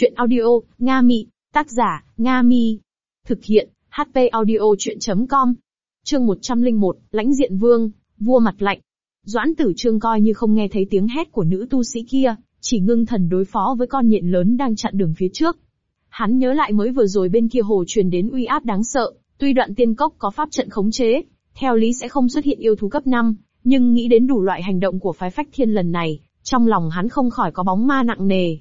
Chuyện audio, Nga Mi. tác giả, Nga Mi. Thực hiện, HP audio chuyện.com. Chương 101, lãnh diện vương, vua mặt lạnh. Doãn tử trương coi như không nghe thấy tiếng hét của nữ tu sĩ kia, chỉ ngưng thần đối phó với con nhện lớn đang chặn đường phía trước. Hắn nhớ lại mới vừa rồi bên kia hồ truyền đến uy áp đáng sợ, tuy đoạn tiên cốc có pháp trận khống chế, theo lý sẽ không xuất hiện yêu thú cấp 5, nhưng nghĩ đến đủ loại hành động của phái phách thiên lần này, trong lòng hắn không khỏi có bóng ma nặng nề.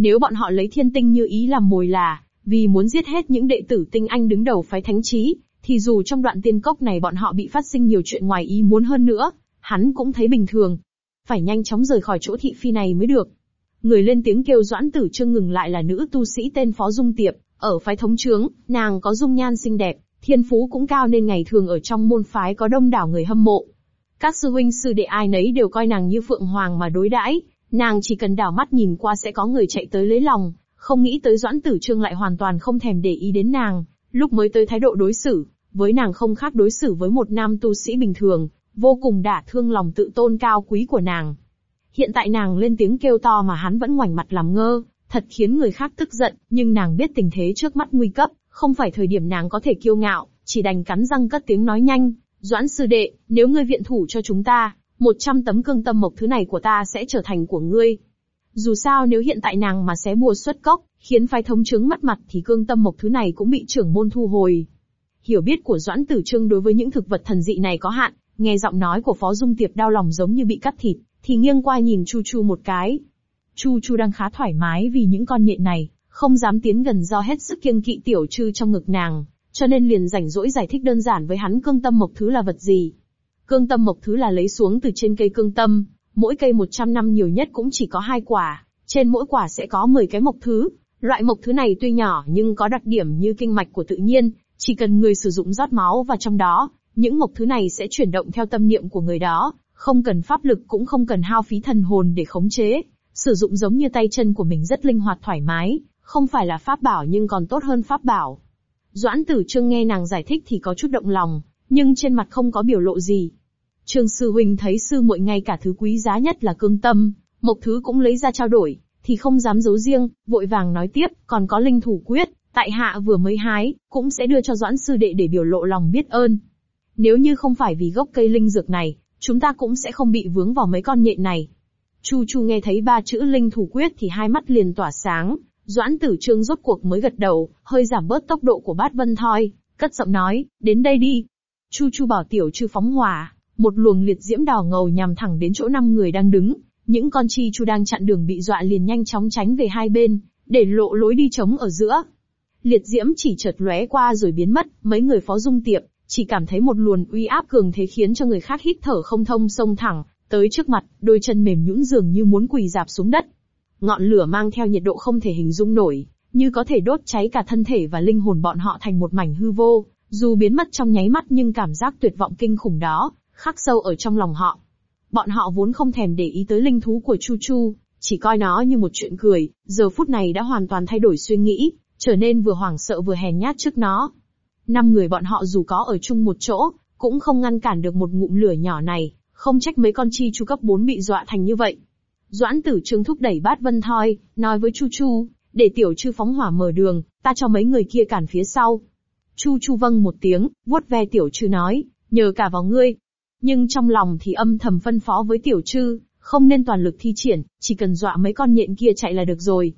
Nếu bọn họ lấy thiên tinh như ý làm mồi là, vì muốn giết hết những đệ tử tinh anh đứng đầu phái thánh trí, thì dù trong đoạn tiên cốc này bọn họ bị phát sinh nhiều chuyện ngoài ý muốn hơn nữa, hắn cũng thấy bình thường. Phải nhanh chóng rời khỏi chỗ thị phi này mới được. Người lên tiếng kêu doãn tử trương ngừng lại là nữ tu sĩ tên Phó Dung Tiệp, ở phái thống trướng, nàng có dung nhan xinh đẹp, thiên phú cũng cao nên ngày thường ở trong môn phái có đông đảo người hâm mộ. Các sư huynh sư đệ ai nấy đều coi nàng như phượng hoàng mà đối đãi, nàng chỉ cần đảo mắt nhìn qua sẽ có người chạy tới lấy lòng, không nghĩ tới Doãn Tử Trương lại hoàn toàn không thèm để ý đến nàng, lúc mới tới thái độ đối xử, với nàng không khác đối xử với một nam tu sĩ bình thường, vô cùng đả thương lòng tự tôn cao quý của nàng. Hiện tại nàng lên tiếng kêu to mà hắn vẫn ngoảnh mặt làm ngơ, thật khiến người khác tức giận, nhưng nàng biết tình thế trước mắt nguy cấp, không phải thời điểm nàng có thể kiêu ngạo, chỉ đành cắn răng cất tiếng nói nhanh, Doãn sư đệ, nếu ngươi viện thủ cho chúng ta, một trăm tấm cương tâm mộc thứ này của ta sẽ trở thành của ngươi. Dù sao nếu hiện tại nàng mà xé bùa xuất cốc, khiến phái thống chứng mất mặt thì cương tâm mộc thứ này cũng bị trưởng môn thu hồi. Hiểu biết của Doãn Tử Trương đối với những thực vật thần dị này có hạn, nghe giọng nói của Phó Dung Tiệp đau lòng giống như bị cắt thịt, thì nghiêng qua nhìn Chu Chu một cái. Chu Chu đang khá thoải mái vì những con nhện này, không dám tiến gần do hết sức kiêng kỵ tiểu trư trong ngực nàng, cho nên liền rảnh rỗi giải thích đơn giản với hắn cương tâm mộc thứ là vật gì. Cương tâm mộc thứ là lấy xuống từ trên cây cương tâm, mỗi cây 100 năm nhiều nhất cũng chỉ có hai quả, trên mỗi quả sẽ có 10 cái mộc thứ. Loại mộc thứ này tuy nhỏ nhưng có đặc điểm như kinh mạch của tự nhiên, chỉ cần người sử dụng rót máu vào trong đó, những mộc thứ này sẽ chuyển động theo tâm niệm của người đó, không cần pháp lực cũng không cần hao phí thần hồn để khống chế, sử dụng giống như tay chân của mình rất linh hoạt thoải mái, không phải là pháp bảo nhưng còn tốt hơn pháp bảo. Doãn tử trương nghe nàng giải thích thì có chút động lòng, nhưng trên mặt không có biểu lộ gì. Trương sư huynh thấy sư muội ngay cả thứ quý giá nhất là cương tâm, một thứ cũng lấy ra trao đổi, thì không dám giấu riêng, vội vàng nói tiếp, còn có linh thủ quyết, tại hạ vừa mới hái, cũng sẽ đưa cho doãn sư đệ để biểu lộ lòng biết ơn. Nếu như không phải vì gốc cây linh dược này, chúng ta cũng sẽ không bị vướng vào mấy con nhện này. Chu Chu nghe thấy ba chữ linh thủ quyết thì hai mắt liền tỏa sáng, Doãn tử trương rốt cuộc mới gật đầu, hơi giảm bớt tốc độ của bát vân thoi, cất giọng nói, đến đây đi. Chu chu bảo tiểu chư phóng hỏa, một luồng liệt diễm đỏ ngầu nhằm thẳng đến chỗ năm người đang đứng. Những con chi chu đang chặn đường bị dọa liền nhanh chóng tránh về hai bên, để lộ lối đi trống ở giữa. Liệt diễm chỉ chợt lóe qua rồi biến mất, mấy người phó dung tiệp, chỉ cảm thấy một luồng uy áp cường thế khiến cho người khác hít thở không thông sông thẳng, tới trước mặt, đôi chân mềm nhũn dường như muốn quỳ dạp xuống đất. Ngọn lửa mang theo nhiệt độ không thể hình dung nổi, như có thể đốt cháy cả thân thể và linh hồn bọn họ thành một mảnh hư vô, dù biến mất trong nháy mắt nhưng cảm giác tuyệt vọng kinh khủng đó, khắc sâu ở trong lòng họ. Bọn họ vốn không thèm để ý tới linh thú của Chu Chu, chỉ coi nó như một chuyện cười, giờ phút này đã hoàn toàn thay đổi suy nghĩ, trở nên vừa hoảng sợ vừa hèn nhát trước nó. Năm người bọn họ dù có ở chung một chỗ, cũng không ngăn cản được một ngụm lửa nhỏ này, không trách mấy con chi chu cấp 4 bị dọa thành như vậy. Doãn tử trương thúc đẩy bát vân thoi, nói với Chu Chu, để tiểu chư phóng hỏa mở đường, ta cho mấy người kia cản phía sau. Chu Chu vâng một tiếng, vuốt ve tiểu chư nói, nhờ cả vào ngươi. Nhưng trong lòng thì âm thầm phân phó với tiểu trư, không nên toàn lực thi triển, chỉ cần dọa mấy con nhện kia chạy là được rồi.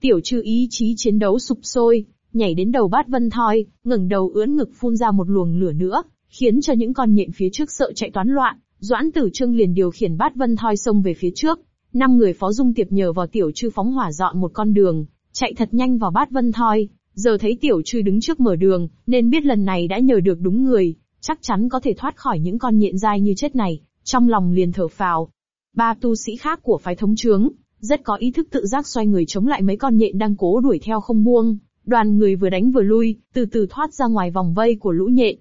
Tiểu trư ý chí chiến đấu sụp sôi, nhảy đến đầu bát vân thoi, ngẩng đầu ưỡn ngực phun ra một luồng lửa nữa, khiến cho những con nhện phía trước sợ chạy toán loạn. Doãn tử trương liền điều khiển bát vân thoi xông về phía trước, Năm người phó dung tiệp nhờ vào tiểu trư phóng hỏa dọn một con đường, chạy thật nhanh vào bát vân thoi. Giờ thấy tiểu trư đứng trước mở đường, nên biết lần này đã nhờ được đúng người, chắc chắn có thể thoát khỏi những con nhện dai như chết này, trong lòng liền thở phào. Ba tu sĩ khác của phái thống trướng, rất có ý thức tự giác xoay người chống lại mấy con nhện đang cố đuổi theo không buông. Đoàn người vừa đánh vừa lui, từ từ thoát ra ngoài vòng vây của lũ nhện.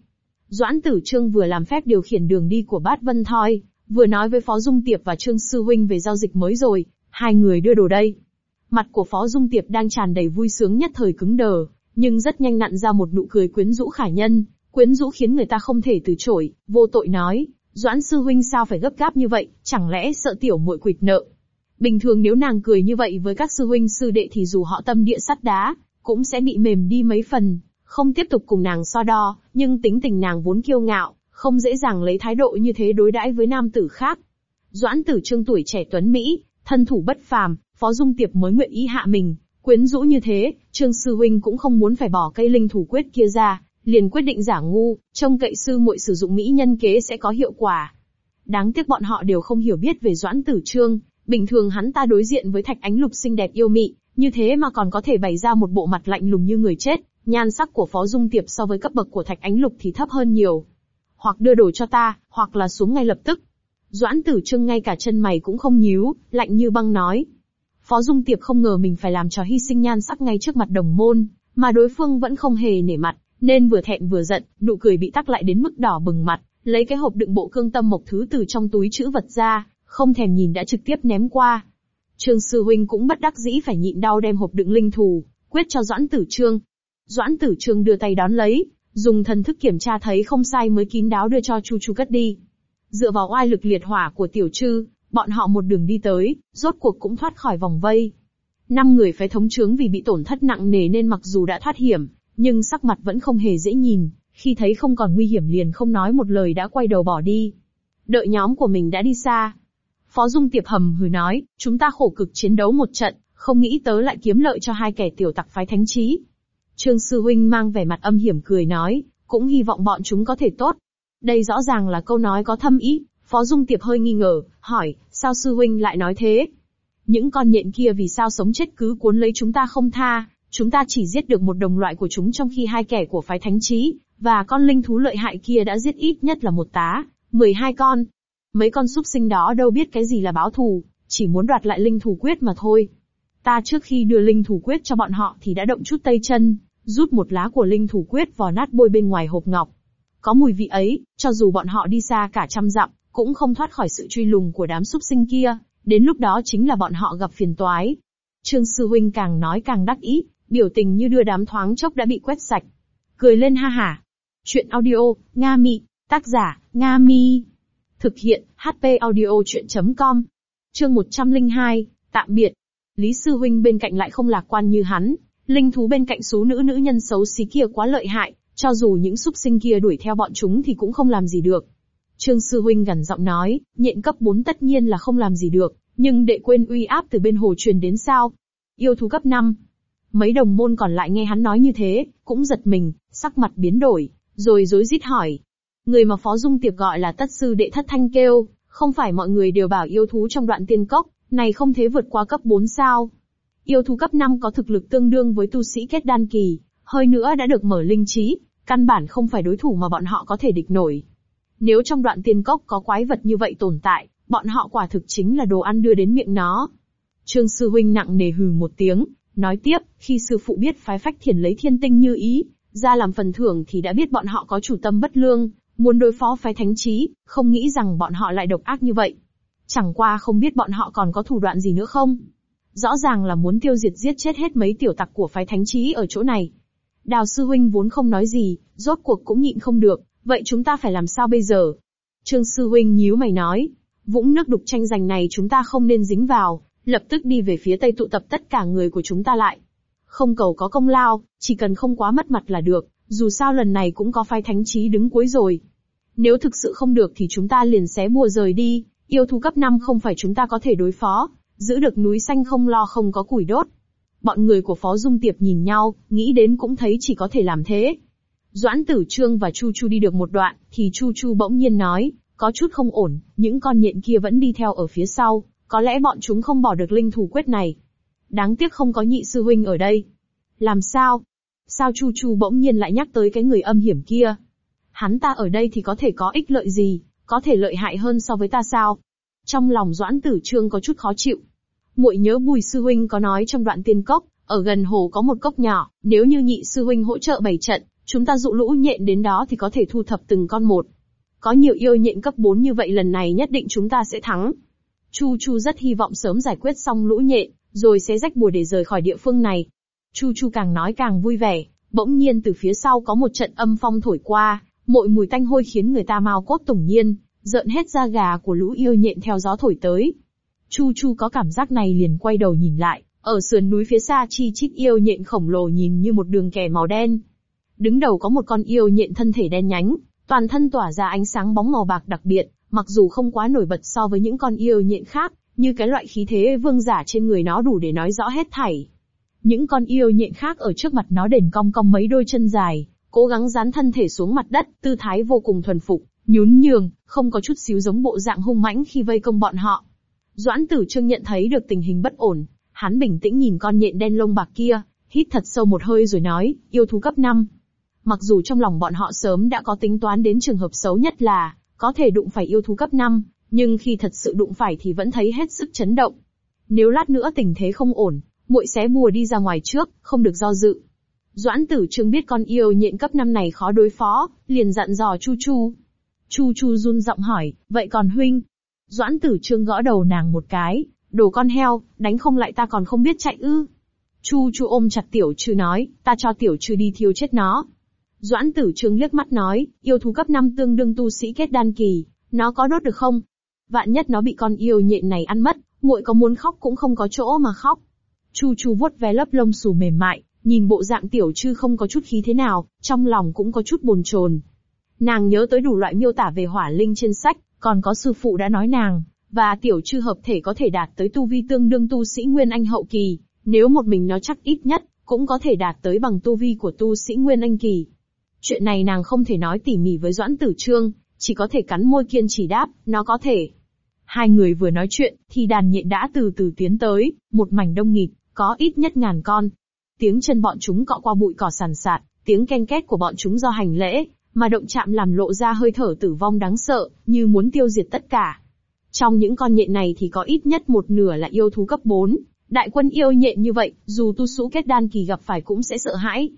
Doãn Tử Trương vừa làm phép điều khiển đường đi của Bát Vân Thoi, Vừa nói với Phó Dung Tiệp và Trương Sư Huynh về giao dịch mới rồi, hai người đưa đồ đây. Mặt của Phó Dung Tiệp đang tràn đầy vui sướng nhất thời cứng đờ, nhưng rất nhanh nặn ra một nụ cười quyến rũ khả nhân, quyến rũ khiến người ta không thể từ chối, vô tội nói, Doãn Sư Huynh sao phải gấp gáp như vậy, chẳng lẽ sợ tiểu muội quỵt nợ. Bình thường nếu nàng cười như vậy với các sư huynh sư đệ thì dù họ tâm địa sắt đá, cũng sẽ bị mềm đi mấy phần, không tiếp tục cùng nàng so đo, nhưng tính tình nàng vốn kiêu ngạo, không dễ dàng lấy thái độ như thế đối đãi với nam tử khác. Doãn tử trương tuổi trẻ tuấn Mỹ, thân thủ bất phàm, Phó Dung Tiệp mới nguyện ý hạ mình, quyến rũ như thế, Trương Sư Huynh cũng không muốn phải bỏ cây linh thủ quyết kia ra, liền quyết định giả ngu, trông cậy sư muội sử dụng mỹ nhân kế sẽ có hiệu quả. Đáng tiếc bọn họ đều không hiểu biết về Doãn Tử Trương, bình thường hắn ta đối diện với Thạch Ánh Lục xinh đẹp yêu mị, như thế mà còn có thể bày ra một bộ mặt lạnh lùng như người chết, nhan sắc của Phó Dung Tiệp so với cấp bậc của Thạch Ánh Lục thì thấp hơn nhiều. Hoặc đưa đồ cho ta, hoặc là xuống ngay lập tức. Doãn Tử Trương ngay cả chân mày cũng không nhíu, lạnh như băng nói. Phó Dung Tiệp không ngờ mình phải làm trò hy sinh nhan sắc ngay trước mặt đồng môn, mà đối phương vẫn không hề nể mặt, nên vừa thẹn vừa giận, nụ cười bị tắc lại đến mức đỏ bừng mặt, lấy cái hộp đựng bộ cương tâm mộc thứ từ trong túi chữ vật ra, không thèm nhìn đã trực tiếp ném qua. Trương sư huynh cũng bất đắc dĩ phải nhịn đau đem hộp đựng linh thù, quyết cho Doãn Tử Trương. Doãn Tử Trương đưa tay đón lấy, dùng thần thức kiểm tra thấy không sai mới kín đáo đưa cho Chu Chu cất đi. Dựa vào oai lực liệt hỏa của tiểu trư, bọn họ một đường đi tới, rốt cuộc cũng thoát khỏi vòng vây. Năm người phải thống chướng vì bị tổn thất nặng nề nên mặc dù đã thoát hiểm, nhưng sắc mặt vẫn không hề dễ nhìn, khi thấy không còn nguy hiểm liền không nói một lời đã quay đầu bỏ đi. Đợi nhóm của mình đã đi xa. Phó Dung Tiệp hầm hừ nói, chúng ta khổ cực chiến đấu một trận, không nghĩ tớ lại kiếm lợi cho hai kẻ tiểu tặc phái thánh trí. Trương Sư Huynh mang vẻ mặt âm hiểm cười nói, cũng hy vọng bọn chúng có thể tốt. Đây rõ ràng là câu nói có thâm ý, Phó Dung Tiệp hơi nghi ngờ, hỏi, sao Sư Huynh lại nói thế? Những con nhện kia vì sao sống chết cứ cuốn lấy chúng ta không tha, chúng ta chỉ giết được một đồng loại của chúng trong khi hai kẻ của phái thánh trí, và con linh thú lợi hại kia đã giết ít nhất là một tá, 12 con. Mấy con súc sinh đó đâu biết cái gì là báo thù, chỉ muốn đoạt lại linh thủ quyết mà thôi. Ta trước khi đưa linh thủ quyết cho bọn họ thì đã động chút tay chân, rút một lá của linh thủ quyết vò nát bôi bên ngoài hộp ngọc. Có mùi vị ấy, cho dù bọn họ đi xa cả trăm dặm, cũng không thoát khỏi sự truy lùng của đám súc sinh kia, đến lúc đó chính là bọn họ gặp phiền toái. Trương Sư Huynh càng nói càng đắc ý, biểu tình như đưa đám thoáng chốc đã bị quét sạch. Cười lên ha hả. Chuyện audio, Nga mi tác giả, Nga Mi. Thực hiện, HP audio chuyện.com. Chương 102, tạm biệt. Lý Sư Huynh bên cạnh lại không lạc quan như hắn, linh thú bên cạnh số nữ nữ nhân xấu xí kia quá lợi hại, cho dù những súc sinh kia đuổi theo bọn chúng thì cũng không làm gì được. Trương Sư Huynh gần giọng nói, nhện cấp 4 tất nhiên là không làm gì được, nhưng đệ quên uy áp từ bên hồ truyền đến sao? Yêu thú cấp 5. Mấy đồng môn còn lại nghe hắn nói như thế, cũng giật mình, sắc mặt biến đổi, rồi rối rít hỏi. Người mà Phó Dung Tiệp gọi là tất sư đệ thất thanh kêu, không phải mọi người đều bảo yêu thú trong đoạn tiên cốc, này không thế vượt qua cấp 4 sao? Yêu thú cấp 5 có thực lực tương đương với tu sĩ kết đan kỳ, hơi nữa đã được mở linh trí, căn bản không phải đối thủ mà bọn họ có thể địch nổi. Nếu trong đoạn tiên cốc có quái vật như vậy tồn tại, bọn họ quả thực chính là đồ ăn đưa đến miệng nó. Trương Sư Huynh nặng nề hừ một tiếng, nói tiếp, khi sư phụ biết phái phách thiền lấy thiên tinh như ý, ra làm phần thưởng thì đã biết bọn họ có chủ tâm bất lương, muốn đối phó phái thánh trí, không nghĩ rằng bọn họ lại độc ác như vậy. Chẳng qua không biết bọn họ còn có thủ đoạn gì nữa không? Rõ ràng là muốn tiêu diệt giết chết hết mấy tiểu tặc của phái thánh trí ở chỗ này. Đào sư huynh vốn không nói gì, rốt cuộc cũng nhịn không được, vậy chúng ta phải làm sao bây giờ? Trương sư huynh nhíu mày nói, vũng nước đục tranh giành này chúng ta không nên dính vào, lập tức đi về phía tây tụ tập tất cả người của chúng ta lại. Không cầu có công lao, chỉ cần không quá mất mặt là được, dù sao lần này cũng có phái thánh trí đứng cuối rồi. Nếu thực sự không được thì chúng ta liền xé bùa rời đi, yêu thú cấp 5 không phải chúng ta có thể đối phó, giữ được núi xanh không lo không có củi đốt. Bọn người của Phó Dung Tiệp nhìn nhau, nghĩ đến cũng thấy chỉ có thể làm thế. Doãn Tử Trương và Chu Chu đi được một đoạn, thì Chu Chu bỗng nhiên nói, có chút không ổn, những con nhện kia vẫn đi theo ở phía sau, có lẽ bọn chúng không bỏ được linh thủ quyết này. Đáng tiếc không có nhị sư huynh ở đây. Làm sao? Sao Chu Chu bỗng nhiên lại nhắc tới cái người âm hiểm kia? Hắn ta ở đây thì có thể có ích lợi gì, có thể lợi hại hơn so với ta sao? Trong lòng Doãn Tử Trương có chút khó chịu. Muội nhớ Bùi sư huynh có nói trong đoạn tiên cốc, ở gần hồ có một cốc nhỏ, nếu như nhị sư huynh hỗ trợ bày trận, chúng ta dụ lũ nhện đến đó thì có thể thu thập từng con một. Có nhiều yêu nhện cấp 4 như vậy lần này nhất định chúng ta sẽ thắng. Chu Chu rất hy vọng sớm giải quyết xong lũ nhện, rồi sẽ rách bùa để rời khỏi địa phương này. Chu Chu càng nói càng vui vẻ, bỗng nhiên từ phía sau có một trận âm phong thổi qua, mội mùi tanh hôi khiến người ta mau cốt tủng nhiên, giận hết da gà của lũ yêu nhện theo gió thổi tới. Chu Chu có cảm giác này liền quay đầu nhìn lại, ở sườn núi phía xa chi chít yêu nhện khổng lồ nhìn như một đường kẻ màu đen. Đứng đầu có một con yêu nhện thân thể đen nhánh, toàn thân tỏa ra ánh sáng bóng màu bạc đặc biệt, mặc dù không quá nổi bật so với những con yêu nhện khác, như cái loại khí thế vương giả trên người nó đủ để nói rõ hết thảy. Những con yêu nhện khác ở trước mặt nó đền cong cong mấy đôi chân dài, cố gắng dán thân thể xuống mặt đất, tư thái vô cùng thuần phục, nhún nhường, không có chút xíu giống bộ dạng hung mãnh khi vây công bọn họ. Doãn Tử Trương nhận thấy được tình hình bất ổn, hắn bình tĩnh nhìn con nhện đen lông bạc kia, hít thật sâu một hơi rồi nói, yêu thú cấp 5. Mặc dù trong lòng bọn họ sớm đã có tính toán đến trường hợp xấu nhất là, có thể đụng phải yêu thú cấp 5, nhưng khi thật sự đụng phải thì vẫn thấy hết sức chấn động. Nếu lát nữa tình thế không ổn, muội xé bùa đi ra ngoài trước, không được do dự. Doãn tử trương biết con yêu nhện cấp 5 này khó đối phó, liền dặn dò Chu Chu. Chu Chu run giọng hỏi, vậy còn huynh? Doãn tử trương gõ đầu nàng một cái, đồ con heo, đánh không lại ta còn không biết chạy ư. Chu Chu ôm chặt tiểu trư nói, ta cho tiểu trư đi thiêu chết nó. Doãn tử trương liếc mắt nói, yêu thú cấp 5 tương đương tu sĩ kết đan kỳ, nó có đốt được không? Vạn nhất nó bị con yêu nhện này ăn mất, muội có muốn khóc cũng không có chỗ mà khóc. Chu Chu vuốt ve lớp lông xù mềm mại, nhìn bộ dạng tiểu chư không có chút khí thế nào, trong lòng cũng có chút bồn chồn. Nàng nhớ tới đủ loại miêu tả về hỏa linh trên sách, còn có sư phụ đã nói nàng, và tiểu chư hợp thể có thể đạt tới tu vi tương đương tu sĩ Nguyên Anh hậu kỳ, nếu một mình nó chắc ít nhất, cũng có thể đạt tới bằng tu vi của tu sĩ Nguyên Anh kỳ. Chuyện này nàng không thể nói tỉ mỉ với Doãn Tử Trương, chỉ có thể cắn môi kiên chỉ đáp, nó có thể. Hai người vừa nói chuyện, thì đàn nhện đã từ từ tiến tới, một mảnh đông nghịt, có ít nhất ngàn con. Tiếng chân bọn chúng cọ qua bụi cỏ sàn sạt, tiếng ken két của bọn chúng do hành lễ, mà động chạm làm lộ ra hơi thở tử vong đáng sợ, như muốn tiêu diệt tất cả. Trong những con nhện này thì có ít nhất một nửa là yêu thú cấp 4. Đại quân yêu nhện như vậy, dù tu sũ kết đan kỳ gặp phải cũng sẽ sợ hãi.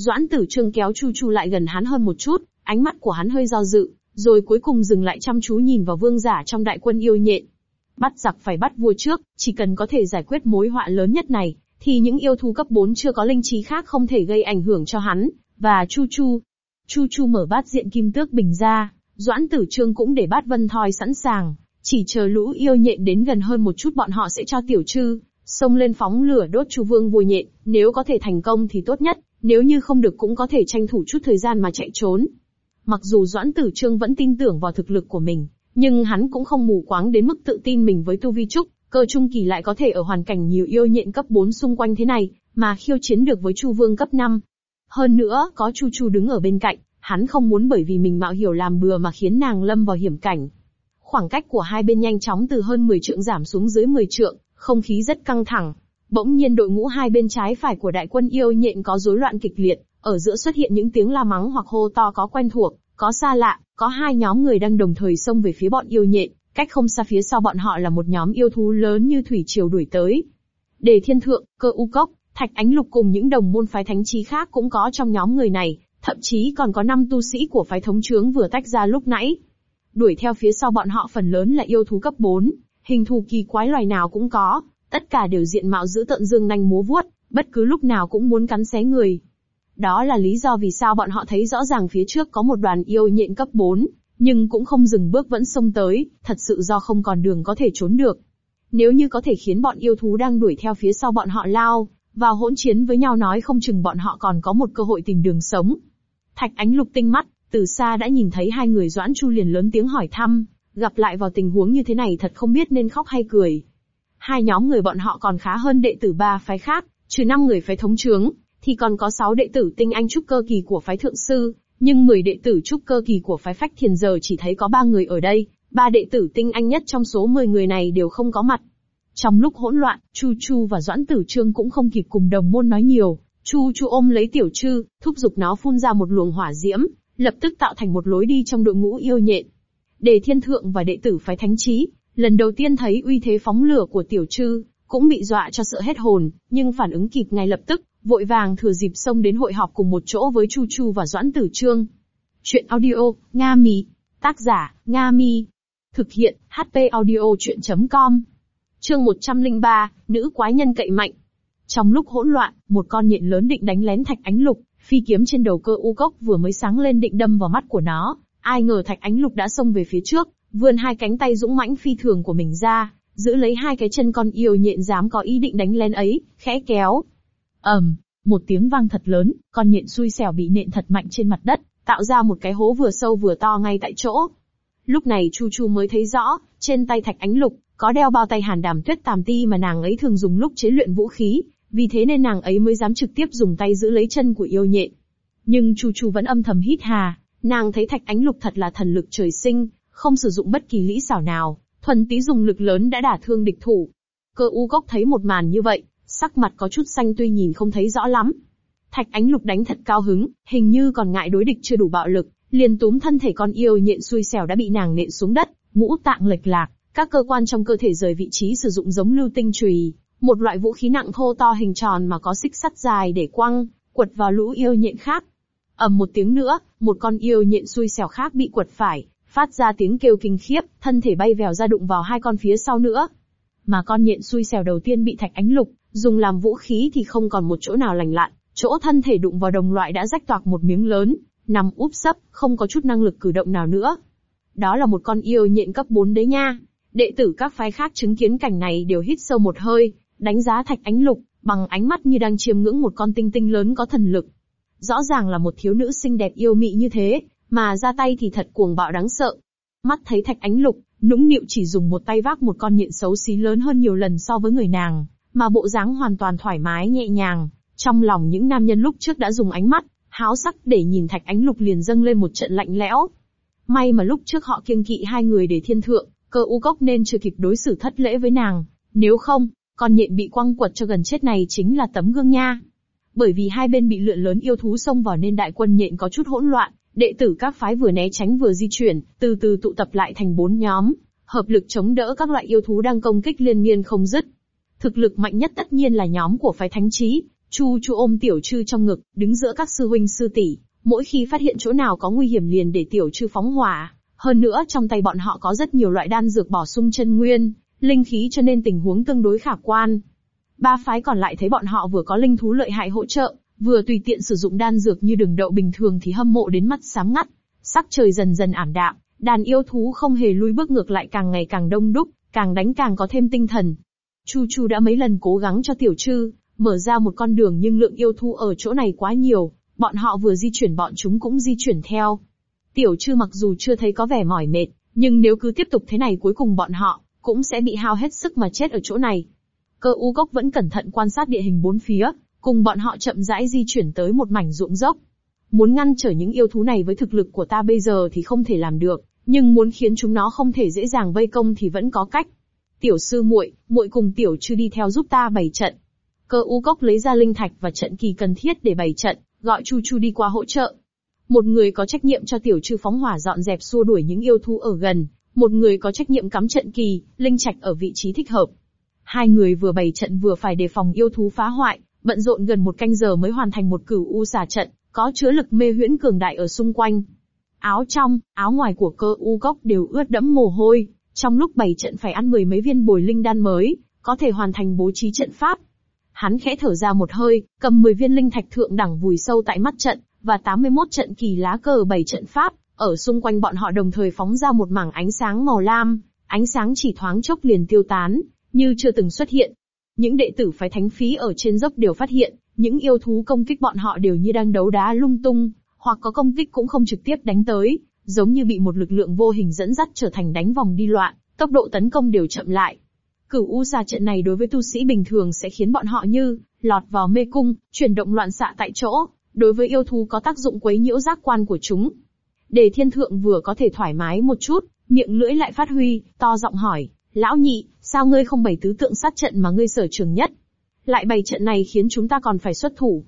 Doãn tử trương kéo Chu Chu lại gần hắn hơn một chút, ánh mắt của hắn hơi do dự, rồi cuối cùng dừng lại chăm chú nhìn vào vương giả trong đại quân yêu nhện. Bắt giặc phải bắt vua trước, chỉ cần có thể giải quyết mối họa lớn nhất này, thì những yêu thú cấp 4 chưa có linh trí khác không thể gây ảnh hưởng cho hắn, và Chu Chu. Chu Chu mở bát diện kim tước bình ra, Doãn Tử Trương cũng để bát vân thoi sẵn sàng, chỉ chờ lũ yêu nhện đến gần hơn một chút bọn họ sẽ cho tiểu trư, xông lên phóng lửa đốt Chu Vương vùi nhện, nếu có thể thành công thì tốt nhất, nếu như không được cũng có thể tranh thủ chút thời gian mà chạy trốn. Mặc dù Doãn Tử Trương vẫn tin tưởng vào thực lực của mình, nhưng hắn cũng không mù quáng đến mức tự tin mình với tu vi trúc, cơ trung kỳ lại có thể ở hoàn cảnh nhiều yêu nhện cấp 4 xung quanh thế này, mà khiêu chiến được với Chu Vương cấp 5. Hơn nữa, có Chu Chu đứng ở bên cạnh, hắn không muốn bởi vì mình mạo hiểu làm bừa mà khiến nàng lâm vào hiểm cảnh. Khoảng cách của hai bên nhanh chóng từ hơn 10 trượng giảm xuống dưới 10 trượng, không khí rất căng thẳng. Bỗng nhiên đội ngũ hai bên trái phải của đại quân yêu nhện có rối loạn kịch liệt, ở giữa xuất hiện những tiếng la mắng hoặc hô to có quen thuộc, có xa lạ, có hai nhóm người đang đồng thời xông về phía bọn yêu nhện, cách không xa phía sau bọn họ là một nhóm yêu thú lớn như thủy triều đuổi tới. Đề Thiên Thượng, Cơ U Cốc, Thạch Ánh Lục cùng những đồng môn phái thánh trí khác cũng có trong nhóm người này, thậm chí còn có năm tu sĩ của phái thống trướng vừa tách ra lúc nãy. Đuổi theo phía sau bọn họ phần lớn là yêu thú cấp 4, hình thù kỳ quái loài nào cũng có, tất cả đều diện mạo giữ tận dương nanh múa vuốt, bất cứ lúc nào cũng muốn cắn xé người. Đó là lý do vì sao bọn họ thấy rõ ràng phía trước có một đoàn yêu nhện cấp 4, nhưng cũng không dừng bước vẫn xông tới, thật sự do không còn đường có thể trốn được. Nếu như có thể khiến bọn yêu thú đang đuổi theo phía sau bọn họ lao, vào hỗn chiến với nhau nói không chừng bọn họ còn có một cơ hội tìm đường sống. Thạch ánh lục tinh mắt, từ xa đã nhìn thấy hai người doãn chu liền lớn tiếng hỏi thăm, gặp lại vào tình huống như thế này thật không biết nên khóc hay cười. Hai nhóm người bọn họ còn khá hơn đệ tử ba phái khác, trừ năm người phái thống trướng, thì còn có 6 đệ tử tinh anh trúc cơ kỳ của phái thượng sư, nhưng 10 đệ tử trúc cơ kỳ của phái phách thiền giờ chỉ thấy có 3 người ở đây, ba đệ tử tinh anh nhất trong số 10 người này đều không có mặt. Trong lúc hỗn loạn, Chu Chu và Doãn Tử Trương cũng không kịp cùng đồng môn nói nhiều, Chu Chu ôm lấy tiểu trư, thúc giục nó phun ra một luồng hỏa diễm, lập tức tạo thành một lối đi trong đội ngũ yêu nhện. Đề Thiên Thượng và đệ tử phái Thánh Trí, lần đầu tiên thấy uy thế phóng lửa của tiểu trư, cũng bị dọa cho sợ hết hồn, nhưng phản ứng kịp ngay lập tức, vội vàng thừa dịp xông đến hội họp cùng một chỗ với Chu Chu và Doãn Tử Trương. Chuyện audio, Nga Mi. Tác giả, Nga Mi. Thực hiện, HP audio chuyện.com. Chương 103, nữ quái nhân cậy mạnh. Trong lúc hỗn loạn, một con nhện lớn định đánh lén thạch ánh lục, phi kiếm trên đầu cơ u cốc vừa mới sáng lên định đâm vào mắt của nó. Ai ngờ thạch ánh lục đã xông về phía trước, vươn hai cánh tay dũng mãnh phi thường của mình ra, giữ lấy hai cái chân con yêu nhện dám có ý định đánh lén ấy, khẽ kéo. ầm, một tiếng vang thật lớn, con nhện xui xẻo bị nện thật mạnh trên mặt đất, tạo ra một cái hố vừa sâu vừa to ngay tại chỗ. Lúc này Chu Chu mới thấy rõ, trên tay Thạch Ánh Lục, có đeo bao tay hàn đàm tuyết tàm ti mà nàng ấy thường dùng lúc chế luyện vũ khí, vì thế nên nàng ấy mới dám trực tiếp dùng tay giữ lấy chân của yêu nhện. Nhưng Chu Chu vẫn âm thầm hít hà, nàng thấy Thạch Ánh Lục thật là thần lực trời sinh, không sử dụng bất kỳ lý xảo nào, thuần tí dùng lực lớn đã đả thương địch thủ. Cơ u gốc thấy một màn như vậy, sắc mặt có chút xanh tuy nhìn không thấy rõ lắm. Thạch Ánh Lục đánh thật cao hứng, hình như còn ngại đối địch chưa đủ bạo lực, liền túm thân thể con yêu nhện xui xẻo đã bị nàng nện xuống đất, ngũ tạng lệch lạc, các cơ quan trong cơ thể rời vị trí sử dụng giống lưu tinh chùy, một loại vũ khí nặng thô to hình tròn mà có xích sắt dài để quăng, quật vào lũ yêu nhện khác. ầm một tiếng nữa, một con yêu nhện xui xẻo khác bị quật phải, phát ra tiếng kêu kinh khiếp, thân thể bay vèo ra đụng vào hai con phía sau nữa. Mà con nhện xui xẻo đầu tiên bị thạch ánh lục, dùng làm vũ khí thì không còn một chỗ nào lành lặn, chỗ thân thể đụng vào đồng loại đã rách toạc một miếng lớn, nằm úp sấp, không có chút năng lực cử động nào nữa. Đó là một con yêu nhện cấp 4 đấy nha. Đệ tử các phái khác chứng kiến cảnh này đều hít sâu một hơi, đánh giá thạch ánh lục, bằng ánh mắt như đang chiêm ngưỡng một con tinh tinh lớn có thần lực. Rõ ràng là một thiếu nữ xinh đẹp yêu mị như thế, mà ra tay thì thật cuồng bạo đáng sợ. Mắt thấy thạch ánh lục, nũng nịu chỉ dùng một tay vác một con nhện xấu xí lớn hơn nhiều lần so với người nàng, mà bộ dáng hoàn toàn thoải mái nhẹ nhàng. Trong lòng những nam nhân lúc trước đã dùng ánh mắt, háo sắc để nhìn thạch ánh lục liền dâng lên một trận lạnh lẽo. May mà lúc trước họ kiêng kỵ hai người để thiên thượng, cơ u cốc nên chưa kịp đối xử thất lễ với nàng. Nếu không, con nhện bị quăng quật cho gần chết này chính là tấm gương nha. Bởi vì hai bên bị lượn lớn yêu thú xông vào nên đại quân nhện có chút hỗn loạn, đệ tử các phái vừa né tránh vừa di chuyển, từ từ tụ tập lại thành bốn nhóm, hợp lực chống đỡ các loại yêu thú đang công kích liên miên không dứt. Thực lực mạnh nhất tất nhiên là nhóm của phái thánh trí, Chu Chu ôm tiểu trư trong ngực, đứng giữa các sư huynh sư tỷ, mỗi khi phát hiện chỗ nào có nguy hiểm liền để tiểu trư phóng hỏa. Hơn nữa trong tay bọn họ có rất nhiều loại đan dược bổ sung chân nguyên, linh khí cho nên tình huống tương đối khả quan. Ba phái còn lại thấy bọn họ vừa có linh thú lợi hại hỗ trợ, vừa tùy tiện sử dụng đan dược như đường đậu bình thường thì hâm mộ đến mắt sám ngắt. Sắc trời dần dần ảm đạm, đàn yêu thú không hề lui bước ngược lại càng ngày càng đông đúc, càng đánh càng có thêm tinh thần. Chu Chu đã mấy lần cố gắng cho tiểu trư, mở ra một con đường nhưng lượng yêu thú ở chỗ này quá nhiều, bọn họ vừa di chuyển bọn chúng cũng di chuyển theo. Tiểu trư mặc dù chưa thấy có vẻ mỏi mệt, nhưng nếu cứ tiếp tục thế này cuối cùng bọn họ, cũng sẽ bị hao hết sức mà chết ở chỗ này. Cơ u gốc vẫn cẩn thận quan sát địa hình bốn phía, cùng bọn họ chậm rãi di chuyển tới một mảnh ruộng dốc. Muốn ngăn trở những yêu thú này với thực lực của ta bây giờ thì không thể làm được, nhưng muốn khiến chúng nó không thể dễ dàng vây công thì vẫn có cách. Tiểu sư muội, muội cùng tiểu chư đi theo giúp ta bày trận. Cơ u cốc lấy ra linh thạch và trận kỳ cần thiết để bày trận, gọi chu chu đi qua hỗ trợ. Một người có trách nhiệm cho tiểu chư phóng hỏa dọn dẹp xua đuổi những yêu thú ở gần, một người có trách nhiệm cắm trận kỳ, linh trạch ở vị trí thích hợp. Hai người vừa bày trận vừa phải đề phòng yêu thú phá hoại, bận rộn gần một canh giờ mới hoàn thành một cửu u xà trận, có chứa lực mê huyễn cường đại ở xung quanh. Áo trong, áo ngoài của cơ u gốc đều ướt đẫm mồ hôi, trong lúc bày trận phải ăn mười mấy viên bồi linh đan mới, có thể hoàn thành bố trí trận pháp. Hắn khẽ thở ra một hơi, cầm 10 viên linh thạch thượng đẳng vùi sâu tại mắt trận, và 81 trận kỳ lá cờ bảy trận pháp, ở xung quanh bọn họ đồng thời phóng ra một mảng ánh sáng màu lam, ánh sáng chỉ thoáng chốc liền tiêu tán, như chưa từng xuất hiện. Những đệ tử phái thánh phí ở trên dốc đều phát hiện, những yêu thú công kích bọn họ đều như đang đấu đá lung tung, hoặc có công kích cũng không trực tiếp đánh tới, giống như bị một lực lượng vô hình dẫn dắt trở thành đánh vòng đi loạn, tốc độ tấn công đều chậm lại. Cửu U ra trận này đối với tu sĩ bình thường sẽ khiến bọn họ như lọt vào mê cung, chuyển động loạn xạ tại chỗ, đối với yêu thú có tác dụng quấy nhiễu giác quan của chúng. Để thiên thượng vừa có thể thoải mái một chút, miệng lưỡi lại phát huy, to giọng hỏi, lão nhị, sao ngươi không bày tứ tượng sát trận mà ngươi sở trường nhất? Lại bày trận này khiến chúng ta còn phải xuất thủ.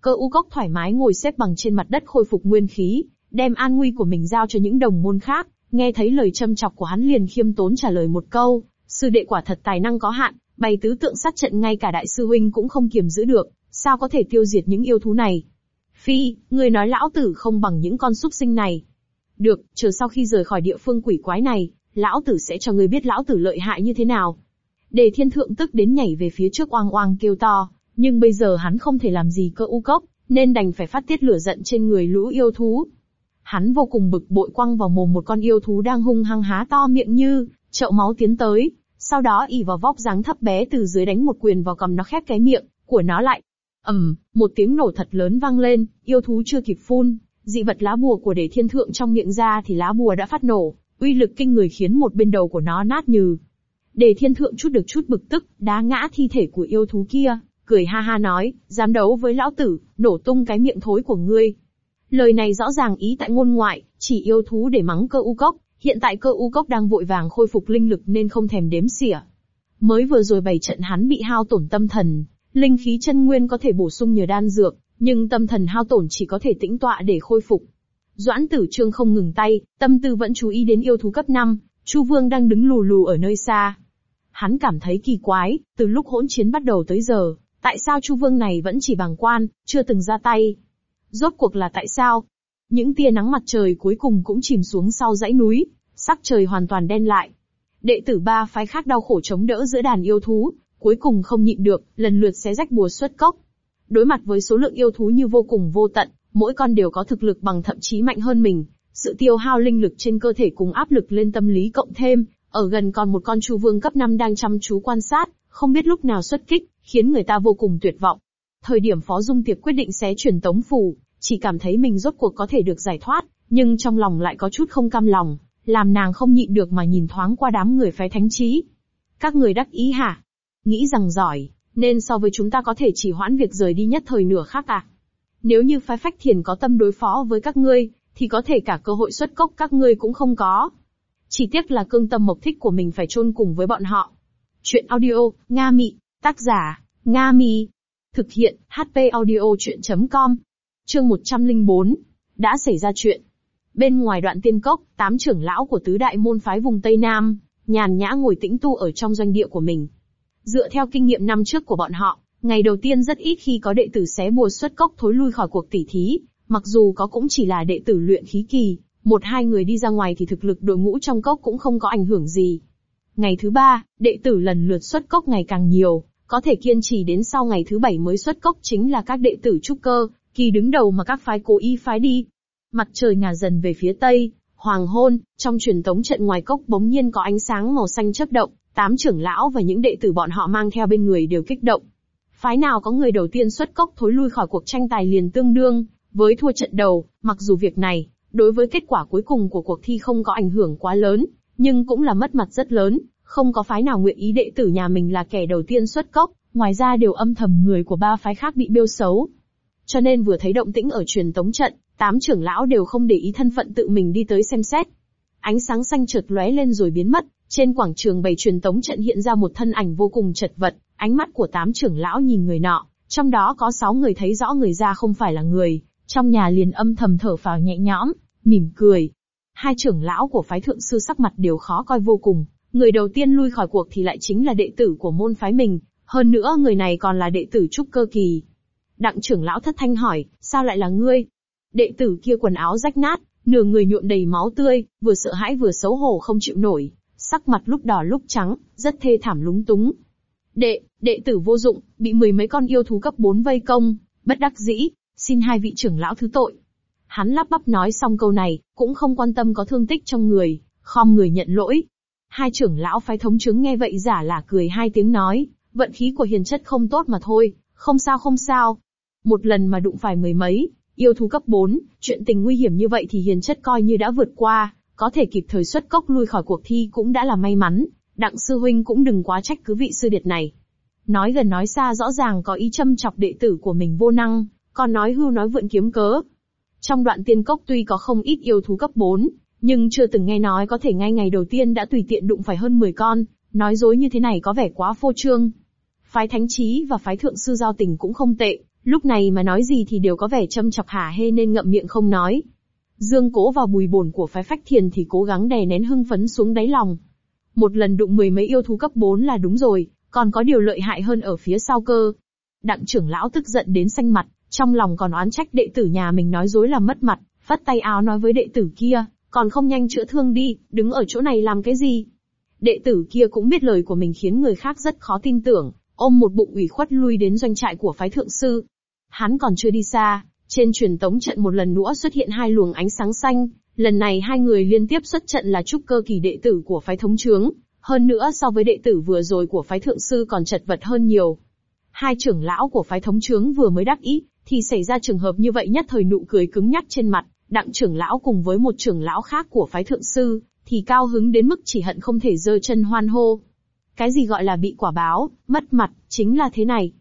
Cơ u cốc thoải mái ngồi xếp bằng trên mặt đất khôi phục nguyên khí, đem an nguy của mình giao cho những đồng môn khác, nghe thấy lời châm chọc của hắn liền khiêm tốn trả lời một câu, sư đệ quả thật tài năng có hạn, bày tứ tượng sát trận ngay cả đại sư huynh cũng không kiềm giữ được, sao có thể tiêu diệt những yêu thú này? Phi, người nói lão tử không bằng những con súc sinh này. Được, chờ sau khi rời khỏi địa phương quỷ quái này, lão tử sẽ cho người biết lão tử lợi hại như thế nào. Đề thiên thượng tức đến nhảy về phía trước oang oang kêu to, nhưng bây giờ hắn không thể làm gì cơ u cốc, nên đành phải phát tiết lửa giận trên người lũ yêu thú. Hắn vô cùng bực bội quăng vào mồm một con yêu thú đang hung hăng há to miệng như, chậu máu tiến tới, sau đó ỉ vào vóc dáng thấp bé từ dưới đánh một quyền vào cầm nó khép cái miệng của nó lại. ầm, một tiếng nổ thật lớn vang lên, yêu thú chưa kịp phun, dị vật lá bùa của để thiên thượng trong miệng ra thì lá bùa đã phát nổ, uy lực kinh người khiến một bên đầu của nó nát nhừ. Để thiên thượng chút được chút bực tức, đá ngã thi thể của yêu thú kia, cười ha ha nói, dám đấu với lão tử, nổ tung cái miệng thối của ngươi. Lời này rõ ràng ý tại ngôn ngoại, chỉ yêu thú để mắng cơ u cốc, hiện tại cơ u cốc đang vội vàng khôi phục linh lực nên không thèm đếm xỉa. Mới vừa rồi bảy trận hắn bị hao tổn tâm thần, linh khí chân nguyên có thể bổ sung nhờ đan dược, nhưng tâm thần hao tổn chỉ có thể tĩnh tọa để khôi phục. Doãn tử trương không ngừng tay, tâm tư vẫn chú ý đến yêu thú cấp 5, Chu Vương đang đứng lù lù ở nơi xa. Hắn cảm thấy kỳ quái, từ lúc hỗn chiến bắt đầu tới giờ, tại sao Chu Vương này vẫn chỉ bằng quan, chưa từng ra tay? Rốt cuộc là tại sao? Những tia nắng mặt trời cuối cùng cũng chìm xuống sau dãy núi, sắc trời hoàn toàn đen lại. Đệ tử ba phái khác đau khổ chống đỡ giữa đàn yêu thú, cuối cùng không nhịn được, lần lượt xé rách bùa xuất cốc. Đối mặt với số lượng yêu thú như vô cùng vô tận, mỗi con đều có thực lực bằng thậm chí mạnh hơn mình, sự tiêu hao linh lực trên cơ thể cùng áp lực lên tâm lý cộng thêm, ở gần còn một con chu vương cấp 5 đang chăm chú quan sát, không biết lúc nào xuất kích, khiến người ta vô cùng tuyệt vọng. Thời điểm Phó Dung Tiệp quyết định xé truyền tống phù, chỉ cảm thấy mình rốt cuộc có thể được giải thoát, nhưng trong lòng lại có chút không cam lòng, làm nàng không nhịn được mà nhìn thoáng qua đám người phái thánh trí. Các người đắc ý hả? Nghĩ rằng giỏi, nên so với chúng ta có thể chỉ hoãn việc rời đi nhất thời nửa khác à? Nếu như phái phách thiền có tâm đối phó với các ngươi, thì có thể cả cơ hội xuất cốc các ngươi cũng không có. Chỉ tiếc là cương tâm mộc thích của mình phải chôn cùng với bọn họ. Chuyện audio, Nga Mị, tác giả, Nga Mi. Thực hiện, HP audio chuyện.com. Chương 104. Đã xảy ra chuyện. Bên ngoài đoạn tiên cốc, tám trưởng lão của tứ đại môn phái vùng Tây Nam, nhàn nhã ngồi tĩnh tu ở trong doanh địa của mình. Dựa theo kinh nghiệm năm trước của bọn họ, ngày đầu tiên rất ít khi có đệ tử xé bùa xuất cốc thối lui khỏi cuộc tỉ thí, mặc dù có cũng chỉ là đệ tử luyện khí kỳ, một hai người đi ra ngoài thì thực lực đội ngũ trong cốc cũng không có ảnh hưởng gì. Ngày thứ ba, đệ tử lần lượt xuất cốc ngày càng nhiều, có thể kiên trì đến sau ngày thứ bảy mới xuất cốc chính là các đệ tử trúc cơ, kỳ đứng đầu mà các phái cố ý phái đi. Mặt trời ngả dần về phía tây, hoàng hôn, trong truyền tống trận ngoài cốc bỗng nhiên có ánh sáng màu xanh chớp động, tám trưởng lão và những đệ tử bọn họ mang theo bên người đều kích động. Phái nào có người đầu tiên xuất cốc thối lui khỏi cuộc tranh tài liền tương đương, với thua trận đầu, mặc dù việc này, đối với kết quả cuối cùng của cuộc thi không có ảnh hưởng quá lớn, nhưng cũng là mất mặt rất lớn, không có phái nào nguyện ý đệ tử nhà mình là kẻ đầu tiên xuất cốc, ngoài ra đều âm thầm người của ba phái khác bị bêu xấu. Cho nên vừa thấy động tĩnh ở truyền tống trận, tám trưởng lão đều không để ý thân phận tự mình đi tới xem xét. Ánh sáng xanh chợt lóe lên rồi biến mất, trên quảng trường bày truyền tống trận hiện ra một thân ảnh vô cùng chật vật, ánh mắt của tám trưởng lão nhìn người nọ, trong đó có sáu người thấy rõ người ra không phải là người, trong nhà liền âm thầm thở phào nhẹ nhõm, mỉm cười. Hai trưởng lão của phái thượng sư sắc mặt đều khó coi vô cùng, người đầu tiên lui khỏi cuộc thì lại chính là đệ tử của môn phái mình, hơn nữa người này còn là đệ tử trúc cơ kỳ. Đặng trưởng lão thất thanh hỏi, sao lại là ngươi? Đệ tử kia quần áo rách nát, nửa người nhuộm đầy máu tươi, vừa sợ hãi vừa xấu hổ không chịu nổi, sắc mặt lúc đỏ lúc trắng, rất thê thảm lúng túng. Đệ, đệ tử vô dụng, bị mười mấy con yêu thú cấp 4 vây công, bất đắc dĩ, xin hai vị trưởng lão thứ tội. Hắn lắp bắp nói xong câu này, cũng không quan tâm có thương tích trong người, khom người nhận lỗi. Hai trưởng lão phái thống chứng nghe vậy giả là cười hai tiếng nói, vận khí của hiền chất không tốt mà thôi, không sao không sao. Một lần mà đụng phải mười mấy, yêu thú cấp 4, chuyện tình nguy hiểm như vậy thì hiền chất coi như đã vượt qua, có thể kịp thời xuất cốc lui khỏi cuộc thi cũng đã là may mắn, đặng sư huynh cũng đừng quá trách cứ vị sư điệt này. Nói gần nói xa rõ ràng có ý châm chọc đệ tử của mình vô năng, còn nói hưu nói vượn kiếm cớ. Trong đoạn tiên cốc tuy có không ít yêu thú cấp 4, nhưng chưa từng nghe nói có thể ngay ngày đầu tiên đã tùy tiện đụng phải hơn 10 con, nói dối như thế này có vẻ quá phô trương. Phái thánh trí và phái thượng sư giao tình cũng không tệ, lúc này mà nói gì thì đều có vẻ châm chọc hả hê nên ngậm miệng không nói. Dương cố vào bùi bổn của phái phách thiền thì cố gắng đè nén hưng phấn xuống đáy lòng. Một lần đụng mười mấy yêu thú cấp 4 là đúng rồi, còn có điều lợi hại hơn ở phía sau cơ. Đặng trưởng lão tức giận đến xanh mặt, trong lòng còn oán trách đệ tử nhà mình nói dối là mất mặt, phất tay áo nói với đệ tử kia, còn không nhanh chữa thương đi, đứng ở chỗ này làm cái gì? Đệ tử kia cũng biết lời của mình khiến người khác rất khó tin tưởng, ôm một bụng ủy khuất lui đến doanh trại của phái thượng sư. Hắn còn chưa đi xa, trên truyền tống trận một lần nữa xuất hiện hai luồng ánh sáng xanh, lần này hai người liên tiếp xuất trận là trúc cơ kỳ đệ tử của phái thống trướng, hơn nữa so với đệ tử vừa rồi của phái thượng sư còn chật vật hơn nhiều. Hai trưởng lão của phái thống trướng vừa mới đắc ý, thì xảy ra trường hợp như vậy nhất thời nụ cười cứng nhắc trên mặt, đặng trưởng lão cùng với một trưởng lão khác của phái thượng sư, thì cao hứng đến mức chỉ hận không thể giơ chân hoan hô. Cái gì gọi là bị quả báo, mất mặt, chính là thế này.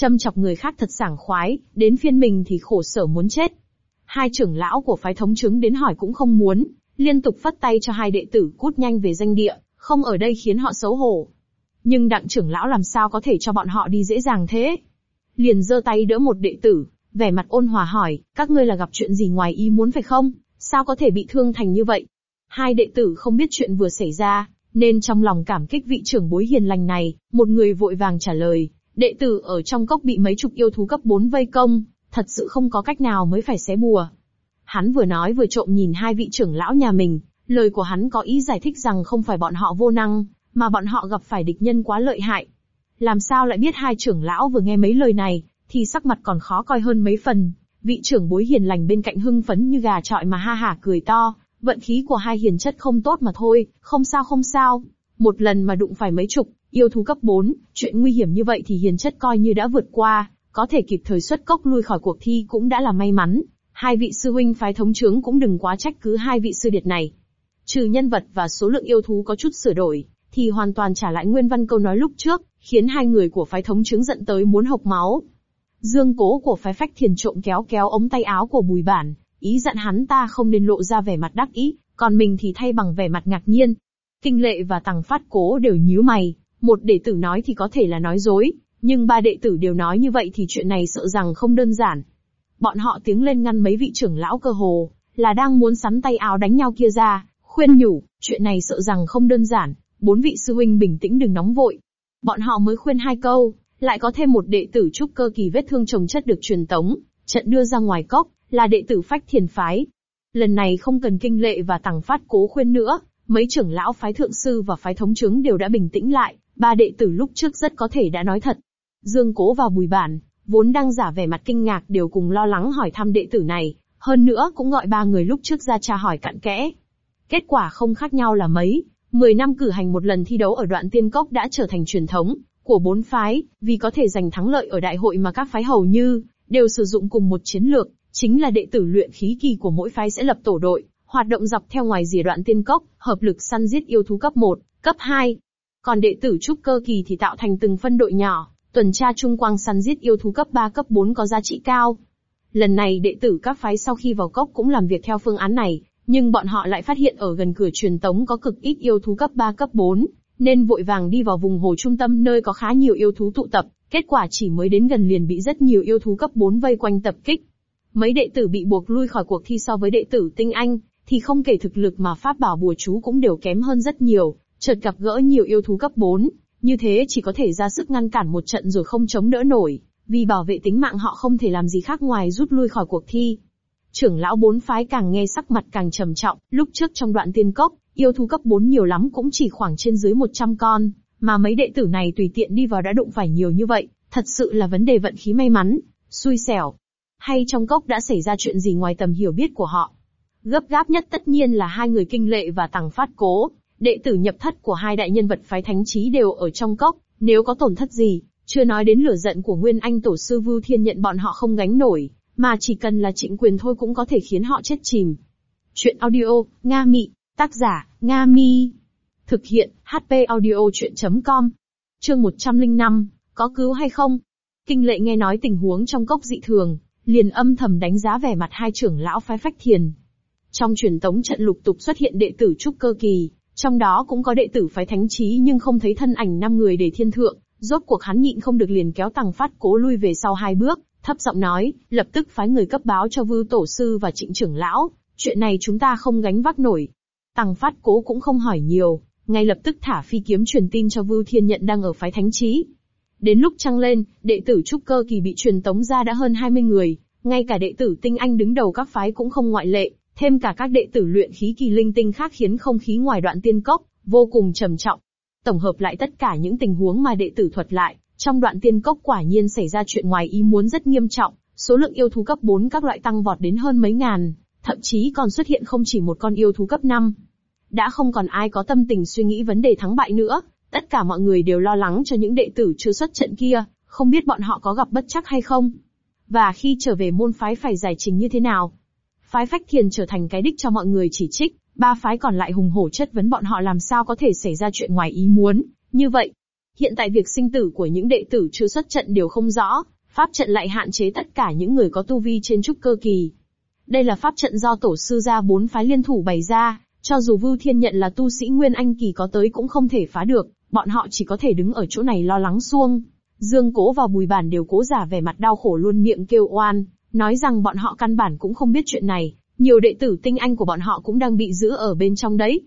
Châm chọc người khác thật sảng khoái, đến phiên mình thì khổ sở muốn chết. Hai trưởng lão của phái thống chứng đến hỏi cũng không muốn, liên tục phất tay cho hai đệ tử cút nhanh về danh địa, không ở đây khiến họ xấu hổ. Nhưng đặng trưởng lão làm sao có thể cho bọn họ đi dễ dàng thế? Liền giơ tay đỡ một đệ tử, vẻ mặt ôn hòa hỏi, các ngươi là gặp chuyện gì ngoài ý muốn phải không? Sao có thể bị thương thành như vậy? Hai đệ tử không biết chuyện vừa xảy ra, nên trong lòng cảm kích vị trưởng bối hiền lành này, một người vội vàng trả lời, đệ tử ở trong cốc bị mấy chục yêu thú cấp 4 vây công, thật sự không có cách nào mới phải xé bùa. Hắn vừa nói vừa trộm nhìn hai vị trưởng lão nhà mình, lời của hắn có ý giải thích rằng không phải bọn họ vô năng, mà bọn họ gặp phải địch nhân quá lợi hại. Làm sao lại biết hai trưởng lão vừa nghe mấy lời này, thì sắc mặt còn khó coi hơn mấy phần. Vị trưởng bối hiền lành bên cạnh hưng phấn như gà trọi mà ha hả cười to, vận khí của hai hiền chất không tốt mà thôi, không sao không sao. Một lần mà đụng phải mấy chục, yêu thú cấp 4, chuyện nguy hiểm như vậy thì hiền chất coi như đã vượt qua, có thể kịp thời xuất cốc lui khỏi cuộc thi cũng đã là may mắn. Hai vị sư huynh phái thống trướng cũng đừng quá trách cứ hai vị sư điệt này. Trừ nhân vật và số lượng yêu thú có chút sửa đổi, thì hoàn toàn trả lại nguyên văn câu nói lúc trước, khiến hai người của phái thống trướng giận tới muốn hộc máu. Dương cố của phái phách thiền trộm kéo kéo ống tay áo của bùi bản, ý dặn hắn ta không nên lộ ra vẻ mặt đắc ý, còn mình thì thay bằng vẻ mặt ngạc nhiên. Kinh lệ và tăng phát cố đều nhíu mày, một đệ tử nói thì có thể là nói dối, nhưng ba đệ tử đều nói như vậy thì chuyện này sợ rằng không đơn giản. Bọn họ tiếng lên ngăn mấy vị trưởng lão cơ hồ, là đang muốn sắn tay áo đánh nhau kia ra, khuyên nhủ, chuyện này sợ rằng không đơn giản, bốn vị sư huynh bình tĩnh đừng nóng vội. Bọn họ mới khuyên hai câu, lại có thêm một đệ tử trúc cơ kỳ vết thương trồng chất được truyền tống, trận đưa ra ngoài cốc, là đệ tử phách thiền phái. Lần này không cần kinh lệ và tàng phát cố khuyên nữa, mấy trưởng lão phái thượng sư và phái thống chứng đều đã bình tĩnh lại, ba đệ tử lúc trước rất có thể đã nói thật. Dương cố vào bùi bản, vốn đang giả vẻ mặt kinh ngạc đều cùng lo lắng hỏi thăm đệ tử này, hơn nữa cũng gọi ba người lúc trước ra tra hỏi cặn kẽ. Kết quả không khác nhau là mấy, mười năm cử hành một lần thi đấu ở đoạn tiên cốc đã trở thành truyền thống của bốn phái, vì có thể giành thắng lợi ở đại hội mà các phái hầu như đều sử dụng cùng một chiến lược, chính là đệ tử luyện khí kỳ của mỗi phái sẽ lập tổ đội, hoạt động dọc theo ngoài rìa đoạn tiên cốc, hợp lực săn giết yêu thú cấp 1, cấp 2. Còn đệ tử trúc cơ kỳ thì tạo thành từng phân đội nhỏ, tuần tra trung quang săn giết yêu thú cấp 3 cấp 4 có giá trị cao. Lần này đệ tử các phái sau khi vào cốc cũng làm việc theo phương án này, nhưng bọn họ lại phát hiện ở gần cửa truyền tống có cực ít yêu thú cấp 3 cấp 4, nên vội vàng đi vào vùng hồ trung tâm nơi có khá nhiều yêu thú tụ tập, kết quả chỉ mới đến gần liền bị rất nhiều yêu thú cấp 4 vây quanh tập kích. Mấy đệ tử bị buộc lui khỏi cuộc thi so với đệ tử tinh anh, thì không kể thực lực mà pháp bảo bùa chú cũng đều kém hơn rất nhiều, chợt gặp gỡ nhiều yêu thú cấp 4, như thế chỉ có thể ra sức ngăn cản một trận rồi không chống đỡ nổi, vì bảo vệ tính mạng họ không thể làm gì khác ngoài rút lui khỏi cuộc thi. Trưởng lão bốn phái càng nghe sắc mặt càng trầm trọng, lúc trước trong đoạn tiên cốc, yêu thú cấp 4 nhiều lắm cũng chỉ khoảng trên dưới 100 con, mà mấy đệ tử này tùy tiện đi vào đã đụng phải nhiều như vậy, thật sự là vấn đề vận khí may mắn, xui xẻo. Hay trong cốc đã xảy ra chuyện gì ngoài tầm hiểu biết của họ? Gấp gáp nhất tất nhiên là hai người kinh lệ và tàng phát cố, đệ tử nhập thất của hai đại nhân vật phái thánh trí đều ở trong cốc, nếu có tổn thất gì, chưa nói đến lửa giận của Nguyên Anh Tổ sư Vưu Thiên nhận bọn họ không gánh nổi, mà chỉ cần là trịnh quyền thôi cũng có thể khiến họ chết chìm. Chuyện audio, Nga Mị, tác giả, Nga Mi. Thực hiện, HP audio chuyện.com. Chương 105, có cứu hay không? Kinh lệ nghe nói tình huống trong cốc dị thường, liền âm thầm đánh giá vẻ mặt hai trưởng lão phái phách thiền. Trong truyền tống trận lục tục xuất hiện đệ tử trúc cơ kỳ, trong đó cũng có đệ tử phái thánh trí nhưng không thấy thân ảnh năm người để thiên thượng, rốt cuộc hắn nhịn không được liền kéo tăng phát cố lui về sau hai bước, thấp giọng nói, lập tức phái người cấp báo cho vư tổ sư và trịnh trưởng lão, chuyện này chúng ta không gánh vác nổi. Tăng phát cố cũng không hỏi nhiều, ngay lập tức thả phi kiếm truyền tin cho vư thiên nhận đang ở phái thánh trí. Đến lúc trăng lên, đệ tử trúc cơ kỳ bị truyền tống ra đã hơn 20 người, ngay cả đệ tử tinh anh đứng đầu các phái cũng không ngoại lệ, thêm cả các đệ tử luyện khí kỳ linh tinh khác khiến không khí ngoài đoạn tiên cốc, vô cùng trầm trọng. Tổng hợp lại tất cả những tình huống mà đệ tử thuật lại, trong đoạn tiên cốc quả nhiên xảy ra chuyện ngoài ý muốn rất nghiêm trọng, số lượng yêu thú cấp 4 các loại tăng vọt đến hơn mấy ngàn, thậm chí còn xuất hiện không chỉ một con yêu thú cấp 5. đã không còn ai có tâm tình suy nghĩ vấn đề thắng bại nữa, tất cả mọi người đều lo lắng cho những đệ tử chưa xuất trận kia, không biết bọn họ có gặp bất chắc hay không. Và khi trở về môn phái phải giải trình như thế nào? Phái phách thiền trở thành cái đích cho mọi người chỉ trích, ba phái còn lại hùng hổ chất vấn bọn họ làm sao có thể xảy ra chuyện ngoài ý muốn, như vậy. Hiện tại việc sinh tử của những đệ tử chưa xuất trận đều không rõ, pháp trận lại hạn chế tất cả những người có tu vi trên trúc cơ kỳ. Đây là pháp trận do tổ sư gia bốn phái liên thủ bày ra, cho dù Vưu Thiên nhận là tu sĩ Nguyên Anh kỳ có tới cũng không thể phá được, bọn họ chỉ có thể đứng ở chỗ này lo lắng xuông. Dương Cố và Bùi Bản đều cố giả vẻ mặt đau khổ luôn miệng kêu oan, nói rằng bọn họ căn bản cũng không biết chuyện này, nhiều đệ tử tinh anh của bọn họ cũng đang bị giữ ở bên trong đấy.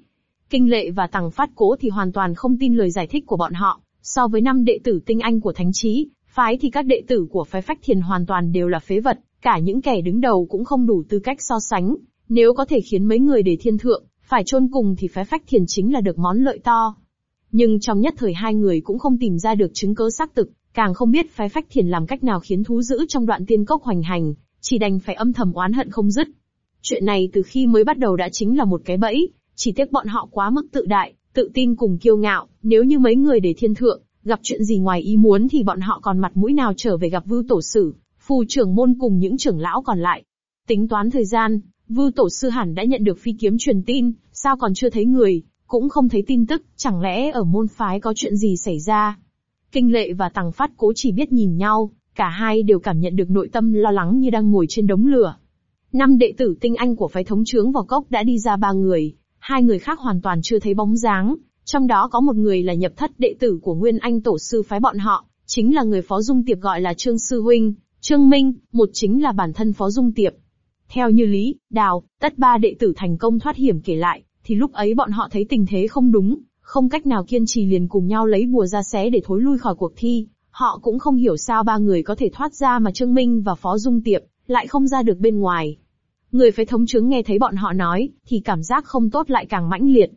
Kinh lệ và tàng phát cố thì hoàn toàn không tin lời giải thích của bọn họ, so với năm đệ tử tinh anh của thánh trí, phái thì các đệ tử của phái phách thiền hoàn toàn đều là phế vật, cả những kẻ đứng đầu cũng không đủ tư cách so sánh. Nếu có thể khiến mấy người để thiên thượng, phải chôn cùng thì phái phách thiền chính là được món lợi to. Nhưng trong nhất thời hai người cũng không tìm ra được chứng cớ xác thực, càng không biết phái phách thiền làm cách nào khiến thú dữ trong đoạn tiên cốc hoành hành, chỉ đành phải âm thầm oán hận không dứt. Chuyện này từ khi mới bắt đầu đã chính là một cái bẫy, chỉ tiếc bọn họ quá mức tự đại, tự tin cùng kiêu ngạo, nếu như mấy người để thiên thượng, gặp chuyện gì ngoài ý muốn thì bọn họ còn mặt mũi nào trở về gặp Vưu Tổ Sử, phù trưởng môn cùng những trưởng lão còn lại. Tính toán thời gian, Vưu Tổ Sư hẳn đã nhận được phi kiếm truyền tin, sao còn chưa thấy người, cũng không thấy tin tức, chẳng lẽ ở môn phái có chuyện gì xảy ra. Kinh lệ và Tằng Phát cố chỉ biết nhìn nhau, cả hai đều cảm nhận được nội tâm lo lắng như đang ngồi trên đống lửa. Năm đệ tử tinh anh của phái thống trướng vào cốc đã đi ra ba người, hai người khác hoàn toàn chưa thấy bóng dáng, trong đó có một người là nhập thất đệ tử của Nguyên Anh tổ sư phái bọn họ, chính là người Phó Dung Tiệp gọi là Trương Sư Huynh, Trương Minh, một chính là bản thân Phó Dung Tiệp. Theo như Lý, Đào, tất ba đệ tử thành công thoát hiểm kể lại, thì lúc ấy bọn họ thấy tình thế không đúng, không cách nào kiên trì liền cùng nhau lấy bùa ra xé để thối lui khỏi cuộc thi. Họ cũng không hiểu sao ba người có thể thoát ra mà Trương Minh và Phó Dung Tiệp lại không ra được bên ngoài. Người phái thống chứng nghe thấy bọn họ nói, thì cảm giác không tốt lại càng mãnh liệt.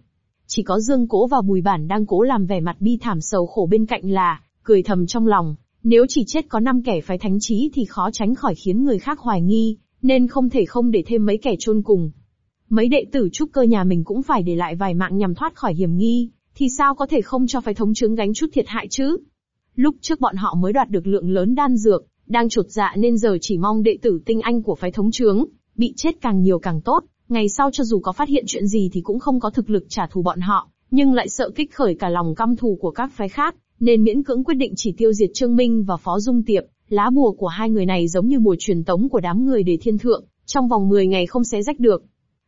Chỉ có Dương Cố và Bùi Bản đang cố làm vẻ mặt bi thảm sầu khổ bên cạnh là, cười thầm trong lòng, nếu chỉ chết có năm kẻ phái thánh trí thì khó tránh khỏi khiến người khác hoài nghi, nên không thể không để thêm mấy kẻ chôn cùng. Mấy đệ tử trúc cơ nhà mình cũng phải để lại vài mạng nhằm thoát khỏi hiểm nghi, thì sao có thể không cho phái thống chứng gánh chút thiệt hại chứ? Lúc trước bọn họ mới đoạt được lượng lớn đan dược, đang trột dạ nên giờ chỉ mong đệ tử tinh anh của phái thống trướng, bị chết càng nhiều càng tốt, ngày sau cho dù có phát hiện chuyện gì thì cũng không có thực lực trả thù bọn họ, nhưng lại sợ kích khởi cả lòng căm thù của các phái khác, nên miễn cưỡng quyết định chỉ tiêu diệt Trương Minh và Phó Dung Tiệp, lá bùa của hai người này giống như bùa truyền tống của đám người đề thiên thượng, trong vòng 10 ngày không xé rách được.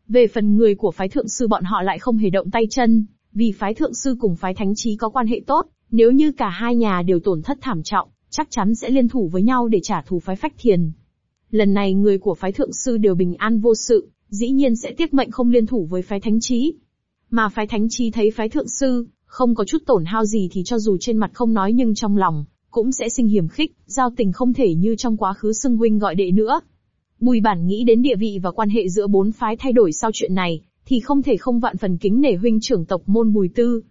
Về phần người của phái thượng sư bọn họ lại không hề động tay chân, vì phái thượng sư cùng phái thánh trí có quan hệ tốt, nếu như cả hai nhà đều tổn thất thảm trọng, chắc chắn sẽ liên thủ với nhau để trả thù phái phách thiền. Lần này người của phái thượng sư đều bình an vô sự, dĩ nhiên sẽ tiếc mệnh không liên thủ với phái thánh trí. Mà phái thánh trí thấy phái thượng sư, không có chút tổn hao gì thì cho dù trên mặt không nói nhưng trong lòng, cũng sẽ sinh hiểm khích, giao tình không thể như trong quá khứ xưng huynh gọi đệ nữa. Bùi bản nghĩ đến địa vị và quan hệ giữa bốn phái thay đổi sau chuyện này, thì không thể không vạn phần kính nể huynh trưởng tộc môn bùi tư.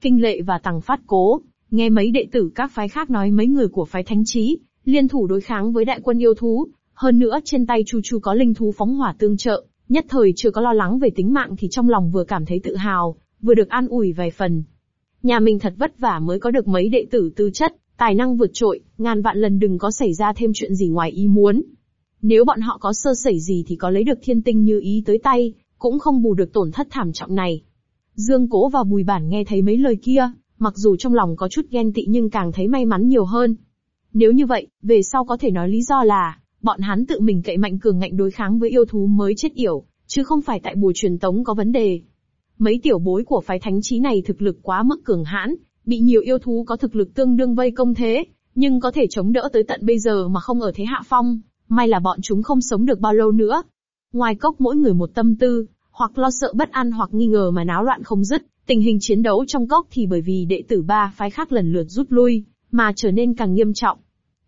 Kinh lệ và tăng phát cố, nghe mấy đệ tử các phái khác nói mấy người của phái thánh trí, liên thủ đối kháng với đại quân yêu thú, hơn nữa trên tay Chu Chu có linh thú phóng hỏa tương trợ, nhất thời chưa có lo lắng về tính mạng thì trong lòng vừa cảm thấy tự hào, vừa được an ủi vài phần. Nhà mình thật vất vả mới có được mấy đệ tử tư chất, tài năng vượt trội, ngàn vạn lần đừng có xảy ra thêm chuyện gì ngoài ý muốn. Nếu bọn họ có sơ sẩy gì thì có lấy được thiên tinh như ý tới tay, cũng không bù được tổn thất thảm trọng này. Dương Cố và Bùi Bản nghe thấy mấy lời kia, mặc dù trong lòng có chút ghen tị nhưng càng thấy may mắn nhiều hơn. Nếu như vậy, về sau có thể nói lý do là, bọn hắn tự mình cậy mạnh cường ngạnh đối kháng với yêu thú mới chết yểu, chứ không phải tại bùa truyền tống có vấn đề. Mấy tiểu bối của phái thánh trí này thực lực quá mức cường hãn, bị nhiều yêu thú có thực lực tương đương vây công thế, nhưng có thể chống đỡ tới tận bây giờ mà không ở thế hạ phong, may là bọn chúng không sống được bao lâu nữa. Ngoài cốc mỗi người một tâm tư, hoặc lo sợ bất an hoặc nghi ngờ mà náo loạn không dứt, tình hình chiến đấu trong cốc thì bởi vì đệ tử ba phái khác lần lượt rút lui, mà trở nên càng nghiêm trọng.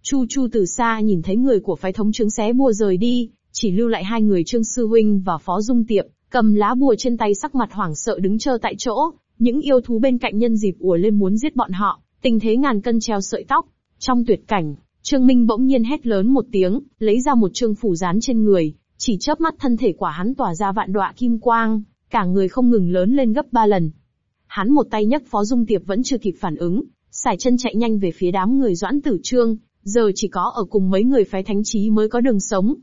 Chu Chu từ xa nhìn thấy người của phái thống chứng xé bùa rời đi, chỉ lưu lại hai người Trương Sư Huynh và Phó Dung Tiệp, cầm lá bùa trên tay sắc mặt hoảng sợ đứng chờ tại chỗ, những yêu thú bên cạnh nhân dịp ùa lên muốn giết bọn họ, tình thế ngàn cân treo sợi tóc. Trong tuyệt cảnh, Trương Minh bỗng nhiên hét lớn một tiếng, lấy ra một trương phủ dán trên người, chỉ chớp mắt thân thể quả hắn tỏa ra vạn đọa kim quang, cả người không ngừng lớn lên gấp ba lần. Hắn một tay nhấc Phó Dung Tiệp vẫn chưa kịp phản ứng, xài chân chạy nhanh về phía đám người Doãn Tử Trương, giờ chỉ có ở cùng mấy người phái thánh trí mới có đường sống.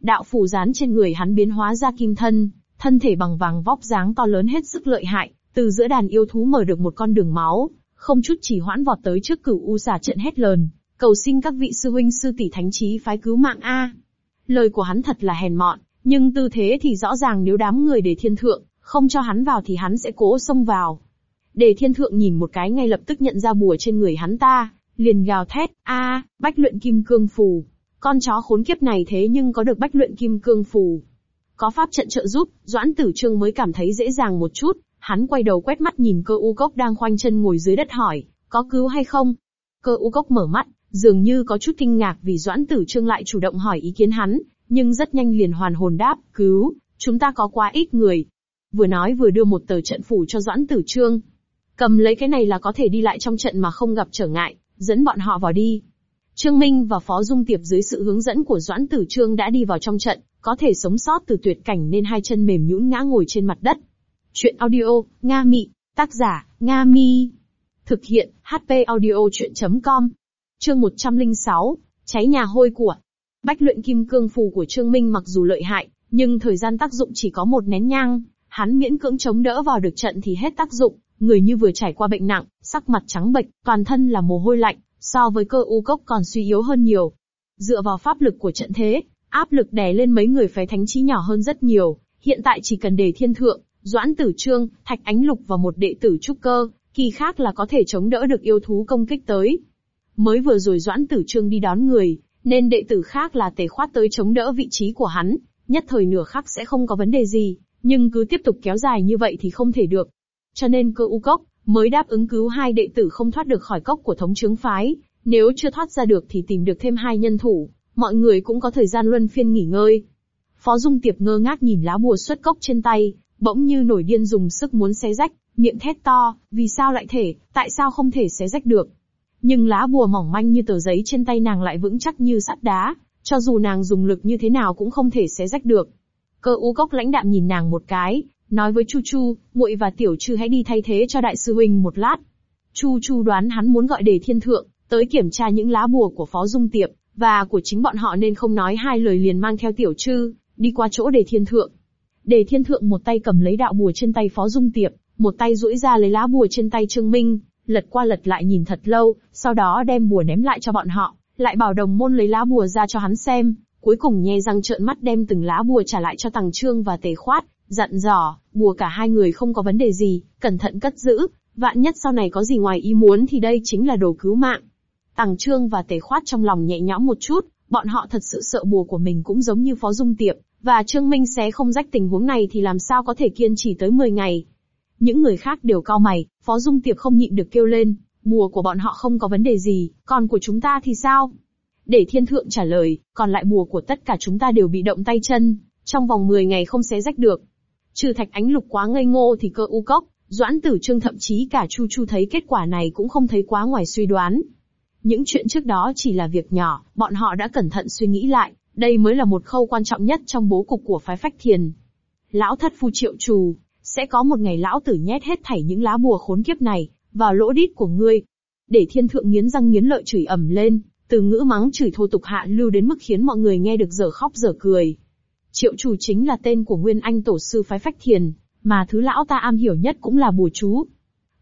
Đạo phù dán trên người hắn biến hóa ra kim thân, thân thể bằng vàng vóc dáng to lớn hết sức lợi hại, từ giữa đàn yêu thú mở được một con đường máu, không chút chỉ hoãn vọt tới trước cửu u xà trận hét lớn, cầu xin các vị sư huynh sư tỷ thánh trí phái cứu mạng a. Lời của hắn thật là hèn mọn, nhưng tư thế thì rõ ràng nếu đám người để thiên thượng, không cho hắn vào thì hắn sẽ cố xông vào. Để thiên thượng nhìn một cái ngay lập tức nhận ra bùa trên người hắn ta, liền gào thét, a, bách luyện kim cương phù. Con chó khốn kiếp này thế nhưng có được bách luyện kim cương phù. Có pháp trận trợ giúp, Doãn Tử Trương mới cảm thấy dễ dàng một chút, hắn quay đầu quét mắt nhìn cơ u cốc đang khoanh chân ngồi dưới đất hỏi, có cứu hay không? Cơ u cốc mở mắt, dường như có chút kinh ngạc vì Doãn Tử Trương lại chủ động hỏi ý kiến hắn, nhưng rất nhanh liền hoàn hồn đáp, cứu, chúng ta có quá ít người. Vừa nói vừa đưa một tờ trận phủ cho Doãn Tử Trương. Cầm lấy cái này là có thể đi lại trong trận mà không gặp trở ngại, dẫn bọn họ vào đi. Trương Minh và Phó Dung Tiệp dưới sự hướng dẫn của Doãn Tử Trương đã đi vào trong trận, có thể sống sót từ tuyệt cảnh nên hai chân mềm nhũn ngã ngồi trên mặt đất. Chuyện audio, Nga Mị, tác giả, Nga Mi. Thực hiện, HP audio chuyện.com. Chương 106, cháy nhà hôi của. Bách luyện kim cương phù của Trương Minh mặc dù lợi hại, nhưng thời gian tác dụng chỉ có một nén nhang, hắn miễn cưỡng chống đỡ vào được trận thì hết tác dụng, người như vừa trải qua bệnh nặng, sắc mặt trắng bệch, toàn thân là mồ hôi lạnh, so với cơ u cốc còn suy yếu hơn nhiều. Dựa vào pháp lực của trận thế, áp lực đè lên mấy người phái thánh trí nhỏ hơn rất nhiều, hiện tại chỉ cần đề thiên thượng, Doãn Tử Trương, Thạch Ánh Lục và một đệ tử trúc cơ, kỳ khác là có thể chống đỡ được yêu thú công kích tới. Mới vừa rồi Doãn Tử Trương đi đón người, nên đệ tử khác là tề khoát tới chống đỡ vị trí của hắn, nhất thời nửa khắc sẽ không có vấn đề gì, nhưng cứ tiếp tục kéo dài như vậy thì không thể được. Cho nên cơ u cốc, mới đáp ứng cứu hai đệ tử không thoát được khỏi cốc của thống trướng phái, nếu chưa thoát ra được thì tìm được thêm hai nhân thủ, mọi người cũng có thời gian luân phiên nghỉ ngơi. Phó Dung Tiệp ngơ ngác nhìn lá bùa xuất cốc trên tay, bỗng như nổi điên dùng sức muốn xé rách, miệng thét to, vì sao lại thể, tại sao không thể xé rách được. Nhưng lá bùa mỏng manh như tờ giấy trên tay nàng lại vững chắc như sắt đá, cho dù nàng dùng lực như thế nào cũng không thể xé rách được. Cơ u cốc lãnh đạm nhìn nàng một cái, nói với Chu Chu, muội và Tiểu Trư hãy đi thay thế cho đại sư huynh một lát. Chu Chu đoán hắn muốn gọi đề thiên thượng, tới kiểm tra những lá bùa của Phó Dung Tiệp, và của chính bọn họ nên không nói hai lời liền mang theo Tiểu Trư, đi qua chỗ đề thiên thượng. Đề thiên thượng một tay cầm lấy đạo bùa trên tay Phó Dung Tiệp, một tay duỗi ra lấy lá bùa trên tay Trương Minh, lật qua lật lại nhìn thật lâu, sau đó đem bùa ném lại cho bọn họ, lại bảo đồng môn lấy lá bùa ra cho hắn xem, cuối cùng nhe răng trợn mắt đem từng lá bùa trả lại cho Tằng Trương và Tề Khoát, dặn dò, bùa cả hai người không có vấn đề gì, cẩn thận cất giữ, vạn nhất sau này có gì ngoài ý muốn thì đây chính là đồ cứu mạng. Tằng Trương và Tề Khoát trong lòng nhẹ nhõm một chút, bọn họ thật sự sợ bùa của mình cũng giống như Phó Dung Tiệp, và Trương Minh sẽ không rách tình huống này thì làm sao có thể kiên trì tới 10 ngày. Những người khác đều cao mày, Phó Dung Tiệp không nhịn được kêu lên, bùa của bọn họ không có vấn đề gì, còn của chúng ta thì sao? Để thiên thượng trả lời, còn lại bùa của tất cả chúng ta đều bị động tay chân, trong vòng 10 ngày không xé rách được. Trừ thạch ánh lục quá ngây ngô thì cơ u cốc, doãn tử trương thậm chí cả chu chu thấy kết quả này cũng không thấy quá ngoài suy đoán. Những chuyện trước đó chỉ là việc nhỏ, bọn họ đã cẩn thận suy nghĩ lại, đây mới là một khâu quan trọng nhất trong bố cục của phái phách thiền. Lão thất phu triệu trù, sẽ có một ngày lão tử nhét hết thảy những lá bùa khốn kiếp này, vào lỗ đít của ngươi. Để thiên thượng nghiến răng nghiến lợi chửi ầm lên, từ ngữ mắng chửi thô tục hạ lưu đến mức khiến mọi người nghe được dở khóc dở cười. Triệu chủ chính là tên của Nguyên Anh tổ sư phái phách thiền, mà thứ lão ta am hiểu nhất cũng là bùa chú.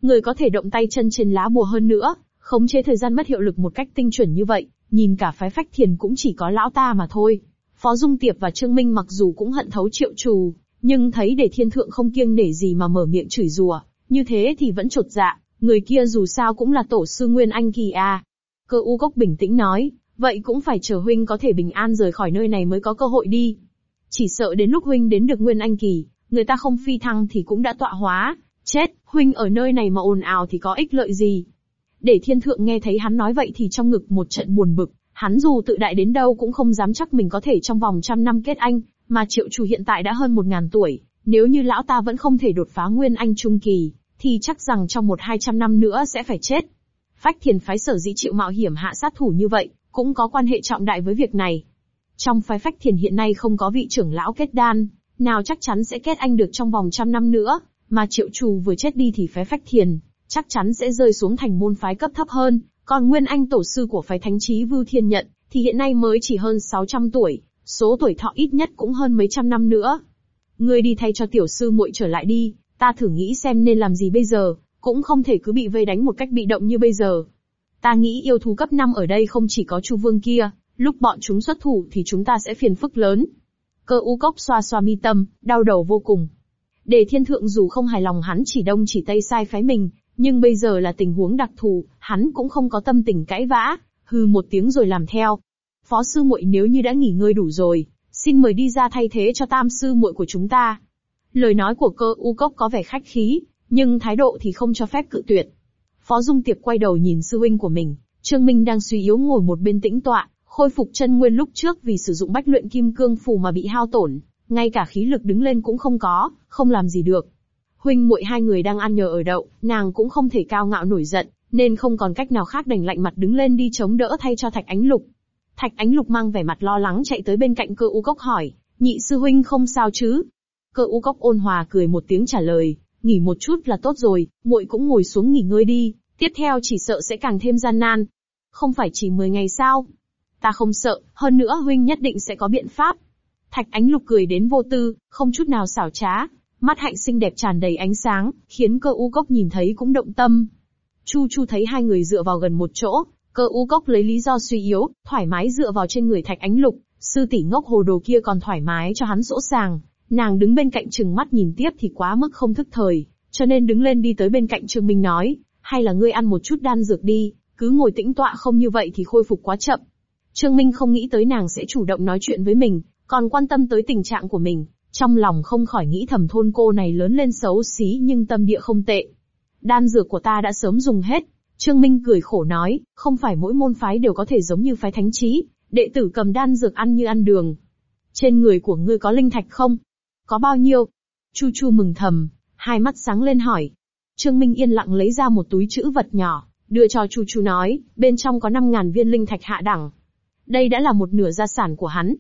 Người có thể động tay chân trên lá bùa hơn nữa, khống chế thời gian mất hiệu lực một cách tinh chuẩn như vậy, nhìn cả phái phách thiền cũng chỉ có lão ta mà thôi. Phó Dung Tiệp và Trương Minh mặc dù cũng hận thấu triệu trù, nhưng thấy để thiên thượng không kiêng để gì mà mở miệng chửi rủa, như thế thì vẫn trột dạ, người kia dù sao cũng là tổ sư Nguyên Anh kỳ a. Cơ u cốc bình tĩnh nói, vậy cũng phải chờ huynh có thể bình an rời khỏi nơi này mới có cơ hội đi. Chỉ sợ đến lúc huynh đến được Nguyên Anh kỳ, người ta không phi thăng thì cũng đã tọa hóa, chết, huynh ở nơi này mà ồn ào thì có ích lợi gì. Để thiên thượng nghe thấy hắn nói vậy thì trong ngực một trận buồn bực, hắn dù tự đại đến đâu cũng không dám chắc mình có thể trong vòng trăm năm kết anh, mà triệu chủ hiện tại đã hơn một ngàn tuổi, nếu như lão ta vẫn không thể đột phá nguyên anh trung kỳ, thì chắc rằng trong một hai trăm năm nữa sẽ phải chết. Phách thiền phái sở dĩ chịu mạo hiểm hạ sát thủ như vậy, cũng có quan hệ trọng đại với việc này. Trong phái phách thiền hiện nay không có vị trưởng lão kết đan, Nào chắc chắn sẽ kết anh được trong vòng trăm năm nữa, mà triệu trù vừa chết đi thì phái phách thiền, chắc chắn sẽ rơi xuống thành môn phái cấp thấp hơn, còn nguyên anh tổ sư của phái thánh trí Vưu Thiên Nhận, thì hiện nay mới chỉ hơn 600 tuổi, số tuổi thọ ít nhất cũng hơn mấy trăm năm nữa. Ngươi đi thay cho tiểu sư muội trở lại đi, ta thử nghĩ xem nên làm gì bây giờ, cũng không thể cứ bị vây đánh một cách bị động như bây giờ. Ta nghĩ yêu thú cấp 5 ở đây không chỉ có Chu Vương kia, lúc bọn chúng xuất thủ thì chúng ta sẽ phiền phức lớn. Cơ u cốc xoa xoa mi tâm, đau đầu vô cùng. Để thiên thượng dù không hài lòng hắn chỉ đông chỉ tây sai phái mình, nhưng bây giờ là tình huống đặc thù, hắn cũng không có tâm tình cãi vã, hừ một tiếng rồi làm theo. Phó sư muội nếu như đã nghỉ ngơi đủ rồi, xin mời đi ra thay thế cho tam sư muội của chúng ta. Lời nói của cơ u cốc có vẻ khách khí, nhưng thái độ thì không cho phép cự tuyệt. Phó Dung Tiệp quay đầu nhìn sư huynh của mình, Trương Minh đang suy yếu ngồi một bên tĩnh tọa, khôi phục chân nguyên lúc trước vì sử dụng bách luyện kim cương phù mà bị hao tổn, ngay cả khí lực đứng lên cũng không có, không làm gì được. Huynh muội hai người đang ăn nhờ ở đậu, nàng cũng không thể cao ngạo nổi giận, nên không còn cách nào khác đành lạnh mặt đứng lên đi chống đỡ thay cho Thạch Ánh Lục. Thạch Ánh Lục mang vẻ mặt lo lắng chạy tới bên cạnh cơ u cốc hỏi, nhị sư huynh không sao chứ? Cơ u cốc ôn hòa cười một tiếng trả lời, nghỉ một chút là tốt rồi, muội cũng ngồi xuống nghỉ ngơi đi, tiếp theo chỉ sợ sẽ càng thêm gian nan. Không phải chỉ 10 ngày sao? Ta không sợ, hơn nữa huynh nhất định sẽ có biện pháp. Thạch Ánh Lục cười đến vô tư, không chút nào xảo trá, mắt hạnh xinh đẹp tràn đầy ánh sáng, khiến cơ u cốc nhìn thấy cũng động tâm. Chu Chu thấy hai người dựa vào gần một chỗ, cơ u cốc lấy lý do suy yếu, thoải mái dựa vào trên người Thạch Ánh Lục, sư tỷ ngốc hồ đồ kia còn thoải mái cho hắn dỗ sàng. Nàng đứng bên cạnh chừng mắt nhìn tiếp thì quá mức không thức thời, cho nên đứng lên đi tới bên cạnh Trương Minh nói, hay là ngươi ăn một chút đan dược đi, cứ ngồi tĩnh tọa không như vậy thì khôi phục quá chậm. Trương Minh không nghĩ tới nàng sẽ chủ động nói chuyện với mình, còn quan tâm tới tình trạng của mình, trong lòng không khỏi nghĩ thầm thôn cô này lớn lên xấu xí nhưng tâm địa không tệ. Đan dược của ta đã sớm dùng hết. Trương Minh cười khổ nói, không phải mỗi môn phái đều có thể giống như phái thánh trí, đệ tử cầm đan dược ăn như ăn đường. Trên người của ngươi có linh thạch không? Có bao nhiêu? Chu Chu mừng thầm, hai mắt sáng lên hỏi. Trương Minh yên lặng lấy ra một túi chữ vật nhỏ, đưa cho Chu Chu nói, bên trong có 5.000 viên linh thạch hạ đẳng. Đây đã là một nửa gia sản của hắn.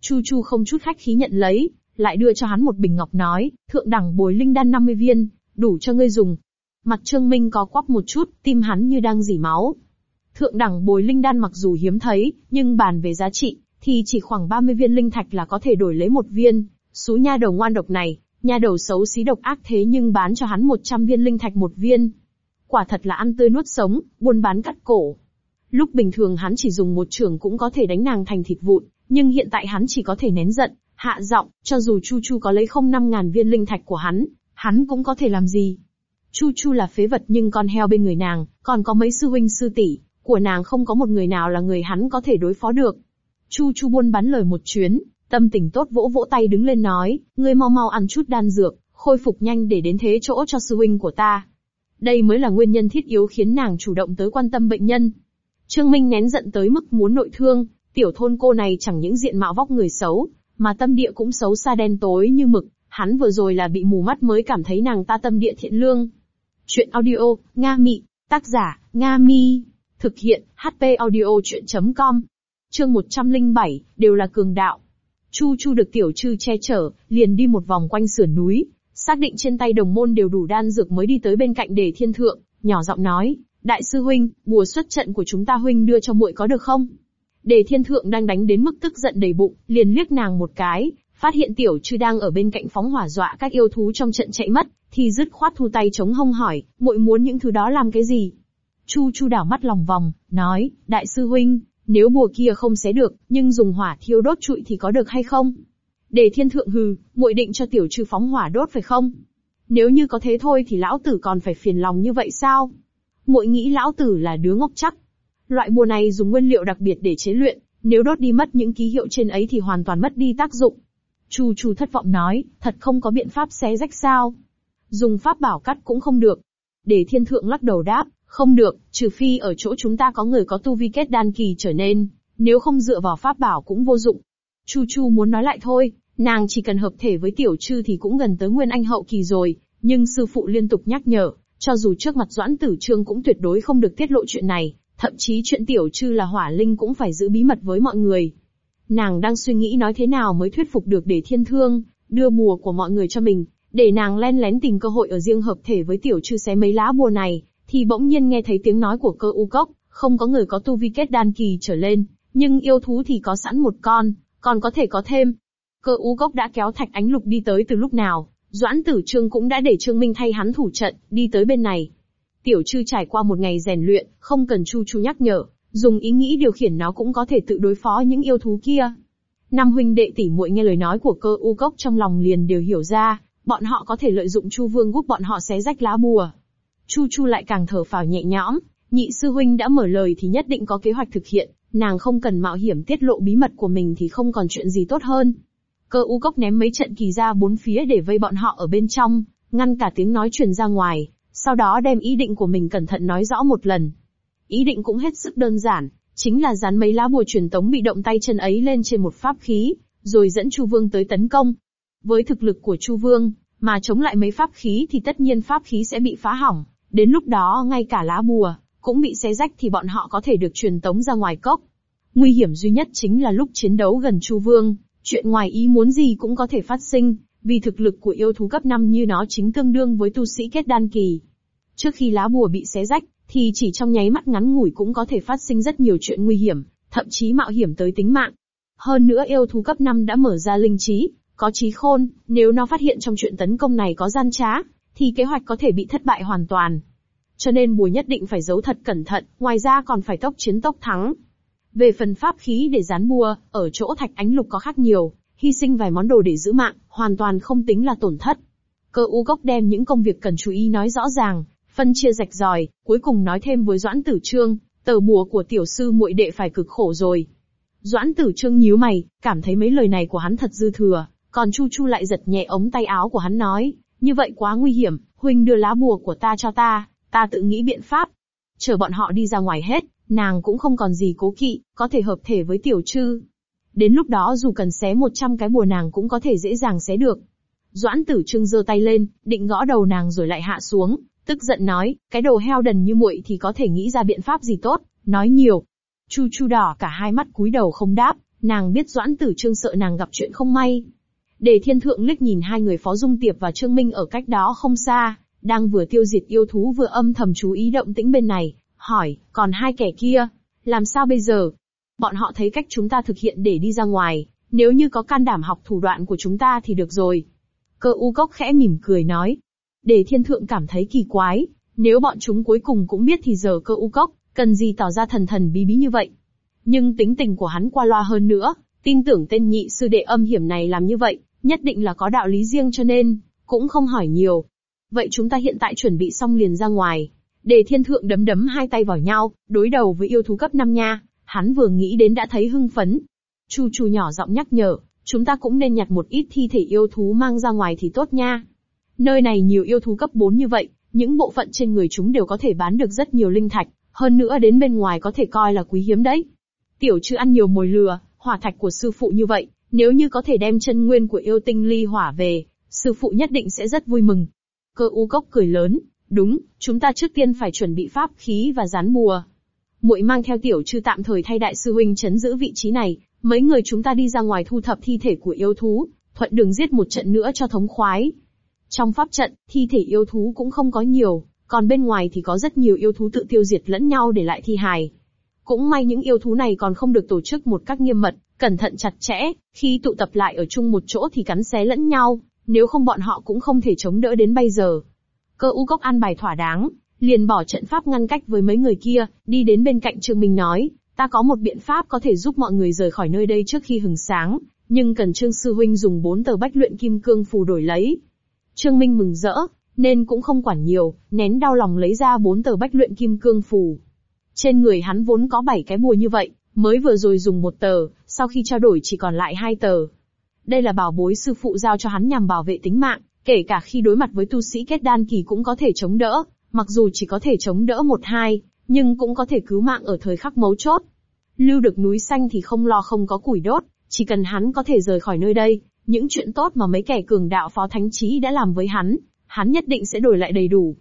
Chu Chu không chút khách khí nhận lấy, lại đưa cho hắn một bình ngọc nói, thượng đẳng bồi linh đan 50 viên, đủ cho ngươi dùng. Mặt Trương Minh có quắp một chút, tim hắn như đang dỉ máu. Thượng đẳng bồi linh đan mặc dù hiếm thấy, nhưng bàn về giá trị, thì chỉ khoảng 30 viên linh thạch là có thể đổi lấy một viên. số nha đầu ngoan độc này, nha đầu xấu xí độc ác thế nhưng bán cho hắn 100 viên linh thạch một viên. Quả thật là ăn tươi nuốt sống, buôn bán cắt cổ. Lúc bình thường hắn chỉ dùng một trường cũng có thể đánh nàng thành thịt vụn, nhưng hiện tại hắn chỉ có thể nén giận, hạ giọng, cho dù Chu Chu có lấy không năm ngàn viên linh thạch của hắn, hắn cũng có thể làm gì. Chu Chu là phế vật nhưng con heo bên người nàng, còn có mấy sư huynh sư tỷ của nàng không có một người nào là người hắn có thể đối phó được. Chu Chu buôn bắn lời một chuyến, tâm tình tốt vỗ vỗ tay đứng lên nói, ngươi mau mau ăn chút đan dược, khôi phục nhanh để đến thế chỗ cho sư huynh của ta. Đây mới là nguyên nhân thiết yếu khiến nàng chủ động tới quan tâm bệnh nhân. Trương Minh nén giận tới mức muốn nội thương, tiểu thôn cô này chẳng những diện mạo vóc người xấu, mà tâm địa cũng xấu xa đen tối như mực, hắn vừa rồi là bị mù mắt mới cảm thấy nàng ta tâm địa thiện lương. Chuyện audio, Nga Mị, tác giả, Nga Mi. Thực hiện, HP audio chuyện.com. Chương 107, đều là cường đạo. Chu Chu được tiểu trư che chở, liền đi một vòng quanh sườn núi, xác định trên tay đồng môn đều đủ đan dược mới đi tới bên cạnh để thiên thượng, nhỏ giọng nói, đại sư huynh, bùa xuất trận của chúng ta huynh đưa cho muội có được không? Đề thiên thượng đang đánh đến mức tức giận đầy bụng, liền liếc nàng một cái, phát hiện tiểu chư đang ở bên cạnh phóng hỏa dọa các yêu thú trong trận chạy mất, thì dứt khoát thu tay chống hông hỏi, muội muốn những thứ đó làm cái gì? Chu chu đảo mắt lòng vòng, nói, đại sư huynh, nếu bùa kia không xé được, nhưng dùng hỏa thiêu đốt trụi thì có được hay không? để thiên thượng hừ, muội định cho tiểu trư phóng hỏa đốt phải không? Nếu như có thế thôi thì lão tử còn phải phiền lòng như vậy sao? Muội nghĩ lão tử là đứa ngốc chắc, Loại bùa này dùng nguyên liệu đặc biệt để chế luyện, nếu đốt đi mất những ký hiệu trên ấy thì hoàn toàn mất đi tác dụng. Chu Chu thất vọng nói, thật không có biện pháp xé rách sao? Dùng pháp bảo cắt cũng không được. Để thiên thượng lắc đầu đáp, không được, trừ phi ở chỗ chúng ta có người có tu vi kết đan kỳ trở nên, nếu không dựa vào pháp bảo cũng vô dụng. Chu Chu muốn nói lại thôi, nàng chỉ cần hợp thể với tiểu trư thì cũng gần tới nguyên anh hậu kỳ rồi, nhưng sư phụ liên tục nhắc nhở, cho dù trước mặt doãn tử trương cũng tuyệt đối không được tiết lộ chuyện này, Thậm chí chuyện tiểu trư là hỏa linh cũng phải giữ bí mật với mọi người. Nàng đang suy nghĩ nói thế nào mới thuyết phục được để thiên thương, đưa bùa của mọi người cho mình, để nàng len lén tìm cơ hội ở riêng hợp thể với tiểu chư xé mấy lá bùa này, thì bỗng nhiên nghe thấy tiếng nói của cơ u cốc, không có người có tu vi kết đan kỳ trở lên, nhưng yêu thú thì có sẵn một con, còn có thể có thêm. Cơ u cốc đã kéo thạch ánh lục đi tới từ lúc nào, Doãn tử trương cũng đã để Trương Minh thay hắn thủ trận, đi tới bên này. Tiểu trư trải qua một ngày rèn luyện, không cần chu chu nhắc nhở, dùng ý nghĩ điều khiển nó cũng có thể tự đối phó những yêu thú kia. Năm huynh đệ tỷ muội nghe lời nói của cơ u cốc trong lòng liền đều hiểu ra, bọn họ có thể lợi dụng chu vương giúp bọn họ xé rách lá bùa. Chu chu lại càng thở phào nhẹ nhõm, nhị sư huynh đã mở lời thì nhất định có kế hoạch thực hiện, nàng không cần mạo hiểm tiết lộ bí mật của mình thì không còn chuyện gì tốt hơn. Cơ u cốc ném mấy trận kỳ ra bốn phía để vây bọn họ ở bên trong, ngăn cả tiếng nói truyền ra ngoài, sau đó đem ý định của mình cẩn thận nói rõ một lần. Ý định cũng hết sức đơn giản, chính là dán mấy lá bùa truyền tống bị động tay chân ấy lên trên một pháp khí, rồi dẫn Chu Vương tới tấn công. Với thực lực của Chu Vương, mà chống lại mấy pháp khí thì tất nhiên pháp khí sẽ bị phá hỏng, đến lúc đó ngay cả lá bùa cũng bị xé rách thì bọn họ có thể được truyền tống ra ngoài cốc. Nguy hiểm duy nhất chính là lúc chiến đấu gần Chu Vương, chuyện ngoài ý muốn gì cũng có thể phát sinh, vì thực lực của yêu thú cấp 5 như nó chính tương đương với tu sĩ kết đan kỳ. Trước khi lá bùa bị xé rách, thì chỉ trong nháy mắt ngắn ngủi cũng có thể phát sinh rất nhiều chuyện nguy hiểm, thậm chí mạo hiểm tới tính mạng. Hơn nữa yêu thú cấp 5 đã mở ra linh trí, có trí khôn, nếu nó phát hiện trong chuyện tấn công này có gian trá, thì kế hoạch có thể bị thất bại hoàn toàn. Cho nên bùi nhất định phải giấu thật cẩn thận, ngoài ra còn phải tốc chiến tốc thắng. Về phần pháp khí để dán bùa, ở chỗ thạch ánh lục có khác nhiều, hy sinh vài món đồ để giữ mạng, hoàn toàn không tính là tổn thất. Cơ u gốc đem những công việc cần chú ý nói rõ ràng, phân chia rạch ròi, cuối cùng nói thêm với Doãn Tử Trương, tờ bùa của tiểu sư muội đệ phải cực khổ rồi. Doãn Tử Trương nhíu mày, cảm thấy mấy lời này của hắn thật dư thừa, còn Chu Chu lại giật nhẹ ống tay áo của hắn nói, như vậy quá nguy hiểm, huynh đưa lá bùa của ta cho ta, ta tự nghĩ biện pháp. Chờ bọn họ đi ra ngoài hết, nàng cũng không còn gì cố kỵ, có thể hợp thể với tiểu trư. Đến lúc đó dù cần xé 100 cái bùa nàng cũng có thể dễ dàng xé được. Doãn tử trưng giơ tay lên, định gõ đầu nàng rồi lại hạ xuống, tức giận nói, cái đồ heo đần như muội thì có thể nghĩ ra biện pháp gì tốt, nói nhiều. Chu chu đỏ cả hai mắt cúi đầu không đáp, nàng biết doãn tử trương sợ nàng gặp chuyện không may. Để thiên thượng liếc nhìn hai người phó dung tiệp và trương minh ở cách đó không xa, đang vừa tiêu diệt yêu thú vừa âm thầm chú ý động tĩnh bên này, hỏi, còn hai kẻ kia, làm sao bây giờ? Bọn họ thấy cách chúng ta thực hiện để đi ra ngoài, nếu như có can đảm học thủ đoạn của chúng ta thì được rồi. Cơ u cốc khẽ mỉm cười nói. Để thiên thượng cảm thấy kỳ quái, nếu bọn chúng cuối cùng cũng biết thì giờ cơ u cốc, cần gì tỏ ra thần thần bí bí như vậy. Nhưng tính tình của hắn qua loa hơn nữa, tin tưởng tên nhị sư đệ âm hiểm này làm như vậy, nhất định là có đạo lý riêng cho nên, cũng không hỏi nhiều. Vậy chúng ta hiện tại chuẩn bị xong liền ra ngoài, để thiên thượng đấm đấm hai tay vào nhau, đối đầu với yêu thú cấp 5 nha, hắn vừa nghĩ đến đã thấy hưng phấn. Chu chu nhỏ giọng nhắc nhở, chúng ta cũng nên nhặt một ít thi thể yêu thú mang ra ngoài thì tốt nha. Nơi này nhiều yêu thú cấp 4 như vậy, những bộ phận trên người chúng đều có thể bán được rất nhiều linh thạch, hơn nữa đến bên ngoài có thể coi là quý hiếm đấy. Tiểu chư ăn nhiều mồi lừa, hỏa thạch của sư phụ như vậy, nếu như có thể đem chân nguyên của yêu tinh ly hỏa về, sư phụ nhất định sẽ rất vui mừng. Cơ u cốc cười lớn, Đúng, chúng ta trước tiên phải chuẩn bị pháp khí và rán bùa. Muội mang theo tiểu chư tạm thời thay đại sư huynh chấn giữ vị trí này, mấy người chúng ta đi ra ngoài thu thập thi thể của yêu thú, thuận đường giết một trận nữa cho thống khoái. Trong pháp trận, thi thể yêu thú cũng không có nhiều, còn bên ngoài thì có rất nhiều yêu thú tự tiêu diệt lẫn nhau để lại thi hài. Cũng may những yêu thú này còn không được tổ chức một cách nghiêm mật, cẩn thận chặt chẽ, khi tụ tập lại ở chung một chỗ thì cắn xé lẫn nhau, nếu không bọn họ cũng không thể chống đỡ đến bây giờ. Cơ u cốc an bài thỏa đáng, liền bỏ trận pháp ngăn cách với mấy người kia, đi đến bên cạnh Trương Minh nói, ta có một biện pháp có thể giúp mọi người rời khỏi nơi đây trước khi hừng sáng, nhưng cần Trương Sư Huynh dùng bốn tờ bách luyện kim cương phù đổi lấy. Trương Minh mừng rỡ, nên cũng không quản nhiều, nén đau lòng lấy ra bốn tờ bách luyện kim cương phù. Trên người hắn vốn có bảy cái bùa như vậy, mới vừa rồi dùng một tờ, sau khi trao đổi chỉ còn lại hai tờ. Đây là bảo bối sư phụ giao cho hắn nhằm bảo vệ tính mạng, Kể cả khi đối mặt với tu sĩ kết đan kỳ cũng có thể chống đỡ, mặc dù chỉ có thể chống đỡ một hai, nhưng cũng có thể cứu mạng ở thời khắc mấu chốt. Lưu được núi xanh thì không lo không có củi đốt, chỉ cần hắn có thể rời khỏi nơi đây, những chuyện tốt mà mấy kẻ cường đạo phó thánh trí đã làm với hắn, hắn nhất định sẽ đổi lại đầy đủ.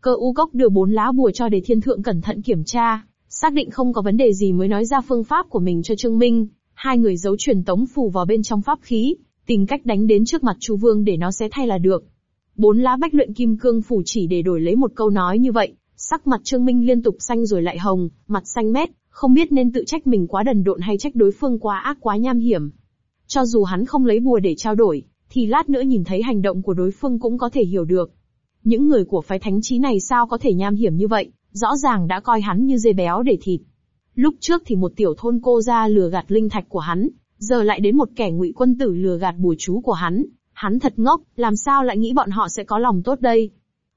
Cơ u cốc đưa bốn lá bùa cho đề thiên thượng cẩn thận kiểm tra, xác định không có vấn đề gì mới nói ra phương pháp của mình cho Trương Minh. Hai người giấu truyền tống phù vào bên trong pháp khí, Tìm cách đánh đến trước mặt Chu Vương để nó sẽ thay là được. Bốn lá bách luyện kim cương phủ chỉ để đổi lấy một câu nói như vậy, sắc mặt Trương Minh liên tục xanh rồi lại hồng, mặt xanh mét, không biết nên tự trách mình quá đần độn hay trách đối phương quá ác quá nham hiểm. Cho dù hắn không lấy bùa để trao đổi, thì lát nữa nhìn thấy hành động của đối phương cũng có thể hiểu được. Những người của phái thánh trí này sao có thể nham hiểm như vậy, rõ ràng đã coi hắn như dê béo để thịt. Lúc trước thì một tiểu thôn cô ra lừa gạt linh thạch của hắn, giờ lại đến một kẻ ngụy quân tử lừa gạt bùa chú của hắn. Hắn thật ngốc, làm sao lại nghĩ bọn họ sẽ có lòng tốt đây?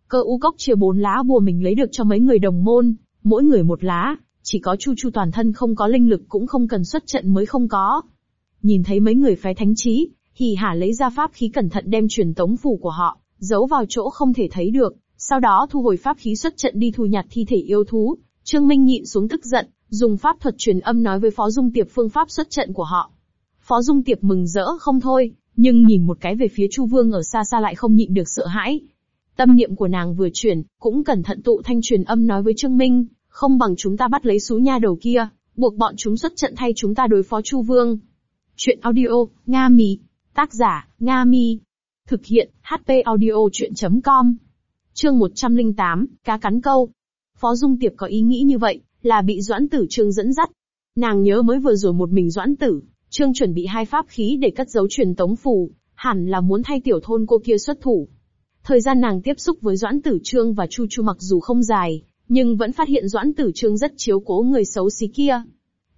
Cơ u cốc chia bốn lá bùa mình lấy được cho mấy người đồng môn, mỗi người một lá, chỉ có Chu Chu toàn thân không có linh lực cũng không cần xuất trận mới không có. Nhìn thấy mấy người phái thánh trí, hỉ hả lấy ra pháp khí cẩn thận đem truyền tống phủ của họ, giấu vào chỗ không thể thấy được, sau đó thu hồi pháp khí xuất trận đi thu nhặt thi thể yêu thú. Trương Minh nhịn xuống tức giận, dùng pháp thuật truyền âm nói với Phó Dung Tiệp phương pháp xuất trận của họ. Phó Dung Tiệp mừng rỡ không thôi, nhưng nhìn một cái về phía Chu Vương ở xa xa lại không nhịn được sợ hãi. Tâm niệm của nàng vừa chuyển, cũng cẩn thận tụ thanh truyền âm nói với Trương Minh, không bằng chúng ta bắt lấy xú nha đầu kia, buộc bọn chúng xuất trận thay chúng ta đối phó Chu Vương. Chuyện audio, Nga Mi. Tác giả, Nga Mi. Thực hiện, HP audio chuyện.com. Chương 108, cá cắn câu. Phó Dung Tiệp có ý nghĩ như vậy, là bị Doãn Tử Trương dẫn dắt. Nàng nhớ mới vừa rồi một mình Doãn Tử, Trương chuẩn bị hai pháp khí để cất giấu truyền tống phù, hẳn là muốn thay tiểu thôn cô kia xuất thủ. Thời gian nàng tiếp xúc với Doãn Tử Trương và Chu Chu mặc dù không dài, nhưng vẫn phát hiện Doãn Tử Trương rất chiếu cố người xấu xí kia.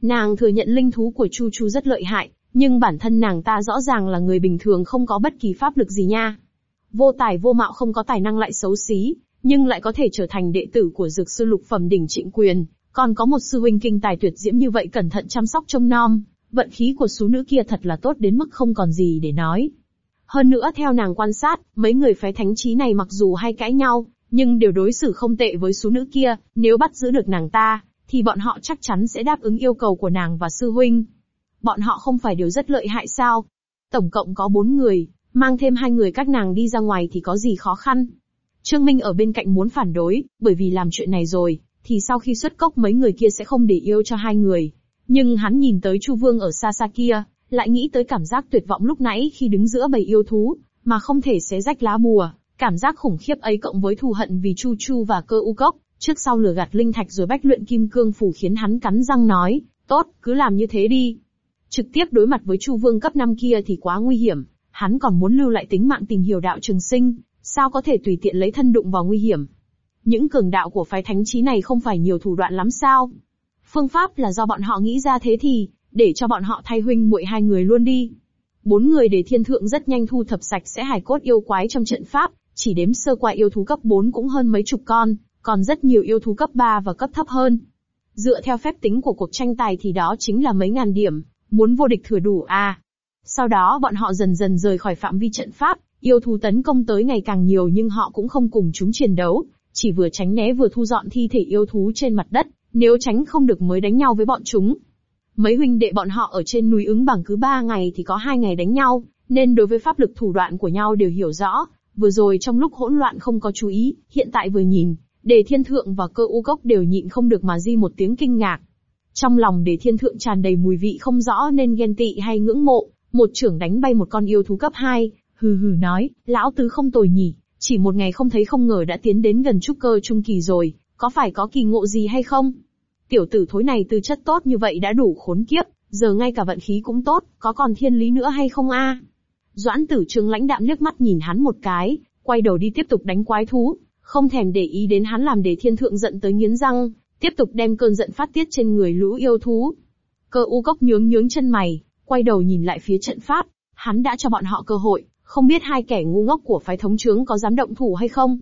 Nàng thừa nhận linh thú của Chu Chu rất lợi hại, nhưng bản thân nàng ta rõ ràng là người bình thường không có bất kỳ pháp lực gì nha. Vô tài vô mạo không có tài năng lại xấu xí, nhưng lại có thể trở thành đệ tử của dược sư lục phẩm đỉnh trịnh quyền, còn có một sư huynh kinh tài tuyệt diễm như vậy cẩn thận chăm sóc trông nom, vận khí của số nữ kia thật là tốt đến mức không còn gì để nói. Hơn nữa theo nàng quan sát, mấy người phái thánh trí này mặc dù hay cãi nhau, nhưng đều đối xử không tệ với số nữ kia, nếu bắt giữ được nàng ta, thì bọn họ chắc chắn sẽ đáp ứng yêu cầu của nàng và sư huynh. Bọn họ không phải đều rất lợi hại sao? Tổng cộng có bốn người, mang thêm hai người các nàng đi ra ngoài thì có gì khó khăn. Trương Minh ở bên cạnh muốn phản đối, bởi vì làm chuyện này rồi, thì sau khi xuất cốc mấy người kia sẽ không để yêu cho hai người. Nhưng hắn nhìn tới Chu Vương ở xa xa kia, lại nghĩ tới cảm giác tuyệt vọng lúc nãy khi đứng giữa bầy yêu thú, mà không thể xé rách lá bùa. Cảm giác khủng khiếp ấy cộng với thù hận vì Chu Chu và cơ u cốc, trước sau lửa gạt linh thạch rồi bách luyện kim cương phủ khiến hắn cắn răng nói, tốt, cứ làm như thế đi. Trực tiếp đối mặt với Chu Vương cấp 5 kia thì quá nguy hiểm, hắn còn muốn lưu lại tính mạng tìm hiểu đạo trường sinh, sao có thể tùy tiện lấy thân đụng vào nguy hiểm. Những cường đạo của phái thánh trí này không phải nhiều thủ đoạn lắm sao? Phương pháp là do bọn họ nghĩ ra thế thì, để cho bọn họ thay huynh muội hai người luôn đi. Bốn người để thiên thượng rất nhanh thu thập sạch sẽ hài cốt yêu quái trong trận pháp, chỉ đếm sơ qua yêu thú cấp 4 cũng hơn mấy chục con, còn rất nhiều yêu thú cấp 3 và cấp thấp hơn. Dựa theo phép tính của cuộc tranh tài thì đó chính là mấy ngàn điểm, muốn vô địch thừa đủ à. Sau đó bọn họ dần dần rời khỏi phạm vi trận pháp, yêu thú tấn công tới ngày càng nhiều nhưng họ cũng không cùng chúng chiến đấu, chỉ vừa tránh né vừa thu dọn thi thể yêu thú trên mặt đất, nếu tránh không được mới đánh nhau với bọn chúng. Mấy huynh đệ bọn họ ở trên núi ứng bằng cứ ba ngày thì có hai ngày đánh nhau, nên đối với pháp lực thủ đoạn của nhau đều hiểu rõ, vừa rồi trong lúc hỗn loạn không có chú ý, hiện tại vừa nhìn, đề thiên thượng và cơ u cốc đều nhịn không được mà di một tiếng kinh ngạc. Trong lòng để thiên thượng tràn đầy mùi vị không rõ nên ghen tị hay ngưỡng mộ, một trưởng đánh bay một con yêu thú cấp 2, hừ hừ nói, lão tứ không tồi nhỉ, chỉ một ngày không thấy không ngờ đã tiến đến gần trúc cơ trung kỳ rồi, có phải có kỳ ngộ gì hay không? Tiểu tử thối này tư chất tốt như vậy đã đủ khốn kiếp, giờ ngay cả vận khí cũng tốt, có còn thiên lý nữa hay không a? Doãn tử trương lãnh đạm liếc mắt nhìn hắn một cái, quay đầu đi tiếp tục đánh quái thú, không thèm để ý đến hắn làm để thiên thượng giận tới nghiến răng, tiếp tục đem cơn giận phát tiết trên người lũ yêu thú. Cơ u cốc nhướng nhướng chân mày, quay đầu nhìn lại phía trận pháp, hắn đã cho bọn họ cơ hội, không biết hai kẻ ngu ngốc của phái thống trướng có dám động thủ hay không.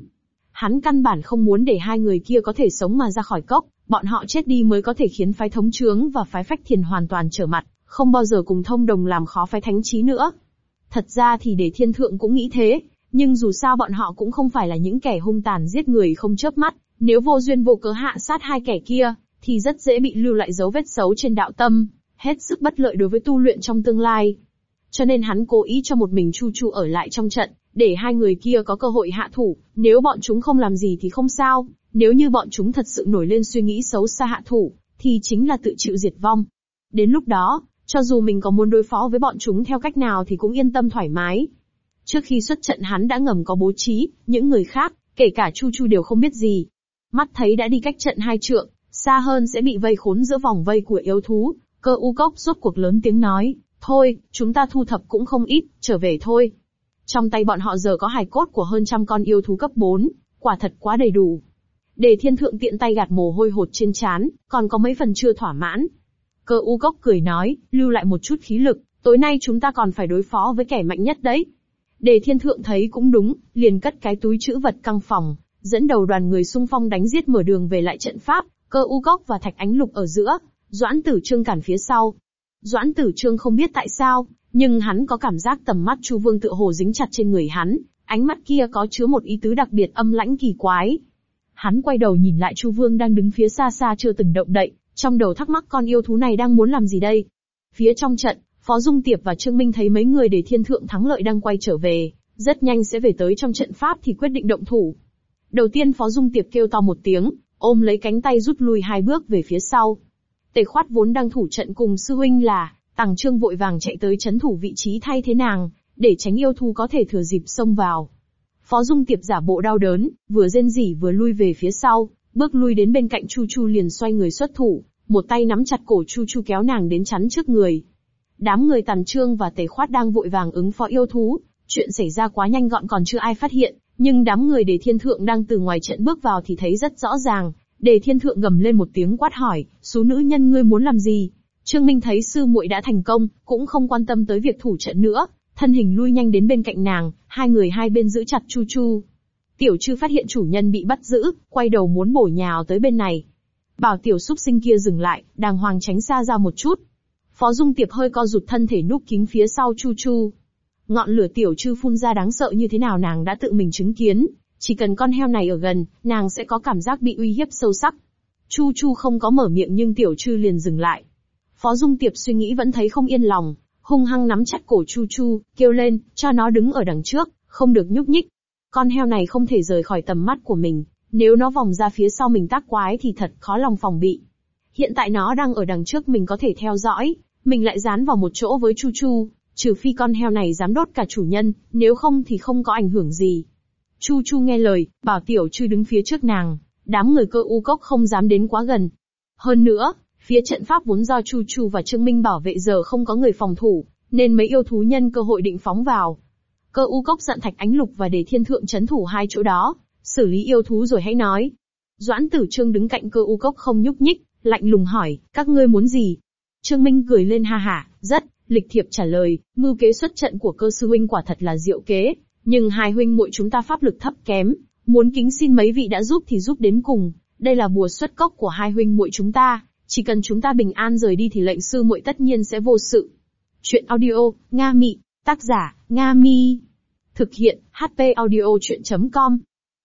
Hắn căn bản không muốn để hai người kia có thể sống mà ra khỏi cốc, bọn họ chết đi mới có thể khiến phái thống trướng và phái phách thiền hoàn toàn trở mặt, không bao giờ cùng thông đồng làm khó phái thánh trí nữa. Thật ra thì để thiên thượng cũng nghĩ thế, nhưng dù sao bọn họ cũng không phải là những kẻ hung tàn giết người không chớp mắt, nếu vô duyên vô cớ hạ sát hai kẻ kia, thì rất dễ bị lưu lại dấu vết xấu trên đạo tâm, hết sức bất lợi đối với tu luyện trong tương lai. Cho nên hắn cố ý cho một mình Chu Chu ở lại trong trận, để hai người kia có cơ hội hạ thủ, nếu bọn chúng không làm gì thì không sao, nếu như bọn chúng thật sự nổi lên suy nghĩ xấu xa hạ thủ, thì chính là tự chịu diệt vong. Đến lúc đó, Cho dù mình có muốn đối phó với bọn chúng theo cách nào thì cũng yên tâm thoải mái. Trước khi xuất trận hắn đã ngầm có bố trí, những người khác, kể cả Chu Chu đều không biết gì. Mắt thấy đã đi cách trận hai trượng, xa hơn sẽ bị vây khốn giữa vòng vây của yêu thú, cơ u cốc rốt cuộc lớn tiếng nói, thôi, chúng ta thu thập cũng không ít, trở về thôi. Trong tay bọn họ giờ có hài cốt của hơn trăm con yêu thú cấp 4, quả thật quá đầy đủ. Đề thiên thượng tiện tay gạt mồ hôi hột trên trán, còn có mấy phần chưa thỏa mãn. Cơ u cốc cười nói, lưu lại một chút khí lực, tối nay chúng ta còn phải đối phó với kẻ mạnh nhất đấy. Đề thiên thượng thấy cũng đúng, liền cất cái túi chữ vật căng phòng, dẫn đầu đoàn người xung phong đánh giết mở đường về lại trận pháp, cơ u góc và thạch ánh lục ở giữa, doãn tử trương cản phía sau. Doãn tử trương không biết tại sao, nhưng hắn có cảm giác tầm mắt chu vương tự hồ dính chặt trên người hắn, ánh mắt kia có chứa một ý tứ đặc biệt âm lãnh kỳ quái. Hắn quay đầu nhìn lại chu vương đang đứng phía xa xa chưa từng động đậy, trong đầu thắc mắc con yêu thú này đang muốn làm gì đây. Phía trong trận, Phó Dung Tiệp và Trương Minh thấy mấy người để thiên thượng thắng lợi đang quay trở về, rất nhanh sẽ về tới trong trận pháp thì quyết định động thủ. Đầu tiên Phó Dung Tiệp kêu to một tiếng, ôm lấy cánh tay rút lui hai bước về phía sau. Tề khoát vốn đang thủ trận cùng sư huynh là, Tằng Trương vội vàng chạy tới chấn thủ vị trí thay thế nàng, để tránh yêu thú có thể thừa dịp xông vào. Phó Dung Tiệp giả bộ đau đớn, vừa rên rỉ vừa lui về phía sau, bước lui đến bên cạnh Chu Chu liền xoay người xuất thủ, một tay nắm chặt cổ Chu Chu kéo nàng đến chắn trước người. Đám người Tần Trương và Tề Khoát đang vội vàng ứng phó yêu thú, chuyện xảy ra quá nhanh gọn còn chưa ai phát hiện, nhưng đám người Đề Thiên Thượng đang từ ngoài trận bước vào thì thấy rất rõ ràng. Đề Thiên Thượng gầm lên một tiếng quát hỏi, số nữ nhân ngươi muốn làm gì? Trương Minh thấy sư muội đã thành công, cũng không quan tâm tới việc thủ trận nữa, thân hình lui nhanh đến bên cạnh nàng, hai người hai bên giữ chặt Chu Chu. Tiểu Trư phát hiện chủ nhân bị bắt giữ, quay đầu muốn bổ nhào tới bên này. Bảo tiểu súc sinh kia dừng lại, đàng hoàng tránh xa ra một chút. Phó Dung Tiệp hơi co rụt thân thể núp kính phía sau Chu Chu. Ngọn lửa tiểu trư phun ra đáng sợ như thế nào nàng đã tự mình chứng kiến, chỉ cần con heo này ở gần, nàng sẽ có cảm giác bị uy hiếp sâu sắc. Chu Chu không có mở miệng nhưng tiểu trư liền dừng lại. Phó Dung Tiệp suy nghĩ vẫn thấy không yên lòng, hung hăng nắm chặt cổ Chu Chu, kêu lên, cho nó đứng ở đằng trước, không được nhúc nhích. Con heo này không thể rời khỏi tầm mắt của mình, nếu nó vòng ra phía sau mình tác quái thì thật khó lòng phòng bị. Hiện tại nó đang ở đằng trước mình có thể theo dõi, mình lại dán vào một chỗ với Chu Chu, trừ phi con heo này dám đốt cả chủ nhân, nếu không thì không có ảnh hưởng gì. Chu Chu nghe lời, bảo tiểu chư đứng phía trước nàng, đám người cơ u cốc không dám đến quá gần. Hơn nữa, phía trận pháp vốn do Chu Chu và Trương Minh bảo vệ giờ không có người phòng thủ, nên mấy yêu thú nhân cơ hội định phóng vào. Cơ u cốc dặn thạch ánh lục và để thiên thượng chấn thủ hai chỗ đó, xử lý yêu thú rồi hãy nói. Doãn tử trương đứng cạnh cơ u cốc không nhúc nhích, lạnh lùng hỏi, các ngươi muốn gì? Trương Minh cười lên ha hả, rất, lịch thiệp trả lời, mưu kế xuất trận của cơ sư huynh quả thật là diệu kế, nhưng hai huynh muội chúng ta pháp lực thấp kém, muốn kính xin mấy vị đã giúp thì giúp đến cùng, đây là bùa xuất cốc của hai huynh muội chúng ta, chỉ cần chúng ta bình an rời đi thì lệnh sư muội tất nhiên sẽ vô sự. Chuyện audio, Nga Mị, tác giả, Nga Mi. Thực hiện, HP audio chuyện.com.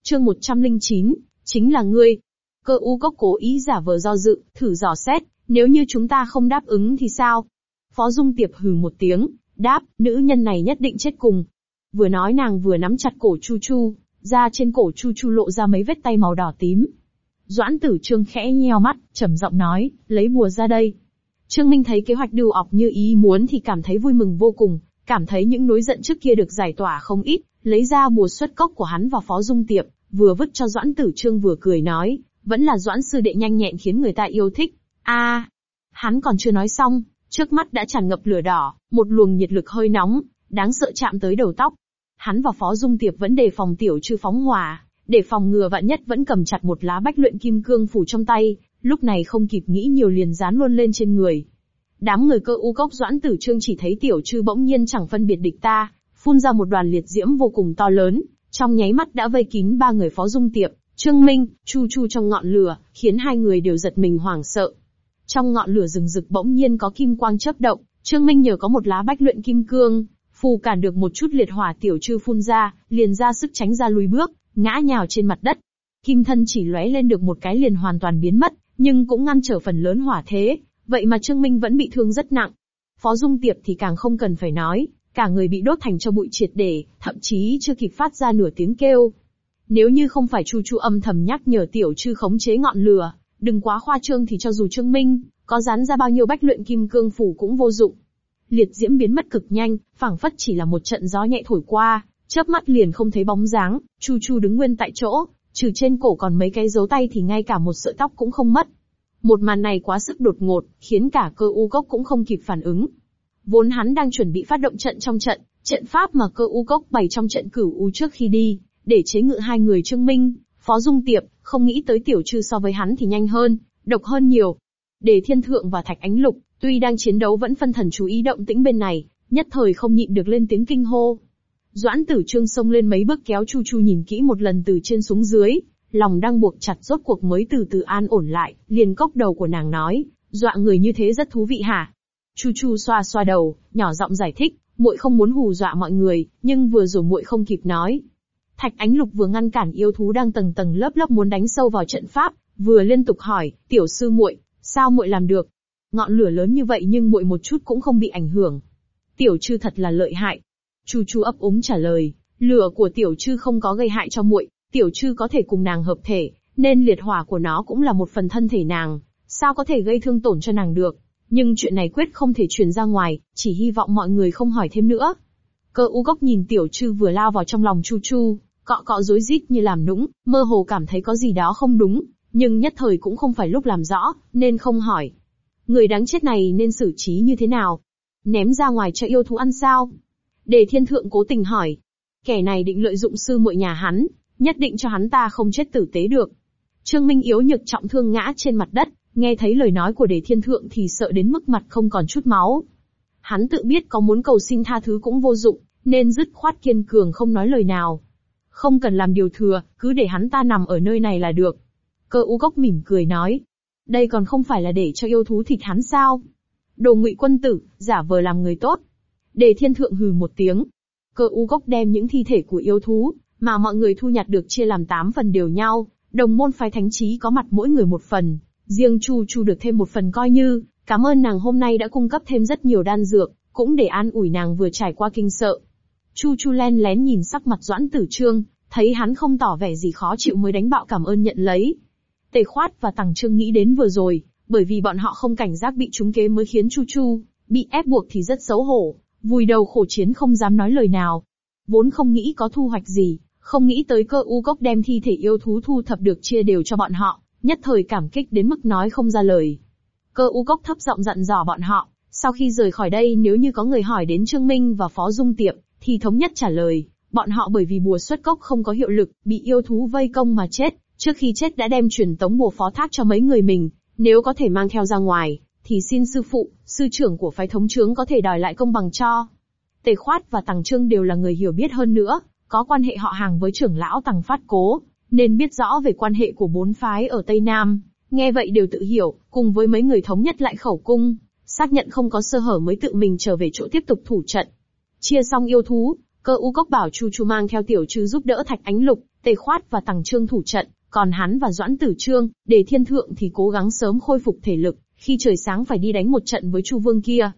Chương 109, chính là ngươi. Cơ u cốc cố ý giả vờ do dự, thử dò xét, nếu như chúng ta không đáp ứng thì sao? Phó Dung Tiệp hừ một tiếng, đáp, nữ nhân này nhất định chết cùng. Vừa nói nàng vừa nắm chặt cổ Chu Chu, da trên cổ Chu Chu lộ ra mấy vết tay màu đỏ tím. Doãn tử trương khẽ nheo mắt, trầm giọng nói, lấy bùa ra đây. Trương Minh thấy kế hoạch đưu ọc như ý muốn thì cảm thấy vui mừng vô cùng, cảm thấy những nỗi giận trước kia được giải tỏa không ít, lấy ra bùa xuất cốc của hắn và Phó Dung Tiệp, vừa vứt cho Doãn Tử Trương vừa cười nói, vẫn là Doãn sư đệ nhanh nhẹn khiến người ta yêu thích. A, hắn còn chưa nói xong, trước mắt đã tràn ngập lửa đỏ, một luồng nhiệt lực hơi nóng, đáng sợ chạm tới đầu tóc. Hắn và Phó Dung Tiệp vẫn đề phòng tiểu trừ phóng hỏa, để phòng ngừa vạn nhất vẫn cầm chặt một lá bách luyện kim cương phủ trong tay, lúc này không kịp nghĩ nhiều liền dán luôn lên trên người. Đám người cơ u cốc doãn tử trương chỉ thấy tiểu trư bỗng nhiên chẳng phân biệt địch ta, phun ra một đoàn liệt diễm vô cùng to lớn, trong nháy mắt đã vây kín ba người phó dung tiệp, Trương Minh, Chu Chu trong ngọn lửa, khiến hai người đều giật mình hoảng sợ. Trong ngọn lửa rừng rực bỗng nhiên có kim quang chớp động, Trương Minh nhờ có một lá bách luyện kim cương, phù cản được một chút liệt hỏa tiểu trư phun ra, liền ra sức tránh ra lùi bước, ngã nhào trên mặt đất. Kim thân chỉ lóe lên được một cái liền hoàn toàn biến mất, nhưng cũng ngăn trở phần lớn hỏa thế, vậy mà Trương Minh vẫn bị thương rất nặng. Phó Dung Tiệp thì càng không cần phải nói, cả người bị đốt thành cho bụi triệt để, thậm chí chưa kịp phát ra nửa tiếng kêu. Nếu như không phải Chu Chu âm thầm nhắc nhở tiểu trư khống chế ngọn lửa, đừng quá khoa trương thì cho dù Trương Minh, có dán ra bao nhiêu bách luyện kim cương phủ cũng vô dụng. Liệt diễm biến mất cực nhanh, phảng phất chỉ là một trận gió nhẹ thổi qua, chớp mắt liền không thấy bóng dáng, Chu Chu đứng nguyên tại chỗ, trừ trên cổ còn mấy cái dấu tay thì ngay cả một sợi tóc cũng không mất. Một màn này quá sức đột ngột, khiến cả cơ u cốc cũng không kịp phản ứng. Vốn hắn đang chuẩn bị phát động trận trong trận, trận pháp mà cơ u cốc bày trong trận cửu u trước khi đi, để chế ngự hai người Trương Minh, Phó Dung Tiệp, không nghĩ tới tiểu trư so với hắn thì nhanh hơn, độc hơn nhiều. Để thiên thượng và thạch ánh lục, tuy đang chiến đấu vẫn phân thần chú ý động tĩnh bên này, nhất thời không nhịn được lên tiếng kinh hô. Doãn tử trương xông lên mấy bước kéo Chu Chu nhìn kỹ một lần từ trên xuống dưới, lòng đang buộc chặt rốt cuộc mới từ từ an ổn lại, liền cốc đầu của nàng nói, dọa người như thế rất thú vị hả? Chu Chu xoa xoa đầu, nhỏ giọng giải thích, muội không muốn hù dọa mọi người, nhưng vừa rồi muội không kịp nói. Thạch Ánh Lục vừa ngăn cản yêu thú đang tầng tầng lớp lớp muốn đánh sâu vào trận pháp, vừa liên tục hỏi, tiểu sư muội, sao muội làm được? Ngọn lửa lớn như vậy nhưng muội một chút cũng không bị ảnh hưởng. Tiểu trư thật là lợi hại. Chu Chu ấp úng trả lời, lửa của tiểu trư không có gây hại cho muội, tiểu trư có thể cùng nàng hợp thể, nên liệt hỏa của nó cũng là một phần thân thể nàng, sao có thể gây thương tổn cho nàng được. Nhưng chuyện này quyết không thể truyền ra ngoài, chỉ hy vọng mọi người không hỏi thêm nữa. Cơ u gốc nhìn tiểu trư vừa lao vào trong lòng Chu Chu, cọ cọ rối rít như làm nũng, mơ hồ cảm thấy có gì đó không đúng, nhưng nhất thời cũng không phải lúc làm rõ, nên không hỏi. Người đáng chết này nên xử trí như thế nào? Ném ra ngoài cho yêu thú ăn sao? Đề thiên thượng cố tình hỏi. Kẻ này định lợi dụng sư muội nhà hắn, nhất định cho hắn ta không chết tử tế được. Trương Minh yếu nhược trọng thương ngã trên mặt đất, nghe thấy lời nói của đề thiên thượng thì sợ đến mức mặt không còn chút máu. Hắn tự biết có muốn cầu xin tha thứ cũng vô dụng, nên dứt khoát kiên cường không nói lời nào. Không cần làm điều thừa, cứ để hắn ta nằm ở nơi này là được. Cơ u gốc mỉm cười nói. Đây còn không phải là để cho yêu thú thịt hắn sao? Đồ ngụy quân tử, giả vờ làm người tốt. Đề thiên thượng hừ một tiếng. Cơ u gốc đem những thi thể của yêu thú, mà mọi người thu nhặt được chia làm 8 phần đều nhau, đồng môn phái thánh trí có mặt mỗi người một phần, riêng Chu Chu được thêm một phần coi như, cảm ơn nàng hôm nay đã cung cấp thêm rất nhiều đan dược, cũng để an ủi nàng vừa trải qua kinh sợ. Chu Chu len lén nhìn sắc mặt Doãn Tử Trương, thấy hắn không tỏ vẻ gì khó chịu mới đánh bạo cảm ơn nhận lấy. Tề Khoát và Tằng Trương nghĩ đến vừa rồi, bởi vì bọn họ không cảnh giác bị trúng kế mới khiến Chu Chu bị ép buộc thì rất xấu hổ, vùi đầu khổ chiến không dám nói lời nào. Vốn không nghĩ có thu hoạch gì, không nghĩ tới cơ u cốc đem thi thể yêu thú thu thập được chia đều cho bọn họ, nhất thời cảm kích đến mức nói không ra lời. Cơ u cốc thấp giọng dặn dò bọn họ, sau khi rời khỏi đây nếu như có người hỏi đến Trương Minh và Phó Dung Tiệp, thì thống nhất trả lời, bọn họ bởi vì bùa xuất cốc không có hiệu lực, bị yêu thú vây công mà chết, trước khi chết đã đem truyền tống bùa phó thác cho mấy người mình, nếu có thể mang theo ra ngoài, thì xin sư phụ, sư trưởng của phái thống trướng có thể đòi lại công bằng cho. Tề Khoát và Tằng Trương đều là người hiểu biết hơn nữa, có quan hệ họ hàng với trưởng lão Tằng Phát Cố, nên biết rõ về quan hệ của bốn phái ở Tây Nam. Nghe vậy đều tự hiểu, cùng với mấy người thống nhất lại khẩu cung, xác nhận không có sơ hở mới tự mình trở về chỗ tiếp tục thủ trận. Chia xong yêu thú, cơ u cốc bảo Chu Chu mang theo tiểu trư giúp đỡ Thạch Ánh Lục, Tề Khoát và Tằng Trương thủ trận, còn hắn và Doãn Tử Trương, để thiên thượng thì cố gắng sớm khôi phục thể lực, khi trời sáng phải đi đánh một trận với Chu Vương kia.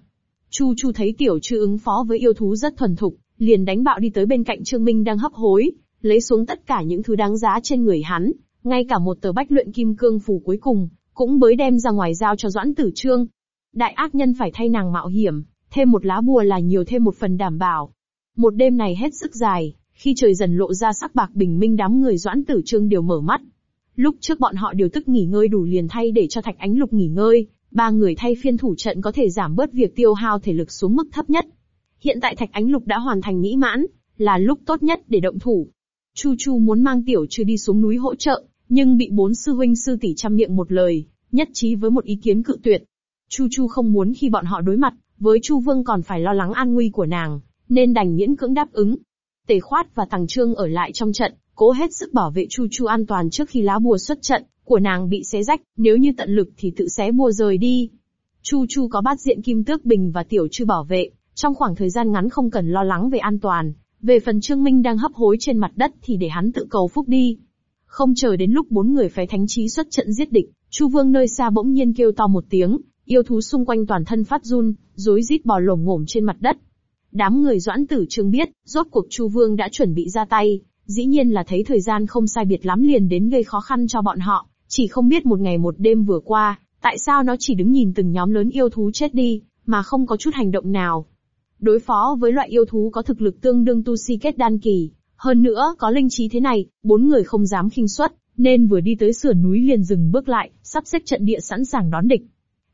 Chu Chu thấy tiểu trư ứng phó với yêu thú rất thuần thục, liền đánh bạo đi tới bên cạnh Trương Minh đang hấp hối, lấy xuống tất cả những thứ đáng giá trên người hắn, ngay cả một tờ bách luyện kim cương phù cuối cùng, cũng bới đem ra ngoài giao cho Doãn Tử Trương. Đại ác nhân phải thay nàng mạo hiểm, thêm một lá bùa là nhiều thêm một phần đảm bảo. Một đêm này hết sức dài, khi trời dần lộ ra sắc bạc bình minh đám người Doãn Tử Trương đều mở mắt. Lúc trước bọn họ đều tức nghỉ ngơi đủ liền thay để cho Thạch Ánh Lục nghỉ ngơi, ba người thay phiên thủ trận có thể giảm bớt việc tiêu hao thể lực xuống mức thấp nhất. Hiện tại Thạch Ánh Lục đã hoàn thành mỹ mãn, là lúc tốt nhất để động thủ. Chu Chu muốn mang tiểu trừ đi xuống núi hỗ trợ, nhưng bị bốn sư huynh sư tỷ chăm miệng một lời, nhất trí với một ý kiến cự tuyệt. Chu Chu không muốn khi bọn họ đối mặt, với Chu Vương còn phải lo lắng an nguy của nàng, nên đành miễn cưỡng đáp ứng. Tề Khoát và Tằng Trương ở lại trong trận, cố hết sức bảo vệ Chu Chu an toàn trước khi lá bùa xuất trận, của nàng bị xé rách, nếu như tận lực thì tự xé bùa rời đi. Chu Chu có bát diện kim tước bình và tiểu trư bảo vệ, trong khoảng thời gian ngắn không cần lo lắng về an toàn, về phần Trương Minh đang hấp hối trên mặt đất thì để hắn tự cầu phúc đi. Không chờ đến lúc bốn người phái thánh trí xuất trận giết địch, Chu Vương nơi xa bỗng nhiên kêu to một tiếng, yêu thú xung quanh toàn thân phát run, rối rít bò lổm ngổm trên mặt đất. Đám người doãn tử trương biết, rốt cuộc Chu Vương đã chuẩn bị ra tay, dĩ nhiên là thấy thời gian không sai biệt lắm liền đến gây khó khăn cho bọn họ, chỉ không biết một ngày một đêm vừa qua, Tại sao nó chỉ đứng nhìn từng nhóm lớn yêu thú chết đi, mà không có chút hành động nào? Đối phó với loại yêu thú có thực lực tương đương tu si kết đan kỳ, hơn nữa có linh trí thế này, bốn người không dám khinh suất, nên vừa đi tới sườn núi liền dừng bước lại, sắp xếp trận địa sẵn sàng đón địch.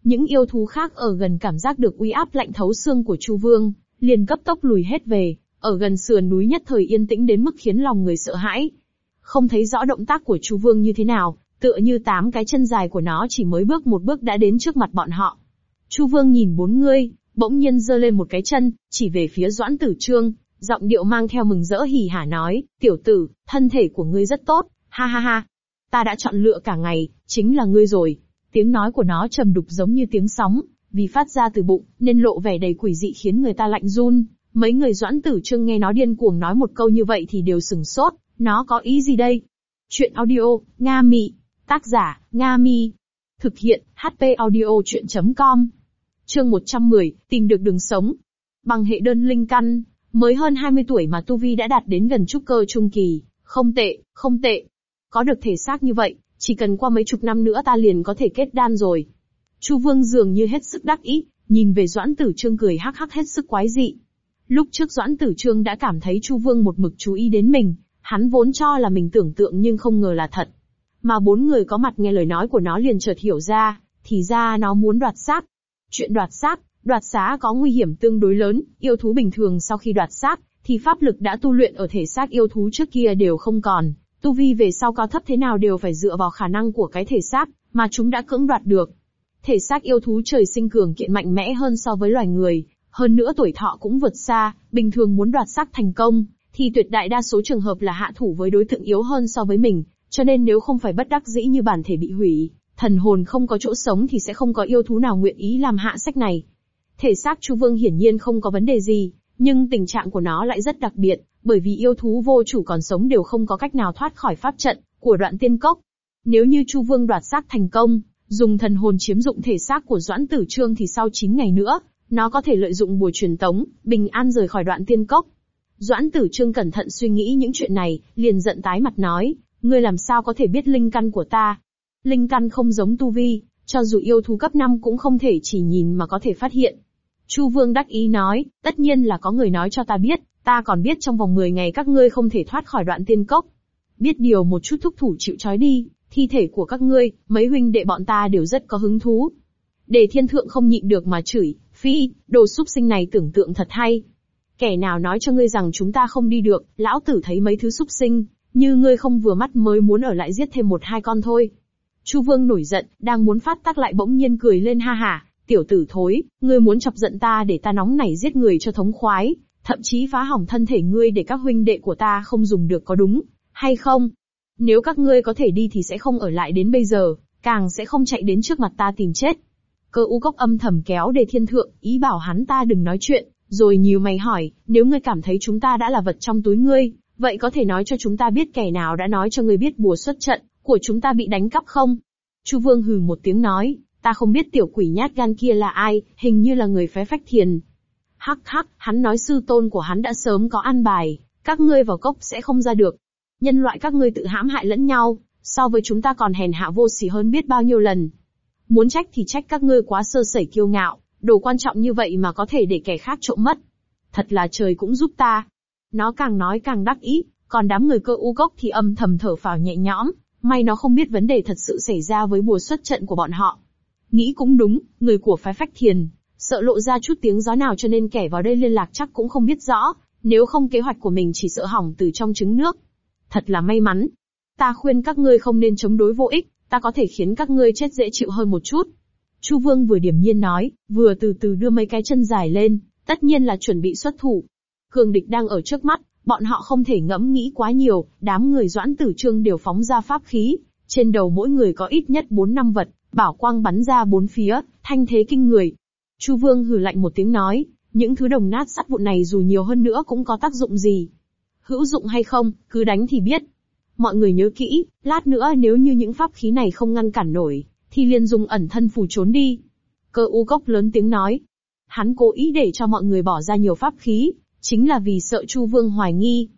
Những yêu thú khác ở gần cảm giác được uy áp lạnh thấu xương của Chu Vương, liền cấp tốc lùi hết về, ở gần sườn núi nhất thời yên tĩnh đến mức khiến lòng người sợ hãi. Không thấy rõ động tác của Chu Vương như thế nào, tựa như tám cái chân dài của nó chỉ mới bước một bước đã đến trước mặt bọn họ. Chu Vương nhìn bốn người, bỗng nhiên giơ lên một cái chân, chỉ về phía Doãn Tử Trương, giọng điệu mang theo mừng rỡ hỉ hả nói, tiểu tử, thân thể của ngươi rất tốt, ha ha ha. Ta đã chọn lựa cả ngày, chính là ngươi rồi. Tiếng nói của nó trầm đục giống như tiếng sóng, vì phát ra từ bụng, nên lộ vẻ đầy quỷ dị khiến người ta lạnh run. Mấy người doãn tử trương nghe nó điên cuồng nói một câu như vậy thì đều sừng sốt, nó có ý gì đây? Chuyện audio, Nga Mị. Tác giả, Nga Mi. Thực hiện, HP audio chuyện.com. Chương 110, tìm được đường sống. Bằng hệ đơn linh căn, mới hơn 20 tuổi mà Tu Vi đã đạt đến gần trúc cơ trung kỳ. Không tệ, không tệ. Có được thể xác như vậy, chỉ cần qua mấy chục năm nữa ta liền có thể kết đan rồi. Chu Vương dường như hết sức đắc ý, nhìn về Doãn Tử Trương cười hắc hắc hết sức quái dị. Lúc trước Doãn Tử Trương đã cảm thấy Chu Vương một mực chú ý đến mình, hắn vốn cho là mình tưởng tượng nhưng không ngờ là thật. Mà bốn người có mặt nghe lời nói của nó liền chợt hiểu ra, thì ra nó muốn đoạt xác. Chuyện đoạt xác, đoạt xá có nguy hiểm tương đối lớn, yêu thú bình thường sau khi đoạt xác, thì pháp lực đã tu luyện ở thể xác yêu thú trước kia đều không còn, tu vi về sau cao thấp thế nào đều phải dựa vào khả năng của cái thể xác mà chúng đã cưỡng đoạt được. Thể xác yêu thú trời sinh cường kiện mạnh mẽ hơn so với loài người, hơn nữa tuổi thọ cũng vượt xa, bình thường muốn đoạt xác thành công, thì tuyệt đại đa số trường hợp là hạ thủ với đối tượng yếu hơn so với mình, cho nên nếu không phải bất đắc dĩ như bản thể bị hủy, thần hồn không có chỗ sống thì sẽ không có yêu thú nào nguyện ý làm hạ sách này. Thể xác Chu Vương hiển nhiên không có vấn đề gì, nhưng tình trạng của nó lại rất đặc biệt, bởi vì yêu thú vô chủ còn sống đều không có cách nào thoát khỏi pháp trận của đoạn tiên cốc. Nếu như Chu Vương đoạt xác thành công, dùng thần hồn chiếm dụng thể xác của Doãn Tử Trương thì sau 9 ngày nữa, nó có thể lợi dụng bùa truyền tống, bình an rời khỏi đoạn tiên cốc. Doãn Tử Trương cẩn thận suy nghĩ những chuyện này, liền giận tái mặt nói, ngươi làm sao có thể biết linh căn của ta? Linh căn không giống tu vi, cho dù yêu thú cấp 5 cũng không thể chỉ nhìn mà có thể phát hiện. Chu Vương đắc ý nói, tất nhiên là có người nói cho ta biết, ta còn biết trong vòng 10 ngày các ngươi không thể thoát khỏi đoạn tiên cốc. Biết điều một chút thúc thủ chịu trói đi, thi thể của các ngươi, mấy huynh đệ bọn ta đều rất có hứng thú. Để thiên thượng không nhịn được mà chửi, phi, đồ súc sinh này tưởng tượng thật hay. Kẻ nào nói cho ngươi rằng chúng ta không đi được, lão tử thấy mấy thứ súc sinh, như ngươi không vừa mắt mới muốn ở lại giết thêm một hai con thôi. Chu Vương nổi giận, đang muốn phát tác lại bỗng nhiên cười lên ha hà tiểu tử thối, ngươi muốn chọc giận ta để ta nóng nảy giết người cho thống khoái, thậm chí phá hỏng thân thể ngươi để các huynh đệ của ta không dùng được có đúng, hay không? Nếu các ngươi có thể đi thì sẽ không ở lại đến bây giờ, càng sẽ không chạy đến trước mặt ta tìm chết. Cơ u cốc âm thầm kéo đề thiên thượng, ý bảo hắn ta đừng nói chuyện, rồi nhiều mày hỏi, nếu ngươi cảm thấy chúng ta đã là vật trong túi ngươi, vậy có thể nói cho chúng ta biết kẻ nào đã nói cho ngươi biết bùa xuất trận, của chúng ta bị đánh cắp không? Chu Vương hừ một tiếng nói, ta không biết tiểu quỷ nhát gan kia là ai, hình như là người phái phách thiền. Hắc hắc, hắn nói sư tôn của hắn đã sớm có an bài, các ngươi vào cốc sẽ không ra được. Nhân loại các ngươi tự hãm hại lẫn nhau, so với chúng ta còn hèn hạ vô sỉ hơn biết bao nhiêu lần. Muốn trách thì trách các ngươi quá sơ sẩy kiêu ngạo, đồ quan trọng như vậy mà có thể để kẻ khác trộm mất. Thật là trời cũng giúp ta. Nó càng nói càng đắc ý, còn đám người cơ u gốc thì âm thầm thở phào nhẹ nhõm, may nó không biết vấn đề thật sự xảy ra với bùa xuất trận của bọn họ. Nghĩ cũng đúng, người của phái phách thiền, sợ lộ ra chút tiếng gió nào cho nên kẻ vào đây liên lạc chắc cũng không biết rõ, nếu không kế hoạch của mình chỉ sợ hỏng từ trong trứng nước. Thật là may mắn. Ta khuyên các ngươi không nên chống đối vô ích, ta có thể khiến các ngươi chết dễ chịu hơn một chút. Chu Vương vừa điểm nhiên nói, vừa từ từ đưa mấy cái chân dài lên, tất nhiên là chuẩn bị xuất thủ. Cường địch đang ở trước mắt, bọn họ không thể ngẫm nghĩ quá nhiều, đám người doãn tử trương đều phóng ra pháp khí, trên đầu mỗi người có ít nhất 4 năm vật, bảo quang bắn ra bốn phía, thanh thế kinh người. Chu Vương hừ lạnh một tiếng nói, những thứ đồng nát sắt vụn này dù nhiều hơn nữa cũng có tác dụng gì. Hữu dụng hay không, cứ đánh thì biết. Mọi người nhớ kỹ, lát nữa nếu như những pháp khí này không ngăn cản nổi, thì liền dùng ẩn thân phù trốn đi. Cơ u cốc lớn tiếng nói. Hắn cố ý để cho mọi người bỏ ra nhiều pháp khí, chính là vì sợ Chu Vương hoài nghi.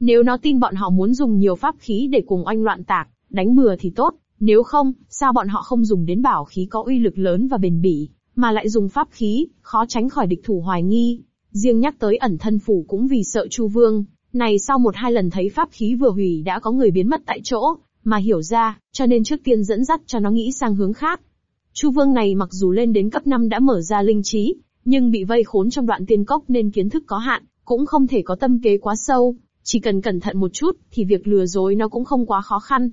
Nếu nó tin bọn họ muốn dùng nhiều pháp khí để cùng oanh loạn tạc, đánh bừa thì tốt, nếu không, sao bọn họ không dùng đến bảo khí có uy lực lớn và bền bỉ, mà lại dùng pháp khí, khó tránh khỏi địch thủ hoài nghi. Riêng nhắc tới ẩn thân phủ cũng vì sợ Chu Vương, này sau một hai lần thấy pháp khí vừa hủy đã có người biến mất tại chỗ, mà hiểu ra, cho nên trước tiên dẫn dắt cho nó nghĩ sang hướng khác. Chu Vương này mặc dù lên đến cấp 5 đã mở ra linh trí, nhưng bị vây khốn trong đoạn tiên cốc nên kiến thức có hạn, cũng không thể có tâm kế quá sâu, chỉ cần cẩn thận một chút thì việc lừa dối nó cũng không quá khó khăn.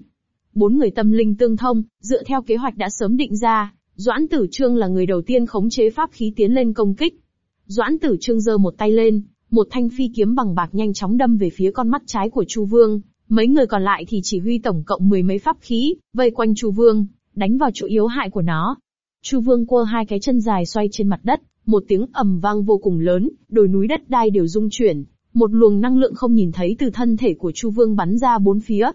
Bốn người tâm linh tương thông, dựa theo kế hoạch đã sớm định ra, Doãn Tử Trương là người đầu tiên khống chế pháp khí tiến lên công kích. Doãn Tử Trương giơ một tay lên, một thanh phi kiếm bằng bạc nhanh chóng đâm về phía con mắt trái của Chu Vương, mấy người còn lại thì chỉ huy tổng cộng mười mấy pháp khí, vây quanh Chu Vương, đánh vào chỗ yếu hại của nó. Chu Vương quơ hai cái chân dài xoay trên mặt đất, một tiếng ầm vang vô cùng lớn, đồi núi đất đai đều rung chuyển, một luồng năng lượng không nhìn thấy từ thân thể của Chu Vương bắn ra bốn phía.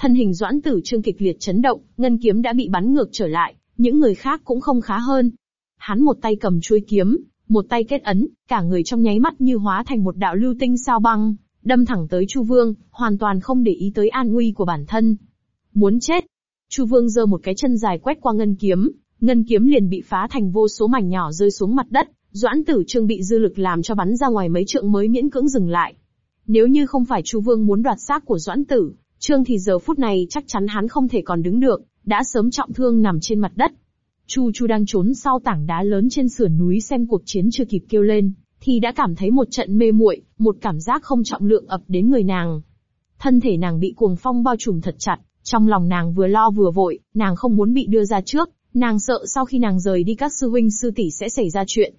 Thân hình Doãn Tử Trương kịch liệt chấn động, ngân kiếm đã bị bắn ngược trở lại, những người khác cũng không khá hơn. Hắn một tay cầm chuôi kiếm, một tay kết ấn, cả người trong nháy mắt như hóa thành một đạo lưu tinh sao băng, đâm thẳng tới Chu Vương, hoàn toàn không để ý tới an nguy của bản thân. Muốn chết. Chu Vương giơ một cái chân dài quét qua ngân kiếm, ngân kiếm liền bị phá thành vô số mảnh nhỏ rơi xuống mặt đất, Doãn Tử Trương bị dư lực làm cho bắn ra ngoài mấy trượng mới miễn cưỡng dừng lại. Nếu như không phải Chu Vương muốn đoạt xác của Doãn Tử, Trương thì giờ phút này chắc chắn hắn không thể còn đứng được, đã sớm trọng thương nằm trên mặt đất. Chu Chu đang trốn sau tảng đá lớn trên sườn núi xem cuộc chiến chưa kịp kêu lên, thì đã cảm thấy một trận mê muội, một cảm giác không trọng lượng ập đến người nàng. Thân thể nàng bị cuồng phong bao trùm thật chặt, trong lòng nàng vừa lo vừa vội, nàng không muốn bị đưa ra trước, nàng sợ sau khi nàng rời đi các sư huynh sư tỷ sẽ xảy ra chuyện.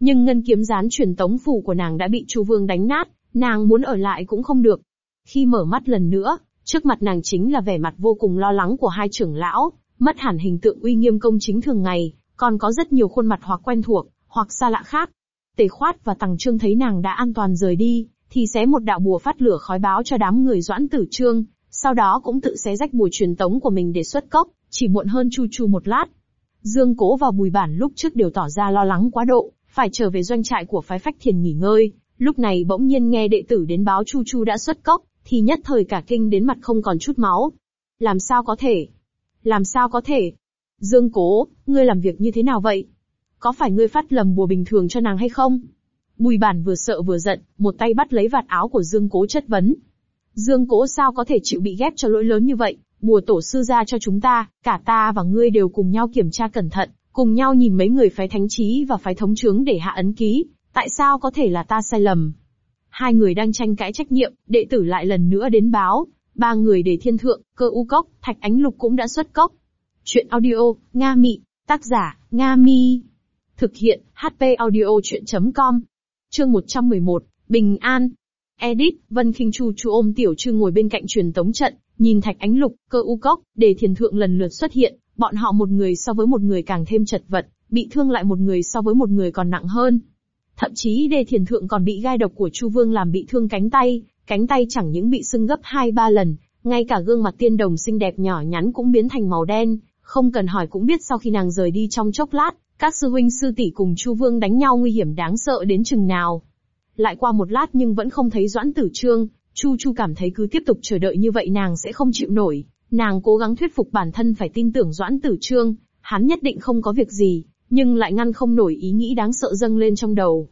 Nhưng ngân kiếm gián truyền tống phủ của nàng đã bị Chu Vương đánh nát, nàng muốn ở lại cũng không được. Khi mở mắt lần nữa, trước mặt nàng chính là vẻ mặt vô cùng lo lắng của hai trưởng lão, mất hẳn hình tượng uy nghiêm công chính thường ngày, còn có rất nhiều khuôn mặt hoặc quen thuộc, hoặc xa lạ khác. Tề khoát và Tằng Trương thấy nàng đã an toàn rời đi, thì xé một đạo bùa phát lửa khói báo cho đám người doãn tử trương, sau đó cũng tự xé rách bùa truyền tống của mình để xuất cốc, chỉ muộn hơn Chu Chu một lát. Dương Cố và Bùi Bản lúc trước đều tỏ ra lo lắng quá độ, phải trở về doanh trại của phái phách thiền nghỉ ngơi, lúc này bỗng nhiên nghe đệ tử đến báo Chu Chu đã xuất cốc, thì nhất thời cả kinh đến mặt không còn chút máu. Làm sao có thể? Làm sao có thể? Dương Cố, ngươi làm việc như thế nào vậy? Có phải ngươi phát lầm bùa bình thường cho nàng hay không? Bùi bản vừa sợ vừa giận, một tay bắt lấy vạt áo của Dương Cố chất vấn. Dương Cố sao có thể chịu bị ghép cho lỗi lớn như vậy? Bùa tổ sư ra cho chúng ta, cả ta và ngươi đều cùng nhau kiểm tra cẩn thận, cùng nhau nhìn mấy người phái thánh trí và phái thống trướng để hạ ấn ký, tại sao có thể là ta sai lầm? Hai người đang tranh cãi trách nhiệm, đệ tử lại lần nữa đến báo, ba người để thiên thượng, cơ u cốc, thạch ánh lục cũng đã xuất cốc. Chuyện audio, Nga Mị, tác giả, Nga Mi. Thực hiện, HP audio chuyện.com. Chương 111, Bình An. Edit, Vân Kinh Chu Chu ôm tiểu trư ngồi bên cạnh truyền tống trận, nhìn thạch ánh lục, cơ u cốc, để thiền thượng lần lượt xuất hiện, bọn họ một người so với một người càng thêm chật vật, bị thương lại một người so với một người còn nặng hơn. Thậm chí đề thiền thượng còn bị gai độc của Chu Vương làm bị thương cánh tay, cánh tay chẳng những bị sưng gấp hai ba lần, ngay cả gương mặt tiên đồng xinh đẹp nhỏ nhắn cũng biến thành màu đen, không cần hỏi cũng biết sau khi nàng rời đi trong chốc lát, các sư huynh sư tỷ cùng Chu Vương đánh nhau nguy hiểm đáng sợ đến chừng nào. Lại qua một lát nhưng vẫn không thấy Doãn Tử Trương, Chu Chu cảm thấy cứ tiếp tục chờ đợi như vậy nàng sẽ không chịu nổi, nàng cố gắng thuyết phục bản thân phải tin tưởng Doãn Tử Trương, hắn nhất định không có việc gì, nhưng lại ngăn không nổi ý nghĩ đáng sợ dâng lên trong đầu.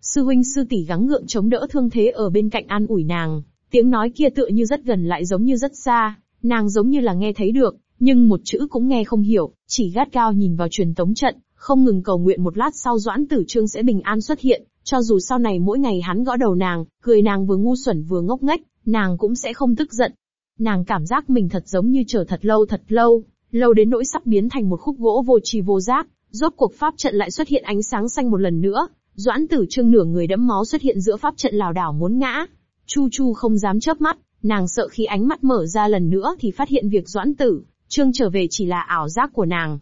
Sư huynh sư tỷ gắng gượng chống đỡ thương thế ở bên cạnh an ủi nàng, tiếng nói kia tựa như rất gần lại giống như rất xa, nàng giống như là nghe thấy được, nhưng một chữ cũng nghe không hiểu, chỉ gắt cao nhìn vào truyền tống trận, không ngừng cầu nguyện một lát sau Doãn Tử Trương sẽ bình an xuất hiện, cho dù sau này mỗi ngày hắn gõ đầu nàng, cười nàng vừa ngu xuẩn vừa ngốc nghếch, nàng cũng sẽ không tức giận. Nàng cảm giác mình thật giống như chờ thật lâu thật lâu, lâu đến nỗi sắp biến thành một khúc gỗ vô trì vô giác, rốt cuộc pháp trận lại xuất hiện ánh sáng xanh một lần nữa, Doãn Tử Trương nửa người đẫm máu xuất hiện giữa pháp trận lảo đảo muốn ngã. Chu Chu không dám chớp mắt, nàng sợ khi ánh mắt mở ra lần nữa thì phát hiện việc Doãn Tử Trương trở về chỉ là ảo giác của nàng.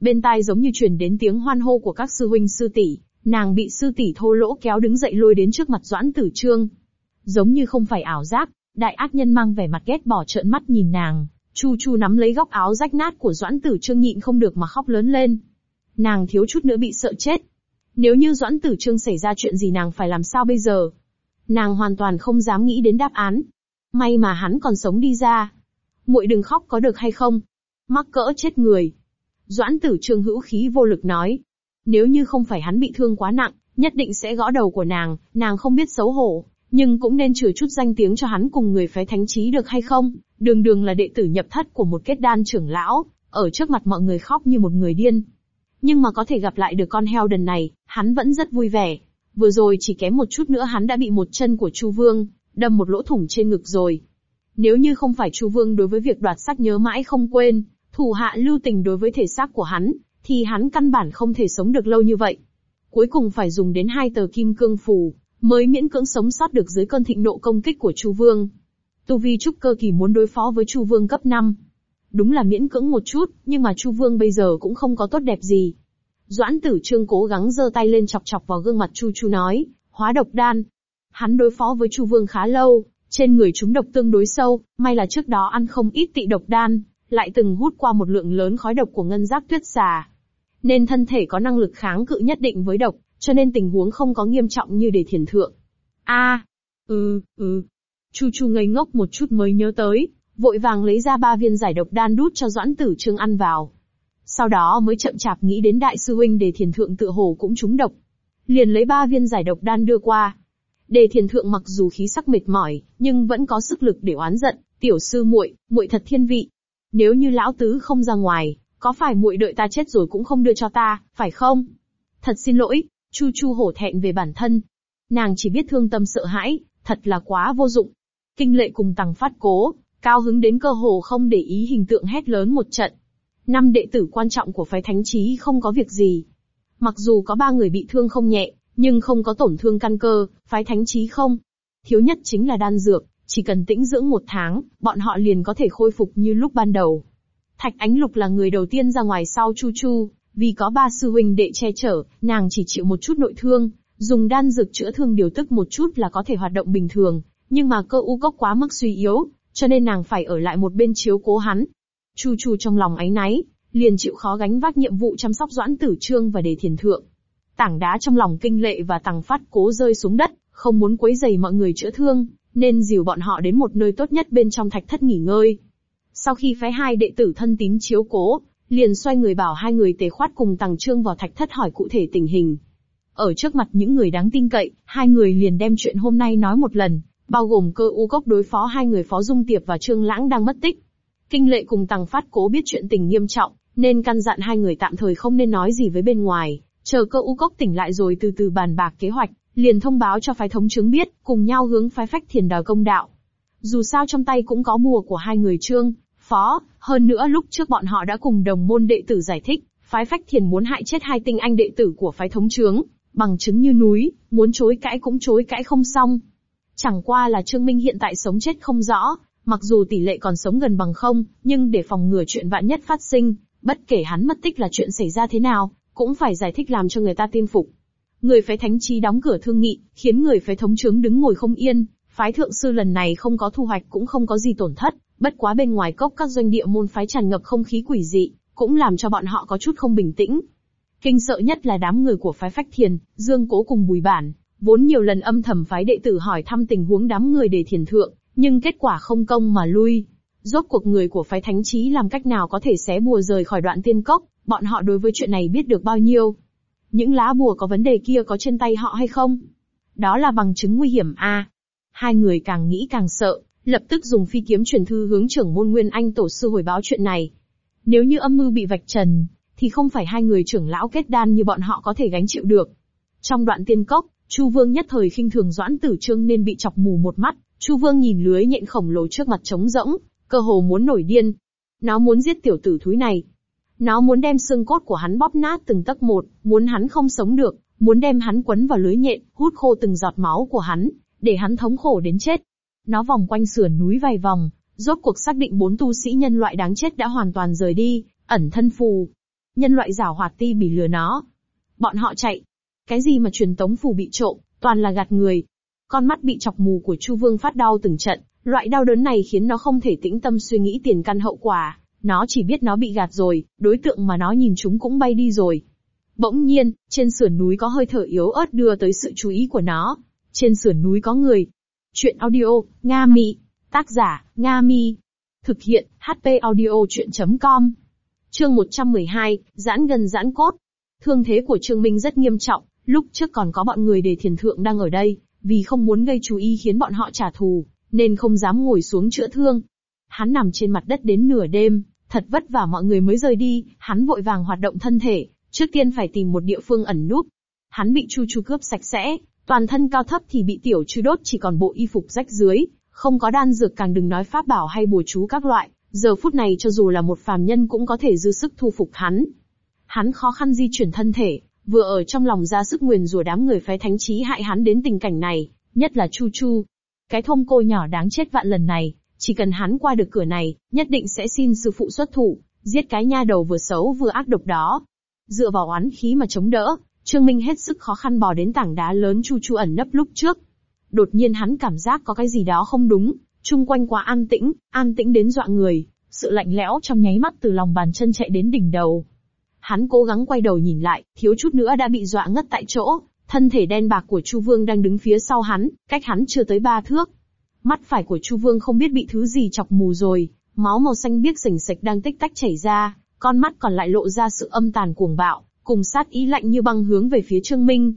Bên tai giống như truyền đến tiếng hoan hô của các sư huynh sư tỷ, nàng bị sư tỷ thô lỗ kéo đứng dậy lôi đến trước mặt Doãn Tử Trương. Giống như không phải ảo giác, đại ác nhân mang vẻ mặt ghét bỏ trợn mắt nhìn nàng, Chu Chu nắm lấy góc áo rách nát của Doãn Tử Trương nhịn không được mà khóc lớn lên. Nàng thiếu chút nữa bị sợ chết, nếu như Doãn Tử Trương xảy ra chuyện gì nàng phải làm sao bây giờ? Nàng hoàn toàn không dám nghĩ đến đáp án. May mà hắn còn sống đi ra. Muội đừng khóc có được hay không? Mắc cỡ chết người. Doãn tử trương hữu khí vô lực nói. Nếu như không phải hắn bị thương quá nặng, nhất định sẽ gõ đầu của nàng, nàng không biết xấu hổ, nhưng cũng nên trừ chút danh tiếng cho hắn cùng người phái thánh trí được hay không, đường đường là đệ tử nhập thất của một kết đan trưởng lão, ở trước mặt mọi người khóc như một người điên. Nhưng mà có thể gặp lại được con heo đần này, hắn vẫn rất vui vẻ. Vừa rồi chỉ kém một chút nữa hắn đã bị một chân của Chu Vương, đâm một lỗ thủng trên ngực rồi. Nếu như không phải Chu Vương đối với việc đoạt sắc nhớ mãi không quên, thủ hạ lưu tình đối với thể xác của hắn, thì hắn căn bản không thể sống được lâu như vậy. Cuối cùng phải dùng đến hai tờ kim cương phù, mới miễn cưỡng sống sót được dưới cơn thịnh nộ công kích của Chu Vương. Tu vi trúc cơ kỳ muốn đối phó với Chu Vương cấp 5. Đúng là miễn cưỡng một chút, nhưng mà Chu Vương bây giờ cũng không có tốt đẹp gì. Doãn Tử Trương cố gắng giơ tay lên chọc chọc vào gương mặt Chu Chu nói, hóa độc đan. Hắn đối phó với Chu Vương khá lâu, trên người chúng độc tương đối sâu, may là trước đó ăn không ít tị độc đan, lại từng hút qua một lượng lớn khói độc của ngân giác tuyết xà. Nên thân thể có năng lực kháng cự nhất định với độc, cho nên tình huống không có nghiêm trọng như để thiền thượng. A, ừ, ừ. Chu Chu ngây ngốc một chút mới nhớ tới, vội vàng lấy ra ba viên giải độc đan đút cho Doãn Tử Trương ăn vào. Sau đó mới chậm chạp nghĩ đến đại sư huynh đề thiền thượng tựa hồ cũng trúng độc. Liền lấy ba viên giải độc đan đưa qua. Đề thiền thượng mặc dù khí sắc mệt mỏi, nhưng vẫn có sức lực để oán giận, tiểu sư muội, muội thật thiên vị. Nếu như lão tứ không ra ngoài, có phải muội đợi ta chết rồi cũng không đưa cho ta, phải không? Thật xin lỗi, Chu Chu hổ thẹn về bản thân. Nàng chỉ biết thương tâm sợ hãi, thật là quá vô dụng. Kinh lệ cùng tăng phát cố, cao hứng đến cơ hồ không để ý hình tượng hét lớn một trận. Năm đệ tử quan trọng của phái thánh trí không có việc gì. Mặc dù có ba người bị thương không nhẹ, nhưng không có tổn thương căn cơ, phái thánh trí không. Thiếu nhất chính là đan dược, chỉ cần tĩnh dưỡng một tháng, bọn họ liền có thể khôi phục như lúc ban đầu. Thạch Ánh Lục là người đầu tiên ra ngoài sau Chu Chu, vì có ba sư huynh đệ che chở, nàng chỉ chịu một chút nội thương, dùng đan dược chữa thương điều tức một chút là có thể hoạt động bình thường, nhưng mà cơ u cốc quá mức suy yếu, cho nên nàng phải ở lại một bên chiếu cố hắn. Chu Chu trong lòng áy náy, liền chịu khó gánh vác nhiệm vụ chăm sóc Doãn Tử Trương và Đề Thiền Thượng. Tảng đá trong lòng kinh lệ và tàng phát cố rơi xuống đất, không muốn quấy rầy mọi người chữa thương, nên dìu bọn họ đến một nơi tốt nhất bên trong thạch thất nghỉ ngơi. Sau khi phái hai đệ tử thân tín chiếu cố, liền xoay người bảo hai người tề khoát cùng tàng trương vào thạch thất hỏi cụ thể tình hình. Ở trước mặt những người đáng tin cậy, hai người liền đem chuyện hôm nay nói một lần, bao gồm cơ u cốc đối phó hai người phó dung tiệp và trương lãng đang mất tích. Kinh lệ cùng tăng phát cố biết chuyện tình nghiêm trọng, nên căn dặn hai người tạm thời không nên nói gì với bên ngoài, chờ cơ u cốc tỉnh lại rồi từ từ bàn bạc kế hoạch, liền thông báo cho phái thống chứng biết, cùng nhau hướng phái phách thiền đòi công đạo. Dù sao trong tay cũng có bùa của hai người trương, phó, hơn nữa lúc trước bọn họ đã cùng đồng môn đệ tử giải thích, phái phách thiền muốn hại chết hai tinh anh đệ tử của phái thống trướng, bằng chứng như núi, muốn chối cãi cũng chối cãi không xong. Chẳng qua là Trương Minh hiện tại sống chết không rõ, mặc dù tỷ lệ còn sống gần bằng không, nhưng để phòng ngừa chuyện vạn nhất phát sinh, bất kể hắn mất tích là chuyện xảy ra thế nào, cũng phải giải thích làm cho người ta tin phục. Người phái thánh chi đóng cửa thương nghị, khiến người phái thống trướng đứng ngồi không yên, phái thượng sư lần này không có thu hoạch cũng không có gì tổn thất, Bất quá bên ngoài cốc các doanh địa môn phái tràn ngập không khí quỷ dị, cũng làm cho bọn họ có chút không bình tĩnh. Kinh sợ nhất là đám người của phái Phách Thiền, Dương Cố cùng Bùi Bản, vốn nhiều lần âm thầm phái đệ tử hỏi thăm tình huống đám người để thiền thượng, nhưng kết quả không công mà lui. Rốt cuộc người của phái Thánh Trí làm cách nào có thể xé bùa rời khỏi đoạn tiên cốc, bọn họ đối với chuyện này biết được bao nhiêu. Những lá bùa có vấn đề kia có trên tay họ hay không? Đó là bằng chứng nguy hiểm a. Hai người càng nghĩ càng sợ, lập tức dùng phi kiếm truyền thư hướng trưởng môn Nguyên Anh tổ sư hồi báo chuyện này. Nếu như âm mưu bị vạch trần, thì không phải hai người trưởng lão kết đan như bọn họ có thể gánh chịu được. Trong đoạn tiên cốc, Chu Vương nhất thời khinh thường Doãn Tử Trương nên bị chọc mù một mắt, Chu Vương nhìn lưới nhện khổng lồ trước mặt trống rỗng, cơ hồ muốn nổi điên. Nó muốn giết tiểu tử thúi này. Nó muốn đem xương cốt của hắn bóp nát từng tấc một, muốn hắn không sống được, muốn đem hắn quấn vào lưới nhện, hút khô từng giọt máu của hắn, để hắn thống khổ đến chết. Nó vòng quanh sườn núi vài vòng, rốt cuộc xác định bốn tu sĩ nhân loại đáng chết đã hoàn toàn rời đi, ẩn thân phù. Nhân loại giả hoạt ti bị lừa nó. Bọn họ chạy. Cái gì mà truyền tống phù bị trộm, toàn là gạt người. Con mắt bị chọc mù của Chu Vương phát đau từng trận, loại đau đớn này khiến nó không thể tĩnh tâm suy nghĩ tiền căn hậu quả. Nó chỉ biết nó bị gạt rồi, đối tượng mà nó nhìn chúng cũng bay đi rồi. Bỗng nhiên, trên sườn núi có hơi thở yếu ớt đưa tới sự chú ý của nó. Trên sườn núi có người, Chuyện audio, Nga Mi. Tác giả, Nga Mi. Thực Thực hiện, HP audio chuyện.com. Chương 112, giãn gần giãn cốt. Thương thế của Trương Minh rất nghiêm trọng, lúc trước còn có bọn người đề thiền thượng đang ở đây, vì không muốn gây chú ý khiến bọn họ trả thù, nên không dám ngồi xuống chữa thương. Hắn nằm trên mặt đất đến nửa đêm, thật vất vả mọi người mới rời đi, hắn vội vàng hoạt động thân thể, trước tiên phải tìm một địa phương ẩn núp. Hắn bị Chu Chu cướp sạch sẽ, toàn thân cao thấp thì bị tiểu chư đốt chỉ còn bộ y phục rách dưới, không có đan dược càng đừng nói pháp bảo hay bùa chú các loại, giờ phút này cho dù là một phàm nhân cũng có thể dư sức thu phục hắn. Hắn khó khăn di chuyển thân thể, vừa ở trong lòng ra sức nguyền rủa đám người phái thánh trí hại hắn đến tình cảnh này, nhất là Chu Chu. Cái thông cô nhỏ đáng chết vạn lần này, chỉ cần hắn qua được cửa này, nhất định sẽ xin sư phụ xuất thủ, giết cái nha đầu vừa xấu vừa ác độc đó. Dựa vào oán khí mà chống đỡ, Trương Minh hết sức khó khăn bò đến tảng đá lớn Chu Chu ẩn nấp lúc trước. Đột nhiên hắn cảm giác có cái gì đó không đúng, chung quanh quá an tĩnh, an tĩnh đến dọa người, sự lạnh lẽo trong nháy mắt từ lòng bàn chân chạy đến đỉnh đầu. Hắn cố gắng quay đầu nhìn lại, thiếu chút nữa đã bị dọa ngất tại chỗ, thân thể đen bạc của Chu Vương đang đứng phía sau hắn, cách hắn chưa tới ba thước. Mắt phải của Chu Vương không biết bị thứ gì chọc mù rồi, máu màu xanh biếc rình sạch đang tích tách chảy ra, con mắt còn lại lộ ra sự âm tàn cuồng bạo, cùng sát ý lạnh như băng hướng về phía Trương Minh.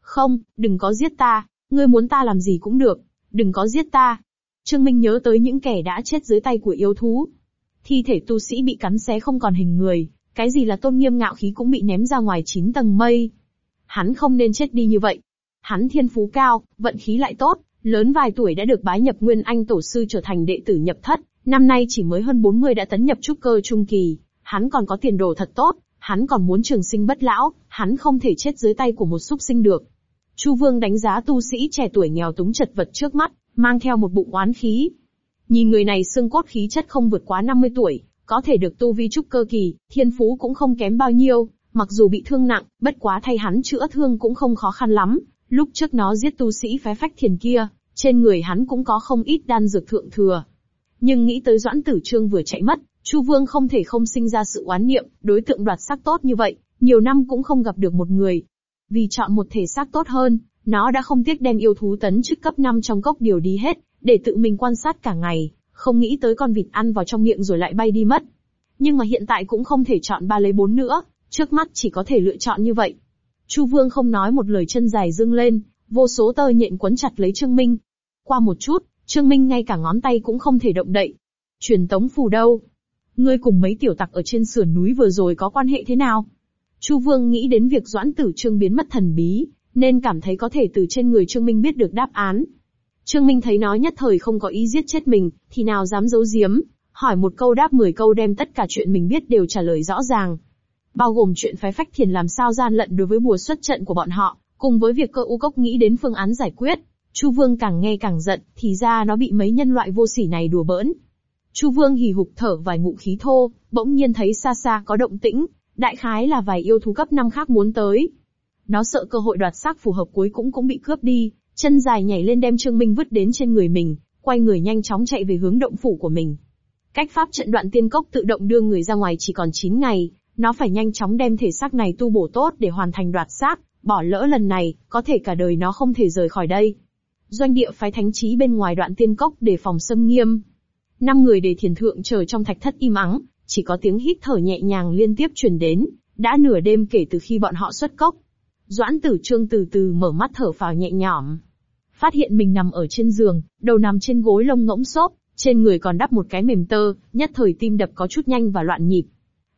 Không, đừng có giết ta, ngươi muốn ta làm gì cũng được, đừng có giết ta. Trương Minh nhớ tới những kẻ đã chết dưới tay của yêu thú. Thi thể tu sĩ bị cắn xé không còn hình người, cái gì là tôn nghiêm ngạo khí cũng bị ném ra ngoài chín tầng mây. Hắn không nên chết đi như vậy. Hắn thiên phú cao, vận khí lại tốt, lớn vài tuổi đã được bái nhập Nguyên Anh tổ sư trở thành đệ tử nhập thất, năm nay chỉ mới hơn 40 đã tấn nhập trúc cơ trung kỳ, hắn còn có tiền đồ thật tốt, hắn còn muốn trường sinh bất lão, hắn không thể chết dưới tay của một súc sinh được. Chu Vương đánh giá tu sĩ trẻ tuổi nghèo túng chật vật trước mắt, mang theo một bụng oán khí. Nhìn người này xương cốt khí chất không vượt quá 50 tuổi, có thể được tu vi trúc cơ kỳ, thiên phú cũng không kém bao nhiêu, mặc dù bị thương nặng, bất quá thay hắn chữa thương cũng không khó khăn lắm. Lúc trước nó giết tu sĩ phái phách thiền kia, trên người hắn cũng có không ít đan dược thượng thừa. Nhưng nghĩ tới Doãn Tử Trương vừa chạy mất, Chu Vương không thể không sinh ra sự oán niệm, đối tượng đoạt sắc tốt như vậy, nhiều năm cũng không gặp được một người. Vì chọn một thể xác tốt hơn, nó đã không tiếc đem yêu thú tấn chức cấp 5 trong cốc điều đi hết, để tự mình quan sát cả ngày, không nghĩ tới con vịt ăn vào trong miệng rồi lại bay đi mất. Nhưng mà hiện tại cũng không thể chọn ba lấy bốn nữa, trước mắt chỉ có thể lựa chọn như vậy. Chu Vương không nói một lời chân dài dưng lên, vô số tơ nhện quấn chặt lấy Trương Minh. Qua một chút, Trương Minh ngay cả ngón tay cũng không thể động đậy. Truyền tống phù đâu? Ngươi cùng mấy tiểu tặc ở trên sườn núi vừa rồi có quan hệ thế nào? Chu Vương nghĩ đến việc Doãn Tử Trương biến mất thần bí, nên cảm thấy có thể từ trên người Trương Minh biết được đáp án. Trương Minh thấy nó nhất thời không có ý giết chết mình, thì nào dám giấu giếm, hỏi một câu đáp mười câu đem tất cả chuyện mình biết đều trả lời rõ ràng. Bao gồm chuyện phái phách thiền làm sao gian lận đối với bùa xuất trận của bọn họ, cùng với việc cơ u cốc nghĩ đến phương án giải quyết. Chu Vương càng nghe càng giận, thì ra nó bị mấy nhân loại vô sỉ này đùa bỡn. Chu Vương hì hục thở vài ngụ khí thô, bỗng nhiên thấy xa xa có động tĩnh, đại khái là vài yêu thú cấp năm khác muốn tới. Nó sợ cơ hội đoạt xác phù hợp cuối cũng cũng bị cướp đi, chân dài nhảy lên đem Trương Minh vứt đến trên người mình, quay người nhanh chóng chạy về hướng động phủ của mình. Cách pháp trận đoạn tiên cốc tự động đưa người ra ngoài chỉ còn 9 ngày, nó phải nhanh chóng đem thể xác này tu bổ tốt để hoàn thành đoạt xác, bỏ lỡ lần này, có thể cả đời nó không thể rời khỏi đây. Doanh địa phái thánh trí bên ngoài đoạn tiên cốc để phòng xâm nghiêm. Năm người để thiền thượng chờ trong thạch thất im ắng, chỉ có tiếng hít thở nhẹ nhàng liên tiếp truyền đến, đã nửa đêm kể từ khi bọn họ xuất cốc. Doãn tử trương từ từ mở mắt thở phào nhẹ nhõm. Phát hiện mình nằm ở trên giường, đầu nằm trên gối lông ngỗng xốp, trên người còn đắp một cái mềm tơ, nhất thời tim đập có chút nhanh và loạn nhịp.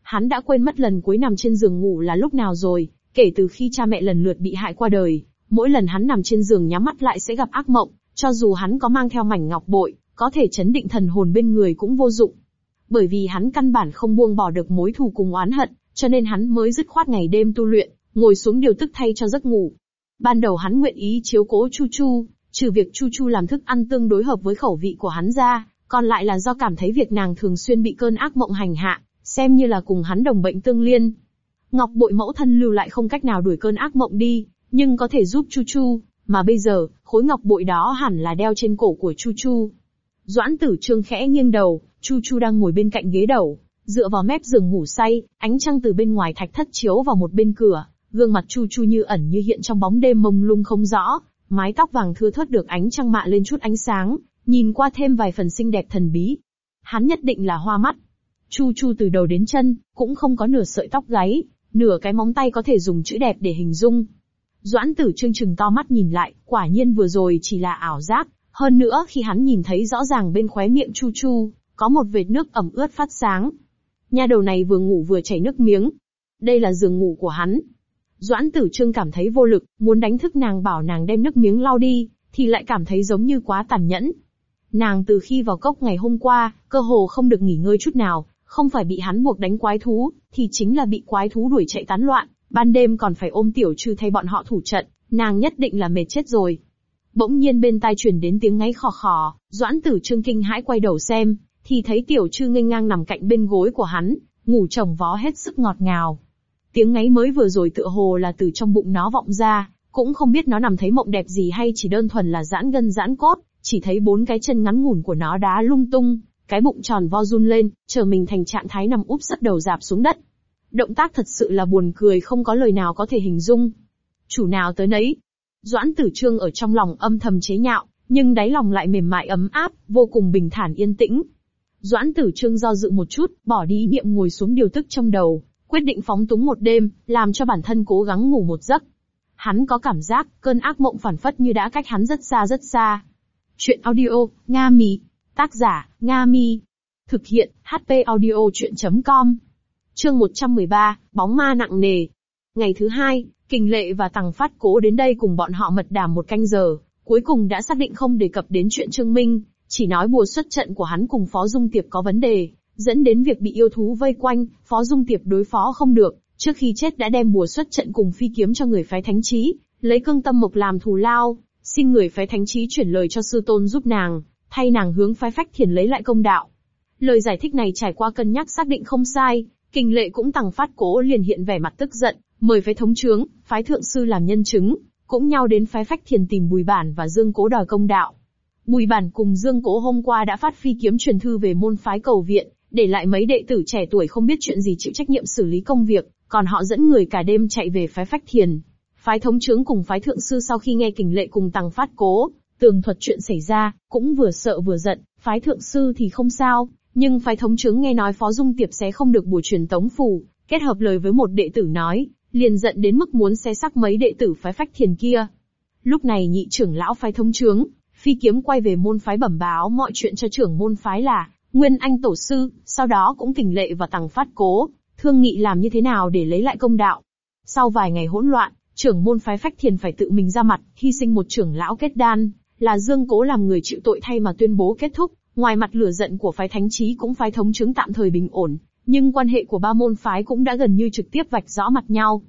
Hắn đã quên mất lần cuối nằm trên giường ngủ là lúc nào rồi, kể từ khi cha mẹ lần lượt bị hại qua đời, mỗi lần hắn nằm trên giường nhắm mắt lại sẽ gặp ác mộng, cho dù hắn có mang theo mảnh ngọc bội, có thể chấn định thần hồn bên người cũng vô dụng. Bởi vì hắn căn bản không buông bỏ được mối thù cùng oán hận, cho nên hắn mới dứt khoát ngày đêm tu luyện, ngồi xuống điều tức thay cho giấc ngủ. Ban đầu hắn nguyện ý chiếu cố Chu Chu, trừ việc Chu Chu làm thức ăn tương đối hợp với khẩu vị của hắn ra, còn lại là do cảm thấy việc nàng thường xuyên bị cơn ác mộng hành hạ, xem như là cùng hắn đồng bệnh tương liên. Ngọc bội mẫu thân lưu lại không cách nào đuổi cơn ác mộng đi, nhưng có thể giúp Chu Chu, mà bây giờ, khối ngọc bội đó hẳn là đeo trên cổ của Chu Chu. Doãn tử trương khẽ nghiêng đầu, Chu Chu đang ngồi bên cạnh ghế đầu, dựa vào mép giường ngủ say, ánh trăng từ bên ngoài thạch thất chiếu vào một bên cửa, gương mặt Chu Chu như ẩn như hiện trong bóng đêm mông lung không rõ, mái tóc vàng thưa thớt được ánh trăng mạ lên chút ánh sáng, nhìn qua thêm vài phần xinh đẹp thần bí. hắn nhất định là hoa mắt. Chu Chu từ đầu đến chân, cũng không có nửa sợi tóc gáy, nửa cái móng tay có thể dùng chữ đẹp để hình dung. Doãn tử trương trừng to mắt nhìn lại, quả nhiên vừa rồi chỉ là ảo giác, hơn nữa khi hắn nhìn thấy rõ ràng bên khóe miệng Chu Chu, có một vệt nước ẩm ướt phát sáng. Nha đầu này vừa ngủ vừa chảy nước miếng. Đây là giường ngủ của hắn. Doãn tử trương cảm thấy vô lực, muốn đánh thức nàng bảo nàng đem nước miếng lau đi, thì lại cảm thấy giống như quá tàn nhẫn. Nàng từ khi vào cốc ngày hôm qua, cơ hồ không được nghỉ ngơi chút nào, không phải bị hắn buộc đánh quái thú, thì chính là bị quái thú đuổi chạy tán loạn, ban đêm còn phải ôm tiểu trừ thay bọn họ thủ trận, nàng nhất định là mệt chết rồi. Bỗng nhiên bên tai truyền đến tiếng ngáy khò khò, Doãn Tử Trương kinh hãi quay đầu xem, thì thấy tiểu trư nghênh ngang nằm cạnh bên gối của hắn, ngủ chồng vó hết sức ngọt ngào. Tiếng ngáy mới vừa rồi tựa hồ là từ trong bụng nó vọng ra, cũng không biết nó nằm thấy mộng đẹp gì hay chỉ đơn thuần là giãn gân giãn cốt, chỉ thấy bốn cái chân ngắn ngủn của nó đá lung tung, cái bụng tròn vo run lên, chờ mình thành trạng thái nằm úp sấp đầu dạp xuống đất. Động tác thật sự là buồn cười không có lời nào có thể hình dung. Chủ nào tới nấy. Doãn tử trương ở trong lòng âm thầm chế nhạo, nhưng đáy lòng lại mềm mại ấm áp, vô cùng bình thản yên tĩnh. Doãn tử trương do dự một chút, bỏ đi niệm ngồi xuống điều tức trong đầu, quyết định phóng túng một đêm, làm cho bản thân cố gắng ngủ một giấc. Hắn có cảm giác, cơn ác mộng phản phất như đã cách hắn rất xa rất xa. Chuyện audio, Nga Mi. Tác giả, Nga Mi. Thực hiện, HP audio chuyện.com. Chương 113, bóng ma nặng nề. Ngày thứ hai, Kình Lệ và Tằng Phát cố đến đây cùng bọn họ mật đàm một canh giờ, cuối cùng đã xác định không đề cập đến chuyện Trương Minh, chỉ nói bùa xuất trận của hắn cùng Phó Dung Tiệp có vấn đề, dẫn đến việc bị yêu thú vây quanh, Phó Dung Tiệp đối phó không được, trước khi chết đã đem bùa xuất trận cùng phi kiếm cho người phái thánh trí, lấy cương tâm mộc làm thù lao, xin người phái thánh trí chuyển lời cho sư tôn giúp nàng, thay nàng hướng phái phách thiền lấy lại công đạo. Lời giải thích này trải qua cân nhắc xác định không sai, kinh lệ cũng tăng phát cố liền hiện vẻ mặt tức giận, mời phái thống trướng, phái thượng sư làm nhân chứng, cũng nhau đến phái phách thiền tìm bùi bản và dương cố đòi công đạo. Bùi bản cùng dương cố hôm qua đã phát phi kiếm truyền thư về môn phái cầu viện, để lại mấy đệ tử trẻ tuổi không biết chuyện gì chịu trách nhiệm xử lý công việc, còn họ dẫn người cả đêm chạy về phái phách thiền. Phái thống trướng cùng phái thượng sư sau khi nghe kình lệ cùng tăng phát cố, tường thuật chuyện xảy ra, cũng vừa sợ vừa giận, phái thượng sư thì không sao, nhưng phái thống trướng nghe nói phó dung tiệp sẽ không được bùa truyền tống phù, kết hợp lời với một đệ tử nói, liền giận đến mức muốn xé xác mấy đệ tử phái phách thiền kia. Lúc này nhị trưởng lão phái thống trướng, phi kiếm quay về môn phái bẩm báo mọi chuyện cho trưởng môn phái là, Nguyên Anh tổ sư, sau đó cũng kình lệ và tăng phát cố, thương nghị làm như thế nào để lấy lại công đạo. Sau vài ngày hỗn loạn, trưởng môn phái phách thiền phải tự mình ra mặt, hy sinh một trưởng lão kết đan, là Dương Cố làm người chịu tội thay mà tuyên bố kết thúc, ngoài mặt lửa giận của phái thánh trí cũng phái thống chứng tạm thời bình ổn, nhưng quan hệ của ba môn phái cũng đã gần như trực tiếp vạch rõ mặt nhau.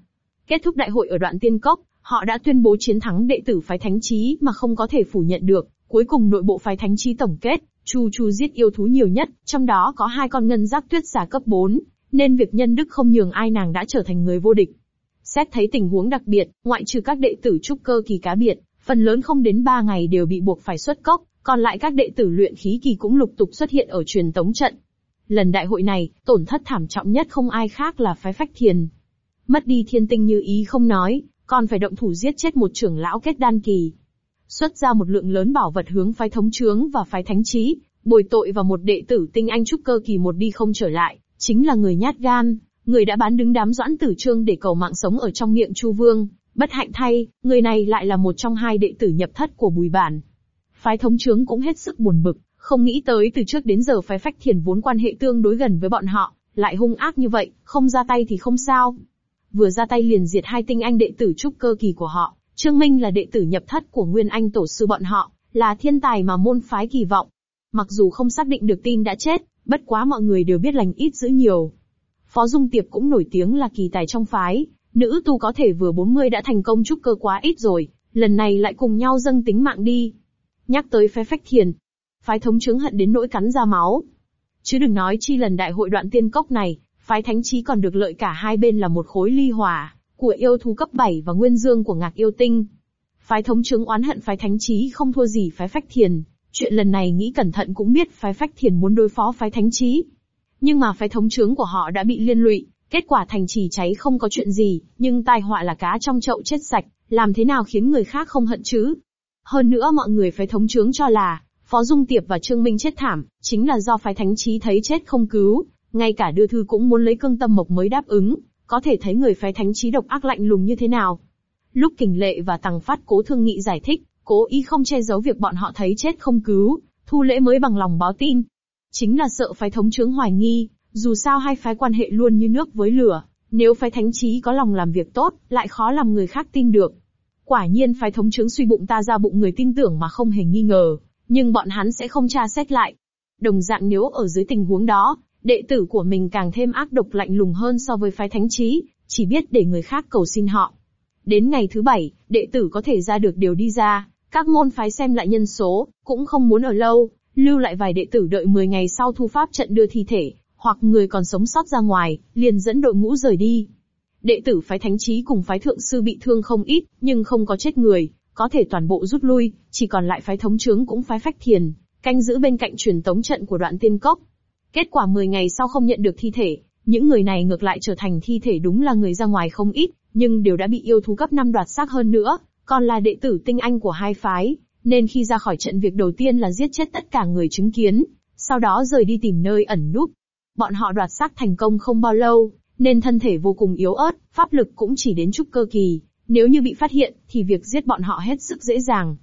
Kết thúc đại hội ở đoạn tiên cốc, họ đã tuyên bố chiến thắng đệ tử phái thánh trí mà không có thể phủ nhận được, cuối cùng nội bộ phái thánh trí tổng kết, Chu Chu giết yêu thú nhiều nhất, trong đó có hai con ngân giác tuyết giả cấp 4, nên việc nhân đức không nhường ai nàng đã trở thành người vô địch. Xét thấy tình huống đặc biệt, ngoại trừ các đệ tử trúc cơ kỳ cá biệt, phần lớn không đến 3 ngày đều bị buộc phải xuất cốc, còn lại các đệ tử luyện khí kỳ cũng lục tục xuất hiện ở truyền tống trận. Lần đại hội này, tổn thất thảm trọng nhất không ai khác là phái phách thiền. Mất đi thiên tinh như ý không nói, còn phải động thủ giết chết một trưởng lão kết đan kỳ. Xuất ra một lượng lớn bảo vật hướng phái thống trướng và phái thánh trí, bồi tội vào một đệ tử tinh anh trúc cơ kỳ một đi không trở lại, chính là người nhát gan, người đã bán đứng đám doãn tử trương để cầu mạng sống ở trong miệng Chu Vương. Bất hạnh thay, người này lại là một trong hai đệ tử nhập thất của Bùi Bản. Phái thống trướng cũng hết sức buồn bực, không nghĩ tới từ trước đến giờ phái phách thiền vốn quan hệ tương đối gần với bọn họ, lại hung ác như vậy, không ra tay thì không sao. Vừa ra tay liền diệt hai tinh anh đệ tử trúc cơ kỳ của họ, Trương Minh là đệ tử nhập thất của Nguyên Anh tổ sư bọn họ, là thiên tài mà môn phái kỳ vọng. Mặc dù không xác định được tin đã chết, bất quá mọi người đều biết lành ít giữ nhiều. Phó Dung Tiệp cũng nổi tiếng là kỳ tài trong phái, nữ tu có thể vừa 40 đã thành công trúc cơ quá ít rồi, lần này lại cùng nhau dâng tính mạng đi. Nhắc tới phái phách thiền, phái thống chứng hận đến nỗi cắn ra máu. Chứ đừng nói chi lần đại hội đoạn tiên cốc này, phái thánh trí còn được lợi cả hai bên là một khối ly hòa, của yêu thú cấp 7 và nguyên dương của ngạc yêu tinh. Phái thống chứng oán hận phái thánh trí không thua gì phái phách thiền, chuyện lần này nghĩ cẩn thận cũng biết phái phách thiền muốn đối phó phái thánh trí. Nhưng mà phái thống chứng của họ đã bị liên lụy, kết quả thành trì cháy không có chuyện gì, nhưng tai họa là cá trong chậu chết sạch, làm thế nào khiến người khác không hận chứ? Hơn nữa mọi người phái thống chứng cho là, Phó Dung Tiệp và Trương Minh chết thảm, chính là do phái thánh trí thấy chết không cứu, ngay cả đưa thư cũng muốn lấy cương tâm mộc mới đáp ứng, có thể thấy người phái thánh trí độc ác lạnh lùng như thế nào. Lúc kình lệ và tăng phát cố thương nghị giải thích, cố ý không che giấu việc bọn họ thấy chết không cứu, thu lễ mới bằng lòng báo tin. Chính là sợ phái thống trướng hoài nghi, dù sao hai phái quan hệ luôn như nước với lửa, nếu phái thánh trí có lòng làm việc tốt, lại khó làm người khác tin được. Quả nhiên phái thống trướng suy bụng ta ra bụng người tin tưởng mà không hề nghi ngờ, nhưng bọn hắn sẽ không tra xét lại. Đồng dạng nếu ở dưới tình huống đó, đệ tử của mình càng thêm ác độc lạnh lùng hơn so với phái thánh trí, chỉ biết để người khác cầu xin họ. Đến ngày thứ bảy, đệ tử có thể ra được điều đi ra, các môn phái xem lại nhân số, cũng không muốn ở lâu, lưu lại vài đệ tử đợi 10 ngày sau thu pháp trận đưa thi thể, hoặc người còn sống sót ra ngoài, liền dẫn đội ngũ rời đi. Đệ tử phái thánh trí cùng phái thượng sư bị thương không ít, nhưng không có chết người, có thể toàn bộ rút lui, chỉ còn lại phái thống trướng cũng phái phách thiền, canh giữ bên cạnh truyền tống trận của đoạn tiên cốc. Kết quả 10 ngày sau không nhận được thi thể, những người này ngược lại trở thành thi thể đúng là người ra ngoài không ít, nhưng đều đã bị yêu thú cấp 5 đoạt xác hơn nữa, còn là đệ tử tinh anh của hai phái, nên khi ra khỏi trận việc đầu tiên là giết chết tất cả người chứng kiến, sau đó rời đi tìm nơi ẩn núp. Bọn họ đoạt xác thành công không bao lâu, nên thân thể vô cùng yếu ớt, pháp lực cũng chỉ đến chút cơ kỳ, nếu như bị phát hiện, thì việc giết bọn họ hết sức dễ dàng.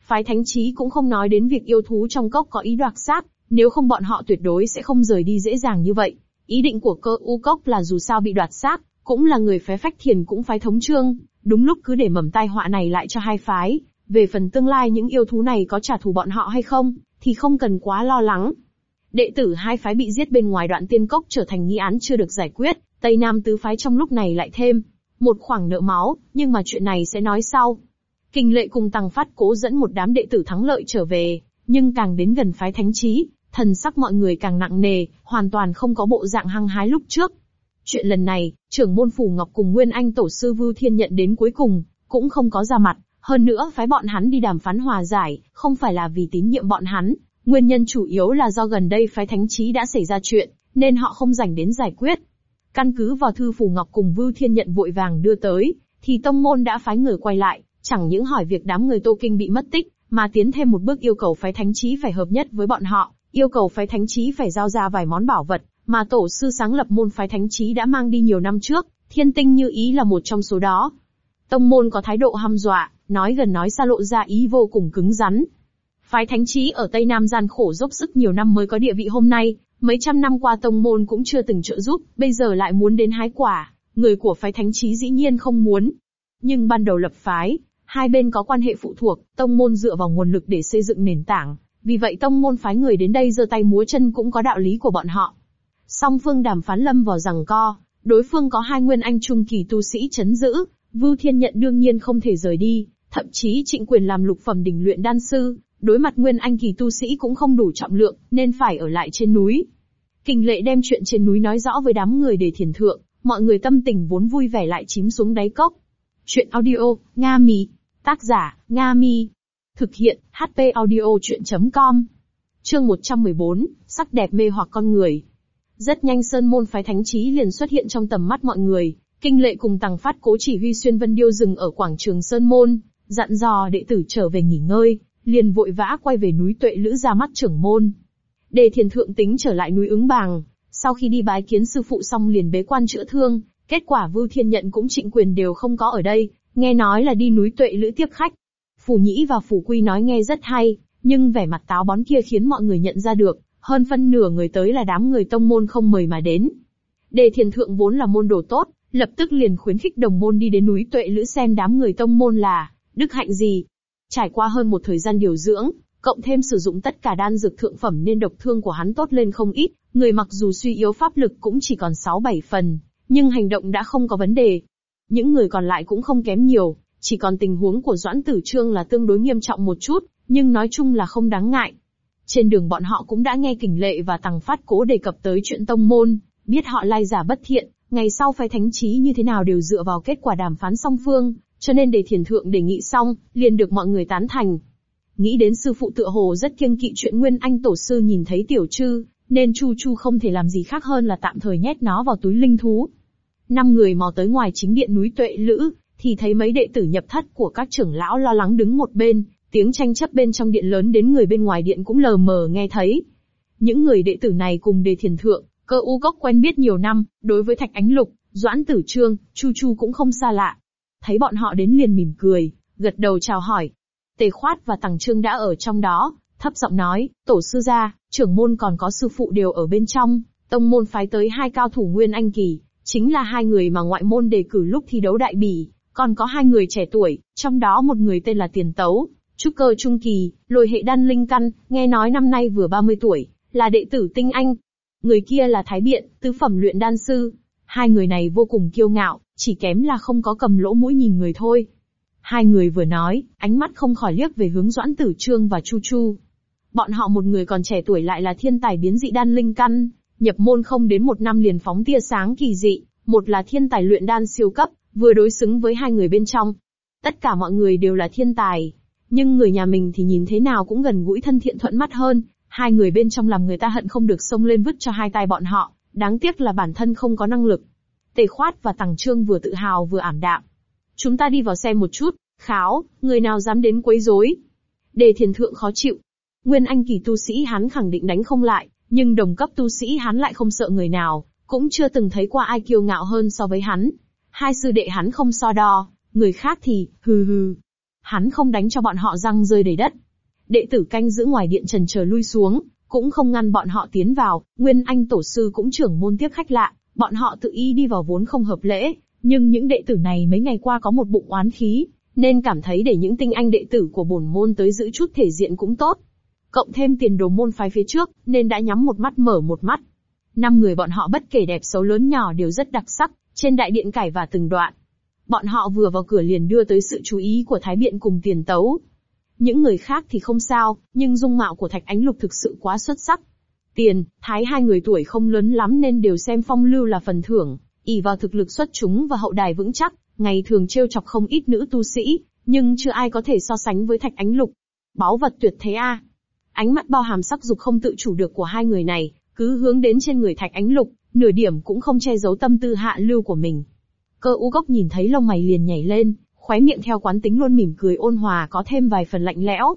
Phái thánh trí cũng không nói đến việc yêu thú trong cốc có ý đoạt xác, nếu không bọn họ tuyệt đối sẽ không rời đi dễ dàng như vậy. Ý định của cơ u cốc là dù sao bị đoạt xác, cũng là người phái phách thiền cũng phái thống trương, đúng lúc cứ để mầm tai họa này lại cho hai phái. Về phần tương lai những yêu thú này có trả thù bọn họ hay không, thì không cần quá lo lắng. Đệ tử hai phái bị giết bên ngoài đoạn tiên cốc trở thành nghi án chưa được giải quyết, Tây Nam tứ phái trong lúc này lại thêm một khoảng nợ máu, nhưng mà chuyện này sẽ nói sau. Kinh lệ cùng tăng phát cố dẫn một đám đệ tử thắng lợi trở về, nhưng càng đến gần phái thánh trí, thần sắc mọi người càng nặng nề, hoàn toàn không có bộ dạng hăng hái lúc trước. Chuyện lần này, trưởng môn phủ ngọc cùng Nguyên Anh tổ sư Vưu Thiên nhận đến cuối cùng, cũng không có ra mặt, hơn nữa phái bọn hắn đi đàm phán hòa giải, không phải là vì tín nhiệm bọn hắn, nguyên nhân chủ yếu là do gần đây phái thánh trí đã xảy ra chuyện, nên họ không dành đến giải quyết. Căn cứ vào thư phủ ngọc cùng Vưu Thiên nhận vội vàng đưa tới, thì tông môn đã phái người quay lại, chẳng những hỏi việc đám người Tô Kinh bị mất tích, mà tiến thêm một bước yêu cầu phái thánh trí phải hợp nhất với bọn họ, yêu cầu phái thánh trí phải giao ra vài món bảo vật, mà tổ sư sáng lập môn phái thánh trí đã mang đi nhiều năm trước, thiên tinh như ý là một trong số đó. Tông môn có thái độ hăm dọa, nói gần nói xa lộ ra ý vô cùng cứng rắn. Phái thánh trí ở Tây Nam gian khổ dốc sức nhiều năm mới có địa vị hôm nay, mấy trăm năm qua tông môn cũng chưa từng trợ giúp, bây giờ lại muốn đến hái quả, người của phái thánh trí dĩ nhiên không muốn. Nhưng ban đầu lập phái, hai bên có quan hệ phụ thuộc, tông môn dựa vào nguồn lực để xây dựng nền tảng, vì vậy tông môn phái người đến đây giơ tay múa chân cũng có đạo lý của bọn họ. Song phương đàm phán lâm vào rằng co, đối phương có hai nguyên anh trung kỳ tu sĩ chấn giữ, Vưu Thiên Nhận đương nhiên không thể rời đi, thậm chí trịnh quyền làm lục phẩm đỉnh luyện đan sư, đối mặt nguyên anh kỳ tu sĩ cũng không đủ trọng lượng, nên phải ở lại trên núi. Kình lệ đem chuyện trên núi nói rõ với đám người để thiền thượng, mọi người tâm tình vốn vui vẻ lại chìm xuống đáy cốc. Chuyện audio, Nga Mi. Tác giả, Nga Mi. Thực hiện, HP audio chuyện.com. Chương 114, sắc đẹp mê hoặc con người. Rất nhanh Sơn Môn phái thánh trí liền xuất hiện trong tầm mắt mọi người, kinh lệ cùng tàng phát cố chỉ huy xuyên vân điêu dừng ở quảng trường Sơn Môn, dặn dò đệ tử trở về nghỉ ngơi, liền vội vã quay về núi tuệ lữ ra mắt trưởng môn. Đề thiền thượng tính trở lại núi ứng bàng, sau khi đi bái kiến sư phụ xong liền bế quan chữa thương, kết quả Vưu Thiên Nhận cũng trịnh quyền đều không có ở đây, nghe nói là đi núi tuệ lữ tiếp khách. Phủ Nhĩ và Phủ Quy nói nghe rất hay, nhưng vẻ mặt táo bón kia khiến mọi người nhận ra được, hơn phân nửa người tới là đám người tông môn không mời mà đến. Đề thiền thượng vốn là môn đồ tốt, lập tức liền khuyến khích đồng môn đi đến núi tuệ lữ xem đám người tông môn là, đức hạnh gì. Trải qua hơn một thời gian điều dưỡng, cộng thêm sử dụng tất cả đan dược thượng phẩm nên độc thương của hắn tốt lên không ít, người mặc dù suy yếu pháp lực cũng chỉ còn 6-7 phần, nhưng hành động đã không có vấn đề. Những người còn lại cũng không kém nhiều, chỉ còn tình huống của Doãn Tử Trương là tương đối nghiêm trọng một chút, nhưng nói chung là không đáng ngại. Trên đường bọn họ cũng đã nghe kình lệ và tăng phát cố đề cập tới chuyện tông môn, biết họ lai giả bất thiện, ngày sau phái thánh trí như thế nào đều dựa vào kết quả đàm phán song phương, cho nên để thiền thượng đề nghị xong, liền được mọi người tán thành. Nghĩ đến sư phụ tựa hồ rất kiêng kỵ chuyện Nguyên Anh tổ sư nhìn thấy tiểu trư, nên Chu Chu không thể làm gì khác hơn là tạm thời nhét nó vào túi linh thú. Năm người mò tới ngoài chính điện núi Tuệ Lữ, thì thấy mấy đệ tử nhập thất của các trưởng lão lo lắng đứng một bên, Tiếng tranh chấp bên trong điện lớn đến người bên ngoài điện cũng lờ mờ nghe thấy. Những người đệ tử này cùng đề thiền thượng, cơ u gốc quen biết nhiều năm, đối với Thạch Ánh Lục, Doãn Tử Trương, Chu Chu cũng không xa lạ. Thấy bọn họ đến liền mỉm cười, gật đầu chào hỏi. Tề Khoát và Tằng Trương đã ở trong đó, thấp giọng nói, tổ sư gia, trưởng môn còn có sư phụ đều ở bên trong, tông môn phái tới hai cao thủ nguyên anh kỳ, chính là hai người mà ngoại môn đề cử lúc thi đấu đại bỉ, còn có hai người trẻ tuổi, trong đó một người tên là Tiền Tấu, trúc cơ trung kỳ, lôi hệ đan linh căn, nghe nói năm nay vừa 30 tuổi, là đệ tử tinh anh. Người kia là Thái Biện, tứ phẩm luyện đan sư. Hai người này vô cùng kiêu ngạo, chỉ kém là không có cầm lỗ mũi nhìn người thôi. Hai người vừa nói, ánh mắt không khỏi liếc về hướng Doãn Tử Trương và Chu Chu. Bọn họ một người còn trẻ tuổi lại là thiên tài biến dị đan linh căn, nhập môn không đến một năm liền phóng tia sáng kỳ dị, một là thiên tài luyện đan siêu cấp, vừa đối xứng với hai người bên trong. Tất cả mọi người đều là thiên tài, nhưng người nhà mình thì nhìn thế nào cũng gần gũi thân thiện thuận mắt hơn, hai người bên trong làm người ta hận không được xông lên vứt cho hai tay bọn họ, đáng tiếc là bản thân không có năng lực. Tề Khoát và tàng Trương vừa tự hào vừa ảm đạm. Chúng ta đi vào xem một chút, kháo, người nào dám đến quấy rối. Đề thiền thượng khó chịu. Nguyên anh kỳ tu sĩ hắn khẳng định đánh không lại, nhưng đồng cấp tu sĩ hắn lại không sợ người nào, cũng chưa từng thấy qua ai kiêu ngạo hơn so với hắn. Hai sư đệ hắn không so đo, người khác thì, hừ hừ. Hắn không đánh cho bọn họ răng rơi đầy đất. Đệ tử canh giữ ngoài điện trần chờ lui xuống, cũng không ngăn bọn họ tiến vào, Nguyên Anh tổ sư cũng trưởng môn tiếp khách lạ, bọn họ tự ý đi vào vốn không hợp lễ, nhưng những đệ tử này mấy ngày qua có một bụng oán khí, nên cảm thấy để những tinh anh đệ tử của bổn môn tới giữ chút thể diện cũng tốt. Cộng thêm tiền đồ môn phái phía trước, nên đã nhắm một mắt mở một mắt. Năm người bọn họ bất kể đẹp xấu lớn nhỏ đều rất đặc sắc, trên đại điện cải và từng đoạn. Bọn họ vừa vào cửa liền đưa tới sự chú ý của Thái Biện cùng tiền tấu. Những người khác thì không sao, nhưng dung mạo của Thạch Ánh Lục thực sự quá xuất sắc. Tiền, Thái hai người tuổi không lớn lắm nên đều xem phong lưu là phần thưởng, ỷ vào thực lực xuất chúng và hậu đài vững chắc, ngày thường trêu chọc không ít nữ tu sĩ, nhưng chưa ai có thể so sánh với Thạch Ánh Lục. Báu vật tuyệt thế a. Ánh mắt bao hàm sắc dục không tự chủ được của hai người này, cứ hướng đến trên người Thạch Ánh Lục, nửa điểm cũng không che giấu tâm tư hạ lưu của mình. Cơ u gốc nhìn thấy lông mày liền nhảy lên, khóe miệng theo quán tính luôn mỉm cười ôn hòa có thêm vài phần lạnh lẽo.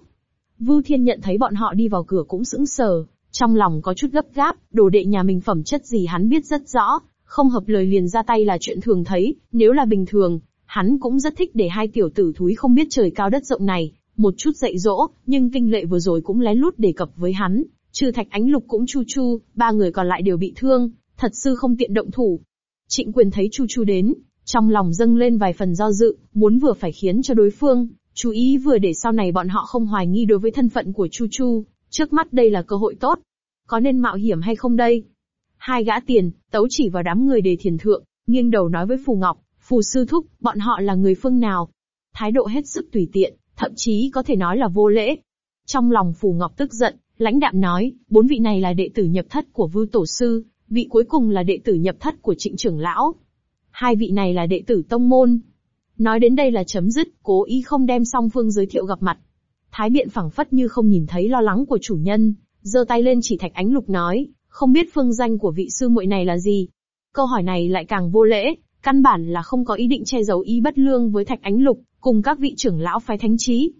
Vưu Thiên nhận thấy bọn họ đi vào cửa cũng sững sờ, trong lòng có chút gấp gáp, đồ đệ nhà mình phẩm chất gì hắn biết rất rõ, không hợp lời liền ra tay là chuyện thường thấy, nếu là bình thường, hắn cũng rất thích để hai tiểu tử thúi không biết trời cao đất rộng này, một chút dạy dỗ, nhưng kinh lệ vừa rồi cũng lén lút đề cập với hắn, trừ thạch ánh lục cũng chu chu, ba người còn lại đều bị thương, thật sự không tiện động thủ. Trịnh quyền thấy chu chu đến, trong lòng dâng lên vài phần do dự, muốn vừa phải khiến cho đối phương, chú ý vừa để sau này bọn họ không hoài nghi đối với thân phận của chu chu, trước mắt đây là cơ hội tốt. Có nên mạo hiểm hay không đây? Hai gã tiền, tấu chỉ vào đám người đề thiền thượng, nghiêng đầu nói với Phù Ngọc, Phù Sư Thúc, bọn họ là người phương nào? Thái độ hết sức tùy tiện, thậm chí có thể nói là vô lễ. Trong lòng Phù Ngọc tức giận, lãnh đạm nói, bốn vị này là đệ tử nhập thất của Vưu Tổ Sư, vị cuối cùng là đệ tử nhập thất của Trịnh Trưởng Lão. Hai vị này là đệ tử tông môn. Nói đến đây là chấm dứt, cố ý không đem song phương giới thiệu gặp mặt. Thái biện phẳng phất như không nhìn thấy lo lắng của chủ nhân, giơ tay lên chỉ thạch ánh lục nói, không biết phương danh của vị sư muội này là gì. Câu hỏi này lại càng vô lễ, căn bản là không có ý định che giấu ý bất lương với thạch ánh lục, cùng các vị trưởng lão phái thánh trí.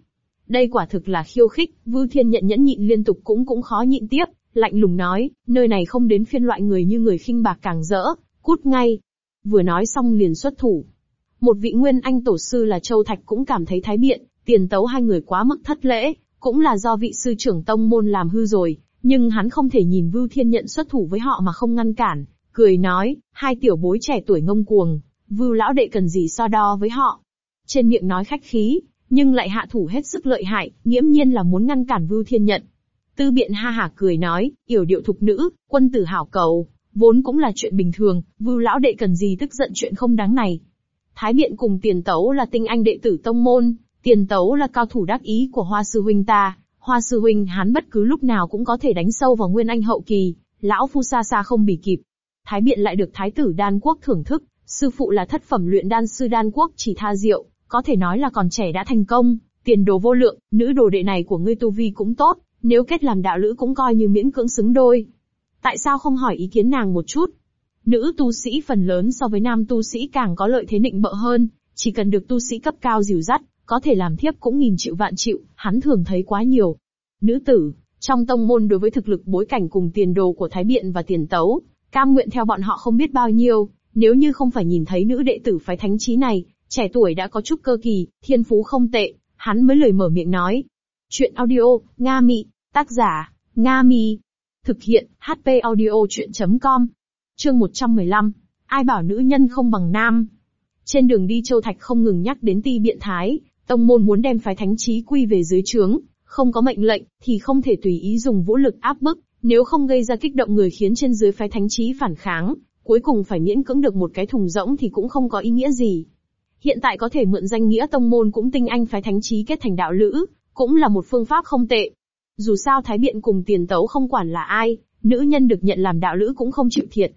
Đây quả thực là khiêu khích, Vưu Thiên nhận nhẫn nhịn liên tục cũng cũng khó nhịn tiếp, lạnh lùng nói, nơi này không đến phiên loại người như người khinh bạc càng rỡ, cút ngay. Vừa nói xong liền xuất thủ. Một vị nguyên anh tổ sư là Châu Thạch cũng cảm thấy thái biện, tiền tấu hai người quá mức thất lễ, cũng là do vị sư trưởng tông môn làm hư rồi, nhưng hắn không thể nhìn Vưu Thiên nhận xuất thủ với họ mà không ngăn cản, cười nói, hai tiểu bối trẻ tuổi ngông cuồng, Vưu lão đệ cần gì so đo với họ. Trên miệng nói khách khí, nhưng lại hạ thủ hết sức lợi hại, nghiễm nhiên là muốn ngăn cản Vưu Thiên nhận. Tư biện ha hả cười nói, yểu điệu thục nữ, quân tử hảo cầu, vốn cũng là chuyện bình thường, Vưu lão đệ cần gì tức giận chuyện không đáng này. Thái biện cùng tiền tấu là tinh anh đệ tử tông môn, tiền tấu là cao thủ đắc ý của hoa sư huynh ta, hoa sư huynh hắn bất cứ lúc nào cũng có thể đánh sâu vào nguyên anh hậu kỳ, lão phu xa xa không bì kịp. Thái biện lại được thái tử đan quốc thưởng thức, sư phụ là thất phẩm luyện đan sư đan quốc chỉ tha diệu, có thể nói là còn trẻ đã thành công, tiền đồ vô lượng, nữ đồ đệ này của ngươi tu vi cũng tốt, nếu kết làm đạo lữ cũng coi như miễn cưỡng xứng đôi. Tại sao không hỏi ý kiến nàng một chút? Nữ tu sĩ phần lớn so với nam tu sĩ càng có lợi thế nịnh bợ hơn, chỉ cần được tu sĩ cấp cao dìu dắt, có thể làm thiếp cũng nghìn chịu vạn chịu, hắn thường thấy quá nhiều. Nữ tử, trong tông môn đối với thực lực bối cảnh cùng tiền đồ của Thái Biện và tiền tấu, cam nguyện theo bọn họ không biết bao nhiêu, nếu như không phải nhìn thấy nữ đệ tử phái thánh trí này, trẻ tuổi đã có chút cơ kỳ, thiên phú không tệ, hắn mới lời mở miệng nói. Chuyện audio, Nga Mị, tác giả, Nga Mi. Thực hiện, HP audio chuyện.com. Chương 115. Ai bảo nữ nhân không bằng nam? Trên đường đi Châu Thạch không ngừng nhắc đến ti biện thái, tông môn muốn đem phái thánh trí quy về dưới trướng, không có mệnh lệnh, thì không thể tùy ý dùng vũ lực áp bức, nếu không gây ra kích động người khiến trên dưới phái thánh trí phản kháng, cuối cùng phải miễn cưỡng được một cái thùng rỗng thì cũng không có ý nghĩa gì. Hiện tại có thể mượn danh nghĩa tông môn cũng tinh anh phái thánh trí kết thành đạo lữ, cũng là một phương pháp không tệ. Dù sao Thái Biện cùng tiền tấu không quản là ai, nữ nhân được nhận làm đạo lữ cũng không chịu thiệt.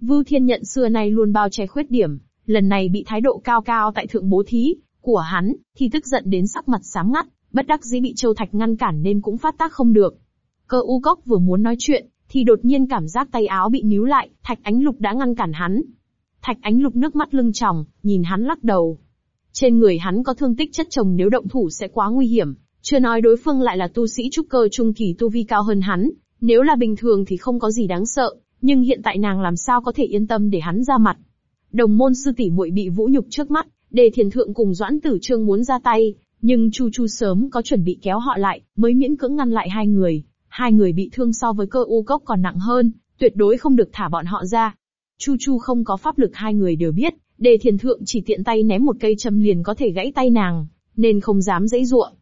Vưu Thiên Nhận xưa nay luôn bao che khuyết điểm, lần này bị thái độ cao cao tại thượng bố thí của hắn, thì tức giận đến sắc mặt xám ngắt, bất đắc dĩ bị Châu Thạch ngăn cản nên cũng phát tác không được. Cơ u cốc vừa muốn nói chuyện, thì đột nhiên cảm giác tay áo bị níu lại, Thạch Ánh Lục đã ngăn cản hắn. Thạch Ánh Lục nước mắt lưng tròng, nhìn hắn lắc đầu. Trên người hắn có thương tích chất chồng nếu động thủ sẽ quá nguy hiểm, chưa nói đối phương lại là tu sĩ trúc cơ trung kỳ tu vi cao hơn hắn, nếu là bình thường thì không có gì đáng sợ, nhưng hiện tại nàng làm sao có thể yên tâm để hắn ra mặt. Đồng môn sư tỷ muội bị vũ nhục trước mắt, đề thiền thượng cùng doãn tử trương muốn ra tay, nhưng Chu Chu sớm có chuẩn bị kéo họ lại, mới miễn cưỡng ngăn lại hai người. Hai người bị thương so với cơ u cốc còn nặng hơn, tuyệt đối không được thả bọn họ ra. Chu Chu không có pháp lực hai người đều biết, đề thiền thượng chỉ tiện tay ném một cây châm liền có thể gãy tay nàng, nên không dám dãy ruộng.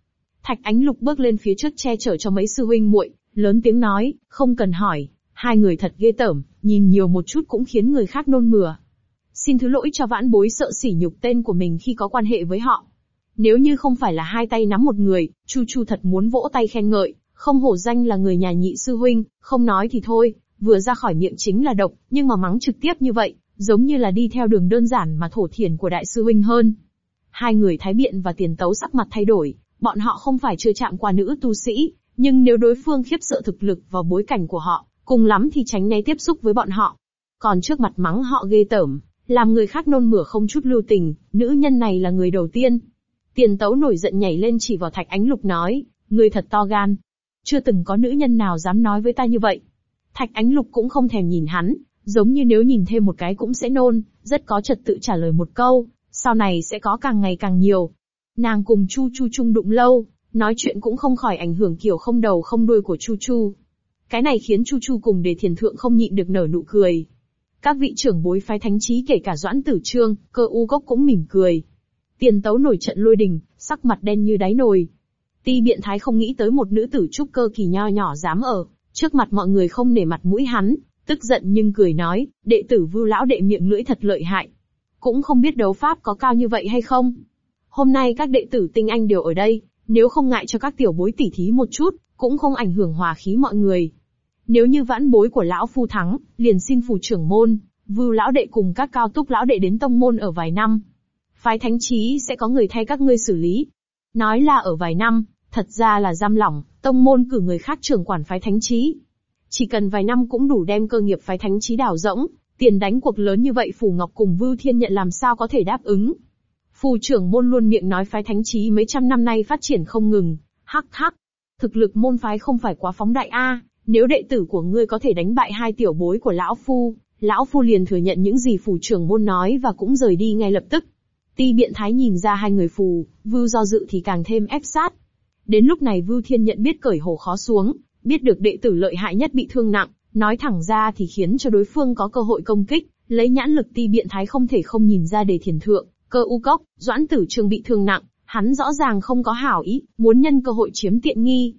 Thạch Ánh Lục bước lên phía trước che chở cho mấy sư huynh muội, lớn tiếng nói, không cần hỏi, hai người thật ghê tởm, nhìn nhiều một chút cũng khiến người khác nôn mửa. Xin thứ lỗi cho vãn bối sợ sỉ nhục tên của mình khi có quan hệ với họ. Nếu như không phải là hai tay nắm một người, Chu Chu thật muốn vỗ tay khen ngợi, không hổ danh là người nhà nhị sư huynh, không nói thì thôi, vừa ra khỏi miệng chính là độc, nhưng mà mắng trực tiếp như vậy, giống như là đi theo đường đơn giản mà thổ thiền của đại sư huynh hơn. Hai người thái biện và tiền tấu sắc mặt thay đổi, bọn họ không phải chưa chạm qua nữ tu sĩ, nhưng nếu đối phương khiếp sợ thực lực và bối cảnh của họ, cùng lắm thì tránh né tiếp xúc với bọn họ. Còn trước mặt mắng họ ghê tởm, làm người khác nôn mửa không chút lưu tình, nữ nhân này là người đầu tiên. Tiền tấu nổi giận nhảy lên chỉ vào thạch ánh lục nói, người thật to gan. Chưa từng có nữ nhân nào dám nói với ta như vậy. Thạch ánh lục cũng không thèm nhìn hắn, giống như nếu nhìn thêm một cái cũng sẽ nôn, rất có trật tự trả lời một câu, sau này sẽ có càng ngày càng nhiều. Nàng cùng Chu Chu chung đụng lâu, nói chuyện cũng không khỏi ảnh hưởng kiểu không đầu không đuôi của Chu Chu. Cái này khiến Chu Chu cùng đề thiền thượng không nhịn được nở nụ cười. Các vị trưởng bối phái thánh trí kể cả Doãn Tử Trương, cơ u gốc cũng mỉm cười. Tiền tấu nổi trận lôi đình, sắc mặt đen như đáy nồi. Ti biện thái không nghĩ tới một nữ tử trúc cơ kỳ nho nhỏ dám ở, trước mặt mọi người không nể mặt mũi hắn, tức giận nhưng cười nói, đệ tử vưu lão đệ miệng lưỡi thật lợi hại. Cũng không biết đấu pháp có cao như vậy hay không. Hôm nay các đệ tử tinh anh đều ở đây, nếu không ngại cho các tiểu bối tỉ thí một chút, cũng không ảnh hưởng hòa khí mọi người. Nếu như vãn bối của lão phu thắng, liền xin phù trưởng môn, vưu lão đệ cùng các cao túc lão đệ đến tông môn ở vài năm. Phái thánh trí sẽ có người thay các ngươi xử lý. Nói là ở vài năm, thật ra là giam lỏng, tông môn cử người khác trưởng quản phái thánh trí. Chỉ cần vài năm cũng đủ đem cơ nghiệp phái thánh trí đảo rỗng, tiền đánh cuộc lớn như vậy Phù Ngọc cùng Vưu Thiên nhận làm sao có thể đáp ứng. Phù trưởng môn luôn miệng nói phái thánh trí mấy trăm năm nay phát triển không ngừng, hắc hắc. Thực lực môn phái không phải quá phóng đại a, à, nếu đệ tử của ngươi có thể đánh bại hai tiểu bối của lão phu, lão phu liền thừa nhận những gì phù trưởng môn nói và cũng rời đi ngay lập tức. Ti biện thái nhìn ra hai người phù, vưu do dự thì càng thêm ép sát. Đến lúc này vưu thiên nhận biết cởi hồ khó xuống, biết được đệ tử lợi hại nhất bị thương nặng, nói thẳng ra thì khiến cho đối phương có cơ hội công kích, lấy nhãn lực ti biện thái không thể không nhìn ra đề thiền thượng, cơ u cốc, doãn tử trường bị thương nặng, hắn rõ ràng không có hảo ý, muốn nhân cơ hội chiếm tiện nghi.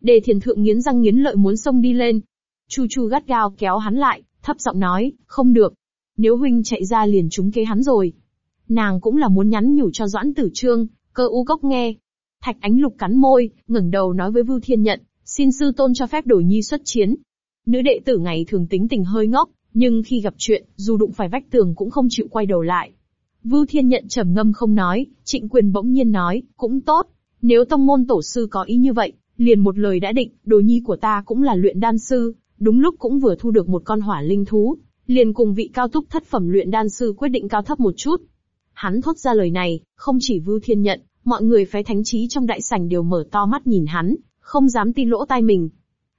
Đề thiền thượng nghiến răng nghiến lợi muốn xông đi lên. Chu chu gắt gao kéo hắn lại, thấp giọng nói, không được. Nếu huynh chạy ra liền trúng kế hắn rồi. Nàng cũng là muốn nhắn nhủ cho doãn tử trương, cơ u cốc nghe. Thạch ánh lục cắn môi, ngẩng đầu nói với Vưu Thiên Nhận, xin sư tôn cho phép đổi nhi xuất chiến. Nữ đệ tử ngày thường tính tình hơi ngốc, nhưng khi gặp chuyện, dù đụng phải vách tường cũng không chịu quay đầu lại. Vưu Thiên Nhận trầm ngâm không nói, Trịnh Quyền bỗng nhiên nói, cũng tốt, nếu tông môn tổ sư có ý như vậy, liền một lời đã định, đồ nhi của ta cũng là luyện đan sư, đúng lúc cũng vừa thu được một con hỏa linh thú, liền cùng vị cao túc thất phẩm luyện đan sư quyết định cao thấp một chút. Hắn thốt ra lời này, không chỉ Vưu Thiên Nhận, Mọi người phái thánh trí trong đại sảnh đều mở to mắt nhìn hắn, không dám tin lỗ tai mình.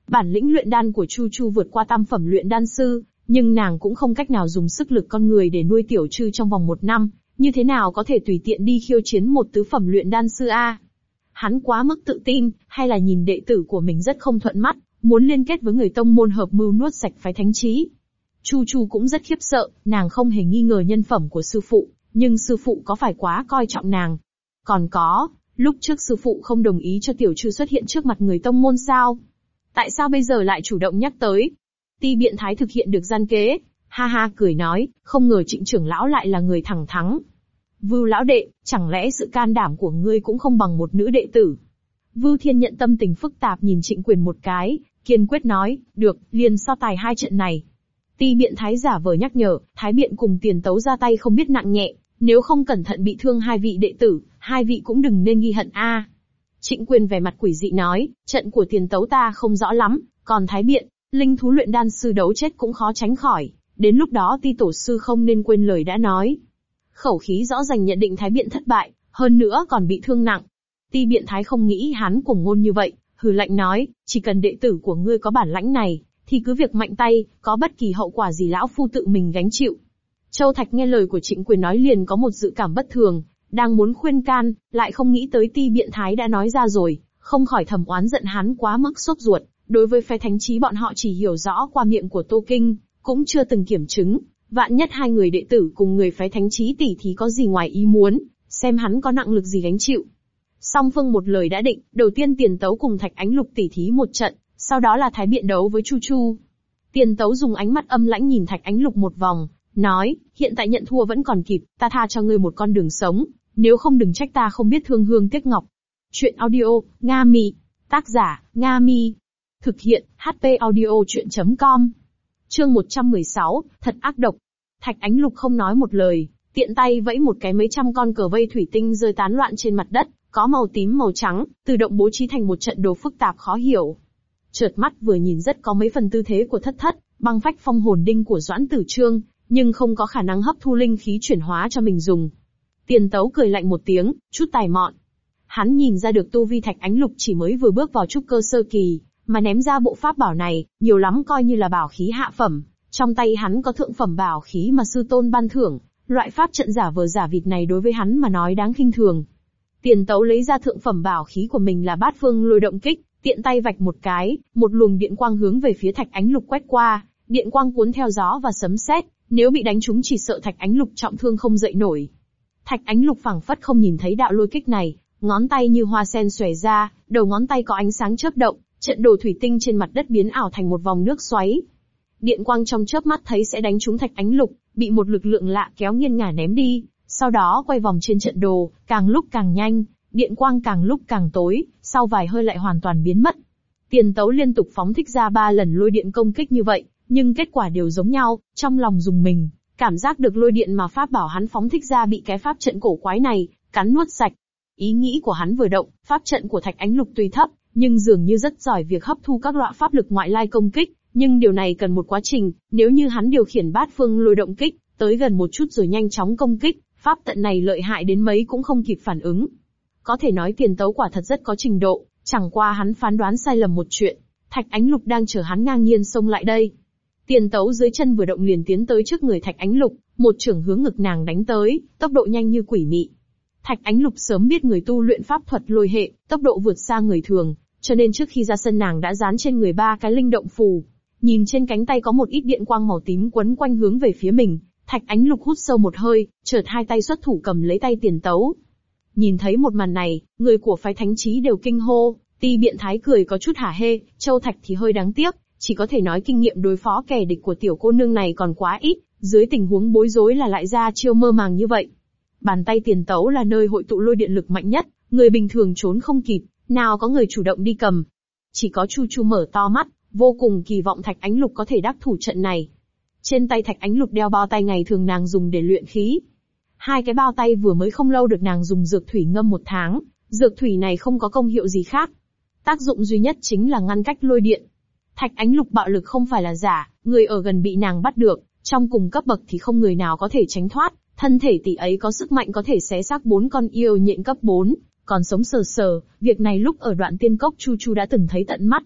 Bản lĩnh luyện đan của Chu Chu vượt qua tam phẩm luyện đan sư, nhưng nàng cũng không cách nào dùng sức lực con người để nuôi tiểu trư trong vòng một năm, như thế nào có thể tùy tiện đi khiêu chiến một tứ phẩm luyện đan sư A. Hắn quá mức tự tin, hay là nhìn đệ tử của mình rất không thuận mắt, muốn liên kết với người tông môn hợp mưu nuốt sạch phái thánh trí. Chu Chu cũng rất khiếp sợ, nàng không hề nghi ngờ nhân phẩm của sư phụ, nhưng sư phụ có phải quá coi trọng nàng? Còn có, lúc trước sư phụ không đồng ý cho tiểu trư xuất hiện trước mặt người tông môn sao? Tại sao bây giờ lại chủ động nhắc tới? Ti biện thái thực hiện được gian kế, ha ha cười nói, không ngờ trịnh trưởng lão lại là người thẳng thắng. Vưu lão đệ, chẳng lẽ sự can đảm của ngươi cũng không bằng một nữ đệ tử? Vưu Thiên nhận tâm tình phức tạp nhìn trịnh quyền một cái, kiên quyết nói, được, liền so tài hai trận này. Ti biện thái giả vờ nhắc nhở, thái biện cùng tiền tấu ra tay không biết nặng nhẹ, nếu không cẩn thận bị thương hai vị đệ tử, hai vị cũng đừng nên ghi hận a. Trịnh quyền vẻ mặt quỷ dị nói, trận của tiền tấu ta không rõ lắm, còn thái biện, linh thú luyện đan sư đấu chết cũng khó tránh khỏi, đến lúc đó ti tổ sư không nên quên lời đã nói. Khẩu khí rõ ràng nhận định thái biện thất bại, hơn nữa còn bị thương nặng. Ti biện thái không nghĩ hắn cùng ngôn như vậy, hừ lạnh nói, chỉ cần đệ tử của ngươi có bản lãnh này, thì cứ việc mạnh tay, có bất kỳ hậu quả gì lão phu tự mình gánh chịu. Châu Thạch nghe lời của Trịnh Quyền nói liền có một dự cảm bất thường, đang muốn khuyên can, lại không nghĩ tới ti biện thái đã nói ra rồi, không khỏi thầm oán giận hắn quá mức sốt ruột, đối với phe thánh trí bọn họ chỉ hiểu rõ qua miệng của Tô Kinh, cũng chưa từng kiểm chứng, vạn nhất hai người đệ tử cùng người phái thánh trí tỷ thí có gì ngoài ý muốn, xem hắn có nặng lực gì gánh chịu. Song phương một lời đã định, đầu tiên tiền tấu cùng thạch ánh lục tỷ thí một trận, sau đó là thái biện đấu với Chu Chu. Tiền tấu dùng ánh mắt âm lãnh nhìn thạch ánh lục một vòng, nói, hiện tại nhận thua vẫn còn kịp, ta tha cho ngươi một con đường sống, nếu không đừng trách ta không biết thương hương tiếc ngọc. Chuyện audio, Nga Mi. Tác giả, Nga Mi. Thực hiện, HP audio chuyện.com. Chương 116, thật ác độc. Thạch ánh lục không nói một lời, tiện tay vẫy một cái mấy trăm con cờ vây thủy tinh rơi tán loạn trên mặt đất, có màu tím màu trắng, tự động bố trí thành một trận đồ phức tạp khó hiểu. Chợt mắt vừa nhìn rất có mấy phần tư thế của thất thất, băng phách phong hồn đinh của Doãn Tử Trương, nhưng không có khả năng hấp thu linh khí chuyển hóa cho mình dùng. Tiền tấu cười lạnh một tiếng, chút tài mọn. Hắn nhìn ra được tu vi thạch ánh lục chỉ mới vừa bước vào trúc cơ sơ kỳ, mà ném ra bộ pháp bảo này, nhiều lắm coi như là bảo khí hạ phẩm. Trong tay hắn có thượng phẩm bảo khí mà sư tôn ban thưởng, loại pháp trận giả vờ giả vịt này đối với hắn mà nói đáng khinh thường. Tiền tấu lấy ra thượng phẩm bảo khí của mình là bát phương lôi động kích, tiện tay vạch một cái, một luồng điện quang hướng về phía thạch ánh lục quét qua, điện quang cuốn theo gió và sấm sét, nếu bị đánh trúng chỉ sợ thạch ánh lục trọng thương không dậy nổi. Thạch ánh lục phẳng phất không nhìn thấy đạo lôi kích này, ngón tay như hoa sen xòe ra, đầu ngón tay có ánh sáng chớp động, trận đồ thủy tinh trên mặt đất biến ảo thành một vòng nước xoáy. Điện quang trong chớp mắt thấy sẽ đánh trúng thạch ánh lục, bị một lực lượng lạ kéo nghiêng ngả ném đi, sau đó quay vòng trên trận đồ, càng lúc càng nhanh, điện quang càng lúc càng tối, sau vài hơi lại hoàn toàn biến mất. Tiền tấu liên tục phóng thích ra ba lần lôi điện công kích như vậy, nhưng kết quả đều giống nhau, trong lòng dùng mình, cảm giác được lôi điện mà pháp bảo hắn phóng thích ra bị cái pháp trận cổ quái này, cắn nuốt sạch. Ý nghĩ của hắn vừa động, pháp trận của thạch ánh lục tuy thấp, nhưng dường như rất giỏi việc hấp thu các loại pháp lực ngoại lai công kích, nhưng điều này cần một quá trình, nếu như hắn điều khiển bát phương lôi động kích, tới gần một chút rồi nhanh chóng công kích, pháp tận này lợi hại đến mấy cũng không kịp phản ứng. Có thể nói tiền tấu quả thật rất có trình độ, chẳng qua hắn phán đoán sai lầm một chuyện, thạch ánh lục đang chờ hắn ngang nhiên xông lại đây. Tiền tấu dưới chân vừa động liền tiến tới trước người thạch ánh lục, một trưởng hướng ngực nàng đánh tới, tốc độ nhanh như quỷ mị. Thạch ánh lục sớm biết người tu luyện pháp thuật lôi hệ, tốc độ vượt xa người thường, cho nên trước khi ra sân nàng đã dán trên người ba cái linh động phù. Nhìn trên cánh tay có một ít điện quang màu tím quấn quanh hướng về phía mình, thạch ánh lục hút sâu một hơi, chợt hai tay xuất thủ cầm lấy tay tiền tấu. Nhìn thấy một màn này, người của phái thánh trí đều kinh hô, ti biện thái cười có chút hả hê, châu thạch thì hơi đáng tiếc, chỉ có thể nói kinh nghiệm đối phó kẻ địch của tiểu cô nương này còn quá ít, dưới tình huống bối rối là lại ra chiêu mơ màng như vậy. Bàn tay tiền tấu là nơi hội tụ lôi điện lực mạnh nhất, người bình thường trốn không kịp, nào có người chủ động đi cầm. Chỉ có Chu Chu mở to mắt, vô cùng kỳ vọng Thạch Ánh Lục có thể đắc thủ trận này. Trên tay Thạch Ánh Lục đeo bao tay ngày thường nàng dùng để luyện khí. Hai cái bao tay vừa mới không lâu được nàng dùng dược thủy ngâm một tháng, dược thủy này không có công hiệu gì khác. Tác dụng duy nhất chính là ngăn cách lôi điện. Thạch Ánh Lục bạo lực không phải là giả, người ở gần bị nàng bắt được, trong cùng cấp bậc thì không người nào có thể tránh thoát, thân thể tỷ ấy có sức mạnh có thể xé xác bốn con yêu nhện cấp 4, còn sống sờ sờ, việc này lúc ở đoạn tiên cốc Chu Chu đã từng thấy tận mắt.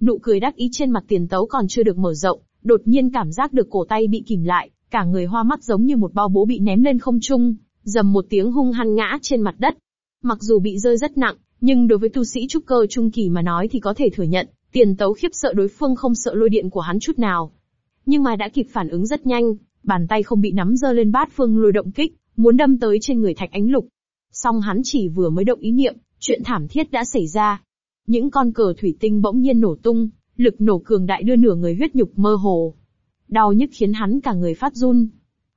Nụ cười đắc ý trên mặt tiền tấu còn chưa được mở rộng, đột nhiên cảm giác được cổ tay bị kìm lại, cả người hoa mắt giống như một bao bố bị ném lên không trung, dầm một tiếng hung hăng ngã trên mặt đất. Mặc dù bị rơi rất nặng, nhưng đối với tu sĩ trúc cơ trung kỳ mà nói thì có thể thừa nhận, tiền tấu khiếp sợ đối phương không sợ lôi điện của hắn chút nào. Nhưng mà đã kịp phản ứng rất nhanh, bàn tay không bị nắm giơ lên bát phương lôi động kích, muốn đâm tới trên người thạch ánh lục. Song hắn chỉ vừa mới động ý niệm, chuyện thảm thiết đã xảy ra. Những con cờ thủy tinh bỗng nhiên nổ tung, lực nổ cường đại đưa nửa người huyết nhục mơ hồ. Đau nhức khiến hắn cả người phát run.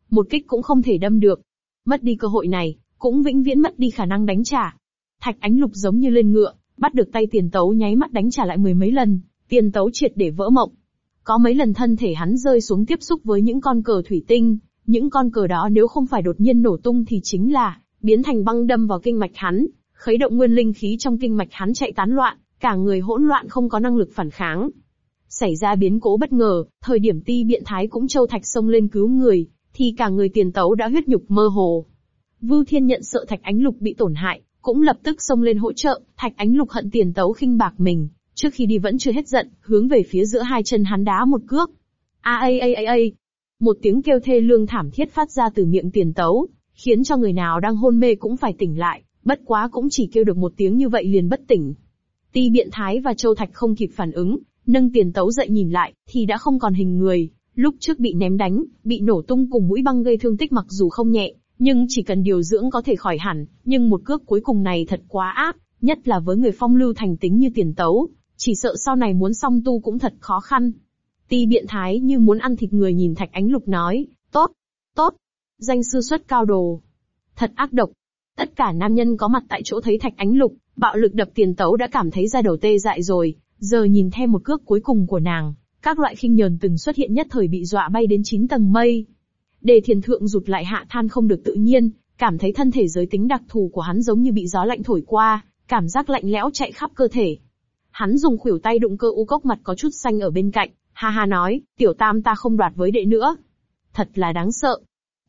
Một kích cũng không thể đâm được. Mất đi cơ hội này, cũng vĩnh viễn mất đi khả năng đánh trả. Thạch ánh lục giống như lên ngựa, bắt được tay tiền tấu nháy mắt đánh trả lại mười mấy lần, tiền tấu triệt để vỡ mộng. Có mấy lần thân thể hắn rơi xuống tiếp xúc với những con cờ thủy tinh, những con cờ đó nếu không phải đột nhiên nổ tung thì chính là biến thành băng đâm vào kinh mạch hắn, khấy động nguyên linh khí trong kinh mạch hắn chạy tán loạn, cả người hỗn loạn không có năng lực phản kháng. Xảy ra biến cố bất ngờ, thời điểm ti biện thái cũng châu thạch sông lên cứu người, thì cả người tiền tấu đã huyết nhục mơ hồ. Vưu Thiên nhận sợ thạch ánh lục bị tổn hại, cũng lập tức xông lên hỗ trợ, thạch ánh lục hận tiền tấu khinh bạc mình, trước khi đi vẫn chưa hết giận, hướng về phía giữa hai chân hắn đá một cước. A a a a a. Một tiếng kêu thê lương thảm thiết phát ra từ miệng tiền tấu, khiến cho người nào đang hôn mê cũng phải tỉnh lại, bất quá cũng chỉ kêu được một tiếng như vậy liền bất tỉnh. Ti biện thái và châu thạch không kịp phản ứng, nâng tiền tấu dậy nhìn lại, thì đã không còn hình người, lúc trước bị ném đánh, bị nổ tung cùng mũi băng gây thương tích mặc dù không nhẹ, nhưng chỉ cần điều dưỡng có thể khỏi hẳn, nhưng một cước cuối cùng này thật quá áp, nhất là với người phong lưu thành tính như tiền tấu, chỉ sợ sau này muốn song tu cũng thật khó khăn. Ti biện thái như muốn ăn thịt người nhìn thạch ánh lục nói, tốt, tốt, danh sư xuất cao đồ. Thật ác độc. Tất cả nam nhân có mặt tại chỗ thấy thạch ánh lục, bạo lực đập tiền tấu đã cảm thấy ra đầu tê dại rồi, giờ nhìn thêm một cước cuối cùng của nàng, các loại khinh nhờn từng xuất hiện nhất thời bị dọa bay đến chín tầng mây. Đề thiền thượng rụt lại hạ than không được tự nhiên, cảm thấy thân thể giới tính đặc thù của hắn giống như bị gió lạnh thổi qua, cảm giác lạnh lẽo chạy khắp cơ thể. Hắn dùng khuỷu tay đụng cơ u cốc mặt có chút xanh ở bên cạnh, ha ha nói, tiểu tam ta không đoạt với đệ nữa. Thật là đáng sợ.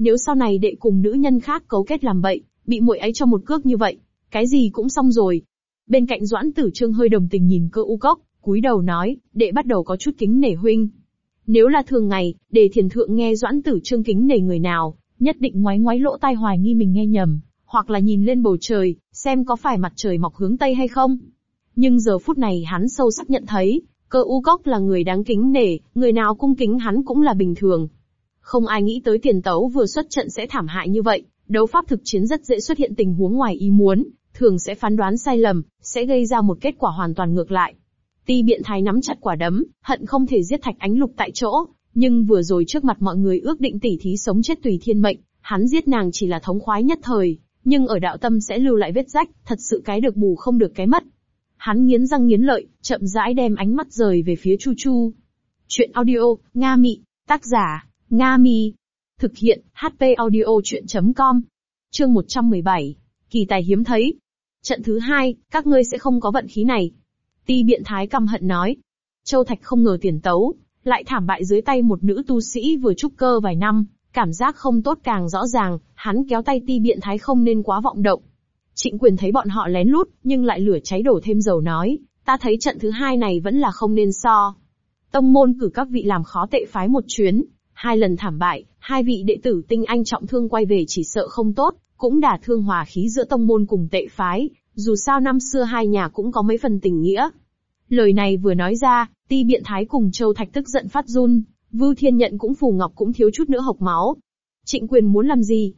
Nếu sau này đệ cùng nữ nhân khác cấu kết làm bậy, bị muội ấy cho một cước như vậy, cái gì cũng xong rồi. Bên cạnh Doãn Tử Trương hơi đồng tình nhìn cơ u cốc, cúi đầu nói, đệ bắt đầu có chút kính nể huynh. Nếu là thường ngày, để thiền thượng nghe Doãn Tử Trương kính nể người nào, nhất định ngoái ngoái lỗ tai hoài nghi mình nghe nhầm, hoặc là nhìn lên bầu trời, xem có phải mặt trời mọc hướng Tây hay không. Nhưng giờ phút này hắn sâu sắc nhận thấy, cơ u cốc là người đáng kính nể, người nào cung kính hắn cũng là bình thường. Không ai nghĩ tới tiền tấu vừa xuất trận sẽ thảm hại như vậy, đấu pháp thực chiến rất dễ xuất hiện tình huống ngoài ý muốn, thường sẽ phán đoán sai lầm, sẽ gây ra một kết quả hoàn toàn ngược lại. Ti biện thái nắm chặt quả đấm, hận không thể giết thạch ánh lục tại chỗ, nhưng vừa rồi trước mặt mọi người ước định tỉ thí sống chết tùy thiên mệnh, hắn giết nàng chỉ là thống khoái nhất thời, nhưng ở đạo tâm sẽ lưu lại vết rách, thật sự cái được bù không được cái mất. Hắn nghiến răng nghiến lợi, chậm rãi đem ánh mắt rời về phía Chu Chu. Chuyện audio, Nga Mị, tác giả, Nga Mi. Thực hiện, HP audio chuyện.com. Chương 117. Kỳ tài hiếm thấy. Trận thứ hai, các ngươi sẽ không có vận khí này. Ti biện thái căm hận nói. Châu Thạch không ngờ tiền tấu, lại thảm bại dưới tay một nữ tu sĩ vừa trúc cơ vài năm, cảm giác không tốt càng rõ ràng, hắn kéo tay ti biện thái không nên quá vọng động. Trịnh quyền thấy bọn họ lén lút, nhưng lại lửa cháy đổ thêm dầu nói, ta thấy trận thứ hai này vẫn là không nên so. Tông môn cử các vị làm khó tệ phái một chuyến, hai lần thảm bại, hai vị đệ tử tinh anh trọng thương quay về chỉ sợ không tốt, cũng đả thương hòa khí giữa tông môn cùng tệ phái, dù sao năm xưa hai nhà cũng có mấy phần tình nghĩa. Lời này vừa nói ra, ti biện thái cùng châu thạch tức giận phát run, vưu thiên nhận cũng phù ngọc cũng thiếu chút nữa hộc máu. Trịnh quyền muốn làm gì?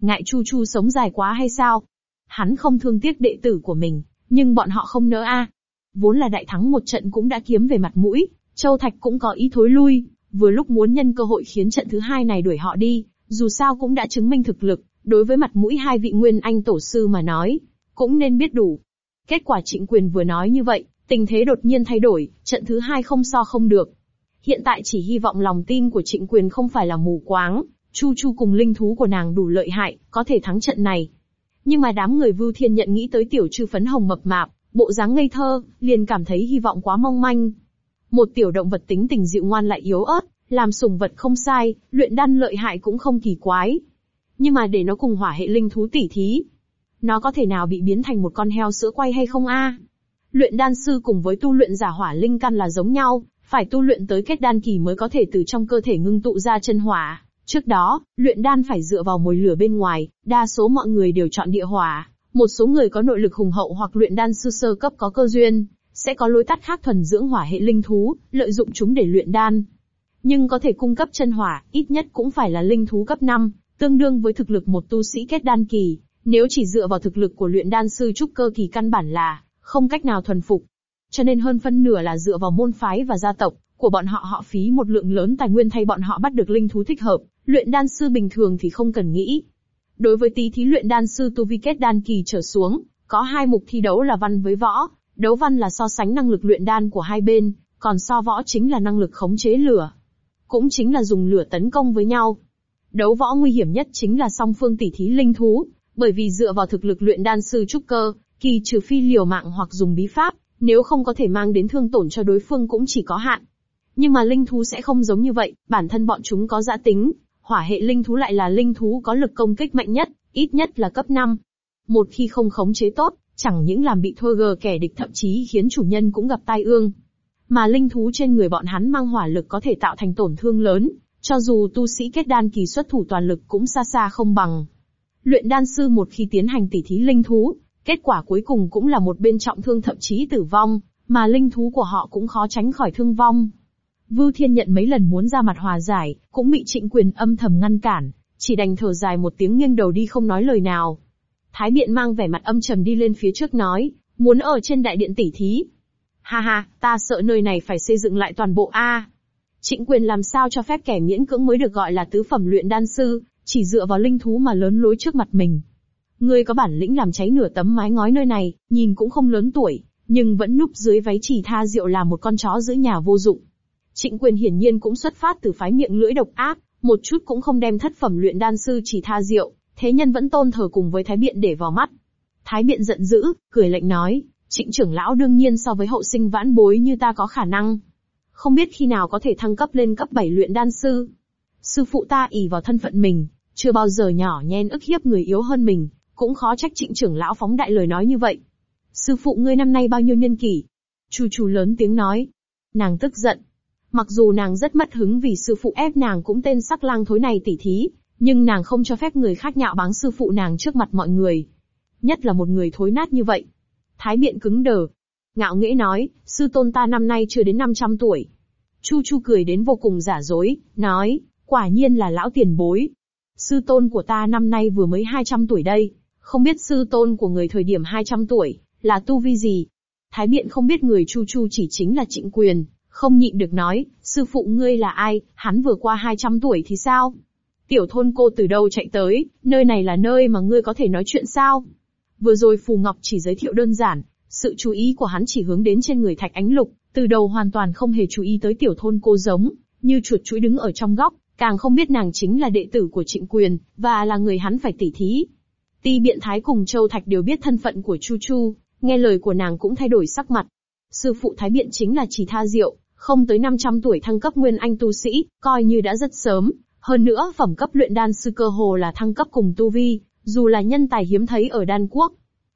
Ngại chu chu sống dài quá hay sao? Hắn không thương tiếc đệ tử của mình, nhưng bọn họ không nỡ a. Vốn là đại thắng một trận cũng đã kiếm về mặt mũi, châu thạch cũng có ý thối lui, vừa lúc muốn nhân cơ hội khiến trận thứ hai này đuổi họ đi, dù sao cũng đã chứng minh thực lực, đối với mặt mũi hai vị nguyên anh tổ sư mà nói, cũng nên biết đủ. Kết quả trịnh quyền vừa nói như vậy, tình thế đột nhiên thay đổi, trận thứ hai không so không được. Hiện tại chỉ hy vọng lòng tin của trịnh quyền không phải là mù quáng, chu chu cùng linh thú của nàng đủ lợi hại, có thể thắng trận này. Nhưng mà đám người vưu thiên nhận nghĩ tới tiểu trư phấn hồng mập mạp, bộ dáng ngây thơ, liền cảm thấy hy vọng quá mong manh. Một tiểu động vật tính tình dịu ngoan lại yếu ớt, làm sùng vật không sai, luyện đan lợi hại cũng không kỳ quái. Nhưng mà để nó cùng hỏa hệ linh thú tỉ thí, nó có thể nào bị biến thành một con heo sữa quay hay không a? Luyện đan sư cùng với tu luyện giả hỏa linh căn là giống nhau, phải tu luyện tới kết đan kỳ mới có thể từ trong cơ thể ngưng tụ ra chân hỏa. Trước đó, luyện đan phải dựa vào mồi lửa bên ngoài, đa số mọi người đều chọn địa hỏa. Một số người có nội lực hùng hậu hoặc luyện đan sư sơ cấp có cơ duyên, sẽ có lối tắt khác thuần dưỡng hỏa hệ linh thú, lợi dụng chúng để luyện đan. Nhưng có thể cung cấp chân hỏa, ít nhất cũng phải là linh thú cấp 5, tương đương với thực lực một tu sĩ kết đan kỳ. Nếu chỉ dựa vào thực lực của luyện đan sư trúc cơ kỳ căn bản là không cách nào thuần phục. Cho nên hơn phân nửa là dựa vào môn phái và gia tộc của bọn họ họ phí một lượng lớn tài nguyên thay bọn họ bắt được linh thú thích hợp, luyện đan sư bình thường thì không cần nghĩ. Đối với tí thí luyện đan sư tu vi kết đan kỳ trở xuống, có hai mục thi đấu là văn với võ, đấu văn là so sánh năng lực luyện đan của hai bên, còn so võ chính là năng lực khống chế lửa. Cũng chính là dùng lửa tấn công với nhau. Đấu võ nguy hiểm nhất chính là song phương tỷ thí linh thú, bởi vì dựa vào thực lực luyện đan sư trúc cơ, kỳ trừ phi liều mạng hoặc dùng bí pháp, nếu không có thể mang đến thương tổn cho đối phương cũng chỉ có hạn. Nhưng mà linh thú sẽ không giống như vậy, bản thân bọn chúng có giã tính, hỏa hệ linh thú lại là linh thú có lực công kích mạnh nhất, ít nhất là cấp 5. Một khi không khống chế tốt, chẳng những làm bị thua gờ kẻ địch thậm chí khiến chủ nhân cũng gặp tai ương. Mà linh thú trên người bọn hắn mang hỏa lực có thể tạo thành tổn thương lớn, cho dù tu sĩ kết đan kỳ xuất thủ toàn lực cũng xa xa không bằng. Luyện đan sư một khi tiến hành tỉ thí linh thú, kết quả cuối cùng cũng là một bên trọng thương thậm chí tử vong, mà linh thú của họ cũng khó tránh khỏi thương vong. Vưu Thiên nhận mấy lần muốn ra mặt hòa giải, cũng bị trịnh quyền âm thầm ngăn cản, chỉ đành thở dài một tiếng nghiêng đầu đi không nói lời nào. Thái Biện mang vẻ mặt âm trầm đi lên phía trước nói, muốn ở trên đại điện tỉ thí. Ha ha, ta sợ nơi này phải xây dựng lại toàn bộ A. Trịnh quyền làm sao cho phép kẻ miễn cưỡng mới được gọi là tứ phẩm luyện đan sư, chỉ dựa vào linh thú mà lớn lối trước mặt mình. Ngươi có bản lĩnh làm cháy nửa tấm mái ngói nơi này, nhìn cũng không lớn tuổi, nhưng vẫn núp dưới váy chỉ tha rượu là một con chó giữ nhà vô dụng. Trịnh quyền hiển nhiên cũng xuất phát từ phái miệng lưỡi độc ác, một chút cũng không đem thất phẩm luyện đan sư chỉ tha rượu, thế nhân vẫn tôn thờ cùng với Thái Biện để vào mắt. Thái Biện giận dữ, cười lệnh nói, trịnh trưởng lão đương nhiên so với hậu sinh vãn bối như ta có khả năng. Không biết khi nào có thể thăng cấp lên cấp 7 luyện đan sư. Sư phụ ta ỷ vào thân phận mình, chưa bao giờ nhỏ nhen ức hiếp người yếu hơn mình, cũng khó trách trịnh trưởng lão phóng đại lời nói như vậy. Sư phụ ngươi năm nay bao nhiêu niên kỷ? Chu chu lớn tiếng nói. Nàng tức giận. Mặc dù nàng rất mất hứng vì sư phụ ép nàng cũng tên sắc lang thối này tỉ thí, nhưng nàng không cho phép người khác nhạo báng sư phụ nàng trước mặt mọi người. Nhất là một người thối nát như vậy. Thái biện cứng đờ. Ngạo nghễ nói, sư tôn ta năm nay chưa đến 500 tuổi. Chu Chu cười đến vô cùng giả dối, nói, quả nhiên là lão tiền bối. Sư tôn của ta năm nay vừa mới 200 tuổi đây. Không biết sư tôn của người thời điểm 200 tuổi, là tu vi gì? Thái biện không biết người Chu Chu chỉ chính là trịnh quyền, không nhịn được nói, sư phụ ngươi là ai, hắn vừa qua 200 tuổi thì sao? Tiểu thôn cô từ đâu chạy tới, nơi này là nơi mà ngươi có thể nói chuyện sao? Vừa rồi Phù Ngọc chỉ giới thiệu đơn giản, sự chú ý của hắn chỉ hướng đến trên người Thạch Ánh Lục, từ đầu hoàn toàn không hề chú ý tới tiểu thôn cô giống, như chuột chuỗi đứng ở trong góc, càng không biết nàng chính là đệ tử của Trịnh Quyền, và là người hắn phải tỉ thí. Ti Biện Thái cùng Châu Thạch đều biết thân phận của Chu Chu, nghe lời của nàng cũng thay đổi sắc mặt. Sư phụ Thái Biện chính là chỉ tha diệu, không tới 500 tuổi thăng cấp nguyên anh tu sĩ, coi như đã rất sớm. Hơn nữa phẩm cấp luyện đan sư cơ hồ là thăng cấp cùng tu vi, dù là nhân tài hiếm thấy ở đan quốc.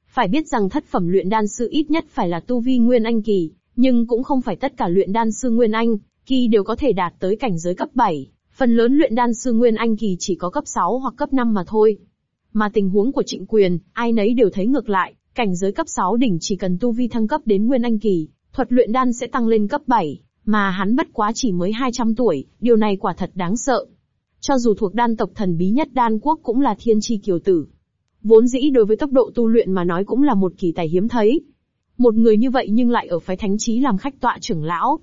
Phải biết rằng thất phẩm luyện đan sư ít nhất phải là tu vi nguyên anh kỳ, nhưng cũng không phải tất cả luyện đan sư nguyên anh kỳ đều có thể đạt tới cảnh giới cấp 7. Phần lớn luyện đan sư nguyên anh kỳ chỉ có cấp 6 hoặc cấp 5 mà thôi. Mà tình huống của trịnh quyền, ai nấy đều thấy ngược lại, cảnh giới cấp 6 đỉnh chỉ cần tu vi thăng cấp đến nguyên anh kỳ, thuật luyện đan sẽ tăng lên cấp 7, mà hắn bất quá chỉ mới 200 tuổi, điều này quả thật đáng sợ. Cho dù thuộc đan tộc thần bí nhất đan quốc cũng là thiên chi kiều tử. Vốn dĩ đối với tốc độ tu luyện mà nói cũng là một kỳ tài hiếm thấy. Một người như vậy nhưng lại ở phái thánh trí làm khách tọa trưởng lão.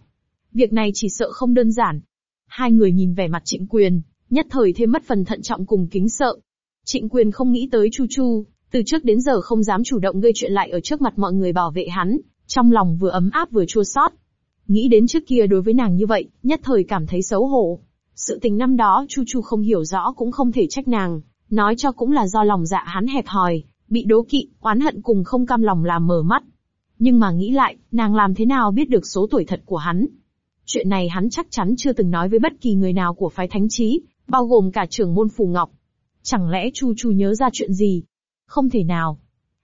Việc này chỉ sợ không đơn giản. Hai người nhìn vẻ mặt trịnh quyền, nhất thời thêm mất phần thận trọng cùng kính sợ. Trịnh quyền không nghĩ tới Chu Chu, từ trước đến giờ không dám chủ động gây chuyện lại ở trước mặt mọi người bảo vệ hắn, trong lòng vừa ấm áp vừa chua xót. Nghĩ đến trước kia đối với nàng như vậy, nhất thời cảm thấy xấu hổ. Sự tình năm đó Chu Chu không hiểu rõ cũng không thể trách nàng, nói cho cũng là do lòng dạ hắn hẹp hòi, bị đố kỵ, oán hận cùng không cam lòng làm mở mắt. Nhưng mà nghĩ lại, nàng làm thế nào biết được số tuổi thật của hắn? Chuyện này hắn chắc chắn chưa từng nói với bất kỳ người nào của phái thánh trí, bao gồm cả trưởng môn Phù Ngọc. Chẳng lẽ Chu Chu nhớ ra chuyện gì? Không thể nào.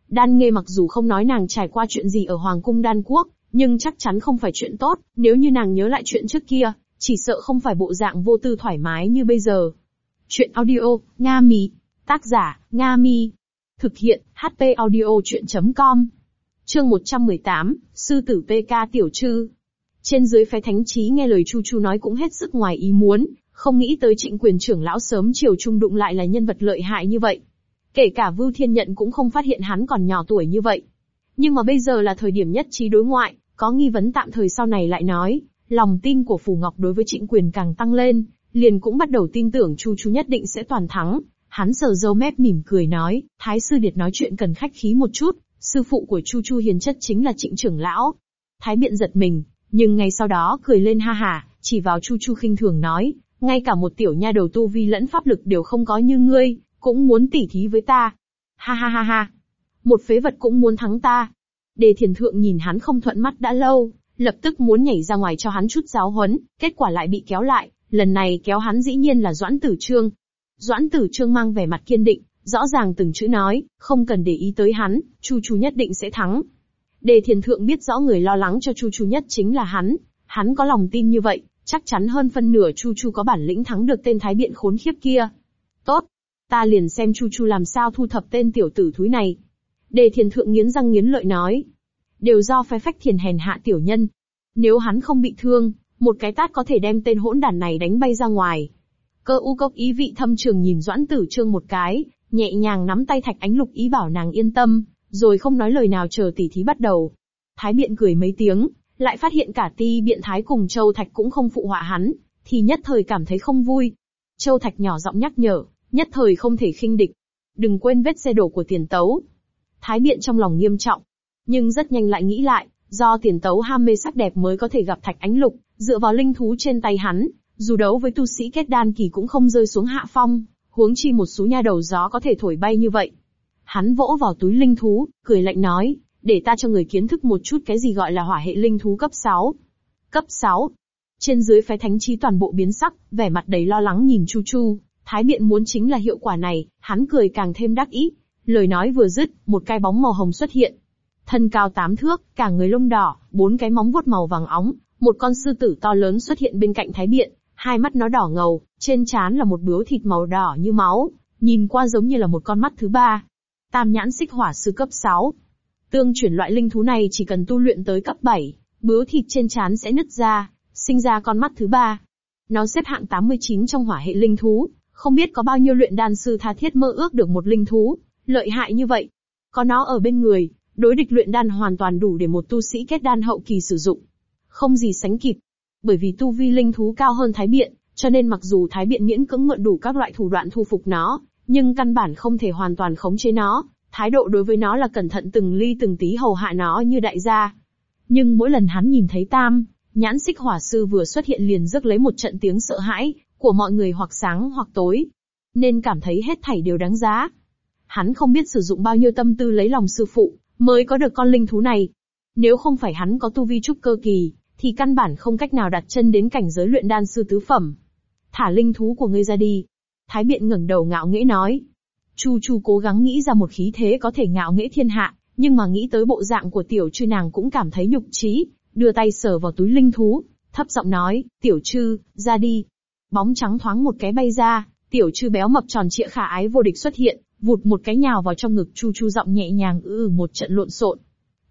Đan Nghê mặc dù không nói nàng trải qua chuyện gì ở Hoàng cung Đan Quốc, nhưng chắc chắn không phải chuyện tốt, nếu như nàng nhớ lại chuyện trước kia, chỉ sợ không phải bộ dạng vô tư thoải mái như bây giờ. Chuyện audio, Nga Mi. Tác giả, Nga Mi. Thực hiện, HP audio chuyện.com. Chương 118, Sư tử PK Tiểu Trư. Trên dưới phái thánh trí nghe lời Chu Chu nói cũng hết sức ngoài ý muốn, không nghĩ tới trịnh quyền trưởng lão sớm chiều trung đụng lại là nhân vật lợi hại như vậy. Kể cả Vưu Thiên Nhận cũng không phát hiện hắn còn nhỏ tuổi như vậy. Nhưng mà bây giờ là thời điểm nhất trí đối ngoại, có nghi vấn tạm thời sau này lại nói, lòng tin của Phù Ngọc đối với trịnh quyền càng tăng lên, liền cũng bắt đầu tin tưởng Chu Chu nhất định sẽ toàn thắng. Hắn sờ dâu mép mỉm cười nói, Thái sư điệt nói chuyện cần khách khí một chút, sư phụ của Chu Chu hiền chất chính là trịnh trưởng lão. Thái biện giật mình, nhưng ngay sau đó cười lên ha ha, chỉ vào Chu Chu khinh thường nói, ngay cả một tiểu nha đầu tu vi lẫn pháp lực đều không có như ngươi, cũng muốn tỉ thí với ta. Ha ha ha ha. Một phế vật cũng muốn thắng ta. Đề thiền thượng nhìn hắn không thuận mắt đã lâu, lập tức muốn nhảy ra ngoài cho hắn chút giáo huấn, kết quả lại bị kéo lại, lần này kéo hắn dĩ nhiên là Doãn Tử Trương. Doãn Tử Trương mang vẻ mặt kiên định, rõ ràng từng chữ nói, không cần để ý tới hắn, Chu Chu nhất định sẽ thắng. Đề thiền thượng biết rõ người lo lắng cho Chu Chu nhất chính là hắn, hắn có lòng tin như vậy, chắc chắn hơn phân nửa Chu Chu có bản lĩnh thắng được tên thái biện khốn khiếp kia. Tốt, ta liền xem Chu Chu làm sao thu thập tên tiểu tử thúi này. Đề thiền thượng nghiến răng nghiến lợi nói. Đều do phái phách thiền hèn hạ tiểu nhân. Nếu hắn không bị thương, một cái tát có thể đem tên hỗn đản này đánh bay ra ngoài. Cơ u cốc ý vị thâm trường nhìn doãn tử trương một cái, nhẹ nhàng nắm tay thạch ánh lục ý bảo nàng yên tâm, rồi không nói lời nào chờ tỉ thí bắt đầu. Thái biện cười mấy tiếng, lại phát hiện cả ti biện thái cùng châu thạch cũng không phụ họa hắn, thì nhất thời cảm thấy không vui. Châu thạch nhỏ giọng nhắc nhở, nhất thời không thể khinh địch. Đừng quên vết xe đổ của tiền tấu. Thái biện trong lòng nghiêm trọng, nhưng rất nhanh lại nghĩ lại, do tiền tấu ham mê sắc đẹp mới có thể gặp thạch ánh lục, dựa vào linh thú trên tay hắn, dù đấu với tu sĩ kết đan kỳ cũng không rơi xuống hạ phong, huống chi một số nha đầu gió có thể thổi bay như vậy. Hắn vỗ vào túi linh thú, cười lạnh nói, để ta cho người kiến thức một chút cái gì gọi là hỏa hệ linh thú cấp 6. Cấp 6. Trên dưới phái thánh chi toàn bộ biến sắc, vẻ mặt đầy lo lắng nhìn Chu Chu, Thái Biện muốn chính là hiệu quả này, hắn cười càng thêm đắc ý. Lời nói vừa dứt, một cái bóng màu hồng xuất hiện. Thân cao tám thước, cả người lông đỏ, bốn cái móng vuốt màu vàng óng, một con sư tử to lớn xuất hiện bên cạnh Thái Biện, hai mắt nó đỏ ngầu, trên trán là một bướu thịt màu đỏ như máu, nhìn qua giống như là một con mắt thứ ba. Tam nhãn xích hỏa sư cấp 6. Tương chuyển loại linh thú này chỉ cần tu luyện tới cấp 7, bướu thịt trên trán sẽ nứt ra, sinh ra con mắt thứ ba. Nó xếp hạng 89 trong hỏa hệ linh thú, không biết có bao nhiêu luyện đan sư tha thiết mơ ước được một linh thú, lợi hại như vậy. Có nó ở bên người, đối địch luyện đan hoàn toàn đủ để một tu sĩ kết đan hậu kỳ sử dụng. Không gì sánh kịp. Bởi vì tu vi linh thú cao hơn Thái Biện, cho nên mặc dù Thái Biện miễn cưỡng mượn đủ các loại thủ đoạn thu phục nó, nhưng căn bản không thể hoàn toàn khống chế nó, thái độ đối với nó là cẩn thận từng ly từng tí hầu hạ nó như đại gia. Nhưng mỗi lần hắn nhìn thấy Tam, nhãn xích hỏa sư vừa xuất hiện liền rước lấy một trận tiếng sợ hãi, của mọi người hoặc sáng hoặc tối. Nên cảm thấy hết thảy đều đáng giá. Hắn không biết sử dụng bao nhiêu tâm tư lấy lòng sư phụ, mới có được con linh thú này. Nếu không phải hắn có tu vi trúc cơ kỳ, thì căn bản không cách nào đặt chân đến cảnh giới luyện đan sư tứ phẩm. Thả linh thú của ngươi ra đi. Thái biện ngẩng đầu ngạo nghễ nói. Chu Chu cố gắng nghĩ ra một khí thế có thể ngạo nghễ thiên hạ, nhưng mà nghĩ tới bộ dạng của tiểu chư nàng cũng cảm thấy nhục trí, đưa tay sờ vào túi linh thú, thấp giọng nói, tiểu chư, ra đi. Bóng trắng thoáng một cái bay ra, tiểu chư béo mập tròn trịa khả ái vô địch xuất hiện, vụt một cái nhào vào trong ngực Chu Chu giọng nhẹ nhàng ư ừ một trận lộn xộn.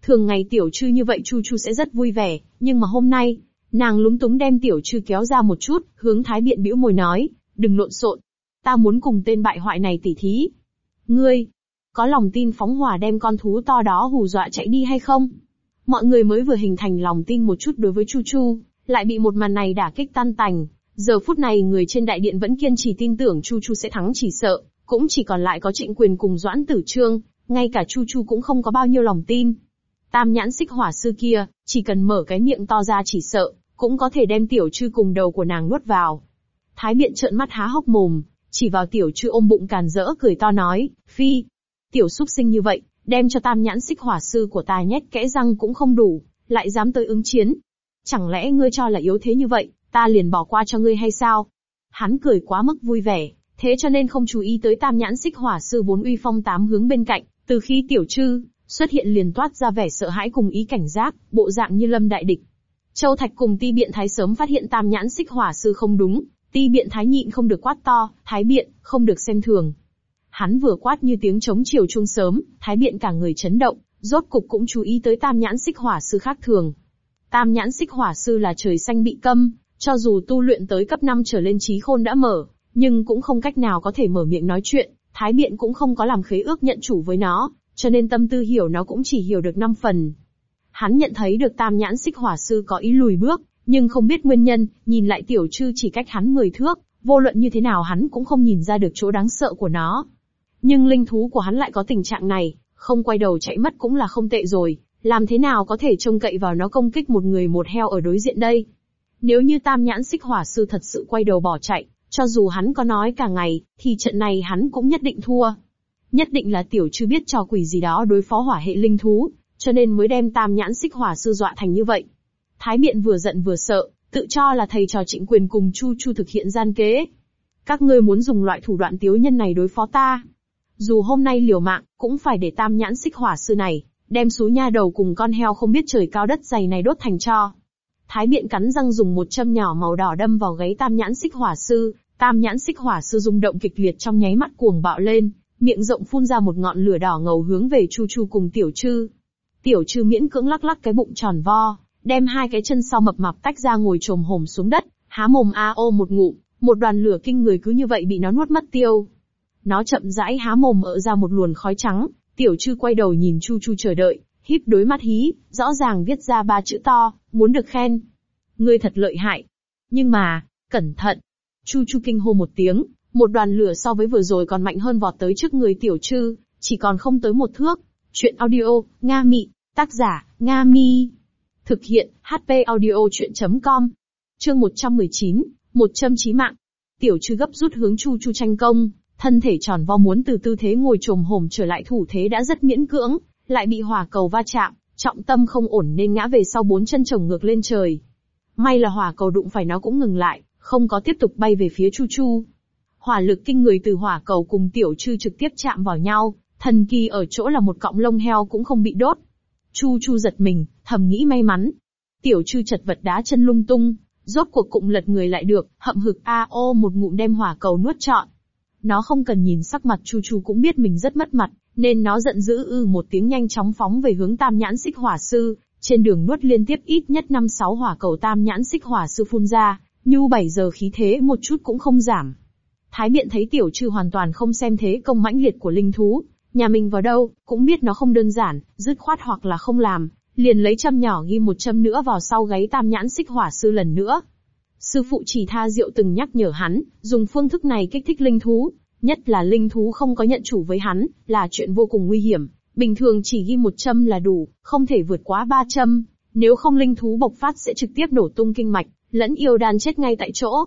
Thường ngày tiểu trư như vậy Chu Chu sẽ rất vui vẻ, nhưng mà hôm nay, nàng lúng túng đem tiểu trư kéo ra một chút, hướng thái biện bĩu môi nói, đừng lộn xộn, ta muốn cùng tên bại hoại này tỉ thí. Ngươi, có lòng tin phóng hỏa đem con thú to đó hù dọa chạy đi hay không? Mọi người mới vừa hình thành lòng tin một chút đối với Chu Chu, lại bị một màn này đả kích tan tành. Giờ phút này người trên đại điện vẫn kiên trì tin tưởng Chu Chu sẽ thắng chỉ sợ, cũng chỉ còn lại có trịnh quyền cùng Doãn Tử Trương, ngay cả Chu Chu cũng không có bao nhiêu lòng tin. Tam nhãn xích hỏa sư kia, chỉ cần mở cái miệng to ra chỉ sợ, cũng có thể đem tiểu trư cùng đầu của nàng nuốt vào. Thái biện trợn mắt há hốc mồm, chỉ vào tiểu trư ôm bụng càn rỡ cười to nói, phi, tiểu xúc sinh như vậy, đem cho tam nhãn xích hỏa sư của ta nhét kẽ răng cũng không đủ, lại dám tới ứng chiến. Chẳng lẽ ngươi cho là yếu thế như vậy, ta liền bỏ qua cho ngươi hay sao? Hắn cười quá mức vui vẻ, thế cho nên không chú ý tới tam nhãn xích hỏa sư vốn uy phong tám hướng bên cạnh, từ khi tiểu trư, xuất hiện liền toát ra vẻ sợ hãi cùng ý cảnh giác, bộ dạng như lâm đại địch. Châu Thạch cùng Ti Biện Thái sớm phát hiện Tam Nhãn Xích Hỏa sư không đúng, Ti Biện Thái nhịn không được quát to, Thái Biện, không được xem thường. Hắn vừa quát như tiếng chống chiều chuông sớm, Thái Biện cả người chấn động, rốt cục cũng chú ý tới Tam Nhãn Xích Hỏa sư khác thường. Tam Nhãn Xích Hỏa sư là trời xanh bị câm, cho dù tu luyện tới cấp 5 trở lên trí khôn đã mở, nhưng cũng không cách nào có thể mở miệng nói chuyện, Thái Biện cũng không có làm khế ước nhận chủ với nó, cho nên tâm tư hiểu nó cũng chỉ hiểu được 5 phần. Hắn nhận thấy được tam nhãn xích hỏa sư có ý lùi bước, nhưng không biết nguyên nhân, nhìn lại tiểu trư chỉ cách hắn 10 thước, vô luận như thế nào hắn cũng không nhìn ra được chỗ đáng sợ của nó. Nhưng linh thú của hắn lại có tình trạng này, không quay đầu chạy mất cũng là không tệ rồi, làm thế nào có thể trông cậy vào nó công kích một người một heo ở đối diện đây. Nếu như tam nhãn xích hỏa sư thật sự quay đầu bỏ chạy, cho dù hắn có nói cả ngày, thì trận này hắn cũng nhất định thua. Nhất định là tiểu chưa biết trò quỷ gì đó đối phó hỏa hệ linh thú, cho nên mới đem tam nhãn xích hỏa sư dọa thành như vậy. Thái biện vừa giận vừa sợ, tự cho là thầy trò trịnh quyền cùng Chu Chu thực hiện gian kế. Các ngươi muốn dùng loại thủ đoạn tiếu nhân này đối phó ta. Dù hôm nay liều mạng, cũng phải để tam nhãn xích hỏa sư này, đem số nha đầu cùng con heo không biết trời cao đất dày này đốt thành cho. Thái biện cắn răng dùng một châm nhỏ màu đỏ đâm vào gáy tam nhãn xích hỏa sư, tam nhãn xích hỏa sư rung động kịch liệt trong nháy mắt cuồng bạo lên, miệng rộng phun ra một ngọn lửa đỏ ngầu hướng về Chu Chu cùng Tiểu Trư. Tiểu Trư miễn cưỡng lắc lắc cái bụng tròn vo, đem hai cái chân sau mập mạp tách ra ngồi trồm hổm xuống đất, há mồm a ô một ngụm, một đoàn lửa kinh người cứ như vậy bị nó nuốt mất tiêu. Nó chậm rãi há mồm mở ra một luồn khói trắng, Tiểu Trư quay đầu nhìn Chu Chu chờ đợi, híp đối mắt hí, rõ ràng viết ra ba chữ to, muốn được khen. Ngươi thật lợi hại. Nhưng mà, cẩn thận. Chu Chu kinh hô một tiếng, một đoàn lửa so với vừa rồi còn mạnh hơn vọt tới trước người tiểu trư, chỉ còn không tới một thước. Chuyện audio, Nga Mị, tác giả, Nga Mi. Thực hiện, HP audio chuyện.com. Chương 119, một châm chí mạng. Tiểu trư gấp rút hướng Chu Chu tranh công, thân thể tròn vo muốn từ tư thế ngồi trồm hổm trở lại thủ thế đã rất miễn cưỡng, lại bị hỏa cầu va chạm, trọng tâm không ổn nên ngã về sau bốn chân chồng ngược lên trời. May là hỏa cầu đụng phải nó cũng ngừng lại, không có tiếp tục bay về phía Chu Chu. Hỏa lực kinh người từ hỏa cầu cùng tiểu trư trực tiếp chạm vào nhau, thần kỳ ở chỗ là một cọng lông heo cũng không bị đốt. Chu Chu giật mình, thầm nghĩ may mắn. Tiểu trư chật vật đá chân lung tung, rốt cuộc cụng lật người lại được, hậm hực a ô một ngụm đem hỏa cầu nuốt trọn. Nó không cần nhìn sắc mặt Chu Chu cũng biết mình rất mất mặt, nên nó giận dữ ư một tiếng nhanh chóng phóng về hướng tam nhãn xích hỏa sư, trên đường nuốt liên tiếp ít nhất năm sáu hỏa cầu tam nhãn xích hỏa sư phun ra, nhu bảy giờ khí thế một chút cũng không giảm. Thái biện thấy tiểu trừ hoàn toàn không xem thế công mãnh liệt của linh thú, nhà mình vào đâu, cũng biết nó không đơn giản, dứt khoát hoặc là không làm, liền lấy châm nhỏ ghi một châm nữa vào sau gáy tam nhãn xích hỏa sư lần nữa. Sư phụ chỉ tha diệu từng nhắc nhở hắn, dùng phương thức này kích thích linh thú, nhất là linh thú không có nhận chủ với hắn, là chuyện vô cùng nguy hiểm. Bình thường chỉ ghi một châm là đủ, không thể vượt quá ba châm, nếu không linh thú bộc phát sẽ trực tiếp nổ tung kinh mạch, lẫn yêu đan chết ngay tại chỗ.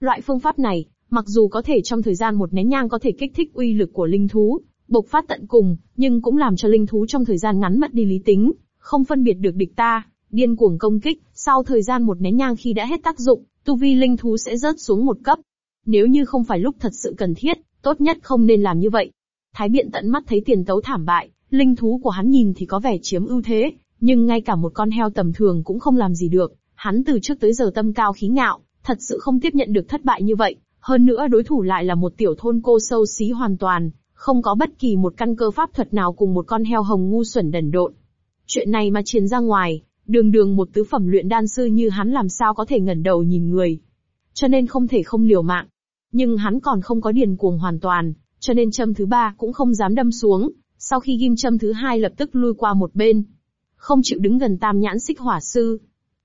Loại phương pháp này, mặc dù có thể trong thời gian một nén nhang có thể kích thích uy lực của linh thú, bộc phát tận cùng, nhưng cũng làm cho linh thú trong thời gian ngắn mất đi lý tính, không phân biệt được địch ta, điên cuồng công kích, sau thời gian một nén nhang khi đã hết tác dụng, tu vi linh thú sẽ rớt xuống một cấp. Nếu như không phải lúc thật sự cần thiết, tốt nhất không nên làm như vậy. Thái biện tận mắt thấy tiền tấu thảm bại, linh thú của hắn nhìn thì có vẻ chiếm ưu thế, nhưng ngay cả một con heo tầm thường cũng không làm gì được, hắn từ trước tới giờ tâm cao khí ngạo, thật sự không tiếp nhận được thất bại như vậy, hơn nữa đối thủ lại là một tiểu thôn cô sâu xí hoàn toàn, không có bất kỳ một căn cơ pháp thuật nào cùng một con heo hồng ngu xuẩn đần độn. Chuyện này mà truyền ra ngoài, đường đường một tứ phẩm luyện đan sư như hắn làm sao có thể ngẩng đầu nhìn người. Cho nên không thể không liều mạng. Nhưng hắn còn không có điền cuồng hoàn toàn, cho nên châm thứ ba cũng không dám đâm xuống, sau khi ghim châm thứ hai lập tức lui qua một bên. Không chịu đứng gần tam nhãn xích hỏa sư.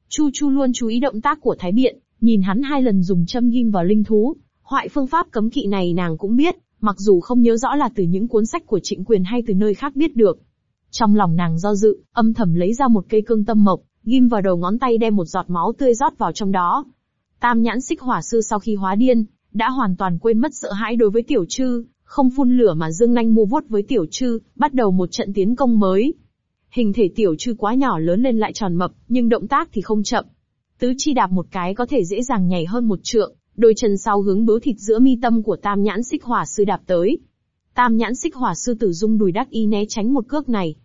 Chu Chu luôn chú ý động tác của Thái Biện, nhìn hắn hai lần dùng châm ghim vào linh thú, Hoại phương pháp cấm kỵ này nàng cũng biết, mặc dù không nhớ rõ là từ những cuốn sách của trịnh quyền hay từ nơi khác biết được. Trong lòng nàng do dự, âm thầm lấy ra một cây cương tâm mộc, ghim vào đầu ngón tay đem một giọt máu tươi rót vào trong đó. Tam nhãn xích hỏa sư sau khi hóa điên, đã hoàn toàn quên mất sợ hãi đối với tiểu trư, không phun lửa mà dương nanh mua vuốt với tiểu trư, bắt đầu một trận tiến công mới. Hình thể tiểu trư quá nhỏ lớn lên lại tròn mập, nhưng động tác thì không chậm. Tứ chi đạp một cái có thể dễ dàng nhảy hơn một trượng, đôi chân sau hướng bướu thịt giữa mi tâm của tam nhãn xích hỏa sư đạp tới. Tam nhãn xích hỏa sư tử dung đùi đắc y né tránh một cước này.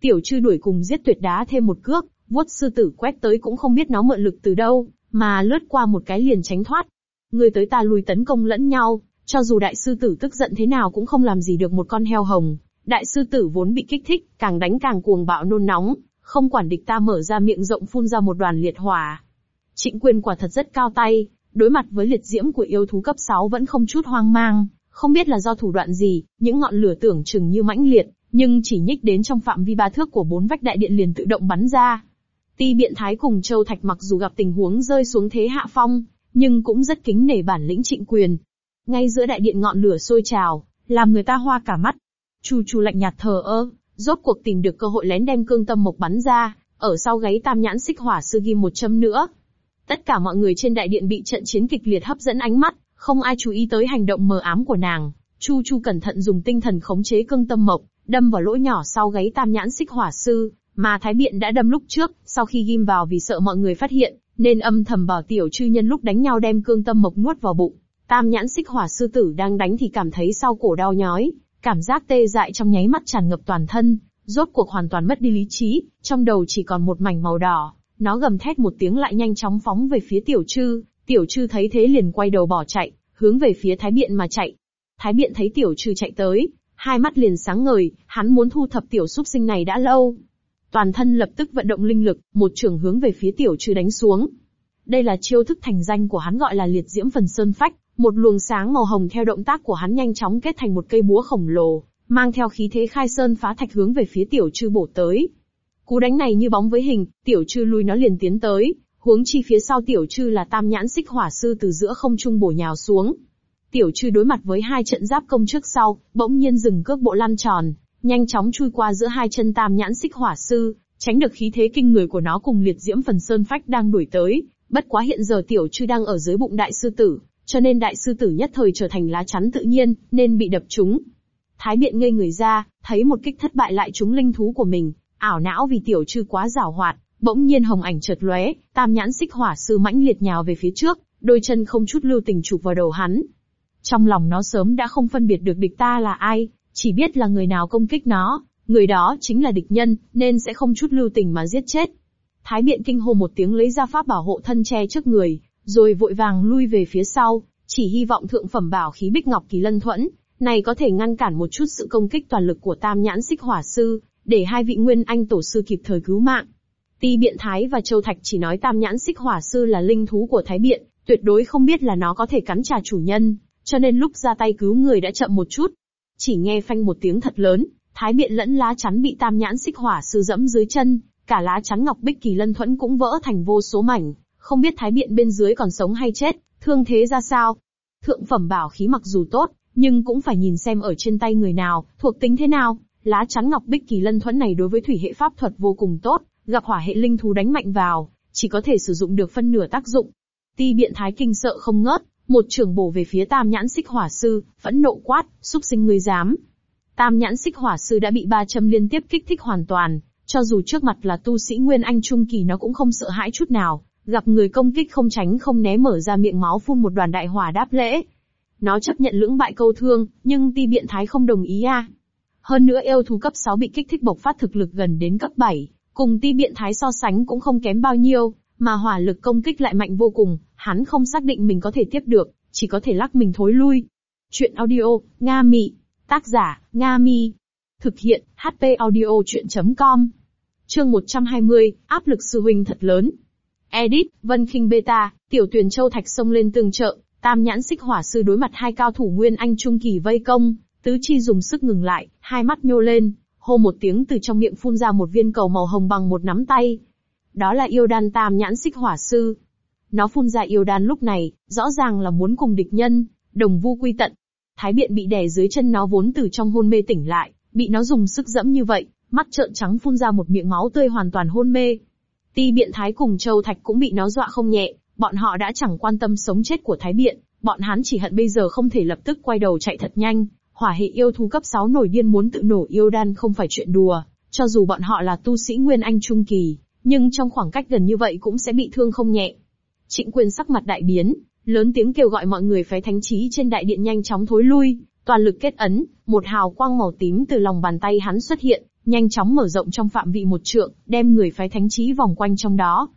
Tiểu chư đuổi cùng giết tuyệt đá thêm một cước, vuốt sư tử quét tới cũng không biết nó mượn lực từ đâu, mà lướt qua một cái liền tránh thoát. Người tới ta lùi tấn công lẫn nhau, cho dù đại sư tử tức giận thế nào cũng không làm gì được một con heo hồng. Đại sư tử vốn bị kích thích, càng đánh càng cuồng bạo nôn nóng, không quản địch ta mở ra miệng rộng phun ra một đoàn liệt hỏa. Trịnh quyền quả thật rất cao tay, đối mặt với liệt diễm của yêu thú cấp 6 vẫn không chút hoang mang, không biết là do thủ đoạn gì, những ngọn lửa tưởng chừng như mãnh liệt, nhưng chỉ nhích đến trong phạm vi ba thước của bốn vách đại điện liền tự động bắn ra. Ti biện thái cùng Châu Thạch mặc dù gặp tình huống rơi xuống thế hạ phong, nhưng cũng rất kính nể bản lĩnh trịnh quyền. Ngay giữa đại điện ngọn lửa sôi trào, làm người ta hoa cả mắt. Chu Chu lạnh nhạt thờ ơ, rốt cuộc tìm được cơ hội lén đem cương tâm mộc bắn ra, ở sau gáy tam nhãn xích hỏa sư ghi một châm nữa. Tất cả mọi người trên đại điện bị trận chiến kịch liệt hấp dẫn ánh mắt, không ai chú ý tới hành động mờ ám của nàng. Chu Chu cẩn thận dùng tinh thần khống chế cương tâm mộc, đâm vào lỗ nhỏ sau gáy tam nhãn xích hỏa sư, mà Thái Biện đã đâm lúc trước, sau khi ghim vào vì sợ mọi người phát hiện, nên âm thầm bảo tiểu chư nhân lúc đánh nhau đem cương tâm mộc nuốt vào bụng. Tam nhãn xích hỏa sư tử đang đánh thì cảm thấy sau cổ đau nhói, cảm giác tê dại trong nháy mắt tràn ngập toàn thân, rốt cuộc hoàn toàn mất đi lý trí, trong đầu chỉ còn một mảnh màu đỏ. Nó gầm thét một tiếng lại nhanh chóng phóng về phía tiểu trư, tiểu trư thấy thế liền quay đầu bỏ chạy, hướng về phía Thái Biện mà chạy. Thái Biện thấy tiểu trư chạy tới, hai mắt liền sáng ngời, hắn muốn thu thập tiểu súc sinh này đã lâu. Toàn thân lập tức vận động linh lực, một trường hướng về phía tiểu trừ đánh xuống. Đây là chiêu thức thành danh của hắn gọi là liệt diễm phần sơn phách, một luồng sáng màu hồng theo động tác của hắn nhanh chóng kết thành một cây búa khổng lồ, mang theo khí thế khai sơn phá thạch hướng về phía tiểu trư bổ tới. Cú đánh này như bóng với hình, tiểu trư lui nó liền tiến tới, huống chi phía sau tiểu trư là tam nhãn xích hỏa sư từ giữa không trung bổ nhào xuống. Tiểu trư đối mặt với hai trận giáp công trước sau, bỗng nhiên dừng cước bộ lăn tròn, nhanh chóng chui qua giữa hai chân tam nhãn xích hỏa sư, tránh được khí thế kinh người của nó cùng liệt diễm phần sơn phách đang đuổi tới. Bất quá hiện giờ tiểu trư đang ở dưới bụng đại sư tử, cho nên đại sư tử nhất thời trở thành lá chắn tự nhiên, nên bị đập trúng. Thái biện ngây người ra, thấy một kích thất bại lại trúng linh thú của mình, ảo não vì tiểu trư quá giảo hoạt, bỗng nhiên hồng ảnh chợt lóe, tam nhãn xích hỏa sư mãnh liệt nhào về phía trước, đôi chân không chút lưu tình chụp vào đầu hắn. Trong lòng nó sớm đã không phân biệt được địch ta là ai, chỉ biết là người nào công kích nó, người đó chính là địch nhân, nên sẽ không chút lưu tình mà giết chết. Thái biện kinh hô một tiếng lấy ra pháp bảo hộ thân che trước người, rồi vội vàng lui về phía sau, chỉ hy vọng thượng phẩm bảo khí bích ngọc kỳ lân thuẫn, này có thể ngăn cản một chút sự công kích toàn lực của tam nhãn xích hỏa sư, để hai vị nguyên anh tổ sư kịp thời cứu mạng. Ti Biện Thái và Châu Thạch chỉ nói tam nhãn xích hỏa sư là linh thú của Thái Biện, tuyệt đối không biết là nó có thể cắn trả chủ nhân, cho nên lúc ra tay cứu người đã chậm một chút. Chỉ nghe phanh một tiếng thật lớn, Thái Biện lẫn lá chắn bị tam nhãn xích hỏa sư dẫm dưới chân, cả lá chắn ngọc bích kỳ lân thuẫn cũng vỡ thành vô số mảnh, không biết Thái Biện bên dưới còn sống hay chết, thương thế ra sao. Thượng phẩm bảo khí mặc dù tốt, nhưng cũng phải nhìn xem ở trên tay người nào, thuộc tính thế nào. Lá chắn ngọc bích kỳ lân thuẫn này đối với thủy hệ pháp thuật vô cùng tốt, gặp hỏa hệ linh thú đánh mạnh vào, chỉ có thể sử dụng được phân nửa tác dụng. Ti biện thái kinh sợ không ngớt, một trường bổ về phía tam nhãn xích hỏa sư, phẫn nộ quát, xúc sinh ngươi dám. Tam nhãn xích hỏa sư đã bị ba châm liên tiếp kích thích hoàn toàn, cho dù trước mặt là tu sĩ Nguyên Anh Trung Kỳ nó cũng không sợ hãi chút nào, gặp người công kích không tránh không né mở ra miệng máu phun một đoàn đại hỏa đáp lễ. Nó chấp nhận lưỡng bại câu thương, nhưng ti biện thái không đồng ý a. Hơn nữa yêu thú cấp 6 bị kích thích bộc phát thực lực gần đến cấp 7, cùng ti biện thái so sánh cũng không kém bao nhiêu, mà hỏa lực công kích lại mạnh vô cùng, hắn không xác định mình có thể tiếp được, chỉ có thể lắc mình thối lui. Chuyện audio, Nga Mị. Tác giả, Nga Mi. Thực hiện, HP audio chuyện.com. Chương 120, áp lực sư huynh thật lớn. Edit, Vân Kinh Beta, Tiểu Tuyền Châu Thạch sông lên tường trợ, Tam Nhãn Xích Hỏa Sư đối mặt hai cao thủ Nguyên Anh Trung Kỳ vây công, tứ chi dùng sức ngừng lại, hai mắt nhô lên, hô một tiếng từ trong miệng phun ra một viên cầu màu hồng bằng một nắm tay. Đó là yêu đan Tam Nhãn Xích Hỏa Sư. Nó phun ra yêu đan lúc này, rõ ràng là muốn cùng địch nhân, đồng vu quy tận. Thái biện bị đè dưới chân nó vốn từ trong hôn mê tỉnh lại, bị nó dùng sức dẫm như vậy, mắt trợn trắng phun ra một miệng máu tươi hoàn toàn hôn mê. Ti biện thái cùng Châu Thạch cũng bị nó dọa không nhẹ, bọn họ đã chẳng quan tâm sống chết của thái biện, bọn hắn chỉ hận bây giờ không thể lập tức quay đầu chạy thật nhanh. Hỏa hệ yêu thú cấp 6 nổi điên muốn tự nổ yêu đan không phải chuyện đùa, cho dù bọn họ là tu sĩ Nguyên Anh Trung Kỳ, nhưng trong khoảng cách gần như vậy cũng sẽ bị thương không nhẹ. Trịnh quyền sắc mặt đại biến, lớn tiếng kêu gọi mọi người phái thánh trí trên đại điện nhanh chóng thối lui, toàn lực kết ấn, một hào quang màu tím từ lòng bàn tay hắn xuất hiện, nhanh chóng mở rộng trong phạm vị một trượng, đem người phái thánh trí vòng quanh trong đó.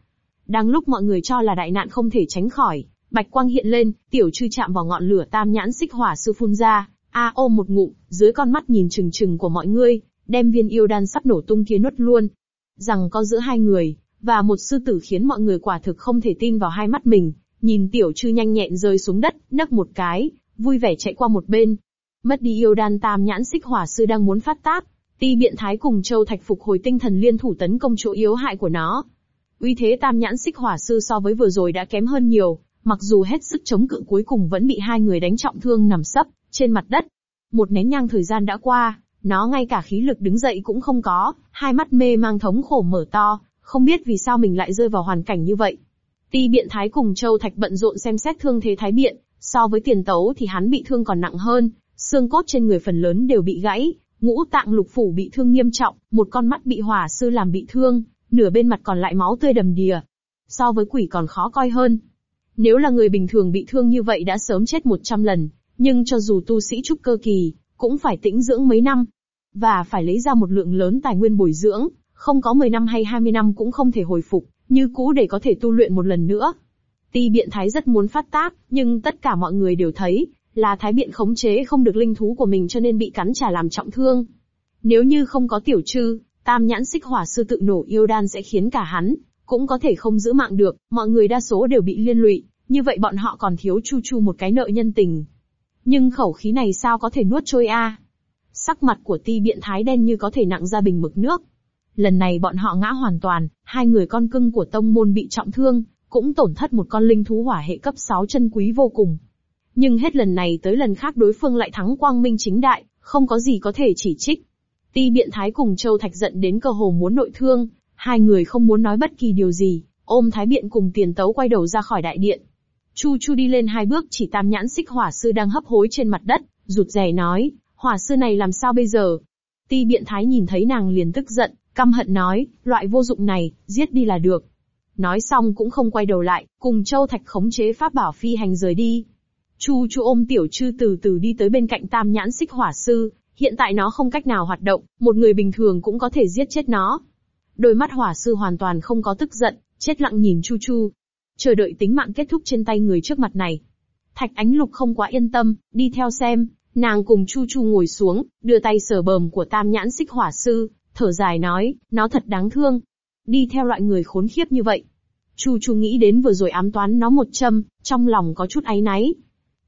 Đang lúc mọi người cho là đại nạn không thể tránh khỏi, bạch quang hiện lên, tiểu chư chạm vào ngọn lửa tam nhãn xích hỏa sư phun ra, a ôm một ngụm, dưới con mắt nhìn chừng chừng của mọi người, đem viên yêu đan sắp nổ tung kia nuốt luôn. Rằng có giữa hai người, và một sư tử khiến mọi người quả thực không thể tin vào hai mắt mình, nhìn tiểu chư nhanh nhẹn rơi xuống đất, nấc một cái, vui vẻ chạy qua một bên. Mất đi yêu đan tam nhãn xích hỏa sư đang muốn phát tác, ti biện thái cùng châu thạch phục hồi tinh thần liên thủ tấn công chỗ yếu hại của nó. Uy thế tam nhãn xích hỏa sư so với vừa rồi đã kém hơn nhiều, mặc dù hết sức chống cự cuối cùng vẫn bị hai người đánh trọng thương nằm sấp trên mặt đất. Một nén nhang thời gian đã qua, nó ngay cả khí lực đứng dậy cũng không có, hai mắt mê mang thống khổ mở to, không biết vì sao mình lại rơi vào hoàn cảnh như vậy. Ti biện thái cùng Châu Thạch bận rộn xem xét thương thế thái biện, so với tiền tấu thì hắn bị thương còn nặng hơn, xương cốt trên người phần lớn đều bị gãy, ngũ tạng lục phủ bị thương nghiêm trọng, một con mắt bị hỏa sư làm bị thương, nửa bên mặt còn lại máu tươi đầm đìa. So với quỷ còn khó coi hơn. Nếu là người bình thường bị thương như vậy đã sớm chết 100 lần, nhưng cho dù tu sĩ trúc cơ kỳ, cũng phải tĩnh dưỡng mấy năm. Và phải lấy ra một lượng lớn tài nguyên bồi dưỡng, không có 10 năm hay 20 năm cũng không thể hồi phục, như cũ để có thể tu luyện một lần nữa. Ti biện thái rất muốn phát tác, nhưng tất cả mọi người đều thấy, là thái biện khống chế không được linh thú của mình cho nên bị cắn trả làm trọng thương. Nếu như không có tiểu trư, tam nhãn xích hỏa sư tự nổ yêu đan sẽ khiến cả hắn, cũng có thể không giữ mạng được, mọi người đa số đều bị liên lụy, như vậy bọn họ còn thiếu chu chu một cái nợ nhân tình. Nhưng khẩu khí này sao có thể nuốt trôi a? Sắc mặt của ti biện thái đen như có thể nặng ra bình mực nước. Lần này bọn họ ngã hoàn toàn, hai người con cưng của tông môn bị trọng thương, cũng tổn thất một con linh thú hỏa hệ cấp 6 chân quý vô cùng. Nhưng hết lần này tới lần khác đối phương lại thắng quang minh chính đại, không có gì có thể chỉ trích. Ti biện thái cùng Châu Thạch giận đến cơ hồ muốn nội thương, hai người không muốn nói bất kỳ điều gì, ôm thái biện cùng tiền tấu quay đầu ra khỏi đại điện. Chu Chu đi lên hai bước chỉ tam nhãn xích hỏa sư đang hấp hối trên mặt đất, rụt rè nói, hỏa sư này làm sao bây giờ? Ti biện thái nhìn thấy nàng liền tức giận, căm hận nói, loại vô dụng này, giết đi là được. Nói xong cũng không quay đầu lại, cùng Châu Thạch khống chế pháp bảo phi hành rời đi. Chu Chu ôm tiểu trư từ từ đi tới bên cạnh tam nhãn xích hỏa sư, hiện tại nó không cách nào hoạt động, một người bình thường cũng có thể giết chết nó. Đôi mắt hỏa sư hoàn toàn không có tức giận, chết lặng nhìn Chu Chu. Chờ đợi tính mạng kết thúc trên tay người trước mặt này. Thạch ánh lục không quá yên tâm, đi theo xem, nàng cùng Chu Chu ngồi xuống, đưa tay sờ bờm của tam nhãn xích hỏa sư, thở dài nói, nó thật đáng thương. Đi theo loại người khốn khiếp như vậy. Chu Chu nghĩ đến vừa rồi ám toán nó một châm, trong lòng có chút áy náy.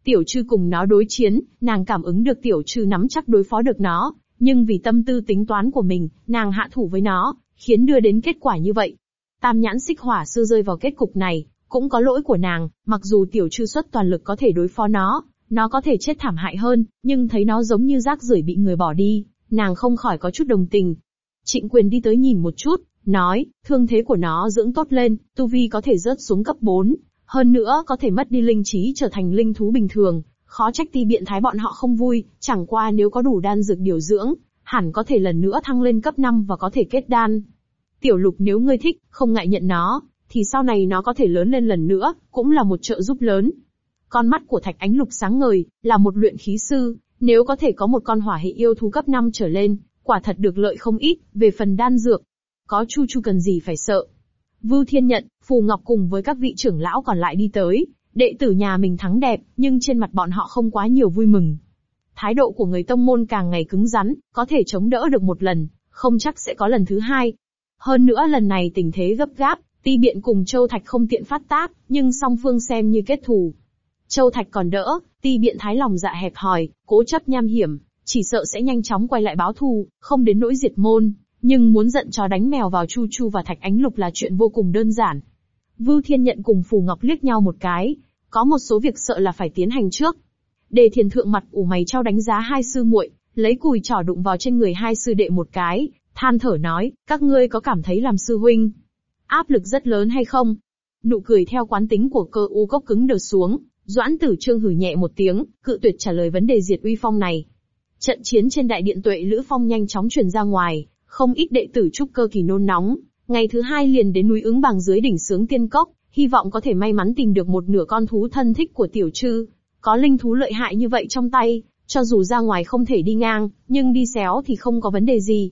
Tiểu trư cùng nó đối chiến, nàng cảm ứng được tiểu trư nắm chắc đối phó được nó, nhưng vì tâm tư tính toán của mình, nàng hạ thủ với nó, khiến đưa đến kết quả như vậy. Tam nhãn xích hỏa sư rơi vào kết cục này, cũng có lỗi của nàng, mặc dù tiểu trư xuất toàn lực có thể đối phó nó, nó có thể chết thảm hại hơn, nhưng thấy nó giống như rác rưởi bị người bỏ đi, nàng không khỏi có chút đồng tình. Trịnh quyền đi tới nhìn một chút, nói, thương thế của nó dưỡng tốt lên, tu vi có thể rớt xuống cấp 4, hơn nữa có thể mất đi linh trí trở thành linh thú bình thường, khó trách ti biện thái bọn họ không vui, chẳng qua nếu có đủ đan dược điều dưỡng, hẳn có thể lần nữa thăng lên cấp 5 và có thể kết đan. Tiểu lục nếu ngươi thích, không ngại nhận nó, thì sau này nó có thể lớn lên lần nữa, cũng là một trợ giúp lớn. Con mắt của thạch ánh lục sáng ngời, là một luyện khí sư, nếu có thể có một con hỏa hệ yêu thú cấp 5 trở lên, quả thật được lợi không ít, về phần đan dược. Có chu chu cần gì phải sợ. Vưu Thiên Nhận, Phù Ngọc cùng với các vị trưởng lão còn lại đi tới, đệ tử nhà mình thắng đẹp, nhưng trên mặt bọn họ không quá nhiều vui mừng. Thái độ của người tông môn càng ngày cứng rắn, có thể chống đỡ được một lần, không chắc sẽ có lần thứ hai. Hơn nữa lần này tình thế gấp gáp, ti biện cùng Châu Thạch không tiện phát tác, nhưng song phương xem như kết thù. Châu Thạch còn đỡ, ti biện thái lòng dạ hẹp hòi, cố chấp nham hiểm, chỉ sợ sẽ nhanh chóng quay lại báo thù, không đến nỗi diệt môn, nhưng muốn giận chó đánh mèo vào Chu Chu và Thạch Ánh Lục là chuyện vô cùng đơn giản. Vưu Thiên Nhận cùng Phù Ngọc liếc nhau một cái, có một số việc sợ là phải tiến hành trước. Đề thiền thượng mặt ủ mày trao đánh giá hai sư muội, lấy cùi trỏ đụng vào trên người hai sư đệ một cái, than thở nói, các ngươi có cảm thấy làm sư huynh áp lực rất lớn hay không? Nụ cười theo quán tính của cơ u cốc cứng đờ xuống, Doãn Tử Trương hử nhẹ một tiếng, cự tuyệt trả lời vấn đề diệt uy phong này. Trận chiến trên đại điện tuệ Lữ Phong nhanh chóng truyền ra ngoài, không ít đệ tử trúc cơ kỳ nôn nóng, ngày thứ hai liền đến núi ứng bằng dưới đỉnh sướng tiên cốc, hy vọng có thể may mắn tìm được một nửa con thú thân thích của tiểu trư. Có linh thú lợi hại như vậy trong tay, cho dù ra ngoài không thể đi ngang, nhưng đi xéo thì không có vấn đề gì.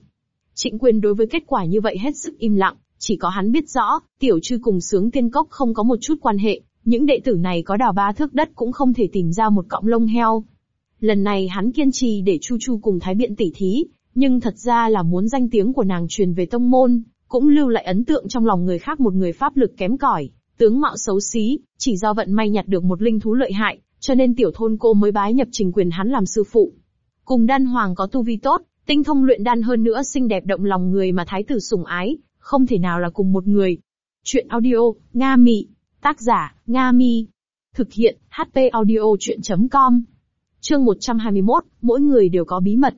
Trịnh quyền đối với kết quả như vậy hết sức im lặng, chỉ có hắn biết rõ, tiểu trư cùng sướng tiên cốc không có một chút quan hệ, những đệ tử này có đào ba thước đất cũng không thể tìm ra một cọng lông heo. Lần này hắn kiên trì để Chu Chu cùng Thái Biện tỉ thí, nhưng thật ra là muốn danh tiếng của nàng truyền về tông môn, cũng lưu lại ấn tượng trong lòng người khác một người pháp lực kém cỏi, tướng mạo xấu xí, chỉ do vận may nhặt được một linh thú lợi hại, cho nên tiểu thôn cô mới bái nhập trình quyền hắn làm sư phụ. Cùng đan hoàng có tu vi tốt, tinh thông luyện đan hơn nữa xinh đẹp động lòng người mà thái tử sủng ái, không thể nào là cùng một người. Chuyện audio, Nga Mị. Tác giả, Nga Mi. Thực hiện, HP audio chuyện.com. Chương 121, mỗi người đều có bí mật.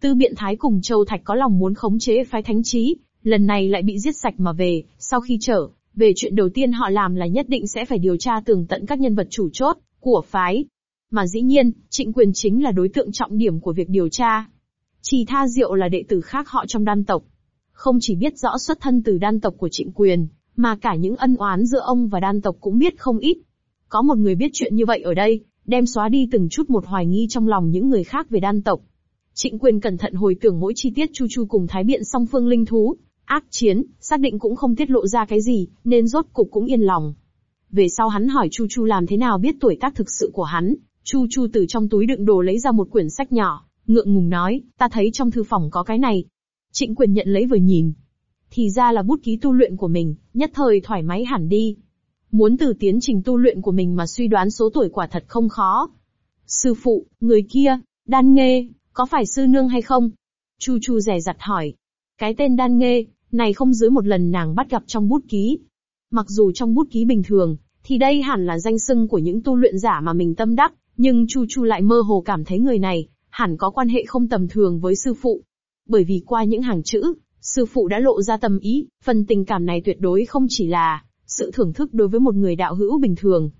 Tư biện thái cùng Châu Thạch có lòng muốn khống chế phái thánh trí, lần này lại bị giết sạch mà về, sau khi trở, về chuyện đầu tiên họ làm là nhất định sẽ phải điều tra tường tận các nhân vật chủ chốt, của phái. Mà dĩ nhiên, trịnh quyền chính là đối tượng trọng điểm của việc điều tra. Chỉ tha diệu là đệ tử khác họ trong đan tộc. Không chỉ biết rõ xuất thân từ đan tộc của trịnh quyền, mà cả những ân oán giữa ông và đan tộc cũng biết không ít. Có một người biết chuyện như vậy ở đây, đem xóa đi từng chút một hoài nghi trong lòng những người khác về đan tộc. Trịnh quyền cẩn thận hồi tưởng mỗi chi tiết Chu Chu cùng Thái Biện song phương linh thú, ác chiến, xác định cũng không tiết lộ ra cái gì, nên rốt cục cũng yên lòng. Về sau hắn hỏi Chu Chu làm thế nào biết tuổi tác thực sự của hắn, Chu Chu từ trong túi đựng đồ lấy ra một quyển sách nhỏ, ngượng ngùng nói, ta thấy trong thư phòng có cái này. Trịnh quyền nhận lấy vừa nhìn. Thì ra là bút ký tu luyện của mình, nhất thời thoải mái hẳn đi. Muốn từ tiến trình tu luyện của mình mà suy đoán số tuổi quả thật không khó. Sư phụ, người kia, đan nghê, có phải sư nương hay không? Chu Chu rẻ rặt hỏi. Cái tên đan nghê, này không dưới một lần nàng bắt gặp trong bút ký. Mặc dù trong bút ký bình thường, thì đây hẳn là danh xưng của những tu luyện giả mà mình tâm đắc, nhưng Chu Chu lại mơ hồ cảm thấy người này, hẳn có quan hệ không tầm thường với sư phụ. Bởi vì qua những hàng chữ, sư phụ đã lộ ra tâm ý, phần tình cảm này tuyệt đối không chỉ là sự thưởng thức đối với một người đạo hữu bình thường.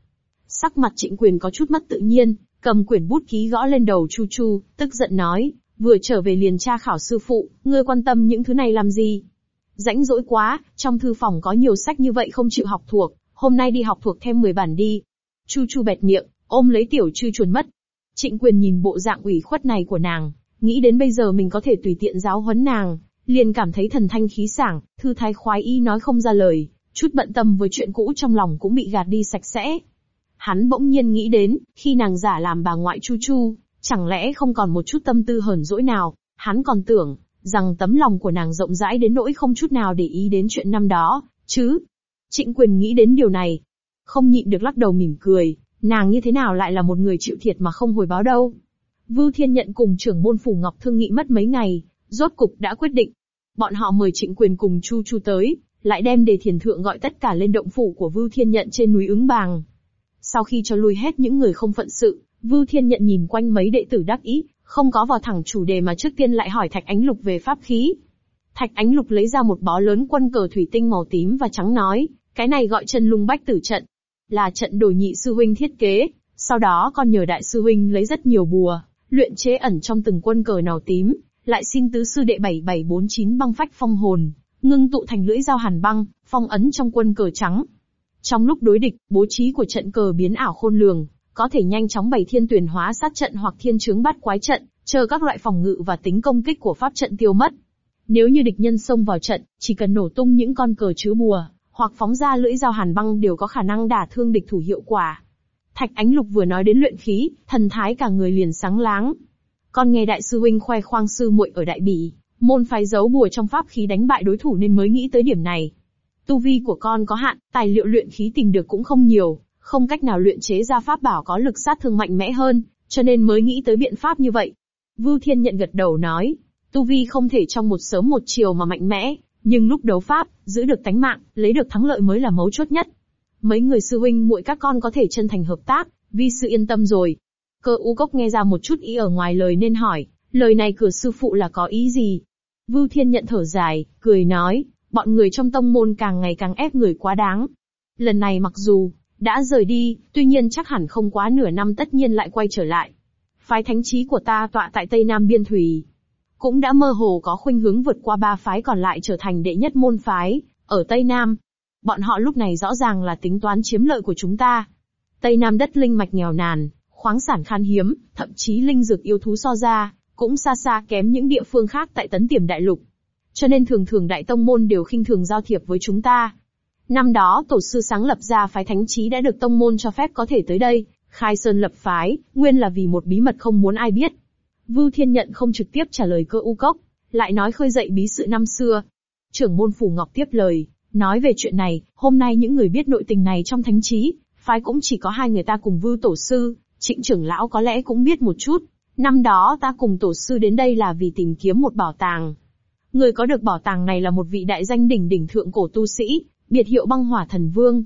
Sắc mặt trịnh quyền có chút mất tự nhiên, cầm quyển bút ký gõ lên đầu Chu Chu, tức giận nói, vừa trở về liền tra khảo sư phụ, ngươi quan tâm những thứ này làm gì? Rãnh rỗi quá, trong thư phòng có nhiều sách như vậy không chịu học thuộc, hôm nay đi học thuộc thêm 10 bản đi. Chu Chu bẹt miệng, ôm lấy tiểu chư chuồn mất. Trịnh quyền nhìn bộ dạng ủy khuất này của nàng, nghĩ đến bây giờ mình có thể tùy tiện giáo huấn nàng, liền cảm thấy thần thanh khí sảng, thư thái khoái y nói không ra lời, chút bận tâm với chuyện cũ trong lòng cũng bị gạt đi sạch sẽ. Hắn bỗng nhiên nghĩ đến, khi nàng giả làm bà ngoại Chu Chu, chẳng lẽ không còn một chút tâm tư hờn dỗi nào, hắn còn tưởng, rằng tấm lòng của nàng rộng rãi đến nỗi không chút nào để ý đến chuyện năm đó, chứ. Trịnh quyền nghĩ đến điều này. Không nhịn được lắc đầu mỉm cười, nàng như thế nào lại là một người chịu thiệt mà không hồi báo đâu. Vưu Thiên nhận cùng trưởng môn phủ Ngọc thương nghị mất mấy ngày, rốt cục đã quyết định. Bọn họ mời trịnh quyền cùng Chu Chu tới, lại đem đề thiền thượng gọi tất cả lên động phủ của Vưu Thiên nhận trên núi ứng bàng. Sau khi cho lui hết những người không phận sự, Vưu Thiên nhận nhìn quanh mấy đệ tử đắc ý, không có vào thẳng chủ đề mà trước tiên lại hỏi Thạch Ánh Lục về pháp khí. Thạch Ánh Lục lấy ra một bó lớn quân cờ thủy tinh màu tím và trắng nói, cái này gọi chân lung bách tử trận. Là trận đồ nhị sư huynh thiết kế, sau đó còn nhờ đại sư huynh lấy rất nhiều bùa, luyện chế ẩn trong từng quân cờ nào tím, lại xin tứ sư đệ 7749 băng phách phong hồn, ngưng tụ thành lưỡi dao hàn băng, phong ấn trong quân cờ trắng. Trong lúc đối địch, bố trí của trận cờ biến ảo khôn lường, có thể nhanh chóng bày thiên tuyển hóa sát trận hoặc thiên chướng bắt quái trận, chờ các loại phòng ngự và tính công kích của pháp trận tiêu mất. Nếu như địch nhân xông vào trận, chỉ cần nổ tung những con cờ chứa bùa, hoặc phóng ra lưỡi dao hàn băng đều có khả năng đả thương địch thủ hiệu quả. Thạch Ánh Lục vừa nói đến luyện khí, thần thái cả người liền sáng láng. Con nghe đại sư huynh khoe khoang sư muội ở đại bỉ, môn phái giấu bùa trong pháp khí đánh bại đối thủ nên mới nghĩ tới điểm này. Tu vi của con có hạn, tài liệu luyện khí tìm được cũng không nhiều, không cách nào luyện chế ra pháp bảo có lực sát thương mạnh mẽ hơn, cho nên mới nghĩ tới biện pháp như vậy. Vưu Thiên nhận gật đầu nói, Tu Vi không thể trong một sớm một chiều mà mạnh mẽ, nhưng lúc đấu pháp, giữ được tánh mạng, lấy được thắng lợi mới là mấu chốt nhất. Mấy người sư huynh muội các con có thể chân thành hợp tác, vi sư yên tâm rồi. Cơ u cốc nghe ra một chút ý ở ngoài lời nên hỏi, lời này cửa sư phụ là có ý gì? Vưu Thiên nhận thở dài, cười nói, bọn người trong tông môn càng ngày càng ép người quá đáng. Lần này mặc dù đã rời đi, tuy nhiên chắc hẳn không quá nửa năm tất nhiên lại quay trở lại. Phái thánh trí của ta tọa tại Tây Nam Biên Thủy. Cũng đã mơ hồ có khuynh hướng vượt qua ba phái còn lại trở thành đệ nhất môn phái, ở Tây Nam. Bọn họ lúc này rõ ràng là tính toán chiếm lợi của chúng ta. Tây Nam đất linh mạch nghèo nàn, khoáng sản khan hiếm, thậm chí linh dược yêu thú so ra, cũng xa xa kém những địa phương khác tại tấn tiềm đại lục. cho nên thường thường đại tông môn đều khinh thường giao thiệp với chúng ta. Năm đó tổ sư sáng lập ra phái thánh trí đã được tông môn cho phép có thể tới đây, khai sơn lập phái, nguyên là vì một bí mật không muốn ai biết. Vưu Thiên Nhận không trực tiếp trả lời cơ u cốc, lại nói khơi dậy bí sự năm xưa. Trưởng môn Phủ Ngọc tiếp lời, nói về chuyện này, hôm nay những người biết nội tình này trong thánh trí, phái cũng chỉ có hai người ta cùng Vưu Tổ Sư, trịnh trưởng lão có lẽ cũng biết một chút. Năm đó ta cùng Tổ Sư đến đây là vì tìm kiếm một bảo tàng. Người có được bảo tàng này là một vị đại danh đỉnh đỉnh thượng cổ tu sĩ, biệt hiệu băng hỏa thần vương.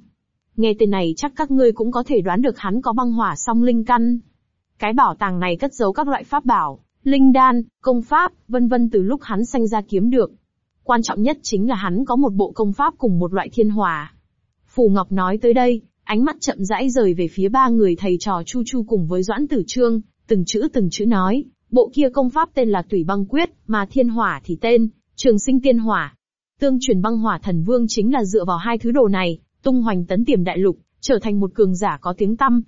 Nghe tên này chắc các ngươi cũng có thể đoán được hắn có băng hỏa song linh căn. Cái bảo tàng này cất giấu các loại pháp bảo, linh đan, công pháp, vân vân từ lúc hắn sanh ra kiếm được. Quan trọng nhất chính là hắn có một bộ công pháp cùng một loại thiên hỏa. Phù Ngọc nói tới đây, ánh mắt chậm rãi rời về phía ba người thầy trò Chu Chu cùng với Doãn Tử Trương, từng chữ từng chữ nói, bộ kia công pháp tên là Tùy Băng Quyết, mà thiên hỏa thì tên, Trường Sinh Tiên Hỏa. Tương truyền băng hỏa thần vương chính là dựa vào hai thứ đồ này, tung hoành tấn tiềm đại lục, trở thành một cường giả có tiếng tăm.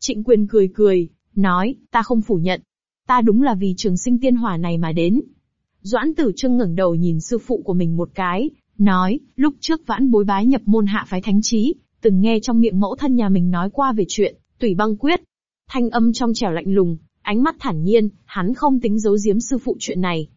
Trịnh Quyền cười cười, nói, ta không phủ nhận. Ta đúng là vì trường sinh tiên hỏa này mà đến. Doãn tử trưng ngẩng đầu nhìn sư phụ của mình một cái, nói, lúc trước vãn bối bái nhập môn hạ phái thánh trí, từng nghe trong miệng mẫu thân nhà mình nói qua về chuyện, tùy băng quyết. Thanh âm trong trẻo lạnh lùng, ánh mắt thản nhiên, hắn không tính giấu giếm sư phụ chuyện này.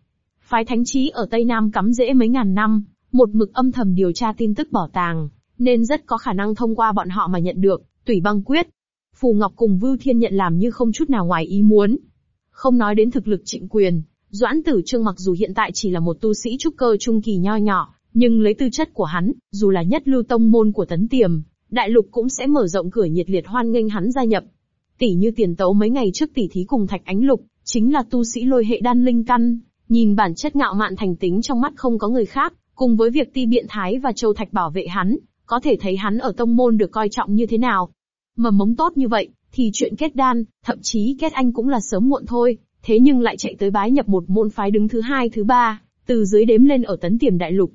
Phái thánh trí ở Tây Nam cắm rễ mấy ngàn năm, một mực âm thầm điều tra tin tức bảo tàng, nên rất có khả năng thông qua bọn họ mà nhận được, tùy băng quyết. Phù Ngọc cùng Vưu Thiên nhận làm như không chút nào ngoài ý muốn. Không nói đến thực lực trịnh quyền, Doãn Tử Trương mặc dù hiện tại chỉ là một tu sĩ trúc cơ trung kỳ nho nhỏ, nhưng lấy tư chất của hắn, dù là nhất lưu tông môn của Tấn Tiềm, đại lục cũng sẽ mở rộng cửa nhiệt liệt hoan nghênh hắn gia nhập. Tỷ như tiền tấu mấy ngày trước tỷ thí cùng Thạch Ánh Lục, chính là tu sĩ lôi hệ đan linh căn, nhìn bản chất ngạo mạn thành tính trong mắt không có người khác, cùng với việc ti biện thái và châu thạch bảo vệ hắn, có thể thấy hắn ở tông môn được coi trọng như thế nào. Mầm mống tốt như vậy, thì chuyện kết đan, thậm chí kết anh cũng là sớm muộn thôi, thế nhưng lại chạy tới bái nhập một môn phái đứng thứ hai thứ ba, từ dưới đếm lên ở tấn tiềm đại lục.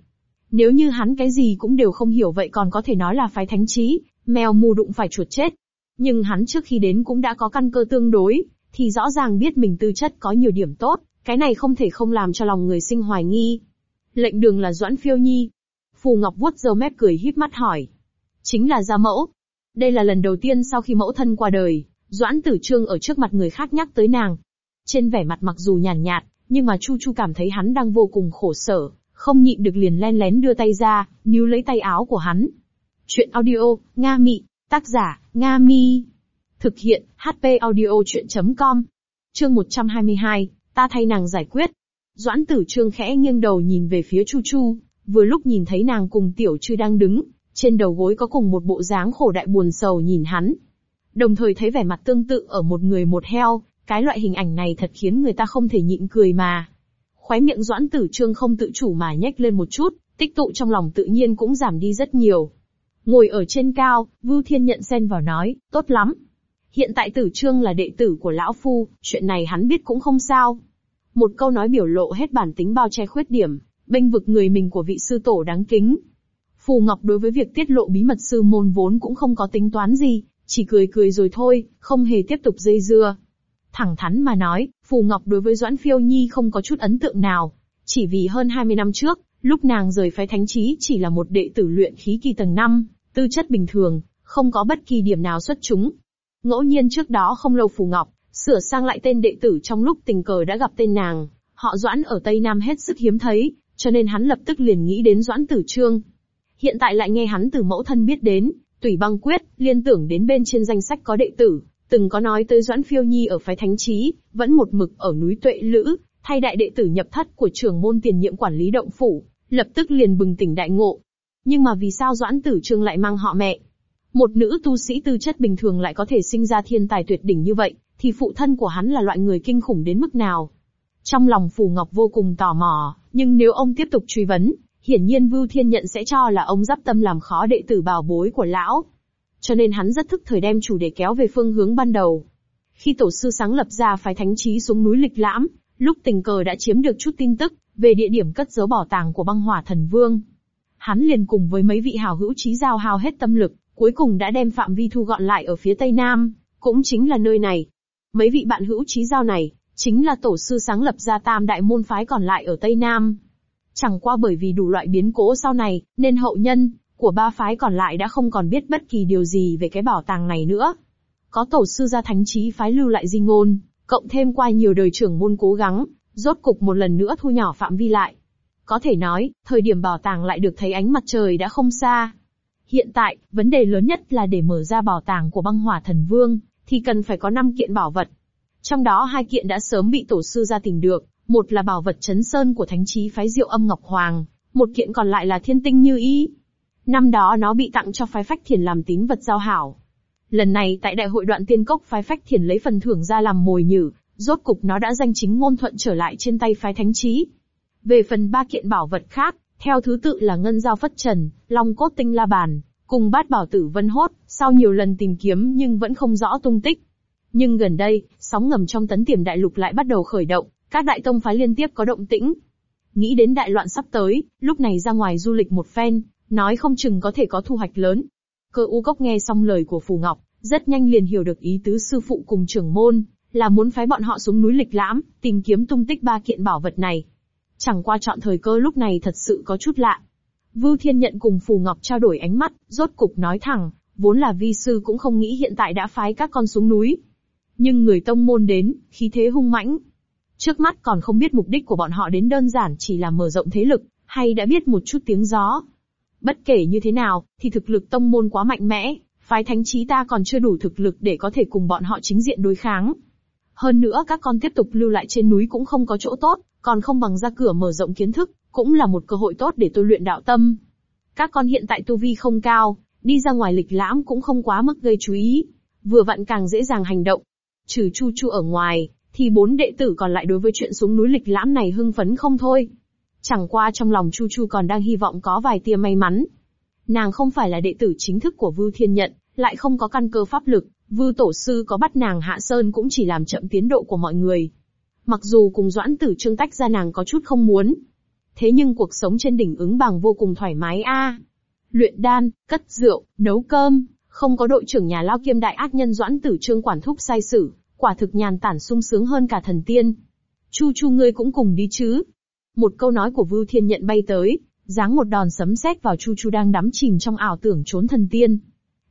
Nếu như hắn cái gì cũng đều không hiểu vậy còn có thể nói là phái thánh trí, mèo mù đụng phải chuột chết. Nhưng hắn trước khi đến cũng đã có căn cơ tương đối, thì rõ ràng biết mình tư chất có nhiều điểm tốt, cái này không thể không làm cho lòng người sinh hoài nghi. Lệnh đường là Doãn Phiêu Nhi, Phù Ngọc vuốt râu mép cười híp mắt hỏi. Chính là gia mẫu. Đây là lần đầu tiên sau khi mẫu thân qua đời, Doãn Tử Trương ở trước mặt người khác nhắc tới nàng. Trên vẻ mặt mặc dù nhàn nhạt, nhưng mà Chu Chu cảm thấy hắn đang vô cùng khổ sở, không nhịn được liền len lén đưa tay ra, níu lấy tay áo của hắn. Chuyện audio, Nga Mị, tác giả, Nga Mi. Thực hiện, HP audio chuyện.com. Chương 122, ta thay nàng giải quyết. Doãn tử trương khẽ nghiêng đầu nhìn về phía Chu Chu, Vừa lúc nhìn thấy nàng cùng tiểu trư đang đứng, trên đầu gối có cùng một bộ dáng khổ đại buồn sầu nhìn hắn. Đồng thời thấy vẻ mặt tương tự ở một người một heo, cái loại hình ảnh này thật khiến người ta không thể nhịn cười mà. Khóe miệng doãn tử trương không tự chủ mà nhếch lên một chút, tích tụ trong lòng tự nhiên cũng giảm đi rất nhiều. Ngồi ở trên cao, Vưu Thiên nhận xen vào nói, tốt lắm. Hiện tại tử trương là đệ tử của lão phu, chuyện này hắn biết cũng không sao. Một câu nói biểu lộ hết bản tính bao che khuyết điểm, bênh vực người mình của vị sư tổ đáng kính. Phù Ngọc đối với việc tiết lộ bí mật sư môn vốn cũng không có tính toán gì, chỉ cười cười rồi thôi, không hề tiếp tục dây dưa. Thẳng thắn mà nói, Phù Ngọc đối với Doãn Phiêu Nhi không có chút ấn tượng nào, chỉ vì hơn 20 năm trước, lúc nàng rời phái thánh trí chỉ là một đệ tử luyện khí kỳ tầng 5, tư chất bình thường, không có bất kỳ điểm nào xuất chúng. Ngẫu nhiên trước đó không lâu Phù Ngọc, sửa sang lại tên đệ tử trong lúc tình cờ đã gặp tên nàng, họ Doãn ở Tây Nam hết sức hiếm thấy, cho nên hắn lập tức liền nghĩ đến Doãn Tử Trương. Hiện tại lại nghe hắn từ mẫu thân biết đến, tùy băng quyết, liên tưởng đến bên trên danh sách có đệ tử, từng có nói tới Doãn Phiêu Nhi ở phái thánh trí, vẫn một mực ở núi Tuệ Lữ, thay đại đệ tử nhập thất của trưởng môn tiền nhiệm quản lý động phủ, lập tức liền bừng tỉnh đại ngộ. Nhưng mà vì sao Doãn Tử Trương lại mang họ mẹ? Một nữ tu sĩ tư chất bình thường lại có thể sinh ra thiên tài tuyệt đỉnh như vậy, thì phụ thân của hắn là loại người kinh khủng đến mức nào? Trong lòng Phù Ngọc vô cùng tò mò, nhưng nếu ông tiếp tục truy vấn, hiển nhiên Vưu Thiên Nhận sẽ cho là ông dắp tâm làm khó đệ tử bảo bối của lão. Cho nên hắn rất thức thời đem chủ đề kéo về phương hướng ban đầu. Khi tổ sư sáng lập ra phái thánh trí xuống núi lịch lãm, lúc tình cờ đã chiếm được chút tin tức về địa điểm cất giấu bảo tàng của băng hỏa thần vương. Hắn liền cùng với mấy vị hào hữu trí giao hao hết tâm lực, cuối cùng đã đem phạm vi thu gọn lại ở phía tây nam, cũng chính là nơi này. Mấy vị bạn hữu trí giao này, chính là tổ sư sáng lập ra tam đại môn phái còn lại ở Tây Nam. Chẳng qua bởi vì đủ loại biến cố sau này, nên hậu nhân của ba phái còn lại đã không còn biết bất kỳ điều gì về cái bảo tàng này nữa. Có tổ sư gia thánh trí phái lưu lại di ngôn, cộng thêm qua nhiều đời trưởng môn cố gắng, rốt cục một lần nữa thu nhỏ phạm vi lại. Có thể nói, thời điểm bảo tàng lại được thấy ánh mặt trời đã không xa. Hiện tại, vấn đề lớn nhất là để mở ra bảo tàng của băng hỏa thần vương, thì cần phải có 5 kiện bảo vật. Trong đó hai kiện đã sớm bị tổ sư gia tìm được, một là bảo vật chấn sơn của thánh trí phái diệu âm Ngọc Hoàng, một kiện còn lại là thiên tinh như ý. Năm đó nó bị tặng cho phái phách thiền làm tín vật giao hảo. Lần này tại đại hội đoạn tiên cốc phái phách thiền lấy phần thưởng ra làm mồi nhử, rốt cục nó đã danh chính ngôn thuận trở lại trên tay phái thánh trí. Về phần ba kiện bảo vật khác, theo thứ tự là ngân giao phất trần, long cốt tinh la bàn, cùng bát bảo tử vân hốt, sau nhiều lần tìm kiếm nhưng vẫn không rõ tung tích. Nhưng gần đây, sóng ngầm trong tấn tiềm đại lục lại bắt đầu khởi động, các đại tông phái liên tiếp có động tĩnh. Nghĩ đến đại loạn sắp tới, lúc này ra ngoài du lịch một phen, nói không chừng có thể có thu hoạch lớn. Cơ u cốc nghe xong lời của Phù Ngọc, rất nhanh liền hiểu được ý tứ sư phụ cùng trưởng môn, là muốn phái bọn họ xuống núi lịch lãm, tìm kiếm tung tích ba kiện bảo vật này. Chẳng qua chọn thời cơ lúc này thật sự có chút lạ. Vưu Thiên Nhận cùng Phù Ngọc trao đổi ánh mắt, rốt cục nói thẳng, vốn là vi sư cũng không nghĩ hiện tại đã phái các con xuống núi. Nhưng người tông môn đến, khí thế hung mãnh. Trước mắt còn không biết mục đích của bọn họ đến đơn giản chỉ là mở rộng thế lực, hay đã biết một chút tiếng gió. Bất kể như thế nào, thì thực lực tông môn quá mạnh mẽ, phái thánh trí ta còn chưa đủ thực lực để có thể cùng bọn họ chính diện đối kháng. Hơn nữa các con tiếp tục lưu lại trên núi cũng không có chỗ tốt, còn không bằng ra cửa mở rộng kiến thức, cũng là một cơ hội tốt để tôi luyện đạo tâm. Các con hiện tại tu vi không cao, đi ra ngoài lịch lãm cũng không quá mức gây chú ý, vừa vặn càng dễ dàng hành động. Trừ Chu Chu ở ngoài, thì bốn đệ tử còn lại đối với chuyện xuống núi lịch lãm này hưng phấn không thôi. Chẳng qua trong lòng Chu Chu còn đang hy vọng có vài tia may mắn. Nàng không phải là đệ tử chính thức của Vưu Thiên Nhận, lại không có căn cơ pháp lực, Vưu Tổ Sư có bắt nàng hạ sơn cũng chỉ làm chậm tiến độ của mọi người. Mặc dù cùng Doãn Tử Trương tách ra nàng có chút không muốn. Thế nhưng cuộc sống trên đỉnh ứng bằng vô cùng thoải mái a. Luyện đan, cất rượu, nấu cơm, không có đội trưởng nhà lao kiêm đại ác nhân Doãn Tử Trương quản thúc sai sử, quả thực nhàn tản sung sướng hơn cả thần tiên. Chu Chu ngươi cũng cùng đi chứ? Một câu nói của Vưu Thiên nhận bay tới, giáng một đòn sấm sét vào Chu Chu đang đắm chìm trong ảo tưởng trốn thần tiên.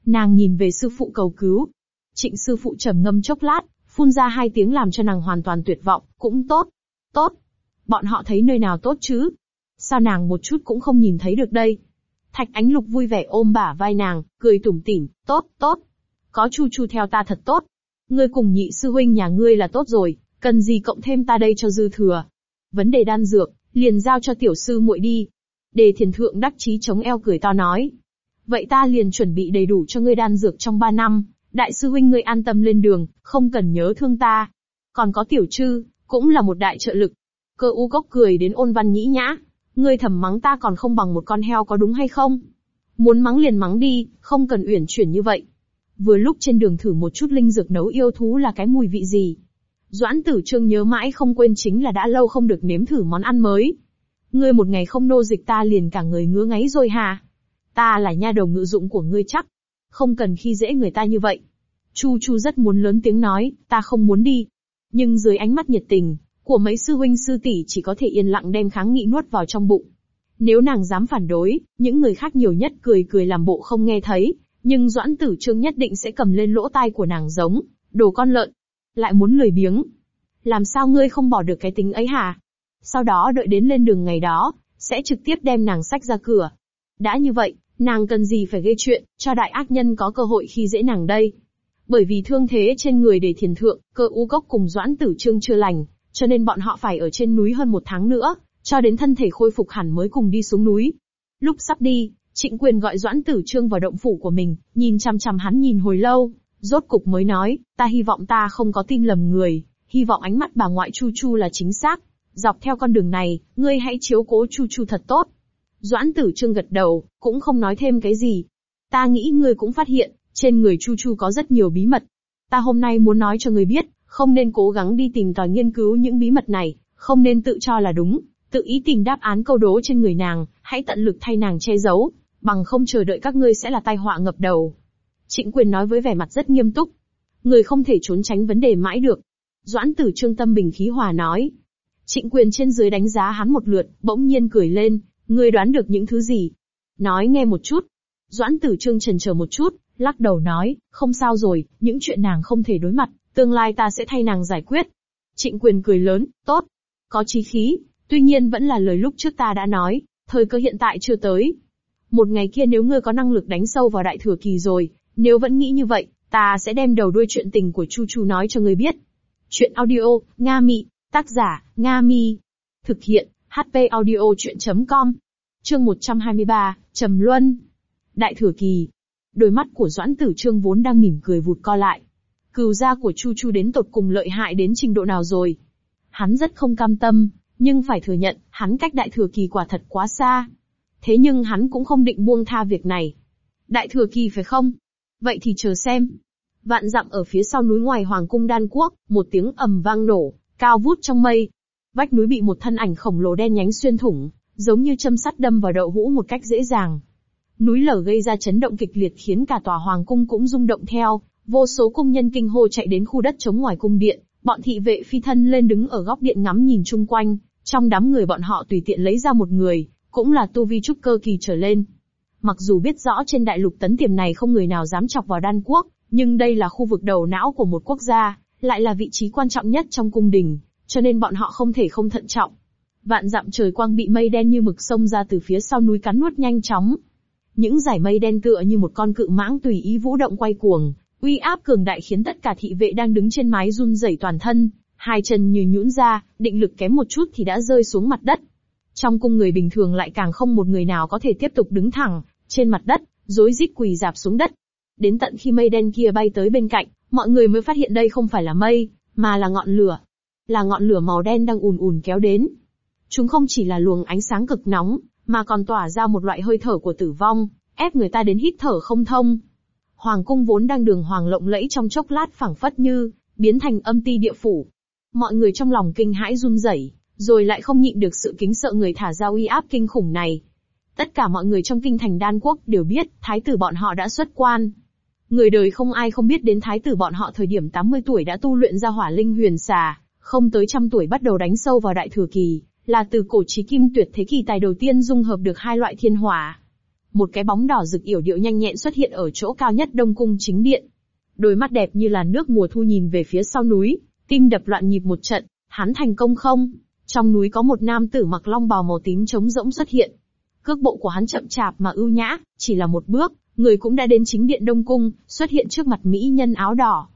Nàng nhìn về sư phụ cầu cứu. Trịnh sư phụ trầm ngâm chốc lát, phun ra hai tiếng làm cho nàng hoàn toàn tuyệt vọng, cũng tốt. Tốt. Bọn họ thấy nơi nào tốt chứ? Sao nàng một chút cũng không nhìn thấy được đây? Thạch ánh lục vui vẻ ôm bả vai nàng, cười tủm tỉm, tốt, tốt. Có chu chu theo ta thật tốt. Ngươi cùng nhị sư huynh nhà ngươi là tốt rồi, cần gì cộng thêm ta đây cho dư thừa. Vấn đề đan dược, liền giao cho tiểu sư muội đi. Đề thiền thượng đắc chí chống eo cười to nói. Vậy ta liền chuẩn bị đầy đủ cho ngươi đan dược trong ba năm, đại sư huynh ngươi an tâm lên đường, không cần nhớ thương ta. Còn có tiểu trư, cũng là một đại trợ lực. Cơ u cốc cười đến ôn văn nhĩ nhã. Ngươi thầm mắng ta còn không bằng một con heo có đúng hay không? Muốn mắng liền mắng đi, không cần uyển chuyển như vậy. Vừa lúc trên đường thử một chút linh dược nấu yêu thú là cái mùi vị gì. Doãn tử trương nhớ mãi không quên chính là đã lâu không được nếm thử món ăn mới. Ngươi một ngày không nô dịch ta liền cả người ngứa ngáy rồi hà. Ta là nha đầu ngự dụng của ngươi chắc. Không cần khi dễ người ta như vậy. Chu Chu rất muốn lớn tiếng nói, ta không muốn đi. Nhưng dưới ánh mắt nhiệt tình, của mấy sư huynh sư tỷ chỉ có thể yên lặng đem kháng nghị nuốt vào trong bụng. Nếu nàng dám phản đối, những người khác nhiều nhất cười cười làm bộ không nghe thấy, nhưng Doãn Tử Trương nhất định sẽ cầm lên lỗ tai của nàng giống, đồ con lợn. Lại muốn lười biếng. Làm sao ngươi không bỏ được cái tính ấy hả? Sau đó đợi đến lên đường ngày đó, sẽ trực tiếp đem nàng sách ra cửa. Đã như vậy, nàng cần gì phải gây chuyện, cho đại ác nhân có cơ hội khi dễ nàng đây. Bởi vì thương thế trên người để thiền thượng, cơ u gốc cùng Doãn Tử Trương chưa lành, cho nên bọn họ phải ở trên núi hơn một tháng nữa, cho đến thân thể khôi phục hẳn mới cùng đi xuống núi. Lúc sắp đi, Trịnh Quyền gọi Doãn Tử Trương vào động phủ của mình, nhìn chăm chăm hắn nhìn hồi lâu, rốt cục mới nói, ta hy vọng ta không có tin lầm người, hy vọng ánh mắt bà ngoại Chu Chu là chính xác. Dọc theo con đường này, ngươi hãy chiếu cố Chu Chu thật tốt. Doãn Tử Trương gật đầu, cũng không nói thêm cái gì. Ta nghĩ ngươi cũng phát hiện, trên người Chu Chu có rất nhiều bí mật. Ta hôm nay muốn nói cho ngươi biết, không nên cố gắng đi tìm tòi nghiên cứu những bí mật này, không nên tự cho là đúng, tự ý tìm đáp án câu đố trên người nàng, hãy tận lực thay nàng che giấu, bằng không chờ đợi các ngươi sẽ là tai họa ngập đầu. Trịnh quyền nói với vẻ mặt rất nghiêm túc. Người không thể trốn tránh vấn đề mãi được. Doãn tử trương tâm bình khí hòa nói. Trịnh quyền trên dưới đánh giá hắn một lượt, bỗng nhiên cười lên, ngươi đoán được những thứ gì? Nói nghe một chút. Doãn tử trương trần chờ một chút, lắc đầu nói, không sao rồi, những chuyện nàng không thể đối mặt, tương lai ta sẽ thay nàng giải quyết. Trịnh quyền cười lớn, tốt, có chí khí, tuy nhiên vẫn là lời lúc trước ta đã nói, thời cơ hiện tại chưa tới. Một ngày kia nếu ngươi có năng lực đánh sâu vào đại thừa kỳ rồi, nếu vẫn nghĩ như vậy, ta sẽ đem đầu đuôi chuyện tình của Chu Chu nói cho người biết. Chuyện audio, Nga Mị, tác giả, Nga Mi. Thực hiện, HP audio chuyện.com. Chương 123, Trầm Luân. Đại thừa kỳ. Đôi mắt của Doãn Tử Trương vốn đang mỉm cười vụt co lại. Cừu gia của Chu Chu đến tột cùng lợi hại đến trình độ nào rồi? Hắn rất không cam tâm, nhưng phải thừa nhận, hắn cách đại thừa kỳ quả thật quá xa. Thế nhưng hắn cũng không định buông tha việc này. Đại thừa kỳ phải không? Vậy thì chờ xem. Vạn dặm ở phía sau núi ngoài Hoàng cung Đan Quốc, một tiếng ầm vang nổ, cao vút trong mây. Vách núi bị một thân ảnh khổng lồ đen nhánh xuyên thủng, giống như châm sắt đâm vào đậu hũ một cách dễ dàng. Núi lở gây ra chấn động kịch liệt khiến cả tòa hoàng cung cũng rung động theo, vô số cung nhân kinh hô chạy đến khu đất chống ngoài cung điện, bọn thị vệ phi thân lên đứng ở góc điện ngắm nhìn chung quanh, trong đám người bọn họ tùy tiện lấy ra một người, cũng là tu vi trúc cơ kỳ trở lên. Mặc dù biết rõ trên đại lục tấn tiềm này không người nào dám chọc vào đan quốc, nhưng đây là khu vực đầu não của một quốc gia, lại là vị trí quan trọng nhất trong cung đình, cho nên bọn họ không thể không thận trọng. Vạn dặm trời quang bị mây đen như mực sông ra từ phía sau núi cắn nuốt nhanh chóng. Những giải mây đen tựa như một con cự mãng tùy ý vũ động quay cuồng, uy áp cường đại khiến tất cả thị vệ đang đứng trên mái run rẩy toàn thân, hai chân như nhũn ra, định lực kém một chút thì đã rơi xuống mặt đất. Trong cung người bình thường lại càng không một người nào có thể tiếp tục đứng thẳng, trên mặt đất, rối rít quỳ dạp xuống đất. Đến tận khi mây đen kia bay tới bên cạnh, mọi người mới phát hiện đây không phải là mây, mà là ngọn lửa. Là ngọn lửa màu đen đang ùn ùn kéo đến. Chúng không chỉ là luồng ánh sáng cực nóng, mà còn tỏa ra một loại hơi thở của tử vong, ép người ta đến hít thở không thông. Hoàng cung vốn đang đường hoàng lộng lẫy trong chốc lát phẳng phất như, biến thành âm ti địa phủ. Mọi người trong lòng kinh hãi run rẩy, rồi lại không nhịn được sự kính sợ người thả ra uy áp kinh khủng này. Tất cả mọi người trong kinh thành đan quốc đều biết, thái tử bọn họ đã xuất quan. Người đời không ai không biết đến thái tử bọn họ thời điểm 80 tuổi đã tu luyện ra hỏa linh huyền xà, không tới trăm tuổi bắt đầu đánh sâu vào đại thừa kỳ, là từ cổ chí kim tuyệt thế kỳ tài đầu tiên dung hợp được hai loại thiên hỏa. Một cái bóng đỏ rực yểu điệu nhanh nhẹn xuất hiện ở chỗ cao nhất đông cung chính điện. Đôi mắt đẹp như là nước mùa thu nhìn về phía sau núi, tim đập loạn nhịp một trận, hắn thành công không? Trong núi có một nam tử mặc long bào màu tím trống rỗng xuất hiện. Cước bộ của hắn chậm chạp mà ưu nhã, chỉ là một bước, người cũng đã đến chính điện Đông Cung, xuất hiện trước mặt mỹ nhân áo đỏ.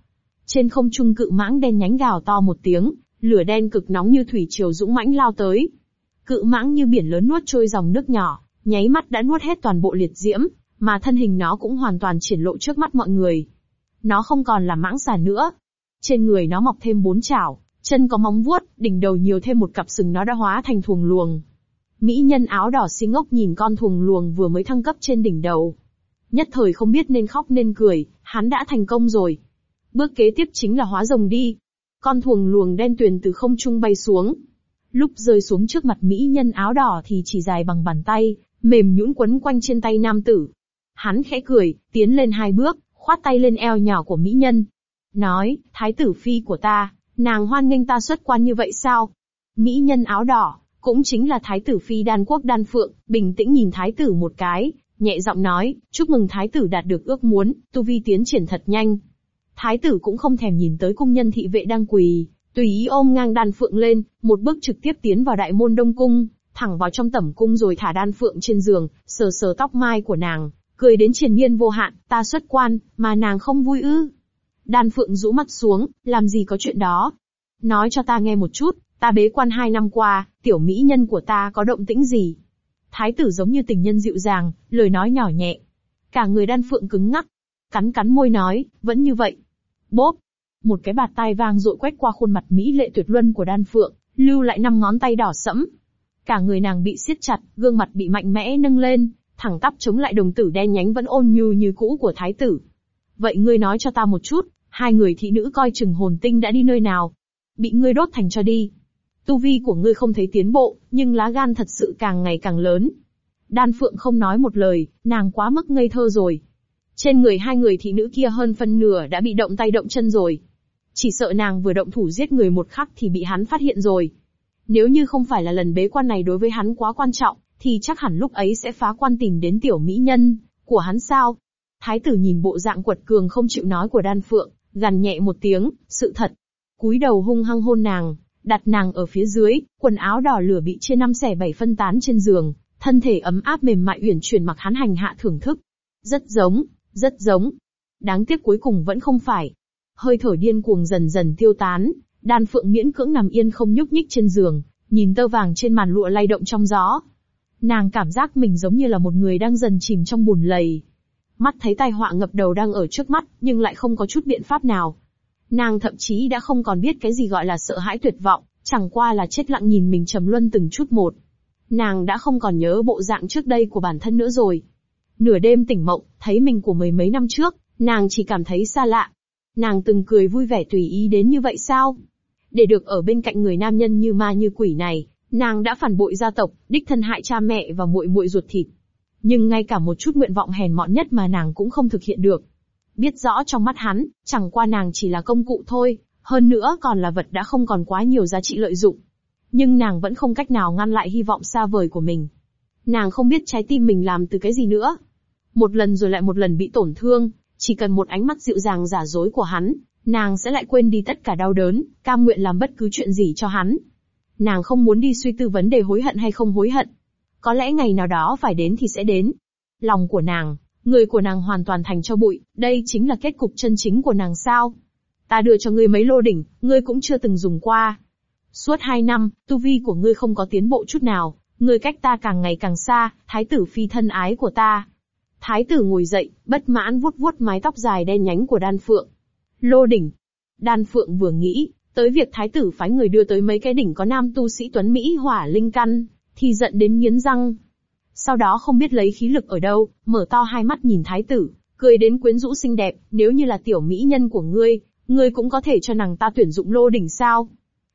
Trên không trung cự mãng đen nhánh gào to một tiếng, lửa đen cực nóng như thủy triều dũng mãnh lao tới. Cự mãng như biển lớn nuốt trôi dòng nước nhỏ, nháy mắt đã nuốt hết toàn bộ liệt diễm, mà thân hình nó cũng hoàn toàn triển lộ trước mắt mọi người. Nó không còn là mãng xà nữa. Trên người nó mọc thêm bốn chảo, chân có móng vuốt, đỉnh đầu nhiều thêm một cặp sừng nó đã hóa thành thuồng luồng. Mỹ nhân áo đỏ xinh ngốc nhìn con thuồng luồng vừa mới thăng cấp trên đỉnh đầu, Nhất thời không biết nên khóc nên cười, hắn đã thành công rồi. Bước kế tiếp chính là hóa rồng đi. Con thuồng luồng đen tuyền từ không trung bay xuống. Lúc rơi xuống trước mặt mỹ nhân áo đỏ thì chỉ dài bằng bàn tay, mềm nhũn quấn quanh trên tay nam tử. Hắn khẽ cười, tiến lên hai bước, khoát tay lên eo nhỏ của mỹ nhân. Nói, thái tử phi của ta, nàng hoan nghênh ta xuất quan như vậy sao? Mỹ nhân áo đỏ, cũng chính là thái tử phi đan quốc đan phượng, bình tĩnh nhìn thái tử một cái, nhẹ giọng nói, chúc mừng thái tử đạt được ước muốn, tu vi tiến triển thật nhanh. Thái tử cũng không thèm nhìn tới cung nhân thị vệ đang quỳ, tùy ý ôm ngang đan phượng lên, một bước trực tiếp tiến vào đại môn đông cung, thẳng vào trong tẩm cung rồi thả đan phượng trên giường, sờ sờ tóc mai của nàng, cười đến triền miên vô hạn, ta xuất quan, mà nàng không vui ư. Đan phượng rũ mắt xuống, làm gì có chuyện đó. Nói cho ta nghe một chút, ta bế quan hai năm qua, tiểu mỹ nhân của ta có động tĩnh gì? Thái tử giống như tình nhân dịu dàng, lời nói nhỏ nhẹ. Cả người đan phượng cứng ngắc. Cắn cắn môi nói, vẫn như vậy. Bốp. Một cái bạt tai vang rội quét qua khuôn mặt mỹ lệ tuyệt luân của đan phượng, lưu lại năm ngón tay đỏ sẫm. Cả người nàng bị siết chặt, gương mặt bị mạnh mẽ nâng lên, thẳng tắp chống lại đồng tử đen nhánh vẫn ôn nhu như cũ của thái tử. Vậy ngươi nói cho ta một chút, hai người thị nữ coi chừng hồn tinh đã đi nơi nào? Bị ngươi đốt thành cho đi. Tu vi của ngươi không thấy tiến bộ, nhưng lá gan thật sự càng ngày càng lớn. Đan Phượng không nói một lời, nàng quá mức ngây thơ rồi. Trên người hai người thị nữ kia hơn phân nửa đã bị động tay động chân rồi. Chỉ sợ nàng vừa động thủ giết người một khắc thì bị hắn phát hiện rồi. Nếu như không phải là lần bế quan này đối với hắn quá quan trọng, thì chắc hẳn lúc ấy sẽ phá quan tìm đến tiểu mỹ nhân của hắn sao. Thái tử nhìn bộ dạng quật cường không chịu nói của đan phượng, gằn nhẹ một tiếng, sự thật. Cúi đầu hung hăng hôn nàng, đặt nàng ở phía dưới, quần áo đỏ lửa bị chia năm xẻ bảy phân tán trên giường, thân thể ấm áp mềm mại uyển chuyển mặc hắn hành hạ thưởng thức. Rất giống, rất giống. Đáng tiếc cuối cùng vẫn không phải. Hơi thở điên cuồng dần dần tiêu tán, đan phượng miễn cưỡng nằm yên không nhúc nhích trên giường, nhìn tơ vàng trên màn lụa lay động trong gió. Nàng cảm giác mình giống như là một người đang dần chìm trong bùn lầy. Mắt thấy tai họa ngập đầu đang ở trước mắt, nhưng lại không có chút biện pháp nào. Nàng thậm chí đã không còn biết cái gì gọi là sợ hãi tuyệt vọng, chẳng qua là chết lặng nhìn mình trầm luân từng chút một. Nàng đã không còn nhớ bộ dạng trước đây của bản thân nữa rồi. Nửa đêm tỉnh mộng, thấy mình của mười mấy năm trước, nàng chỉ cảm thấy xa lạ. Nàng từng cười vui vẻ tùy ý đến như vậy sao? Để được ở bên cạnh người nam nhân như ma như quỷ này, nàng đã phản bội gia tộc, đích thân hại cha mẹ và muội muội ruột thịt. Nhưng ngay cả một chút nguyện vọng hèn mọn nhất mà nàng cũng không thực hiện được. Biết rõ trong mắt hắn, chẳng qua nàng chỉ là công cụ thôi, hơn nữa còn là vật đã không còn quá nhiều giá trị lợi dụng. Nhưng nàng vẫn không cách nào ngăn lại hy vọng xa vời của mình. Nàng không biết trái tim mình làm từ cái gì nữa. Một lần rồi lại một lần bị tổn thương, chỉ cần một ánh mắt dịu dàng giả dối của hắn, nàng sẽ lại quên đi tất cả đau đớn, cam nguyện làm bất cứ chuyện gì cho hắn. Nàng không muốn đi suy tư vấn đề hối hận hay không hối hận. Có lẽ ngày nào đó phải đến thì sẽ đến. Lòng của nàng, người của nàng hoàn toàn thành cho bụi, đây chính là kết cục chân chính của nàng sao. Ta đưa cho ngươi mấy lô đỉnh, ngươi cũng chưa từng dùng qua. Suốt hai năm, tu vi của ngươi không có tiến bộ chút nào, ngươi cách ta càng ngày càng xa, thái tử phi thân ái của ta. Thái tử ngồi dậy, bất mãn vuốt vuốt mái tóc dài đen nhánh của đan phượng. Lô đỉnh. Đan phượng vừa nghĩ, tới việc thái tử phái người đưa tới mấy cái đỉnh có nam tu sĩ tuấn Mỹ hỏa linh căn, thì giận đến nghiến răng. Sau đó không biết lấy khí lực ở đâu, mở to hai mắt nhìn thái tử, cười đến quyến rũ xinh đẹp, nếu như là tiểu mỹ nhân của ngươi, ngươi cũng có thể cho nàng ta tuyển dụng lô đỉnh sao.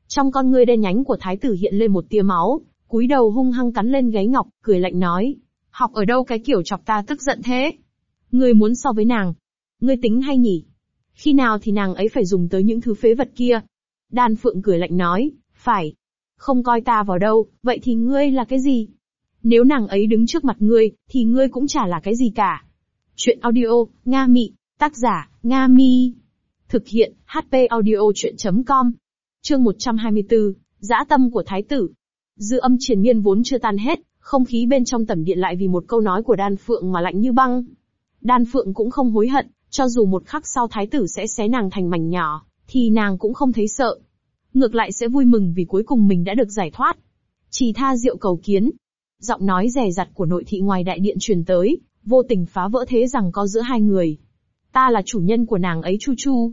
Trong con ngươi đen nhánh của thái tử hiện lên một tia máu, cúi đầu hung hăng cắn lên gáy ngọc, cười lạnh nói. Học ở đâu cái kiểu chọc ta tức giận thế? Ngươi muốn so với nàng? Ngươi tính hay nhỉ? Khi nào thì nàng ấy phải dùng tới những thứ phế vật kia? Đan Phượng cười lạnh nói, phải. Không coi ta vào đâu, vậy thì ngươi là cái gì? Nếu nàng ấy đứng trước mặt ngươi, thì ngươi cũng chả là cái gì cả. Chuyện audio, Nga Mị, tác giả, Nga Mi. Thực hiện, HP audio chuyện.com. Chương 124, Dã tâm của Thái tử. Dư âm triền miên vốn chưa tan hết, không khí bên trong tẩm điện lại vì một câu nói của Đan Phượng mà lạnh như băng. Đan Phượng cũng không hối hận, cho dù một khắc sau Thái tử sẽ xé nàng thành mảnh nhỏ, thì nàng cũng không thấy sợ. Ngược lại sẽ vui mừng vì cuối cùng mình đã được giải thoát. Chỉ tha diệu cầu kiến. Giọng nói rè rặt của nội thị ngoài đại điện truyền tới, vô tình phá vỡ thế rằng có giữa hai người. Ta là chủ nhân của nàng ấy Chu Chu.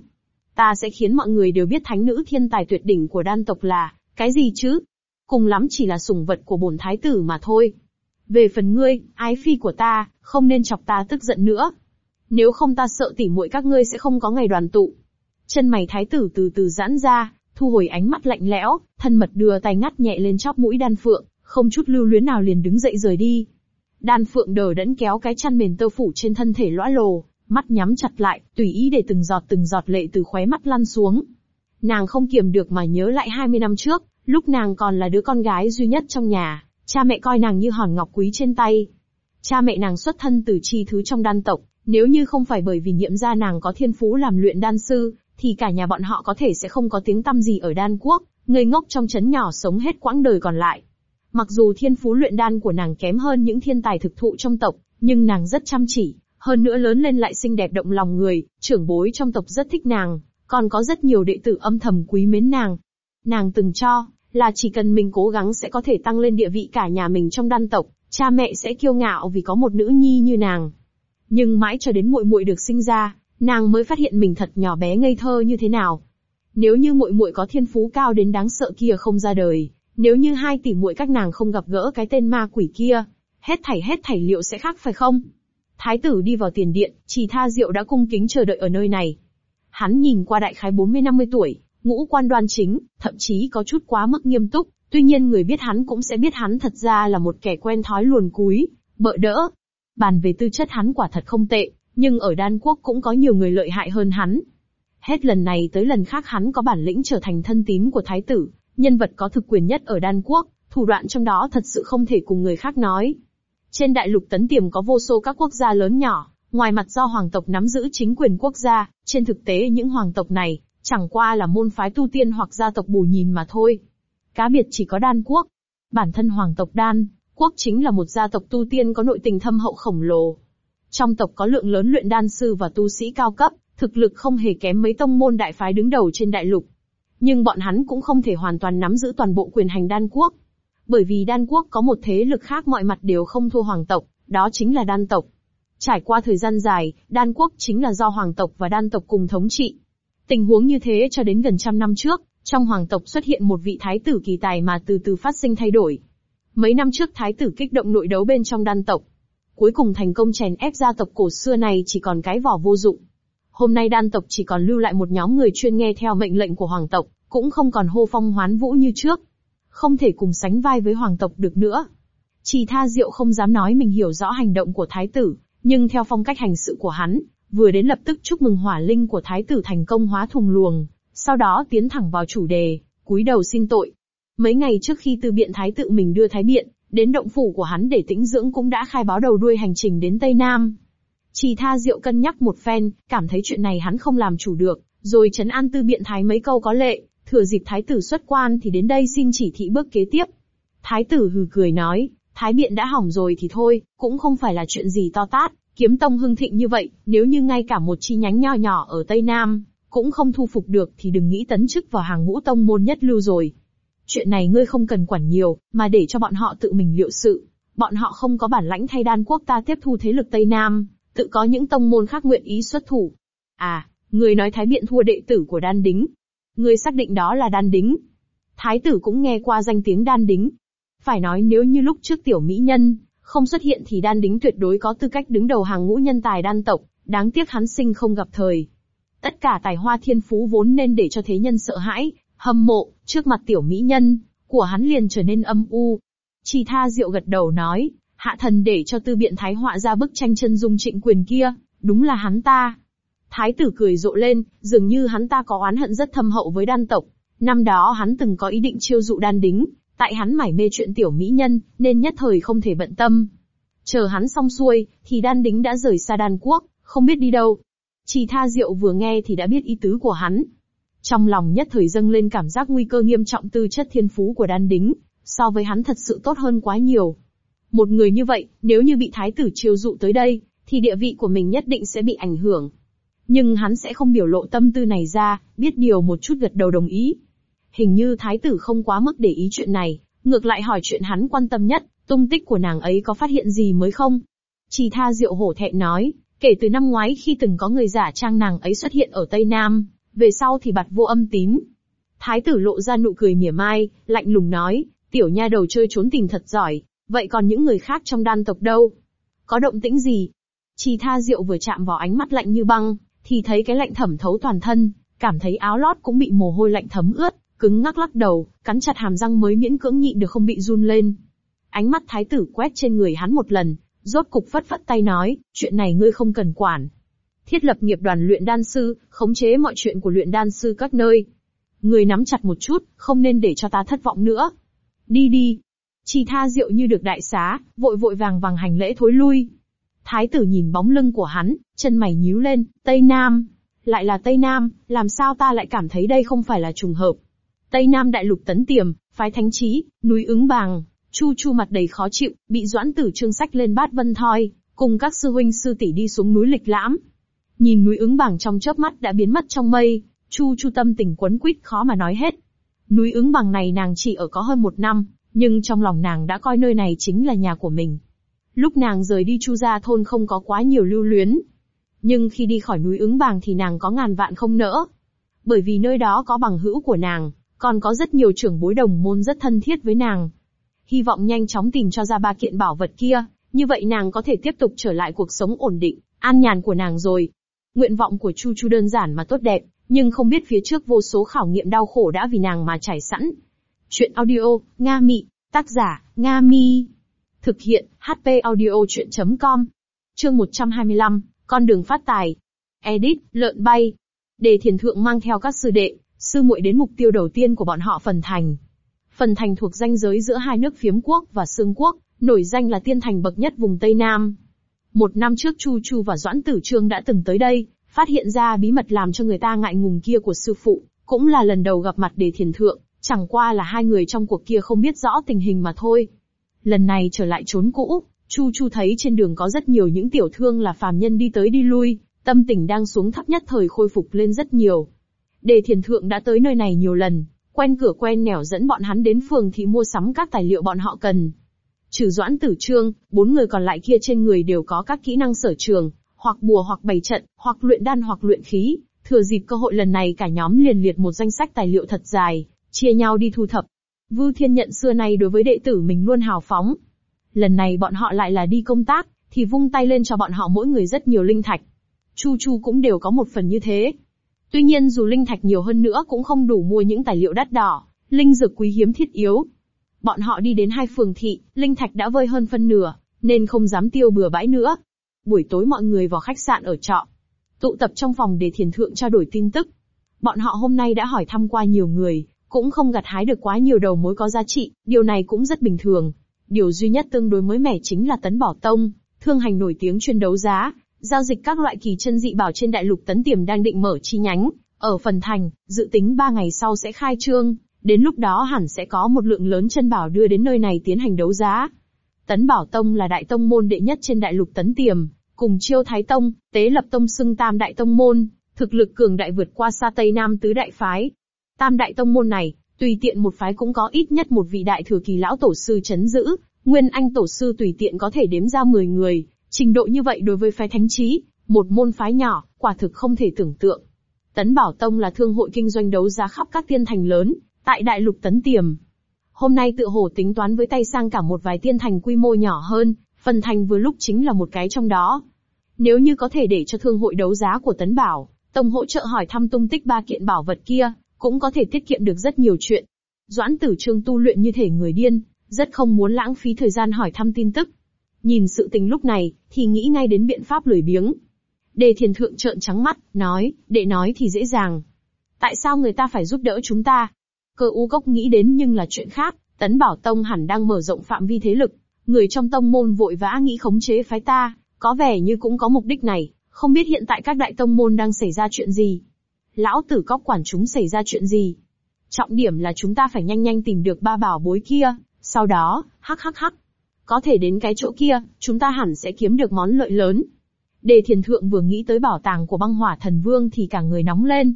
Ta sẽ khiến mọi người đều biết thánh nữ thiên tài tuyệt đỉnh của đan tộc là, cái gì chứ? Cùng lắm chỉ là sủng vật của bổn thái tử mà thôi. Về phần ngươi, ái phi của ta, không nên chọc ta tức giận nữa. Nếu không ta sợ tỉ muội các ngươi sẽ không có ngày đoàn tụ. Chân mày thái tử từ từ giãn ra, thu hồi ánh mắt lạnh lẽo, thân mật đưa tay ngắt nhẹ lên chóp mũi đan phượng, không chút lưu luyến nào liền đứng dậy rời đi. Đan phượng đờ đẫn kéo cái chăn mền tơ phủ trên thân thể lõa lồ, mắt nhắm chặt lại, tùy ý để từng giọt từng giọt lệ từ khóe mắt lăn xuống. Nàng không kiềm được mà nhớ lại 20 năm trước, lúc nàng còn là đứa con gái duy nhất trong nhà, cha mẹ coi nàng như hòn ngọc quý trên tay. Cha mẹ nàng xuất thân từ chi thứ trong đan tộc, nếu như không phải bởi vì nhiệm gia nàng có thiên phú làm luyện đan sư, thì cả nhà bọn họ có thể sẽ không có tiếng tăm gì ở đan quốc, người ngốc trong chấn nhỏ sống hết quãng đời còn lại. Mặc dù thiên phú luyện đan của nàng kém hơn những thiên tài thực thụ trong tộc, nhưng nàng rất chăm chỉ, hơn nữa lớn lên lại xinh đẹp động lòng người, trưởng bối trong tộc rất thích nàng, còn có rất nhiều đệ tử âm thầm quý mến nàng. Nàng từng cho, là chỉ cần mình cố gắng sẽ có thể tăng lên địa vị cả nhà mình trong đan tộc, cha mẹ sẽ kiêu ngạo vì có một nữ nhi như nàng. Nhưng mãi cho đến muội muội được sinh ra, nàng mới phát hiện mình thật nhỏ bé ngây thơ như thế nào. Nếu như muội muội có thiên phú cao đến đáng sợ kia không ra đời, nếu như hai tỷ muội các nàng không gặp gỡ cái tên ma quỷ kia, hết thảy hết thảy liệu sẽ khác phải không? Thái tử đi vào tiền điện, chỉ tha diệu đã cung kính chờ đợi ở nơi này. Hắn nhìn qua đại khái 40-50 tuổi, ngũ quan đoan chính, thậm chí có chút quá mức nghiêm túc, tuy nhiên người biết hắn cũng sẽ biết hắn thật ra là một kẻ quen thói luồn cúi, bợ đỡ. Bàn về tư chất hắn quả thật không tệ, nhưng ở đan quốc cũng có nhiều người lợi hại hơn hắn. Hết lần này tới lần khác hắn có bản lĩnh trở thành thân tín của thái tử, Nhân vật có thực quyền nhất ở đan quốc, thủ đoạn trong đó thật sự không thể cùng người khác nói. Trên đại lục tấn tiềm có vô số các quốc gia lớn nhỏ, ngoài mặt do hoàng tộc nắm giữ chính quyền quốc gia, trên thực tế những hoàng tộc này, chẳng qua là môn phái tu tiên hoặc gia tộc bù nhìn mà thôi. Cá biệt chỉ có đan quốc. Bản thân hoàng tộc đan, quốc chính là một gia tộc tu tiên có nội tình thâm hậu khổng lồ. Trong tộc có lượng lớn luyện đan sư và tu sĩ cao cấp, thực lực không hề kém mấy tông môn đại phái đứng đầu trên đại lục. Nhưng bọn hắn cũng không thể hoàn toàn nắm giữ toàn bộ quyền hành đan quốc. Bởi vì đan quốc có một thế lực khác mọi mặt đều không thua hoàng tộc, đó chính là đan tộc. Trải qua thời gian dài, đan quốc chính là do hoàng tộc và đan tộc cùng thống trị. Tình huống như thế cho đến gần trăm năm trước, trong hoàng tộc xuất hiện một vị thái tử kỳ tài mà từ từ phát sinh thay đổi. Mấy năm trước thái tử kích động nội đấu bên trong đan tộc. Cuối cùng thành công chèn ép gia tộc cổ xưa này chỉ còn cái vỏ vô dụng. Hôm nay đan tộc chỉ còn lưu lại một nhóm người chuyên nghe theo mệnh lệnh của hoàng tộc, cũng không còn hô phong hoán vũ như trước. Không thể cùng sánh vai với hoàng tộc được nữa. Chỉ tha diệu không dám nói mình hiểu rõ hành động của thái tử, nhưng theo phong cách hành sự của hắn, vừa đến lập tức chúc mừng hỏa linh của thái tử thành công hóa thùng luồng, sau đó tiến thẳng vào chủ đề, cúi đầu xin tội. Mấy ngày trước khi từ biện thái tự mình đưa thái biện, đến động phủ của hắn để tĩnh dưỡng cũng đã khai báo đầu đuôi hành trình đến Tây Nam. Chỉ tha diệu cân nhắc một phen, cảm thấy chuyện này hắn không làm chủ được, rồi chấn an tư biện thái mấy câu có lệ, thừa dịp thái tử xuất quan thì đến đây xin chỉ thị bước kế tiếp. Thái tử hừ cười nói, thái biện đã hỏng rồi thì thôi, cũng không phải là chuyện gì to tát, kiếm tông hưng thịnh như vậy, nếu như ngay cả một chi nhánh nho nhỏ ở Tây Nam, cũng không thu phục được thì đừng nghĩ tấn chức vào hàng ngũ tông môn nhất lưu rồi. Chuyện này ngươi không cần quản nhiều, mà để cho bọn họ tự mình liệu sự. Bọn họ không có bản lãnh thay đan quốc ta tiếp thu thế lực Tây Nam, tự có những tông môn khác nguyện ý xuất thủ. À, ngươi nói Thái Biện thua đệ tử của đan đính. Ngươi xác định đó là đan đính. Thái tử cũng nghe qua danh tiếng đan đính. Phải nói nếu như lúc trước tiểu mỹ nhân, không xuất hiện thì đan đính tuyệt đối có tư cách đứng đầu hàng ngũ nhân tài đan tộc, đáng tiếc hắn sinh không gặp thời. Tất cả tài hoa thiên phú vốn nên để cho thế nhân sợ hãi, hâm mộ, trước mặt tiểu mỹ nhân, của hắn liền trở nên âm u. Chỉ tha diệu gật đầu nói, hạ thần để cho tư biện thái họa ra bức tranh chân dung trịnh quyền kia, đúng là hắn ta. Thái tử cười rộ lên, dường như hắn ta có oán hận rất thâm hậu với đan tộc. Năm đó hắn từng có ý định chiêu dụ đan đính, tại hắn mải mê chuyện tiểu mỹ nhân, nên nhất thời không thể bận tâm. Chờ hắn xong xuôi, thì đan đính đã rời xa đan quốc, không biết đi đâu. Chỉ tha diệu vừa nghe thì đã biết ý tứ của hắn. Trong lòng nhất thời dâng lên cảm giác nguy cơ nghiêm trọng tư chất thiên phú của đan đính, so với hắn thật sự tốt hơn quá nhiều. Một người như vậy, nếu như bị thái tử chiêu dụ tới đây, thì địa vị của mình nhất định sẽ bị ảnh hưởng. Nhưng hắn sẽ không biểu lộ tâm tư này ra, biết điều một chút gật đầu đồng ý. Hình như thái tử không quá mức để ý chuyện này, ngược lại hỏi chuyện hắn quan tâm nhất, tung tích của nàng ấy có phát hiện gì mới không? Chỉ tha diệu hổ thẹn nói, kể từ năm ngoái khi từng có người giả trang nàng ấy xuất hiện ở Tây Nam, về sau thì bạt vô âm tín. Thái tử lộ ra nụ cười mỉa mai, lạnh lùng nói, tiểu nha đầu chơi trốn tìm thật giỏi, vậy còn những người khác trong đan tộc đâu? Có động tĩnh gì? Chỉ tha diệu vừa chạm vào ánh mắt lạnh như băng, thì thấy cái lạnh thẩm thấu toàn thân, cảm thấy áo lót cũng bị mồ hôi lạnh thấm ướt, cứng ngắc lắc đầu, cắn chặt hàm răng mới miễn cưỡng nhịn được không bị run lên. Ánh mắt thái tử quét trên người hắn một lần, rốt cục phất phất tay nói, chuyện này ngươi không cần quản. Thiết lập nghiệp đoàn luyện đan sư, khống chế mọi chuyện của luyện đan sư các nơi. người nắm chặt một chút, không nên để cho ta thất vọng nữa. Đi đi. Chỉ tha rượu như được đại xá, vội vội vàng vàng hành lễ thối lui. Thái tử nhìn bóng lưng của hắn, chân mày nhíu lên, Tây Nam. Lại là Tây Nam, làm sao ta lại cảm thấy đây không phải là trùng hợp. Tây Nam đại lục tấn tiềm, phái thánh trí, núi ứng bàng, Chu Chu mặt đầy khó chịu, bị doãn tử trương sách lên bát vân thoi, cùng các sư huynh sư tỷ đi xuống núi lịch lãm. Nhìn núi ứng bằng trong chớp mắt đã biến mất trong mây, Chu Chu tâm tình quấn quýt khó mà nói hết. Núi ứng bằng này nàng chỉ ở có hơn một năm, nhưng trong lòng nàng đã coi nơi này chính là nhà của mình. Lúc nàng rời đi Chu gia thôn không có quá nhiều lưu luyến. Nhưng khi đi khỏi núi ứng bằng thì nàng có ngàn vạn không nỡ. Bởi vì nơi đó có bằng hữu của nàng, còn có rất nhiều trưởng bối đồng môn rất thân thiết với nàng. Hy vọng nhanh chóng tìm cho ra ba kiện bảo vật kia, như vậy nàng có thể tiếp tục trở lại cuộc sống ổn định, an nhàn của nàng rồi. Nguyện vọng của Chu Chu đơn giản mà tốt đẹp, nhưng không biết phía trước vô số khảo nghiệm đau khổ đã vì nàng mà trải sẵn. Chuyện audio, Nga Mị, tác giả, Nga Mi. Thực hiện, HP audio chuyện.com. Chương 125, con đường phát tài. Edit, lợn bay. Đề thiền thượng mang theo các sư đệ, sư muội đến mục tiêu đầu tiên của bọn họ phần thành. phần thành thuộc danh giới giữa hai nước phiếm quốc và xương quốc, nổi danh là tiên thành bậc nhất vùng Tây Nam. Một năm trước Chu Chu và Doãn Tử Trương đã từng tới đây, phát hiện ra bí mật làm cho người ta ngại ngùng kia của sư phụ, cũng là lần đầu gặp mặt đề thiền thượng, chẳng qua là hai người trong cuộc kia không biết rõ tình hình mà thôi. Lần này trở lại trốn cũ, Chu Chu thấy trên đường có rất nhiều những tiểu thương là phàm nhân đi tới đi lui, tâm tình đang xuống thấp nhất thời khôi phục lên rất nhiều. Đề thiền thượng đã tới nơi này nhiều lần, quen cửa quen nẻo dẫn bọn hắn đến phường thị mua sắm các tài liệu bọn họ cần. Trừ doãn tử trương, bốn người còn lại kia trên người đều có các kỹ năng sở trường, hoặc bùa hoặc bày trận, hoặc luyện đan hoặc luyện khí. Thừa dịp cơ hội lần này cả nhóm liền liệt một danh sách tài liệu thật dài, chia nhau đi thu thập. Vư Thiên nhận xưa nay đối với đệ tử mình luôn hào phóng. Lần này bọn họ lại là đi công tác, thì vung tay lên cho bọn họ mỗi người rất nhiều linh thạch. Chu Chu cũng đều có một phần như thế. Tuy nhiên dù linh thạch nhiều hơn nữa cũng không đủ mua những tài liệu đắt đỏ, linh dược quý hiếm thiết yếu. Bọn họ đi đến hai phường thị, linh thạch đã vơi hơn phân nửa, nên không dám tiêu bừa bãi nữa. Buổi tối mọi người vào khách sạn ở trọ, tụ tập trong phòng để thiền thượng trao đổi tin tức. Bọn họ hôm nay đã hỏi thăm qua nhiều người, cũng không gặt hái được quá nhiều đầu mối có giá trị, điều này cũng rất bình thường. Điều duy nhất tương đối mới mẻ chính là Tấn Bảo Tông, thương hành nổi tiếng chuyên đấu giá, giao dịch các loại kỳ chân dị bảo trên đại lục Tấn Tiềm đang định mở chi nhánh, ở phần thành, dự tính 3 ngày sau sẽ khai trương, đến lúc đó hẳn sẽ có một lượng lớn chân bảo đưa đến nơi này tiến hành đấu giá. Tấn Bảo Tông là đại tông môn đệ nhất trên đại lục Tấn Tiềm, cùng Chiêu Thái Tông, Tế Lập Tông xưng tam đại tông môn, thực lực cường đại vượt qua xa Tây Nam tứ đại phái. Tam đại tông môn này, tùy tiện một phái cũng có ít nhất một vị đại thừa kỳ lão tổ sư chấn giữ, Nguyên Anh tổ sư tùy tiện có thể đếm ra 10 người, trình độ như vậy đối với phái thánh trí, một môn phái nhỏ, quả thực không thể tưởng tượng. Tấn Bảo Tông là thương hội kinh doanh đấu giá khắp các tiên thành lớn, tại đại lục Tấn Tiềm. Hôm nay tự hồ tính toán với tay sang cả một vài tiên thành quy mô nhỏ hơn, phần thành vừa lúc chính là một cái trong đó. Nếu như có thể để cho thương hội đấu giá của Tấn Bảo, Tông hỗ trợ hỏi thăm tung tích ba kiện bảo vật kia, cũng có thể tiết kiệm được rất nhiều chuyện. Doãn tử trương tu luyện như thể người điên, rất không muốn lãng phí thời gian hỏi thăm tin tức. Nhìn sự tình lúc này, thì nghĩ ngay đến biện pháp lười biếng. Đề thiền thượng trợn trắng mắt, nói, để nói thì dễ dàng. Tại sao người ta phải giúp đỡ chúng ta? Cơ u Cốc nghĩ đến nhưng là chuyện khác, tấn bảo tông hẳn đang mở rộng phạm vi thế lực. Người trong tông môn vội vã nghĩ khống chế phái ta, có vẻ như cũng có mục đích này, không biết hiện tại các đại tông môn đang xảy ra chuyện gì. Lão tử cóc quản chúng xảy ra chuyện gì? Trọng điểm là chúng ta phải nhanh nhanh tìm được ba bảo bối kia, sau đó, hắc hắc hắc. Có thể đến cái chỗ kia, chúng ta hẳn sẽ kiếm được món lợi lớn. Đề thiền thượng vừa nghĩ tới bảo tàng của băng hỏa thần vương thì cả người nóng lên.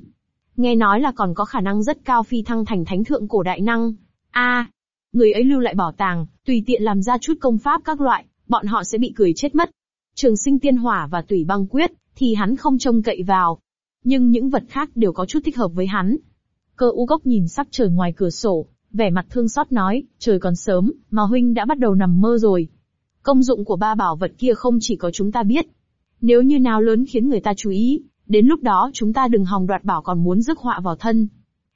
Nghe nói là còn có khả năng rất cao phi thăng thành thánh thượng cổ đại năng. a người ấy lưu lại bảo tàng, tùy tiện làm ra chút công pháp các loại, bọn họ sẽ bị cười chết mất. Trường sinh tiên hỏa và tùy băng quyết, thì hắn không trông cậy vào. Nhưng những vật khác đều có chút thích hợp với hắn. Cơ u gốc nhìn sắc trời ngoài cửa sổ, vẻ mặt thương xót nói, trời còn sớm, mà huynh đã bắt đầu nằm mơ rồi. Công dụng của ba bảo vật kia không chỉ có chúng ta biết. Nếu như nào lớn khiến người ta chú ý, đến lúc đó chúng ta đừng hòng đoạt bảo còn muốn rước họa vào thân.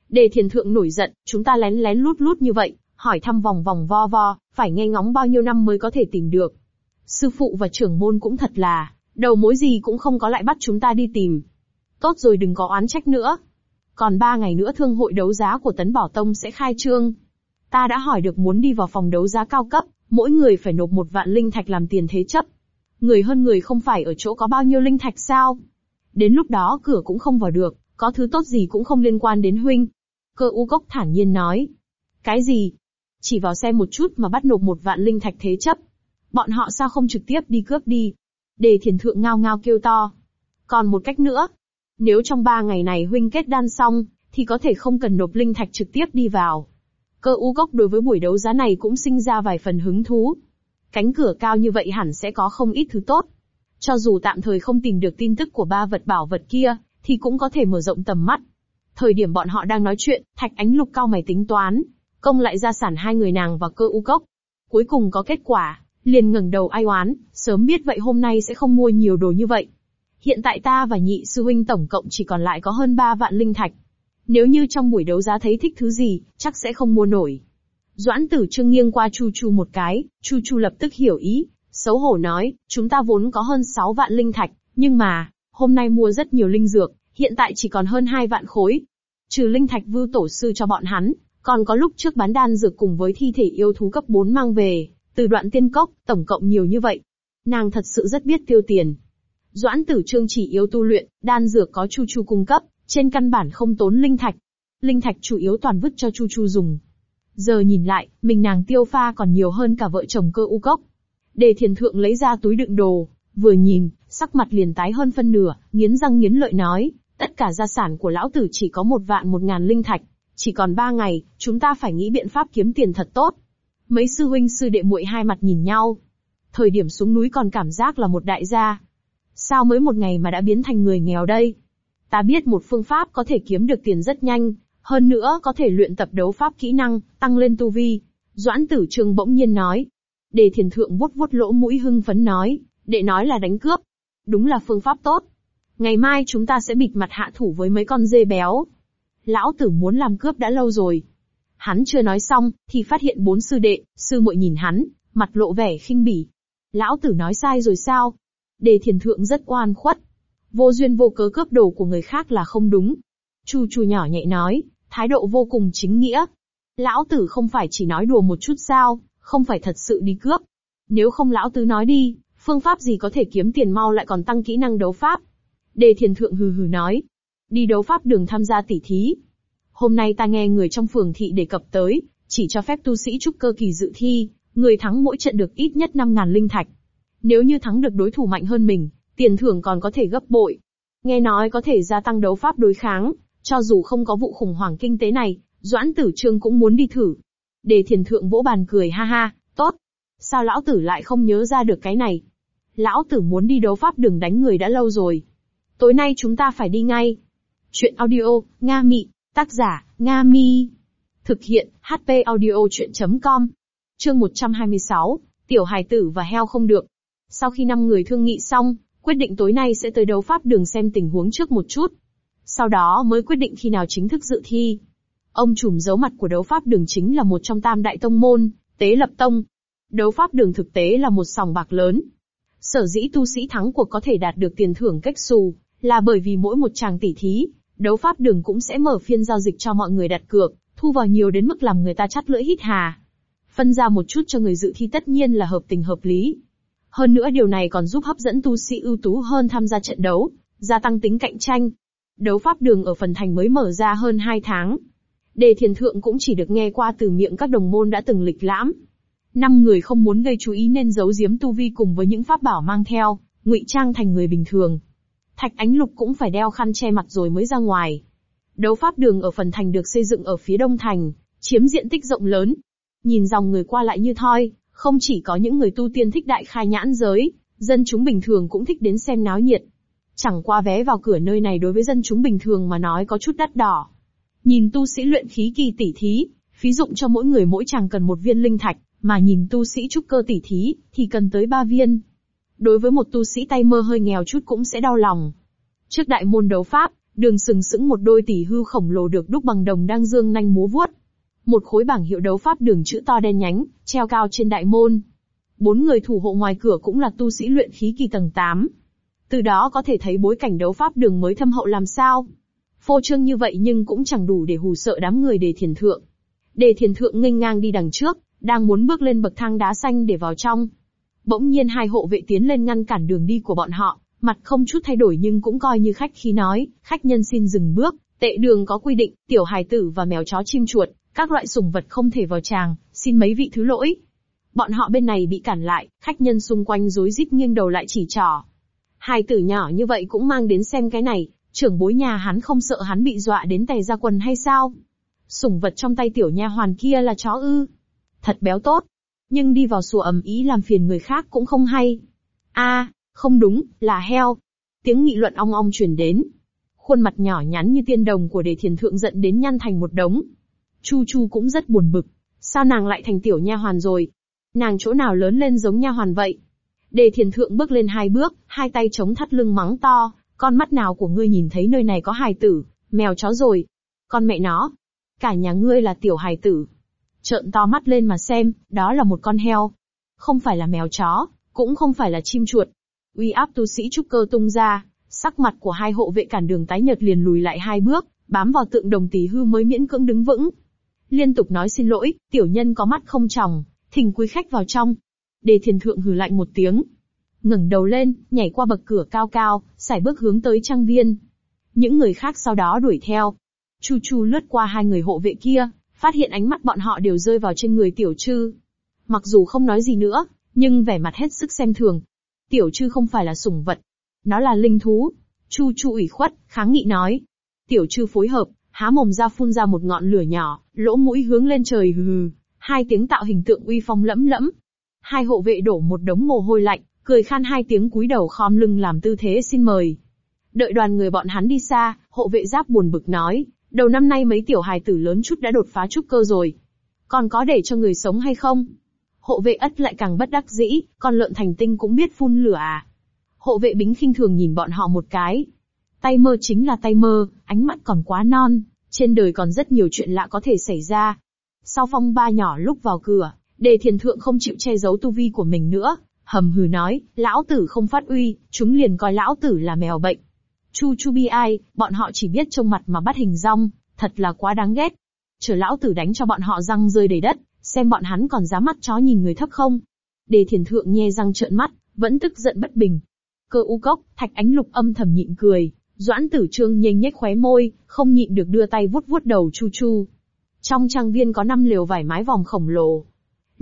Đề thiền thượng nổi giận, chúng ta lén lén lút lút như vậy, hỏi thăm vòng vòng vo vo, phải nghe ngóng bao nhiêu năm mới có thể tìm được. Sư phụ và trưởng môn cũng thật là, đầu mối gì cũng không có lại bắt chúng ta đi tìm. Tốt rồi đừng có oán trách nữa. Còn ba ngày nữa thương hội đấu giá của Tấn Bảo Tông sẽ khai trương. Ta đã hỏi được muốn đi vào phòng đấu giá cao cấp, mỗi người phải nộp một vạn linh thạch làm tiền thế chấp. Người hơn người không phải ở chỗ có bao nhiêu linh thạch sao? Đến lúc đó cửa cũng không vào được, có thứ tốt gì cũng không liên quan đến huynh. Cơ u cốc thản nhiên nói. Cái gì? Chỉ vào xem một chút mà bắt nộp một vạn linh thạch thế chấp. Bọn họ sao không trực tiếp đi cướp đi? Đề thiền thượng ngao ngao kêu to. Còn một cách nữa. Nếu trong ba ngày này huynh kết đan xong, thì có thể không cần nộp linh thạch trực tiếp đi vào. Cơ u Cốc đối với buổi đấu giá này cũng sinh ra vài phần hứng thú. Cánh cửa cao như vậy hẳn sẽ có không ít thứ tốt. Cho dù tạm thời không tìm được tin tức của ba vật bảo vật kia, thì cũng có thể mở rộng tầm mắt. Thời điểm bọn họ đang nói chuyện, Thạch Ánh Lục cao mày tính toán, công lại gia sản hai người nàng và cơ u cốc. Cuối cùng có kết quả, liền ngẩng đầu ai oán, sớm biết vậy hôm nay sẽ không mua nhiều đồ như vậy. Hiện tại ta và nhị sư huynh tổng cộng chỉ còn lại có hơn 3 vạn linh thạch. Nếu như trong buổi đấu giá thấy thích thứ gì, chắc sẽ không mua nổi. Doãn tử trương nghiêng qua Chu Chu một cái, Chu Chu lập tức hiểu ý, xấu hổ nói, chúng ta vốn có hơn 6 vạn linh thạch, nhưng mà, hôm nay mua rất nhiều linh dược, hiện tại chỉ còn hơn 2 vạn khối. Trừ linh thạch vư tổ sư cho bọn hắn, Còn có lúc trước bán đan dược cùng với thi thể yêu thú cấp 4 mang về, từ đoạn tiên cốc, tổng cộng nhiều như vậy. Nàng thật sự rất biết tiêu tiền. Doãn tử trương chỉ yếu tu luyện, đan dược có Chu Chu cung cấp, trên căn bản không tốn linh thạch. Linh thạch chủ yếu toàn vứt cho Chu Chu dùng. Giờ nhìn lại, mình nàng tiêu pha còn nhiều hơn cả vợ chồng cơ u cốc. Đề thiền thượng lấy ra túi đựng đồ, vừa nhìn, sắc mặt liền tái hơn phân nửa, nghiến răng nghiến lợi nói, tất cả gia sản của lão tử chỉ có một vạn một ngàn linh thạch, chỉ còn ba ngày, chúng ta phải nghĩ biện pháp kiếm tiền thật tốt. Mấy sư huynh sư đệ muội hai mặt nhìn nhau. Thời điểm xuống núi còn cảm giác là một đại gia. Sao mới một ngày mà đã biến thành người nghèo đây? Ta biết một phương pháp có thể kiếm được tiền rất nhanh, hơn nữa có thể luyện tập đấu pháp kỹ năng, tăng lên tu vi. Doãn tử trương bỗng nhiên nói. Đề thiền thượng vuốt vuốt lỗ mũi hưng phấn nói, đệ nói là đánh cướp. Đúng là phương pháp tốt. Ngày mai chúng ta sẽ bịt mặt hạ thủ với mấy con dê béo. Lão tử muốn làm cướp đã lâu rồi. Hắn chưa nói xong, thì phát hiện bốn sư đệ, sư muội nhìn hắn, mặt lộ vẻ khinh bỉ. Lão tử nói sai rồi sao? Đề thiền thượng rất oan khuất. Vô duyên vô cớ cướp đồ của người khác là không đúng. Chu chu nhỏ nhẹ nói, thái độ vô cùng chính nghĩa. Lão tử không phải chỉ nói đùa một chút sao, không phải thật sự đi cướp. Nếu không lão tứ nói đi, phương pháp gì có thể kiếm tiền mau lại còn tăng kỹ năng đấu pháp. Đề thiền thượng hừ hừ nói. Đi đấu pháp đường tham gia tỉ thí. Hôm nay ta nghe người trong phường thị đề cập tới, chỉ cho phép tu sĩ trúc cơ kỳ dự thi, người thắng mỗi trận được ít nhất 5.000 linh thạch. Nếu như thắng được đối thủ mạnh hơn mình, tiền thưởng còn có thể gấp bội. Nghe nói có thể gia tăng đấu pháp đối kháng, cho dù không có vụ khủng hoảng kinh tế này, Doãn Tử Trương cũng muốn đi thử để thiền thượng vỗ bàn cười ha ha, tốt. Sao lão tử lại không nhớ ra được cái này? Lão tử muốn đi đấu pháp đường đánh người đã lâu rồi. Tối nay chúng ta phải đi ngay. Chuyện audio, Nga Mị, tác giả, Nga Mi. Thực hiện, HP audio chuyện.com. Chương 126, Tiểu hài tử và heo không được. Sau khi năm người thương nghị xong, quyết định tối nay sẽ tới đấu pháp đường xem tình huống trước một chút. Sau đó mới quyết định khi nào chính thức dự thi. Ông trùm giấu mặt của đấu pháp đường chính là một trong tam đại tông môn, tế lập tông. Đấu pháp đường thực tế là một sòng bạc lớn. Sở dĩ tu sĩ thắng cuộc có thể đạt được tiền thưởng cách xù, là bởi vì mỗi một chàng tỷ thí, đấu pháp đường cũng sẽ mở phiên giao dịch cho mọi người đặt cược, thu vào nhiều đến mức làm người ta chắt lưỡi hít hà. Phân ra một chút cho người dự thi tất nhiên là hợp tình hợp lý. Hơn nữa điều này còn giúp hấp dẫn tu sĩ ưu tú hơn tham gia trận đấu, gia tăng tính cạnh tranh. Đấu pháp đường ở phần thành mới mở ra hơn 2 tháng. Đề thiền thượng cũng chỉ được nghe qua từ miệng các đồng môn đã từng lịch lãm. Năm người không muốn gây chú ý nên giấu giếm tu vi cùng với những pháp bảo mang theo, ngụy trang thành người bình thường. Thạch Ánh Lục cũng phải đeo khăn che mặt rồi mới ra ngoài. Đấu pháp đường ở phần thành được xây dựng ở phía đông thành, chiếm diện tích rộng lớn. Nhìn dòng người qua lại như thoi, không chỉ có những người tu tiên thích đại khai nhãn giới, dân chúng bình thường cũng thích đến xem náo nhiệt. Chẳng qua vé vào cửa nơi này đối với dân chúng bình thường mà nói có chút đắt đỏ. Nhìn tu sĩ luyện khí kỳ tỷ thí, phí dụng cho mỗi người mỗi chàng cần một viên linh thạch, mà nhìn tu sĩ trúc cơ tỷ thí, thì cần tới ba viên. Đối với một tu sĩ tay mơ hơi nghèo chút cũng sẽ đau lòng. Trước đại môn đấu pháp, đường sừng sững một đôi tỷ hư khổng lồ được đúc bằng đồng đang dương nanh múa vuốt. Một khối bảng hiệu đấu pháp đường chữ to đen nhánh, treo cao trên đại môn. Bốn người thủ hộ ngoài cửa cũng là tu sĩ luyện khí kỳ tầng 8. Từ đó có thể thấy bối cảnh đấu pháp đường mới thâm hậu làm sao. Phô trương như vậy nhưng cũng chẳng đủ để hù sợ đám người đề thiền thượng. Đề thiền thượng nghênh ngang đi đằng trước, đang muốn bước lên bậc thang đá xanh để vào trong. Bỗng nhiên hai hộ vệ tiến lên ngăn cản đường đi của bọn họ, mặt không chút thay đổi nhưng cũng coi như khách khi nói, khách nhân xin dừng bước, tệ đường có quy định, tiểu hài tử và mèo chó chim chuột, các loại sủng vật không thể vào tràng, xin mấy vị thứ lỗi. Bọn họ bên này bị cản lại, khách nhân xung quanh rối rít nghiêng đầu lại chỉ trỏ. Hài tử nhỏ như vậy cũng mang đến xem cái này, trưởng bối nhà hắn không sợ hắn bị dọa đến tè ra quần hay sao? Sủng vật trong tay tiểu nha hoàn kia là chó ư? Thật béo tốt. Nhưng đi vào sùa ầm ý làm phiền người khác cũng không hay. a không đúng, là heo. Tiếng nghị luận ong ong truyền đến. Khuôn mặt nhỏ nhắn như tiên đồng của đề thiền thượng giận đến nhăn thành một đống. Chu Chu cũng rất buồn bực. Sao nàng lại thành tiểu nha hoàn rồi? Nàng chỗ nào lớn lên giống nha hoàn vậy? Đề thiền thượng bước lên hai bước, hai tay chống thắt lưng mắng to, con mắt nào của ngươi nhìn thấy nơi này có hài tử, mèo chó rồi. Con mẹ nó. Cả nhà ngươi là tiểu hài tử. Trợn to mắt lên mà xem, đó là một con heo. Không phải là mèo chó, cũng không phải là chim chuột. Uy áp tu sĩ trúc cơ tung ra, sắc mặt của hai hộ vệ cản đường tái nhợt liền lùi lại hai bước, bám vào tượng đồng tỷ hư mới miễn cưỡng đứng vững. liên tục nói xin lỗi, tiểu nhân có mắt không tròng, thỉnh quý khách vào trong. Đề thiền thượng hừ lạnh một tiếng ngẩng đầu lên, nhảy qua bậc cửa cao cao, xài bước hướng tới trang viên. Những người khác sau đó đuổi theo. Chu Chu lướt qua hai người hộ vệ kia, phát hiện ánh mắt bọn họ đều rơi vào trên người tiểu trư. Mặc dù không nói gì nữa, nhưng vẻ mặt hết sức xem thường. Tiểu trư không phải là sủng vật. Nó là linh thú. Chu Chu ủy khuất, kháng nghị nói. Tiểu trư phối hợp, há mồm ra phun ra một ngọn lửa nhỏ, lỗ mũi hướng lên trời hừ hừ, hai tiếng tạo hình tượng uy phong lẫm lẫm. Hai hộ vệ đổ một đống mồ hôi lạnh, cười khan hai tiếng cúi đầu khom lưng làm tư thế xin mời. Đợi đoàn người bọn hắn đi xa, hộ vệ giáp buồn bực nói, đầu năm nay mấy tiểu hài tử lớn chút đã đột phá trúc cơ rồi. Còn có để cho người sống hay không? Hộ vệ ất lại càng bất đắc dĩ, con lợn thành tinh cũng biết phun lửa à. Hộ vệ bính khinh thường nhìn bọn họ một cái. Tay mơ chính là tay mơ, ánh mắt còn quá non, trên đời còn rất nhiều chuyện lạ có thể xảy ra. Sau phong ba nhỏ lúc vào cửa, đề thiền thượng không chịu che giấu tu vi của mình nữa, hầm hừ nói, lão tử không phát uy, chúng liền coi lão tử là mèo bệnh. Chu chu bi ai, bọn họ chỉ biết trông mặt mà bắt hình rong, thật là quá đáng ghét. Chờ lão tử đánh cho bọn họ răng rơi đầy đất, xem bọn hắn còn dám mắt chó nhìn người thấp không. Đề thiền thượng nhe răng trợn mắt, vẫn tức giận bất bình. Cơ u cốc, thạch ánh lục âm thầm nhịn cười, doãn tử trương nhanh nhếch khóe môi, không nhịn được đưa tay vuốt vuốt đầu chu chu. Trong trang viên có năm liều vải mái vòng khổng lồ.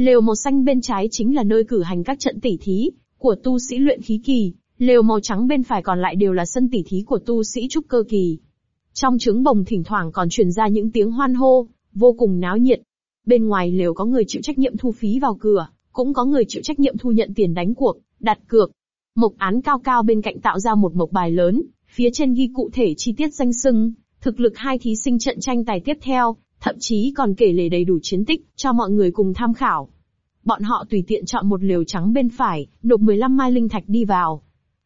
Lều màu xanh bên trái chính là nơi cử hành các trận tỉ thí, của tu sĩ luyện khí kỳ, lều màu trắng bên phải còn lại đều là sân tỉ thí của tu sĩ trúc cơ kỳ. Trong trứng bồng thỉnh thoảng còn truyền ra những tiếng hoan hô, vô cùng náo nhiệt. Bên ngoài lều có người chịu trách nhiệm thu phí vào cửa, cũng có người chịu trách nhiệm thu nhận tiền đánh cuộc, đặt cược. Mộc án cao cao bên cạnh tạo ra một mộc bài lớn, phía trên ghi cụ thể chi tiết danh sưng, thực lực hai thí sinh trận tranh tài tiếp theo, thậm chí còn kể lể đầy đủ chiến tích, cho mọi người cùng tham khảo. Bọn họ tùy tiện chọn một liều trắng bên phải, nộp 15 mai linh thạch đi vào.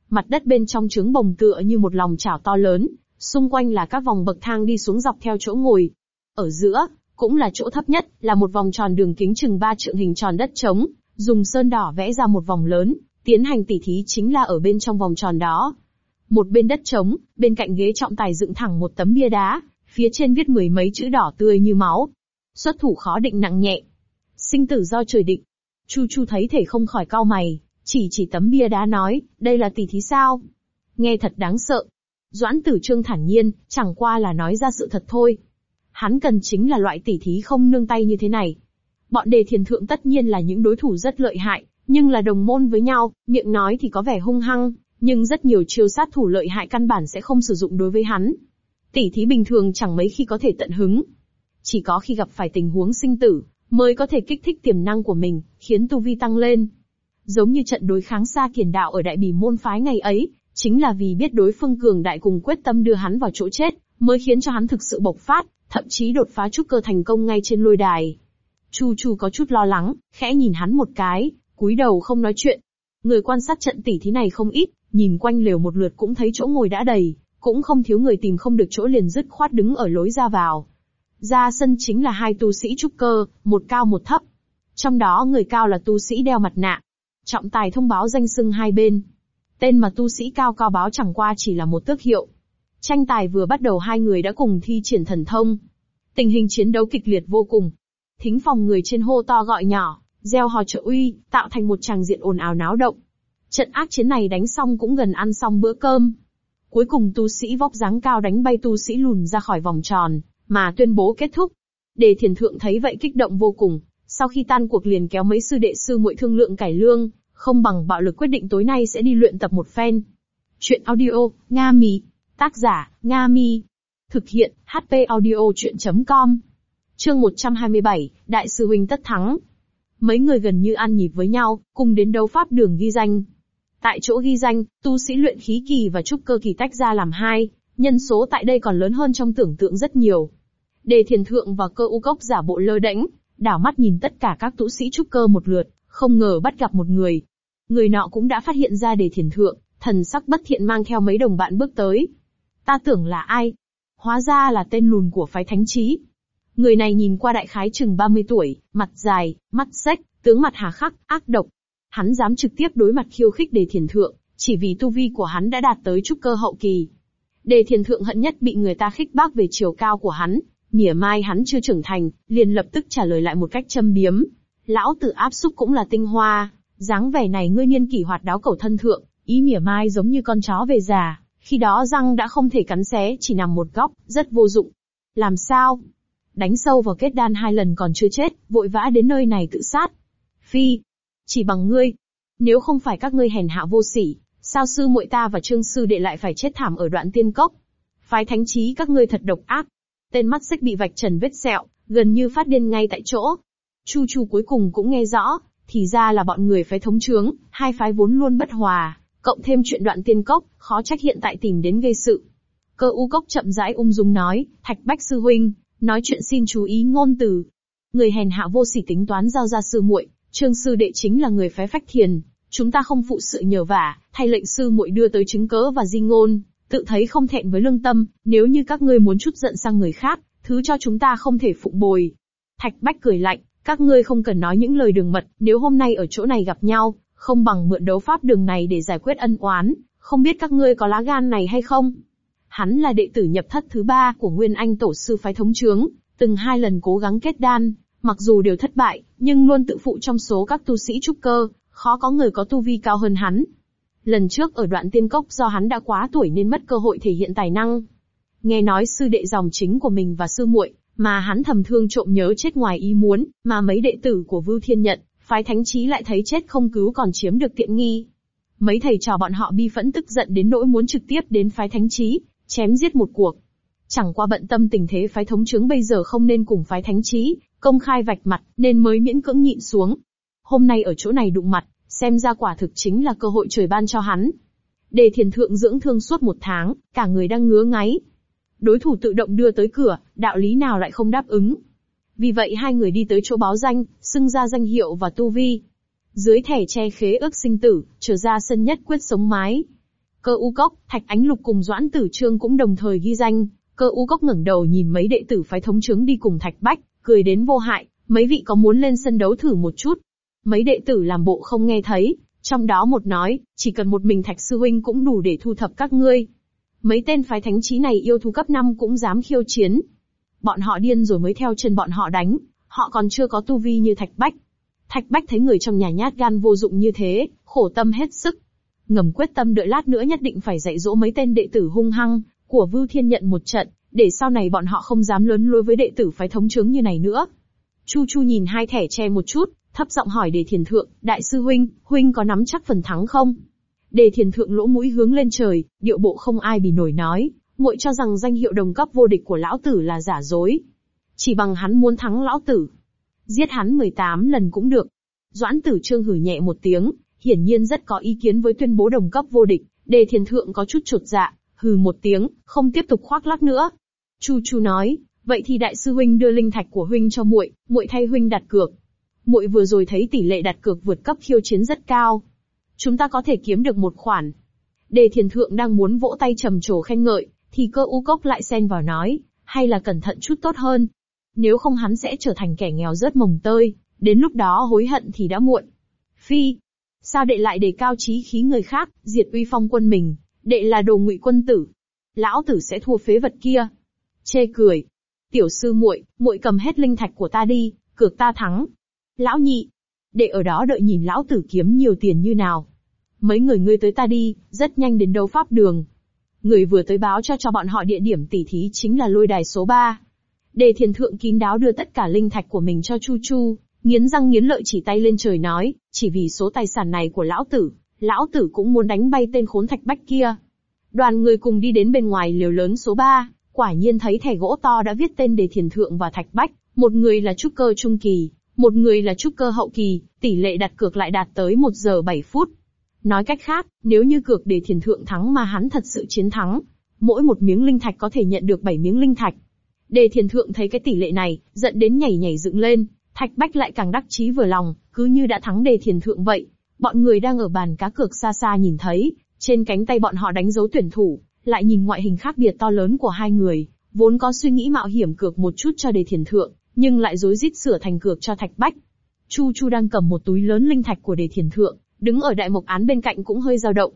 Mặt đất bên trong trứng bồng tựa như một lòng chảo to lớn, xung quanh là các vòng bậc thang đi xuống dọc theo chỗ ngồi. Ở giữa, cũng là chỗ thấp nhất, là một vòng tròn đường kính chừng 3 trượng hình tròn đất trống, dùng sơn đỏ vẽ ra một vòng lớn, tiến hành tỉ thí chính là ở bên trong vòng tròn đó. Một bên đất trống, bên cạnh ghế trọng tài dựng thẳng một tấm bia đá, phía trên viết mười mấy chữ đỏ tươi như máu. Xuất thủ khó định nặng nhẹ. Sinh tử do trời định. Chu Chu thấy thể không khỏi cau mày, chỉ chỉ tấm bia đá nói, đây là tỷ thí sao? Nghe thật đáng sợ. Doãn tử trương thản nhiên, chẳng qua là nói ra sự thật thôi. Hắn cần chính là loại tỷ thí không nương tay như thế này. Bọn đề thiền thượng tất nhiên là những đối thủ rất lợi hại, nhưng là đồng môn với nhau, miệng nói thì có vẻ hung hăng, nhưng rất nhiều chiêu sát thủ lợi hại căn bản sẽ không sử dụng đối với hắn. Tỷ thí bình thường chẳng mấy khi có thể tận hứng. Chỉ có khi gặp phải tình huống sinh tử, mới có thể kích thích tiềm năng của mình, khiến tu vi tăng lên. Giống như trận đối kháng xa kiền đạo ở đại bỉ môn phái ngày ấy, chính là vì biết đối phương cường đại cùng quyết tâm đưa hắn vào chỗ chết, mới khiến cho hắn thực sự bộc phát, thậm chí đột phá trúc cơ thành công ngay trên lôi đài. Chu Chu có chút lo lắng, khẽ nhìn hắn một cái, cúi đầu không nói chuyện. Người quan sát trận tỷ thí này không ít, nhìn quanh lều một lượt cũng thấy chỗ ngồi đã đầy, cũng không thiếu người tìm không được chỗ liền dứt khoát đứng ở lối ra vào. Ra sân chính là hai tu sĩ trúc cơ, một cao một thấp. Trong đó người cao là tu sĩ đeo mặt nạ. Trọng tài thông báo danh xưng hai bên. Tên mà tu sĩ cao cao báo chẳng qua chỉ là một tước hiệu. Tranh tài vừa bắt đầu hai người đã cùng thi triển thần thông. Tình hình chiến đấu kịch liệt vô cùng. Thính phòng người trên hô to gọi nhỏ, gieo hò trợ uy, tạo thành một tràng diện ồn ào náo động. Trận ác chiến này đánh xong cũng gần ăn xong bữa cơm. Cuối cùng tu sĩ vóc dáng cao đánh bay tu sĩ lùn ra khỏi vòng tròn, mà tuyên bố kết thúc. Đề thiền thượng thấy vậy kích động vô cùng, sau khi tan cuộc liền kéo mấy sư đệ sư muội thương lượng cải lương, không bằng bạo lực quyết định tối nay sẽ đi luyện tập một phen. Chuyện audio, Nga Mi. Tác giả, Nga Mi. Thực hiện, HP audio chuyện.com. Chương 127, Đại sư huynh tất thắng. Mấy người gần như ăn nhịp với nhau, cùng đến đấu pháp đường ghi danh. Tại chỗ ghi danh, tu sĩ luyện khí kỳ và trúc cơ kỳ tách ra làm hai, nhân số tại đây còn lớn hơn trong tưởng tượng rất nhiều. Đề thiền thượng và cơ u cốc giả bộ lơ đễnh, đảo mắt nhìn tất cả các tu sĩ trúc cơ một lượt, không ngờ bắt gặp một người. Người nọ cũng đã phát hiện ra đề thiền thượng, thần sắc bất thiện mang theo mấy đồng bạn bước tới. Ta tưởng là ai? Hóa ra là tên lùn của phái thánh trí. Người này nhìn qua đại khái chừng 30 tuổi, mặt dài, mắt rách, tướng mặt hà khắc, ác độc, Hắn dám trực tiếp đối mặt khiêu khích đề thiền thượng, chỉ vì tu vi của hắn đã đạt tới trúc cơ hậu kỳ. Đề thiền thượng hận nhất bị người ta khích bác về chiều cao của hắn, Mỉa mai hắn chưa trưởng thành, liền lập tức trả lời lại một cách châm biếm. Lão tử áp xúc cũng là tinh hoa, dáng vẻ này ngươi niên kỷ hoạt đáo cầu thân thượng, ý mỉa mai giống như con chó về già, khi đó răng đã không thể cắn xé, chỉ nằm một góc, rất vô dụng. Làm sao? Đánh sâu vào kết đan hai lần còn chưa chết, vội vã đến nơi này tự sát. Phi, chỉ bằng ngươi. Nếu không phải các ngươi hèn hạ vô sỉ, sao sư muội ta và trương sư đệ lại phải chết thảm ở đoạn tiên cốc? Phái thánh trí các ngươi thật độc ác. Tên mắt xích bị vạch trần vết sẹo, gần như phát điên ngay tại chỗ. Chu Chu cuối cùng cũng nghe rõ, thì ra là bọn người phái thống trướng, hai phái vốn luôn bất hòa, cộng thêm chuyện đoạn tiên cốc, khó trách hiện tại tìm đến gây sự. Cơ u cốc chậm rãi ung dung nói, thạch bách sư huynh, nói chuyện xin chú ý ngôn từ. Người hèn hạ vô sỉ tính toán giao ra sư muội, trương sư đệ chính là người phái phách thiền, chúng ta không phụ sự nhờ vả, thay lệnh sư muội đưa tới chứng cớ và di ngôn, tự thấy không thẹn với lương tâm, nếu như các ngươi muốn chút giận sang người khác, thứ cho chúng ta không thể phụng bồi. Thạch Bách cười lạnh, các ngươi không cần nói những lời đường mật, nếu hôm nay ở chỗ này gặp nhau, không bằng mượn đấu pháp đường này để giải quyết ân oán, không biết các ngươi có lá gan này hay không? Hắn là đệ tử nhập thất thứ ba của Nguyên Anh tổ sư phái thống trướng, từng hai lần cố gắng kết đan, mặc dù đều thất bại, nhưng luôn tự phụ trong số các tu sĩ trúc cơ, khó có người có tu vi cao hơn hắn. Lần trước ở đoạn tiên cốc do hắn đã quá tuổi nên mất cơ hội thể hiện tài năng. Nghe nói sư đệ dòng chính của mình và sư muội, mà hắn thầm thương trộm nhớ chết ngoài ý muốn, mà mấy đệ tử của Vưu Thiên nhận, phái thánh trí lại thấy chết không cứu còn chiếm được tiện nghi. Mấy thầy trò bọn họ bi phẫn tức giận đến nỗi muốn trực tiếp đến phái thánh trí, chém giết một cuộc. Chẳng qua bận tâm tình thế phái thống chứng bây giờ không nên cùng phái thánh trí, công khai vạch mặt, nên mới miễn cưỡng nhịn xuống. Hôm nay ở chỗ này đụng mặt, xem ra quả thực chính là cơ hội trời ban cho hắn. Đề thiền thượng dưỡng thương suốt một tháng, cả người đang ngứa ngáy. Đối thủ tự động đưa tới cửa, đạo lý nào lại không đáp ứng. Vì vậy hai người đi tới chỗ báo danh, xưng ra danh hiệu và tu vi. Dưới thẻ che khế ước sinh tử, trở ra sân nhất quyết sống mái. Cơ u cốc, thạch ánh lục cùng doãn tử trương cũng đồng thời ghi danh. Cơ u cốc ngẩng đầu nhìn mấy đệ tử phái thống chứng đi cùng thạch bách, cười đến vô hại, mấy vị có muốn lên sân đấu thử một chút. Mấy đệ tử làm bộ không nghe thấy, trong đó một nói, chỉ cần một mình thạch sư huynh cũng đủ để thu thập các ngươi. Mấy tên phái thánh trí này yêu thú cấp 5 cũng dám khiêu chiến. Bọn họ điên rồi mới theo chân bọn họ đánh, họ còn chưa có tu vi như thạch bách. Thạch bách thấy người trong nhà nhát gan vô dụng như thế, khổ tâm hết sức. Ngầm quyết tâm đợi lát nữa nhất định phải dạy dỗ mấy tên đệ tử hung hăng, của Vưu Thiên nhận một trận, để sau này bọn họ không dám lớn lối với đệ tử phái thống chứng như này nữa. Chu Chu nhìn hai thẻ che một chút, thấp giọng hỏi Đề Thiền Thượng, Đại sư huynh, huynh có nắm chắc phần thắng không? Đề Thiền Thượng lỗ mũi hướng lên trời, điệu bộ không ai bì nổi nói, muội cho rằng danh hiệu đồng cấp vô địch của lão tử là giả dối. Chỉ bằng hắn muốn thắng lão tử. Giết hắn 18 lần cũng được. Doãn tử trương hử nhẹ một tiếng, hiển nhiên rất có ý kiến với tuyên bố đồng cấp vô địch, đề thiền thượng có chút trột dạ, hừ một tiếng, không tiếp tục khoác lác nữa. Chu Chu nói, vậy thì đại sư huynh đưa linh thạch của huynh cho muội, muội thay huynh đặt cược. Muội vừa rồi thấy tỷ lệ đặt cược vượt cấp khiêu chiến rất cao. Chúng ta có thể kiếm được một khoản. Đề thiền thượng đang muốn vỗ tay trầm trồ khen ngợi, thì cơ u cốc lại xen vào nói, hay là cẩn thận chút tốt hơn. Nếu không hắn sẽ trở thành kẻ nghèo rớt mồng tơi, đến lúc đó hối hận thì đã muộn. Phi, sao đệ lại đề cao trí khí người khác, diệt uy phong quân mình, đệ là đồ ngụy quân tử. Lão tử sẽ thua phế vật kia. Chê cười. Tiểu sư muội, muội cầm hết linh thạch của ta đi, cược ta thắng. Lão nhị, đệ ở đó đợi nhìn lão tử kiếm nhiều tiền như nào. Mấy người ngươi tới ta đi, rất nhanh đến đấu pháp đường, Người vừa tới báo cho cho bọn họ địa điểm tỉ thí chính là lôi đài số 3. Đề thiền thượng kín đáo đưa tất cả linh thạch của mình cho Chu Chu, nghiến răng nghiến lợi chỉ tay lên trời nói, chỉ vì số tài sản này của lão tử, lão tử cũng muốn đánh bay tên khốn thạch bách kia. Đoàn người cùng đi đến bên ngoài liều lớn số 3, quả nhiên thấy thẻ gỗ to đã viết tên đề thiền thượng và thạch bách, một người là trúc cơ trung kỳ, một người là trúc cơ hậu kỳ, tỷ lệ đặt cược lại đạt tới 1 giờ 7 phút. Nói cách khác, nếu như cược đề thiền thượng thắng mà hắn thật sự chiến thắng, mỗi một miếng linh thạch có thể nhận được 7 miếng linh thạch. Đề thiền thượng thấy cái tỷ lệ này, giận đến nhảy nhảy dựng lên, thạch bách lại càng đắc chí vừa lòng, cứ như đã thắng đề thiền thượng vậy. Bọn người đang ở bàn cá cược xa xa nhìn thấy, trên cánh tay bọn họ đánh dấu tuyển thủ, lại nhìn ngoại hình khác biệt to lớn của hai người, vốn có suy nghĩ mạo hiểm cược một chút cho đề thiền thượng, nhưng lại rối rít sửa thành cược cho thạch bách. Chu Chu đang cầm một túi lớn linh thạch của đề thiền thượng, đứng ở đại mộc án bên cạnh cũng hơi dao động.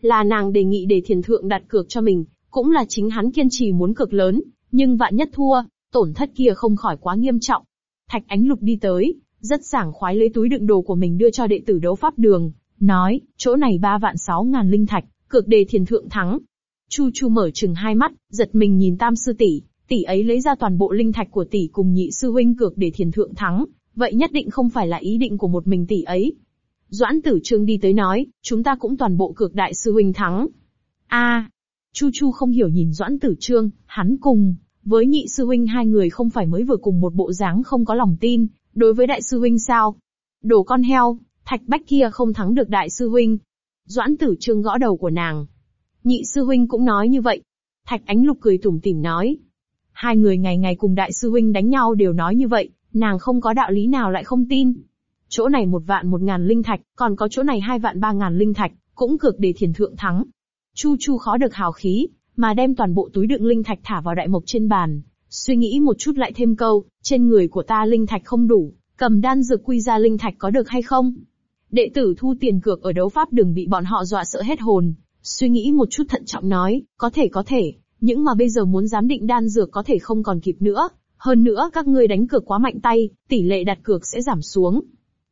Là nàng đề nghị Đề thiền thượng đặt cược cho mình, cũng là chính hắn kiên trì muốn cược lớn, nhưng vạn nhất thua, tổn thất kia không khỏi quá nghiêm trọng. Thạch Ánh Lục đi tới, rất sảng khoái lấy túi đựng đồ của mình đưa cho đệ tử đấu pháp đường, nói, chỗ này ba vạn sáu ngàn linh thạch, cược đề thiền thượng thắng. Chu Chu mở chừng hai mắt, giật mình nhìn tam sư tỷ, tỷ ấy lấy ra toàn bộ linh thạch của tỷ cùng nhị sư huynh cược để thiền thượng thắng, vậy nhất định không phải là ý định của một mình tỷ ấy. Doãn tử trương đi tới nói, chúng ta cũng toàn bộ cược đại sư huynh thắng. a Chu Chu không hiểu nhìn Doãn tử trương, hắn cùng, với nhị sư huynh hai người không phải mới vừa cùng một bộ dáng không có lòng tin, đối với đại sư huynh sao? Đồ con heo, thạch bách kia không thắng được đại sư huynh. Doãn tử trương gõ đầu của nàng. Nhị sư huynh cũng nói như vậy. Thạch ánh lục cười tủm tỉm nói. Hai người ngày ngày cùng đại sư huynh đánh nhau đều nói như vậy, nàng không có đạo lý nào lại không tin. Chỗ này một vạn một ngàn linh thạch, còn có chỗ này hai vạn ba ngàn linh thạch, cũng cược để thiền thượng thắng. Chu Chu khó được hào khí, mà đem toàn bộ túi đựng linh thạch thả vào đại mộc trên bàn. Suy nghĩ một chút lại thêm câu, trên người của ta linh thạch không đủ, cầm đan dược quy ra linh thạch có được hay không? Đệ tử thu tiền cược ở đấu pháp đường bị bọn họ dọa sợ hết hồn. Suy nghĩ một chút thận trọng nói, có thể có thể, những mà bây giờ muốn giám định đan dược có thể không còn kịp nữa. Hơn nữa các ngươi đánh cược quá mạnh tay, tỷ lệ đặt cược sẽ giảm xuống.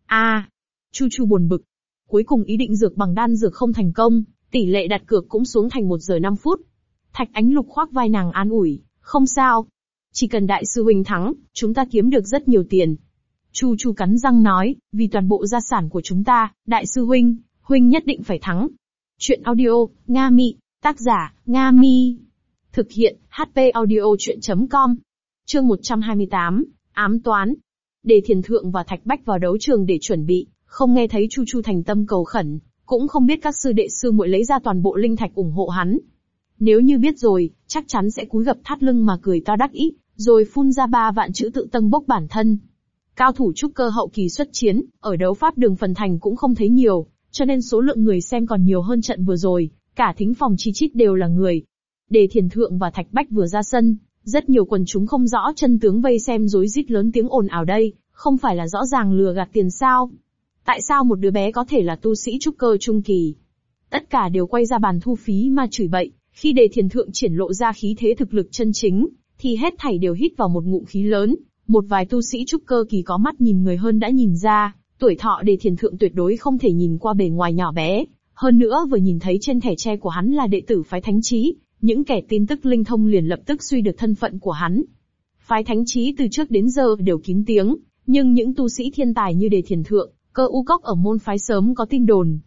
A, Chu Chu buồn bực. Cuối cùng ý định dược bằng đan dược không thành công, tỷ lệ đặt cược cũng xuống thành 1 giờ 5 phút. Thạch Ánh Lục khoác vai nàng an ủi, không sao. Chỉ cần đại sư huynh thắng, chúng ta kiếm được rất nhiều tiền. Chu Chu cắn răng nói, vì toàn bộ gia sản của chúng ta, đại sư huynh, huynh nhất định phải thắng. Chuyện audio, Nga mi tác giả, Nga Mi. Thực hiện, HP audio chuyện.com. Chương 128, ám toán. Đề thiền thượng và thạch bách vào đấu trường để chuẩn bị, không nghe thấy Chu Chu thành tâm cầu khẩn, cũng không biết các sư đệ sư muội lấy ra toàn bộ linh thạch ủng hộ hắn. Nếu như biết rồi, chắc chắn sẽ cúi gập thắt lưng mà cười to đắc ý, rồi phun ra ba vạn chữ tự tân bốc bản thân. Cao thủ trúc cơ hậu kỳ xuất chiến, ở đấu pháp đường phần thành cũng không thấy nhiều, cho nên số lượng người xem còn nhiều hơn trận vừa rồi, cả thính phòng chi chít đều là người. Đề thiền thượng và thạch bách vừa ra sân, rất nhiều quần chúng không rõ chân tướng vây xem rối rít lớn tiếng ồn ào đây, không phải là rõ ràng lừa gạt tiền sao? Tại sao một đứa bé có thể là tu sĩ trúc cơ trung kỳ? Tất cả đều quay ra bàn thu phí mà chửi bậy, khi đề thiền thượng triển lộ ra khí thế thực lực chân chính, thì hết thảy đều hít vào một ngụm khí lớn, một vài tu sĩ trúc cơ kỳ có mắt nhìn người hơn đã nhìn ra, tuổi thọ đề thiền thượng tuyệt đối không thể nhìn qua bề ngoài nhỏ bé, hơn nữa vừa nhìn thấy trên thẻ tre của hắn là đệ tử phái thánh trí, những kẻ tin tức linh thông liền lập tức suy được thân phận của hắn. Phái thánh trí từ trước đến giờ đều kín tiếng, nhưng những tu sĩ thiên tài như đề thiền thượng, cơ u cốc ở môn phái sớm có tin đồn.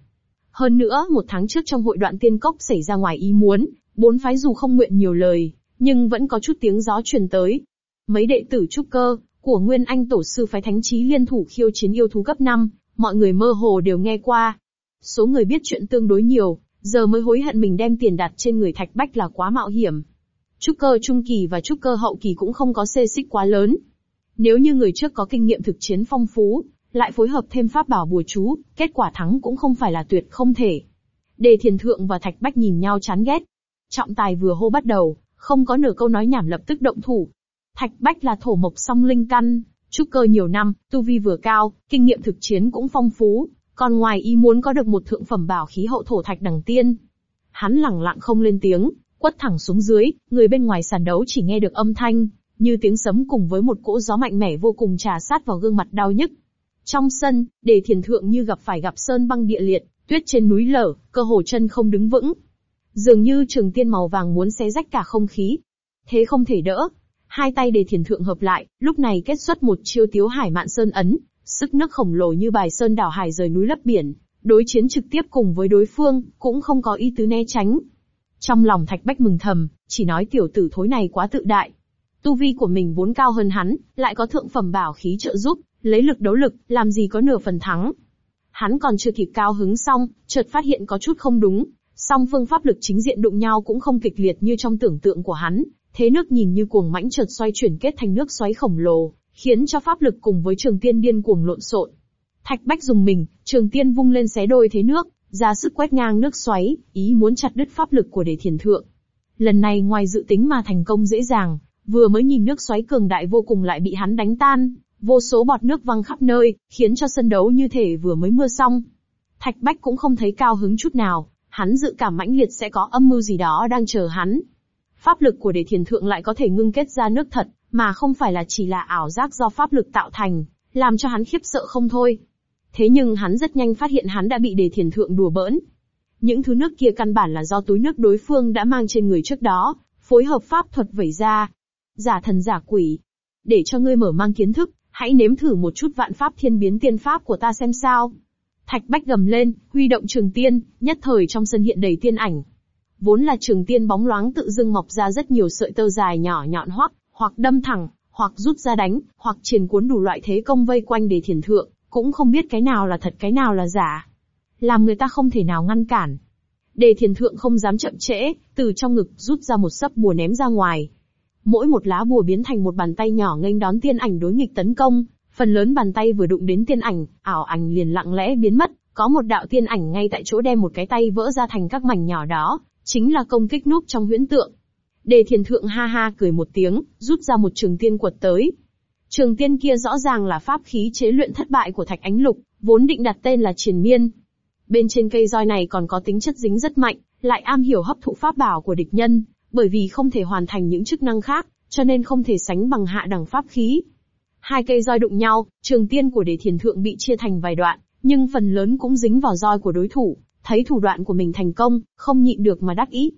Hơn nữa, một tháng trước trong hội đoạn tiên cốc xảy ra ngoài ý muốn, bốn phái dù không nguyện nhiều lời, nhưng vẫn có chút tiếng gió truyền tới. Mấy đệ tử trúc cơ, của Nguyên Anh tổ sư phái thánh trí liên thủ khiêu chiến yêu thú cấp 5, mọi người mơ hồ đều nghe qua. Số người biết chuyện tương đối nhiều, giờ mới hối hận mình đem tiền đặt trên người thạch bách là quá mạo hiểm. Trúc cơ trung kỳ và trúc cơ hậu kỳ cũng không có xê xích quá lớn. Nếu như người trước có kinh nghiệm thực chiến phong phú, lại phối hợp thêm pháp bảo bùa chú, kết quả thắng cũng không phải là tuyệt không thể. Đề thiền thượng và thạch bách nhìn nhau chán ghét. Trọng tài vừa hô bắt đầu, không có nửa câu nói nhảm lập tức động thủ. Thạch bách là thổ mộc song linh căn, trúc cơ nhiều năm, tu vi vừa cao, kinh nghiệm thực chiến cũng phong phú, còn ngoài ý muốn có được một thượng phẩm bảo khí hậu thổ thạch đằng tiên. Hắn lẳng lặng không lên tiếng, quất thẳng xuống dưới, người bên ngoài sàn đấu chỉ nghe được âm thanh, như tiếng sấm cùng với một cỗ gió mạnh mẽ vô cùng trà sát vào gương mặt đau nhức. Trong sân, đề thiền thượng như gặp phải gặp sơn băng địa liệt, tuyết trên núi lở, cơ hồ chân không đứng vững. Dường như trường tiên màu vàng muốn xé rách cả không khí. Thế không thể đỡ. Hai tay đề thiền thượng hợp lại, lúc này kết xuất một chiêu tiếu hải mạn sơn ấn, sức nước khổng lồ như bài sơn đảo hải rời núi lấp biển, đối chiến trực tiếp cùng với đối phương, cũng không có ý tứ né tránh. Trong lòng Thạch Bách mừng thầm, chỉ nói tiểu tử thối này quá tự đại. Tu vi của mình vốn cao hơn hắn, lại có thượng phẩm bảo khí trợ giúp, lấy lực đấu lực, làm gì có nửa phần thắng. Hắn còn chưa kịp cao hứng xong, chợt phát hiện có chút không đúng, song phương pháp lực chính diện đụng nhau cũng không kịch liệt như trong tưởng tượng của hắn, thế nước nhìn như cuồng mãnh chợt xoay chuyển kết thành nước xoáy khổng lồ, khiến cho pháp lực cùng với trường tiên điên cuồng lộn xộn. Thạch Bách dùng mình, trường tiên vung lên xé đôi thế nước, ra sức quét ngang nước xoáy, ý muốn chặt đứt pháp lực của đề thiền thượng. Lần này ngoài dự tính mà thành công dễ dàng, vừa mới nhìn nước xoáy cường đại vô cùng lại bị hắn đánh tan, vô số bọt nước văng khắp nơi, khiến cho sân đấu như thể vừa mới mưa xong. Thạch Bách cũng không thấy cao hứng chút nào, hắn dự cảm mãnh liệt sẽ có âm mưu gì đó đang chờ hắn. Pháp lực của đề thiền thượng lại có thể ngưng kết ra nước thật, mà không phải là chỉ là ảo giác do pháp lực tạo thành, làm cho hắn khiếp sợ không thôi. Thế nhưng hắn rất nhanh phát hiện hắn đã bị đề thiền thượng đùa bỡn. Những thứ nước kia căn bản là do túi nước đối phương đã mang trên người trước đó, phối hợp pháp thuật vẩy ra. Giả thần giả quỷ. Để cho ngươi mở mang kiến thức, hãy nếm thử một chút vạn pháp thiên biến tiên pháp của ta xem sao. Thạch Bách gầm lên, huy động trường tiên, nhất thời trong sân hiện đầy tiên ảnh. Vốn là trường tiên bóng loáng tự dưng mọc ra rất nhiều sợi tơ dài nhỏ nhọn hoắc, hoặc đâm thẳng, hoặc rút ra đánh, hoặc triền cuốn đủ loại thế công vây quanh để thiền thượng, cũng không biết cái nào là thật cái nào là giả. Làm người ta không thể nào ngăn cản. Đề thiền thượng không dám chậm trễ, từ trong ngực rút ra một sấp bùa ném ra ngoài. Mỗi một lá bùa biến thành một bàn tay nhỏ nghênh đón tiên ảnh đối nghịch tấn công, phần lớn bàn tay vừa đụng đến tiên ảnh, ảo ảnh liền lặng lẽ biến mất, có một đạo tiên ảnh ngay tại chỗ đem một cái tay vỡ ra thành các mảnh nhỏ đó, chính là công kích núp trong huyễn tượng. Đề thiền thượng ha ha cười một tiếng, rút ra một trường tiên quật tới. Trường tiên kia rõ ràng là pháp khí chế luyện thất bại của thạch ánh lục, vốn định đặt tên là triền miên. Bên trên cây roi này còn có tính chất dính rất mạnh, lại am hiểu hấp thụ pháp bảo của địch nhân, bởi vì không thể hoàn thành những chức năng khác, cho nên không thể sánh bằng hạ đẳng pháp khí. Hai cây roi đụng nhau, trường tiên của đề thiền thượng bị chia thành vài đoạn, nhưng phần lớn cũng dính vào roi của đối thủ, thấy thủ đoạn của mình thành công, không nhịn được mà đắc ý.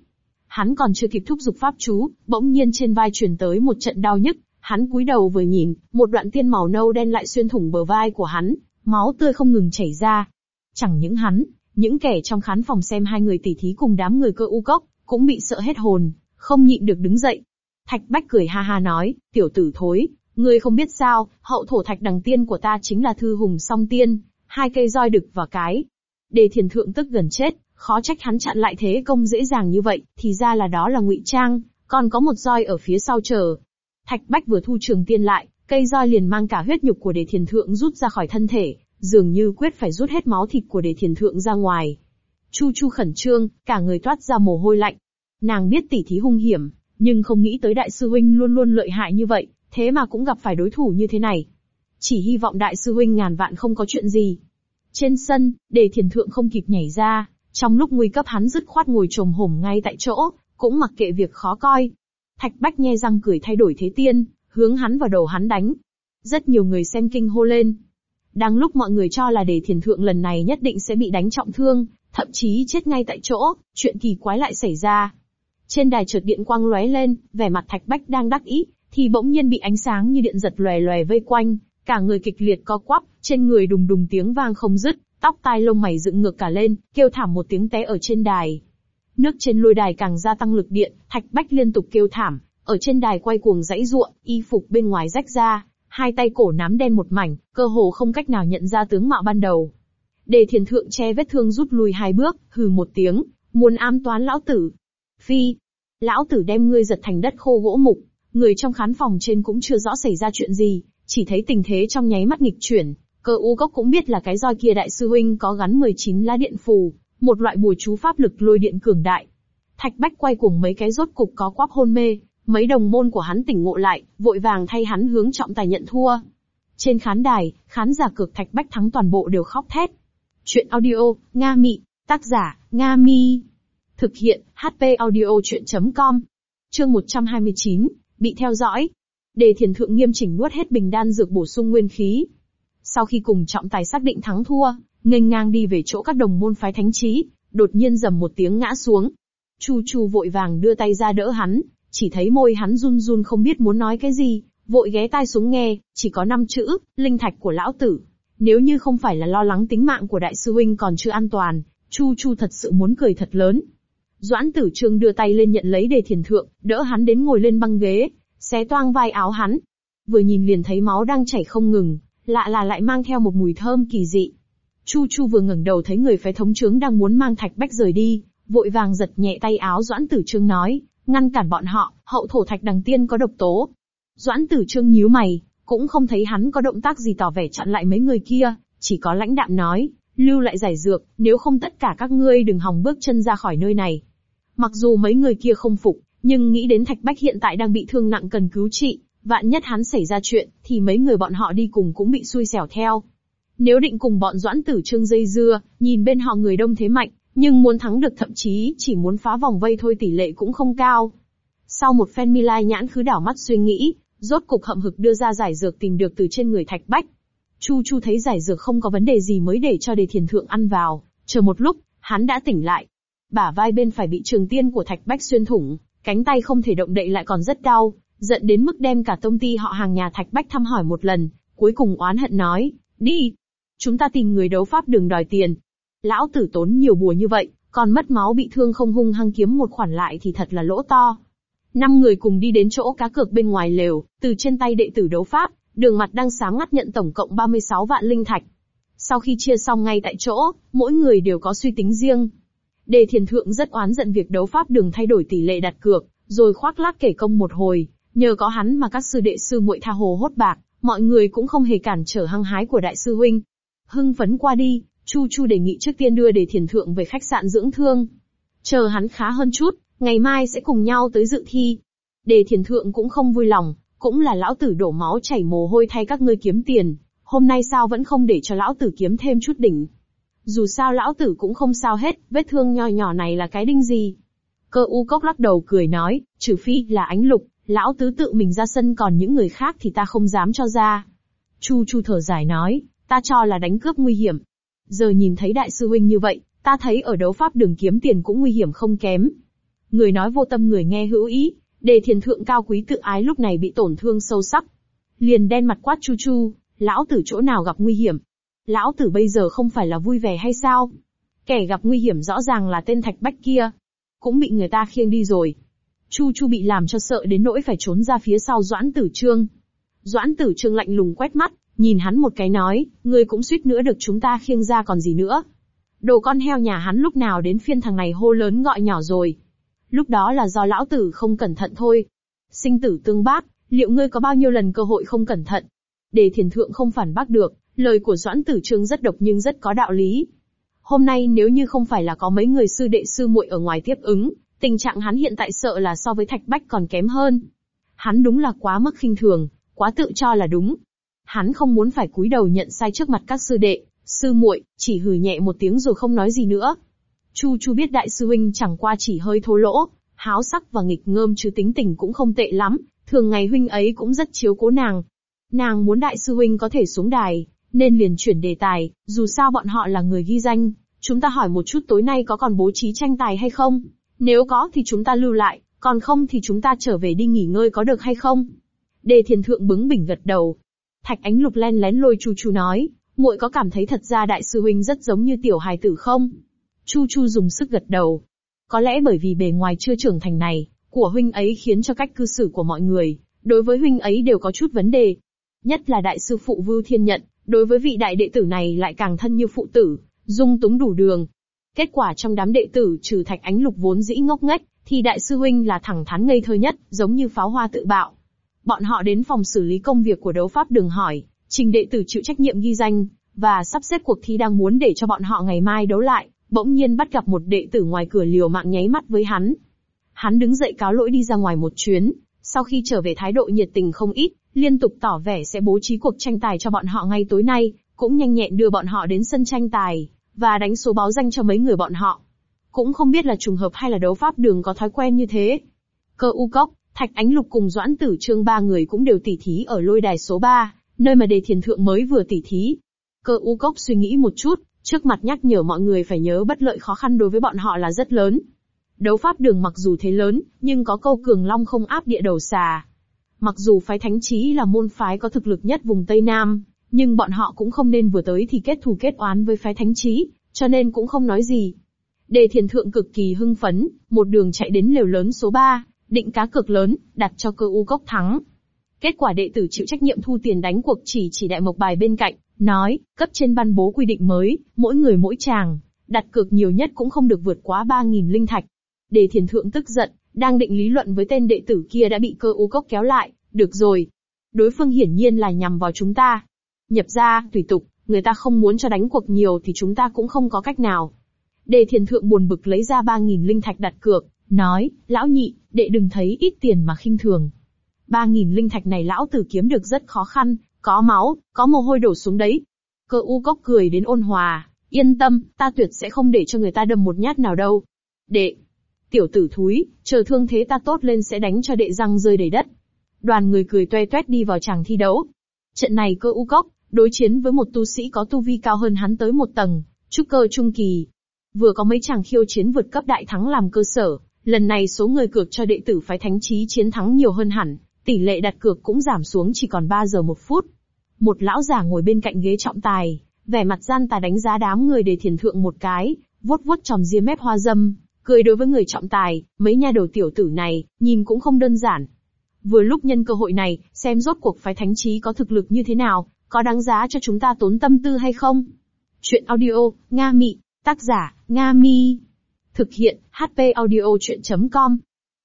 Hắn còn chưa kịp thúc giục pháp chú, bỗng nhiên trên vai truyền tới một trận đau nhức, hắn cúi đầu vừa nhìn, một đoạn tiên màu nâu đen lại xuyên thủng bờ vai của hắn, máu tươi không ngừng chảy ra. Chẳng những hắn, những kẻ trong khán phòng xem hai người tỉ thí cùng đám người cơ u cốc, cũng bị sợ hết hồn, không nhịn được đứng dậy. Thạch Bách cười ha ha nói, tiểu tử thối, ngươi không biết sao, hậu thổ thạch đằng tiên của ta chính là thư hùng song tiên, hai cây roi đực và cái. Đề thiền thượng tức gần chết, khó trách hắn chặn lại thế công dễ dàng như vậy, thì ra là đó là ngụy trang, còn có một roi ở phía sau chờ. Thạch Bách vừa thu trường tiên lại, cây roi liền mang cả huyết nhục của đề thiền thượng rút ra khỏi thân thể, dường như quyết phải rút hết máu thịt của đề thiền thượng ra ngoài. Chu Chu khẩn trương, cả người toát ra mồ hôi lạnh. Nàng biết tỷ thí hung hiểm, nhưng không nghĩ tới đại sư huynh luôn luôn lợi hại như vậy, thế mà cũng gặp phải đối thủ như thế này. Chỉ hy vọng đại sư huynh ngàn vạn không có chuyện gì. Trên sân, để thiền thượng không kịp nhảy ra, trong lúc nguy cấp hắn dứt khoát ngồi trồm hổm ngay tại chỗ, cũng mặc kệ việc khó coi. Thạch Bách nhe răng cười thay đổi thế tiên, hướng hắn vào đầu hắn đánh. Rất nhiều người xem kinh hô lên. Đang lúc mọi người cho là đề thiền thượng lần này nhất định sẽ bị đánh trọng thương, thậm chí chết ngay tại chỗ, chuyện kỳ quái lại xảy ra. Trên đài chợt điện quang lóe lên, vẻ mặt Thạch Bách đang đắc ý, thì bỗng nhiên bị ánh sáng như điện giật lòe lòe vây quanh, cả người kịch liệt co quắp, trên người đùng đùng tiếng vang không dứt, tóc tai lông mày dựng ngược cả lên, kêu thảm một tiếng té ở trên đài. Nước trên lôi đài càng gia tăng lực điện, Thạch Bách liên tục kêu thảm, ở trên đài quay cuồng dãy ruộng, y phục bên ngoài rách ra, hai tay cổ nám đen một mảnh, cơ hồ không cách nào nhận ra tướng mạo ban đầu. Đề thiền thượng che vết thương rút lui hai bước, hừ một tiếng, muốn ám toán lão tử. Phi, lão tử đem ngươi giật thành đất khô gỗ mục, người trong khán phòng trên cũng chưa rõ xảy ra chuyện gì, chỉ thấy tình thế trong nháy mắt nghịch chuyển, cơ u cốc cũng biết là cái roi kia đại sư huynh có gắn 19 lá điện phù, một loại bùa chú pháp lực lôi điện cường đại. Thạch Bách quay cuồng mấy cái rốt cục có quắp hôn mê, mấy đồng môn của hắn tỉnh ngộ lại, vội vàng thay hắn hướng trọng tài nhận thua. Trên khán đài, khán giả cược Thạch Bách thắng toàn bộ đều khóc thét. Chuyện audio, Nga Mị, tác giả, Nga Mi. Thực hiện, HP audio chuyện.com. Chương 129, bị theo dõi. Đề thiền thượng nghiêm chỉnh nuốt hết bình đan dược bổ sung nguyên khí. Sau khi cùng trọng tài xác định thắng thua, nghênh ngang đi về chỗ các đồng môn phái thánh trí, đột nhiên dầm một tiếng ngã xuống. Chu Chu vội vàng đưa tay ra đỡ hắn, chỉ thấy môi hắn run run không biết muốn nói cái gì, vội ghé tai xuống nghe, chỉ có năm chữ, linh thạch của lão tử. Nếu như không phải là lo lắng tính mạng của đại sư huynh còn chưa an toàn, Chu Chu thật sự muốn cười thật lớn. Doãn tử trương đưa tay lên nhận lấy đề thiền thượng, đỡ hắn đến ngồi lên băng ghế, xé toang vai áo hắn. Vừa nhìn liền thấy máu đang chảy không ngừng, lạ là lại mang theo một mùi thơm kỳ dị. Chu Chu vừa ngẩng đầu thấy người phái thống trướng đang muốn mang thạch bách rời đi, vội vàng giật nhẹ tay áo Doãn Tử Trương nói, ngăn cản bọn họ, hậu thổ thạch đằng tiên có độc tố. Doãn Tử Trương nhíu mày, cũng không thấy hắn có động tác gì tỏ vẻ chặn lại mấy người kia, chỉ có lãnh đạm nói, lưu lại giải dược, nếu không tất cả các ngươi đừng hòng bước chân ra khỏi nơi này. Mặc dù mấy người kia không phục, nhưng nghĩ đến Thạch Bách hiện tại đang bị thương nặng cần cứu trị, vạn nhất hắn xảy ra chuyện, thì mấy người bọn họ đi cùng cũng bị xui xẻo theo. Nếu định cùng bọn Doãn Tử Trương dây dưa, nhìn bên họ người đông thế mạnh, nhưng muốn thắng được thậm chí chỉ muốn phá vòng vây thôi tỷ lệ cũng không cao. Sau một phen mi lai nhãn khứ đảo mắt suy nghĩ, rốt cục hậm hực đưa ra giải dược tìm được từ trên người Thạch Bách. Chu Chu thấy giải dược không có vấn đề gì mới để cho đề thiền thượng ăn vào, chờ một lúc, hắn đã tỉnh lại. Bả vai bên phải bị trường tiên của Thạch Bách xuyên thủng, cánh tay không thể động đậy lại còn rất đau, giận đến mức đem cả công ty họ hàng nhà Thạch Bách thăm hỏi một lần, cuối cùng oán hận nói, đi, chúng ta tìm người đấu pháp đường đòi tiền. Lão tử tốn nhiều bùa như vậy, còn mất máu bị thương không hung hăng kiếm một khoản lại thì thật là lỗ to. Năm người cùng đi đến chỗ cá cược bên ngoài lều, từ trên tay đệ tử đấu pháp, đường mặt đang sáng ngắt nhận tổng cộng 36 vạn linh thạch. Sau khi chia xong ngay tại chỗ, mỗi người đều có suy tính riêng. Đề thiền thượng rất oán giận việc đấu pháp đường thay đổi tỷ lệ đặt cược, rồi khoác lác kể công một hồi, nhờ có hắn mà các sư đệ sư muội tha hồ hốt bạc, mọi người cũng không hề cản trở hăng hái của đại sư huynh. Hưng phấn qua đi, Chu Chu đề nghị trước tiên đưa đề thiền thượng về khách sạn dưỡng thương. Chờ hắn khá hơn chút, ngày mai sẽ cùng nhau tới dự thi. Đề thiền thượng cũng không vui lòng, cũng là lão tử đổ máu chảy mồ hôi thay các ngươi kiếm tiền, hôm nay sao vẫn không để cho lão tử kiếm thêm chút đỉnh. Dù sao lão tử cũng không sao hết, vết thương nho nhỏ này là cái đinh gì. Cơ u cốc lắc đầu cười nói, trừ phi là ánh lục, lão tứ tự mình ra sân còn những người khác thì ta không dám cho ra. Chu chu thở dài nói, ta cho là đánh cướp nguy hiểm. Giờ nhìn thấy đại sư huynh như vậy, ta thấy ở đấu pháp đường kiếm tiền cũng nguy hiểm không kém. Người nói vô tâm người nghe hữu ý, đề thiền thượng cao quý tự ái lúc này bị tổn thương sâu sắc. Liền đen mặt quát chu chu, lão tử chỗ nào gặp nguy hiểm. Lão tử bây giờ không phải là vui vẻ hay sao? Kẻ gặp nguy hiểm rõ ràng là tên thạch bách kia. Cũng bị người ta khiêng đi rồi. Chu Chu bị làm cho sợ đến nỗi phải trốn ra phía sau Doãn Tử Trương. Doãn Tử Trương lạnh lùng quét mắt, nhìn hắn một cái nói, ngươi cũng suýt nữa được chúng ta khiêng ra còn gì nữa. Đồ con heo nhà hắn lúc nào đến phiên thằng này hô lớn gọi nhỏ rồi. Lúc đó là do lão tử không cẩn thận thôi. Sinh tử tương bác, liệu ngươi có bao nhiêu lần cơ hội không cẩn thận? Để thiền thượng không phản bác được, lời của Doãn Tử Trương rất độc nhưng rất có đạo lý. Hôm nay nếu như không phải là có mấy người sư đệ sư muội ở ngoài tiếp ứng, Tình trạng hắn hiện tại sợ là so với Thạch Bách còn kém hơn. Hắn đúng là quá mức khinh thường, quá tự cho là đúng. Hắn không muốn phải cúi đầu nhận sai trước mặt các sư đệ, sư muội, chỉ hừ nhẹ một tiếng rồi không nói gì nữa. Chu Chu biết đại sư huynh chẳng qua chỉ hơi thô lỗ, háo sắc và nghịch ngơm chứ tính tình cũng không tệ lắm, thường ngày huynh ấy cũng rất chiếu cố nàng. Nàng muốn đại sư huynh có thể xuống đài, nên liền chuyển đề tài, dù sao bọn họ là người ghi danh, chúng ta hỏi một chút tối nay có còn bố trí tranh tài hay không? Nếu có thì chúng ta lưu lại, còn không thì chúng ta trở về đi nghỉ ngơi có được hay không? Đề thiền thượng bứng bỉnh gật đầu. Thạch ánh lục len lén lôi chu chu nói, muội có cảm thấy thật ra đại sư huynh rất giống như tiểu hài tử không? Chu chu dùng sức gật đầu. Có lẽ bởi vì bề ngoài chưa trưởng thành này, của huynh ấy khiến cho cách cư xử của mọi người, đối với huynh ấy đều có chút vấn đề. Nhất là đại sư phụ Vưu Thiên Nhận, đối với vị đại đệ tử này lại càng thân như phụ tử, dung túng đủ đường, Kết quả trong đám đệ tử trừ Thạch Ánh Lục vốn dĩ ngốc nghếch, thì đại sư huynh là thẳng thắn ngây thơ nhất, giống như pháo hoa tự bạo. Bọn họ đến phòng xử lý công việc của đấu pháp đường hỏi, trình đệ tử chịu trách nhiệm ghi danh, và sắp xếp cuộc thi đang muốn để cho bọn họ ngày mai đấu lại, bỗng nhiên bắt gặp một đệ tử ngoài cửa liều mạng nháy mắt với hắn. Hắn đứng dậy cáo lỗi đi ra ngoài một chuyến, sau khi trở về thái độ nhiệt tình không ít, liên tục tỏ vẻ sẽ bố trí cuộc tranh tài cho bọn họ ngay tối nay, cũng nhanh nhẹn đưa bọn họ đến sân tranh tài và đánh số báo danh cho mấy người bọn họ. Cũng không biết là trùng hợp hay là đấu pháp đường có thói quen như thế. Cơ u cốc, Thạch Ánh Lục cùng Doãn Tử Trương ba người cũng đều tỉ thí ở lôi đài số 3, nơi mà đề thiền thượng mới vừa tỉ thí. Cơ u cốc suy nghĩ một chút, trước mặt nhắc nhở mọi người phải nhớ bất lợi khó khăn đối với bọn họ là rất lớn. Đấu pháp đường mặc dù thế lớn, nhưng có câu cường long không áp địa đầu xà. Mặc dù phái thánh trí là môn phái có thực lực nhất vùng Tây Nam, nhưng bọn họ cũng không nên vừa tới thì kết thù kết oán với phái thánh trí, cho nên cũng không nói gì. Đề thiền thượng cực kỳ hưng phấn, một đường chạy đến lều lớn số 3, định cá cực lớn, đặt cho cơ u cốc thắng. Kết quả đệ tử chịu trách nhiệm thu tiền đánh cuộc chỉ chỉ đại mộc bài bên cạnh, nói, cấp trên ban bố quy định mới, mỗi người mỗi chàng, đặt cược nhiều nhất cũng không được vượt quá 3.000 linh thạch. Đề thiền thượng tức giận, đang định lý luận với tên đệ tử kia đã bị cơ u cốc kéo lại, được rồi. Đối phương hiển nhiên là nhằm vào chúng ta, Nhập ra, tùy tục, người ta không muốn cho đánh cuộc nhiều thì chúng ta cũng không có cách nào. Đề thiền thượng buồn bực lấy ra 3.000 linh thạch đặt cược, nói, lão nhị, đệ đừng thấy ít tiền mà khinh thường. 3.000 linh thạch này lão tử kiếm được rất khó khăn, có máu, có mồ hôi đổ xuống đấy. Cơ u cốc cười đến ôn hòa, yên tâm, ta tuyệt sẽ không để cho người ta đâm một nhát nào đâu. Đệ, tiểu tử thúi, chờ thương thế ta tốt lên sẽ đánh cho đệ răng rơi đầy đất. Đoàn người cười toe toét đi vào tràng thi đấu. Trận này cơ u cốc, đối chiến với một tu sĩ có tu vi cao hơn hắn tới một tầng, trúc cơ trung kỳ. Vừa có mấy chàng khiêu chiến vượt cấp đại thắng làm cơ sở, lần này số người cược cho đệ tử phái thánh trí chiến thắng nhiều hơn hẳn, tỷ lệ đặt cược cũng giảm xuống chỉ còn 3 giờ một phút. Một lão già ngồi bên cạnh ghế trọng tài, vẻ mặt gian tà đánh giá đám người để thiền thượng một cái, vuốt vuốt tròm ria mép hoa dâm, cười đối với người trọng tài, mấy nha đầu tiểu tử này, nhìn cũng không đơn giản. Vừa lúc nhân cơ hội này, xem rốt cuộc phái thánh trí có thực lực như thế nào, có đáng giá cho chúng ta tốn tâm tư hay không? Chuyện audio, Nga Mị, tác giả, Nga Mi. Thực hiện, HP audio chuyện.com.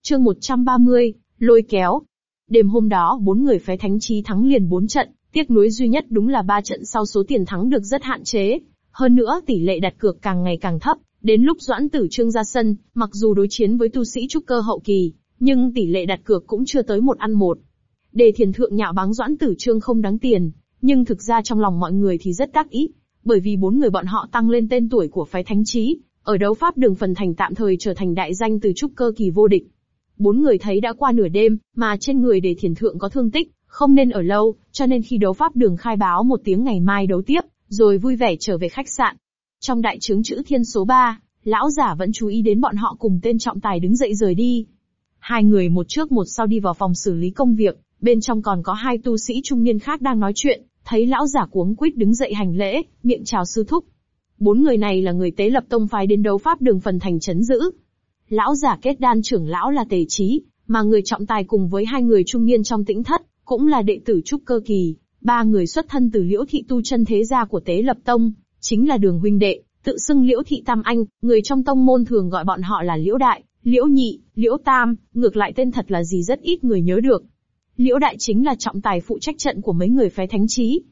Chương 130, lôi kéo. Đêm hôm đó bốn người phái thánh trí thắng liền bốn trận, tiếc nuối duy nhất đúng là ba trận sau số tiền thắng được rất hạn chế. Hơn nữa tỷ lệ đặt cược càng ngày càng thấp, đến lúc Doãn Tử Trương ra sân, mặc dù đối chiến với tu sĩ trúc cơ hậu kỳ, nhưng tỷ lệ đặt cược cũng chưa tới một ăn một. Đề thiền thượng nhạo báng Doãn Tử Trương không đáng tiền, nhưng thực ra trong lòng mọi người thì rất đắc ý, bởi vì bốn người bọn họ tăng lên tên tuổi của phái thánh trí, ở đấu pháp đường phần thành tạm thời trở thành đại danh từ trúc cơ kỳ vô địch. Bốn người thấy đã qua nửa đêm, mà trên người đề thiền thượng có thương tích, không nên ở lâu, cho nên khi đấu pháp đường khai báo một tiếng ngày mai đấu tiếp, rồi vui vẻ trở về khách sạn. Trong đại trướng chữ thiên số 3, lão giả vẫn chú ý đến bọn họ cùng tên trọng tài đứng dậy rời đi. Hai người một trước một sau đi vào phòng xử lý công việc, bên trong còn có hai tu sĩ trung niên khác đang nói chuyện, thấy lão giả cuống quýt đứng dậy hành lễ, miệng chào sư thúc. Bốn người này là người tế lập tông phái đến đấu pháp đường phần thành chấn giữ. Lão giả kết đan trưởng lão là tề trí, mà người trọng tài cùng với hai người trung niên trong tĩnh thất, cũng là đệ tử trúc cơ kỳ, ba người xuất thân từ liễu thị tu chân thế gia của tế lập tông, chính là đường huynh đệ, tự xưng liễu thị tam anh, người trong tông môn thường gọi bọn họ là liễu đại, liễu nhị, liễu tam, ngược lại tên thật là gì rất ít người nhớ được. Liễu đại chính là trọng tài phụ trách trận của mấy người phái thánh trí.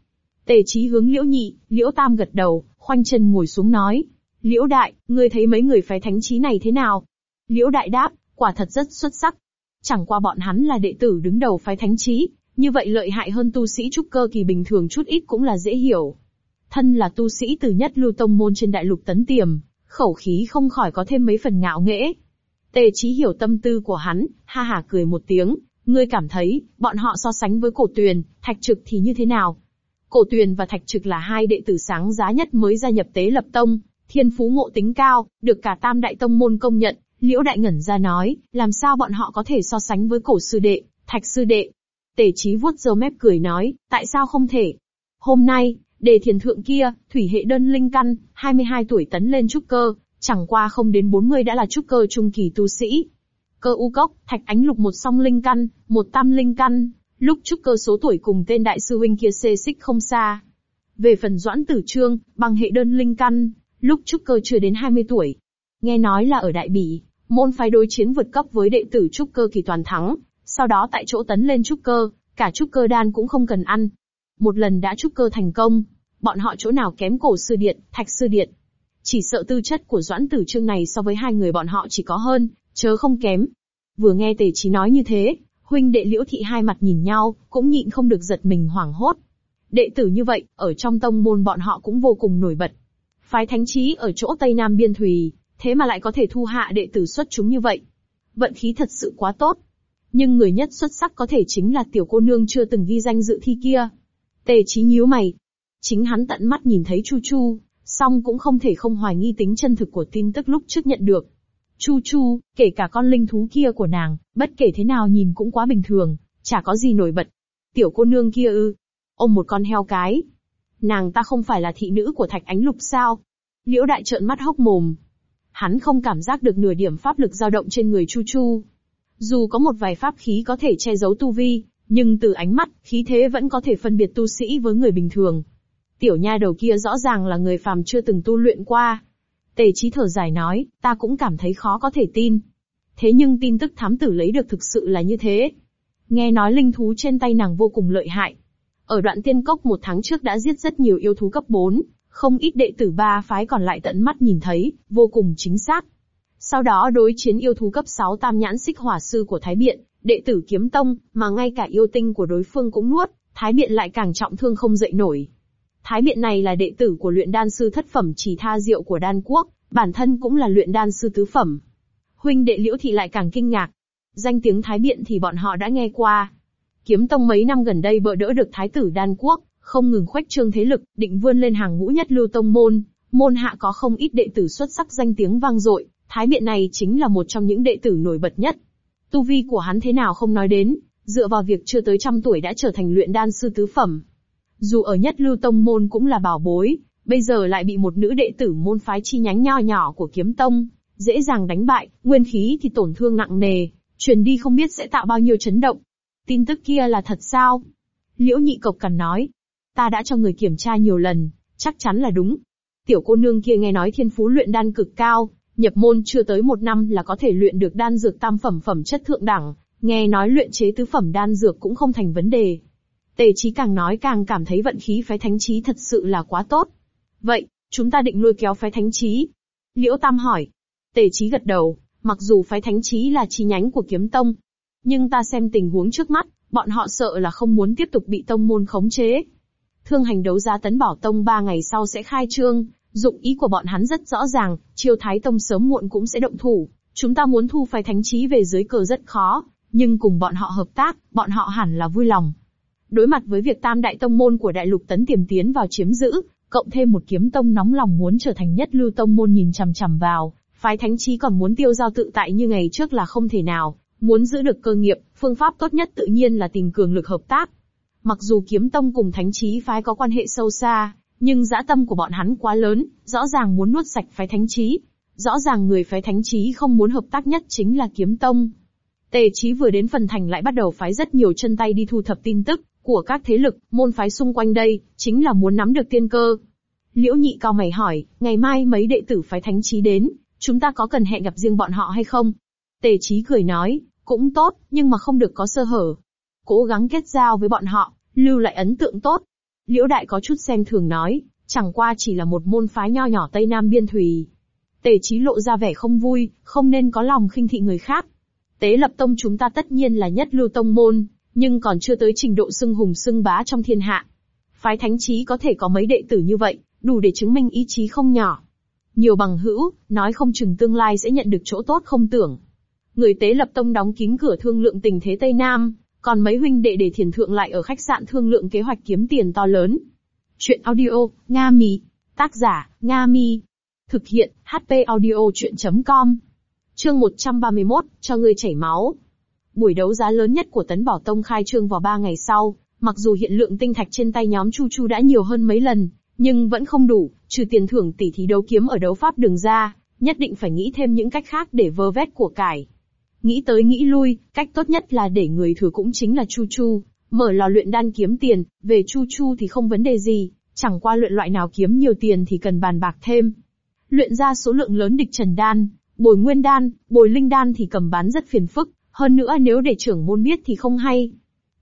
Tề trí hướng liễu nhị, liễu tam gật đầu, khoanh chân ngồi xuống nói. Liễu đại, ngươi thấy mấy người phái thánh trí này thế nào? Liễu đại đáp, quả thật rất xuất sắc. Chẳng qua bọn hắn là đệ tử đứng đầu phái thánh trí, như vậy lợi hại hơn tu sĩ trúc cơ kỳ bình thường chút ít cũng là dễ hiểu. Thân là tu sĩ từ nhất lưu tông môn trên đại lục tấn tiềm, khẩu khí không khỏi có thêm mấy phần ngạo nghễ. Tề trí hiểu tâm tư của hắn, ha ha cười một tiếng, ngươi cảm thấy, bọn họ so sánh với cổ tuyền, thạch trực thì như thế nào? Cổ tuyền và thạch trực là hai đệ tử sáng giá nhất mới gia nhập tế lập tông, thiên phú ngộ tính cao, được cả tam đại tông môn công nhận, liễu đại ngẩn ra nói, làm sao bọn họ có thể so sánh với cổ sư đệ, thạch sư đệ? Tề trí vuốt râu mép cười nói, tại sao không thể? Hôm nay, đề thiền thượng kia, thủy hệ đơn linh căn, 22 tuổi tấn lên trúc cơ, chẳng qua không đến 40 đã là trúc cơ trung kỳ tu sĩ. Cơ u cốc, thạch ánh lục một song linh căn, một tam linh căn, lúc trúc cơ số tuổi cùng tên đại sư huynh kia xê xích không xa. Về phần doãn tử trương, bằng hệ đơn linh căn, lúc trúc cơ chưa đến 20 tuổi. Nghe nói là ở Đại Bỉ, môn phái đối chiến vượt cấp với đệ tử trúc cơ kỳ toàn thắng, sau đó tại chỗ tấn lên trúc cơ, cả trúc cơ đan cũng không cần ăn. Một lần đã trúc cơ thành công, bọn họ chỗ nào kém cổ sư điện, thạch sư điện. Chỉ sợ tư chất của doãn tử trương này so với hai người bọn họ chỉ có hơn, chớ không kém. Vừa nghe tề trí nói như thế, huynh đệ liễu thị hai mặt nhìn nhau, cũng nhịn không được giật mình hoảng hốt. Đệ tử như vậy, ở trong tông môn bọn họ cũng vô cùng nổi bật. Phái thánh trí ở chỗ Tây Nam Biên Thùy, thế mà lại có thể thu hạ đệ tử xuất chúng như vậy. Vận khí thật sự quá tốt. Nhưng người nhất xuất sắc có thể chính là tiểu cô nương chưa từng ghi danh dự thi kia. Tề trí nhíu mày. Chính hắn tận mắt nhìn thấy Chu Chu, song cũng không thể không hoài nghi tính chân thực của tin tức lúc trước nhận được. Chu Chu, kể cả con linh thú kia của nàng, bất kể thế nào nhìn cũng quá bình thường, chả có gì nổi bật. Tiểu cô nương kia ư, ôm một con heo cái. Nàng ta không phải là thị nữ của Thạch Ánh Lục sao? Liễu đại trợn mắt hốc mồm. Hắn không cảm giác được nửa điểm pháp lực dao động trên người Chu Chu. Dù có một vài pháp khí có thể che giấu tu vi, nhưng từ ánh mắt, khí thế vẫn có thể phân biệt tu sĩ với người bình thường. Tiểu nha đầu kia rõ ràng là người phàm chưa từng tu luyện qua. Tề trí thở dài nói, ta cũng cảm thấy khó có thể tin. Thế nhưng tin tức thám tử lấy được thực sự là như thế. Nghe nói linh thú trên tay nàng vô cùng lợi hại. Ở đoạn tiên cốc một tháng trước đã giết rất nhiều yêu thú cấp 4, không ít đệ tử ba phái còn lại tận mắt nhìn thấy, vô cùng chính xác. Sau đó đối chiến yêu thú cấp 6 tam nhãn xích hỏa sư của Thái Biện, đệ tử kiếm tông, mà ngay cả yêu tinh của đối phương cũng nuốt, Thái Biện lại càng trọng thương không dậy nổi. Thái Biện này là đệ tử của luyện đan sư thất phẩm chỉ tha diệu của đan quốc, bản thân cũng là luyện đan sư tứ phẩm. Huynh đệ liễu thị lại càng kinh ngạc. Danh tiếng Thái Biện thì bọn họ đã nghe qua. Kiếm tông mấy năm gần đây bỡ đỡ được thái tử đan quốc, không ngừng khuếch trương thế lực, định vươn lên hàng ngũ nhất lưu tông môn, môn hạ có không ít đệ tử xuất sắc danh tiếng vang dội, thái biện này chính là một trong những đệ tử nổi bật nhất. Tu vi của hắn thế nào không nói đến, dựa vào việc chưa tới trăm tuổi đã trở thành luyện đan sư tứ phẩm. Dù ở nhất lưu tông môn cũng là bảo bối, bây giờ lại bị một nữ đệ tử môn phái chi nhánh nho nhỏ của kiếm tông, dễ dàng đánh bại, nguyên khí thì tổn thương nặng nề, truyền đi không biết sẽ tạo bao nhiêu chấn động. Tin tức kia là thật sao? Liễu nhị cộc cằn nói. Ta đã cho người kiểm tra nhiều lần, chắc chắn là đúng. Tiểu cô nương kia nghe nói thiên phú luyện đan cực cao, nhập môn chưa tới một năm là có thể luyện được đan dược tam phẩm phẩm chất thượng đẳng, nghe nói luyện chế tứ phẩm đan dược cũng không thành vấn đề. Tề Chí càng nói càng cảm thấy vận khí phái thánh trí thật sự là quá tốt. Vậy, chúng ta định lôi kéo phái thánh trí. Liễu Tam hỏi. Tề Chí gật đầu, mặc dù phái thánh trí là chi nhánh của kiếm tông. Nhưng ta xem tình huống trước mắt, bọn họ sợ là không muốn tiếp tục bị tông môn khống chế. Thương hành đấu giá tấn bảo tông ba ngày sau sẽ khai trương, dụng ý của bọn hắn rất rõ ràng, triều thái tông sớm muộn cũng sẽ động thủ. Chúng ta muốn thu phái thánh trí về dưới cờ rất khó, nhưng cùng bọn họ hợp tác, bọn họ hẳn là vui lòng. Đối mặt với việc tam đại tông môn của đại lục tấn tiềm tiến vào chiếm giữ, cộng thêm một kiếm tông nóng lòng muốn trở thành nhất lưu tông môn nhìn chằm chằm vào, phái thánh trí còn muốn tiêu giao tự tại như ngày trước là không thể nào, muốn giữ được cơ nghiệp, phương pháp tốt nhất tự nhiên là tìm cường lực hợp tác. Mặc dù kiếm tông cùng thánh trí phái có quan hệ sâu xa, nhưng dã tâm của bọn hắn quá lớn, rõ ràng muốn nuốt sạch phái thánh trí. Rõ ràng người phái thánh trí không muốn hợp tác nhất chính là kiếm tông. Tề trí vừa đến phần thành lại bắt đầu phái rất nhiều chân tay đi thu thập tin tức, của các thế lực, môn phái xung quanh đây, chính là muốn nắm được tiên cơ. Liễu nhị cao mày hỏi, ngày mai mấy đệ tử phái thánh trí đến, chúng ta có cần hẹn gặp riêng bọn họ hay không? Tề trí cười nói, cũng tốt, nhưng mà không được có sơ hở. Cố gắng kết giao với bọn họ, lưu lại ấn tượng tốt. Liễu đại có chút xem thường nói, chẳng qua chỉ là một môn phái nho nhỏ Tây Nam Biên Thùy. Tề trí lộ ra vẻ không vui, không nên có lòng khinh thị người khác. Tế lập tông chúng ta tất nhiên là nhất lưu tông môn, nhưng còn chưa tới trình độ xưng hùng xưng bá trong thiên hạ. Phái thánh trí có thể có mấy đệ tử như vậy, đủ để chứng minh ý chí không nhỏ. Nhiều bằng hữu, nói không chừng tương lai sẽ nhận được chỗ tốt không tưởng. Người tế lập tông đóng kín cửa thương lượng tình thế Tây Nam, còn mấy huynh đệ để thiền thượng lại ở khách sạn thương lượng kế hoạch kiếm tiền to lớn. Chuyện audio, Nga Mi. Tác giả, Nga Mi. Thực hiện, HP audio chuyện.com. Chương 131, cho người chảy máu. Buổi đấu giá lớn nhất của Tấn Bảo Tông khai trương vào 3 ngày sau, mặc dù hiện lượng tinh thạch trên tay nhóm Chu Chu đã nhiều hơn mấy lần, nhưng vẫn không đủ, trừ tiền thưởng tỷ thí đấu kiếm ở đấu pháp đường ra, nhất định phải nghĩ thêm những cách khác để vơ vét của cải. Nghĩ tới nghĩ lui, cách tốt nhất là để người thừa cũng chính là Chu Chu, mở lò luyện đan kiếm tiền, về Chu Chu thì không vấn đề gì, chẳng qua luyện loại nào kiếm nhiều tiền thì cần bàn bạc thêm. Luyện ra số lượng lớn địch trần đan, bồi nguyên đan, bồi linh đan thì cầm bán rất phiền phức, hơn nữa nếu để trưởng môn biết thì không hay.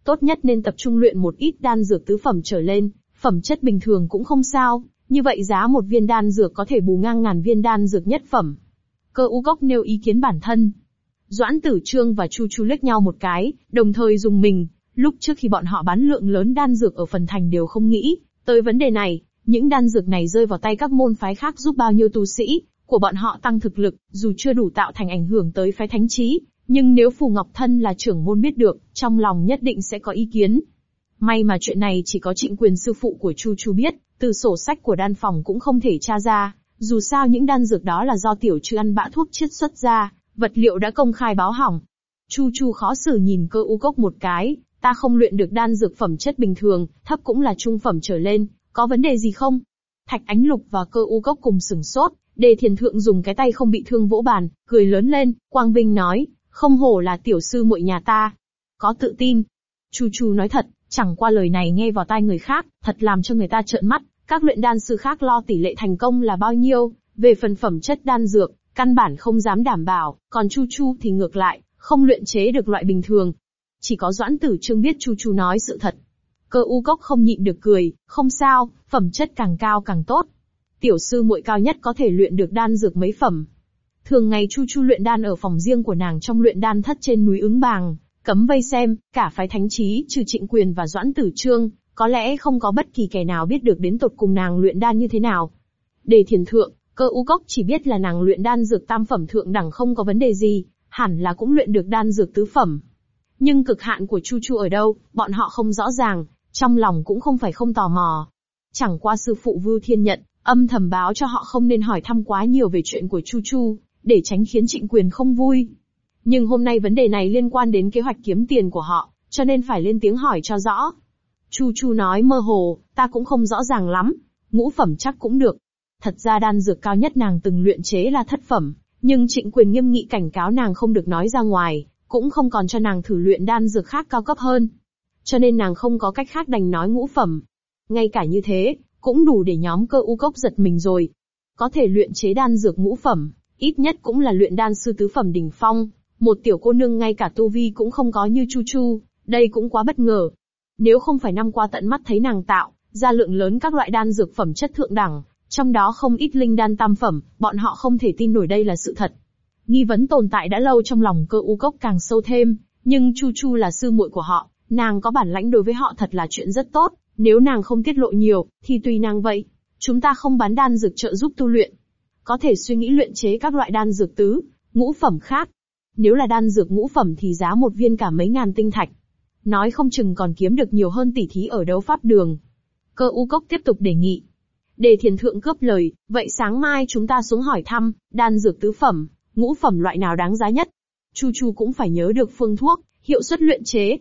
Tốt nhất nên tập trung luyện một ít đan dược tứ phẩm trở lên, phẩm chất bình thường cũng không sao, như vậy giá một viên đan dược có thể bù ngang ngàn viên đan dược nhất phẩm. Cơ u gốc nêu ý kiến bản thân. Doãn tử trương và chu chu liếc nhau một cái, đồng thời dùng mình, lúc trước khi bọn họ bán lượng lớn đan dược ở phần thành đều không nghĩ, tới vấn đề này, những đan dược này rơi vào tay các môn phái khác giúp bao nhiêu tu sĩ, của bọn họ tăng thực lực, dù chưa đủ tạo thành ảnh hưởng tới phái thánh trí, nhưng nếu Phù Ngọc Thân là trưởng môn biết được, trong lòng nhất định sẽ có ý kiến. May mà chuyện này chỉ có trịnh quyền sư phụ của Chu Chu biết, từ sổ sách của đan phòng cũng không thể tra ra, dù sao những đan dược đó là do tiểu trư ăn bã thuốc chiết xuất ra, vật liệu đã công khai báo hỏng. Chu Chu khó xử nhìn cơ u cốc một cái, ta không luyện được đan dược phẩm chất bình thường, thấp cũng là trung phẩm trở lên, có vấn đề gì không? Thạch Ánh Lục và cơ u cốc cùng sừng sốt, đề thiền thượng dùng cái tay không bị thương vỗ bàn, cười lớn lên, Quang Vinh nói, không hổ là tiểu sư muội nhà ta. Có tự tin. Chu Chu nói thật, chẳng qua lời này nghe vào tai người khác, thật làm cho người ta trợn mắt. Các luyện đan sư khác lo tỷ lệ thành công là bao nhiêu, về phần phẩm chất đan dược, căn bản không dám đảm bảo, còn Chu Chu thì ngược lại, không luyện chế được loại bình thường. Chỉ có Doãn Tử Trương biết Chu Chu nói sự thật. Cơ u cốc không nhịn được cười, không sao, phẩm chất càng cao càng tốt. Tiểu sư muội cao nhất có thể luyện được đan dược mấy phẩm, Thường ngày Chu Chu luyện đan ở phòng riêng của nàng trong luyện đan thất trên núi ứng bàng, cấm vây xem, cả phái thánh trí trừ trịnh quyền và doãn tử trương, có lẽ không có bất kỳ kẻ nào biết được đến tột cùng nàng luyện đan như thế nào. Đề thiền thượng, cơ u cốc chỉ biết là nàng luyện đan dược tam phẩm thượng đẳng không có vấn đề gì, hẳn là cũng luyện được đan dược tứ phẩm. Nhưng cực hạn của Chu Chu ở đâu, bọn họ không rõ ràng, trong lòng cũng không phải không tò mò. Chẳng qua sư phụ Vưu Thiên Nhận, âm thầm báo cho họ không nên hỏi thăm quá nhiều về chuyện của Chu Chu, để tránh khiến trịnh quyền không vui. Nhưng hôm nay vấn đề này liên quan đến kế hoạch kiếm tiền của họ, cho nên phải lên tiếng hỏi cho rõ. Chu Chu nói mơ hồ, ta cũng không rõ ràng lắm, ngũ phẩm chắc cũng được. Thật ra đan dược cao nhất nàng từng luyện chế là thất phẩm, nhưng trịnh quyền nghiêm nghị cảnh cáo nàng không được nói ra ngoài, cũng không còn cho nàng thử luyện đan dược khác cao cấp hơn. Cho nên nàng không có cách khác đành nói ngũ phẩm. Ngay cả như thế, cũng đủ để nhóm cơ u cốc giật mình rồi. Có thể luyện chế đan dược ngũ phẩm, ít nhất cũng là luyện đan sư tứ phẩm đỉnh phong, một tiểu cô nương ngay cả tu vi cũng không có như Chu Chu, đây cũng quá bất ngờ. Nếu không phải năm qua tận mắt thấy nàng tạo, ra lượng lớn các loại đan dược phẩm chất thượng đẳng, trong đó không ít linh đan tam phẩm, bọn họ không thể tin nổi đây là sự thật. Nghi vấn tồn tại đã lâu trong lòng cơ u cốc càng sâu thêm, nhưng Chu Chu là sư muội của họ, nàng có bản lãnh đối với họ thật là chuyện rất tốt, nếu nàng không tiết lộ nhiều, thì tùy nàng vậy. Chúng ta không bán đan dược trợ giúp tu luyện. Có thể suy nghĩ luyện chế các loại đan dược tứ, ngũ phẩm khác. Nếu là đan dược ngũ phẩm thì giá một viên cả mấy ngàn tinh thạch. Nói không chừng còn kiếm được nhiều hơn tỷ thí ở đấu pháp đường. Cơ u cốc tiếp tục đề nghị. Đề thiền thượng cướp lời, vậy sáng mai chúng ta xuống hỏi thăm, đan dược tứ phẩm, ngũ phẩm loại nào đáng giá nhất. Chu Chu cũng phải nhớ được phương thuốc, hiệu suất luyện chế.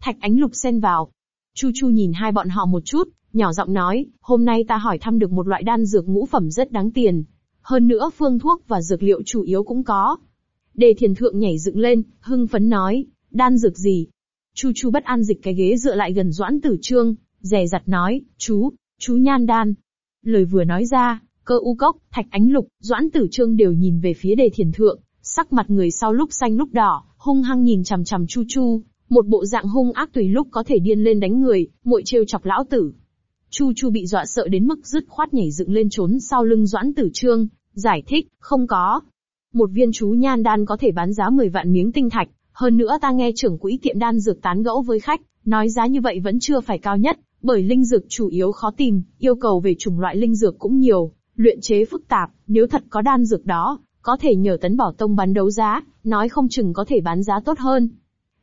Thạch ánh lục xen vào. Chu Chu nhìn hai bọn họ một chút, nhỏ giọng nói, hôm nay ta hỏi thăm được một loại đan dược ngũ phẩm rất đáng tiền. Hơn nữa phương thuốc và dược liệu chủ yếu cũng có. Đề thiền thượng nhảy dựng lên, hưng phấn nói, đan dược gì? Chu Chu bất an dịch cái ghế dựa lại gần Doãn Tử Trương, dè dặt nói, chú, chú nhan đan. Lời vừa nói ra, cơ u cốc, thạch ánh lục, Doãn Tử Trương đều nhìn về phía đề thiền thượng, sắc mặt người sau lúc xanh lúc đỏ, hung hăng nhìn chằm chằm Chu Chu, một bộ dạng hung ác tùy lúc có thể điên lên đánh người, muội trêu chọc lão tử. Chu Chu bị dọa sợ đến mức dứt khoát nhảy dựng lên trốn sau lưng Doãn Tử Trương, giải thích, không có. Một viên chú nhan đan có thể bán giá 10 vạn miếng tinh thạch, hơn nữa ta nghe trưởng quỹ tiệm đan dược tán gẫu với khách, nói giá như vậy vẫn chưa phải cao nhất, bởi linh dược chủ yếu khó tìm, yêu cầu về chủng loại linh dược cũng nhiều, luyện chế phức tạp, nếu thật có đan dược đó, có thể nhờ tấn bảo tông bán đấu giá, nói không chừng có thể bán giá tốt hơn.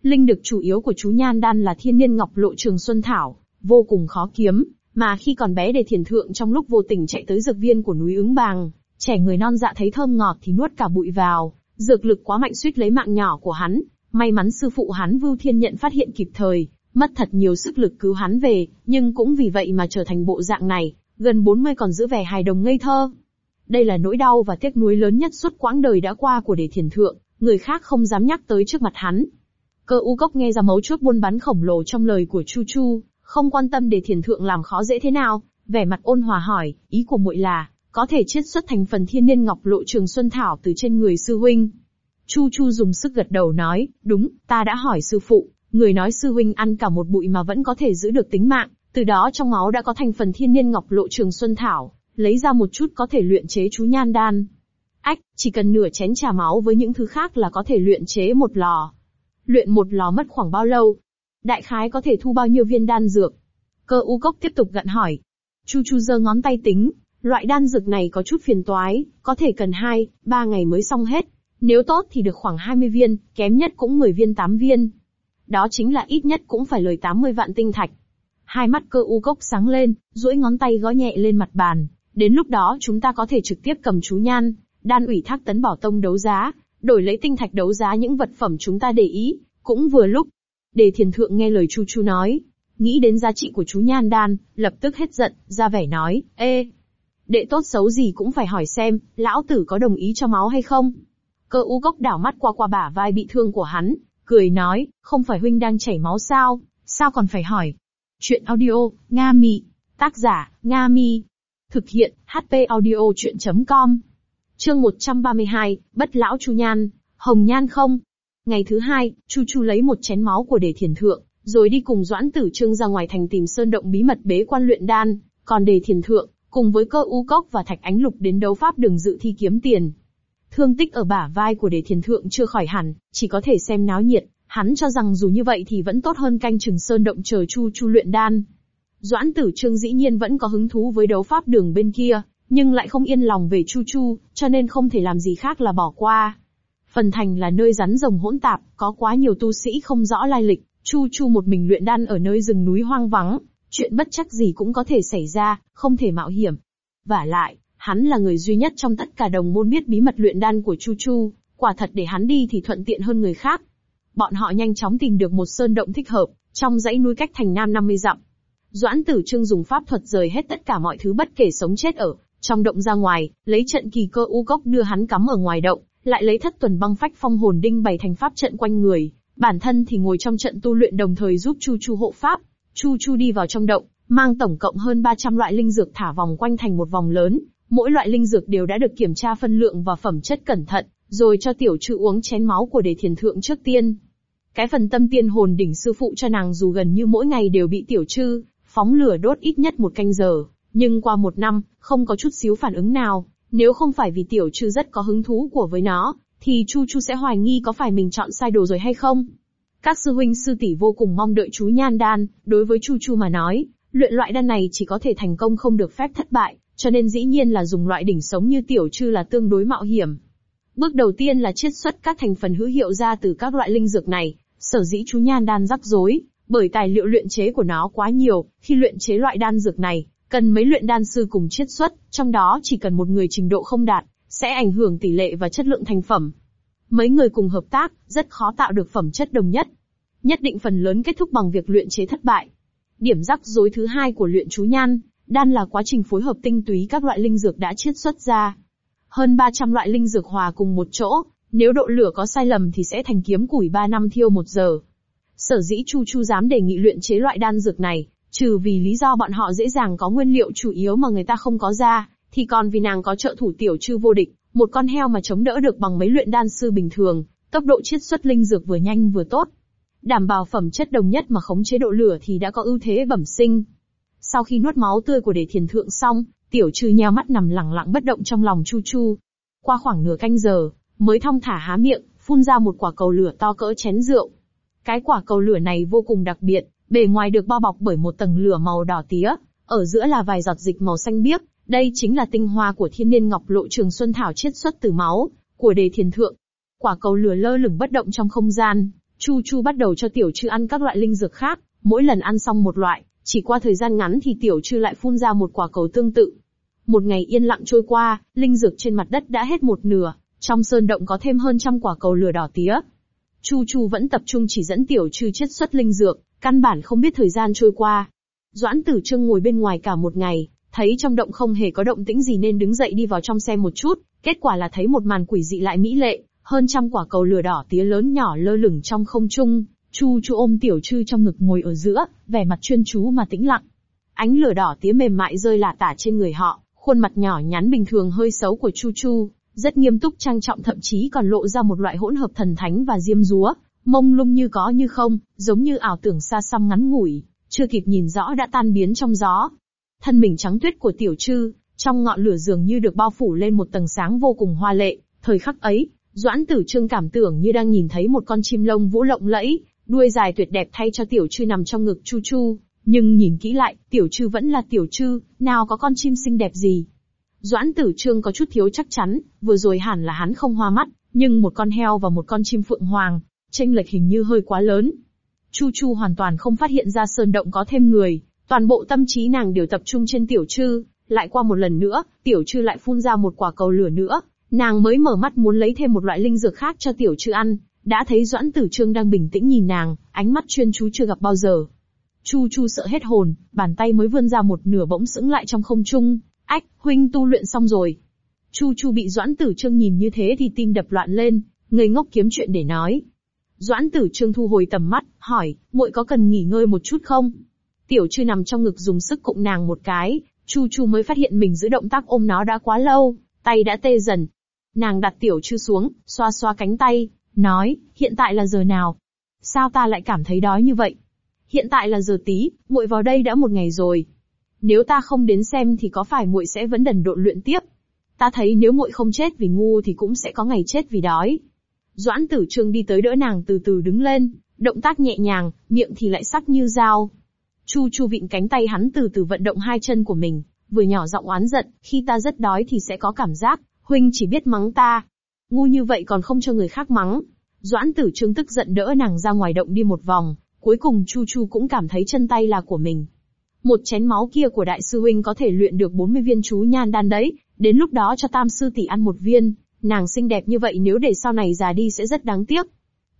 Linh dược chủ yếu của chú Nhan Đan là thiên niên ngọc lộ trường xuân thảo, vô cùng khó kiếm, mà khi còn bé để thiền thượng trong lúc vô tình chạy tới dược viên của núi ứng bàng, trẻ người non dạ thấy thơm ngọt thì nuốt cả bụi vào, dược lực quá mạnh suýt lấy mạng nhỏ của hắn, may mắn sư phụ hắn Vưu Thiên nhận phát hiện kịp thời, mất thật nhiều sức lực cứu hắn về, nhưng cũng vì vậy mà trở thành bộ dạng này, gần 40 còn giữ vẻ hài đồng ngây thơ. Đây là nỗi đau và tiếc nuối lớn nhất suốt quãng đời đã qua của đề thiền thượng, người khác không dám nhắc tới trước mặt hắn. Cơ u cốc nghe ra mấu chốt buôn bán khổng lồ trong lời của Chu Chu, không quan tâm đề thiền thượng làm khó dễ thế nào, vẻ mặt ôn hòa hỏi, ý của muội là, có thể chiết xuất thành phần thiên niên ngọc lộ trường xuân thảo từ trên người sư huynh. Chu Chu dùng sức gật đầu nói, đúng, ta đã hỏi sư phụ, người nói sư huynh ăn cả một bụi mà vẫn có thể giữ được tính mạng, từ đó trong máu đã có thành phần thiên niên ngọc lộ trường xuân thảo, lấy ra một chút có thể luyện chế chú nhan đan. Ách, chỉ cần nửa chén trà máu với những thứ khác là có thể luyện chế một lò. Luyện một lò mất khoảng bao lâu? Đại khái có thể thu bao nhiêu viên đan dược? Cơ u cốc tiếp tục gặn hỏi. Chu chu giơ ngón tay tính, loại đan dược này có chút phiền toái, có thể cần 2, 3 ngày mới xong hết. Nếu tốt thì được khoảng 20 viên, kém nhất cũng 10 viên 8 viên. Đó chính là ít nhất cũng phải lời 80 vạn tinh thạch. Hai mắt cơ u cốc sáng lên, duỗi ngón tay gõ nhẹ lên mặt bàn. Đến lúc đó chúng ta có thể trực tiếp cầm chú nhan, đan ủy thác tấn bảo tông đấu giá, đổi lấy tinh thạch đấu giá những vật phẩm chúng ta để ý, cũng vừa lúc. Đề thiền thượng nghe lời Chu Chu nói, nghĩ đến giá trị của chú nhan đan, lập tức hết giận, ra vẻ nói, ê, đệ tốt xấu gì cũng phải hỏi xem, lão tử có đồng ý cho máu hay không. Cơ u cốc đảo mắt qua qua bả vai bị thương của hắn, cười nói, không phải huynh đang chảy máu sao, sao còn phải hỏi. Chuyện audio, Nga Mi. Tác giả, Nga Mi. Thực hiện, HP audio chuyện.com. Chương 132, Bất Lão Chu Nhan, Hồng Nhan không. Ngày thứ hai, Chu Chu lấy một chén máu của đề thiền thượng, rồi đi cùng Doãn Tử Trương ra ngoài thành tìm sơn động bí mật bế quan luyện đan, còn đề thiền thượng, cùng với cơ u cốc và thạch ánh lục đến đấu pháp đường dự thi kiếm tiền. Thương tích ở bả vai của đề thiền thượng chưa khỏi hẳn, chỉ có thể xem náo nhiệt, hắn cho rằng dù như vậy thì vẫn tốt hơn canh chừng sơn động chờ chu chu luyện đan. Doãn tử trương dĩ nhiên vẫn có hứng thú với đấu pháp đường bên kia, nhưng lại không yên lòng về chu chu, cho nên không thể làm gì khác là bỏ qua. Phần thành là nơi rắn rồng hỗn tạp, có quá nhiều tu sĩ không rõ lai lịch, Chu Chu một mình luyện đan ở nơi rừng núi hoang vắng, chuyện bất chắc gì cũng có thể xảy ra, không thể mạo hiểm. Và lại, hắn là người duy nhất trong tất cả đồng môn biết bí mật luyện đan của Chu Chu, quả thật để hắn đi thì thuận tiện hơn người khác. Bọn họ nhanh chóng tìm được một sơn động thích hợp, trong dãy núi cách thành nam 50 dặm. Doãn Tử Trương dùng pháp thuật rời hết tất cả mọi thứ bất kể sống chết ở trong động ra ngoài, lấy trận kỳ cơ u cốc đưa hắn cắm ở ngoài động, lại lấy thất tuần băng phách phong hồn đinh bày thành pháp trận quanh người, bản thân thì ngồi trong trận tu luyện đồng thời giúp Chu Chu hộ pháp. Chu Chu đi vào trong động, mang tổng cộng hơn 300 loại linh dược thả vòng quanh thành một vòng lớn, mỗi loại linh dược đều đã được kiểm tra phân lượng và phẩm chất cẩn thận, rồi cho tiểu trư uống chén máu của đề thiền thượng trước tiên. Cái phần tâm tiên hồn đỉnh sư phụ cho nàng dù gần như mỗi ngày đều bị tiểu trư, phóng lửa đốt ít nhất một canh giờ, nhưng qua một năm, không có chút xíu phản ứng nào, nếu không phải vì tiểu trư rất có hứng thú của với nó, thì Chu Chu sẽ hoài nghi có phải mình chọn sai đồ rồi hay không. Các sư huynh sư tỷ vô cùng mong đợi chú nhan đan, đối với Chu Chu mà nói, luyện loại đan này chỉ có thể thành công không được phép thất bại, cho nên dĩ nhiên là dùng loại đỉnh sống như tiểu trư là tương đối mạo hiểm. Bước đầu tiên là chiết xuất các thành phần hữu hiệu ra từ các loại linh dược này, sở dĩ chú nhan đan rắc rối, bởi tài liệu luyện chế của nó quá nhiều, khi luyện chế loại đan dược này, cần mấy luyện đan sư cùng chiết xuất, trong đó chỉ cần một người trình độ không đạt, sẽ ảnh hưởng tỷ lệ và chất lượng thành phẩm. Mấy người cùng hợp tác, rất khó tạo được phẩm chất đồng nhất. Nhất định phần lớn kết thúc bằng việc luyện chế thất bại. Điểm rắc rối thứ hai của luyện chú nhan, đan là quá trình phối hợp tinh túy các loại linh dược đã chiết xuất ra. Hơn 300 loại linh dược hòa cùng một chỗ, nếu độ lửa có sai lầm thì sẽ thành kiếm củi 3 năm thiêu một giờ. Sở dĩ Chu Chu dám đề nghị luyện chế loại đan dược này, trừ vì lý do bọn họ dễ dàng có nguyên liệu chủ yếu mà người ta không có ra, thì còn vì nàng có trợ thủ tiểu chư vô địch, một con heo mà chống đỡ được bằng mấy luyện đan sư bình thường, tốc độ chiết xuất linh dược vừa nhanh vừa tốt. Đảm bảo phẩm chất đồng nhất mà khống chế độ lửa thì đã có ưu thế bẩm sinh. Sau khi nuốt máu tươi của đề thiền thượng xong, tiểu trừ nheo mắt nằm lặng lặng bất động trong lòng chu chu. Qua khoảng nửa canh giờ, mới thong thả há miệng, phun ra một quả cầu lửa to cỡ chén rượu. Cái quả cầu lửa này vô cùng đặc biệt, bề ngoài được bao bọc bởi một tầng lửa màu đỏ tía, ở giữa là vài giọt dịch màu xanh biếc, đây chính là tinh hoa của thiên niên ngọc lộ trường xuân thảo chiết xuất từ máu của đề thiền thượng. Quả cầu lửa lơ lửng bất động trong không gian, Chu Chu bắt đầu cho tiểu trừ ăn các loại linh dược khác, mỗi lần ăn xong một loại, chỉ qua thời gian ngắn thì tiểu trư lại phun ra một quả cầu tương tự. Một ngày yên lặng trôi qua, linh dược trên mặt đất đã hết một nửa, trong sơn động có thêm hơn trăm quả cầu lửa đỏ tía. Chu Chu vẫn tập trung chỉ dẫn tiểu trư chiết xuất linh dược, căn bản không biết thời gian trôi qua. Doãn Tử Trương ngồi bên ngoài cả một ngày, thấy trong động không hề có động tĩnh gì nên đứng dậy đi vào trong xem một chút, kết quả là thấy một màn quỷ dị lại mỹ lệ, hơn trăm quả cầu lửa đỏ tía lớn nhỏ lơ lửng trong không trung, Chu Chu ôm tiểu trư trong ngực ngồi ở giữa, vẻ mặt chuyên chú mà tĩnh lặng. Ánh lửa đỏ tía mềm mại rơi lả tả trên người họ, khuôn mặt nhỏ nhắn bình thường hơi xấu của Chu Chu, rất nghiêm túc trang trọng thậm chí còn lộ ra một loại hỗn hợp thần thánh và diêm dúa, mông lung như có như không, giống như ảo tưởng xa xăm ngắn ngủi, chưa kịp nhìn rõ đã tan biến trong gió. Thân mình trắng tuyết của tiểu trư, trong ngọn lửa dường như được bao phủ lên một tầng sáng vô cùng hoa lệ, thời khắc ấy, Doãn Tử Trương cảm tưởng như đang nhìn thấy một con chim lông vũ lộng lẫy, đuôi dài tuyệt đẹp thay cho tiểu trư nằm trong ngực Chu Chu, nhưng nhìn kỹ lại, tiểu trư vẫn là tiểu trư, nào có con chim xinh đẹp gì. Doãn Tử Trương có chút thiếu chắc chắn, vừa rồi hẳn là hắn không hoa mắt, nhưng một con heo và một con chim phượng hoàng, tranh lệch hình như hơi quá lớn. Chu Chu hoàn toàn không phát hiện ra sơn động có thêm người, toàn bộ tâm trí nàng đều tập trung trên tiểu trư, lại qua một lần nữa, tiểu trư lại phun ra một quả cầu lửa nữa, nàng mới mở mắt muốn lấy thêm một loại linh dược khác cho tiểu trư ăn, đã thấy Doãn Tử Trương đang bình tĩnh nhìn nàng, ánh mắt chuyên chú chưa gặp bao giờ. Chu Chu sợ hết hồn, bàn tay mới vươn ra một nửa bỗng sững lại trong không trung, ách, huynh tu luyện xong rồi. Chu Chu bị Doãn Tử Trương nhìn như thế thì tim đập loạn lên, người ngốc kiếm chuyện để nói. Doãn tử trương thu hồi tầm mắt, hỏi, muội có cần nghỉ ngơi một chút không? Tiểu trư nằm trong ngực dùng sức cụng nàng một cái, chu chu mới phát hiện mình giữ động tác ôm nó đã quá lâu, tay đã tê dần. Nàng đặt tiểu trư xuống, xoa xoa cánh tay, nói, hiện tại là giờ nào? Sao ta lại cảm thấy đói như vậy? Hiện tại là giờ tí, muội vào đây đã một ngày rồi. Nếu ta không đến xem thì có phải muội sẽ vẫn đần độn luyện tiếp? Ta thấy nếu muội không chết vì ngu thì cũng sẽ có ngày chết vì đói. Doãn tử trương đi tới đỡ nàng từ từ đứng lên, động tác nhẹ nhàng, miệng thì lại sắc như dao. Chu chu vịn cánh tay hắn từ từ vận động hai chân của mình, vừa nhỏ giọng oán giận, khi ta rất đói thì sẽ có cảm giác, huynh chỉ biết mắng ta ngu như vậy còn không cho người khác mắng. Doãn tử trương tức giận đỡ nàng ra ngoài động đi một vòng, cuối cùng Chu Chu cũng cảm thấy chân tay là của mình. Một chén máu kia của đại sư huynh có thể luyện được 40 viên chú nhan đan đấy, đến lúc đó cho tam sư tỷ ăn một viên, nàng xinh đẹp như vậy nếu để sau này già đi sẽ rất đáng tiếc.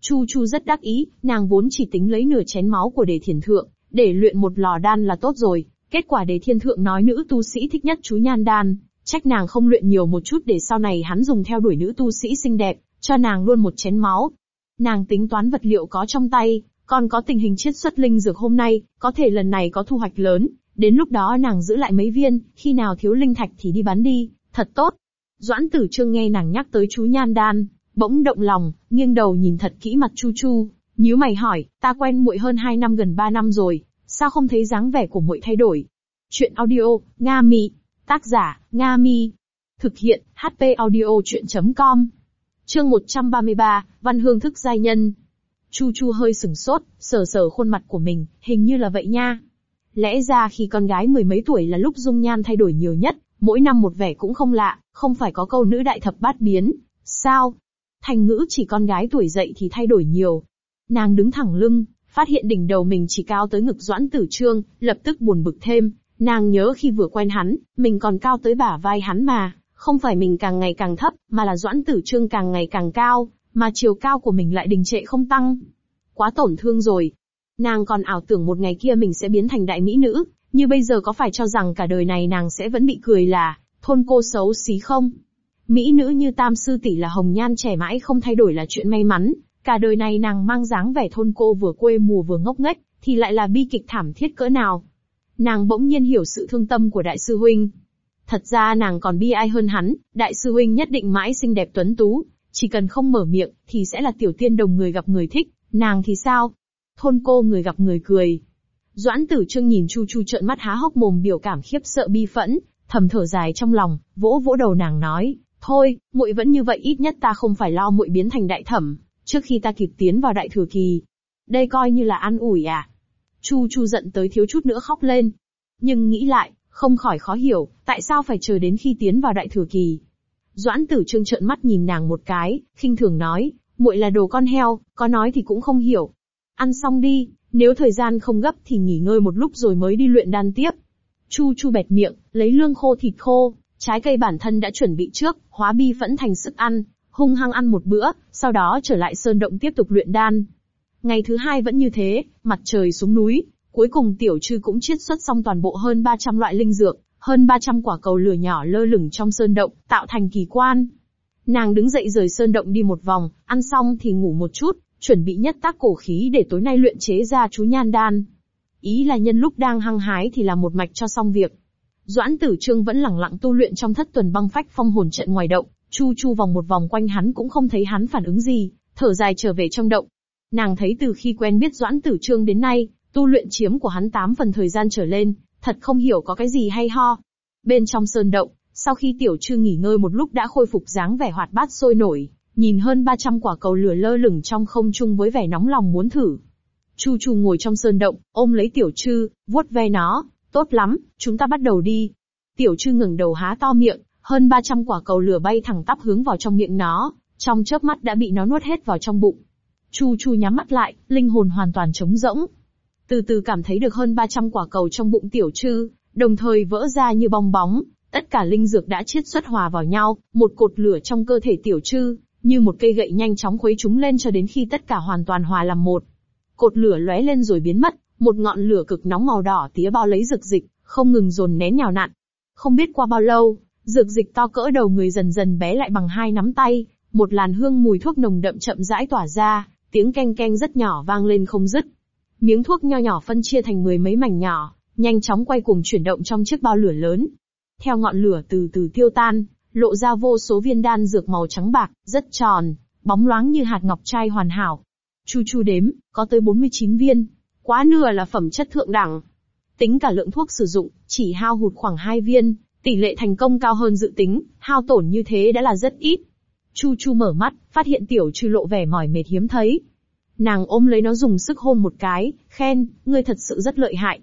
Chu Chu rất đắc ý, nàng vốn chỉ tính lấy nửa chén máu của đề thiền thượng, để luyện một lò đan là tốt rồi, kết quả đề thiên thượng nói nữ tu sĩ thích nhất chú nhan đan, trách nàng không luyện nhiều một chút để sau này hắn dùng theo đuổi nữ tu sĩ xinh đẹp, cho nàng luôn một chén máu. Nàng tính toán vật liệu có trong tay, còn có tình hình chiết xuất linh dược hôm nay, có thể lần này có thu hoạch lớn, đến lúc đó nàng giữ lại mấy viên, khi nào thiếu linh thạch thì đi bán đi, thật tốt. Doãn tử trương nghe nàng nhắc tới chú nhan đan, bỗng động lòng, nghiêng đầu nhìn thật kỹ mặt chu chu, nhíu mày hỏi, ta quen muội hơn 2 năm gần 3 năm rồi, sao không thấy dáng vẻ của muội thay đổi? Chuyện audio, Nga mỹ Tác giả, Nga Mi. Thực hiện, HP audio chuyện.com. Chương 133, Văn Hương thức giai nhân. Chu Chu hơi sừng sốt, sờ sờ khuôn mặt của mình, hình như là vậy nha. Lẽ ra khi con gái mười mấy tuổi là lúc dung nhan thay đổi nhiều nhất, mỗi năm một vẻ cũng không lạ, không phải có câu nữ đại thập bát biến. Sao? Thành ngữ chỉ con gái tuổi dậy thì thay đổi nhiều. Nàng đứng thẳng lưng, phát hiện đỉnh đầu mình chỉ cao tới ngực doãn tử trương, lập tức buồn bực thêm. Nàng nhớ khi vừa quen hắn, mình còn cao tới bả vai hắn mà, không phải mình càng ngày càng thấp, mà là doãn tử trương càng ngày càng cao, mà chiều cao của mình lại đình trệ không tăng. Quá tổn thương rồi. Nàng còn ảo tưởng một ngày kia mình sẽ biến thành đại mỹ nữ, như bây giờ có phải cho rằng cả đời này nàng sẽ vẫn bị cười là, thôn cô xấu xí không? Mỹ nữ như tam sư tỷ là hồng nhan trẻ mãi không thay đổi là chuyện may mắn, cả đời này nàng mang dáng vẻ thôn cô vừa quê mùa vừa ngốc nghếch, thì lại là bi kịch thảm thiết cỡ nào. Nàng bỗng nhiên hiểu sự thương tâm của đại sư huynh. Thật ra nàng còn bi ai hơn hắn, đại sư huynh nhất định mãi xinh đẹp tuấn tú, chỉ cần không mở miệng, thì sẽ là tiểu tiên đồng người gặp người thích, nàng thì sao? Thôn cô người gặp người cười. Doãn tử trương nhìn Chu Chu trợn mắt há hốc mồm biểu cảm khiếp sợ bi phẫn, thầm thở dài trong lòng, vỗ vỗ đầu nàng nói, thôi, muội vẫn như vậy ít nhất ta không phải lo muội biến thành đại thẩm, trước khi ta kịp tiến vào đại thừa kỳ. Đây coi như là ăn ủi à? Chu Chu giận tới thiếu chút nữa khóc lên. Nhưng nghĩ lại, không khỏi khó hiểu, tại sao phải chờ đến khi tiến vào đại thừa kỳ. Doãn tử trương trợn mắt nhìn nàng một cái, khinh thường nói, muội là đồ con heo, có nói thì cũng không hiểu. Ăn xong đi, nếu thời gian không gấp thì nghỉ ngơi một lúc rồi mới đi luyện đan tiếp. Chu Chu bẹt miệng, lấy lương khô thịt khô, trái cây bản thân đã chuẩn bị trước, hóa bi vẫn thành sức ăn, hung hăng ăn một bữa, sau đó trở lại sơn động tiếp tục luyện đan. Ngày thứ hai vẫn như thế, mặt trời xuống núi, cuối cùng tiểu trư cũng chiết xuất xong toàn bộ hơn 300 loại linh dược, hơn 300 quả cầu lửa nhỏ lơ lửng trong sơn động, tạo thành kỳ quan. Nàng đứng dậy rời sơn động đi một vòng, ăn xong thì ngủ một chút, chuẩn bị nhất tác cổ khí để tối nay luyện chế ra chú nhan đan. Ý là nhân lúc đang hăng hái thì làm một mạch cho xong việc. Doãn tử trương vẫn lẳng lặng tu luyện trong thất tuần băng phách phong hồn trận ngoài động, chu chu vòng một vòng quanh hắn cũng không thấy hắn phản ứng gì, thở dài trở về trong động. Nàng thấy từ khi quen biết doãn tử trương đến nay, tu luyện chiếm của hắn tám phần thời gian trở lên, thật không hiểu có cái gì hay ho. Bên trong sơn động, sau khi tiểu trương nghỉ ngơi một lúc đã khôi phục dáng vẻ hoạt bát sôi nổi, nhìn hơn 300 quả cầu lửa lơ lửng trong không trung với vẻ nóng lòng muốn thử. Chu Chu ngồi trong sơn động, ôm lấy tiểu trư, vuốt ve nó, tốt lắm, chúng ta bắt đầu đi. Tiểu trư ngẩng đầu há to miệng, hơn 300 quả cầu lửa bay thẳng tắp hướng vào trong miệng nó, trong chớp mắt đã bị nó nuốt hết vào trong bụng. Chu Chu nhắm mắt lại, linh hồn hoàn toàn trống rỗng. Từ từ cảm thấy được hơn 300 quả cầu trong bụng tiểu trư, đồng thời vỡ ra như bong bóng, tất cả linh dược đã chiết xuất hòa vào nhau, một cột lửa trong cơ thể tiểu trư, như một cây gậy nhanh chóng khuấy chúng lên cho đến khi tất cả hoàn toàn hòa làm một. Cột lửa lóe lên rồi biến mất, một ngọn lửa cực nóng màu đỏ tía bao lấy dược dịch, không ngừng dồn nén nhào nặn. Không biết qua bao lâu, dược dịch to cỡ đầu người dần dần bé lại bằng hai nắm tay, một làn hương mùi thuốc nồng đậm chậm rãi tỏa ra, tiếng keng keng rất nhỏ vang lên không dứt. Miếng thuốc nho nhỏ phân chia thành mười mấy mảnh nhỏ, nhanh chóng quay cuồng chuyển động trong chiếc bao lửa lớn. Theo ngọn lửa từ từ tiêu tan, lộ ra vô số viên đan dược màu trắng bạc, rất tròn, bóng loáng như hạt ngọc trai hoàn hảo. Chu chu đếm, có tới 49 viên, quá nửa là phẩm chất thượng đẳng. Tính cả lượng thuốc sử dụng, chỉ hao hụt khoảng 2 viên, tỷ lệ thành công cao hơn dự tính, hao tổn như thế đã là rất ít. Chu chu mở mắt, phát hiện tiểu trừ lộ vẻ mỏi mệt hiếm thấy. Nàng ôm lấy nó dùng sức hôn một cái, khen, ngươi thật sự rất lợi hại.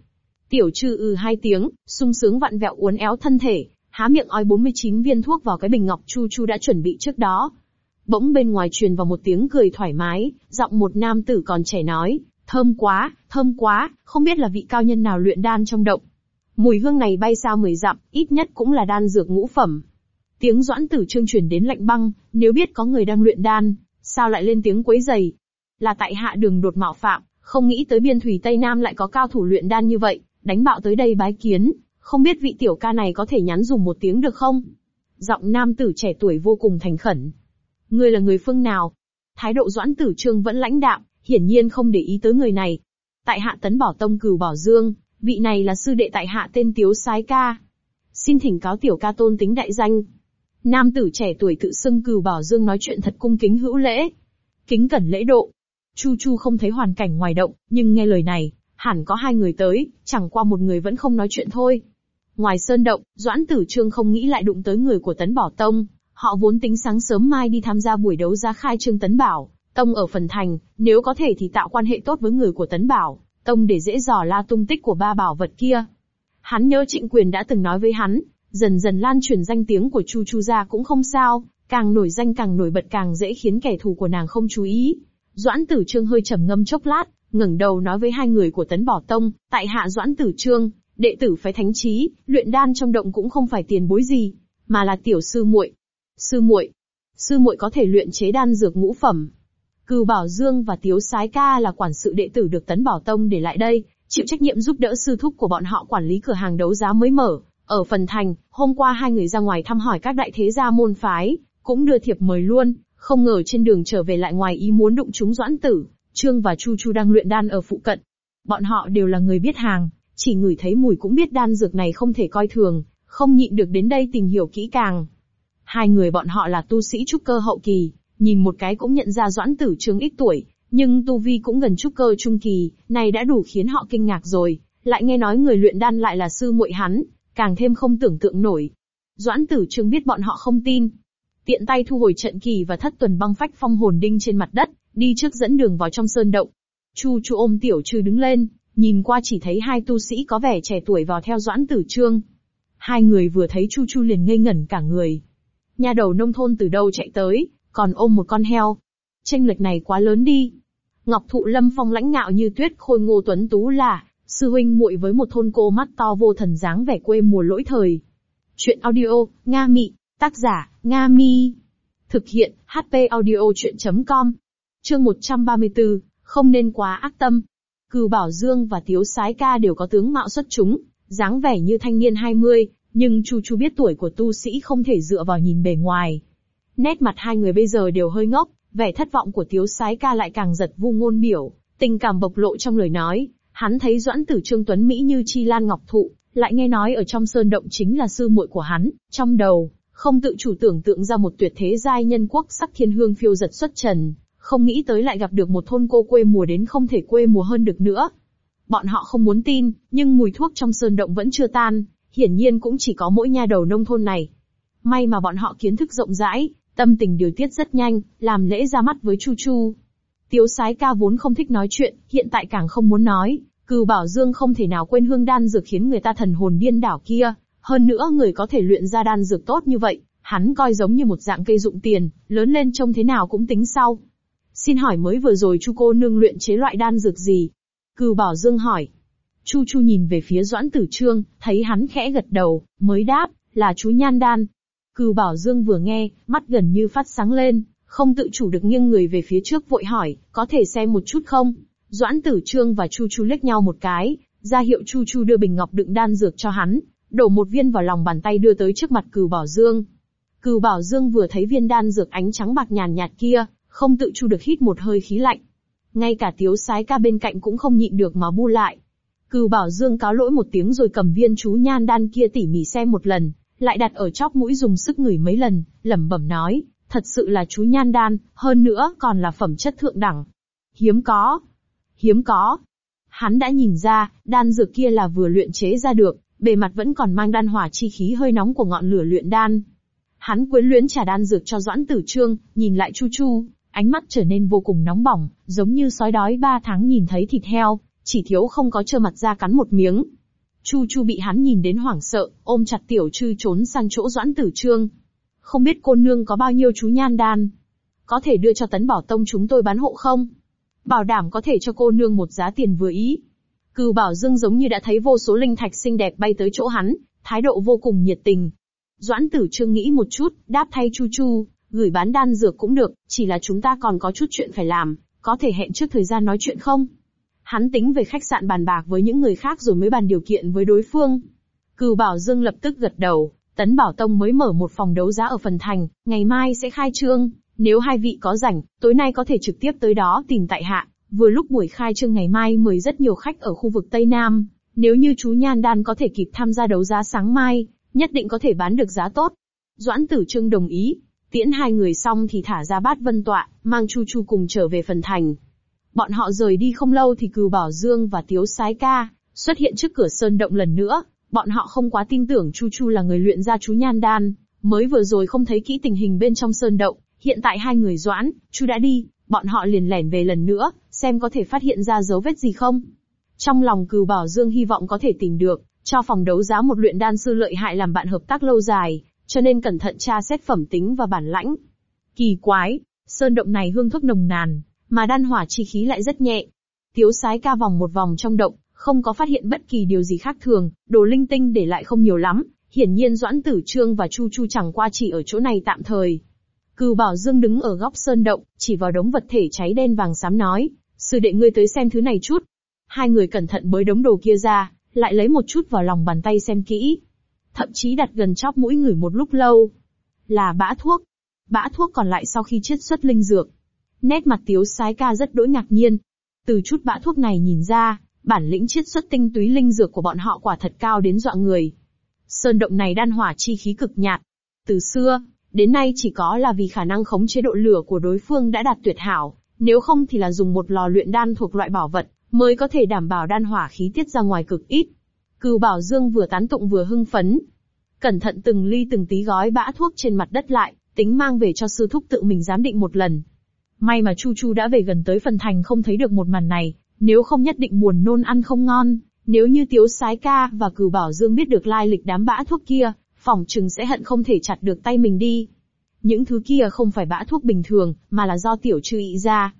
Tiểu trừ ừ hai tiếng, sung sướng vặn vẹo uốn éo thân thể, há miệng ói 49 viên thuốc vào cái bình ngọc Chu Chu đã chuẩn bị trước đó. Bỗng bên ngoài truyền vào một tiếng cười thoải mái, giọng một nam tử còn trẻ nói, thơm quá, thơm quá, không biết là vị cao nhân nào luyện đan trong động. Mùi hương này bay xa mười dặm, ít nhất cũng là đan dược ngũ phẩm. Tiếng doãn tử trương truyền đến lạnh băng, nếu biết có người đang luyện đan, sao lại lên tiếng quấy giày? Là tại hạ đường đột mạo phạm, không nghĩ tới biên thủy Tây Nam lại có cao thủ luyện đan như vậy, đánh bạo tới đây bái kiến, không biết vị tiểu ca này có thể nhắn dùng một tiếng được không? Giọng nam tử trẻ tuổi vô cùng thành khẩn. Ngươi là người phương nào? Thái độ doãn tử trương vẫn lãnh đạm, hiển nhiên không để ý tới người này. Tại hạ tấn bỏ tông cửu bảo dương, vị này là sư đệ tại hạ tên Tiếu Sái Ca. Xin thỉnh cáo tiểu ca tôn tính đại danh. Nam tử trẻ tuổi tự xưng cừu bảo dương nói chuyện thật cung kính hữu lễ. Kính cẩn lễ độ. Chu Chu không thấy hoàn cảnh ngoài động, nhưng nghe lời này, hẳn có hai người tới, chẳng qua một người vẫn không nói chuyện thôi. Ngoài sơn động, Doãn Tử Trương không nghĩ lại đụng tới người của Tấn Bảo Tông, họ vốn tính sáng sớm mai đi tham gia buổi đấu giá khai trương Tấn Bảo, Tông ở phần thành, nếu có thể thì tạo quan hệ tốt với người của Tấn Bảo, Tông để dễ dò la tung tích của ba bảo vật kia. Hắn nhớ trịnh quyền đã từng nói với hắn, dần dần lan truyền danh tiếng của Chu Chu ra cũng không sao, càng nổi danh càng nổi bật càng dễ khiến kẻ thù của nàng không chú ý. Doãn Tử Trương hơi trầm ngâm chốc lát, ngẩng đầu nói với hai người của Tấn Bảo Tông, tại hạ Doãn Tử Trương, đệ tử phái thánh trí, luyện đan trong động cũng không phải tiền bối gì, mà là tiểu sư muội. Sư muội, sư muội có thể luyện chế đan dược ngũ phẩm. Cừu Bảo Dương và Tiếu Sái Ca là quản sự đệ tử được Tấn Bảo Tông để lại đây, chịu trách nhiệm giúp đỡ sư thúc của bọn họ quản lý cửa hàng đấu giá mới mở. Ở phần thành, hôm qua hai người ra ngoài thăm hỏi các đại thế gia môn phái, cũng đưa thiệp mời luôn, không ngờ trên đường trở về lại ngoài ý muốn đụng chúng doãn tử, Trương và Chu Chu đang luyện đan ở phụ cận. Bọn họ đều là người biết hàng, chỉ ngửi thấy mùi cũng biết đan dược này không thể coi thường, không nhịn được đến đây tìm hiểu kỹ càng. Hai người bọn họ là tu sĩ trúc cơ hậu kỳ, nhìn một cái cũng nhận ra Doãn Tử Trương ít tuổi, nhưng tu vi cũng gần trúc cơ trung kỳ, này đã đủ khiến họ kinh ngạc rồi, lại nghe nói người luyện đan lại là sư muội hắn, càng thêm không tưởng tượng nổi. Doãn Tử Trương biết bọn họ không tin, tiện tay thu hồi trận kỳ và thất tuần băng phách phong hồn đinh trên mặt đất, đi trước dẫn đường vào trong sơn động. Chu Chu ôm tiểu trư đứng lên, nhìn qua chỉ thấy hai tu sĩ có vẻ trẻ tuổi vào theo Doãn Tử Trương. Hai người vừa thấy Chu Chu liền ngây ngẩn cả người. Nhà đầu nông thôn từ đâu chạy tới, còn ôm một con heo. Tranh lệch này quá lớn đi. Ngọc Thụ Lâm Phong lãnh ngạo như tuyết khôi ngô tuấn tú là, sư huynh muội với một thôn cô mắt to vô thần dáng vẻ quê mùa lỗi thời. Chuyện audio, Nga Mị, tác giả, Nga Mi. Thực hiện, HP audio chuyện.com. Chương 134, không nên quá ác tâm. Cừu Bảo Dương và Tiếu Sái Ca đều có tướng mạo xuất chúng, dáng vẻ như thanh niên 20, nhưng Chu Chu biết tuổi của tu sĩ không thể dựa vào nhìn bề ngoài. Nét mặt hai người bây giờ đều hơi ngốc, vẻ thất vọng của Tiếu Sái Ca lại càng giật vu ngôn biểu, tình cảm bộc lộ trong lời nói. Hắn thấy Doãn Tử Trương Tuấn Mỹ như chi lan ngọc thụ, lại nghe nói ở trong sơn động chính là sư muội của hắn, trong đầu, không tự chủ tưởng tượng ra một tuyệt thế giai nhân quốc sắc thiên hương phiêu giật xuất trần, không nghĩ tới lại gặp được một thôn cô quê mùa đến không thể quê mùa hơn được nữa. Bọn họ không muốn tin, nhưng mùi thuốc trong sơn động vẫn chưa tan, hiển nhiên cũng chỉ có mỗi nha đầu nông thôn này. May mà bọn họ kiến thức rộng rãi, tâm tình điều tiết rất nhanh, làm lễ ra mắt với Chu Chu. Tiếu sái ca vốn không thích nói chuyện, hiện tại càng không muốn nói, cừu bảo dương không thể nào quên hương đan dược khiến người ta thần hồn điên đảo kia, hơn nữa người có thể luyện ra đan dược tốt như vậy, hắn coi giống như một dạng cây dụng tiền, lớn lên trông thế nào cũng tính sau. Xin hỏi mới vừa rồi Chu cô nương luyện chế loại đan dược gì? Cừu Bảo Dương hỏi. Chu Chu nhìn về phía Doãn Tử Trương, thấy hắn khẽ gật đầu, mới đáp, là chú Nhan Đan. Cừu Bảo Dương vừa nghe, mắt gần như phát sáng lên, không tự chủ được nghiêng người về phía trước vội hỏi, có thể xem một chút không? Doãn Tử Trương và Chu Chu liếc nhau một cái, ra hiệu Chu Chu đưa bình ngọc đựng đan dược cho hắn, đổ một viên vào lòng bàn tay đưa tới trước mặt Cừu Bảo Dương. Cừu Bảo Dương vừa thấy viên đan dược ánh trắng bạc nhàn nhạt kia, không tự chủ được hít một hơi khí lạnh. Ngay cả tiếu sái ca bên cạnh cũng không nhịn được mà bu lại. Cừu Bảo Dương cáo lỗi một tiếng rồi cầm viên chú nhan đan kia tỉ mỉ xem một lần, lại đặt ở chóp mũi dùng sức ngửi mấy lần, lẩm bẩm nói, thật sự là chú nhan đan, hơn nữa còn là phẩm chất thượng đẳng. Hiếm có. Hiếm có. Hắn đã nhìn ra, đan dược kia là vừa luyện chế ra được, bề mặt vẫn còn mang đan hỏa chi khí hơi nóng của ngọn lửa luyện đan. Hắn quyến luyến trả đan dược cho Doãn Tử Trương, nhìn lại Chu Chu, ánh mắt trở nên vô cùng nóng bỏng, giống như sói đói ba tháng nhìn thấy thịt heo, chỉ thiếu không có trơ mặt ra cắn một miếng. Chu Chu bị hắn nhìn đến hoảng sợ, ôm chặt tiểu trư trốn sang chỗ Doãn Tử Trương. Không biết cô nương có bao nhiêu chú nhan đan. có thể đưa cho tấn bảo tông chúng tôi bán hộ không? Bảo đảm có thể cho cô nương một giá tiền vừa ý. Cừu bảo dương giống như đã thấy vô số linh thạch xinh đẹp bay tới chỗ hắn, thái độ vô cùng nhiệt tình. Doãn tử trương nghĩ một chút, đáp thay chu chu, gửi bán đan dược cũng được, chỉ là chúng ta còn có chút chuyện phải làm, có thể hẹn trước thời gian nói chuyện không? Hắn tính về khách sạn bàn bạc với những người khác rồi mới bàn điều kiện với đối phương. Cừu Bảo Dương lập tức gật đầu, Tấn Bảo Tông mới mở một phòng đấu giá ở phần thành, ngày mai sẽ khai trương, nếu hai vị có rảnh, tối nay có thể trực tiếp tới đó tìm tại hạ, vừa lúc buổi khai trương ngày mai mời rất nhiều khách ở khu vực Tây Nam, nếu như chú Nhan Đan có thể kịp tham gia đấu giá sáng mai, nhất định có thể bán được giá tốt. Doãn Tử Trương đồng ý, tiễn hai người xong thì thả ra bát vân tọa, mang Chu Chu cùng trở về phần thành. Bọn họ rời đi không lâu thì Cừu Bảo Dương và Tiếu Sái Ca xuất hiện trước cửa sơn động lần nữa, bọn họ không quá tin tưởng Chu Chu là người luyện ra chú Nhan Đan, mới vừa rồi không thấy kỹ tình hình bên trong sơn động, hiện tại hai người doãn, Chu đã đi, bọn họ liền lẻn về lần nữa, xem có thể phát hiện ra dấu vết gì không. Trong lòng Cừu Bảo Dương hy vọng có thể tìm được, cho phòng đấu giá một luyện đan sư lợi hại làm bạn hợp tác lâu dài, cho nên cẩn thận tra xét phẩm tính và bản lãnh. Kỳ quái, sơn động này hương thuốc nồng nàn, mà đan hỏa chi khí lại rất nhẹ. Tiếu sái ca vòng một vòng trong động, không có phát hiện bất kỳ điều gì khác thường, đồ linh tinh để lại không nhiều lắm, hiển nhiên Doãn Tử Trương và Chu Chu chẳng qua chỉ ở chỗ này tạm thời. Cừu Bảo Dương đứng ở góc sơn động, chỉ vào đống vật thể cháy đen vàng xám nói, sư đệ ngươi tới xem thứ này chút. Hai người cẩn thận bới đống đồ kia ra, lại lấy một chút vào lòng bàn tay xem kỹ. Thậm chí đặt gần chóp mũi người một lúc lâu. Là bã thuốc. Bã thuốc còn lại sau khi chiết xuất linh dược. Nét mặt tiếu sái ca rất đỗi ngạc nhiên. Từ chút bã thuốc này nhìn ra, bản lĩnh chiết xuất tinh túy linh dược của bọn họ quả thật cao đến dọa người. Sơn động này đan hỏa chi khí cực nhạt. Từ xưa, đến nay chỉ có là vì khả năng khống chế độ lửa của đối phương đã đạt tuyệt hảo, nếu không thì là dùng một lò luyện đan thuộc loại bảo vật, mới có thể đảm bảo đan hỏa khí tiết ra ngoài cực ít. Cừu Bảo Dương vừa tán tụng vừa hưng phấn. Cẩn thận từng ly từng tí gói bã thuốc trên mặt đất lại, tính mang về cho sư thúc tự mình giám định một lần. May mà Chu Chu đã về gần tới phần thành không thấy được một màn này, nếu không nhất định buồn nôn ăn không ngon. Nếu như Tiếu Sái Ca và Cửu Bảo Dương biết được lai lịch đám bã thuốc kia, phỏng chừng sẽ hận không thể chặt được tay mình đi. Những thứ kia không phải bã thuốc bình thường, mà là do tiểu trư ị ra.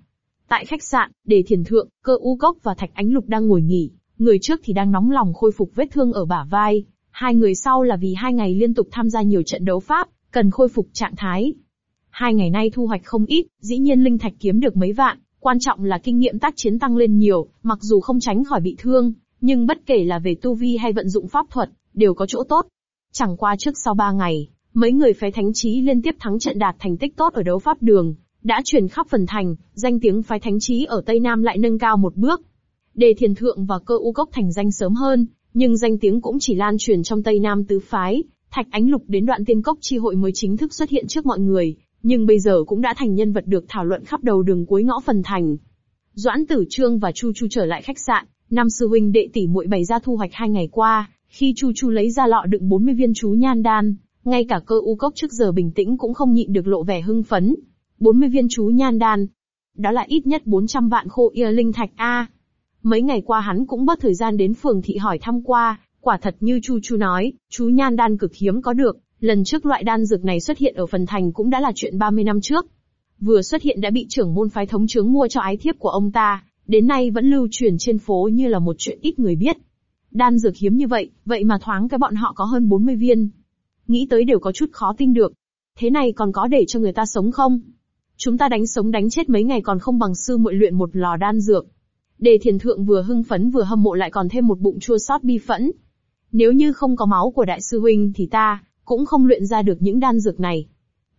Tại khách sạn, để Thiền Thượng, Cơ U Cốc và Thạch Ánh Lục đang ngồi nghỉ, người trước thì đang nóng lòng khôi phục vết thương ở bả vai, hai người sau là vì hai ngày liên tục tham gia nhiều trận đấu pháp, cần khôi phục trạng thái. Hai ngày nay thu hoạch không ít, dĩ nhiên linh thạch kiếm được mấy vạn, quan trọng là kinh nghiệm tác chiến tăng lên nhiều, mặc dù không tránh khỏi bị thương, nhưng bất kể là về tu vi hay vận dụng pháp thuật, đều có chỗ tốt. Chẳng qua trước sau ba ngày, mấy người phái thánh trí liên tiếp thắng trận đạt thành tích tốt ở đấu pháp đường, đã truyền khắp phần thành, danh tiếng phái thánh trí ở Tây Nam lại nâng cao một bước. Đề thiền thượng và cơ u cốc thành danh sớm hơn, nhưng danh tiếng cũng chỉ lan truyền trong Tây Nam tứ phái, thạch ánh lục đến đoạn tiên cốc chi hội mới chính thức xuất hiện trước mọi người, nhưng bây giờ cũng đã thành nhân vật được thảo luận khắp đầu đường cuối ngõ phần thành. Doãn Tử Trương và Chu Chu trở lại khách sạn, năm sư huynh đệ tỷ muội bày ra thu hoạch hai ngày qua, khi Chu Chu lấy ra lọ đựng 40 viên chú nhan đan, ngay cả cơ u cốc trước giờ bình tĩnh cũng không nhịn được lộ vẻ hưng phấn. 40 viên chú nhan đan. Đó là ít nhất 400 vạn khô ia linh thạch A. Mấy ngày qua hắn cũng bớt thời gian đến phường thị hỏi thăm qua, quả thật như Chu Chu nói, chú nhan đan cực hiếm có được, lần trước loại đan dược này xuất hiện ở phần thành cũng đã là chuyện 30 năm trước. Vừa xuất hiện đã bị trưởng môn phái thống chướng mua cho ái thiếp của ông ta, đến nay vẫn lưu truyền trên phố như là một chuyện ít người biết. Đan dược hiếm như vậy, vậy mà thoáng cái bọn họ có hơn 40 viên. Nghĩ tới đều có chút khó tin được. Thế này còn có để cho người ta sống không? Chúng ta đánh sống đánh chết mấy ngày còn không bằng sư muội luyện một lò đan dược. Đề thiền thượng vừa hưng phấn vừa hâm mộ lại còn thêm một bụng chua xót bi phẫn. Nếu như không có máu của đại sư huynh thì ta, cũng không luyện ra được những đan dược này.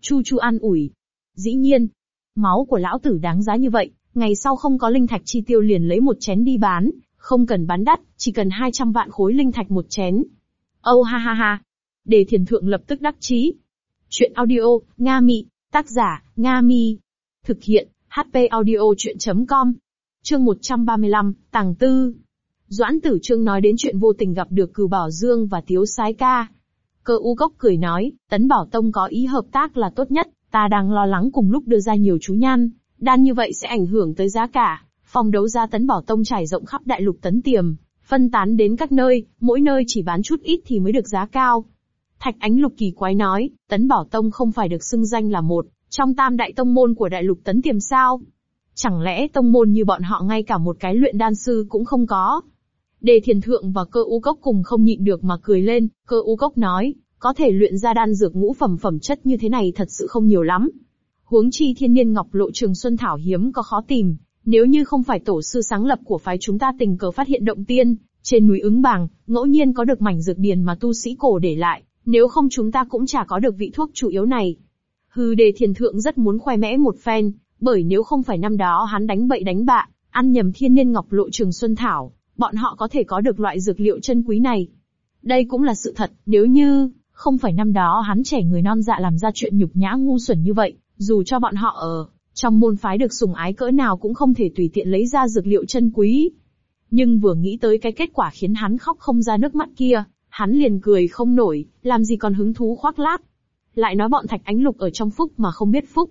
Chu Chu an ủi. Dĩ nhiên, máu của lão tử đáng giá như vậy, ngày sau không có linh thạch chi tiêu liền lấy một chén đi bán, không cần bán đắt, chỉ cần 200 vạn khối linh thạch một chén. Âu oh, ha ha ha. Đề thiền thượng lập tức đắc chí. Chuyện audio, Nga Mị, tác giả, Nga Mi. Thực hiện, HP audio chuyện.com. Chương 135, Tàng Tư. Doãn tử trương nói đến chuyện vô tình gặp được cừu bảo dương và tiếu sái ca. Cơ u gốc cười nói, tấn bảo tông có ý hợp tác là tốt nhất, ta đang lo lắng cùng lúc đưa ra nhiều chú nhan, đan như vậy sẽ ảnh hưởng tới giá cả. Phòng đấu giá tấn bảo tông trải rộng khắp đại lục tấn tiềm, phân tán đến các nơi, mỗi nơi chỉ bán chút ít thì mới được giá cao. Thạch Ánh Lục kỳ quái nói, Tấn Bảo Tông không phải được xưng danh là một Trong tam đại tông môn của đại lục tấn tiềm sao? Chẳng lẽ tông môn như bọn họ ngay cả một cái luyện đan sư cũng không có? Đề thiền thượng và cơ u cốc cùng không nhịn được mà cười lên, cơ u cốc nói, có thể luyện ra đan dược ngũ phẩm phẩm chất như thế này thật sự không nhiều lắm. Huống chi thiên niên ngọc lộ trường xuân thảo hiếm có khó tìm, nếu như không phải tổ sư sáng lập của phái chúng ta tình cờ phát hiện động tiên, trên núi ứng bàng, ngẫu nhiên có được mảnh dược điền mà tu sĩ cổ để lại, nếu không chúng ta cũng chả có được vị thuốc chủ yếu này. Hư đề thiền thượng rất muốn khoe mẽ một phen, bởi nếu không phải năm đó hắn đánh bậy đánh bạ, ăn nhầm thiên niên ngọc lộ trường xuân thảo, bọn họ có thể có được loại dược liệu chân quý này. Đây cũng là sự thật, nếu như, không phải năm đó hắn trẻ người non dạ làm ra chuyện nhục nhã ngu xuẩn như vậy, dù cho bọn họ ở trong môn phái được sùng ái cỡ nào cũng không thể tùy tiện lấy ra dược liệu chân quý. Nhưng vừa nghĩ tới cái kết quả khiến hắn khóc không ra nước mắt kia, hắn liền cười không nổi, làm gì còn hứng thú khoác lác. Lại nói bọn Thạch Ánh Lục ở trong phúc mà không biết phúc.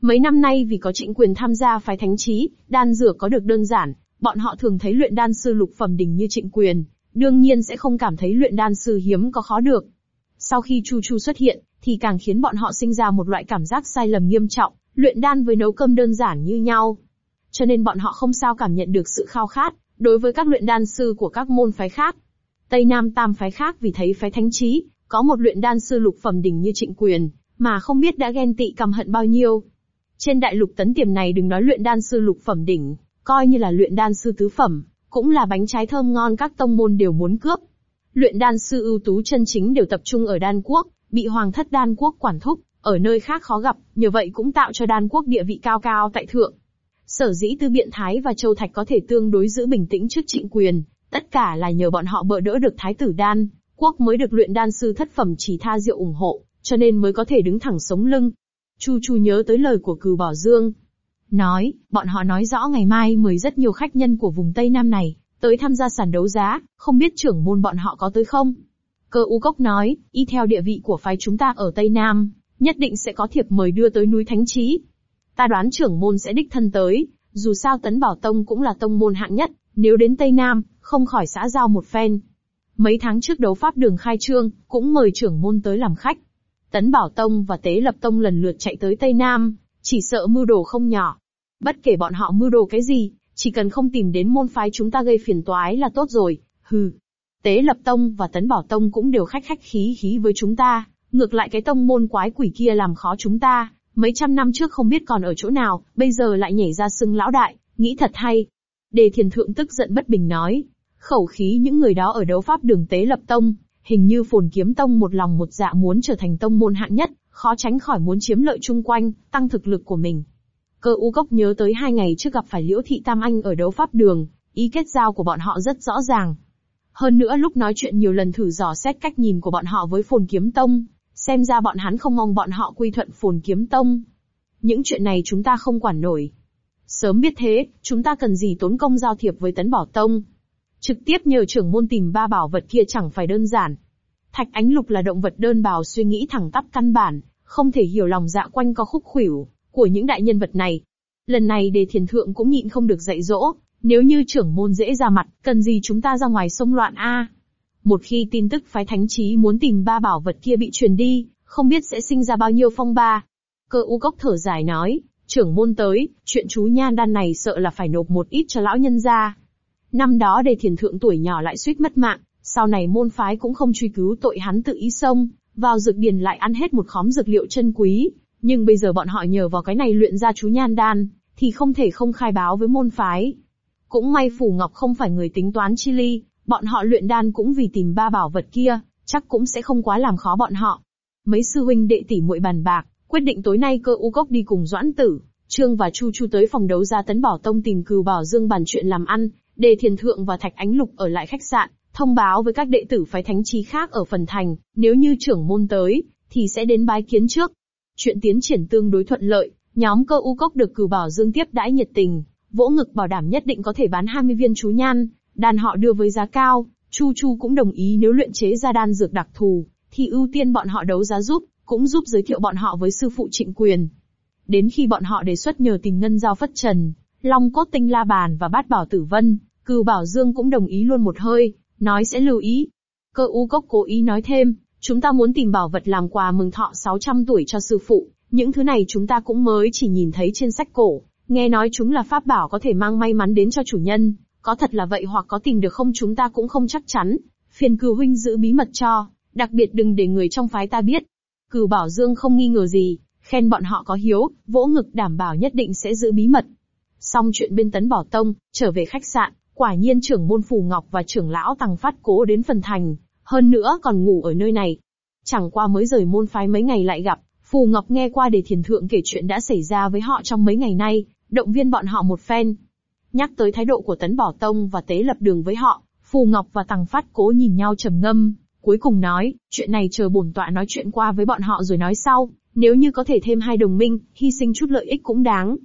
Mấy năm nay vì có trịnh quyền tham gia phái thánh trí, đan dược có được đơn giản, bọn họ thường thấy luyện đan sư lục phẩm đỉnh như trịnh quyền, đương nhiên sẽ không cảm thấy luyện đan sư hiếm có khó được. Sau khi Chu Chu xuất hiện, thì càng khiến bọn họ sinh ra một loại cảm giác sai lầm nghiêm trọng, luyện đan với nấu cơm đơn giản như nhau. Cho nên bọn họ không sao cảm nhận được sự khao khát, đối với các luyện đan sư của các môn phái khác. Tây Nam Tam phái khác vì thấy phái thánh trí, có một luyện đan sư lục phẩm đỉnh như trịnh quyền, mà không biết đã ghen tị căm hận bao nhiêu. Trên đại lục tấn tiềm này đừng nói luyện đan sư lục phẩm đỉnh, coi như là luyện đan sư tứ phẩm, cũng là bánh trái thơm ngon các tông môn đều muốn cướp. Luyện đan sư ưu tú chân chính đều tập trung ở đan quốc, bị hoàng thất đan quốc quản thúc, ở nơi khác khó gặp, nhờ vậy cũng tạo cho đan quốc địa vị cao cao tại thượng. Sở dĩ Tư Biện Thái và Châu Thạch có thể tương đối giữ bình tĩnh trước trịnh quyền, tất cả là nhờ bọn họ bỡ đỡ được Thái tử đan, quốc mới được luyện đan sư thất phẩm chỉ tha diệu ủng hộ, cho nên mới có thể đứng thẳng sống lưng. Chu Chu nhớ tới lời của cừu bỏ Dương. Nói, bọn họ nói rõ ngày mai mời rất nhiều khách nhân của vùng Tây Nam này, tới tham gia sàn đấu giá, không biết trưởng môn bọn họ có tới không? Cơ U Cốc nói, y theo địa vị của phái chúng ta ở Tây Nam, nhất định sẽ có thiệp mời đưa tới núi Thánh Trí. Ta đoán trưởng môn sẽ đích thân tới, dù sao Tấn Bảo Tông cũng là tông môn hạng nhất, nếu đến Tây Nam, không khỏi xã giao một phen. Mấy tháng trước đấu pháp đường khai trương, cũng mời trưởng môn tới làm khách. Tấn Bảo Tông và Tế Lập Tông lần lượt chạy tới Tây Nam, chỉ sợ mưu đồ không nhỏ. Bất kể bọn họ mưu đồ cái gì, chỉ cần không tìm đến môn phái chúng ta gây phiền toái là tốt rồi, hừ. Tế Lập Tông và Tấn Bảo Tông cũng đều khách khách khí khí với chúng ta, ngược lại cái tông môn quái quỷ kia làm khó chúng ta, mấy trăm năm trước không biết còn ở chỗ nào, bây giờ lại nhảy ra xưng lão đại, nghĩ thật hay. Đề thiền thượng tức giận bất bình nói, khẩu khí những người đó ở đấu pháp đường Tế Lập Tông, hình như phồn kiếm tông một lòng một dạ muốn trở thành tông môn hạng nhất, khó tránh khỏi muốn chiếm lợi chung quanh, tăng thực lực của mình. Cơ u cốc nhớ tới hai ngày trước gặp phải Liễu Thị Tam Anh ở đấu pháp đường, ý kết giao của bọn họ rất rõ ràng. Hơn nữa lúc nói chuyện nhiều lần thử dò xét cách nhìn của bọn họ với phồn kiếm tông, xem ra bọn hắn không mong bọn họ quy thuận phồn kiếm tông. Những chuyện này chúng ta không quản nổi. Sớm biết thế, chúng ta cần gì tốn công giao thiệp với tấn bảo tông. Trực tiếp nhờ trưởng môn tìm ba bảo vật kia chẳng phải đơn giản. Thạch ánh lục là động vật đơn bào suy nghĩ thẳng tắp căn bản, không thể hiểu lòng dạ quanh có khúc khuỷu của những đại nhân vật này. Lần này đề thiền thượng cũng nhịn không được dạy dỗ, nếu như trưởng môn dễ ra mặt, cần gì chúng ta ra ngoài sông loạn a? Một khi tin tức phái thánh trí muốn tìm ba bảo vật kia bị truyền đi, không biết sẽ sinh ra bao nhiêu phong ba. Cơ u cốc thở dài nói, trưởng môn tới, chuyện chú nhan đan này sợ là phải nộp một ít cho lão nhân gia. Năm đó đề thiền thượng tuổi nhỏ lại suýt mất mạng, sau này môn phái cũng không truy cứu tội hắn tự ý xông, vào dược điền lại ăn hết một khóm dược liệu chân quý, nhưng bây giờ bọn họ nhờ vào cái này luyện ra chú nhan đan, thì không thể không khai báo với môn phái. Cũng may Phủ Ngọc không phải người tính toán chi ly, bọn họ luyện đan cũng vì tìm ba bảo vật kia, chắc cũng sẽ không quá làm khó bọn họ. Mấy sư huynh đệ tỷ muội bàn bạc, quyết định tối nay cơ u cốc đi cùng Doãn Tử, Trương và Chu Chu tới phòng đấu giá Tấn Bảo Tông tìm Cừu Bảo Dương bàn chuyện làm ăn, để Thiền Thượng và Thạch Ánh Lục ở lại khách sạn, thông báo với các đệ tử phái thánh trí khác ở phần thành, nếu như trưởng môn tới, thì sẽ đến bái kiến trước. Chuyện tiến triển tương đối thuận lợi, nhóm cơ u cốc được cử Bảo Dương tiếp đãi nhiệt tình, vỗ ngực bảo đảm nhất định có thể bán 20 viên chú nhan, đan họ đưa với giá cao, Chu Chu cũng đồng ý nếu luyện chế ra đan dược đặc thù, thì ưu tiên bọn họ đấu giá giúp, cũng giúp giới thiệu bọn họ với sư phụ trịnh quyền. Đến khi bọn họ đề xuất nhờ tình ngân giao phất trần, long cốt tinh la bàn và bát bảo tử vân, cừu bảo dương cũng đồng ý luôn một hơi, nói sẽ lưu ý. Cơ u cốc cố ý nói thêm, chúng ta muốn tìm bảo vật làm quà mừng thọ 600 tuổi cho sư phụ, Những thứ này chúng ta cũng mới chỉ nhìn thấy trên sách cổ, nghe nói chúng là pháp bảo có thể mang may mắn đến cho chủ nhân, có thật là vậy hoặc có tìm được không chúng ta cũng không chắc chắn. Phiền cừu huynh giữ bí mật cho, đặc biệt đừng để người trong phái ta biết. Cừu Bảo Dương không nghi ngờ gì, khen bọn họ có hiếu, vỗ ngực đảm bảo nhất định sẽ giữ bí mật. Xong chuyện bên tấn bỏ tông, trở về khách sạn, quả nhiên trưởng môn Phù Ngọc và trưởng lão Tăng Phát cố đến phần thành, hơn nữa còn ngủ ở nơi này. Chẳng qua mới rời môn phái mấy ngày lại gặp, Phù Ngọc nghe qua để thiền thượng kể chuyện đã xảy ra với họ trong mấy ngày nay, động viên bọn họ một phen. Nhắc tới thái độ của tấn bỏ tông và tế lập đường với họ, Phù Ngọc và Tăng Phát cố nhìn nhau trầm ngâm, cuối cùng nói, chuyện này chờ bổn tọa nói chuyện qua với bọn họ rồi nói sau, nếu như có thể thêm hai đồng minh, hy sinh chút lợi ích cũng đáng.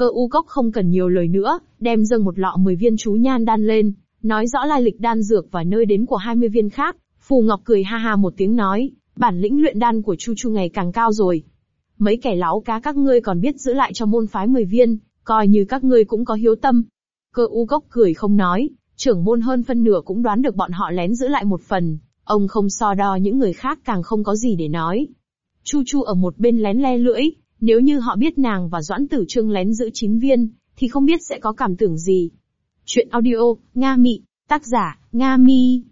Cơ u cốc không cần nhiều lời nữa, đem dâng một lọ 10 viên chú nhan đan lên, nói rõ lai lịch đan dược và nơi đến của 20 viên khác. Phù Ngọc cười ha ha một tiếng nói, bản lĩnh luyện đan của Chu Chu ngày càng cao rồi. Mấy kẻ láo cá các ngươi còn biết giữ lại cho môn phái 10 viên, coi như các ngươi cũng có hiếu tâm. Cơ u cốc cười không nói, trưởng môn hơn phân nửa cũng đoán được bọn họ lén giữ lại một phần, ông không so đo những người khác càng không có gì để nói. Chu Chu ở một bên lén le lưỡi, nếu như họ biết nàng và Doãn Tử Trương lén giữ chín viên, thì không biết sẽ có cảm tưởng gì. Chuyện audio, Nga Mị, tác giả, Nga Mi.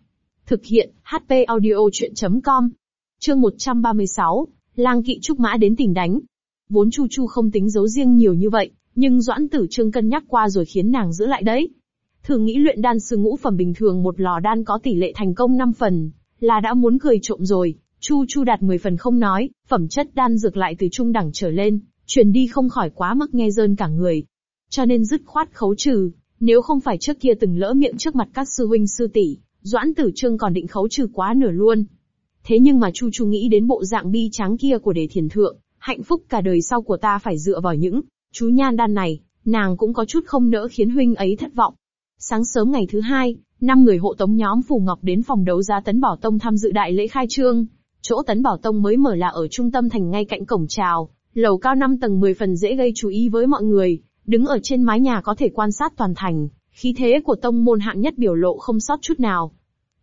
Thực hiện, HP audio chuyện.com. Chương 136, lang kỵ trúc mã đến tỉnh đánh. Vốn Chu Chu không tính giấu riêng nhiều như vậy, nhưng Doãn Tử Trương cân nhắc qua rồi khiến nàng giữ lại đấy. Thường nghĩ luyện đan sư ngũ phẩm bình thường một lò đan có tỷ lệ thành công 5 phần, là đã muốn cười trộm rồi, Chu Chu đạt 10 phần không nói, phẩm chất đan dược lại từ trung đẳng trở lên, truyền đi không khỏi quá mắc nghe rơn cả người. Cho nên dứt khoát khấu trừ, nếu không phải trước kia từng lỡ miệng trước mặt các sư huynh sư tỷ, Doãn Tử Trương còn định khấu trừ quá nửa luôn. Thế nhưng mà Chu Chu nghĩ đến bộ dạng bi tráng kia của đề thiền thượng, hạnh phúc cả đời sau của ta phải dựa vào những chú nhan đan này, nàng cũng có chút không nỡ khiến huynh ấy thất vọng. Sáng sớm ngày thứ hai, năm người hộ tống nhóm Phù Ngọc đến phòng đấu giá Tấn Bảo Tông tham dự đại lễ khai trương, Chỗ Tấn Bảo Tông mới mở là ở trung tâm thành ngay cạnh cổng chào, lầu cao 5 tầng 10 phần dễ gây chú ý với mọi người, đứng ở trên mái nhà có thể quan sát toàn thành, khí thế của tông môn hạng nhất biểu lộ không sót chút nào.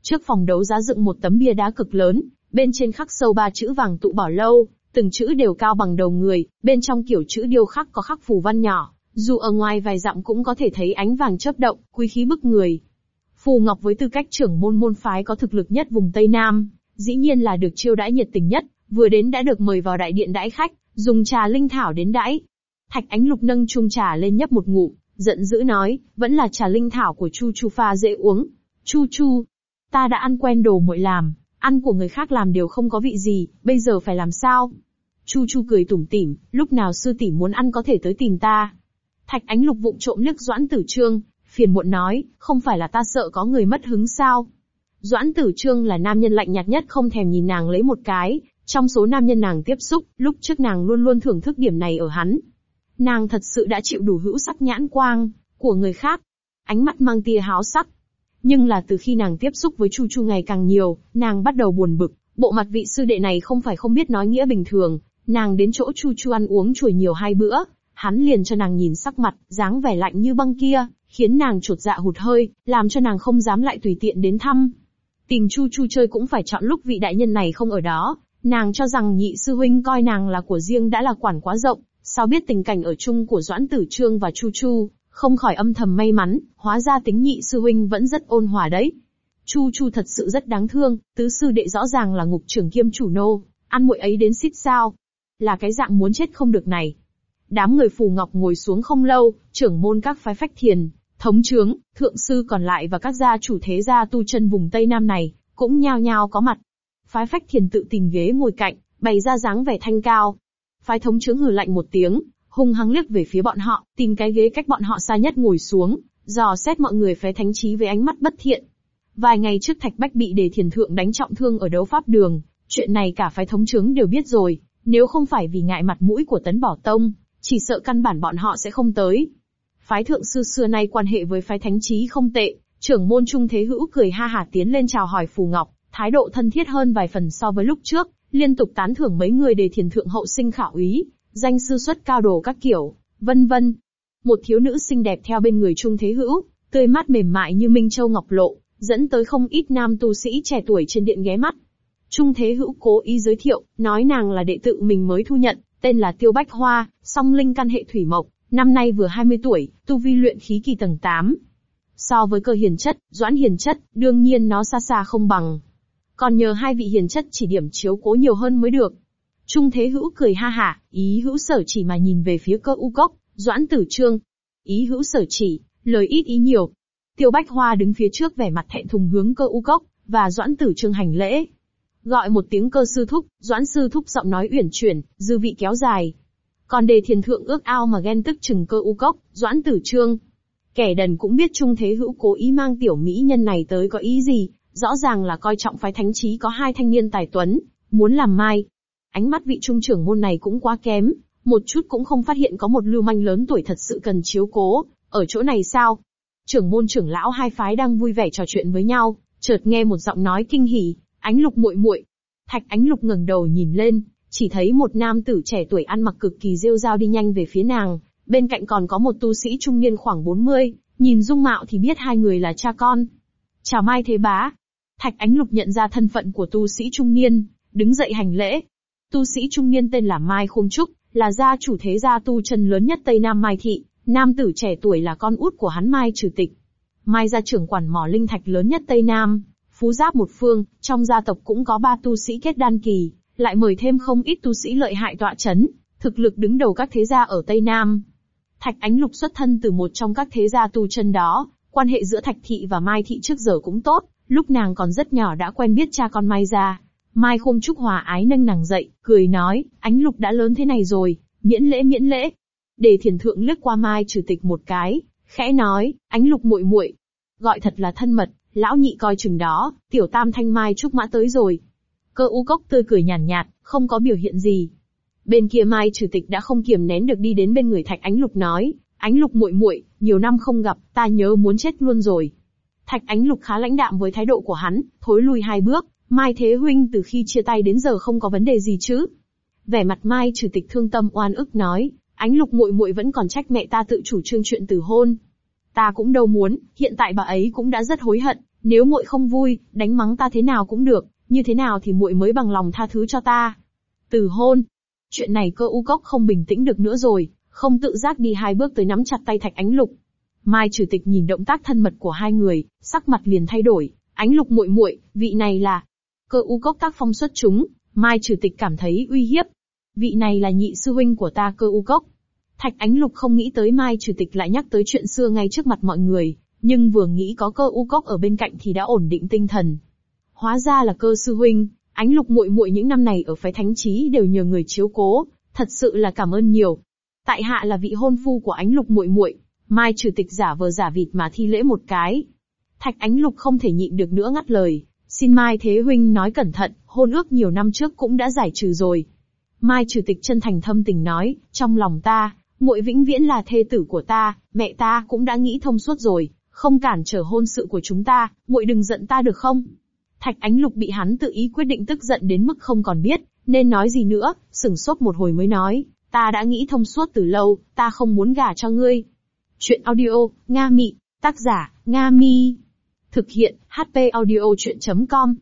Trước phòng đấu giá dựng một tấm bia đá cực lớn, bên trên khắc sâu ba chữ vàng tụ bảo lâu, từng chữ đều cao bằng đầu người, bên trong kiểu chữ điêu khắc có khắc phù văn nhỏ, dù ở ngoài vài dặm cũng có thể thấy ánh vàng chớp động, quý khí bức người. Phù Ngọc với tư cách trưởng môn môn phái có thực lực nhất vùng Tây Nam, dĩ nhiên là được chiêu đãi nhiệt tình nhất, vừa đến đã được mời vào đại điện đãi khách, dùng trà linh thảo đến đãi. Thạch Ánh Lục nâng chung trà lên nhấp một ngụm, giận dữ nói, vẫn là trà linh thảo của Chu Chu pha dễ uống. Chu Chu, ta đã ăn quen đồ muội làm, ăn của người khác làm đều không có vị gì, bây giờ phải làm sao? Chu Chu cười tủm tỉm, lúc nào sư tỷ muốn ăn có thể tới tìm ta. Thạch Ánh Lục vụng trộm liếc Doãn Tử Trương, phiền muộn nói, không phải là ta sợ có người mất hứng sao? Doãn Tử Trương là nam nhân lạnh nhạt nhất không thèm nhìn nàng lấy một cái, trong số nam nhân nàng tiếp xúc, lúc trước nàng luôn luôn thưởng thức điểm này ở hắn. Nàng thật sự đã chịu đủ hữu sắc nhãn quang, của người khác. Ánh mắt mang tia háo sắc. Nhưng là từ khi nàng tiếp xúc với Chu Chu ngày càng nhiều, nàng bắt đầu buồn bực, bộ mặt vị sư đệ này không phải không biết nói nghĩa bình thường, nàng đến chỗ Chu Chu ăn uống chuồi nhiều hai bữa, hắn liền cho nàng nhìn sắc mặt, dáng vẻ lạnh như băng kia, khiến nàng chuột dạ hụt hơi, làm cho nàng không dám lại tùy tiện đến thăm. Tình Chu Chu chơi cũng phải chọn lúc vị đại nhân này không ở đó, nàng cho rằng nhị sư huynh coi nàng là của riêng đã là quản quá rộng, sao biết tình cảnh ở chung của Doãn Tử Trương và Chu Chu, không khỏi âm thầm may mắn, hóa ra tính nhị sư huynh vẫn rất ôn hòa đấy. Chu Chu thật sự rất đáng thương, tứ sư đệ rõ ràng là ngục trưởng kiêm chủ nô, ăn muội ấy đến xít sao. Là cái dạng muốn chết không được này. Đám người phù ngọc ngồi xuống không lâu, trưởng môn các phái phách thiền, Thống trướng, thượng sư còn lại và các gia chủ thế gia tu chân vùng Tây Nam này, cũng nhao nhao có mặt. Phái phách thiền tự tìm ghế ngồi cạnh, bày ra dáng vẻ thanh cao. Phái thống trướng hừ lạnh một tiếng, hung hăng liếc về phía bọn họ, tìm cái ghế cách bọn họ xa nhất ngồi xuống, dò xét mọi người phái thánh trí với ánh mắt bất thiện. Vài ngày trước Thạch Bách bị đề thiền thượng đánh trọng thương ở đấu pháp đường, chuyện này cả phái thống trướng đều biết rồi, nếu không phải vì ngại mặt mũi của tấn bỏ tông, chỉ sợ căn bản bọn họ sẽ không tới. Phái thượng sư xưa nay quan hệ với phái thánh trí không tệ, trưởng môn trung thế hữu cười ha hả tiến lên chào hỏi Phù Ngọc, thái độ thân thiết hơn vài phần so với lúc trước, liên tục tán thưởng mấy người để thiền thượng hậu sinh khảo ý danh sư xuất cao đồ các kiểu, vân vân. Một thiếu nữ xinh đẹp theo bên người trung thế hữu, tươi mát mềm mại như minh châu ngọc lộ, dẫn tới không ít nam tu sĩ trẻ tuổi trên điện ghé mắt. Trung thế hữu cố ý giới thiệu, nói nàng là đệ tự mình mới thu nhận, tên là Tiêu Bách Hoa, song linh căn hệ thủy mộc, năm nay vừa 20 tuổi, tu vi luyện khí kỳ tầng 8. So với cơ hiền chất, doãn hiền chất, đương nhiên nó xa xa không bằng. Còn nhờ hai vị hiền chất chỉ điểm chiếu cố nhiều hơn mới được. Trung Thế Hữu cười ha hả, ý hữu sở chỉ mà nhìn về phía cơ u cốc, doãn tử trương. Ý hữu sở chỉ, lời ít ý nhiều. Tiêu Bách Hoa đứng phía trước vẻ mặt thẹn thùng hướng cơ u cốc, và doãn tử trương hành lễ. Gọi một tiếng cơ sư thúc, doãn sư thúc giọng nói uyển chuyển, dư vị kéo dài. Còn đề thiền thượng ước ao mà ghen tức chừng cơ u cốc, doãn tử trương. Kẻ đần cũng biết Trung Thế Hữu cố ý mang tiểu mỹ nhân này tới có ý gì, rõ ràng là coi trọng phái thánh trí có hai thanh niên tài tuấn, muốn làm mai. Ánh mắt vị trung trưởng môn này cũng quá kém, một chút cũng không phát hiện có một lưu manh lớn tuổi thật sự cần chiếu cố, ở chỗ này sao? Trưởng môn trưởng lão hai phái đang vui vẻ trò chuyện với nhau, chợt nghe một giọng nói kinh hỉ, ánh lục muội muội. Thạch ánh lục ngẩng đầu nhìn lên, chỉ thấy một nam tử trẻ tuổi ăn mặc cực kỳ rêu rao đi nhanh về phía nàng, bên cạnh còn có một tu sĩ trung niên khoảng 40, nhìn dung mạo thì biết hai người là cha con. Chào Mai Thế Bá. Thạch Ánh Lục nhận ra thân phận của tu sĩ trung niên, đứng dậy hành lễ. Tu sĩ trung niên tên là Mai Khung Trúc, là gia chủ thế gia tu chân lớn nhất Tây Nam Mai Thị, nam tử trẻ tuổi là con út của hắn Mai Trừ Tịch. Mai gia trưởng quản mỏ linh thạch lớn nhất Tây Nam, phú giáp một phương, trong gia tộc cũng có ba tu sĩ kết đan kỳ, lại mời thêm không ít tu sĩ lợi hại tọa chấn, thực lực đứng đầu các thế gia ở Tây Nam. Thạch Ánh Lục xuất thân từ một trong các thế gia tu chân đó, quan hệ giữa Thạch Thị và Mai Thị trước giờ cũng tốt, lúc nàng còn rất nhỏ đã quen biết cha con Mai gia. Mai Khung Trúc hòa ái nâng nàng dậy, cười nói, Ánh Lục đã lớn thế này rồi, miễn lễ miễn lễ. Đề thiền thượng lướt qua Mai Chủ Tịch một cái, khẽ nói, Ánh Lục muội muội, gọi thật là thân mật, lão nhị coi chừng đó, tiểu tam thanh Mai Trúc mã tới rồi. Cơ u cốc tươi cười nhàn nhạt, nhạt, không có biểu hiện gì, Bên kia Mai Chủ tịch đã không kiềm nén được đi đến bên người Thạch Ánh Lục nói, Ánh Lục muội muội, nhiều năm không gặp, ta nhớ muốn chết luôn rồi. Thạch Ánh Lục khá lãnh đạm với thái độ của hắn, thối lùi hai bước, Mai Thế Huynh từ khi chia tay đến giờ không có vấn đề gì chứ. Vẻ mặt Mai Chủ tịch thương tâm oan ức nói, Ánh Lục muội muội vẫn còn trách mẹ ta tự chủ trương chuyện từ hôn. Ta cũng đâu muốn, hiện tại bà ấy cũng đã rất hối hận, nếu muội không vui, đánh mắng ta thế nào cũng được, như thế nào thì muội mới bằng lòng tha thứ cho ta. Từ hôn, Chuyện này cơ u cốc không bình tĩnh được nữa rồi, không tự giác đi hai bước tới nắm chặt tay thạch ánh lục. Mai chủ tịch nhìn động tác thân mật của hai người, sắc mặt liền thay đổi, ánh lục muội muội, vị này là cơ u cốc tác phong xuất chúng, Mai chủ tịch cảm thấy uy hiếp. Vị này là nhị sư huynh của ta cơ u cốc. Thạch ánh lục không nghĩ tới Mai chủ tịch lại nhắc tới chuyện xưa ngay trước mặt mọi người, nhưng vừa nghĩ có cơ u cốc ở bên cạnh thì đã ổn định tinh thần. Hóa ra là cơ sư huynh, Ánh lục muội muội những năm này ở phái thánh trí đều nhờ người chiếu cố, thật sự là cảm ơn nhiều. Tại hạ là vị hôn phu của ánh lục muội muội, mai trừ tịch giả vờ giả vịt mà thi lễ một cái. Thạch ánh lục không thể nhịn được nữa ngắt lời, xin mai thế huynh nói cẩn thận, hôn ước nhiều năm trước cũng đã giải trừ rồi. Mai trừ tịch chân thành thâm tình nói, trong lòng ta, muội vĩnh viễn là thê tử của ta, mẹ ta cũng đã nghĩ thông suốt rồi, không cản trở hôn sự của chúng ta, muội đừng giận ta được không? Thạch Ánh Lục bị hắn tự ý quyết định tức giận đến mức không còn biết, nên nói gì nữa, sửng sốt một hồi mới nói, ta đã nghĩ thông suốt từ lâu, ta không muốn gả cho ngươi. Chuyện audio, Nga Mị, tác giả, Nga Mi. Thực hiện, HP audio chuyện.com.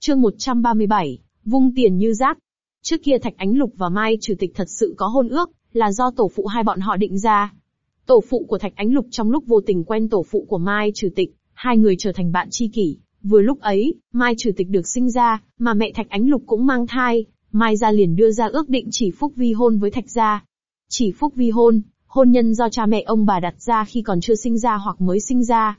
Chương 137, vung tiền như rác. Trước kia Thạch Ánh Lục và Mai Chủ tịch thật sự có hôn ước, là do tổ phụ hai bọn họ định ra. Tổ phụ của Thạch Ánh Lục trong lúc vô tình quen tổ phụ của Mai Chủ tịch, hai người trở thành bạn tri kỷ, Vừa lúc ấy, Mai Chủ tịch được sinh ra, mà mẹ Thạch Ánh Lục cũng mang thai, Mai gia liền đưa ra ước định chỉ phúc vi hôn với Thạch gia. Chỉ phúc vi hôn, hôn nhân do cha mẹ ông bà đặt ra khi còn chưa sinh ra hoặc mới sinh ra.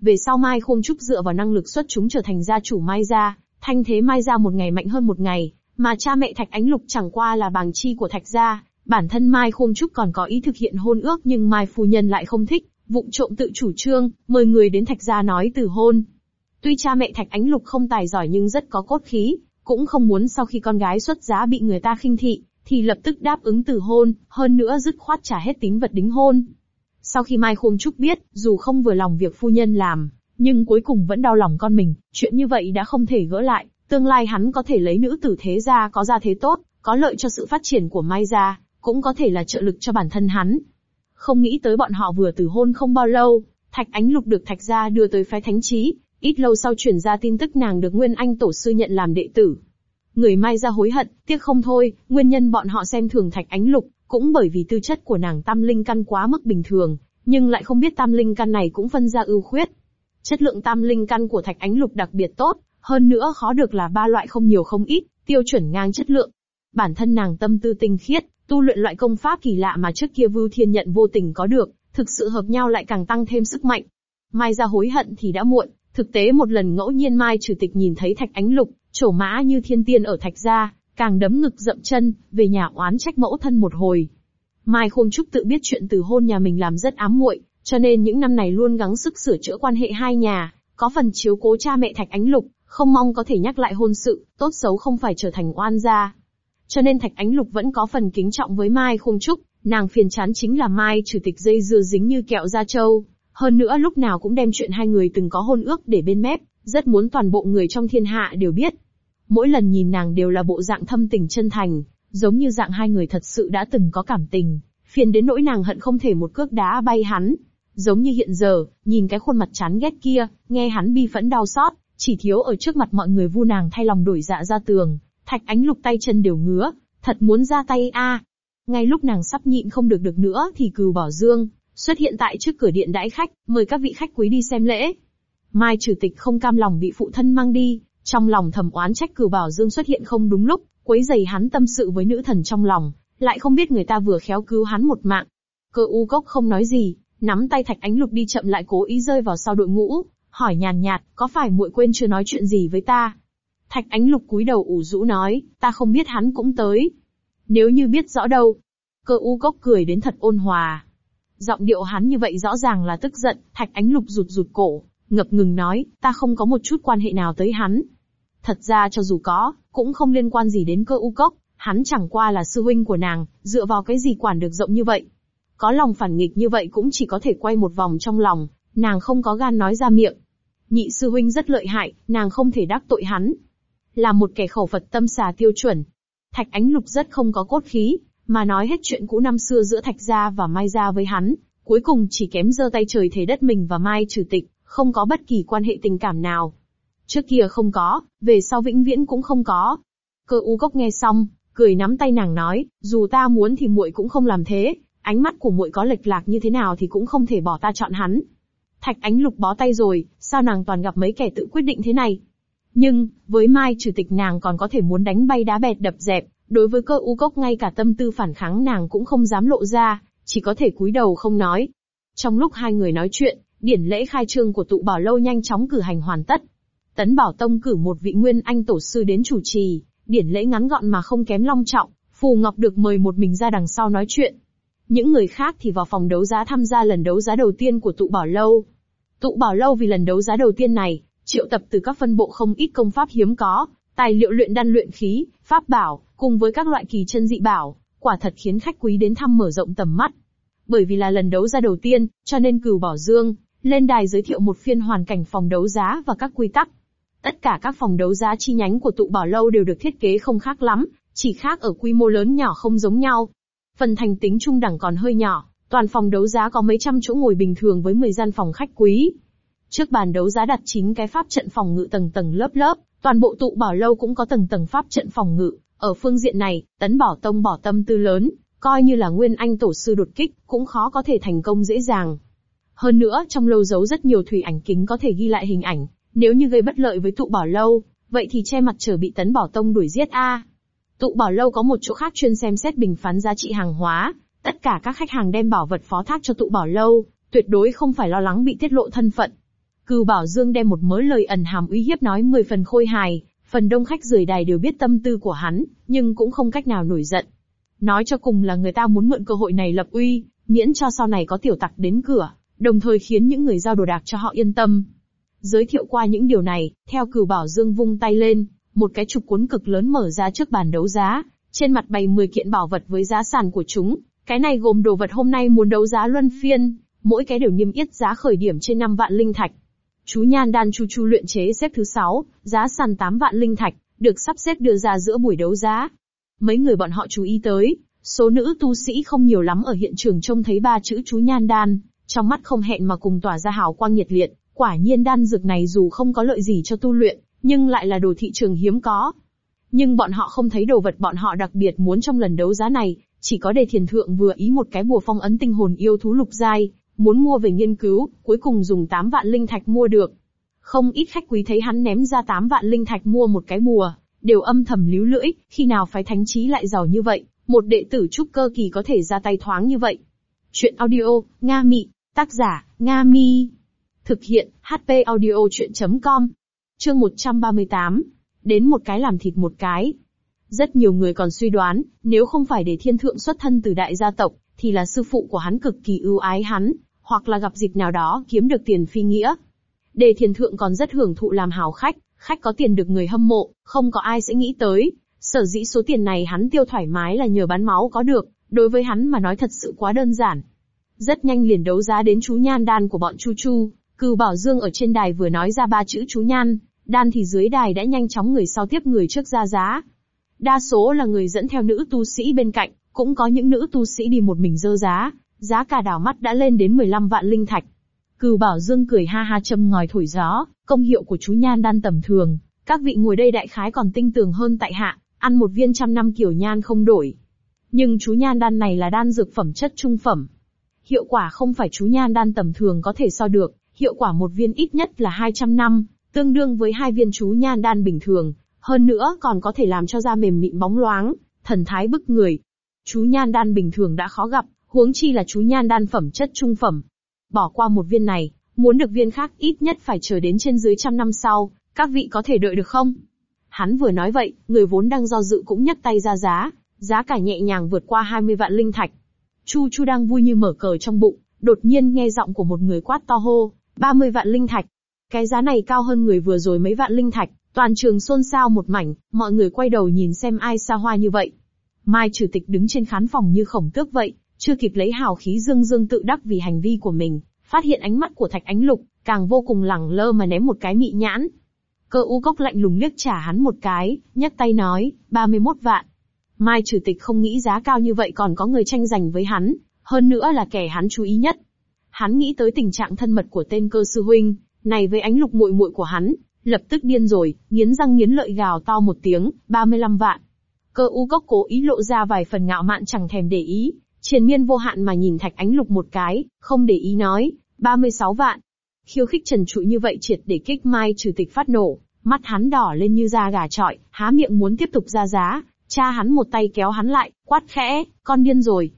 Về sau Mai Khôn Trúc dựa vào năng lực xuất chúng trở thành gia chủ Mai gia, thanh thế Mai gia một ngày mạnh hơn một ngày, mà cha mẹ Thạch Ánh Lục chẳng qua là bàng chi của Thạch gia, bản thân Mai Khôn Trúc còn có ý thực hiện hôn ước nhưng Mai phu nhân lại không thích, vụng trộm tự chủ trương, mời người đến Thạch gia nói từ hôn. Tuy cha mẹ Thạch Ánh Lục không tài giỏi nhưng rất có cốt khí, cũng không muốn sau khi con gái xuất giá bị người ta khinh thị, thì lập tức đáp ứng từ hôn, hơn nữa dứt khoát trả hết tín vật đính hôn. Sau khi Mai Khôn Trúc biết, dù không vừa lòng việc phu nhân làm, nhưng cuối cùng vẫn đau lòng con mình, chuyện như vậy đã không thể gỡ lại, tương lai hắn có thể lấy nữ tử thế gia có gia thế tốt, có lợi cho sự phát triển của Mai gia, cũng có thể là trợ lực cho bản thân hắn. Không nghĩ tới bọn họ vừa từ hôn không bao lâu, Thạch Ánh Lục được Thạch gia đưa tới phái thánh trí, Ít lâu sau chuyển ra tin tức nàng được Nguyên Anh Tổ sư nhận làm đệ tử. Người Mai ra hối hận, tiếc không thôi, nguyên nhân bọn họ xem thường Thạch Ánh Lục, cũng bởi vì tư chất của nàng tam linh căn quá mức bình thường, nhưng lại không biết tam linh căn này cũng phân ra ưu khuyết. Chất lượng tam linh căn của Thạch Ánh Lục đặc biệt tốt, hơn nữa khó được là ba loại không nhiều không ít, tiêu chuẩn ngang chất lượng. Bản thân nàng tâm tư tinh khiết, tu luyện loại công pháp kỳ lạ mà trước kia Vưu Thiên nhận vô tình có được, thực sự hợp nhau lại càng tăng thêm sức mạnh. Mai ra hối hận thì đã muộn, thực tế một lần ngẫu nhiên Mai chủ tịch nhìn thấy Thạch Ánh Lục, trổ mã như thiên tiên ở Thạch gia, càng đấm ngực dậm chân, về nhà oán trách mẫu thân một hồi. Mai Khôn Trúc tự biết chuyện từ hôn nhà mình làm rất ám muội, cho nên những năm này luôn gắng sức sửa chữa quan hệ hai nhà, có phần chiếu cố cha mẹ Thạch Ánh Lục, không mong có thể nhắc lại hôn sự, tốt xấu không phải trở thành oan gia. Cho nên Thạch Ánh Lục vẫn có phần kính trọng với Mai Khôn Trúc, nàng phiền chán chính là Mai chủ tịch dây dưa dính như kẹo da trâu. Hơn nữa lúc nào cũng đem chuyện hai người từng có hôn ước để bên mép, rất muốn toàn bộ người trong thiên hạ đều biết. Mỗi lần nhìn nàng đều là bộ dạng thâm tình chân thành, giống như dạng hai người thật sự đã từng có cảm tình, phiền đến nỗi nàng hận không thể một cước đá bay hắn. Giống như hiện giờ, nhìn cái khuôn mặt chán ghét kia, nghe hắn bi phẫn đau xót, chỉ thiếu ở trước mặt mọi người vu nàng thay lòng đổi dạ ra tường, thạch ánh lục tay chân đều ngứa, thật muốn ra tay a. Ngay lúc nàng sắp nhịn không được được nữa thì cừu bỏ dương, xuất hiện tại trước cửa điện đãi khách, mời các vị khách quý đi xem lễ. Mai chủ tịch không cam lòng bị phụ thân mang đi, trong lòng thầm oán trách cửu bảo dương xuất hiện không đúng lúc, quấy giày hắn tâm sự với nữ thần trong lòng, lại không biết người ta vừa khéo cứu hắn một mạng. Cơ u cốc không nói gì, nắm tay thạch ánh lục đi chậm lại cố ý rơi vào sau đội ngũ, hỏi nhàn nhạt, có phải muội quên chưa nói chuyện gì với ta? Thạch ánh lục cúi đầu ủ rũ nói, ta không biết hắn cũng tới. Nếu như biết rõ đâu. Cơ u cốc cười đến thật ôn hòa. Giọng điệu hắn như vậy rõ ràng là tức giận, thạch ánh lục rụt rụt cổ, ngập ngừng nói, ta không có một chút quan hệ nào tới hắn. Thật ra cho dù có, cũng không liên quan gì đến cơ u cốc, hắn chẳng qua là sư huynh của nàng, dựa vào cái gì quản được rộng như vậy. Có lòng phản nghịch như vậy cũng chỉ có thể quay một vòng trong lòng, nàng không có gan nói ra miệng. Nhị sư huynh rất lợi hại, nàng không thể đắc tội hắn. Là một kẻ khẩu Phật tâm xà tiêu chuẩn. Thạch Ánh Lục rất không có cốt khí, mà nói hết chuyện cũ năm xưa giữa Thạch Gia và Mai Gia với hắn, cuối cùng chỉ kém giơ tay trời thế đất mình và Mai trừ tịch, không có bất kỳ quan hệ tình cảm nào. Trước kia không có, về sau vĩnh viễn cũng không có. Cơ u cốc nghe xong, cười nắm tay nàng nói, dù ta muốn thì muội cũng không làm thế, ánh mắt của muội có lệch lạc như thế nào thì cũng không thể bỏ ta chọn hắn. Thạch ánh lục bó tay rồi, sao nàng toàn gặp mấy kẻ tự quyết định thế này? Nhưng, với Mai chủ tịch nàng còn có thể muốn đánh bay đá bẹt đập dẹp, đối với cơ u cốc ngay cả tâm tư phản kháng nàng cũng không dám lộ ra, chỉ có thể cúi đầu không nói. Trong lúc hai người nói chuyện, điển lễ khai trương của tụ bảo lâu nhanh chóng cử hành hoàn tất. Tấn Bảo Tông cử một vị nguyên anh tổ sư đến chủ trì, điển lễ ngắn gọn mà không kém long trọng, Phù Ngọc được mời một mình ra đằng sau nói chuyện. Những người khác thì vào phòng đấu giá tham gia lần đấu giá đầu tiên của tụ bảo lâu. Tụ bảo lâu vì lần đấu giá đầu tiên này, triệu tập từ các phân bộ không ít công pháp hiếm có, tài liệu luyện đan luyện khí, pháp bảo, cùng với các loại kỳ chân dị bảo, quả thật khiến khách quý đến thăm mở rộng tầm mắt. Bởi vì là lần đấu giá đầu tiên, cho nên cửu bảo dương, lên đài giới thiệu một phiên hoàn cảnh phòng đấu giá và các quy tắc. Tất cả các phòng đấu giá chi nhánh của tụ bảo lâu đều được thiết kế không khác lắm, chỉ khác ở quy mô lớn nhỏ không giống nhau. Phần thành tính trung đẳng còn hơi nhỏ, toàn phòng đấu giá có mấy trăm chỗ ngồi bình thường với 10 gian phòng khách quý. Trước bàn đấu giá đặt chính cái pháp trận phòng ngự tầng tầng lớp lớp, toàn bộ tụ bảo lâu cũng có tầng tầng pháp trận phòng ngự. Ở phương diện này, tấn bỏ tông bỏ tâm tư lớn, coi như là nguyên anh tổ sư đột kích, cũng khó có thể thành công dễ dàng. Hơn nữa, trong lâu giấu rất nhiều thủy ảnh kính có thể ghi lại hình ảnh, nếu như gây bất lợi với tụ bảo lâu, vậy thì che mặt trở bị tấn bảo tông đuổi giết a. Tụ bảo lâu có một chỗ khác chuyên xem xét bình phán giá trị hàng hóa, tất cả các khách hàng đem bảo vật phó thác cho tụ bảo lâu, tuyệt đối không phải lo lắng bị tiết lộ thân phận. Cừu Bảo Dương đem một mớ lời ẩn hàm uy hiếp nói mười phần khôi hài, phần đông khách rời đài đều biết tâm tư của hắn, nhưng cũng không cách nào nổi giận. Nói cho cùng là người ta muốn mượn cơ hội này lập uy, miễn cho sau này có tiểu tặc đến cửa, đồng thời khiến những người giao đồ đạc cho họ yên tâm. Giới thiệu qua những điều này, theo Cừu bảo dương vung tay lên, một cái trục cuốn cực lớn mở ra trước bàn đấu giá, trên mặt bày 10 kiện bảo vật với giá sàn của chúng, cái này gồm đồ vật hôm nay muốn đấu giá luân phiên, mỗi cái đều niêm yết giá khởi điểm trên 5 vạn linh thạch. Chú Nhan Đan Chu Chu luyện chế xếp thứ 6, giá sàn 8 vạn linh thạch, được sắp xếp đưa ra giữa buổi đấu giá. Mấy người bọn họ chú ý tới, số nữ tu sĩ không nhiều lắm ở hiện trường trông thấy ba chữ chú Nhan Đan, trong mắt không hẹn mà cùng tỏa ra hào quang nhiệt liệt, quả nhiên đan dược này dù không có lợi gì cho tu luyện, nhưng lại là đồ thị trường hiếm có. Nhưng bọn họ không thấy đồ vật bọn họ đặc biệt muốn trong lần đấu giá này, chỉ có đề thiền thượng vừa ý một cái bùa phong ấn tinh hồn yêu thú lục giai, muốn mua về nghiên cứu, cuối cùng dùng 8 vạn linh thạch mua được. Không ít khách quý thấy hắn ném ra 8 vạn linh thạch mua một cái bùa, đều âm thầm líu lưỡi, khi nào phái thánh trí lại giàu như vậy, một đệ tử trúc cơ kỳ có thể ra tay thoáng như vậy. Chuyện audio, Nga Mị, tác giả, Nga Mi. Thực hiện, HP audio chuyện.com. Chương 138. Đến một cái làm thịt một cái. Rất nhiều người còn suy đoán, nếu không phải để thiên thượng xuất thân từ đại gia tộc, thì là sư phụ của hắn cực kỳ ưu ái hắn, hoặc là gặp dịp nào đó kiếm được tiền phi nghĩa. Đề thiền thượng còn rất hưởng thụ làm hào khách, khách có tiền được người hâm mộ, không có ai sẽ nghĩ tới. Sở dĩ số tiền này hắn tiêu thoải mái là nhờ bán máu có được, đối với hắn mà nói thật sự quá đơn giản. Rất nhanh liền đấu giá đến chú nhan đan của bọn Chu Chu, Cừu Bảo Dương ở trên đài vừa nói ra ba chữ chú nhan, đan thì dưới đài đã nhanh chóng người sau tiếp người trước ra giá. Đa số là người dẫn theo nữ tu sĩ bên cạnh, cũng có những nữ tu sĩ đi một mình dơ giá, giá cả đảo mắt đã lên đến 15 vạn linh thạch. Cừu Bảo Dương cười ha ha châm ngòi thổi gió, công hiệu của chú nhan đan tầm thường, các vị ngồi đây đại khái còn tinh tường hơn tại hạ, ăn một viên trăm năm kiểu nhan không đổi. Nhưng chú nhan đan này là đan dược phẩm chất trung phẩm. Hiệu quả không phải chú nhan đan tầm thường có thể so được, hiệu quả một viên ít nhất là 200 năm, tương đương với hai viên chú nhan đan bình thường, hơn nữa còn có thể làm cho da mềm mịn bóng loáng, thần thái bức người. Chú nhan đan bình thường đã khó gặp, huống chi là chú nhan đan phẩm chất trung phẩm. Bỏ qua một viên này, muốn được viên khác ít nhất phải chờ đến trên dưới trăm năm sau, các vị có thể đợi được không? Hắn vừa nói vậy, người vốn đang do dự cũng nhấc tay ra giá, giá cả nhẹ nhàng vượt qua 20 vạn linh thạch. Chu Chu đang vui như mở cờ trong bụng, đột nhiên nghe giọng của một người quát to hô, 30 vạn linh thạch. Cái giá này cao hơn người vừa rồi mấy vạn linh thạch, toàn trường xôn xao một mảnh, mọi người quay đầu nhìn xem ai xa hoa như vậy. Mai chủ tịch đứng trên khán phòng như khổng tước vậy, chưa kịp lấy hào khí dương dương tự đắc vì hành vi của mình, phát hiện ánh mắt của thạch ánh lục, càng vô cùng lẳng lơ mà ném một cái mị nhãn. Cơ u cốc lạnh lùng liếc trả hắn một cái, nhấc tay nói, 31 vạn. Mai chủ tịch không nghĩ giá cao như vậy còn có người tranh giành với hắn, hơn nữa là kẻ hắn chú ý nhất. Hắn nghĩ tới tình trạng thân mật của tên cơ sư huynh, này với ánh lục muội muội của hắn, lập tức điên rồi, nghiến răng nghiến lợi gào to một tiếng, 35 vạn. Cơ u cốc cố ý lộ ra vài phần ngạo mạn chẳng thèm để ý, triền miên vô hạn mà nhìn thạch ánh lục một cái, không để ý nói, 36 vạn. Khiêu khích trần trụi như vậy triệt để kích mai trừ tịch phát nổ, mắt hắn đỏ lên như da gà trọi, há miệng muốn tiếp tục ra giá, cha hắn một tay kéo hắn lại, quát khẽ, con điên rồi.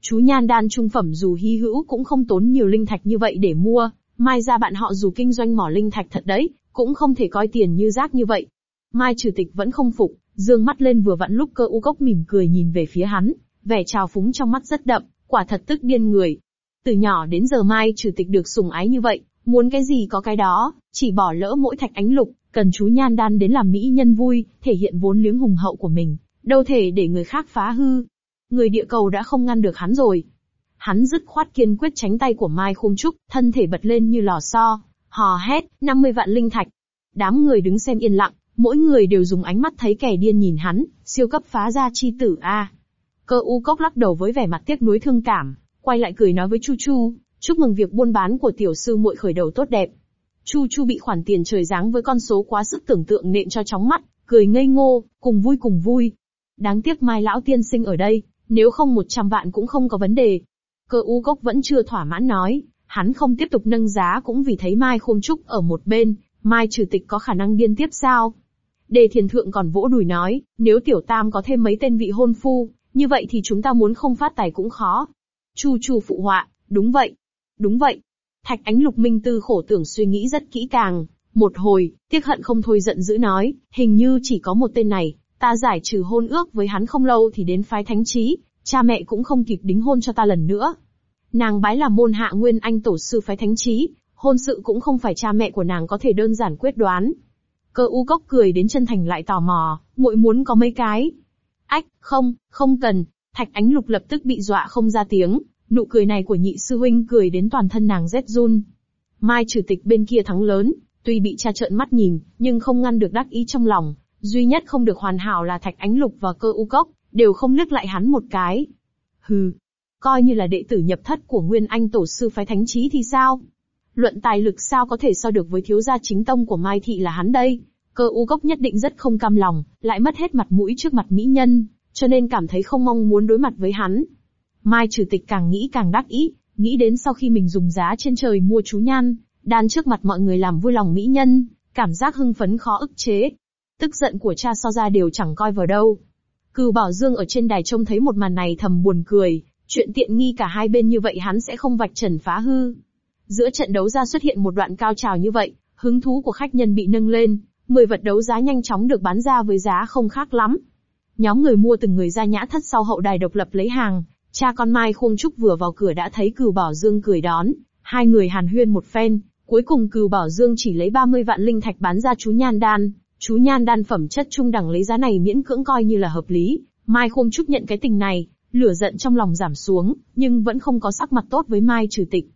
Chú nhan đan trung phẩm dù hy hữu cũng không tốn nhiều linh thạch như vậy để mua, mai ra bạn họ dù kinh doanh mỏ linh thạch thật đấy, cũng không thể coi tiền như rác như vậy. Mai trừ tịch vẫn không phục, dương mắt lên vừa vặn lúc cơ u cốc mỉm cười nhìn về phía hắn, vẻ trào phúng trong mắt rất đậm, quả thật tức điên người. Từ nhỏ đến giờ Mai trừ tịch được sủng ái như vậy, muốn cái gì có cái đó, chỉ bỏ lỡ mỗi thạch ánh lục, cần chú nhan đan đến làm mỹ nhân vui, thể hiện vốn liếng hùng hậu của mình, đâu thể để người khác phá hư. Người địa cầu đã không ngăn được hắn rồi. Hắn dứt khoát kiên quyết tránh tay của Mai Khung Trúc, thân thể bật lên như lò xo, hò hét, 50 vạn linh thạch. Đám người đứng xem yên lặng, mỗi người đều dùng ánh mắt thấy kẻ điên nhìn hắn, siêu cấp phá ra chi tử a. Cơ u cốc lắc đầu với vẻ mặt tiếc nuối thương cảm, quay lại cười nói với Chu Chu, chúc mừng việc buôn bán của tiểu sư muội khởi đầu tốt đẹp. Chu Chu bị khoản tiền trời giáng với con số quá sức tưởng tượng nện cho chóng mắt, cười ngây ngô, cùng vui cùng vui. Đáng tiếc Mai lão tiên sinh ở đây, nếu không 100 vạn cũng không có vấn đề. Cơ u cốc vẫn chưa thỏa mãn nói, hắn không tiếp tục nâng giá cũng vì thấy Mai Khôn Trúc ở một bên, Mai trừ tịch có khả năng điên tiếp sao. Đề thiền thượng còn vỗ đùi nói, nếu tiểu tam có thêm mấy tên vị hôn phu, như vậy thì chúng ta muốn không phát tài cũng khó. Chu Chu phụ họa, đúng vậy. Đúng vậy. Thạch ánh lục minh tư khổ tưởng suy nghĩ rất kỹ càng. Một hồi, tiếc hận không thôi giận dữ nói, hình như chỉ có một tên này, ta giải trừ hôn ước với hắn không lâu thì đến phái thánh trí, cha mẹ cũng không kịp đính hôn cho ta lần nữa. Nàng bái là môn hạ nguyên anh tổ sư phái thánh trí, hôn sự cũng không phải cha mẹ của nàng có thể đơn giản quyết đoán. Cơ u cốc cười đến chân thành lại tò mò, muội muốn có mấy cái, Ách, không, không cần. Thạch ánh lục lập tức bị dọa không ra tiếng, nụ cười này của nhị sư huynh cười đến toàn thân nàng rét run. Mai chủ tịch bên kia thắng lớn, tuy bị cha trợn mắt nhìn, nhưng không ngăn được đắc ý trong lòng. Duy nhất không được hoàn hảo là thạch ánh lục và cơ u cốc, đều không liếc lại hắn một cái. Hừ, coi như là đệ tử nhập thất của Nguyên Anh tổ sư phái thánh trí thì sao? Luận tài lực sao có thể so được với thiếu gia chính tông của Mai Thị là hắn đây? Cơ u gốc nhất định rất không cam lòng, lại mất hết mặt mũi trước mặt mỹ nhân, cho nên cảm thấy không mong muốn đối mặt với hắn. Mai trừ tịch càng nghĩ càng đắc ý, nghĩ đến sau khi mình dùng giá trên trời mua chú nhan, đan trước mặt mọi người làm vui lòng mỹ nhân, cảm giác hưng phấn khó ức chế. Tức giận của cha so ra đều chẳng coi vào đâu. Cừu Bảo Dương ở trên đài trông thấy một màn này thầm buồn cười, chuyện tiện nghi cả hai bên như vậy hắn sẽ không vạch trần phá hư. Giữa trận đấu ra xuất hiện một đoạn cao trào như vậy, hứng thú của khách nhân bị nâng lên, 10 vật đấu giá nhanh chóng được bán ra với giá không khác lắm. Nhóm người mua từng người ra nhã thất sau hậu đài độc lập lấy hàng, cha con Mai Khung Trúc vừa vào cửa đã thấy Cừu Bảo Dương cười đón, hai người hàn huyên một phen, cuối cùng Cừu Bảo Dương chỉ lấy 30 vạn linh thạch bán ra chú nhan đan, chú nhan đan phẩm chất trung đẳng lấy giá này miễn cưỡng coi như là hợp lý. Mai Khung Trúc nhận cái tình này, lửa giận trong lòng giảm xuống, nhưng vẫn không có sắc mặt tốt với Mai Trừ Tịch.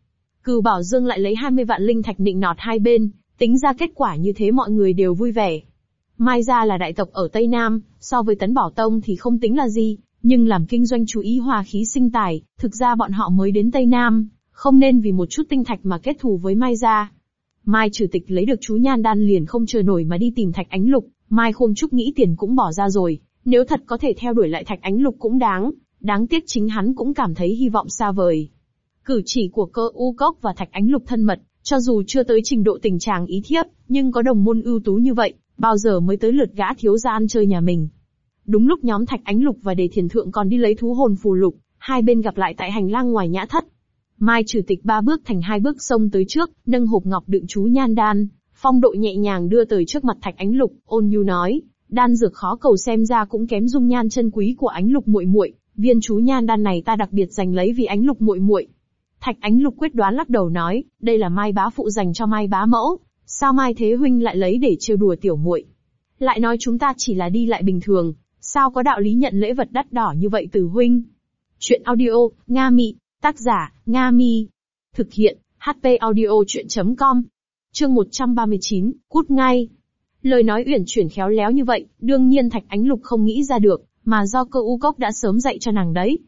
Cừu Bảo Dương lại lấy 20 vạn linh thạch nịnh nọt hai bên, tính ra kết quả như thế mọi người đều vui vẻ. Mai gia là đại tộc ở Tây Nam, so với Tấn Bảo Tông thì không tính là gì, nhưng làm kinh doanh chú ý hòa khí sinh tài, thực ra bọn họ mới đến Tây Nam, không nên vì một chút tinh thạch mà kết thù với Mai gia. Mai chủ tịch lấy được chú nhan đan liền không chờ nổi mà đi tìm thạch ánh lục, Mai khôn trúc nghĩ tiền cũng bỏ ra rồi, nếu thật có thể theo đuổi lại thạch ánh lục cũng đáng, đáng tiếc chính hắn cũng cảm thấy hy vọng xa vời. Cử chỉ của cơ u cốc và thạch ánh lục thân mật, cho dù chưa tới trình độ tình trạng ý thiếp, nhưng có đồng môn ưu tú như vậy, bao giờ mới tới lượt gã thiếu gia ăn chơi nhà mình. Đúng lúc nhóm Thạch Ánh Lục và Đề Thiền Thượng còn đi lấy thú hồn phù lục, hai bên gặp lại tại hành lang ngoài nhã thất. Mai Chủ tịch ba bước thành hai bước xông tới trước, nâng hộp ngọc đựng chú nhan đan, phong độ nhẹ nhàng đưa tới trước mặt Thạch Ánh Lục, ôn nhu nói, đan dược khó cầu xem ra cũng kém dung nhan chân quý của Ánh Lục muội muội, viên chú nhan đan này ta đặc biệt dành lấy vì Ánh Lục muội muội. Thạch Ánh Lục quyết đoán lắc đầu nói, đây là Mai bá phụ dành cho Mai bá mẫu, sao Mai Thế huynh lại lấy để trêu đùa tiểu muội? Lại nói chúng ta chỉ là đi lại bình thường, sao có đạo lý nhận lễ vật đắt đỏ như vậy từ huynh? Chuyện audio, Nga Mị, tác giả, Nga Mi. Thực hiện, HP audio chuyện.com. Chương 139, cút ngay. Lời nói uyển chuyển khéo léo như vậy, đương nhiên Thạch Ánh Lục không nghĩ ra được, mà do cơ u cốc đã sớm dạy cho nàng đấy.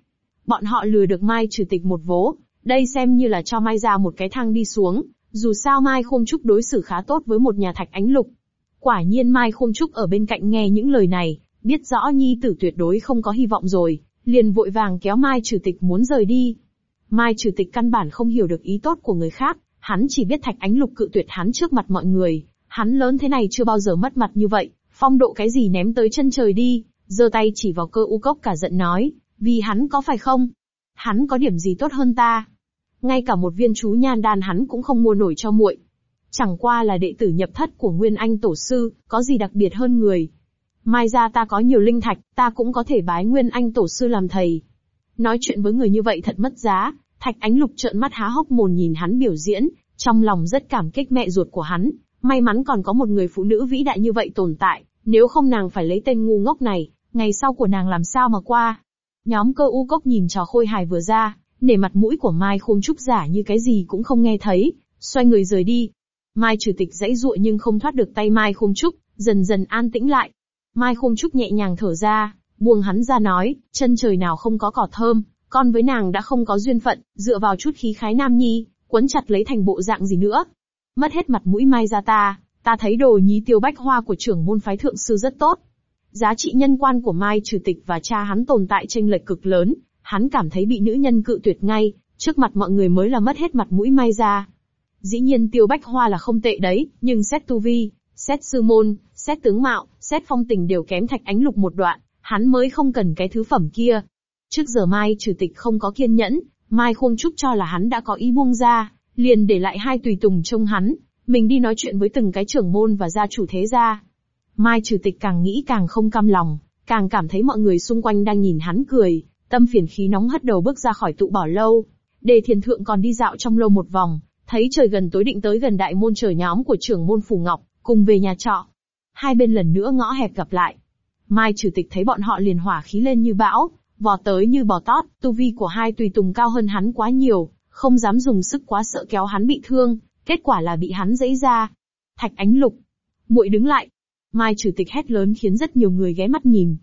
Bọn họ lừa được Mai trừ tịch một vố, đây xem như là cho Mai ra một cái thang đi xuống, dù sao Mai Khôn Trúc đối xử khá tốt với một nhà Thạch Ánh Lục. Quả nhiên Mai Khôn Trúc ở bên cạnh nghe những lời này, biết rõ nhi tử tuyệt đối không có hy vọng rồi, liền vội vàng kéo Mai Chủ Tịch muốn rời đi. Mai Chủ Tịch căn bản không hiểu được ý tốt của người khác, hắn chỉ biết Thạch Ánh Lục cự tuyệt hắn trước mặt mọi người, hắn lớn thế này chưa bao giờ mất mặt như vậy, phong độ cái gì ném tới chân trời đi, giơ tay chỉ vào cơ u cốc cả giận nói, vì hắn có phải không? Hắn có điểm gì tốt hơn ta? Ngay cả một viên chú nhan đan hắn cũng không mua nổi cho muội. Chẳng qua là đệ tử nhập thất của Nguyên Anh Tổ Sư, có gì đặc biệt hơn người. Mai ra ta có nhiều linh thạch, ta cũng có thể bái Nguyên Anh Tổ Sư làm thầy. Nói chuyện với người như vậy thật mất giá, Thạch Ánh Lục trợn mắt há hốc mồm nhìn hắn biểu diễn, trong lòng rất cảm kích mẹ ruột của hắn, may mắn còn có một người phụ nữ vĩ đại như vậy tồn tại, nếu không nàng phải lấy tên ngu ngốc này, ngày sau của nàng làm sao mà qua. Nhóm cơ u cốc nhìn trò khôi hài vừa ra, nể mặt mũi của Mai Khôn Trúc giả như cái gì cũng không nghe thấy, xoay người rời đi. Mai Chủ tịch dãy dụa nhưng không thoát được tay Mai Khôn Trúc, dần dần an tĩnh lại. Mai Khôn Trúc nhẹ nhàng thở ra, buông hắn ra nói, chân trời nào không có cỏ thơm, con với nàng đã không có duyên phận, dựa vào chút khí khái nam nhi, quấn chặt lấy thành bộ dạng gì nữa. Mất hết mặt mũi Mai ra ta, ta thấy đồ nhí tiêu bách hoa của trưởng môn phái thượng sư rất tốt. Giá trị nhân quan của Mai Trừ Tịch và cha hắn tồn tại tranh lệch cực lớn, hắn cảm thấy bị nữ nhân cự tuyệt ngay, trước mặt mọi người mới là mất hết mặt mũi Mai ra. Dĩ nhiên Tiêu Bách Hoa là không tệ đấy, nhưng xét tu vi, xét sư môn, xét tướng mạo, xét phong tình đều kém Thạch Ánh Lục một đoạn, hắn mới không cần cái thứ phẩm kia. Trước giờ Mai Trừ Tịch không có kiên nhẫn, Mai Khôn Trúc cho là hắn đã có ý buông ra, liền để lại hai tùy tùng trông hắn, mình đi nói chuyện với từng cái trưởng môn và gia chủ thế gia. Mai Trừ Tịch càng nghĩ càng không cam lòng, càng cảm thấy mọi người xung quanh đang nhìn hắn cười, tâm phiền khí nóng hất đầu bước ra khỏi tụ bỏ lâu. Đề thiền thượng còn đi dạo trong lâu một vòng, thấy trời gần tối định tới gần đại môn trời nhóm của trưởng môn Phủ Ngọc, cùng về nhà trọ. Hai bên lần nữa ngõ hẹp gặp lại. Mai chủ tịch thấy bọn họ liền hỏa khí lên như bão, vò tới như bò tót, tu vi của hai tùy tùng cao hơn hắn quá nhiều, không dám dùng sức quá sợ kéo hắn bị thương, kết quả là bị hắn dẫy ra. Thạch ánh lục. muội đứng lại. Mai chủ tịch hét lớn khiến rất nhiều người ghé mắt nhìn.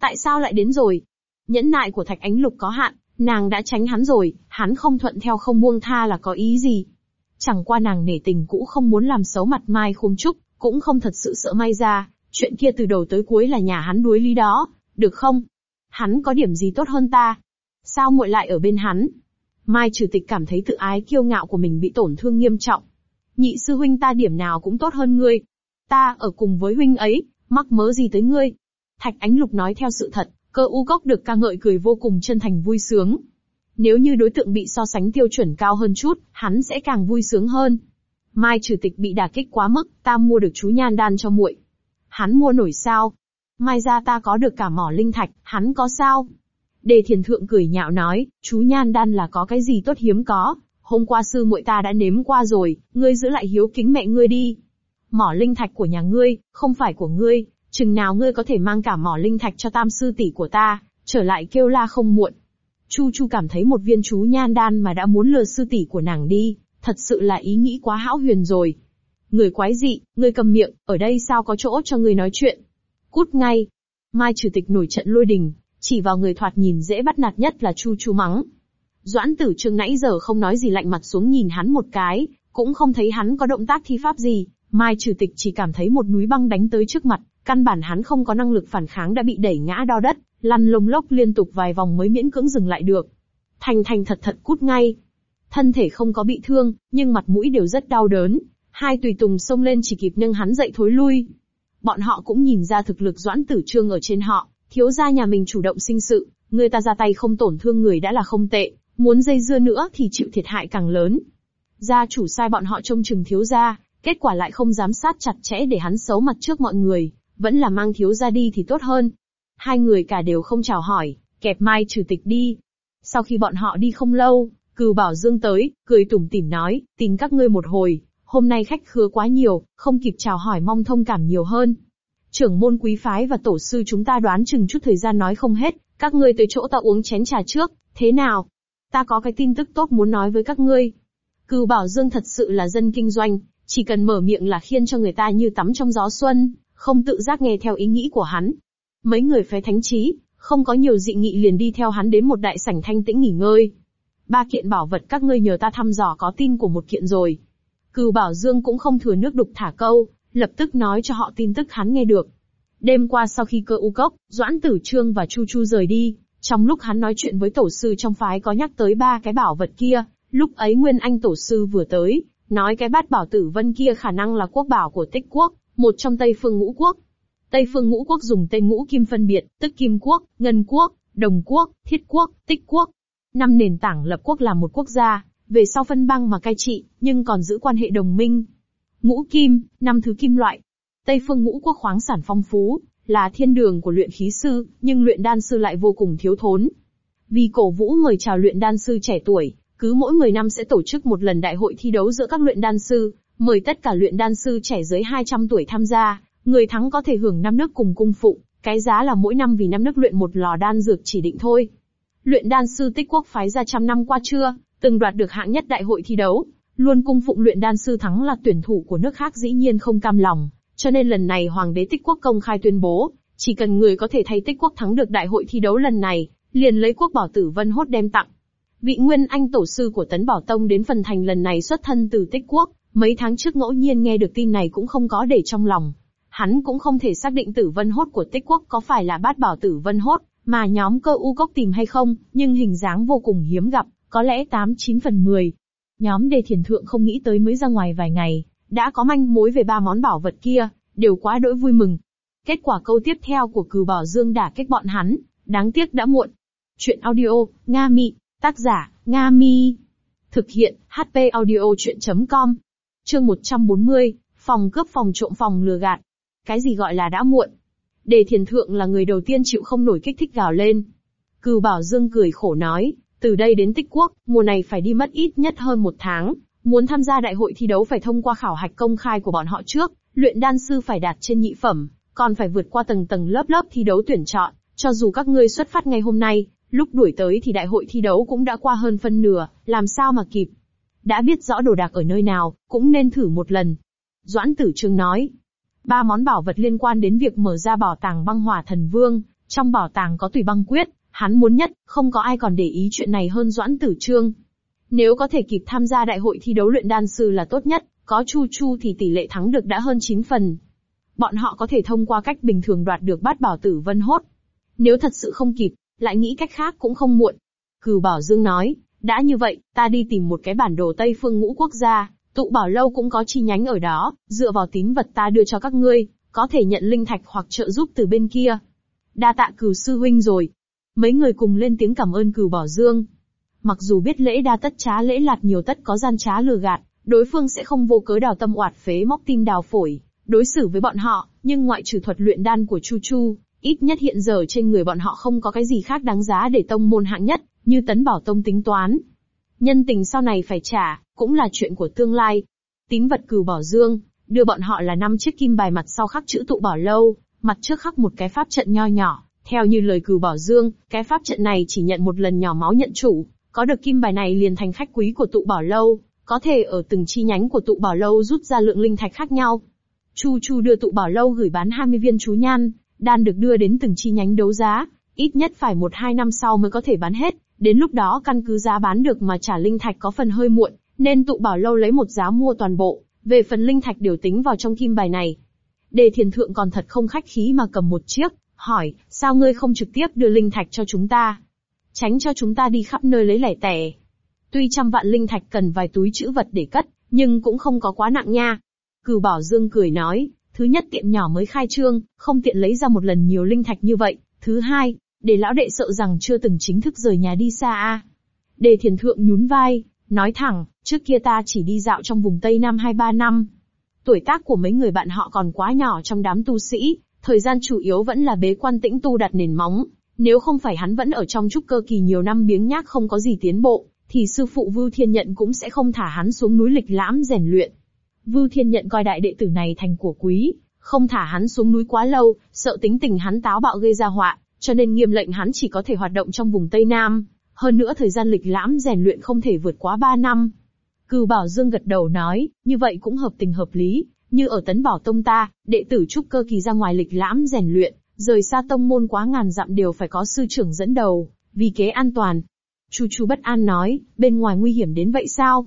Tại sao lại đến rồi? Nhẫn nại của Thạch Ánh Lục có hạn, nàng đã tránh hắn rồi, hắn không thuận theo không buông tha là có ý gì. Chẳng qua nàng nể tình cũ không muốn làm xấu mặt Mai Khôn Trúc, cũng không thật sự sợ Mai ra, chuyện kia từ đầu tới cuối là nhà hắn đuối lý đó, được không? Hắn có điểm gì tốt hơn ta? Sao muội lại ở bên hắn? Mai chủ Tịch cảm thấy tự ái kiêu ngạo của mình bị tổn thương nghiêm trọng. Nhị sư huynh ta điểm nào cũng tốt hơn ngươi. Ta ở cùng với huynh ấy, mắc mớ gì tới ngươi? Thạch Ánh Lục nói theo sự thật, cơ u cốc được ca ngợi cười vô cùng chân thành vui sướng. Nếu như đối tượng bị so sánh tiêu chuẩn cao hơn chút, hắn sẽ càng vui sướng hơn. Mai chủ Tịch bị đả kích quá mức, ta mua được chú nhan đan cho muội. Hắn mua nổi sao? Mai ra ta có được cả mỏ linh thạch, hắn có sao? Đề thiền thượng cười nhạo nói, chú nhan đan là có cái gì tốt hiếm có, hôm qua sư muội ta đã nếm qua rồi, ngươi giữ lại hiếu kính mẹ ngươi đi. Mỏ linh thạch của nhà ngươi, không phải của ngươi, chừng nào ngươi có thể mang cả mỏ linh thạch cho tam sư tỷ của ta, trở lại kêu la không muộn. Chu Chu cảm thấy một viên chú nhan đan mà đã muốn lừa sư tỷ của nàng đi, thật sự là ý nghĩ quá hão huyền rồi. Người quái dị, ngươi cầm miệng, ở đây sao có chỗ cho ngươi nói chuyện. Cút ngay. Mai chủ tịch nổi trận lôi đình, chỉ vào người thoạt nhìn dễ bắt nạt nhất là Chu Chu mắng. Doãn tử trương nãy giờ không nói gì lạnh mặt xuống nhìn hắn một cái, cũng không thấy hắn có động tác thi pháp gì, Mai chủ Tịch chỉ cảm thấy một núi băng đánh tới trước mặt, căn bản hắn không có năng lực phản kháng đã bị đẩy ngã đo đất, lăn lông lốc liên tục vài vòng mới miễn cưỡng dừng lại được. Thành thành thật thật cút ngay. Thân thể không có bị thương, nhưng mặt mũi đều rất đau đớn, hai tùy tùng xông lên chỉ kịp nâng hắn dậy thối lui. Bọn họ cũng nhìn ra thực lực doãn tử trương ở trên họ, thiếu gia nhà mình chủ động sinh sự, người ta ra tay không tổn thương người đã là không tệ, muốn dây dưa nữa thì chịu thiệt hại càng lớn. Gia chủ sai bọn họ trông chừng thiếu gia, kết quả lại không giám sát chặt chẽ để hắn xấu mặt trước mọi người, vẫn là mang thiếu ra đi thì tốt hơn. Hai người cả đều không chào hỏi, kẹp mai trừ tịch đi. Sau khi bọn họ đi không lâu, cừu bảo dương tới, cười tủm tỉm nói, tìm các ngươi một hồi, hôm nay khách khứa quá nhiều, không kịp chào hỏi mong thông cảm nhiều hơn. Trưởng môn quý phái và tổ sư chúng ta đoán chừng chút thời gian nói không hết, các ngươi tới chỗ ta uống chén trà trước, thế nào? Ta có cái tin tức tốt muốn nói với các ngươi. Cừu Bảo Dương thật sự là dân kinh doanh, chỉ cần mở miệng là khiên cho người ta như tắm trong gió xuân, không tự giác nghe theo ý nghĩ của hắn. Mấy người phái thánh trí, không có nhiều dị nghị liền đi theo hắn đến một đại sảnh thanh tĩnh nghỉ ngơi. Ba kiện bảo vật các ngươi nhờ ta thăm dò có tin của một kiện rồi. Cừu Bảo Dương cũng không thừa nước đục thả câu, lập tức nói cho họ tin tức hắn nghe được. Đêm qua sau khi cơ u cốc, Doãn Tử Trương và Chu Chu rời đi, trong lúc hắn nói chuyện với tổ sư trong phái có nhắc tới ba cái bảo vật kia, lúc ấy Nguyên Anh tổ sư vừa tới, nói cái bát bảo tử vân kia khả năng là quốc bảo của tích quốc, một trong Tây phương ngũ quốc. Tây phương ngũ quốc dùng tên ngũ kim phân biệt, tức kim quốc, ngân quốc, đồng quốc, thiết quốc, tích quốc. Năm nền tảng lập quốc là một quốc gia, về sau phân băng mà cai trị, nhưng còn giữ quan hệ đồng minh. Ngũ kim, năm thứ kim loại. Tây phương ngũ quốc khoáng sản phong phú, là thiên đường của luyện khí sư, nhưng luyện đan sư lại vô cùng thiếu thốn. Vì cổ vũ người chào luyện đan sư trẻ tuổi, cứ mỗi 10 năm sẽ tổ chức một lần đại hội thi đấu giữa các luyện đan sư, mời tất cả luyện đan sư trẻ dưới 200 tuổi tham gia, người thắng có thể hưởng năm nước cùng cung phụ, cái giá là mỗi năm vì năm nước luyện một lò đan dược chỉ định thôi. Luyện đan sư tích quốc phái ra trăm năm qua chưa, từng đoạt được hạng nhất đại hội thi đấu, luôn cung phụng luyện đan sư thắng là tuyển thủ của nước khác dĩ nhiên không cam lòng, cho nên lần này Hoàng đế Tích Quốc công khai tuyên bố, chỉ cần người có thể thay Tích Quốc thắng được đại hội thi đấu lần này, liền lấy quốc bảo tử Vân Hốt đem tặng. Vị nguyên anh tổ sư của Tấn Bảo Tông đến phần thành lần này xuất thân từ Tích Quốc, mấy tháng trước ngẫu nhiên nghe được tin này cũng không có để trong lòng. Hắn cũng không thể xác định tử Vân Hốt của Tích Quốc có phải là bát bảo tử Vân Hốt, mà nhóm cơ u cốc tìm hay không, nhưng hình dáng vô cùng hiếm gặp, có lẽ 8-9 phần 10. Nhóm đề thiền thượng không nghĩ tới mới ra ngoài vài ngày, đã có manh mối về ba món bảo vật kia, đều quá đỗi vui mừng. Kết quả câu tiếp theo của cừu bảo dương đả kích bọn hắn, đáng tiếc đã muộn. Chuyện audio, Nga Mị, tác giả, Nga Mi. Thực hiện, HP audio chuyện.com. Chương 140, phòng cướp phòng trộm phòng lừa gạt. Cái gì gọi là đã muộn? Đề thiền thượng là người đầu tiên chịu không nổi kích thích gào lên. Cừu bảo dương cười khổ nói, từ đây đến tích quốc, mùa này phải đi mất ít nhất hơn một tháng, Muốn tham gia đại hội thi đấu phải thông qua khảo hạch công khai của bọn họ trước, luyện đan sư phải đạt trên nhị phẩm, còn phải vượt qua tầng tầng lớp lớp thi đấu tuyển chọn, cho dù các ngươi xuất phát ngay hôm nay, lúc đuổi tới thì đại hội thi đấu cũng đã qua hơn phân nửa, làm sao mà kịp. Đã biết rõ đồ đạc ở nơi nào, cũng nên thử một lần. Doãn tử trương nói. Ba món bảo vật liên quan đến việc mở ra bảo tàng băng hỏa thần vương, trong bảo tàng có tùy băng quyết, hắn muốn nhất, không có ai còn để ý chuyện này hơn Doãn tử trương. Nếu có thể kịp tham gia đại hội thi đấu luyện đan sư là tốt nhất, có Chu Chu thì tỷ lệ thắng được đã hơn 9 phần. Bọn họ có thể thông qua cách bình thường đoạt được bát bảo tử vân hốt. Nếu thật sự không kịp, lại nghĩ cách khác cũng không muộn. Cửu Bảo Dương nói, đã như vậy, ta đi tìm một cái bản đồ Tây phương ngũ quốc gia, tụ bảo lâu cũng có chi nhánh ở đó, dựa vào tín vật ta đưa cho các ngươi, có thể nhận linh thạch hoặc trợ giúp từ bên kia. Đa tạ cửu sư huynh rồi. Mấy người cùng lên tiếng cảm ơn cửu Bảo Dương. Mặc dù biết lễ đa tất trá lễ lạt nhiều tất có gian trá lừa gạt, đối phương sẽ không vô cớ đào tâm oạt phế móc tim đào phổi, đối xử với bọn họ, nhưng ngoại trừ thuật luyện đan của Chu Chu, ít nhất hiện giờ trên người bọn họ không có cái gì khác đáng giá để tông môn hạng nhất, như tấn bảo tông tính toán. Nhân tình sau này phải trả, cũng là chuyện của tương lai. Tín vật cửu bảo dương, đưa bọn họ là năm chiếc kim bài mặt sau khắc chữ tụ bảo lâu, mặt trước khắc một cái pháp trận nho nhỏ. Theo như lời cửu bảo dương, cái pháp trận này chỉ nhận một lần nhỏ máu nhận chủ, có được kim bài này liền thành khách quý của tụ bảo lâu, có thể ở từng chi nhánh của tụ bảo lâu rút ra lượng linh thạch khác nhau. Chu Chu đưa tụ bảo lâu gửi bán 20 viên chú nhan, đan được đưa đến từng chi nhánh đấu giá, ít nhất phải một hai năm sau mới có thể bán hết, đến lúc đó căn cứ giá bán được mà trả linh thạch có phần hơi muộn, nên tụ bảo lâu lấy một giá mua toàn bộ, về phần linh thạch đều tính vào trong kim bài này. Đề thiền thượng còn thật không khách khí mà cầm một chiếc, hỏi, sao ngươi không trực tiếp đưa linh thạch cho chúng ta? Tránh cho chúng ta đi khắp nơi lấy lẻ tẻ. Tuy trăm vạn linh thạch cần vài túi chữ vật để cất, nhưng cũng không có quá nặng nha. Cửu Bảo Dương cười nói, thứ nhất tiệm nhỏ mới khai trương, không tiện lấy ra một lần nhiều linh thạch như vậy. Thứ hai, để lão đệ sợ rằng chưa từng chính thức rời nhà đi xa a. Đề thiền thượng nhún vai, nói thẳng, trước kia ta chỉ đi dạo trong vùng Tây Nam 2-3 năm. Tuổi tác của mấy người bạn họ còn quá nhỏ trong đám tu sĩ, thời gian chủ yếu vẫn là bế quan tĩnh tu đặt nền móng. Nếu không phải hắn vẫn ở trong trúc cơ kỳ nhiều năm biếng nhác không có gì tiến bộ, thì sư phụ Vưu Thiên Nhận cũng sẽ không thả hắn xuống núi lịch lãm rèn luyện. Vưu Thiên Nhận coi đại đệ tử này thành của quý, không thả hắn xuống núi quá lâu, sợ tính tình hắn táo bạo gây ra họa, cho nên nghiêm lệnh hắn chỉ có thể hoạt động trong vùng Tây Nam. Hơn nữa thời gian lịch lãm rèn luyện không thể vượt quá 3 năm. Cừu Bảo Dương gật đầu nói, như vậy cũng hợp tình hợp lý, như ở Tấn Bảo Tông ta, đệ tử trúc cơ kỳ ra ngoài lịch lãm rèn luyện, rời xa tông môn quá ngàn dặm đều phải có sư trưởng dẫn đầu, vì kế an toàn. Chu Chu bất an nói, bên ngoài nguy hiểm đến vậy sao?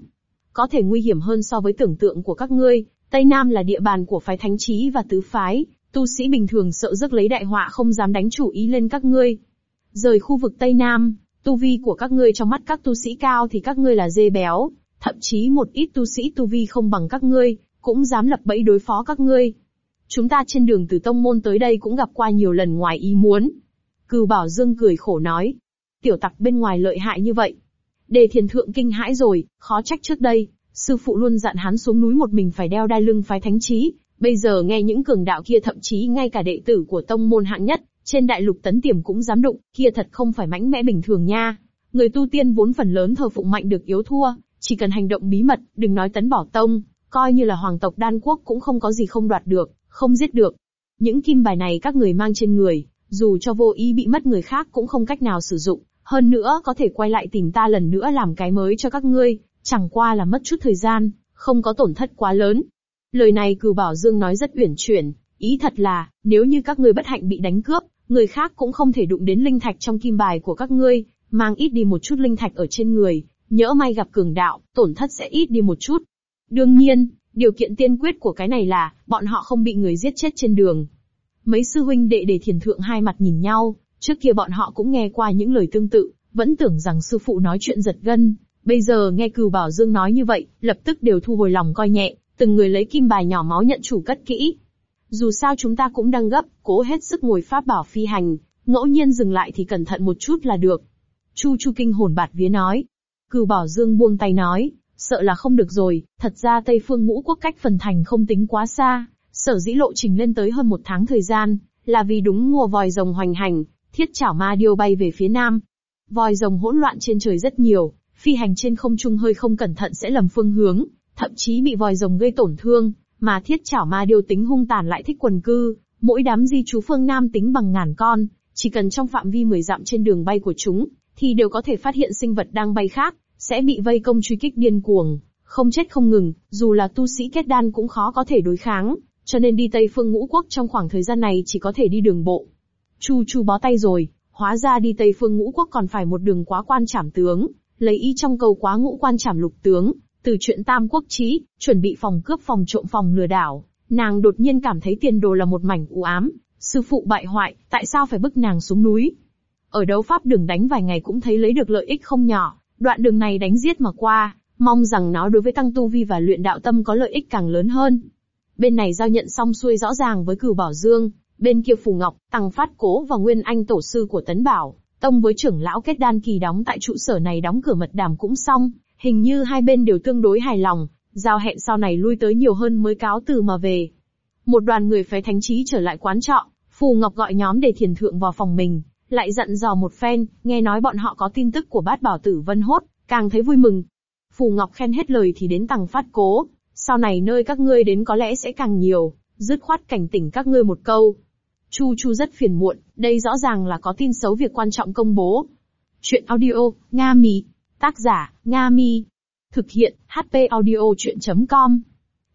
Có thể nguy hiểm hơn so với tưởng tượng của các ngươi, Tây Nam là địa bàn của phái thánh trí và tứ phái, tu sĩ bình thường sợ rước lấy đại họa không dám đánh chủ ý lên các ngươi. Rời khu vực Tây Nam, tu vi của các ngươi trong mắt các tu sĩ cao thì các ngươi là dê béo, thậm chí một ít tu sĩ tu vi không bằng các ngươi, cũng dám lập bẫy đối phó các ngươi. Chúng ta trên đường từ tông môn tới đây cũng gặp qua nhiều lần ngoài ý muốn. Cừu Bảo Dương cười khổ nói, tiểu tặc bên ngoài lợi hại như vậy. Đề thiền thượng kinh hãi rồi, khó trách trước đây, sư phụ luôn dặn hắn xuống núi một mình phải đeo đai lưng phái thánh trí, bây giờ nghe những cường đạo kia thậm chí ngay cả đệ tử của tông môn hạng nhất, trên đại lục tấn tiềm cũng dám đụng, kia thật không phải mãnh mẽ bình thường nha. Người tu tiên vốn phần lớn thờ phụng mạnh được yếu thua, chỉ cần hành động bí mật, đừng nói tấn bỏ tông, coi như là hoàng tộc đan quốc cũng không có gì không đoạt được, không giết được. Những kim bài này các người mang trên người, dù cho vô ý bị mất người khác cũng không cách nào sử dụng, hơn nữa có thể quay lại tìm ta lần nữa làm cái mới cho các ngươi, chẳng qua là mất chút thời gian, không có tổn thất quá lớn. Lời này cửu bảo dương nói rất uyển chuyển, ý thật là, nếu như các ngươi bất hạnh bị đánh cướp, người khác cũng không thể đụng đến linh thạch trong kim bài của các ngươi, mang ít đi một chút linh thạch ở trên người, nhỡ may gặp cường đạo, tổn thất sẽ ít đi một chút. Đương nhiên, điều kiện tiên quyết của cái này là, bọn họ không bị người giết chết trên đường. Mấy sư huynh đệ để thiền thượng hai mặt nhìn nhau, trước kia bọn họ cũng nghe qua những lời tương tự, vẫn tưởng rằng sư phụ nói chuyện giật gân, bây giờ nghe cừu bảo dương nói như vậy, lập tức đều thu hồi lòng coi nhẹ, từng người lấy kim bài nhỏ máu nhận chủ cất kỹ. Dù sao chúng ta cũng đang gấp, cố hết sức ngồi pháp bảo phi hành, ngẫu nhiên dừng lại thì cẩn thận một chút là được. Chu Chu kinh hồn bạt vía nói. Cừu Bảo Dương buông tay nói, sợ là không được rồi, thật ra Tây Phương Ngũ Quốc cách phần thành không tính quá xa, sở dĩ lộ trình lên tới hơn một tháng thời gian, là vì đúng mùa vòi rồng hoành hành, thiết chảo ma điêu bay về phía nam. Vòi rồng hỗn loạn trên trời rất nhiều, phi hành trên không trung hơi không cẩn thận sẽ lầm phương hướng, thậm chí bị vòi rồng gây tổn thương, mà thiết chảo ma điêu tính hung tàn lại thích quần cư, mỗi đám di chú phương Nam tính bằng ngàn con, chỉ cần trong phạm vi 10 dặm trên đường bay của chúng, thì đều có thể phát hiện sinh vật đang bay khác, sẽ bị vây công truy kích điên cuồng, không chết không ngừng, dù là tu sĩ kết đan cũng khó có thể đối kháng, cho nên đi Tây Phương Ngũ Quốc trong khoảng thời gian này chỉ có thể đi đường bộ. Chu Chu bó tay rồi, hóa ra đi Tây Phương Ngũ Quốc còn phải một đường quá quan trảm tướng, lấy ý trong câu quá ngũ quan trảm lục tướng, từ chuyện tam quốc chí, chuẩn bị phòng cướp phòng trộm phòng lừa đảo, nàng đột nhiên cảm thấy tiền đồ là một mảnh u ám, sư phụ bại hoại, tại sao phải bức nàng xuống núi? Ở đấu pháp đường đánh vài ngày cũng thấy lấy được lợi ích không nhỏ, đoạn đường này đánh giết mà qua, mong rằng nó đối với tăng tu vi và luyện đạo tâm có lợi ích càng lớn hơn. Bên này giao nhận xong xuôi rõ ràng với cửu bảo dương, bên kia phù ngọc, tăng phát cố và nguyên anh tổ sư của tấn bảo, tông với trưởng lão kết đan kỳ đóng tại trụ sở này đóng cửa mật đàm cũng xong, hình như hai bên đều tương đối hài lòng, giao hẹn sau này lui tới nhiều hơn mới cáo từ mà về. Một đoàn người phái thánh trí trở lại quán trọ, Phù Ngọc gọi nhóm để thiền thượng vào phòng mình, lại dặn dò một phen, nghe nói bọn họ có tin tức của bát bảo tử vân hốt, càng thấy vui mừng. Phù Ngọc khen hết lời thì đến tăng phát cố, sau này nơi các ngươi đến có lẽ sẽ càng nhiều, dứt khoát cảnh tỉnh các ngươi một câu. Chu Chu rất phiền muộn, đây rõ ràng là có tin xấu việc quan trọng công bố. Chuyện audio, Nga Mi. Tác giả, Nga Mi. Thực hiện, HP audio chuyện.com.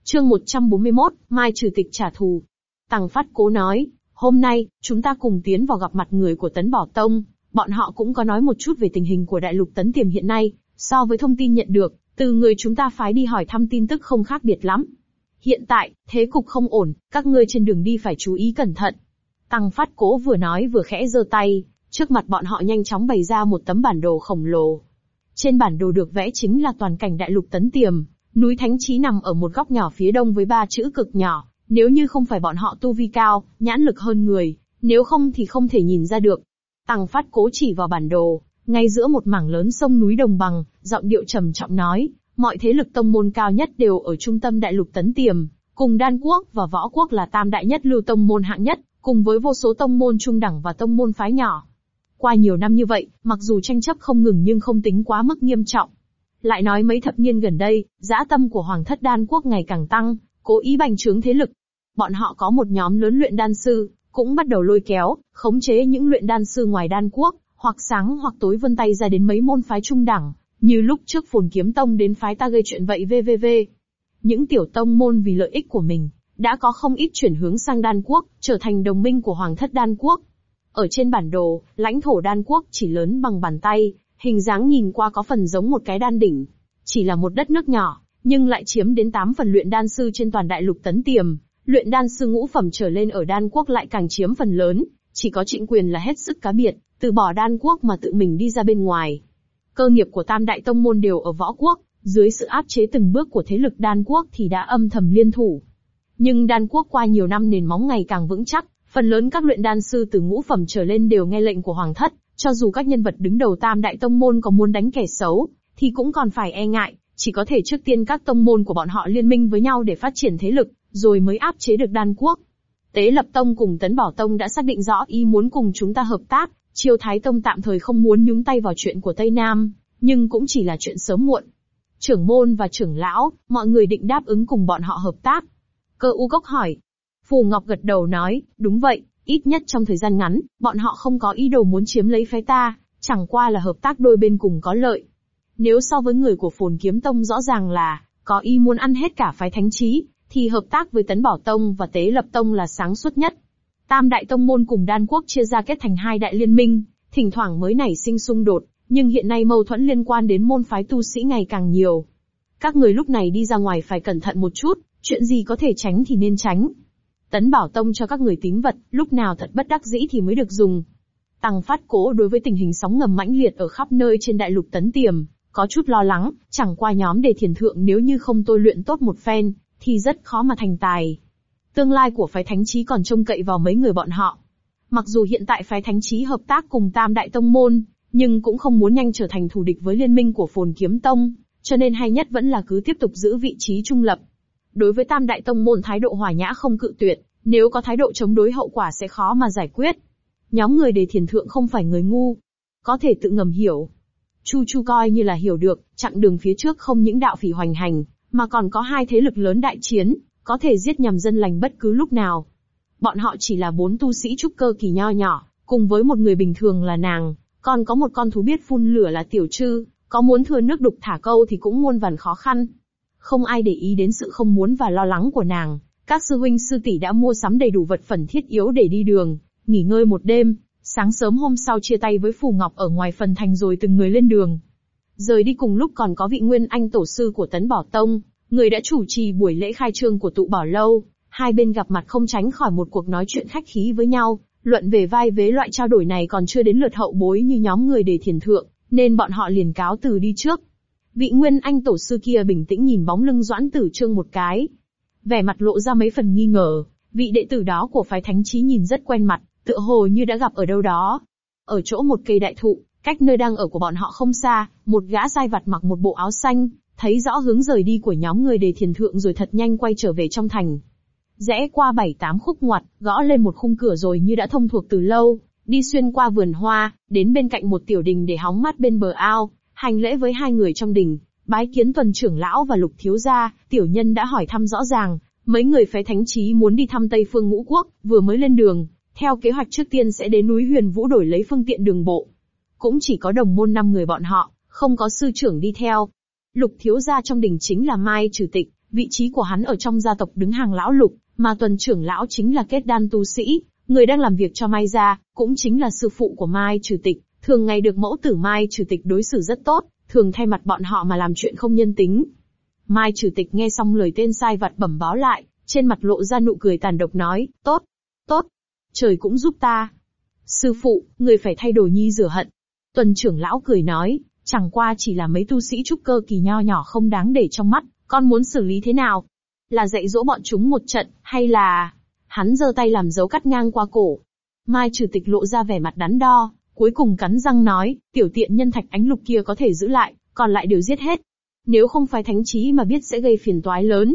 Chương 141, Mai trừ tịch trả thù. Tằng Phát Cố nói, hôm nay, chúng ta cùng tiến vào gặp mặt người của Tấn Bỏ Tông, bọn họ cũng có nói một chút về tình hình của đại lục Tấn Tiềm hiện nay, so với thông tin nhận được, từ người chúng ta phái đi hỏi thăm tin tức không khác biệt lắm. Hiện tại, thế cục không ổn, các ngươi trên đường đi phải chú ý cẩn thận. Tăng Phát Cố vừa nói vừa khẽ giơ tay, trước mặt bọn họ nhanh chóng bày ra một tấm bản đồ khổng lồ. Trên bản đồ được vẽ chính là toàn cảnh đại lục Tấn Tiềm, núi Thánh Chí nằm ở một góc nhỏ phía đông với ba chữ cực nhỏ, nếu như không phải bọn họ tu vi cao, nhãn lực hơn người, nếu không thì không thể nhìn ra được. Tăng Phát Cố chỉ vào bản đồ, ngay giữa một mảng lớn sông núi đồng bằng, giọng điệu trầm trọng nói, mọi thế lực tông môn cao nhất đều ở trung tâm đại lục tấn tiềm, cùng đan quốc và võ quốc là tam đại nhất lưu tông môn hạng nhất, cùng với vô số tông môn trung đẳng và tông môn phái nhỏ. Qua nhiều năm như vậy, mặc dù tranh chấp không ngừng nhưng không tính quá mức nghiêm trọng. Lại nói mấy thập niên gần đây, dã tâm của Hoàng thất đan quốc ngày càng tăng, cố ý bành trướng thế lực. Bọn họ có một nhóm lớn luyện đan sư, cũng bắt đầu lôi kéo, khống chế những luyện đan sư ngoài đan quốc, hoặc sáng hoặc tối vươn tay ra đến mấy môn phái trung đẳng, như lúc trước phồn kiếm tông đến phái ta gây chuyện vậy vvv. Những tiểu tông môn vì lợi ích của mình, đã có không ít chuyển hướng sang đan quốc, trở thành đồng minh của hoàng thất đan quốc. Ở trên bản đồ, lãnh thổ đan quốc chỉ lớn bằng bàn tay, hình dáng nhìn qua có phần giống một cái đan đỉnh. Chỉ là một đất nước nhỏ, nhưng lại chiếm đến 8 phần luyện đan sư trên toàn đại lục tấn tiềm. Luyện đan sư ngũ phẩm trở lên ở đan quốc lại càng chiếm phần lớn, chỉ có trịnh quyền là hết sức cá biệt, từ bỏ đan quốc mà tự mình đi ra bên ngoài. Cơ nghiệp của tam đại tông môn đều ở võ quốc, dưới sự áp chế từng bước của thế lực đan quốc thì đã âm thầm liên thủ. Nhưng đan quốc qua nhiều năm nền móng ngày càng vững chắc, phần lớn các luyện đan sư từ ngũ phẩm trở lên đều nghe lệnh của hoàng thất, cho dù các nhân vật đứng đầu tam đại tông môn có muốn đánh kẻ xấu, thì cũng còn phải e ngại, chỉ có thể trước tiên các tông môn của bọn họ liên minh với nhau để phát triển thế lực, rồi mới áp chế được đan quốc. Tế Lập Tông cùng Tấn Bảo Tông đã xác định rõ ý muốn cùng chúng ta hợp tác, triều Thái Tông tạm thời không muốn nhúng tay vào chuyện của Tây Nam, nhưng cũng chỉ là chuyện sớm muộn. Trưởng môn và trưởng lão, mọi người định đáp ứng cùng bọn họ hợp tác. Cơ u Cốc hỏi. Phù Ngọc gật đầu nói, đúng vậy, ít nhất trong thời gian ngắn, bọn họ không có ý đồ muốn chiếm lấy phái ta, chẳng qua là hợp tác đôi bên cùng có lợi. Nếu so với người của Phồn Kiếm Tông rõ ràng là, có ý muốn ăn hết cả phái thánh trí, thì hợp tác với Tấn Bảo Tông và Tế Lập Tông là sáng suốt nhất. Tam đại tông môn cùng đan quốc chia ra kết thành hai đại liên minh, thỉnh thoảng mới nảy sinh xung đột, nhưng hiện nay mâu thuẫn liên quan đến môn phái tu sĩ ngày càng nhiều. Các người lúc này đi ra ngoài phải cẩn thận một chút, chuyện gì có thể tránh thì nên tránh. Tấn Bảo Tông cho các người tín vật, lúc nào thật bất đắc dĩ thì mới được dùng. Tăng phát cố đối với tình hình sóng ngầm mãnh liệt ở khắp nơi trên đại lục Tấn Tiềm, có chút lo lắng, chẳng qua nhóm đề thiền thượng nếu như không tôi luyện tốt một phen, thì rất khó mà thành tài. Tương lai của phái thánh trí còn trông cậy vào mấy người bọn họ. Mặc dù hiện tại phái thánh trí hợp tác cùng tam đại tông môn, nhưng cũng không muốn nhanh trở thành thù địch với liên minh của phồn kiếm tông, cho nên hay nhất vẫn là cứ tiếp tục giữ vị trí trung lập. Đối với tam đại tông môn thái độ hòa nhã không cự tuyệt, nếu có thái độ chống đối hậu quả sẽ khó mà giải quyết. Nhóm người đề thiền thượng không phải người ngu, có thể tự ngầm hiểu. Chu Chu coi như là hiểu được, chặng đường phía trước không những đạo phỉ hoành hành, mà còn có hai thế lực lớn đại chiến, có thể giết nhằm dân lành bất cứ lúc nào. Bọn họ chỉ là bốn tu sĩ trúc cơ kỳ nho nhỏ, cùng với một người bình thường là nàng, còn có một con thú biết phun lửa là tiểu trư, có muốn thừa nước đục thả câu thì cũng muôn vàn khó khăn. Không ai để ý đến sự không muốn và lo lắng của nàng, các sư huynh sư tỷ đã mua sắm đầy đủ vật phẩm thiết yếu để đi đường, nghỉ ngơi một đêm, sáng sớm hôm sau chia tay với Phù Ngọc ở ngoài phần thành rồi từng người lên đường. Rời đi cùng lúc còn có vị nguyên anh tổ sư của Tấn Bảo Tông, người đã chủ trì buổi lễ khai trương của tụ bảo lâu. Hai bên gặp mặt không tránh khỏi một cuộc nói chuyện khách khí với nhau, luận về vai vế loại trao đổi này còn chưa đến lượt hậu bối như nhóm người đề thiền thượng, nên bọn họ liền cáo từ đi trước. Vị nguyên anh tổ sư kia bình tĩnh nhìn bóng lưng doãn tử trương một cái. Vẻ mặt lộ ra mấy phần nghi ngờ, vị đệ tử đó của phái thánh trí nhìn rất quen mặt, tựa hồ như đã gặp ở đâu đó. Ở chỗ một cây đại thụ, cách nơi đang ở của bọn họ không xa, một gã sai vặt mặc một bộ áo xanh, thấy rõ hướng rời đi của nhóm người đề thiền thượng rồi thật nhanh quay trở về trong thành. Rẽ qua bảy tám khúc ngoặt, gõ lên một khung cửa rồi như đã thông thuộc từ lâu, đi xuyên qua vườn hoa, đến bên cạnh một tiểu đình để hóng mát bên bờ ao, hành lễ với hai người trong đình, bái kiến tuần trưởng lão và lục thiếu gia, tiểu nhân đã hỏi thăm rõ ràng, mấy người phái thánh trí muốn đi thăm Tây Phương Ngũ Quốc, vừa mới lên đường, theo kế hoạch trước tiên sẽ đến núi Huyền Vũ đổi lấy phương tiện đường bộ. Cũng chỉ có đồng môn năm người bọn họ, không có sư trưởng đi theo. Lục thiếu gia trong đình chính là Mai Trừ Tịch, vị trí của hắn ở trong gia tộc đứng hàng lão lục, mà tuần trưởng lão chính là kết đan tu sĩ, người đang làm việc cho Mai gia, cũng chính là sư phụ của Mai Trừ Tịch, thường ngày được mẫu tử Mai Chủ Tịch đối xử rất tốt, thường thay mặt bọn họ mà làm chuyện không nhân tính. Mai Chủ Tịch nghe xong lời tên sai vặt bẩm báo lại, trên mặt lộ ra nụ cười tàn độc nói, tốt, tốt, trời cũng giúp ta. Sư phụ, người phải thay đổi nhi rửa hận. Tuần trưởng lão cười nói, chẳng qua chỉ là mấy tu sĩ trúc cơ kỳ nho nhỏ không đáng để trong mắt, con muốn xử lý thế nào? Là dạy dỗ bọn chúng một trận, hay là... Hắn giơ tay làm dấu cắt ngang qua cổ. Mai Chủ tịch lộ ra vẻ mặt đắn đo, cuối cùng cắn răng nói, tiểu tiện nhân thạch ánh lục kia có thể giữ lại, còn lại đều giết hết. Nếu không phải thánh trí mà biết sẽ gây phiền toái lớn.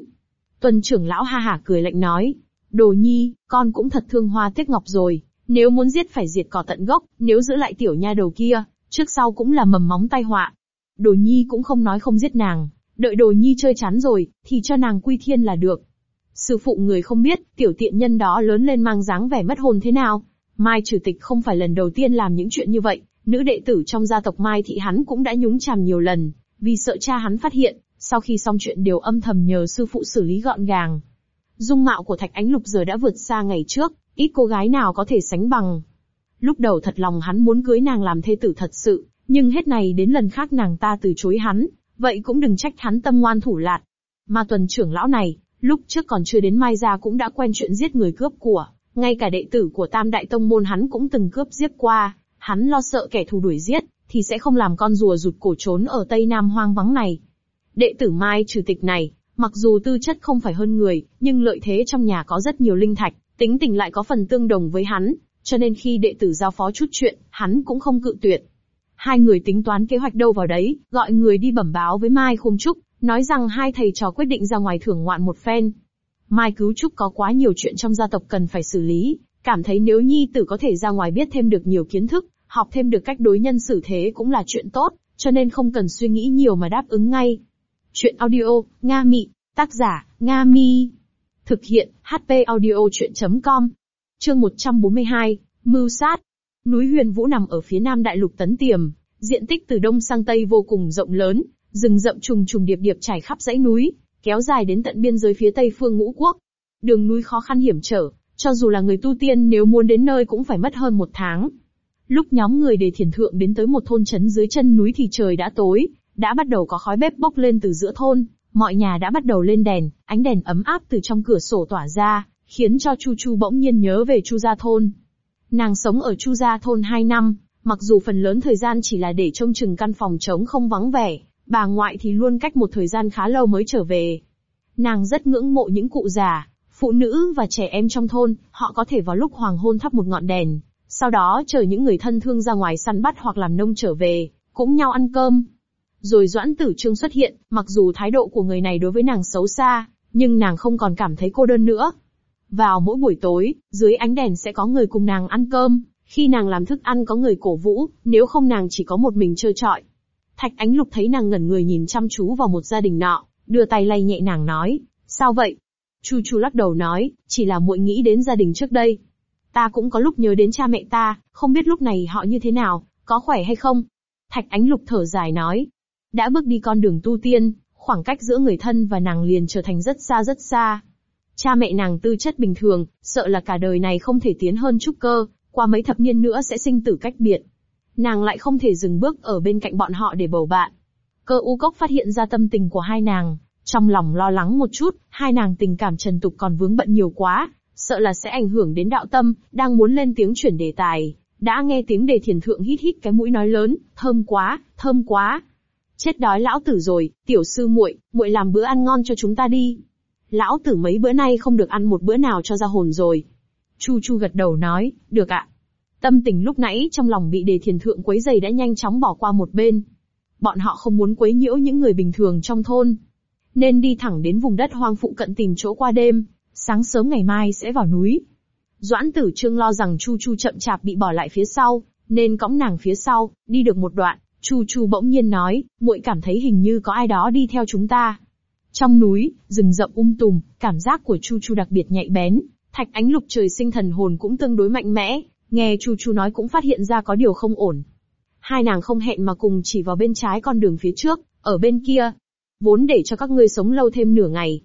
Tuần trưởng lão ha hả cười lạnh nói, đồ nhi, con cũng thật thương hoa tiếc ngọc rồi, nếu muốn giết phải diệt cỏ tận gốc, nếu giữ lại tiểu nha đầu kia, trước sau cũng là mầm móng tai họa. Đồ nhi cũng không nói không giết nàng, đợi đồ nhi chơi chán rồi, thì cho nàng quy thiên là được. Sư phụ người không biết, tiểu tiện nhân đó lớn lên mang dáng vẻ mất hồn thế nào. Mai chủ tịch không phải lần đầu tiên làm những chuyện như vậy, nữ đệ tử trong gia tộc Mai thị hắn cũng đã nhúng chàm nhiều lần, vì sợ cha hắn phát hiện, sau khi xong chuyện đều âm thầm nhờ sư phụ xử lý gọn gàng. Dung mạo của Thạch Ánh Lục giờ đã vượt xa ngày trước, ít cô gái nào có thể sánh bằng. Lúc đầu thật lòng hắn muốn cưới nàng làm thê tử thật sự, nhưng hết này đến lần khác nàng ta từ chối hắn, vậy cũng đừng trách hắn tâm ngoan thủ lạt. Mà tuần trưởng lão này, lúc trước còn chưa đến Mai Gia cũng đã quen chuyện giết người cướp của, ngay cả đệ tử của Tam Đại Tông Môn hắn cũng từng cướp giết qua, hắn lo sợ kẻ thù đuổi giết, thì sẽ không làm con rùa rụt cổ trốn ở Tây Nam hoang vắng này. Đệ tử Mai trừ tịch này, mặc dù tư chất không phải hơn người, nhưng lợi thế trong nhà có rất nhiều linh thạch, tính tình lại có phần tương đồng với hắn, cho nên khi đệ tử giao phó chút chuyện, hắn cũng không cự tuyệt. Hai người tính toán kế hoạch đâu vào đấy, gọi người đi bẩm báo với Mai Khung Trúc, nói rằng hai thầy trò quyết định ra ngoài thưởng ngoạn một phen. Mai Cứu Trúc có quá nhiều chuyện trong gia tộc cần phải xử lý, cảm thấy nếu nhi tử có thể ra ngoài biết thêm được nhiều kiến thức, học thêm được cách đối nhân xử thế cũng là chuyện tốt, cho nên không cần suy nghĩ nhiều mà đáp ứng ngay. Chuyện audio, Nga Mị, tác giả, Nga Mi. Thực hiện, HP audio chuyện.com. Chương 142, Mưu sát. Núi Huyền Vũ nằm ở phía nam đại lục Tấn Tiềm, diện tích từ đông sang tây vô cùng rộng lớn, rừng rậm trùng trùng điệp điệp trải khắp dãy núi, kéo dài đến tận biên giới phía tây phương ngũ quốc. Đường núi khó khăn hiểm trở, cho dù là người tu tiên nếu muốn đến nơi cũng phải mất hơn một tháng. Lúc nhóm người đề thiền thượng đến tới một thôn trấn dưới chân núi thì trời đã tối, đã bắt đầu có khói bếp bốc lên từ giữa thôn, mọi nhà đã bắt đầu lên đèn, ánh đèn ấm áp từ trong cửa sổ tỏa ra, khiến cho Chu Chu bỗng nhiên nhớ về Chu Gia Thôn. Nàng sống ở Chu Gia Thôn 2 năm, mặc dù phần lớn thời gian chỉ là để trông chừng căn phòng trống không vắng vẻ, bà ngoại thì luôn cách một thời gian khá lâu mới trở về. Nàng rất ngưỡng mộ những cụ già, phụ nữ và trẻ em trong thôn, họ có thể vào lúc hoàng hôn thắp một ngọn đèn, sau đó chờ những người thân thương ra ngoài săn bắt hoặc làm nông trở về, cũng nhau ăn cơm. Rồi Doãn Tử Trương xuất hiện, mặc dù thái độ của người này đối với nàng xấu xa, nhưng nàng không còn cảm thấy cô đơn nữa. Vào mỗi buổi tối, dưới ánh đèn sẽ có người cùng nàng ăn cơm, khi nàng làm thức ăn có người cổ vũ, nếu không nàng chỉ có một mình chơi trọi. Thạch Ánh Lục thấy nàng ngẩn người nhìn chăm chú vào một gia đình nọ, đưa tay lay nhẹ nàng nói, sao vậy? Chu Chu lắc đầu nói, chỉ là muội nghĩ đến gia đình trước đây. Ta cũng có lúc nhớ đến cha mẹ ta, không biết lúc này họ như thế nào, có khỏe hay không? Thạch Ánh Lục thở dài nói, đã bước đi con đường tu tiên, khoảng cách giữa người thân và nàng liền trở thành rất xa rất xa. Cha mẹ nàng tư chất bình thường, sợ là cả đời này không thể tiến hơn trúc cơ, qua mấy thập niên nữa sẽ sinh tử cách biệt. Nàng lại không thể dừng bước ở bên cạnh bọn họ để bầu bạn. Cơ u cốc phát hiện ra tâm tình của hai nàng, trong lòng lo lắng một chút, hai nàng tình cảm trần tục còn vướng bận nhiều quá, sợ là sẽ ảnh hưởng đến đạo tâm, đang muốn lên tiếng chuyển đề tài. Đã nghe tiếng đề thiền thượng hít hít cái mũi nói lớn, thơm quá, thơm quá. Chết đói lão tử rồi, tiểu sư muội, muội làm bữa ăn ngon cho chúng ta đi. Lão tử mấy bữa nay không được ăn một bữa nào cho ra hồn rồi. Chu Chu gật đầu nói, được ạ. Tâm tình lúc nãy trong lòng bị đề thiền thượng quấy giày đã nhanh chóng bỏ qua một bên. Bọn họ không muốn quấy nhiễu những người bình thường trong thôn. Nên đi thẳng đến vùng đất hoang phụ cận tìm chỗ qua đêm, sáng sớm ngày mai sẽ vào núi. Doãn tử trương lo rằng Chu Chu chậm chạp bị bỏ lại phía sau, nên cõng nàng phía sau, đi được một đoạn, Chu Chu bỗng nhiên nói, muội cảm thấy hình như có ai đó đi theo chúng ta. Trong núi, rừng rậm um tùm, cảm giác của Chu Chu đặc biệt nhạy bén, thạch ánh lục trời sinh thần hồn cũng tương đối mạnh mẽ, nghe Chu Chu nói cũng phát hiện ra có điều không ổn. Hai nàng không hẹn mà cùng chỉ vào bên trái con đường phía trước, ở bên kia. Vốn để cho các ngươi sống lâu thêm nửa ngày.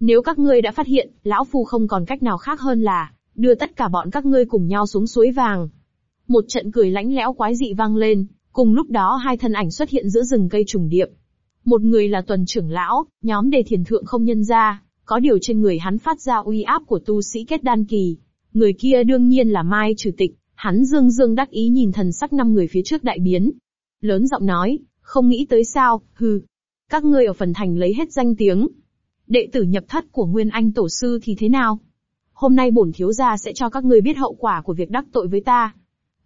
Nếu các ngươi đã phát hiện, lão phu không còn cách nào khác hơn là, đưa tất cả bọn các ngươi cùng nhau xuống suối vàng. Một trận cười lãnh lẽo quái dị vang lên, cùng lúc đó hai thân ảnh xuất hiện giữa rừng cây trùng điệp. Một người là tuần trưởng lão, nhóm đề thiền thượng không nhân ra, có điều trên người hắn phát ra uy áp của tu sĩ kết đan kỳ. Người kia đương nhiên là Mai Trừ Tịch, hắn dương dương đắc ý nhìn thần sắc năm người phía trước đại biến. Lớn giọng nói, không nghĩ tới sao, hừ. Các ngươi ở phần thành lấy hết danh tiếng. Đệ tử nhập thất của Nguyên Anh Tổ Sư thì thế nào? Hôm nay bổn thiếu gia sẽ cho các ngươi biết hậu quả của việc đắc tội với ta.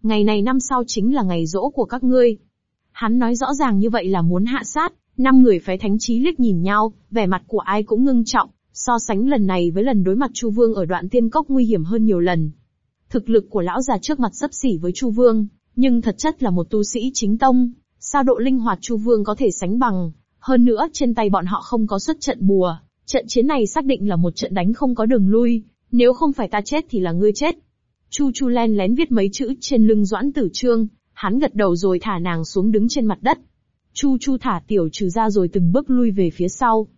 Ngày này năm sau chính là ngày rỗ của các ngươi. Hắn nói rõ ràng như vậy là muốn hạ sát, năm người phái thánh trí liếc nhìn nhau, vẻ mặt của ai cũng ngưng trọng, so sánh lần này với lần đối mặt Chu Vương ở đoạn tiên cốc nguy hiểm hơn nhiều lần. Thực lực của lão già trước mặt sấp xỉ với Chu Vương, nhưng thật chất là một tu sĩ chính tông, sao độ linh hoạt Chu Vương có thể sánh bằng, hơn nữa trên tay bọn họ không có xuất trận bùa, trận chiến này xác định là một trận đánh không có đường lui, nếu không phải ta chết thì là ngươi chết. Chu Chu len lén viết mấy chữ trên lưng Doãn Tử Trương, hắn gật đầu rồi thả nàng xuống đứng trên mặt đất. Chu Chu thả tiểu trừ ra rồi từng bước lui về phía sau.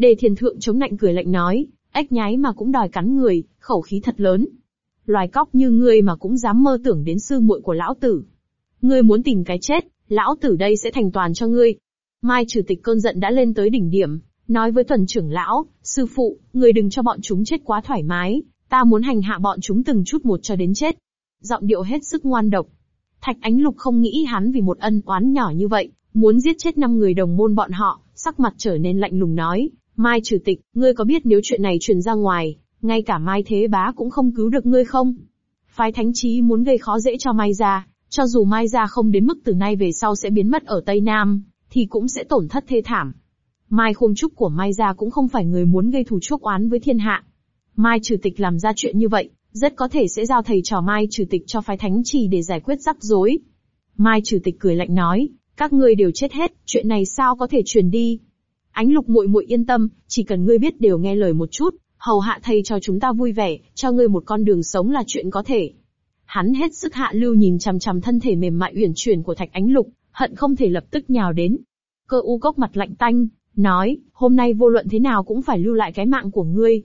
Đề thiền thượng chống nạnh cười lạnh nói, ếch nhái mà cũng đòi cắn người, khẩu khí thật lớn. Loài cóc như ngươi mà cũng dám mơ tưởng đến sư muội của lão tử. Ngươi muốn tìm cái chết, lão tử đây sẽ thành toàn cho ngươi. Mai chủ tịch cơn giận đã lên tới đỉnh điểm, nói với tuần trưởng lão, sư phụ, người đừng cho bọn chúng chết quá thoải mái, ta muốn hành hạ bọn chúng từng chút một cho đến chết. Giọng điệu hết sức ngoan độc. Thạch Ánh Lục không nghĩ hắn vì một ân oán nhỏ như vậy, muốn giết chết năm người đồng môn bọn họ, sắc mặt trở nên lạnh lùng nói, Mai chủ tịch, ngươi có biết nếu chuyện này truyền ra ngoài, ngay cả Mai Thế Bá cũng không cứu được ngươi không? Phái Thánh Chí muốn gây khó dễ cho Mai gia, cho dù Mai gia không đến mức từ nay về sau sẽ biến mất ở Tây Nam, thì cũng sẽ tổn thất thê thảm. Mai Khôn Trúc của Mai gia cũng không phải người muốn gây thù chuốc oán với thiên hạ. Mai chủ Tịch làm ra chuyện như vậy, rất có thể sẽ giao thầy trò Mai chủ Tịch cho phái thánh trì để giải quyết rắc rối. Mai chủ Tịch cười lạnh nói, các ngươi đều chết hết, chuyện này sao có thể truyền đi? Ánh Lục muội muội yên tâm, chỉ cần ngươi biết đều nghe lời một chút, hầu hạ thầy cho chúng ta vui vẻ, cho ngươi một con đường sống là chuyện có thể. Hắn hết sức hạ lưu nhìn chằm chằm thân thể mềm mại uyển chuyển của Thạch Ánh Lục, hận không thể lập tức nhào đến. Cơ u cốc mặt lạnh tanh, nói, hôm nay vô luận thế nào cũng phải lưu lại cái mạng của ngươi.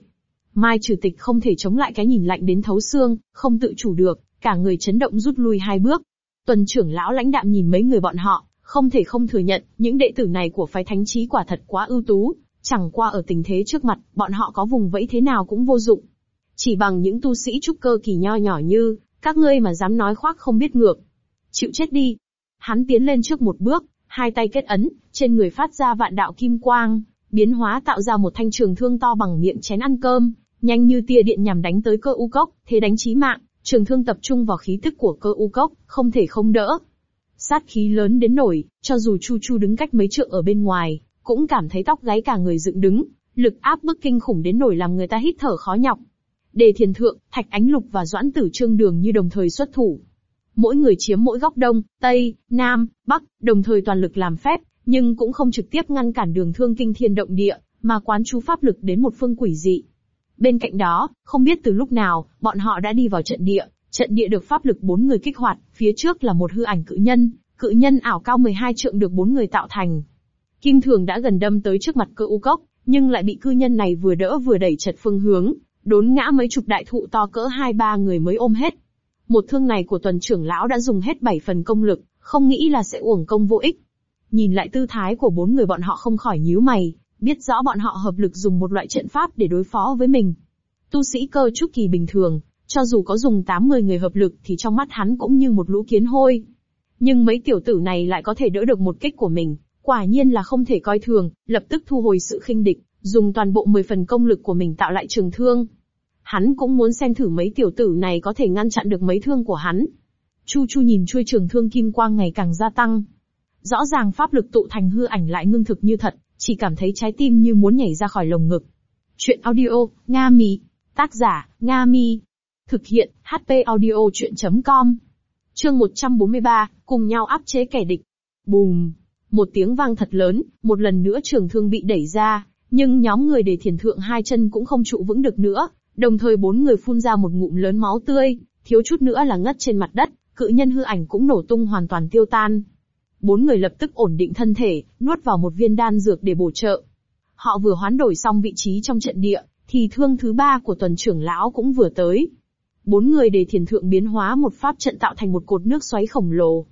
Mai trừ tịch không thể chống lại cái nhìn lạnh đến thấu xương, không tự chủ được, cả người chấn động rút lui hai bước. Tuần trưởng lão lãnh đạm nhìn mấy người bọn họ, không thể không thừa nhận, những đệ tử này của phái thánh trí quả thật quá ưu tú, chẳng qua ở tình thế trước mặt, bọn họ có vùng vẫy thế nào cũng vô dụng. Chỉ bằng những tu sĩ trúc cơ kỳ nho nhỏ như, các ngươi mà dám nói khoác không biết ngược. Chịu chết đi. Hắn tiến lên trước một bước, hai tay kết ấn, trên người phát ra vạn đạo kim quang, biến hóa tạo ra một thanh trường thương to bằng miệng chén ăn cơm, nhanh như tia điện nhằm đánh tới cơ u cốc, thế đánh chí mạng, trường thương tập trung vào khí tức của cơ u cốc, không thể không đỡ. Sát khí lớn đến nổi, cho dù Chu Chu đứng cách mấy trượng ở bên ngoài, cũng cảm thấy tóc gáy cả người dựng đứng, lực áp bức kinh khủng đến nổi làm người ta hít thở khó nhọc. Đề thiền thượng, thạch ánh lục và doãn tử trương đường như đồng thời xuất thủ. Mỗi người chiếm mỗi góc đông, tây, nam, bắc, đồng thời toàn lực làm phép, nhưng cũng không trực tiếp ngăn cản đường thương kinh thiên động địa, mà quán chú pháp lực đến một phương quỷ dị. Bên cạnh đó, không biết từ lúc nào, bọn họ đã đi vào trận địa, trận địa được pháp lực bốn người kích hoạt, phía trước là một hư ảnh cự nhân, cự nhân ảo cao 12 trượng được bốn người tạo thành. Kim Thường đã gần đâm tới trước mặt cơ u cốc, nhưng lại bị cư nhân này vừa đỡ vừa đẩy chật phương hướng, đốn ngã mấy chục đại thụ to cỡ hai ba người mới ôm hết. Một thương này của tuần trưởng lão đã dùng hết bảy phần công lực, không nghĩ là sẽ uổng công vô ích. nhìn lại tư thái của bốn người bọn họ không khỏi nhíu mày, biết rõ bọn họ hợp lực dùng một loại trận pháp để đối phó với mình. Tu sĩ cơ trúc kỳ bình thường, cho dù có dùng 80 người hợp lực thì trong mắt hắn cũng như một lũ kiến hôi. Nhưng mấy tiểu tử này lại có thể đỡ được một kích của mình, quả nhiên là không thể coi thường, lập tức thu hồi sự khinh địch, dùng toàn bộ 10 phần công lực của mình tạo lại trường thương. Hắn cũng muốn xem thử mấy tiểu tử này có thể ngăn chặn được mấy thương của hắn. Chu Chu nhìn chuôi trường thương kim quang ngày càng gia tăng. Rõ ràng pháp lực tụ thành hư ảnh lại ngưng thực như thật, chỉ cảm thấy trái tim như muốn nhảy ra khỏi lồng ngực. Chuyện audio, Nga Mi. Tác giả, Nga Mi. Thực hiện, HP audio chuyện.com. Chương 143, cùng nhau áp chế kẻ địch. Bùm. Một tiếng vang thật lớn, một lần nữa trường thương bị đẩy ra, nhưng nhóm người để thiền thượng hai chân cũng không trụ vững được nữa, đồng thời bốn người phun ra một ngụm lớn máu tươi, thiếu chút nữa là ngất trên mặt đất, cự nhân hư ảnh cũng nổ tung hoàn toàn tiêu tan. Bốn người lập tức ổn định thân thể, nuốt vào một viên đan dược để bổ trợ. Họ vừa hoán đổi xong vị trí trong trận địa, thì thương thứ ba của tuần trưởng lão cũng vừa tới. Bốn người để thiền thượng biến hóa một pháp trận tạo thành một cột nước xoáy khổng lồ.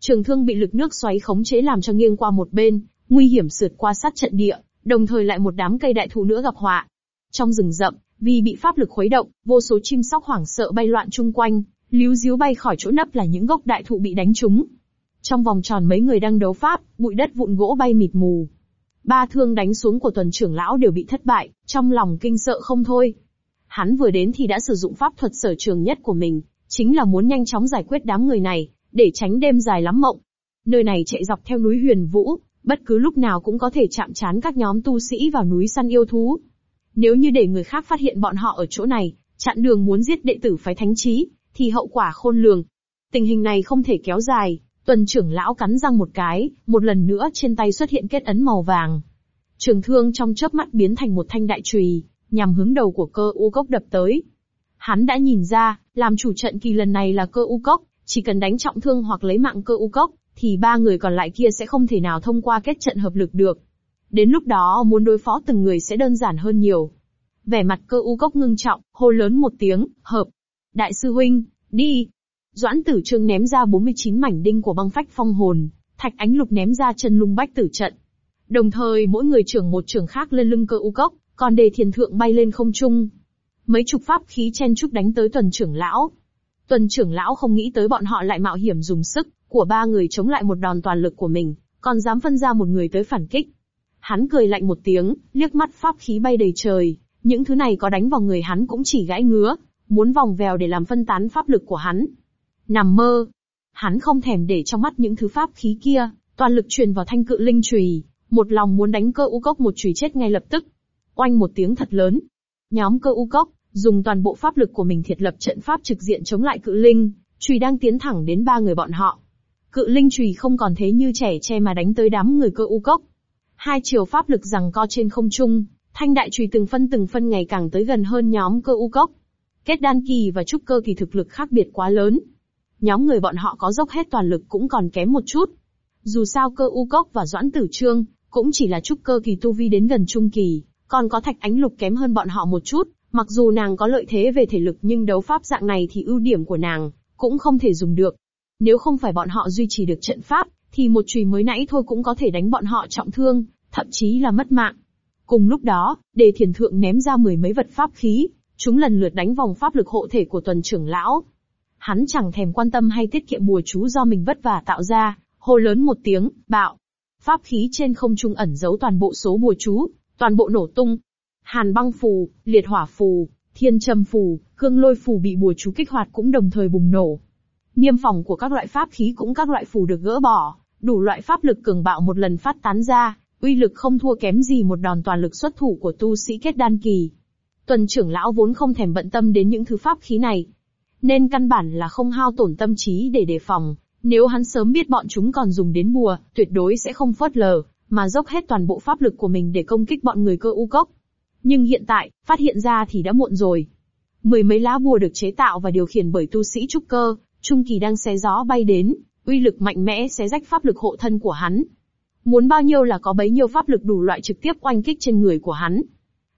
Trường thương bị lực nước xoáy khống chế làm cho nghiêng qua một bên, nguy hiểm sượt qua sát trận địa, đồng thời lại một đám cây đại thụ nữa gặp họa. Trong rừng rậm, vì bị pháp lực khuấy động, vô số chim sóc hoảng sợ bay loạn chung quanh, líu díu bay khỏi chỗ nấp là những gốc đại thụ bị đánh trúng. Trong vòng tròn mấy người đang đấu pháp, bụi đất vụn gỗ bay mịt mù. Ba thương đánh xuống của tuần trưởng lão đều bị thất bại, trong lòng kinh sợ không thôi. Hắn vừa đến thì đã sử dụng pháp thuật sở trường nhất của mình, chính là muốn nhanh chóng giải quyết đám người này, để tránh đêm dài lắm mộng. Nơi này chạy dọc theo núi Huyền Vũ, bất cứ lúc nào cũng có thể chạm trán các nhóm tu sĩ vào núi săn yêu thú. Nếu như để người khác phát hiện bọn họ ở chỗ này, chặn đường muốn giết đệ tử phái thánh trí, thì hậu quả khôn lường. Tình hình này không thể kéo dài, tuần trưởng lão cắn răng một cái, một lần nữa trên tay xuất hiện kết ấn màu vàng. Trường thương trong chớp mắt biến thành một thanh đại chùy, nhằm hướng đầu của cơ u cốc đập tới. Hắn đã nhìn ra, làm chủ trận kỳ lần này là cơ u cốc, chỉ cần đánh trọng thương hoặc lấy mạng cơ u cốc, thì ba người còn lại kia sẽ không thể nào thông qua kết trận hợp lực được. Đến lúc đó muốn đối phó từng người sẽ đơn giản hơn nhiều. Vẻ mặt cơ u cốc ngưng trọng, hô lớn một tiếng, hợp. Đại sư huynh, đi. Doãn tử trương ném ra 49 mảnh đinh của băng phách phong hồn, thạch ánh lục ném ra chân lung bách tử trận. Đồng thời mỗi người trưởng một trưởng khác lên lưng cơ u cốc, còn đề thiền thượng bay lên không trung. Mấy chục pháp khí chen chúc đánh tới tuần trưởng lão. Tuần trưởng lão không nghĩ tới bọn họ lại mạo hiểm dùng sức, của ba người chống lại một đòn toàn lực của mình, còn dám phân ra một người tới phản kích. Hắn cười lạnh một tiếng, liếc mắt pháp khí bay đầy trời, những thứ này có đánh vào người hắn cũng chỉ gãy ngứa, muốn vòng vèo để làm phân tán pháp lực của hắn. Nằm mơ. Hắn không thèm để trong mắt những thứ pháp khí kia, toàn lực truyền vào thanh cự linh chùy, một lòng muốn đánh cơ u cốc một chùy chết ngay lập tức. Oanh một tiếng thật lớn. Nhóm cơ u cốc, dùng toàn bộ pháp lực của mình thiết lập trận pháp trực diện chống lại cự linh, chùy đang tiến thẳng đến ba người bọn họ. Cự linh chùy không còn thế như trẻ che mà đánh tới đám người cơ u cốc. Hai chiều pháp lực rằng co trên không trung, thanh đại chùy từng phân từng phân ngày càng tới gần hơn nhóm cơ u cốc. Kết đan kỳ và trúc cơ kỳ thực lực khác biệt quá lớn. Nhóm người bọn họ có dốc hết toàn lực cũng còn kém một chút. Dù sao cơ u cốc và doãn tử trương, cũng chỉ là trúc cơ kỳ tu vi đến gần trung kỳ, còn có thạch ánh lục kém hơn bọn họ một chút, mặc dù nàng có lợi thế về thể lực nhưng đấu pháp dạng này thì ưu điểm của nàng, cũng không thể dùng được. Nếu không phải bọn họ duy trì được trận pháp, thì một chùy mới nãy thôi cũng có thể đánh bọn họ trọng thương, thậm chí là mất mạng. Cùng lúc đó, đề thiền thượng ném ra mười mấy vật pháp khí, chúng lần lượt đánh vòng pháp lực hộ thể của tuần trưởng lão. Hắn chẳng thèm quan tâm hay tiết kiệm bùa chú do mình vất vả tạo ra, hô lớn một tiếng, bạo. Pháp khí trên không trung ẩn giấu toàn bộ số bùa chú, toàn bộ nổ tung. Hàn băng phù, liệt hỏa phù, thiên châm phù, cương lôi phù bị bùa chú kích hoạt cũng đồng thời bùng nổ. Niêm phòng của các loại pháp khí cũng các loại phù được gỡ bỏ, đủ loại pháp lực cường bạo một lần phát tán ra, uy lực không thua kém gì một đòn toàn lực xuất thủ của tu sĩ kết đan kỳ. Tuần trưởng lão vốn không thèm bận tâm đến những thứ pháp khí này, nên căn bản là không hao tổn tâm trí để đề phòng. Nếu hắn sớm biết bọn chúng còn dùng đến bùa, tuyệt đối sẽ không phớt lờ, mà dốc hết toàn bộ pháp lực của mình để công kích bọn người cơ u cốc. Nhưng hiện tại, phát hiện ra thì đã muộn rồi. Mười mấy lá bùa được chế tạo và điều khiển bởi tu sĩ trúc cơ, trung kỳ đang xé gió bay đến, uy lực mạnh mẽ xé rách pháp lực hộ thân của hắn. Muốn bao nhiêu là có bấy nhiêu pháp lực đủ loại trực tiếp oanh kích trên người của hắn.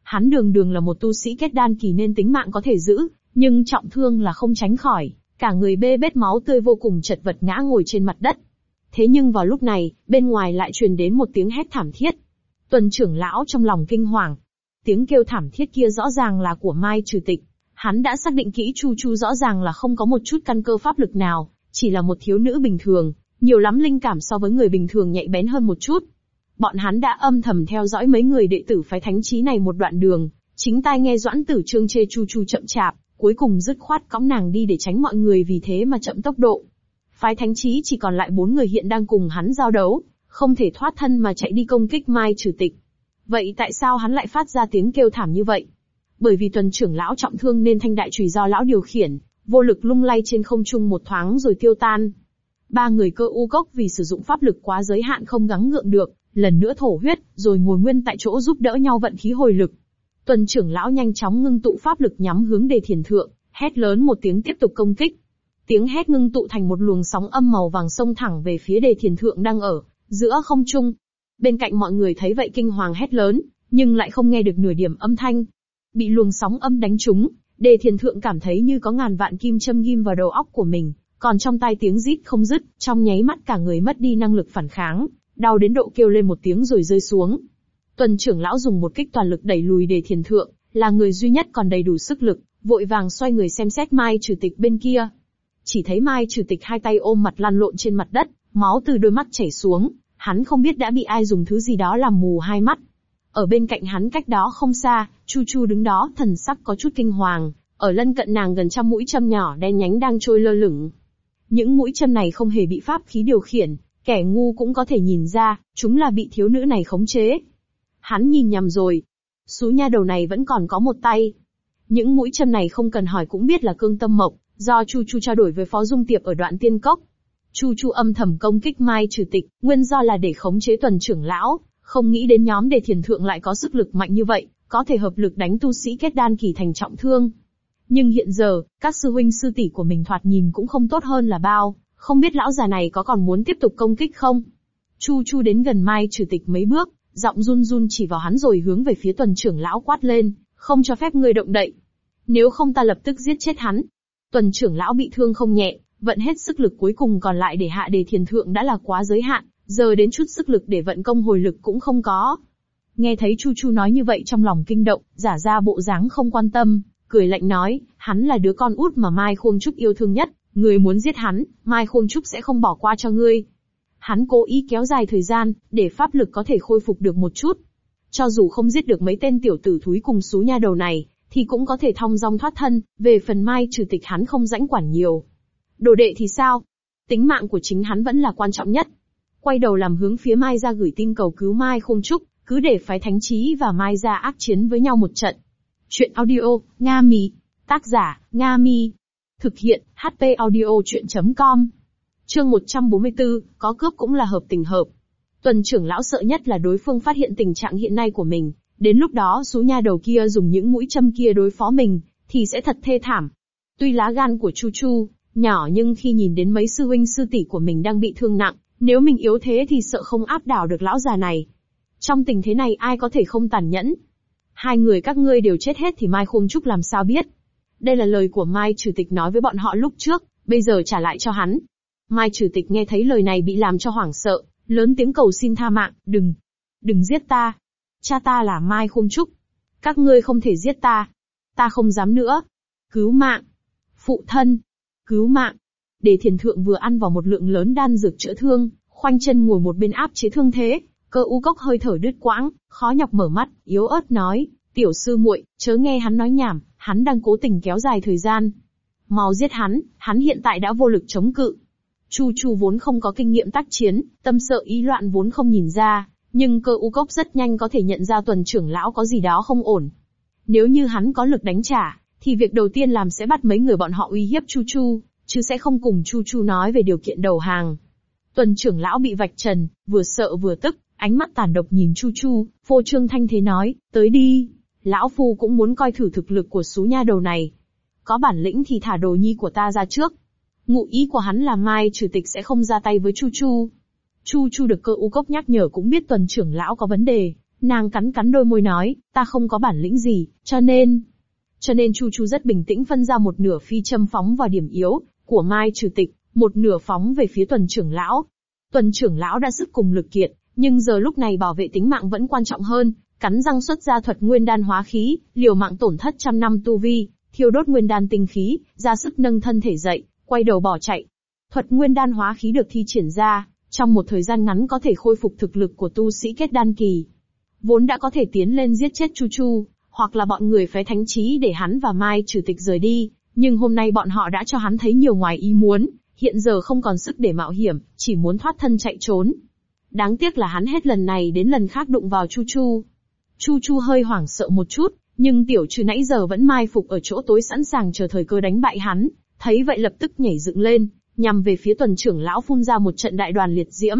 Hắn đường đường là một tu sĩ kết đan kỳ nên tính mạng có thể giữ, nhưng trọng thương là không tránh khỏi, cả người bê bết máu tươi vô cùng chật vật ngã ngồi trên mặt đất. Thế nhưng vào lúc này, bên ngoài lại truyền đến một tiếng hét thảm thiết. Tuần trưởng lão trong lòng kinh hoàng. Tiếng kêu thảm thiết kia rõ ràng là của Mai Trừ Tịch. Hắn đã xác định kỹ Chu Chu rõ ràng là không có một chút căn cơ pháp lực nào, chỉ là một thiếu nữ bình thường, nhiều lắm linh cảm so với người bình thường nhạy bén hơn một chút. Bọn hắn đã âm thầm theo dõi mấy người đệ tử phái thánh trí này một đoạn đường, chính tai nghe Doãn Tử Trương chê Chu Chu chậm chạp, cuối cùng dứt khoát cõng nàng đi để tránh mọi người vì thế mà chậm tốc độ. Phái thánh trí chỉ còn lại bốn người hiện đang cùng hắn giao đấu, không thể thoát thân mà chạy đi công kích Mai Trừ Tịch. Vậy tại sao hắn lại phát ra tiếng kêu thảm như vậy? Bởi vì tuần trưởng lão trọng thương nên thanh đại chùy do lão điều khiển, vô lực lung lay trên không trung một thoáng rồi tiêu tan. Ba người cơ u cốc vì sử dụng pháp lực quá giới hạn không gắng ngượng được, lần nữa thổ huyết, rồi ngồi nguyên tại chỗ giúp đỡ nhau vận khí hồi lực. Tuần trưởng lão nhanh chóng ngưng tụ pháp lực nhắm hướng đề thiền thượng, hét lớn một tiếng tiếp tục công kích. Tiếng hét ngưng tụ thành một luồng sóng âm màu vàng sông thẳng về phía đề thiền thượng đang ở, giữa không trung. Bên cạnh mọi người thấy vậy kinh hoàng hét lớn, nhưng lại không nghe được nửa điểm âm thanh. Bị luồng sóng âm đánh trúng, đề thiền thượng cảm thấy như có ngàn vạn kim châm ghim vào đầu óc của mình, còn trong tai tiếng rít không dứt, trong nháy mắt cả người mất đi năng lực phản kháng, đau đến độ kêu lên một tiếng rồi rơi xuống. Tuần trưởng lão dùng một kích toàn lực đẩy lùi đề thiền thượng, là người duy nhất còn đầy đủ sức lực, vội vàng xoay người xem xét Mai chủ Tịch bên kia. Chỉ thấy Mai chủ Tịch hai tay ôm mặt lăn lộn trên mặt đất, máu từ đôi mắt chảy xuống, hắn không biết đã bị ai dùng thứ gì đó làm mù hai mắt. Ở bên cạnh hắn cách đó không xa, Chu Chu đứng đó thần sắc có chút kinh hoàng, ở lân cận nàng gần trăm mũi châm nhỏ đen nhánh đang trôi lơ lửng. Những mũi châm này không hề bị pháp khí điều khiển, kẻ ngu cũng có thể nhìn ra, chúng là bị thiếu nữ này khống chế. Hắn nhìn nhầm rồi. Sú nha đầu này vẫn còn có một tay. Những mũi châm này không cần hỏi cũng biết là cương tâm mộc, do Chu Chu trao đổi với Phó Dung Tiệp ở đoạn tiên cốc. Chu Chu âm thầm công kích Mai Trừ Tịch, nguyên do là để khống chế tuần trưởng lão, không nghĩ đến nhóm đề thiền thượng lại có sức lực mạnh như vậy, có thể hợp lực đánh tu sĩ kết đan kỳ thành trọng thương. Nhưng hiện giờ, các sư huynh sư tỷ của mình thoạt nhìn cũng không tốt hơn là bao, không biết lão già này có còn muốn tiếp tục công kích không? Chu Chu đến gần Mai Trừ Tịch mấy bước, giọng run run chỉ vào hắn rồi hướng về phía tuần trưởng lão quát lên, không cho phép ngươi động đậy. Nếu không ta lập tức giết chết hắn. Tuần trưởng lão bị thương không nhẹ, vận hết sức lực cuối cùng còn lại để hạ đề thiền thượng đã là quá giới hạn, giờ đến chút sức lực để vận công hồi lực cũng không có. Nghe thấy Chu Chu nói như vậy trong lòng kinh động, giả ra bộ dáng không quan tâm, cười lạnh nói, hắn là đứa con út mà Mai Khuông Trúc yêu thương nhất, người muốn giết hắn, Mai Khuông Trúc sẽ không bỏ qua cho ngươi. Hắn cố ý kéo dài thời gian, để pháp lực có thể khôi phục được một chút. Cho dù không giết được mấy tên tiểu tử thúi cùng xú nha đầu này, thì cũng có thể thong dong thoát thân, về phần Mai trừ tịch hắn không rãnh quản nhiều. Đồ đệ thì sao? Tính mạng của chính hắn vẫn là quan trọng nhất. Quay đầu làm hướng phía Mai ra gửi tin cầu cứu Mai Khung Trúc, cứ để phái thánh trí và Mai ra ác chiến với nhau một trận. Chuyện audio, Nga Mi. Tác giả, Nga Mi. Thực hiện, HP audio chuyện.com. Chương 144, có cướp cũng là hợp tình hợp. Tuần trưởng lão sợ nhất là đối phương phát hiện tình trạng hiện nay của mình, đến lúc đó số nha đầu kia dùng những mũi châm kia đối phó mình, thì sẽ thật thê thảm. Tuy lá gan của Chu Chu, nhỏ nhưng khi nhìn đến mấy sư huynh sư tỷ của mình đang bị thương nặng, nếu mình yếu thế thì sợ không áp đảo được lão già này. Trong tình thế này ai có thể không tàn nhẫn? Hai người các ngươi đều chết hết thì Mai Khung Trúc làm sao biết? Đây là lời của Mai Chủ tịch nói với bọn họ lúc trước, bây giờ trả lại cho hắn. Mai Chủ tịch nghe thấy lời này bị làm cho hoảng sợ, lớn tiếng cầu xin tha mạng, đừng, đừng giết ta. Cha ta là Mai Khung Trúc. Các ngươi không thể giết ta. Ta không dám nữa. Cứu mạng. Phụ thân. Cứu mạng. Để thiền thượng vừa ăn vào một lượng lớn đan dược chữa thương, khoanh chân ngồi một bên áp chế thương thế, cơ u cốc hơi thở đứt quãng, khó nhọc mở mắt, yếu ớt nói, tiểu sư muội, chớ nghe hắn nói nhảm, hắn đang cố tình kéo dài thời gian. Mau giết hắn, hắn hiện tại đã vô lực chống cự. Chu Chu vốn không có kinh nghiệm tác chiến, tâm sợ ý loạn vốn không nhìn ra, nhưng cơ u cốc rất nhanh có thể nhận ra tuần trưởng lão có gì đó không ổn. Nếu như hắn có lực đánh trả, thì việc đầu tiên làm sẽ bắt mấy người bọn họ uy hiếp Chu Chu, chứ sẽ không cùng Chu Chu nói về điều kiện đầu hàng. Tuần trưởng lão bị vạch trần, vừa sợ vừa tức, ánh mắt tàn độc nhìn Chu Chu, phô trương thanh thế nói, tới đi. Lão Phu cũng muốn coi thử thực lực của số nha đầu này. Có bản lĩnh thì thả đồ nhi của ta ra trước. Ngụ ý của hắn là mai chủ tịch sẽ không ra tay với Chu Chu. Chu Chu được cơ u cốc nhắc nhở cũng biết tuần trưởng lão có vấn đề, nàng cắn cắn đôi môi nói, ta không có bản lĩnh gì, cho nên... Cho nên Chu Chu rất bình tĩnh phân ra một nửa phi châm phóng vào điểm yếu của Mai Trừ Tịch, một nửa phóng về phía tuần trưởng lão. Tuần trưởng lão đã sức cùng lực kiệt, nhưng giờ lúc này bảo vệ tính mạng vẫn quan trọng hơn, cắn răng xuất ra thuật nguyên đan hóa khí, liều mạng tổn thất trăm năm tu vi, thiêu đốt nguyên đan tinh khí, ra sức nâng thân thể dậy, quay đầu bỏ chạy. Thuật nguyên đan hóa khí được thi triển ra, trong một thời gian ngắn có thể khôi phục thực lực của tu sĩ kết đan kỳ. Vốn đã có thể tiến lên giết chết Chu Chu, hoặc là bọn người phái thánh trí để hắn và Mai trừ tịch rời đi, nhưng hôm nay bọn họ đã cho hắn thấy nhiều ngoài ý muốn, hiện giờ không còn sức để mạo hiểm, chỉ muốn thoát thân chạy trốn. Đáng tiếc là hắn hết lần này đến lần khác đụng vào Chu Chu. Chu Chu hơi hoảng sợ một chút, nhưng tiểu trừ nãy giờ vẫn mai phục ở chỗ tối sẵn sàng chờ thời cơ đánh bại hắn, thấy vậy lập tức nhảy dựng lên, nhằm về phía tuần trưởng lão phun ra một trận đại đoàn liệt diễm.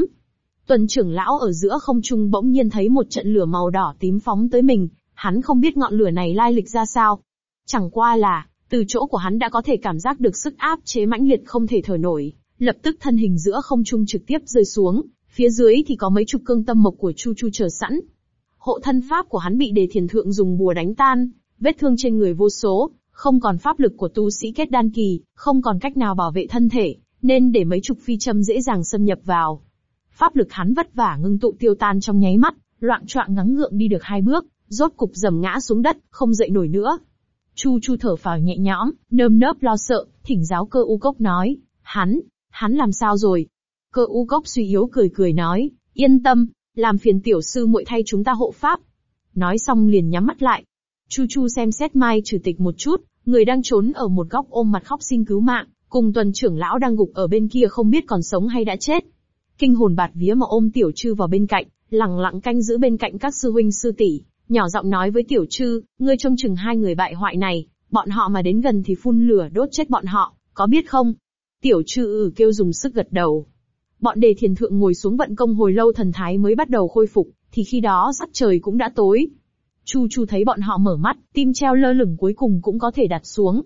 Tuần trưởng lão ở giữa không trung bỗng nhiên thấy một trận lửa màu đỏ tím phóng tới mình, hắn không biết ngọn lửa này lai lịch ra sao. Chẳng qua là, từ chỗ của hắn đã có thể cảm giác được sức áp chế mãnh liệt không thể thở nổi, lập tức thân hình giữa không trung trực tiếp rơi xuống, phía dưới thì có mấy chục cương tâm mộc của Chu Chu chờ sẵn. Hộ thân pháp của hắn bị đề thiền thượng dùng bùa đánh tan, vết thương trên người vô số, không còn pháp lực của tu sĩ kết đan kỳ, không còn cách nào bảo vệ thân thể, nên để mấy chục phi châm dễ dàng xâm nhập vào. Pháp lực hắn vất vả ngưng tụ tiêu tan trong nháy mắt, loạn choạng ngắn ngượng đi được hai bước, rốt cục dầm ngã xuống đất, không dậy nổi nữa. Chu Chu thở phào nhẹ nhõm, nơm nớp lo sợ, thỉnh giáo cơ u cốc nói, hắn, hắn làm sao rồi? Cơ u cốc suy yếu cười cười nói, yên tâm, làm phiền tiểu sư muội thay chúng ta hộ pháp. Nói xong liền nhắm mắt lại. Chu Chu xem xét Mai Chủ tịch một chút, người đang trốn ở một góc ôm mặt khóc xin cứu mạng, cùng tuần trưởng lão đang gục ở bên kia không biết còn sống hay đã chết. Kinh hồn bạt vía mà ôm tiểu trư vào bên cạnh, lặng lặng canh giữ bên cạnh các sư huynh sư tỷ, nhỏ giọng nói với tiểu trư, ngươi trông chừng hai người bại hoại này, bọn họ mà đến gần thì phun lửa đốt chết bọn họ, có biết không? Tiểu trư ừ kêu dùng sức gật đầu. Bọn đề thiền thượng ngồi xuống vận công hồi lâu thần thái mới bắt đầu khôi phục, thì khi đó sắc trời cũng đã tối. Chu Chu thấy bọn họ mở mắt, tim treo lơ lửng cuối cùng cũng có thể đặt xuống.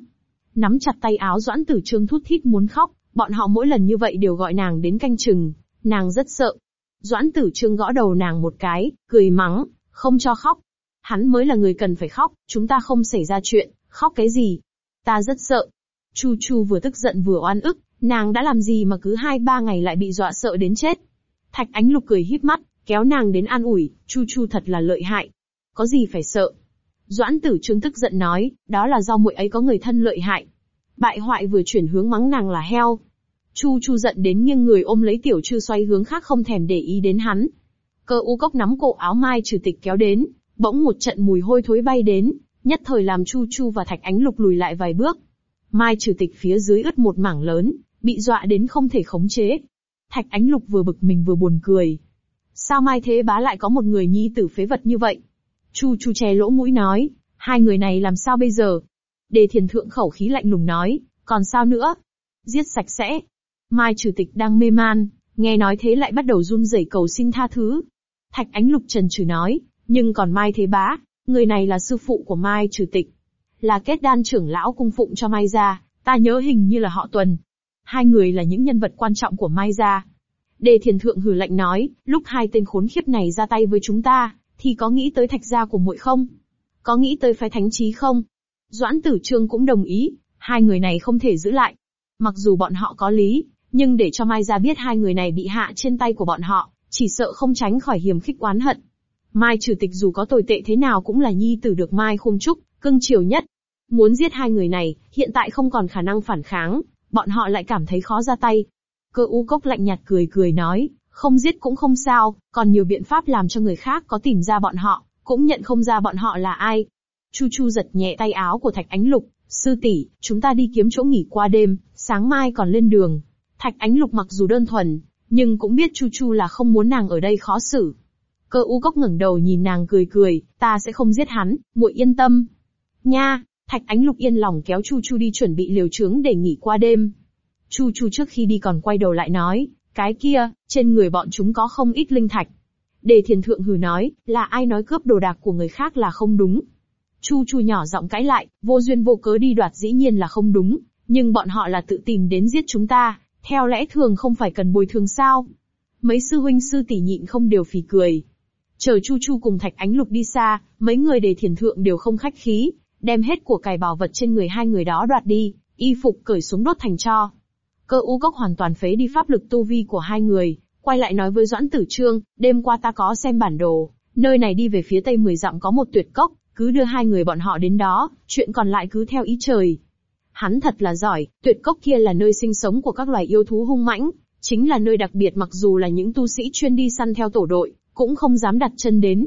Nắm chặt tay áo Doãn Tử Trương thút thít muốn khóc, bọn họ mỗi lần như vậy đều gọi nàng đến canh chừng, nàng rất sợ. Doãn Tử Trương gõ đầu nàng một cái, cười mắng, không cho khóc. Hắn mới là người cần phải khóc, chúng ta không xảy ra chuyện, khóc cái gì? Ta rất sợ. Chu Chu vừa tức giận vừa oan ức, nàng đã làm gì mà cứ hai ba ngày lại bị dọa sợ đến chết. Thạch Ánh Lục cười híp mắt, kéo nàng đến an ủi, Chu Chu thật là lợi hại. Có gì phải sợ? Doãn Tử Trương tức giận nói, đó là do muội ấy có người thân lợi hại. Bại hoại vừa chuyển hướng mắng nàng là heo. Chu Chu giận đến nghiêng người ôm lấy tiểu trư xoay hướng khác không thèm để ý đến hắn. Cơ u cốc nắm cổ áo mai trừ tịch kéo đến, bỗng một trận mùi hôi thối bay đến, nhất thời làm Chu Chu và Thạch Ánh Lục lùi lại vài bước. Mai trừ tịch phía dưới ướt một mảng lớn, bị dọa đến không thể khống chế. Thạch Ánh Lục vừa bực mình vừa buồn cười. Sao Mai Thế Bá lại có một người nhi tử phế vật như vậy? Chu Chu che lỗ mũi nói, hai người này làm sao bây giờ? Đề thiền thượng khẩu khí lạnh lùng nói, còn sao nữa? Giết sạch sẽ. Mai chủ tịch đang mê man, nghe nói thế lại bắt đầu run rẩy cầu xin tha thứ. Thạch ánh lục trần trừ nói, nhưng còn Mai Thế Bá, người này là sư phụ của Mai chủ tịch. Là kết đan trưởng lão cung phụng cho Mai gia, ta nhớ hình như là họ Tuần. Hai người là những nhân vật quan trọng của Mai gia. Đề thiền thượng hừ lạnh nói, lúc hai tên khốn khiếp này ra tay với chúng ta, thì có nghĩ tới thạch gia của muội không? Có nghĩ tới phái thánh trí không? Doãn tử trương cũng đồng ý, hai người này không thể giữ lại. Mặc dù bọn họ có lý, nhưng để cho Mai gia biết hai người này bị hạ trên tay của bọn họ, chỉ sợ không tránh khỏi hiểm khích oán hận. Mai trừ tịch dù có tồi tệ thế nào cũng là nhi tử được Mai khung trúc, cưng chiều nhất. Muốn giết hai người này, hiện tại không còn khả năng phản kháng, bọn họ lại cảm thấy khó ra tay. Cơ u cốc lạnh nhạt cười cười nói, không giết cũng không sao, còn nhiều biện pháp làm cho người khác có tìm ra bọn họ, cũng nhận không ra bọn họ là ai. Chu Chu giật nhẹ tay áo của Thạch Ánh Lục, sư tỷ, chúng ta đi kiếm chỗ nghỉ qua đêm, sáng mai còn lên đường. Thạch Ánh Lục mặc dù đơn thuần, nhưng cũng biết Chu Chu là không muốn nàng ở đây khó xử. Cơ u cốc ngẩng đầu nhìn nàng cười cười, ta sẽ không giết hắn, muội yên tâm. Nha, Thạch Ánh Lục yên lòng kéo Chu Chu đi chuẩn bị liều trướng để nghỉ qua đêm. Chu Chu trước khi đi còn quay đầu lại nói, cái kia, trên người bọn chúng có không ít linh thạch. Đề thiền thượng hừ nói, là ai nói cướp đồ đạc của người khác là không đúng. Chu chu nhỏ giọng cãi lại, vô duyên vô cớ đi đoạt dĩ nhiên là không đúng, nhưng bọn họ là tự tìm đến giết chúng ta, theo lẽ thường không phải cần bồi thường sao. Mấy sư huynh sư tỷ nhịn không đều phì cười. Chờ Chu Chu cùng Thạch Ánh Lục đi xa, mấy người đề thiền thượng đều không khách khí, đem hết của cải bảo vật trên người hai người đó đoạt đi, y phục cởi xuống đốt thành cho. Cơ u cốc hoàn toàn phế đi pháp lực tu vi của hai người, quay lại nói với Doãn Tử Trương, đêm qua ta có xem bản đồ, nơi này đi về phía tây 10 dặm có một tuyệt cốc, cứ đưa hai người bọn họ đến đó, chuyện còn lại cứ theo ý trời. Hắn thật là giỏi, tuyệt cốc kia là nơi sinh sống của các loài yêu thú hung mãnh, chính là nơi đặc biệt mặc dù là những tu sĩ chuyên đi săn theo tổ đội, cũng không dám đặt chân đến.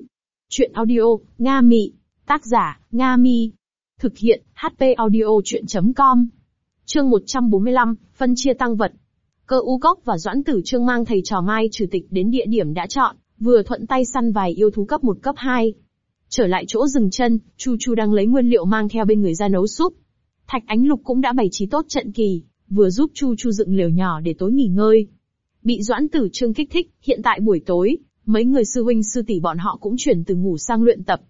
Chuyện audio, Nga Mị, tác giả, Nga Mi. Thực hiện, HP audio chuyện.com. Chương 145, phân chia tăng vật. Cơ u cốc và doãn tử trương mang thầy trò mai Chủ tịch đến địa điểm đã chọn, vừa thuận tay săn vài yêu thú cấp 1 cấp 2. Trở lại chỗ dừng chân, Chu Chu đang lấy nguyên liệu mang theo bên người ra nấu súp. Thạch Ánh Lục cũng đã bày trí tốt trận kỳ, vừa giúp Chu Chu dựng liều nhỏ để tối nghỉ ngơi. Bị Doãn Tử Trương kích thích, hiện tại buổi tối, mấy người sư huynh sư tỷ bọn họ cũng chuyển từ ngủ sang luyện tập.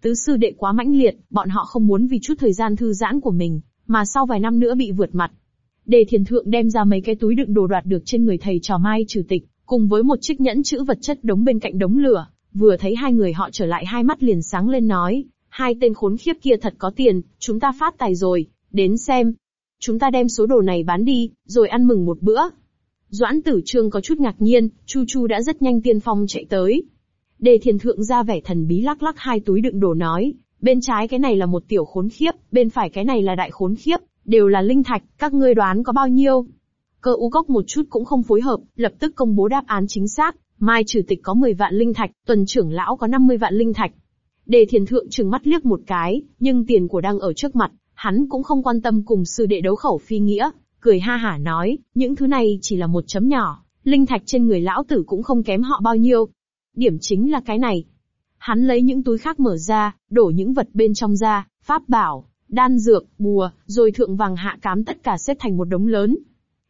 Tứ sư đệ quá mãnh liệt, bọn họ không muốn vì chút thời gian thư giãn của mình, mà sau vài năm nữa bị vượt mặt. Đề thiền thượng đem ra mấy cái túi đựng đồ đoạt được trên người thầy trò mai trừ tịch, cùng với một chiếc nhẫn chữ vật chất đống bên cạnh đống lửa, vừa thấy hai người họ trở lại hai mắt liền sáng lên nói, hai tên khốn khiếp kia thật có tiền, chúng ta phát tài rồi, đến xem. Chúng ta đem số đồ này bán đi, rồi ăn mừng một bữa. Doãn tử trương có chút ngạc nhiên, Chu Chu đã rất nhanh tiên phong chạy tới. Đề thiền thượng ra vẻ thần bí lắc lắc hai túi đựng đồ nói, bên trái cái này là một tiểu khốn khiếp, bên phải cái này là đại khốn khiếp, đều là linh thạch, các ngươi đoán có bao nhiêu? Cơ u cốc một chút cũng không phối hợp, lập tức công bố đáp án chính xác, Mai trừ tịch có 10 vạn linh thạch, tuần trưởng lão có 50 vạn linh thạch. Đề thiền thượng trừng mắt liếc một cái, nhưng tiền của đang ở trước mặt, hắn cũng không quan tâm cùng sư đệ đấu khẩu phi nghĩa, cười ha hả nói, những thứ này chỉ là một chấm nhỏ, linh thạch trên người lão tử cũng không kém họ bao nhiêu. Điểm chính là cái này. Hắn lấy những túi khác mở ra, đổ những vật bên trong ra, pháp bảo, đan dược, bùa, rồi thượng vàng hạ cám tất cả xếp thành một đống lớn.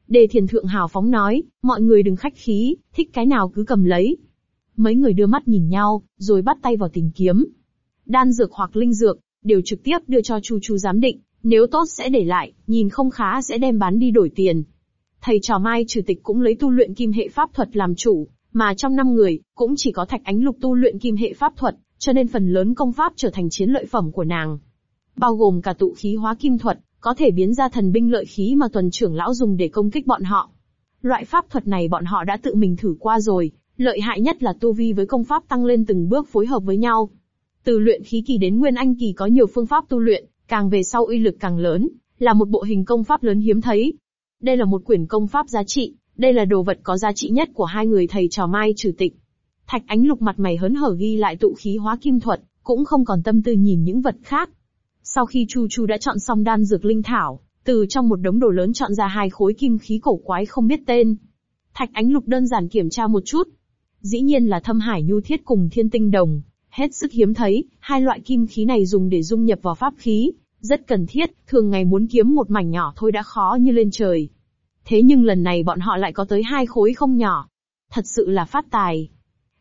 Đề thiền thượng hào phóng nói, mọi người đừng khách khí, thích cái nào cứ cầm lấy. Mấy người đưa mắt nhìn nhau, rồi bắt tay vào tìm kiếm. Đan dược hoặc linh dược, đều trực tiếp đưa cho Chu Chu giám định, nếu tốt sẽ để lại, nhìn không khá sẽ đem bán đi đổi tiền. Thầy trò Mai trừ tịch cũng lấy tu luyện kim hệ pháp thuật làm chủ, mà trong năm người, cũng chỉ có thạch ánh lục tu luyện kim hệ pháp thuật, cho nên phần lớn công pháp trở thành chiến lợi phẩm của nàng. Bao gồm cả tụ khí hóa kim thuật, có thể biến ra thần binh lợi khí mà tuần trưởng lão dùng để công kích bọn họ. Loại pháp thuật này bọn họ đã tự mình thử qua rồi, lợi hại nhất là tu vi với công pháp tăng lên từng bước phối hợp với nhau. Từ luyện khí kỳ đến nguyên anh kỳ có nhiều phương pháp tu luyện, càng về sau uy lực càng lớn, là một bộ hình công pháp lớn hiếm thấy. Đây là một quyển công pháp giá trị, đây là đồ vật có giá trị nhất của hai người thầy trò mai trừ tịch. Thạch ánh lục mặt mày hớn hở ghi lại tụ khí hóa kim thuật, cũng không còn tâm tư nhìn những vật khác. Sau khi Chu Chu đã chọn xong đan dược linh thảo, từ trong một đống đồ lớn chọn ra hai khối kim khí cổ quái không biết tên. Thạch ánh lục đơn giản kiểm tra một chút. Dĩ nhiên là thâm hải nhu thiết cùng thiên tinh đồng, hết sức hiếm thấy, hai loại kim khí này dùng để dung nhập vào pháp khí, rất cần thiết, thường ngày muốn kiếm một mảnh nhỏ thôi đã khó như lên trời. Thế nhưng lần này bọn họ lại có tới hai khối không nhỏ. Thật sự là phát tài.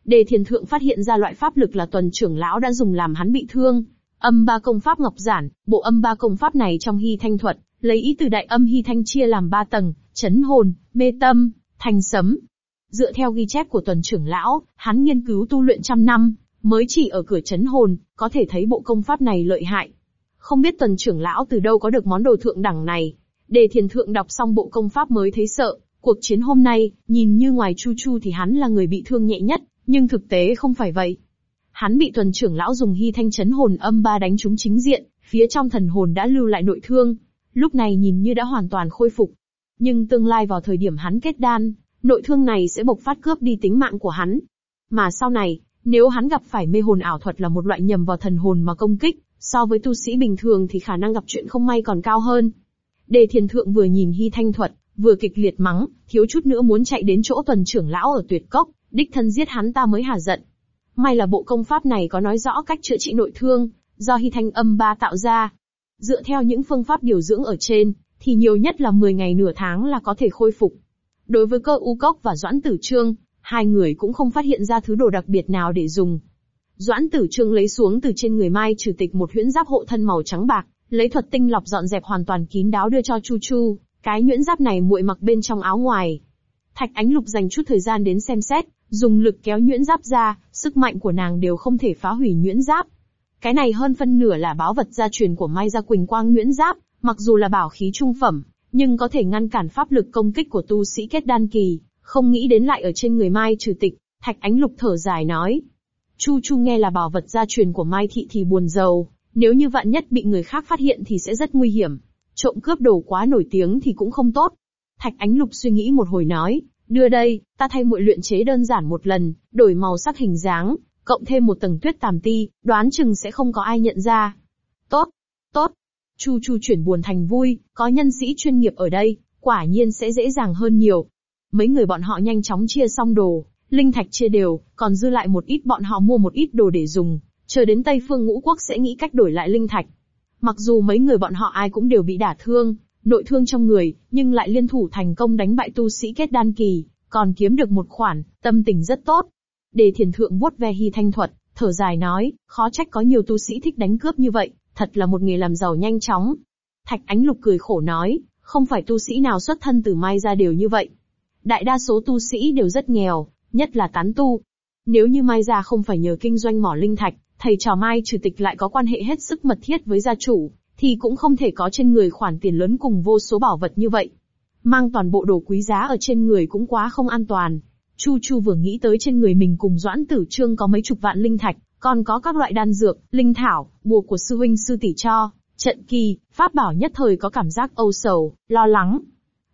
Đề thiền thượng phát hiện ra loại pháp lực là tuần trưởng lão đã dùng làm hắn bị thương. Âm ba công pháp ngọc giản, bộ âm ba công pháp này trong hy thanh thuật, lấy ý từ đại âm hy thanh chia làm ba tầng, chấn hồn, mê tâm, thành sấm. Dựa theo ghi chép của tuần trưởng lão, hắn nghiên cứu tu luyện trăm năm, mới chỉ ở cửa chấn hồn, có thể thấy bộ công pháp này lợi hại. Không biết tuần trưởng lão từ đâu có được món đồ thượng đẳng này. Đề thiền thượng đọc xong bộ công pháp mới thấy sợ, cuộc chiến hôm nay, nhìn như ngoài chu chu thì hắn là người bị thương nhẹ nhất, nhưng thực tế không phải vậy. Hắn bị tuần trưởng lão dùng hy thanh chấn hồn âm ba đánh trúng chính diện, phía trong thần hồn đã lưu lại nội thương, lúc này nhìn như đã hoàn toàn khôi phục. Nhưng tương lai vào thời điểm hắn kết đan, nội thương này sẽ bộc phát cướp đi tính mạng của hắn. Mà sau này, nếu hắn gặp phải mê hồn ảo thuật là một loại nhầm vào thần hồn mà công kích, so với tu sĩ bình thường thì khả năng gặp chuyện không may còn cao hơn. Đề thiền thượng vừa nhìn hy thanh thuật, vừa kịch liệt mắng, thiếu chút nữa muốn chạy đến chỗ tuần trưởng lão ở tuyệt cốc, đích thân giết hắn ta mới hả giận. May là bộ công pháp này có nói rõ cách chữa trị nội thương, do hy thanh âm ba tạo ra. Dựa theo những phương pháp điều dưỡng ở trên, thì nhiều nhất là 10 ngày nửa tháng là có thể khôi phục. Đối với cơ u cốc và doãn tử trương, hai người cũng không phát hiện ra thứ đồ đặc biệt nào để dùng. Doãn tử trương lấy xuống từ trên người Mai trừ tịch một huyễn giáp hộ thân màu trắng bạc, lấy thuật tinh lọc dọn dẹp hoàn toàn kín đáo đưa cho Chu Chu, cái nhuyễn giáp này muội mặc bên trong áo ngoài. Thạch Ánh Lục dành chút thời gian đến xem xét, dùng lực kéo nhuyễn giáp ra, sức mạnh của nàng đều không thể phá hủy nhuyễn giáp. Cái này hơn phân nửa là báo vật gia truyền của Mai Gia Quỳnh Quang nhuyễn giáp, mặc dù là bảo khí trung phẩm, nhưng có thể ngăn cản pháp lực công kích của tu sĩ kết đan kỳ, Không nghĩ đến lại ở trên người Mai trừ tịch, Thạch Ánh Lục thở dài nói. Chu Chu nghe là bảo vật gia truyền của Mai Thị thì buồn giàu, nếu như vạn nhất bị người khác phát hiện thì sẽ rất nguy hiểm. Trộm cướp đồ quá nổi tiếng thì cũng không tốt. Thạch Ánh Lục suy nghĩ một hồi nói, đưa đây, ta thay muội luyện chế đơn giản một lần, đổi màu sắc hình dáng, cộng thêm một tầng tuyết tàm ti, đoán chừng sẽ không có ai nhận ra. Tốt, tốt. Chu Chu chuyển buồn thành vui, có nhân sĩ chuyên nghiệp ở đây, quả nhiên sẽ dễ dàng hơn nhiều. Mấy người bọn họ nhanh chóng chia xong đồ, linh thạch chia đều, còn dư lại một ít bọn họ mua một ít đồ để dùng, chờ đến Tây Phương Ngũ Quốc sẽ nghĩ cách đổi lại linh thạch. Mặc dù mấy người bọn họ ai cũng đều bị đả thương, nội thương trong người, nhưng lại liên thủ thành công đánh bại tu sĩ kết đan kỳ, còn kiếm được một khoản, tâm tình rất tốt. Đề thiền thượng vuốt ve hy thanh thuật, thở dài nói, khó trách có nhiều tu sĩ thích đánh cướp như vậy, thật là một nghề làm giàu nhanh chóng. Thạch ánh lục cười khổ nói, không phải tu sĩ nào xuất thân từ mai ra đều như vậy. Đại đa số tu sĩ đều rất nghèo, nhất là tán tu. Nếu như mai ra không phải nhờ kinh doanh mỏ linh thạch, thầy trò mai chủ tịch lại có quan hệ hết sức mật thiết với gia chủ, thì cũng không thể có trên người khoản tiền lớn cùng vô số bảo vật như vậy. Mang toàn bộ đồ quý giá ở trên người cũng quá không an toàn. Chu Chu vừa nghĩ tới trên người mình cùng Doãn Tử Trương có mấy chục vạn linh thạch, còn có các loại đan dược, linh thảo, bùa của sư huynh sư tỷ cho, trận kỳ, pháp bảo nhất thời có cảm giác âu sầu, lo lắng.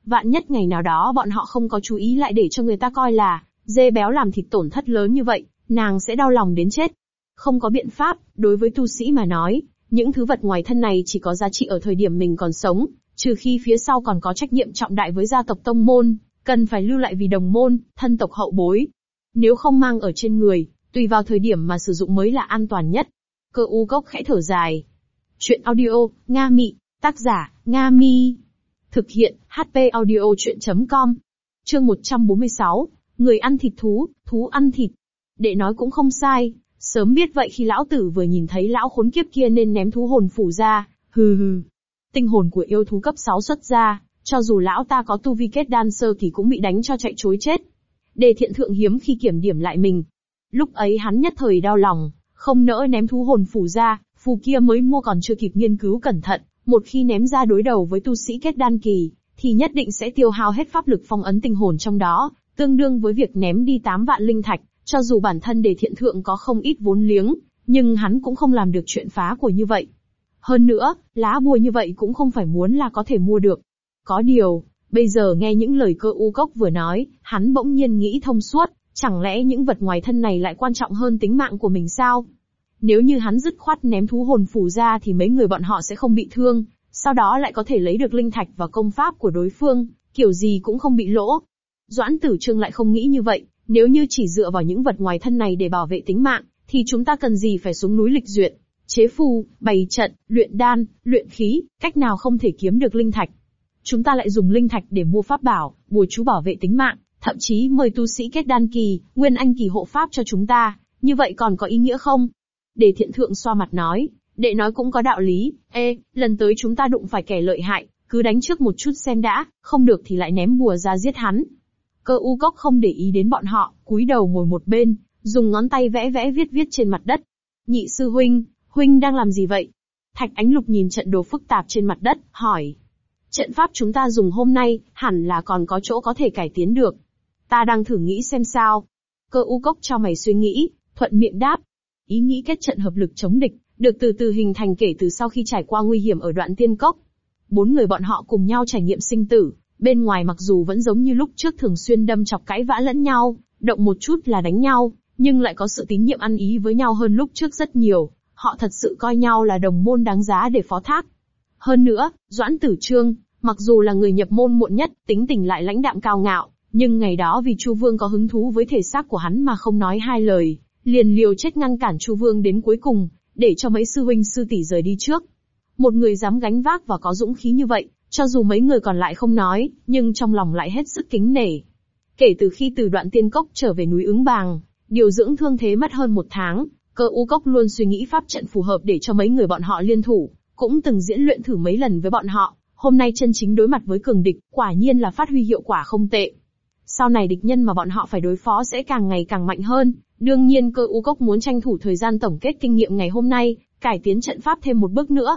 Vạn nhất ngày nào đó bọn họ không có chú ý lại để cho người ta coi là, dê béo làm thịt tổn thất lớn như vậy, nàng sẽ đau lòng đến chết. Không có biện pháp, đối với tu sĩ mà nói, những thứ vật ngoài thân này chỉ có giá trị ở thời điểm mình còn sống, trừ khi phía sau còn có trách nhiệm trọng đại với gia tộc tông môn, cần phải lưu lại vì đồng môn, thân tộc hậu bối. Nếu không mang ở trên người, tùy vào thời điểm mà sử dụng mới là an toàn nhất. Cơ u gốc khẽ thở dài. Chuyện audio, Nga Mị, tác giả, Nga Mi. Thực hiện, HP audio chuyện.com. Chương 146, người ăn thịt thú, thú ăn thịt. Đệ nói cũng không sai, Sớm biết vậy khi lão tử vừa nhìn thấy lão khốn kiếp kia nên ném thú hồn phủ ra, hừ hừ. Tinh hồn của yêu thú cấp 6 xuất ra, cho dù lão ta có tu vi kết đan sơ thì cũng bị đánh cho chạy chối chết. Đề thiện thượng hiếm khi kiểm điểm lại mình. Lúc ấy hắn nhất thời đau lòng, không nỡ ném thú hồn phủ ra, phù kia mới mua còn chưa kịp nghiên cứu cẩn thận, một khi ném ra đối đầu với tu sĩ kết đan kỳ, thì nhất định sẽ tiêu hao hết pháp lực phong ấn tinh hồn trong đó, tương đương với việc ném đi 8 vạn linh thạch, cho dù bản thân để thiện thượng có không ít vốn liếng, nhưng hắn cũng không làm được chuyện phá của như vậy. Hơn nữa, lá bùa như vậy cũng không phải muốn là có thể mua được. Có điều, bây giờ nghe những lời cơ u cốc vừa nói, hắn bỗng nhiên nghĩ thông suốt, chẳng lẽ những vật ngoài thân này lại quan trọng hơn tính mạng của mình sao? Nếu như hắn dứt khoát ném thú hồn phủ ra thì mấy người bọn họ sẽ không bị thương, sau đó lại có thể lấy được linh thạch và công pháp của đối phương, kiểu gì cũng không bị lỗ. Doãn tử trương lại không nghĩ như vậy, nếu như chỉ dựa vào những vật ngoài thân này để bảo vệ tính mạng, thì chúng ta cần gì phải xuống núi lịch duyệt, chế phù, bày trận, luyện đan, luyện khí, cách nào không thể kiếm được linh thạch. Chúng ta lại dùng linh thạch để mua pháp bảo, bùa chú bảo vệ tính mạng, thậm chí mời tu sĩ kết đan kỳ, nguyên anh kỳ hộ pháp cho chúng ta, như vậy còn có ý nghĩa không? Để thiện thượng xoa mặt nói, đệ nói cũng có đạo lý, ê, lần tới chúng ta đụng phải kẻ lợi hại, cứ đánh trước một chút xem đã, không được thì lại ném bùa ra giết hắn, Cơ u cốc không để ý đến bọn họ, cúi đầu ngồi một bên, dùng ngón tay vẽ vẽ viết viết trên mặt đất. Nhị sư huynh, huynh đang làm gì vậy? Thạch ánh lục nhìn trận đồ phức tạp trên mặt đất, hỏi. Trận pháp chúng ta dùng hôm nay, hẳn là còn có chỗ có thể cải tiến được. Ta đang thử nghĩ xem sao. Cơ u cốc cho mày suy nghĩ, thuận miệng đáp. Ý nghĩ kết trận hợp lực chống địch, được từ từ hình thành kể từ sau khi trải qua nguy hiểm ở đoạn tiên cốc. Bốn người bọn họ cùng nhau trải nghiệm sinh tử, Bên ngoài mặc dù vẫn giống như lúc trước thường xuyên đâm chọc cãi vã lẫn nhau, động một chút là đánh nhau, nhưng lại có sự tín nhiệm ăn ý với nhau hơn lúc trước rất nhiều. Họ thật sự coi nhau là đồng môn đáng giá để phó thác. Hơn nữa, Doãn Tử Trương, mặc dù là người nhập môn muộn nhất, tính tình lại lãnh đạm cao ngạo, nhưng ngày đó vì Chu Vương có hứng thú với thể xác của hắn mà không nói hai lời, liền liều chết ngăn cản Chu Vương đến cuối cùng, để cho mấy sư huynh sư tỷ rời đi trước. Một người dám gánh vác và có dũng khí như vậy, cho dù mấy người còn lại không nói, nhưng trong lòng lại hết sức kính nể. Kể từ khi từ đoạn tiên cốc trở về núi ứng bàng, điều dưỡng thương thế mất hơn một tháng, cơ u cốc luôn suy nghĩ pháp trận phù hợp để cho mấy người bọn họ liên thủ, cũng từng diễn luyện thử mấy lần với bọn họ, hôm nay chân chính đối mặt với cường địch, quả nhiên là phát huy hiệu quả không tệ. Sau này địch nhân mà bọn họ phải đối phó sẽ càng ngày càng mạnh hơn, đương nhiên cơ u cốc muốn tranh thủ thời gian tổng kết kinh nghiệm ngày hôm nay, cải tiến trận pháp thêm một bước nữa.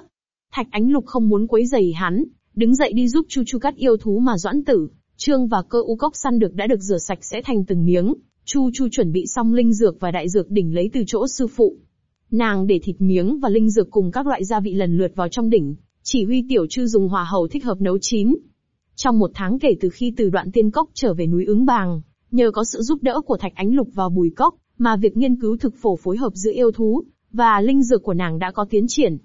Thạch Ánh Lục không muốn quấy rầy hắn, đứng dậy đi giúp Chu Chu cắt yêu thú mà Doãn Tử, Trương và cơ u cốc săn được đã được rửa sạch sẽ thành từng miếng, Chu Chu chuẩn bị xong linh dược và đại dược đỉnh lấy từ chỗ sư phụ. Nàng để thịt miếng và linh dược cùng các loại gia vị lần lượt vào trong đỉnh, chỉ huy tiểu trư dùng hòa hầu thích hợp nấu chín. Trong một tháng kể từ khi từ đoạn tiên cốc trở về núi ứng bàng, nhờ có sự giúp đỡ của thạch ánh lục và bùi cốc, mà việc nghiên cứu thực phổ phối hợp giữa yêu thú và linh dược của nàng đã có tiến triển.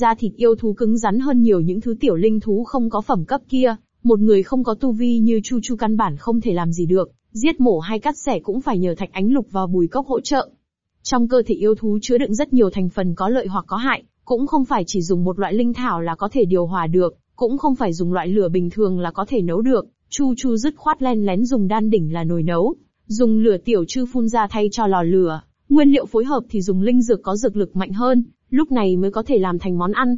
Da thịt yêu thú cứng rắn hơn nhiều những thứ tiểu linh thú không có phẩm cấp kia, một người không có tu vi như Chu Chu căn bản không thể làm gì được, giết mổ hay cắt xẻ cũng phải nhờ thạch ánh lục và bùi cốc hỗ trợ. Trong cơ thể yêu thú chứa đựng rất nhiều thành phần có lợi hoặc có hại, cũng không phải chỉ dùng một loại linh thảo là có thể điều hòa được, cũng không phải dùng loại lửa bình thường là có thể nấu được. Chu Chu dứt khoát len lén dùng đan đỉnh là nồi nấu, dùng lửa tiểu chư phun ra thay cho lò lửa, nguyên liệu phối hợp thì dùng linh dược có dược lực mạnh hơn, lúc này mới có thể làm thành món ăn.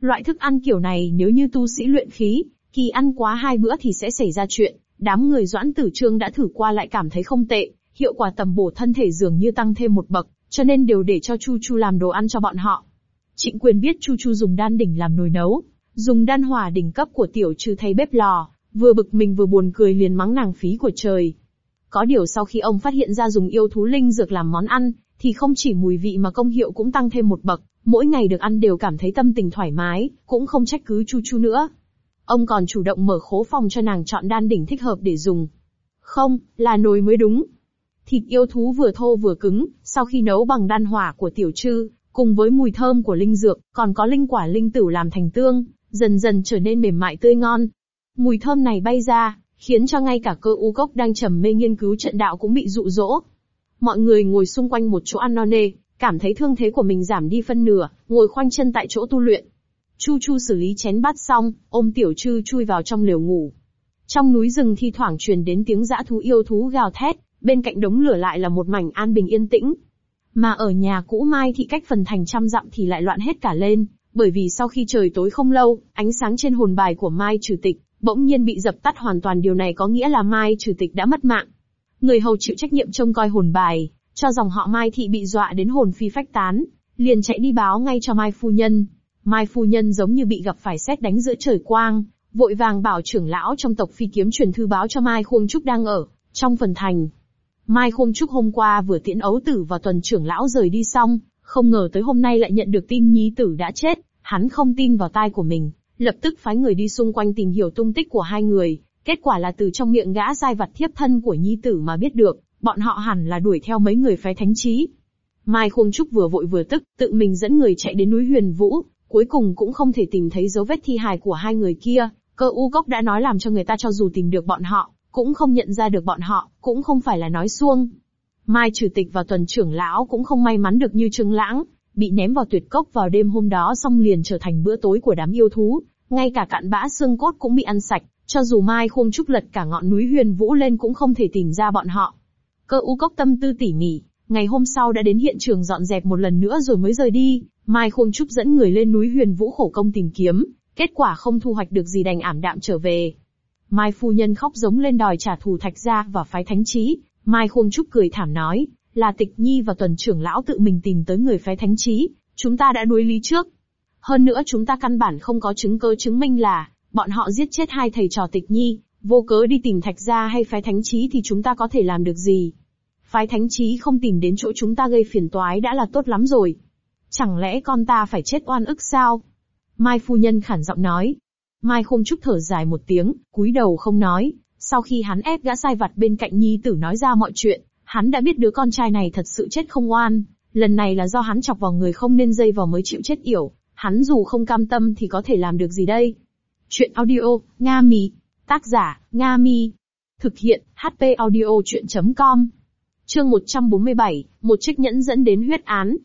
Loại thức ăn kiểu này nếu như tu sĩ luyện khí, kỳ ăn quá hai bữa thì sẽ xảy ra chuyện. Đám người doãn tử trương đã thử qua lại cảm thấy không tệ, hiệu quả tầm bổ thân thể dường như tăng thêm một bậc, cho nên đều để cho Chu Chu làm đồ ăn cho bọn họ. Trịnh quyền biết Chu Chu dùng đan đỉnh làm nồi nấu, dùng đan hỏa đỉnh cấp của tiểu trừ thay bếp lò, vừa bực mình vừa buồn cười liền mắng nàng phí của trời. Có điều sau khi ông phát hiện ra dùng yêu thú linh dược làm món ăn, thì không chỉ mùi vị mà công hiệu cũng tăng thêm một bậc, mỗi ngày được ăn đều cảm thấy tâm tình thoải mái, cũng không trách cứ Chu Chu nữa. Ông còn chủ động mở khố phòng cho nàng chọn đan đỉnh thích hợp để dùng. Không, là nồi mới đúng. Thịt yêu thú vừa thô vừa cứng, sau khi nấu bằng đan hỏa của tiểu trư, cùng với mùi thơm của linh dược, còn có linh quả linh tử làm thành tương, dần dần trở nên mềm mại tươi ngon. Mùi thơm này bay ra, khiến cho ngay cả cơ u cốc đang trầm mê nghiên cứu trận đạo cũng bị dụ dỗ. Mọi người ngồi xung quanh một chỗ ăn no nê, cảm thấy thương thế của mình giảm đi phân nửa, ngồi khoanh chân tại chỗ tu luyện. Chu Chu xử lý chén bát xong, ôm tiểu trư chui vào trong lều ngủ. Trong núi rừng thi thoảng truyền đến tiếng dã thú yêu thú gào thét, bên cạnh đống lửa lại là một mảnh an bình yên tĩnh. Mà ở nhà cũ Mai thị cách phần thành trăm dặm thì lại loạn hết cả lên, bởi vì sau khi trời tối không lâu, ánh sáng trên hồn bài của Mai trừ tịch, bỗng nhiên bị dập tắt hoàn toàn điều này có nghĩa là Mai trừ tịch đã mất mạng. Người hầu chịu trách nhiệm trông coi hồn bài, cho dòng họ Mai thị bị dọa đến hồn phi phách tán, liền chạy đi báo ngay cho Mai phu nhân. Mai phu nhân giống như bị gặp phải xét đánh giữa trời quang, vội vàng bảo trưởng lão trong tộc phi kiếm truyền thư báo cho Mai Khuông Trúc đang ở, trong phần thành. Mai Khuông Trúc hôm qua vừa tiễn ấu tử và tuần trưởng lão rời đi xong, không ngờ tới hôm nay lại nhận được tin nhi tử đã chết, hắn không tin vào tai của mình, lập tức phái người đi xung quanh tìm hiểu tung tích của hai người, kết quả là từ trong miệng gã giai vặt thiếp thân của nhi tử mà biết được, bọn họ hẳn là đuổi theo mấy người phái thánh trí. Mai Khuông Trúc vừa vội vừa tức, tự mình dẫn người chạy đến núi Huyền Vũ, cuối cùng cũng không thể tìm thấy dấu vết thi hài của hai người kia, cơ u gốc đã nói làm cho người ta cho dù tìm được bọn họ, cũng không nhận ra được bọn họ, cũng không phải là nói xuông. Mai Chủ tịch và tuần trưởng lão cũng không may mắn được như Trương Lãng, bị ném vào tuyệt cốc vào đêm hôm đó xong liền trở thành bữa tối của đám yêu thú, ngay cả cạn bã xương cốt cũng bị ăn sạch, cho dù Mai Khung Trúc lật cả ngọn núi Huyền Vũ lên cũng không thể tìm ra bọn họ. Cơ u cốc tâm tư tỉ mỉ, ngày hôm sau đã đến hiện trường dọn dẹp một lần nữa rồi mới rời đi, Mai Khung Trúc dẫn người lên núi Huyền Vũ khổ công tìm kiếm, kết quả không thu hoạch được gì đành ảm đạm trở về. Mai phu nhân khóc giống lên đòi trả thù Thạch gia và phái Thánh Chí, Mai Khung Trúc cười thảm nói, là Tịch Nhi và Tuần trưởng lão tự mình tìm tới người phái Thánh Chí, chúng ta đã đuối lý trước. Hơn nữa chúng ta căn bản không có chứng cơ chứng minh là bọn họ giết chết hai thầy trò Tịch Nhi, vô cớ đi tìm Thạch gia hay phái Thánh trí thì chúng ta có thể làm được gì? Phái Thánh trí không tìm đến chỗ chúng ta gây phiền toái đã là tốt lắm rồi. Chẳng lẽ con ta phải chết oan ức sao? Mai phu nhân khản giọng nói. Mai Khung Trúc thở dài một tiếng, cúi đầu không nói. Sau khi hắn ép gã sai vặt bên cạnh nhi tử nói ra mọi chuyện, hắn đã biết đứa con trai này thật sự chết không oan. Lần này là do hắn chọc vào người không nên dây vào mới chịu chết yểu. Hắn dù không cam tâm thì có thể làm được gì đây? Chuyện audio, Nga Mi. Tác giả, Nga Mi. Thực hiện, HP audio chuyện.com. Chương 147, một trích nhẫn dẫn đến huyết án.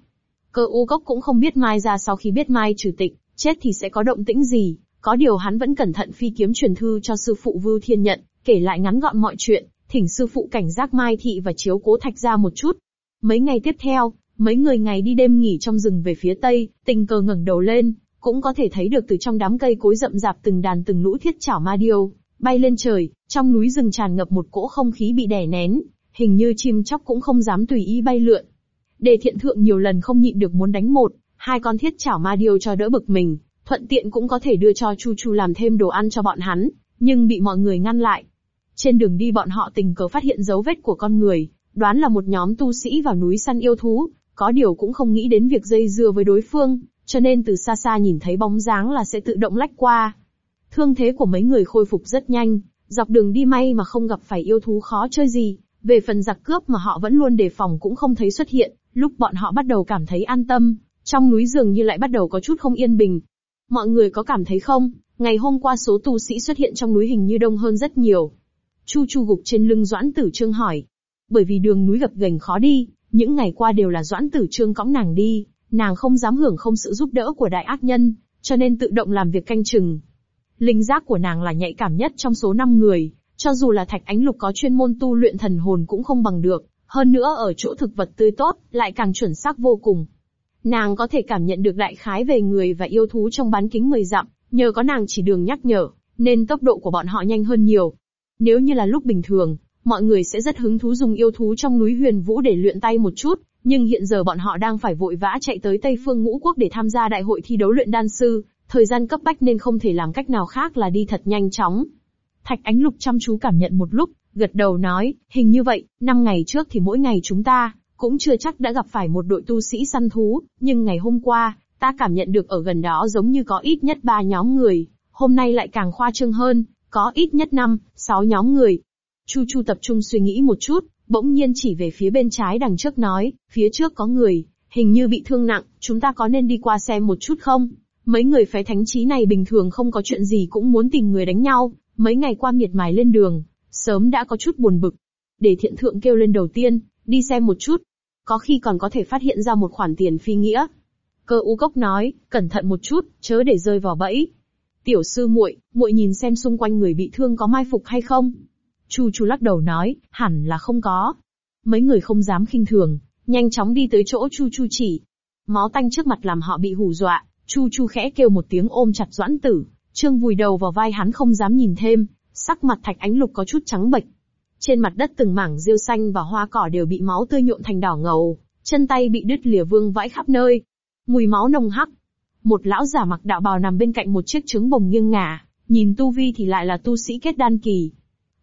Cơ u gốc cũng không biết Mai ra sau khi biết Mai trừ tịch, chết thì sẽ có động tĩnh gì, có điều hắn vẫn cẩn thận phi kiếm truyền thư cho sư phụ Vưu Thiên Nhận, kể lại ngắn gọn mọi chuyện, thỉnh sư phụ cảnh giác Mai Thị và chiếu cố thạch ra một chút. Mấy ngày tiếp theo, mấy người ngày đi đêm nghỉ trong rừng về phía tây, tình cờ ngẩng đầu lên, cũng có thể thấy được từ trong đám cây cối rậm rạp từng đàn từng lũ thiết chảo ma điêu, bay lên trời, trong núi rừng tràn ngập một cỗ không khí bị đè nén, hình như chim chóc cũng không dám tùy ý bay lượn. Đề thiện thượng nhiều lần không nhịn được muốn đánh một, hai con thiết chảo ma điêu cho đỡ bực mình, thuận tiện cũng có thể đưa cho Chu Chu làm thêm đồ ăn cho bọn hắn, nhưng bị mọi người ngăn lại. Trên đường đi bọn họ tình cờ phát hiện dấu vết của con người, đoán là một nhóm tu sĩ vào núi săn yêu thú, có điều cũng không nghĩ đến việc dây dưa với đối phương, cho nên từ xa xa nhìn thấy bóng dáng là sẽ tự động lách qua. Thương thế của mấy người khôi phục rất nhanh, dọc đường đi may mà không gặp phải yêu thú khó chơi gì, về phần giặc cướp mà họ vẫn luôn đề phòng cũng không thấy xuất hiện, lúc bọn họ bắt đầu cảm thấy an tâm, trong núi dường như lại bắt đầu có chút không yên bình. Mọi người có cảm thấy không, ngày hôm qua số tu sĩ xuất hiện trong núi hình như đông hơn rất nhiều. Chu Chu gục trên lưng Doãn Tử Trương hỏi. Bởi vì đường núi gập ghềnh khó đi, những ngày qua đều là Doãn Tử Trương cõng nàng đi, nàng không dám hưởng không sự giúp đỡ của đại ác nhân, cho nên tự động làm việc canh chừng. Linh giác của nàng là nhạy cảm nhất trong số 5 người, cho dù là Thạch Ánh Lục có chuyên môn tu luyện thần hồn cũng không bằng được, hơn nữa ở chỗ thực vật tươi tốt, lại càng chuẩn xác vô cùng. Nàng có thể cảm nhận được đại khái về người và yêu thú trong bán kính 10 dặm, nhờ có nàng chỉ đường nhắc nhở, nên tốc độ của bọn họ nhanh hơn nhiều. Nếu như là lúc bình thường, mọi người sẽ rất hứng thú dùng yêu thú trong núi huyền vũ để luyện tay một chút, nhưng hiện giờ bọn họ đang phải vội vã chạy tới Tây Phương Ngũ Quốc để tham gia đại hội thi đấu luyện đan sư, thời gian cấp bách nên không thể làm cách nào khác là đi thật nhanh chóng. Thạch Ánh Lục chăm chú cảm nhận một lúc, gật đầu nói, hình như vậy, năm ngày trước thì mỗi ngày chúng ta, cũng chưa chắc đã gặp phải một đội tu sĩ săn thú, nhưng ngày hôm qua, ta cảm nhận được ở gần đó giống như có ít nhất ba nhóm người, hôm nay lại càng khoa trương hơn, có ít nhất năm, sáu nhóm người. Chu Chu tập trung suy nghĩ một chút, bỗng nhiên chỉ về phía bên trái đằng trước nói, phía trước có người, hình như bị thương nặng, chúng ta có nên đi qua xem một chút không? Mấy người phái thánh trí này bình thường không có chuyện gì cũng muốn tìm người đánh nhau, mấy ngày qua miệt mài lên đường, sớm đã có chút buồn bực. Để thiện thượng kêu lên đầu tiên, đi xem một chút. Có khi còn có thể phát hiện ra một khoản tiền phi nghĩa. Cơ u cốc nói, cẩn thận một chút, chớ để rơi vào bẫy. Tiểu sư muội, muội nhìn xem xung quanh người bị thương có mai phục hay không. Chu Chu lắc đầu nói, hẳn là không có. Mấy người không dám khinh thường, nhanh chóng đi tới chỗ Chu Chu chỉ. Máu tanh trước mặt làm họ bị hù dọa, Chu Chu khẽ kêu một tiếng ôm chặt Doãn Tử, Trương vùi đầu vào vai hắn không dám nhìn thêm, sắc mặt Thạch Ánh Lục có chút trắng bệch. Trên mặt đất từng mảng rêu xanh và hoa cỏ đều bị máu tươi nhuộm thành đỏ ngầu, chân tay bị đứt lìa vương vãi khắp nơi. Mùi máu nồng hắc. Một lão giả mặc đạo bào nằm bên cạnh một chiếc trứng bồng nghiêng ngả, nhìn tu vi thì lại là tu sĩ kết đan kỳ.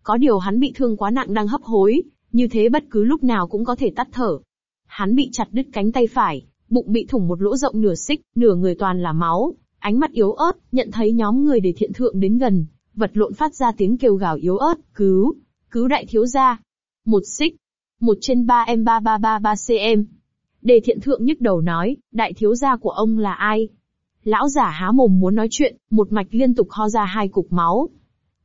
Có điều hắn bị thương quá nặng đang hấp hối, như thế bất cứ lúc nào cũng có thể tắt thở. Hắn bị chặt đứt cánh tay phải, bụng bị thủng một lỗ rộng nửa xích, nửa người toàn là máu, ánh mắt yếu ớt, nhận thấy nhóm người để thiện thượng đến gần, vật lộn phát ra tiếng kêu gào yếu ớt, cứu, cứu đại thiếu gia. Một xích, một trên ba em ba ba ba ba cm. Đề thiện thượng nhức đầu nói, đại thiếu gia của ông là ai? Lão giả há mồm muốn nói chuyện, một mạch liên tục ho ra hai cục máu.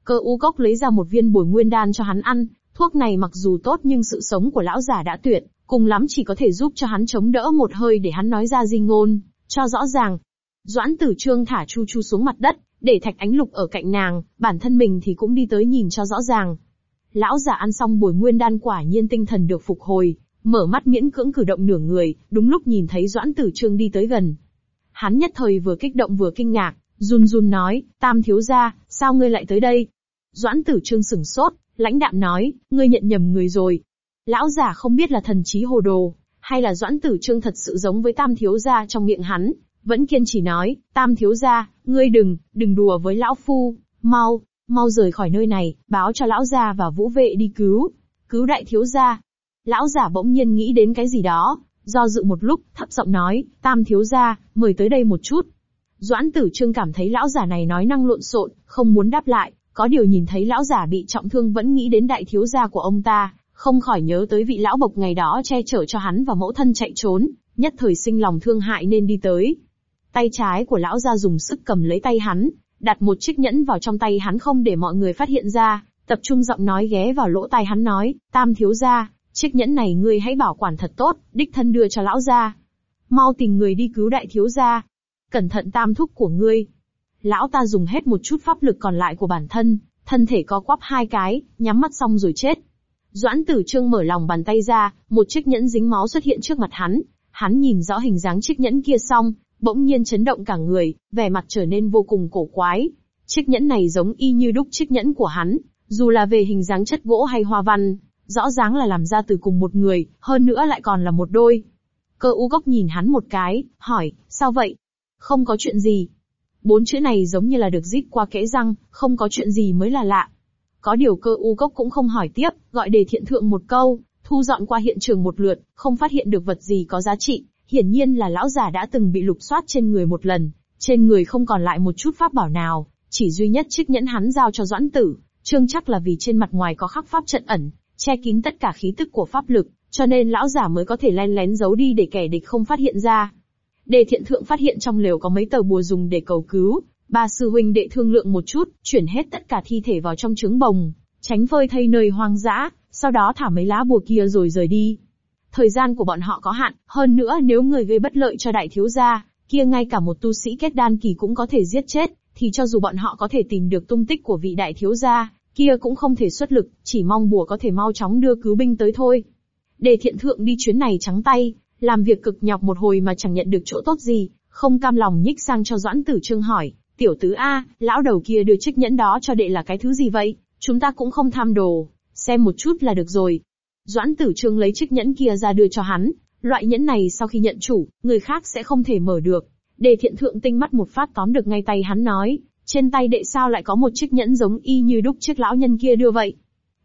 Cơ u cốc lấy ra một viên bồi nguyên đan cho hắn ăn, thuốc này mặc dù tốt nhưng sự sống của lão già đã tuyệt, cùng lắm chỉ có thể giúp cho hắn chống đỡ một hơi để hắn nói ra di ngôn, cho rõ ràng. Doãn tử trương thả chu chu xuống mặt đất, để thạch ánh lục ở cạnh nàng, bản thân mình thì cũng đi tới nhìn cho rõ ràng. Lão già ăn xong bồi nguyên đan quả nhiên tinh thần được phục hồi, mở mắt miễn cưỡng cử động nửa người, đúng lúc nhìn thấy Doãn Tử Trương đi tới gần. Hắn nhất thời vừa kích động vừa kinh ngạc, run run nói, tam thiếu gia, sao ngươi lại tới đây? Doãn Tử Trương sửng sốt, lãnh đạm nói, ngươi nhận nhầm người rồi. Lão giả không biết là thần trí hồ đồ, hay là Doãn Tử Trương thật sự giống với tam thiếu gia trong miệng hắn, vẫn kiên trì nói, tam thiếu gia, ngươi đừng, đừng đùa với lão phu, mau, mau rời khỏi nơi này, báo cho lão gia và vũ vệ đi cứu, cứu đại thiếu gia. Lão giả bỗng nhiên nghĩ đến cái gì đó, do dự một lúc, thấp giọng nói, tam thiếu gia, mời tới đây một chút. Doãn tử trương cảm thấy lão giả này nói năng lộn xộn, không muốn đáp lại, có điều nhìn thấy lão giả bị trọng thương vẫn nghĩ đến đại thiếu gia của ông ta, không khỏi nhớ tới vị lão bộc ngày đó che chở cho hắn và mẫu thân chạy trốn, nhất thời sinh lòng thương hại nên đi tới. Tay trái của lão gia dùng sức cầm lấy tay hắn, đặt một chiếc nhẫn vào trong tay hắn không để mọi người phát hiện ra, tập trung giọng nói ghé vào lỗ tai hắn nói, tam thiếu gia, chiếc nhẫn này ngươi hãy bảo quản thật tốt, đích thân đưa cho lão gia. Mau tìm người đi cứu đại thiếu gia. Cẩn thận tam thúc của ngươi. Lão ta dùng hết một chút pháp lực còn lại của bản thân, thân thể co quắp hai cái, nhắm mắt xong rồi chết. Doãn tử trương mở lòng bàn tay ra, một chiếc nhẫn dính máu xuất hiện trước mặt hắn. Hắn nhìn rõ hình dáng chiếc nhẫn kia xong, bỗng nhiên chấn động cả người, vẻ mặt trở nên vô cùng cổ quái. Chiếc nhẫn này giống y như đúc chiếc nhẫn của hắn, dù là về hình dáng chất gỗ hay hoa văn, rõ ràng là làm ra từ cùng một người, hơn nữa lại còn là một đôi. Cơ u gốc nhìn hắn một cái, hỏi, sao vậy? Không có chuyện gì. Bốn chữ này giống như là được rít qua kẽ răng, không có chuyện gì mới là lạ. Có điều cơ u cốc cũng không hỏi tiếp, gọi đề thiện thượng một câu, thu dọn qua hiện trường một lượt, không phát hiện được vật gì có giá trị, hiển nhiên là lão già đã từng bị lục soát trên người một lần, trên người không còn lại một chút pháp bảo nào, chỉ duy nhất chiếc nhẫn hắn giao cho doãn tử, trương chắc là vì trên mặt ngoài có khắc pháp trận ẩn, che kín tất cả khí tức của pháp lực, cho nên lão giả mới có thể len lén giấu đi để kẻ địch không phát hiện ra. Đề thiện thượng phát hiện trong lều có mấy tờ bùa dùng để cầu cứu, ba sư huynh đệ thương lượng một chút, chuyển hết tất cả thi thể vào trong trứng bồng, tránh phơi thây nơi hoang dã, sau đó thả mấy lá bùa kia rồi rời đi. Thời gian của bọn họ có hạn, hơn nữa nếu người gây bất lợi cho đại thiếu gia, kia ngay cả một tu sĩ kết đan kỳ cũng có thể giết chết, thì cho dù bọn họ có thể tìm được tung tích của vị đại thiếu gia, kia cũng không thể xuất lực, chỉ mong bùa có thể mau chóng đưa cứu binh tới thôi. Đề thiện thượng đi chuyến này trắng tay, làm việc cực nhọc một hồi mà chẳng nhận được chỗ tốt gì, không cam lòng nhích sang cho Doãn Tử Trương hỏi, tiểu tứ A, lão đầu kia đưa chiếc nhẫn đó cho đệ là cái thứ gì vậy? Chúng ta cũng không tham đồ, xem một chút là được rồi. Doãn Tử Trương lấy chiếc nhẫn kia ra đưa cho hắn, loại nhẫn này sau khi nhận chủ, người khác sẽ không thể mở được. Đề thiện thượng tinh mắt một phát tóm được ngay tay hắn nói, trên tay đệ sao lại có một chiếc nhẫn giống y như đúc chiếc lão nhân kia đưa vậy?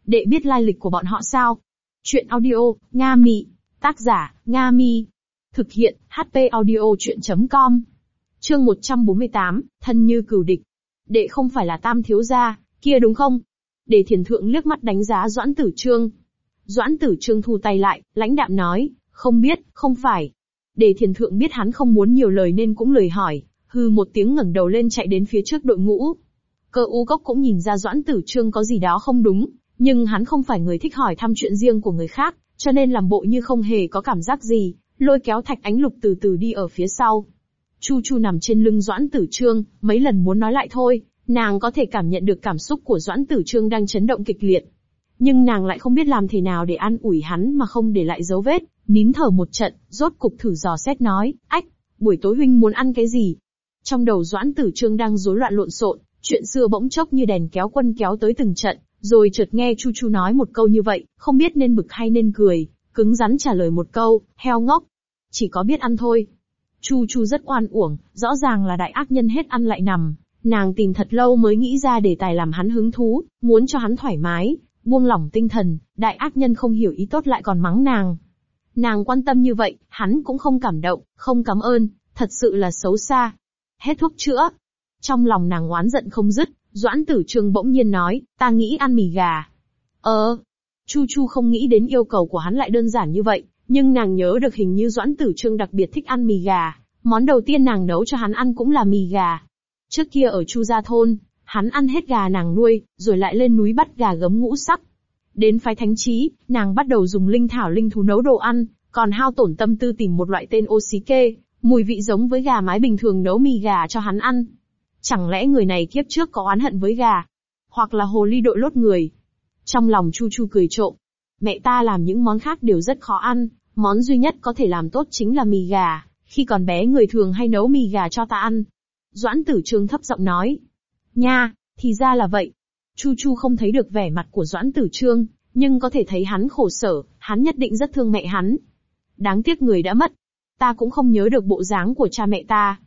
Đệ biết lai lịch của bọn họ sao? Chuyện audio, Nga Mị. Tác giả, Nga Mi. Thực hiện, HP audio chuyện.com. Chương 148, thân như cửu địch. Đệ không phải là tam thiếu gia, kia đúng không? Để thiền thượng liếc mắt đánh giá Doãn Tử Trương. Doãn Tử Trương thu tay lại, lãnh đạm nói, không biết, không phải. Để thiền thượng biết hắn không muốn nhiều lời nên cũng lời hỏi, hư một tiếng ngẩng đầu lên chạy đến phía trước đội ngũ. Cơ u cốc cũng nhìn ra Doãn Tử Trương có gì đó không đúng, nhưng hắn không phải người thích hỏi thăm chuyện riêng của người khác, cho nên làm bộ như không hề có cảm giác gì, lôi kéo thạch ánh lục từ từ đi ở phía sau. Chu Chu nằm trên lưng Doãn Tử Trương, mấy lần muốn nói lại thôi, nàng có thể cảm nhận được cảm xúc của Doãn Tử Trương đang chấn động kịch liệt. Nhưng nàng lại không biết làm thế nào để an ủi hắn mà không để lại dấu vết, nín thở một trận, rốt cục thử dò xét nói, ách, buổi tối huynh muốn ăn cái gì? Trong đầu Doãn Tử Trương đang rối loạn lộn xộn, chuyện xưa bỗng chốc như đèn kéo quân kéo tới từng trận, rồi chợt nghe Chu Chu nói một câu như vậy, không biết nên bực hay nên cười, cứng rắn trả lời một câu, heo ngốc. Chỉ có biết ăn thôi. Chu Chu rất oan uổng, rõ ràng là đại ác nhân hết ăn lại nằm. Nàng tìm thật lâu mới nghĩ ra đề tài làm hắn hứng thú, muốn cho hắn thoải mái, buông lỏng tinh thần, đại ác nhân không hiểu ý tốt lại còn mắng nàng. Nàng quan tâm như vậy, hắn cũng không cảm động, không cảm ơn, thật sự là xấu xa. Hết thuốc chữa. Trong lòng nàng oán giận không dứt, Doãn tử trương bỗng nhiên nói, ta nghĩ ăn mì gà. Ờ, Chu Chu không nghĩ đến yêu cầu của hắn lại đơn giản như vậy, nhưng nàng nhớ được hình như Doãn Tử Trương đặc biệt thích ăn mì gà, món đầu tiên nàng nấu cho hắn ăn cũng là mì gà. Trước kia ở Chu Gia Thôn, hắn ăn hết gà nàng nuôi, rồi lại lên núi bắt gà gấm ngũ sắc. Đến phái thánh trí, nàng bắt đầu dùng linh thảo linh thú nấu đồ ăn, còn hao tổn tâm tư tìm một loại tên ô xí kê, mùi vị giống với gà mái bình thường nấu mì gà cho hắn ăn. Chẳng lẽ người này kiếp trước có oán hận với gà? Hoặc là hồ ly đội lốt người? Trong lòng Chu Chu cười trộm. Mẹ ta làm những món khác đều rất khó ăn, món duy nhất có thể làm tốt chính là mì gà. Khi còn bé người thường hay nấu mì gà cho ta ăn. Doãn tử trương thấp giọng nói. Nha, thì ra là vậy. Chu Chu không thấy được vẻ mặt của Doãn tử trương, nhưng có thể thấy hắn khổ sở, hắn nhất định rất thương mẹ hắn. Đáng tiếc người đã mất. Ta cũng không nhớ được bộ dáng của cha mẹ ta.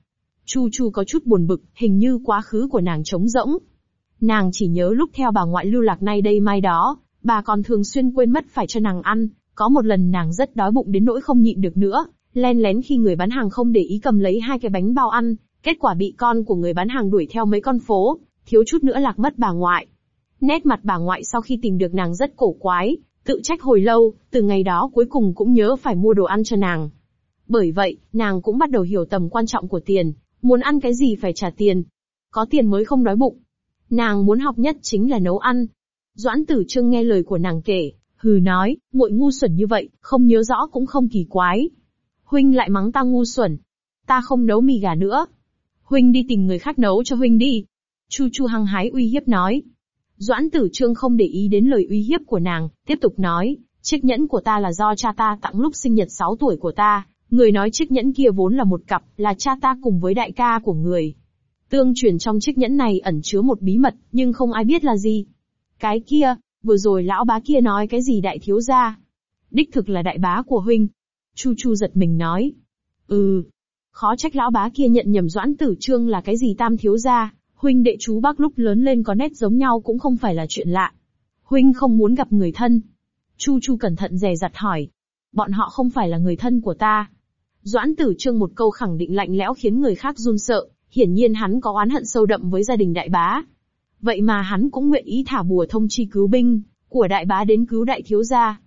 Chu Chu có chút buồn bực, hình như quá khứ của nàng trống rỗng. Nàng chỉ nhớ lúc theo bà ngoại lưu lạc nay đây mai đó, bà còn thường xuyên quên mất phải cho nàng ăn, có một lần nàng rất đói bụng đến nỗi không nhịn được nữa, len lén khi người bán hàng không để ý cầm lấy hai cái bánh bao ăn, kết quả bị con của người bán hàng đuổi theo mấy con phố, thiếu chút nữa lạc mất bà ngoại. Nét mặt bà ngoại sau khi tìm được nàng rất cổ quái, tự trách hồi lâu, từ ngày đó cuối cùng cũng nhớ phải mua đồ ăn cho nàng. Bởi vậy, nàng cũng bắt đầu hiểu tầm quan trọng của tiền, Muốn ăn cái gì phải trả tiền. Có tiền mới không đói bụng. Nàng muốn học nhất chính là nấu ăn. Doãn tử trương nghe lời của nàng kể, hừ nói, muội ngu xuẩn như vậy, không nhớ rõ cũng không kỳ quái. Huynh lại mắng ta ngu xuẩn. Ta không nấu mì gà nữa. Huynh đi tìm người khác nấu cho huynh đi. Chu Chu hăng hái uy hiếp nói. Doãn tử trương không để ý đến lời uy hiếp của nàng, tiếp tục nói, chiếc nhẫn của ta là do cha ta tặng lúc sinh nhật 6 tuổi của ta, Người nói chiếc nhẫn kia vốn là một cặp, là cha ta cùng với đại ca của người. Tương truyền trong chiếc nhẫn này ẩn chứa một bí mật, nhưng không ai biết là gì. Cái kia, vừa rồi lão bá kia nói cái gì đại thiếu gia? Đích thực là đại bá của huynh. Chu Chu giật mình nói. Ừ. Khó trách lão bá kia nhận nhầm doãn tử trương là cái gì tam thiếu gia, huynh đệ chú bác lúc lớn lên có nét giống nhau cũng không phải là chuyện lạ. Huynh không muốn gặp người thân. Chu Chu cẩn thận dè dặt hỏi. Bọn họ không phải là người thân của ta. Doãn tử trương một câu khẳng định lạnh lẽo khiến người khác run sợ, hiển nhiên hắn có oán hận sâu đậm với gia đình đại bá. Vậy mà hắn cũng nguyện ý thả bùa thông chi cứu binh, của đại bá đến cứu đại thiếu gia.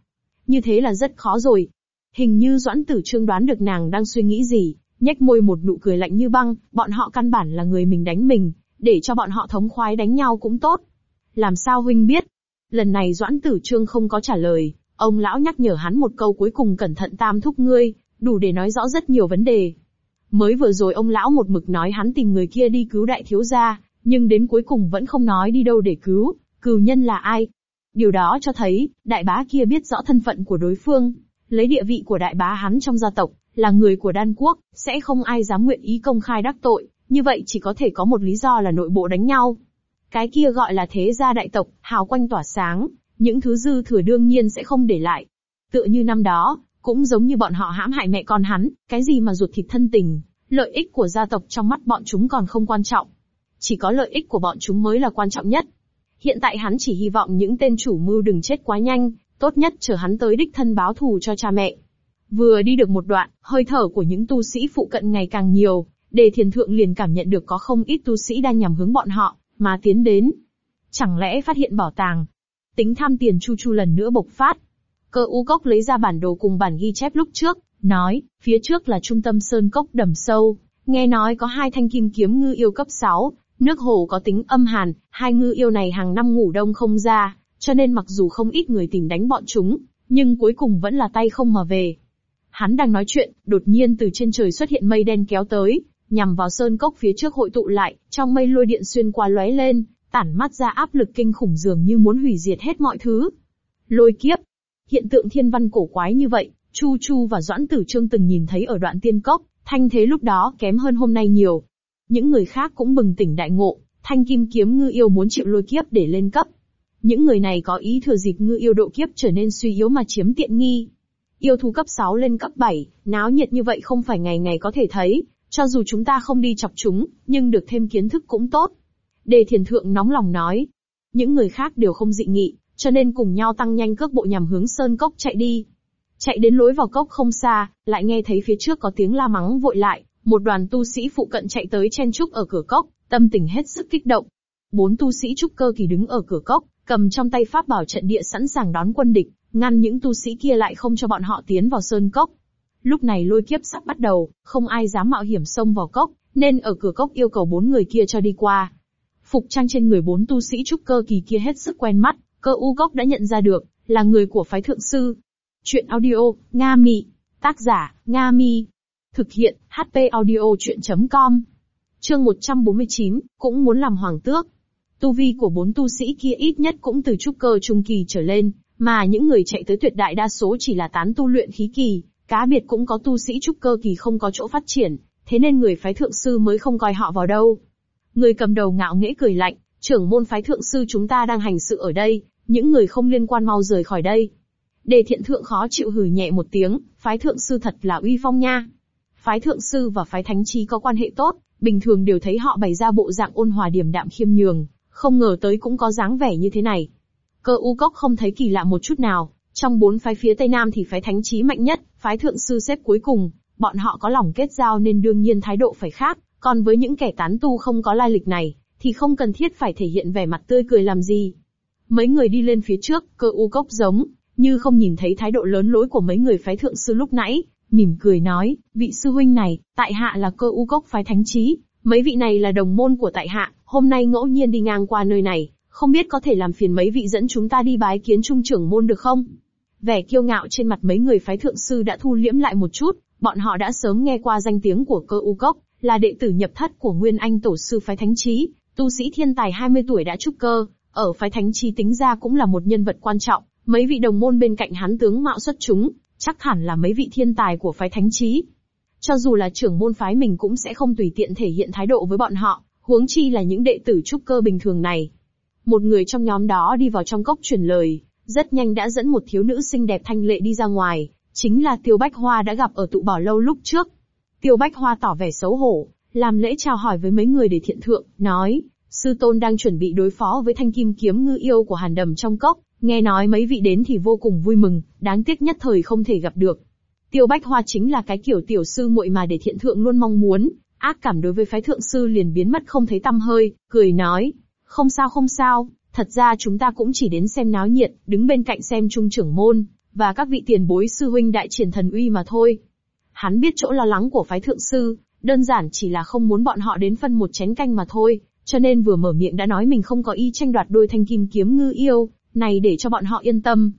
Như thế là rất khó rồi. Hình như Doãn Tử Trương đoán được nàng đang suy nghĩ gì, nhếch môi một nụ cười lạnh như băng, bọn họ căn bản là người mình đánh mình, để cho bọn họ thống khoái đánh nhau cũng tốt. Làm sao huynh biết? Lần này Doãn Tử Trương không có trả lời, ông lão nhắc nhở hắn một câu cuối cùng cẩn thận tam thúc ngươi, đủ để nói rõ rất nhiều vấn đề. Mới vừa rồi ông lão một mực nói hắn tìm người kia đi cứu đại thiếu gia, nhưng đến cuối cùng vẫn không nói đi đâu để cứu, cừu nhân là ai. Điều đó cho thấy, đại bá kia biết rõ thân phận của đối phương, lấy địa vị của đại bá hắn trong gia tộc, là người của đan quốc, sẽ không ai dám nguyện ý công khai đắc tội, như vậy chỉ có thể có một lý do là nội bộ đánh nhau. Cái kia gọi là thế gia đại tộc, hào quanh tỏa sáng, những thứ dư thừa đương nhiên sẽ không để lại. Tựa như năm đó, cũng giống như bọn họ hãm hại mẹ con hắn, cái gì mà ruột thịt thân tình, lợi ích của gia tộc trong mắt bọn chúng còn không quan trọng. Chỉ có lợi ích của bọn chúng mới là quan trọng nhất. Hiện tại hắn chỉ hy vọng những tên chủ mưu đừng chết quá nhanh, tốt nhất chờ hắn tới đích thân báo thù cho cha mẹ. Vừa đi được một đoạn, hơi thở của những tu sĩ phụ cận ngày càng nhiều, đề thiền thượng liền cảm nhận được có không ít tu sĩ đang nhằm hướng bọn họ, mà tiến đến. Chẳng lẽ phát hiện bảo tàng? Tính tham tiền chu chu lần nữa bộc phát. Cơ u cốc lấy ra bản đồ cùng bản ghi chép lúc trước, nói, phía trước là trung tâm sơn cốc đầm sâu, nghe nói có hai thanh kim kiếm ngư yêu cấp 6, nước hồ có tính âm hàn, hai ngư yêu này hàng năm ngủ đông không ra, cho nên mặc dù không ít người tìm đánh bọn chúng, nhưng cuối cùng vẫn là tay không mà về. Hắn đang nói chuyện, đột nhiên từ trên trời xuất hiện mây đen kéo tới, nhằm vào sơn cốc phía trước hội tụ lại, trong mây lôi điện xuyên qua lóe lên, tản mắt ra áp lực kinh khủng dường như muốn hủy diệt hết mọi thứ. Lôi kiếp. Hiện tượng thiên văn cổ quái như vậy, Chu Chu và Doãn Tử Trương từng nhìn thấy ở đoạn tiên cốc, thanh thế lúc đó kém hơn hôm nay nhiều. Những người khác cũng bừng tỉnh đại ngộ, thanh kim kiếm ngư yêu muốn chịu lôi kiếp để lên cấp. Những người này có ý thừa dịp ngư yêu độ kiếp trở nên suy yếu mà chiếm tiện nghi. Yêu thú cấp 6 lên cấp 7, náo nhiệt như vậy không phải ngày ngày có thể thấy, cho dù chúng ta không đi chọc chúng, nhưng được thêm kiến thức cũng tốt. Đề thiền thượng nóng lòng nói. Những người khác đều không dị nghị, cho nên cùng nhau tăng nhanh cước bộ nhằm hướng sơn cốc chạy đi. Chạy đến lối vào cốc không xa, lại nghe thấy phía trước có tiếng la mắng vội lại, một đoàn tu sĩ phụ cận chạy tới chen trúc ở cửa cốc, tâm tình hết sức kích động. Bốn tu sĩ trúc cơ kỳ đứng ở cửa cốc, cầm trong tay pháp bảo trận địa sẵn sàng đón quân địch, ngăn những tu sĩ kia lại không cho bọn họ tiến vào sơn cốc. Lúc này lôi kiếp sắp bắt đầu, không ai dám mạo hiểm xông vào cốc, nên ở cửa cốc yêu cầu bốn người kia cho đi qua. Phục trang trên người bốn tu sĩ trúc cơ kỳ kia hết sức quen mắt, cơ u gốc đã nhận ra được, là người của phái thượng sư. Chuyện audio, Nga Mi. Tác giả, Nga Mi. Thực hiện, HP audio chuyện.com. Chương 149, cũng muốn làm hoàng tước. Tu vi của bốn tu sĩ kia ít nhất cũng từ trúc cơ trung kỳ trở lên, mà những người chạy tới tuyệt đại đa số chỉ là tán tu luyện khí kỳ, cá biệt cũng có tu sĩ trúc cơ kỳ không có chỗ phát triển, thế nên người phái thượng sư mới không coi họ vào đâu. Người cầm đầu ngạo nghễ cười lạnh, trưởng môn phái thượng sư chúng ta đang hành sự ở đây, những người không liên quan mau rời khỏi đây. Đề thiện thượng khó chịu hừ nhẹ một tiếng, phái thượng sư thật là uy phong nha. Phái thượng sư và phái thánh trí có quan hệ tốt, bình thường đều thấy họ bày ra bộ dạng ôn hòa điềm đạm khiêm nhường, không ngờ tới cũng có dáng vẻ như thế này. Cơ u cốc không thấy kỳ lạ một chút nào, trong bốn phái phía Tây Nam thì phái thánh trí mạnh nhất, phái thượng sư xếp cuối cùng, bọn họ có lòng kết giao nên đương nhiên thái độ phải khác, còn với những kẻ tán tu không có lai lịch này, thì không cần thiết phải thể hiện vẻ mặt tươi cười làm gì. Mấy người đi lên phía trước, cơ u cốc giống, như không nhìn thấy thái độ lớn lối của mấy người phái thượng sư lúc nãy, mỉm cười nói, vị sư huynh này, tại hạ là cơ u cốc phái thánh trí, mấy vị này là đồng môn của tại hạ, hôm nay ngẫu nhiên đi ngang qua nơi này, không biết có thể làm phiền mấy vị dẫn chúng ta đi bái kiến trung trưởng môn được không? Vẻ kiêu ngạo trên mặt mấy người phái thượng sư đã thu liễm lại một chút, bọn họ đã sớm nghe qua danh tiếng của cơ u cốc, là đệ tử nhập thất của Nguyên Anh tổ sư phái thánh trí, tu sĩ thiên tài 20 tuổi đã trúc cơ, ở phái thánh Chi tính ra cũng là một nhân vật quan trọng, mấy vị đồng môn bên cạnh hắn tướng mạo xuất chúng, chắc hẳn là mấy vị thiên tài của phái thánh Chi. Cho dù là trưởng môn phái mình cũng sẽ không tùy tiện thể hiện thái độ với bọn họ, huống chi là những đệ tử trúc cơ bình thường này. Một người trong nhóm đó đi vào trong cốc truyền lời, rất nhanh đã dẫn một thiếu nữ xinh đẹp thanh lệ đi ra ngoài, chính là Tiêu Bách Hoa đã gặp ở tụ bảo lâu lúc trước. Tiêu Bách Hoa tỏ vẻ xấu hổ, làm lễ chào hỏi với mấy người để thiện thượng, nói, sư tôn đang chuẩn bị đối phó với thanh kim kiếm ngư yêu của hàn đầm trong cốc, Nghe nói mấy vị đến thì vô cùng vui mừng, đáng tiếc nhất thời không thể gặp được. Tiêu Bách Hoa chính là cái kiểu tiểu sư muội mà để thiện thượng luôn mong muốn, ác cảm đối với phái thượng sư liền biến mất không thấy tăm hơi, cười nói, không sao không sao, thật ra chúng ta cũng chỉ đến xem náo nhiệt, đứng bên cạnh xem trung trưởng môn, và các vị tiền bối sư huynh đại triển thần uy mà thôi. Hắn biết chỗ lo lắng của phái thượng sư, đơn giản chỉ là không muốn bọn họ đến phân một chén canh mà thôi, cho nên vừa mở miệng đã nói mình không có ý tranh đoạt đôi thanh kim kiếm ngư yêu, này để cho bọn họ yên tâm.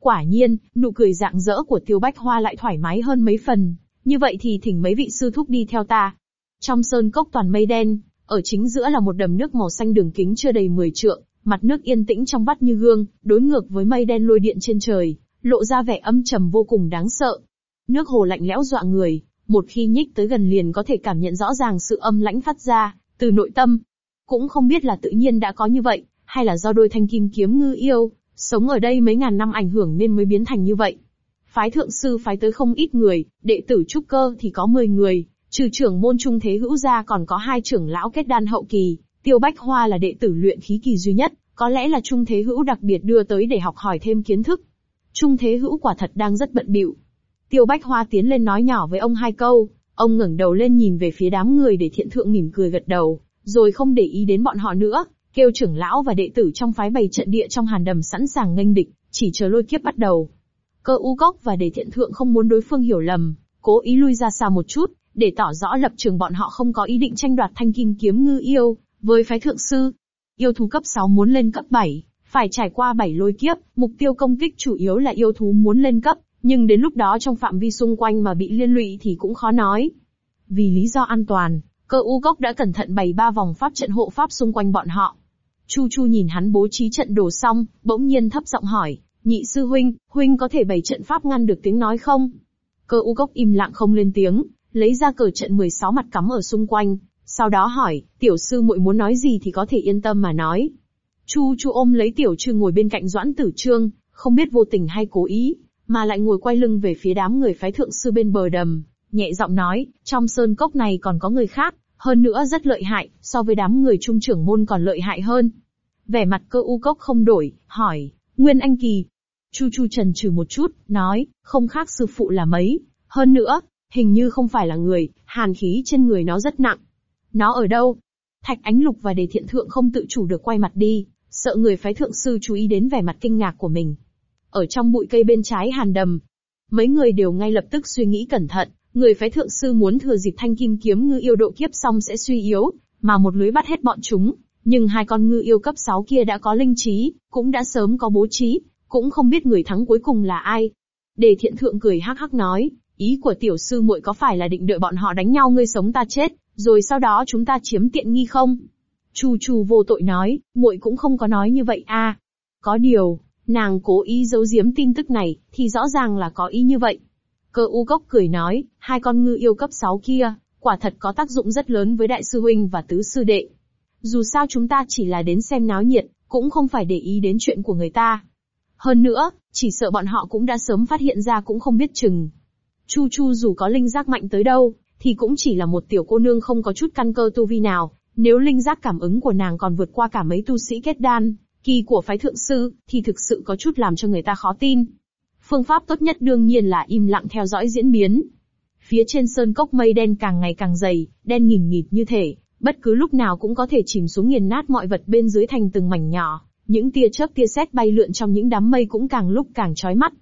Quả nhiên, nụ cười dạng dỡ của Tiêu Bách Hoa lại thoải mái hơn mấy phần, như vậy thì thỉnh mấy vị sư thúc đi theo ta. Trong sơn cốc toàn mây đen, ở chính giữa là một đầm nước màu xanh đường kính chưa đầy 10 trượng, mặt nước yên tĩnh trong vắt như gương, đối ngược với mây đen lôi điện trên trời, lộ ra vẻ âm trầm vô cùng đáng sợ. Nước hồ lạnh lẽo dọa người, một khi nhích tới gần liền có thể cảm nhận rõ ràng sự âm lãnh phát ra, từ nội tâm. Cũng không biết là tự nhiên đã có như vậy, hay là do đôi thanh kim kiếm ngư yêu, sống ở đây mấy ngàn năm ảnh hưởng nên mới biến thành như vậy. Phái thượng sư phái tới không ít người, đệ tử trúc cơ thì có 10 người, trừ trưởng môn trung thế hữu ra còn có hai trưởng lão kết đan hậu kỳ, tiêu bách hoa là đệ tử luyện khí kỳ duy nhất, có lẽ là trung thế hữu đặc biệt đưa tới để học hỏi thêm kiến thức. Trung thế hữu quả thật đang rất bận bịu. Tiêu bách hoa tiến lên nói nhỏ với ông hai câu, ông ngẩng đầu lên nhìn về phía đám người để thiện thượng mỉm cười gật đầu, rồi không để ý đến bọn họ nữa, kêu trưởng lão và đệ tử trong phái bày trận địa trong hàn đầm sẵn sàng nghênh địch, chỉ chờ lôi kiếp bắt đầu. Cơ u gốc và đề thiện thượng không muốn đối phương hiểu lầm, cố ý lui ra xa một chút, để tỏ rõ lập trường bọn họ không có ý định tranh đoạt thanh kim kiếm ngư yêu, với phái thượng sư. Yêu thú cấp 6 muốn lên cấp 7, phải trải qua 7 lôi kiếp, mục tiêu công kích chủ yếu là yêu thú muốn lên cấp, nhưng đến lúc đó trong phạm vi xung quanh mà bị liên lụy thì cũng khó nói. Vì lý do an toàn, cơ u gốc đã cẩn thận bày ba vòng pháp trận hộ pháp xung quanh bọn họ. Chu Chu nhìn hắn bố trí trận đồ xong, bỗng nhiên thấp giọng hỏi, nhị sư huynh, huynh có thể bày trận pháp ngăn được tiếng nói không? Cơ u gốc im lặng không lên tiếng, lấy ra cờ trận 16 mặt cắm ở xung quanh, sau đó hỏi, tiểu sư muội muốn nói gì thì có thể yên tâm mà nói. Chu Chu ôm lấy tiểu trư ngồi bên cạnh Doãn Tử Trương, không biết vô tình hay cố ý, mà lại ngồi quay lưng về phía đám người phái thượng sư bên bờ đầm, nhẹ giọng nói, trong sơn cốc này còn có người khác, hơn nữa rất lợi hại, so với đám người trung trưởng môn còn lợi hại hơn. Vẻ mặt cơ u cốc không đổi, hỏi, Nguyên Anh Kỳ. Chu Chu trần trừ một chút, nói, không khác sư phụ là mấy. Hơn nữa, hình như không phải là người, hàn khí trên người nó rất nặng. Nó ở đâu? Thạch Ánh Lục và Đề Thiện Thượng không tự chủ được quay mặt đi, sợ người phái thượng sư chú ý đến vẻ mặt kinh ngạc của mình. Ở trong bụi cây bên trái hàn đầm, mấy người đều ngay lập tức suy nghĩ cẩn thận, người phái thượng sư muốn thừa dịp thanh kim kiếm ngư yêu độ kiếp xong sẽ suy yếu, mà một lưới bắt hết bọn chúng. Nhưng hai con ngư yêu cấp 6 kia đã có linh trí, cũng đã sớm có bố trí, cũng không biết người thắng cuối cùng là ai. Đề thiện thượng cười hắc hắc nói, ý của tiểu sư muội có phải là định đợi bọn họ đánh nhau ngươi sống ta chết, rồi sau đó chúng ta chiếm tiện nghi không? Chu Chu vô tội nói, muội cũng không có nói như vậy a. À, có điều, nàng cố ý giấu giếm tin tức này, thì rõ ràng là có ý như vậy. Cơ u gốc cười nói, hai con ngư yêu cấp 6 kia, quả thật có tác dụng rất lớn với đại sư huynh và tứ sư đệ. Dù sao chúng ta chỉ là đến xem náo nhiệt, cũng không phải để ý đến chuyện của người ta. Hơn nữa, chỉ sợ bọn họ cũng đã sớm phát hiện ra cũng không biết chừng. Chu Chu dù có linh giác mạnh tới đâu, thì cũng chỉ là một tiểu cô nương không có chút căn cơ tu vi nào, nếu linh giác cảm ứng của nàng còn vượt qua cả mấy tu sĩ kết đan, kỳ của phái thượng sư, thì thực sự có chút làm cho người ta khó tin. Phương pháp tốt nhất đương nhiên là im lặng theo dõi diễn biến. Phía trên sơn cốc mây đen càng ngày càng dày, đen nghìn nghịt như thể, bất cứ lúc nào cũng có thể chìm xuống nghiền nát mọi vật bên dưới thành từng mảnh nhỏ. Những tia chớp tia sét bay lượn trong những đám mây cũng càng lúc càng chói mắt.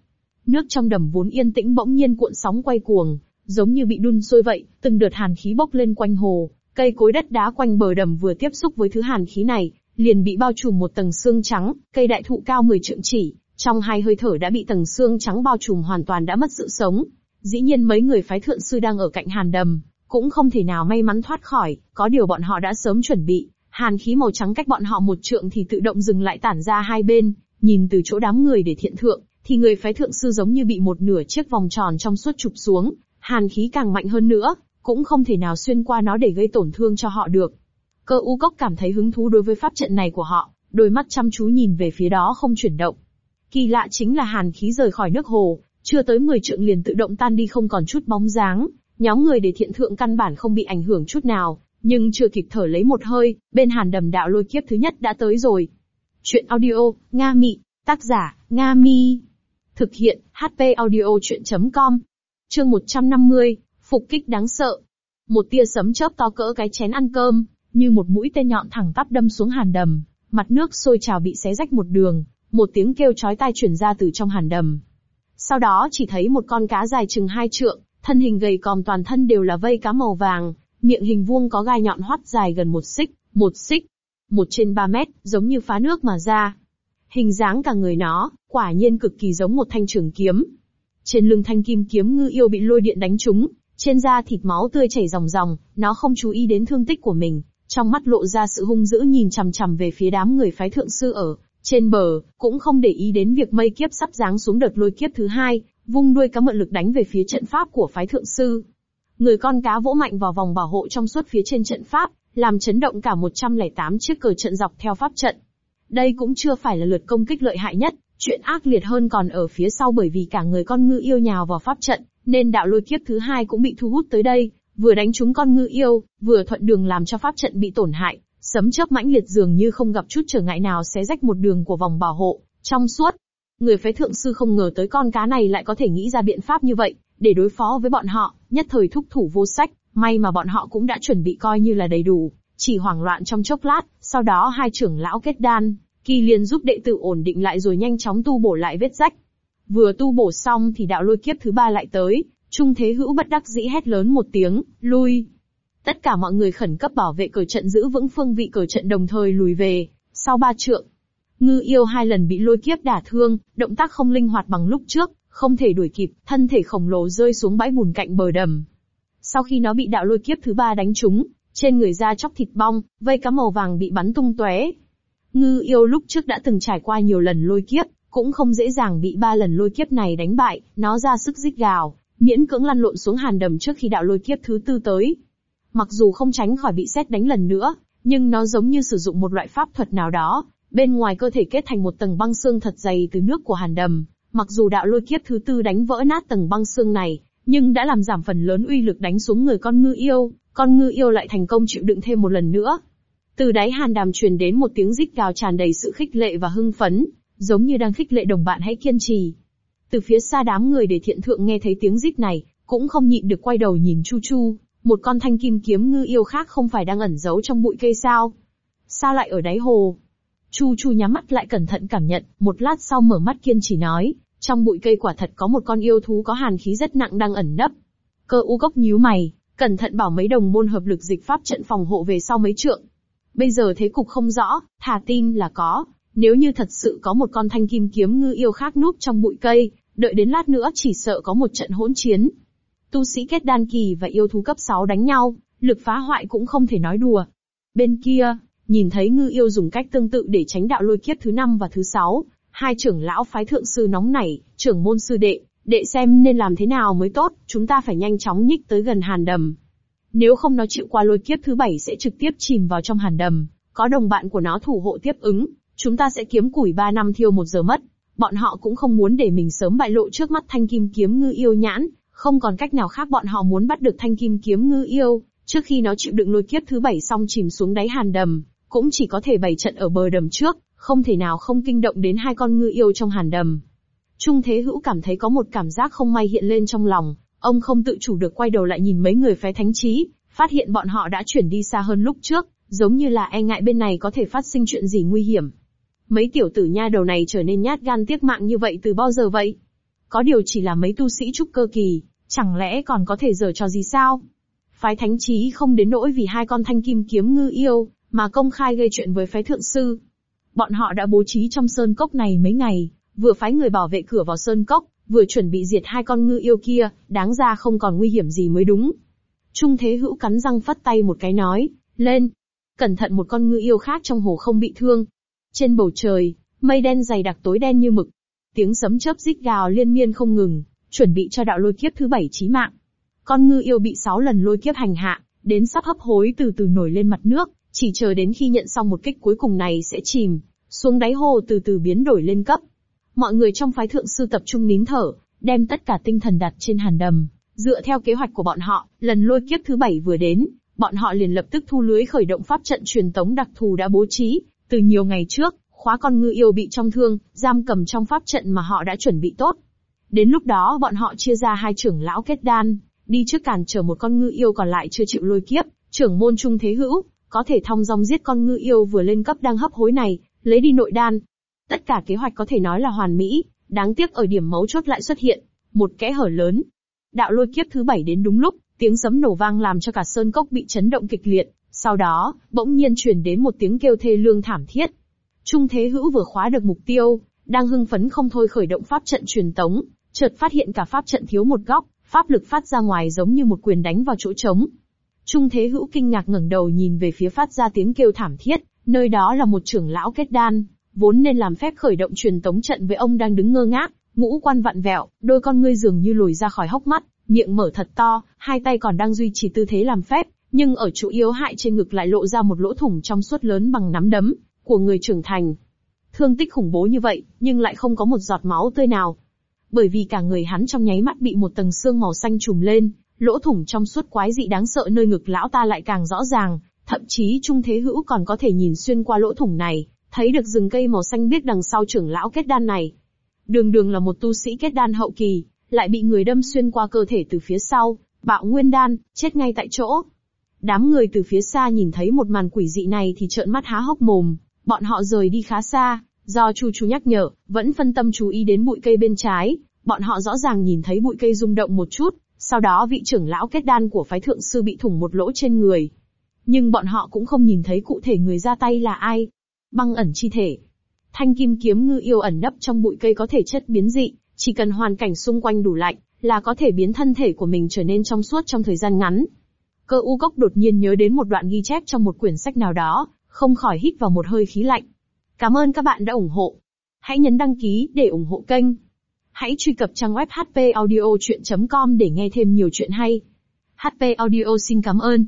Nước trong đầm vốn yên tĩnh bỗng nhiên cuộn sóng quay cuồng, giống như bị đun sôi vậy, từng đợt hàn khí bốc lên quanh hồ, cây cối đất đá quanh bờ đầm vừa tiếp xúc với thứ hàn khí này, liền bị bao trùm một tầng xương trắng, cây đại thụ cao 10 trượng chỉ, trong hai hơi thở đã bị tầng xương trắng bao trùm hoàn toàn đã mất sự sống. Dĩ nhiên mấy người phái thượng sư đang ở cạnh hàn đầm, cũng không thể nào may mắn thoát khỏi, có điều bọn họ đã sớm chuẩn bị, hàn khí màu trắng cách bọn họ một trượng thì tự động dừng lại tản ra hai bên, nhìn từ chỗ đám người để thiện thượng, thì người phái thượng sư giống như bị một nửa chiếc vòng tròn trong suốt chụp xuống, hàn khí càng mạnh hơn nữa, cũng không thể nào xuyên qua nó để gây tổn thương cho họ được. Cơ u cốc cảm thấy hứng thú đối với pháp trận này của họ, đôi mắt chăm chú nhìn về phía đó không chuyển động. Kỳ lạ chính là hàn khí rời khỏi nước hồ, chưa tới 10 trượng liền tự động tan đi không còn chút bóng dáng, nhóm người để thiện thượng căn bản không bị ảnh hưởng chút nào, nhưng chưa kịp thở lấy một hơi, bên hàn đầm đạo lôi kiếp thứ nhất đã tới rồi. Chuyện audio, Nga Mị, Tác giả, Nga Mi. Thực hiện, HP audio chuyện.com. Chương 150, Phục kích đáng sợ. Một tia sấm chớp to cỡ cái chén ăn cơm, như một mũi tên nhọn thẳng tắp đâm xuống hàn đầm. Mặt nước sôi trào bị xé rách một đường, một tiếng kêu chói tai truyền ra từ trong hàn đầm. Sau đó chỉ thấy một con cá dài chừng hai trượng, thân hình gầy còm toàn thân đều là vây cá màu vàng, miệng hình vuông có gai nhọn hoắt dài gần một xích, một xích, một trên ba mét, giống như phá nước mà ra. Hình dáng cả người nó, quả nhiên cực kỳ giống một thanh trường kiếm. Trên lưng thanh kim kiếm ngư yêu bị lôi điện đánh trúng, trên da thịt máu tươi chảy ròng ròng, nó không chú ý đến thương tích của mình, trong mắt lộ ra sự hung dữ nhìn chằm chằm về phía đám người phái thượng sư ở trên bờ, cũng không để ý đến việc mây kiếp sắp giáng xuống đợt lôi kiếp thứ hai, vung đuôi cá mượn lực đánh về phía trận pháp của phái thượng sư. Người con cá vỗ mạnh vào vòng bảo hộ trong suốt phía trên trận pháp, làm chấn động cả 108 chiếc cờ trận dọc theo pháp trận. Đây cũng chưa phải là lượt công kích lợi hại nhất, chuyện ác liệt hơn còn ở phía sau bởi vì cả người con ngư yêu nhào vào pháp trận, nên đạo lôi kiếp thứ hai cũng bị thu hút tới đây, vừa đánh trúng con ngư yêu, vừa thuận đường làm cho pháp trận bị tổn hại, sấm chớp mãnh liệt dường như không gặp chút trở ngại nào xé rách một đường của vòng bảo hộ, trong suốt. Người phái thượng sư không ngờ tới con cá này lại có thể nghĩ ra biện pháp như vậy, để đối phó với bọn họ, nhất thời thúc thủ vô sách, may mà bọn họ cũng đã chuẩn bị coi như là đầy đủ, chỉ hoảng loạn trong chốc lát, sau đó hai trưởng lão kết đan, kỳ liền giúp đệ tử ổn định lại rồi nhanh chóng tu bổ lại vết rách. Vừa tu bổ xong thì đạo lôi kiếp thứ ba lại tới, Trung Thế Hữu bất đắc dĩ hét lớn một tiếng, lui. Tất cả mọi người khẩn cấp bảo vệ cờ trận giữ vững phương vị cờ trận đồng thời lùi về, sau ba trượng. Ngư yêu hai lần bị lôi kiếp đả thương, động tác không linh hoạt bằng lúc trước, không thể đuổi kịp, thân thể khổng lồ rơi xuống bãi bùn cạnh bờ đầm. Sau khi nó bị đạo lôi kiếp thứ ba đánh trúng, trên người da chóc thịt bong, vây cá màu vàng bị bắn tung tóe. Ngư yêu lúc trước đã từng trải qua nhiều lần lôi kiếp, cũng không dễ dàng bị ba lần lôi kiếp này đánh bại, nó ra sức rít gào, miễn cưỡng lăn lộn xuống hàn đầm trước khi đạo lôi kiếp thứ tư tới. Mặc dù không tránh khỏi bị xét đánh lần nữa, nhưng nó giống như sử dụng một loại pháp thuật nào đó, bên ngoài cơ thể kết thành một tầng băng xương thật dày từ nước của hàn đầm. Mặc dù đạo lôi kiếp thứ tư đánh vỡ nát tầng băng xương này, nhưng đã làm giảm phần lớn uy lực đánh xuống người con ngư yêu, con ngư yêu lại thành công chịu đựng thêm một lần nữa. Từ đáy hàn đàm truyền đến một tiếng rít gào tràn đầy sự khích lệ và hưng phấn, giống như đang khích lệ đồng bạn hãy kiên trì. Từ phía xa đám người để thiện thượng nghe thấy tiếng rít này, cũng không nhịn được quay đầu nhìn Chu Chu, một con thanh kim kiếm ngư yêu khác không phải đang ẩn giấu trong bụi cây sao? Sao lại ở đáy hồ? Chu Chu nhắm mắt lại cẩn thận cảm nhận, một lát sau mở mắt kiên chỉ nói, trong bụi cây quả thật có một con yêu thú có hàn khí rất nặng đang ẩn nấp. Cơ u gốc nhíu mày, cẩn thận bảo mấy đồng môn hợp lực dịch pháp trận phòng hộ về sau mấy trượng. Bây giờ thế cục không rõ, thà tin là có, nếu như thật sự có một con thanh kim kiếm ngư yêu khác núp trong bụi cây, đợi đến lát nữa chỉ sợ có một trận hỗn chiến. Tu sĩ kết đan kỳ và yêu thú cấp 6 đánh nhau, lực phá hoại cũng không thể nói đùa. Bên kia, nhìn thấy ngư yêu dùng cách tương tự để tránh đạo lôi kiếp thứ năm và thứ sáu, hai trưởng lão phái thượng sư nóng nảy, trưởng môn sư đệ, đệ xem nên làm thế nào mới tốt, chúng ta phải nhanh chóng nhích tới gần hàn đầm. Nếu không nó chịu qua lôi kiếp thứ bảy sẽ trực tiếp chìm vào trong hàn đầm, có đồng bạn của nó thủ hộ tiếp ứng, chúng ta sẽ kiếm củi ba năm thiêu một giờ mất. Bọn họ cũng không muốn để mình sớm bại lộ trước mắt thanh kim kiếm ngư yêu nhãn, không còn cách nào khác bọn họ muốn bắt được thanh kim kiếm ngư yêu, trước khi nó chịu đựng lôi kiếp thứ bảy xong chìm xuống đáy hàn đầm, cũng chỉ có thể bày trận ở bờ đầm trước, không thể nào không kinh động đến hai con ngư yêu trong hàn đầm. Trung Thế Hữu cảm thấy có một cảm giác không may hiện lên trong lòng, ông không tự chủ được quay đầu lại nhìn mấy người phái thánh trí, phát hiện bọn họ đã chuyển đi xa hơn lúc trước, giống như là e ngại bên này có thể phát sinh chuyện gì nguy hiểm. Mấy tiểu tử nha đầu này trở nên nhát gan tiếc mạng như vậy từ bao giờ vậy? Có điều chỉ là mấy tu sĩ trúc cơ kỳ, chẳng lẽ còn có thể dở trò gì sao? Phái thánh trí không đến nỗi vì hai con thanh kim kiếm ngư yêu, mà công khai gây chuyện với phái thượng sư. Bọn họ đã bố trí trong sơn cốc này mấy ngày, vừa phái người bảo vệ cửa vào sơn cốc, vừa chuẩn bị diệt hai con ngư yêu kia, đáng ra không còn nguy hiểm gì mới đúng. Trung Thế Hữu cắn răng phất tay một cái nói, lên. Cẩn thận một con ngư yêu khác trong hồ không bị thương. Trên bầu trời, mây đen dày đặc tối đen như mực. Tiếng sấm chớp rít gào liên miên không ngừng, chuẩn bị cho đạo lôi kiếp thứ bảy chí mạng. Con ngư yêu bị sáu lần lôi kiếp hành hạ, đến sắp hấp hối từ từ nổi lên mặt nước, chỉ chờ đến khi nhận xong một kích cuối cùng này sẽ chìm, xuống đáy hồ từ từ biến đổi lên cấp. Mọi người trong phái thượng sư tập trung nín thở, đem tất cả tinh thần đặt trên hàn đầm. Dựa theo kế hoạch của bọn họ, lần lôi kiếp thứ bảy vừa đến, bọn họ liền lập tức thu lưới khởi động pháp trận truyền tống đặc thù đã bố trí. Từ nhiều ngày trước, khóa con ngư yêu bị trong thương, giam cầm trong pháp trận mà họ đã chuẩn bị tốt. Đến lúc đó bọn họ chia ra hai trưởng lão kết đan, đi trước cản trở một con ngư yêu còn lại chưa chịu lôi kiếp, trưởng môn trung thế hữu, có thể thông dong giết con ngư yêu vừa lên cấp đang hấp hối này, lấy đi nội đan. Tất cả kế hoạch có thể nói là hoàn mỹ, đáng tiếc ở điểm mấu chốt lại xuất hiện, một kẽ hở lớn. Đạo lôi kiếp thứ bảy đến đúng lúc, tiếng sấm nổ vang làm cho cả sơn cốc bị chấn động kịch liệt, sau đó, bỗng nhiên truyền đến một tiếng kêu thê lương thảm thiết. Trung Thế Hữu vừa khóa được mục tiêu, đang hưng phấn không thôi khởi động pháp trận truyền tống, chợt phát hiện cả pháp trận thiếu một góc, pháp lực phát ra ngoài giống như một quyền đánh vào chỗ trống. Trung Thế Hữu kinh ngạc ngẩng đầu nhìn về phía phát ra tiếng kêu thảm thiết, nơi đó là một trưởng lão kết đan, vốn nên làm phép khởi động truyền tống trận với ông đang đứng ngơ ngác, ngũ quan vặn vẹo, đôi con ngươi dường như lồi ra khỏi hốc mắt, miệng mở thật to, hai tay còn đang duy trì tư thế làm phép, nhưng ở chỗ yếu hại trên ngực lại lộ ra một lỗ thủng trong suốt lớn bằng nắm đấm, của người trưởng thành. Thương tích khủng bố như vậy, nhưng lại không có một giọt máu tươi nào. Bởi vì cả người hắn trong nháy mắt bị một tầng xương màu xanh trùm lên, lỗ thủng trong suốt quái dị đáng sợ nơi ngực lão ta lại càng rõ ràng, thậm chí Trung Thế Hữu còn có thể nhìn xuyên qua lỗ thủng này, thấy được rừng cây màu xanh biếc đằng sau trưởng lão kết đan này. Đường đường là một tu sĩ kết đan hậu kỳ, lại bị người đâm xuyên qua cơ thể từ phía sau, bạo nguyên đan, chết ngay tại chỗ. Đám người từ phía xa nhìn thấy một màn quỷ dị này thì trợn mắt há hốc mồm, bọn họ rời đi khá xa, do Chu Chu nhắc nhở, vẫn phân tâm chú ý đến bụi cây bên trái, bọn họ rõ ràng nhìn thấy bụi cây rung động một chút, sau đó vị trưởng lão kết đan của phái thượng sư bị thủng một lỗ trên người. Nhưng bọn họ cũng không nhìn thấy cụ thể người ra tay là ai. Băng ẩn chi thể. Thanh kim kiếm ngư yêu ẩn nấp trong bụi cây có thể chất biến dị, chỉ cần hoàn cảnh xung quanh đủ lạnh, là có thể biến thân thể của mình trở nên trong suốt trong thời gian ngắn. Cơ u cốc đột nhiên nhớ đến một đoạn ghi chép trong một quyển sách nào đó, không khỏi hít vào một hơi khí lạnh. Cảm ơn các bạn đã ủng hộ. Hãy nhấn đăng ký để ủng hộ kênh. Hãy truy cập trang web hpaudiochuyen.com để nghe thêm nhiều chuyện hay. HP Audio xin cảm ơn.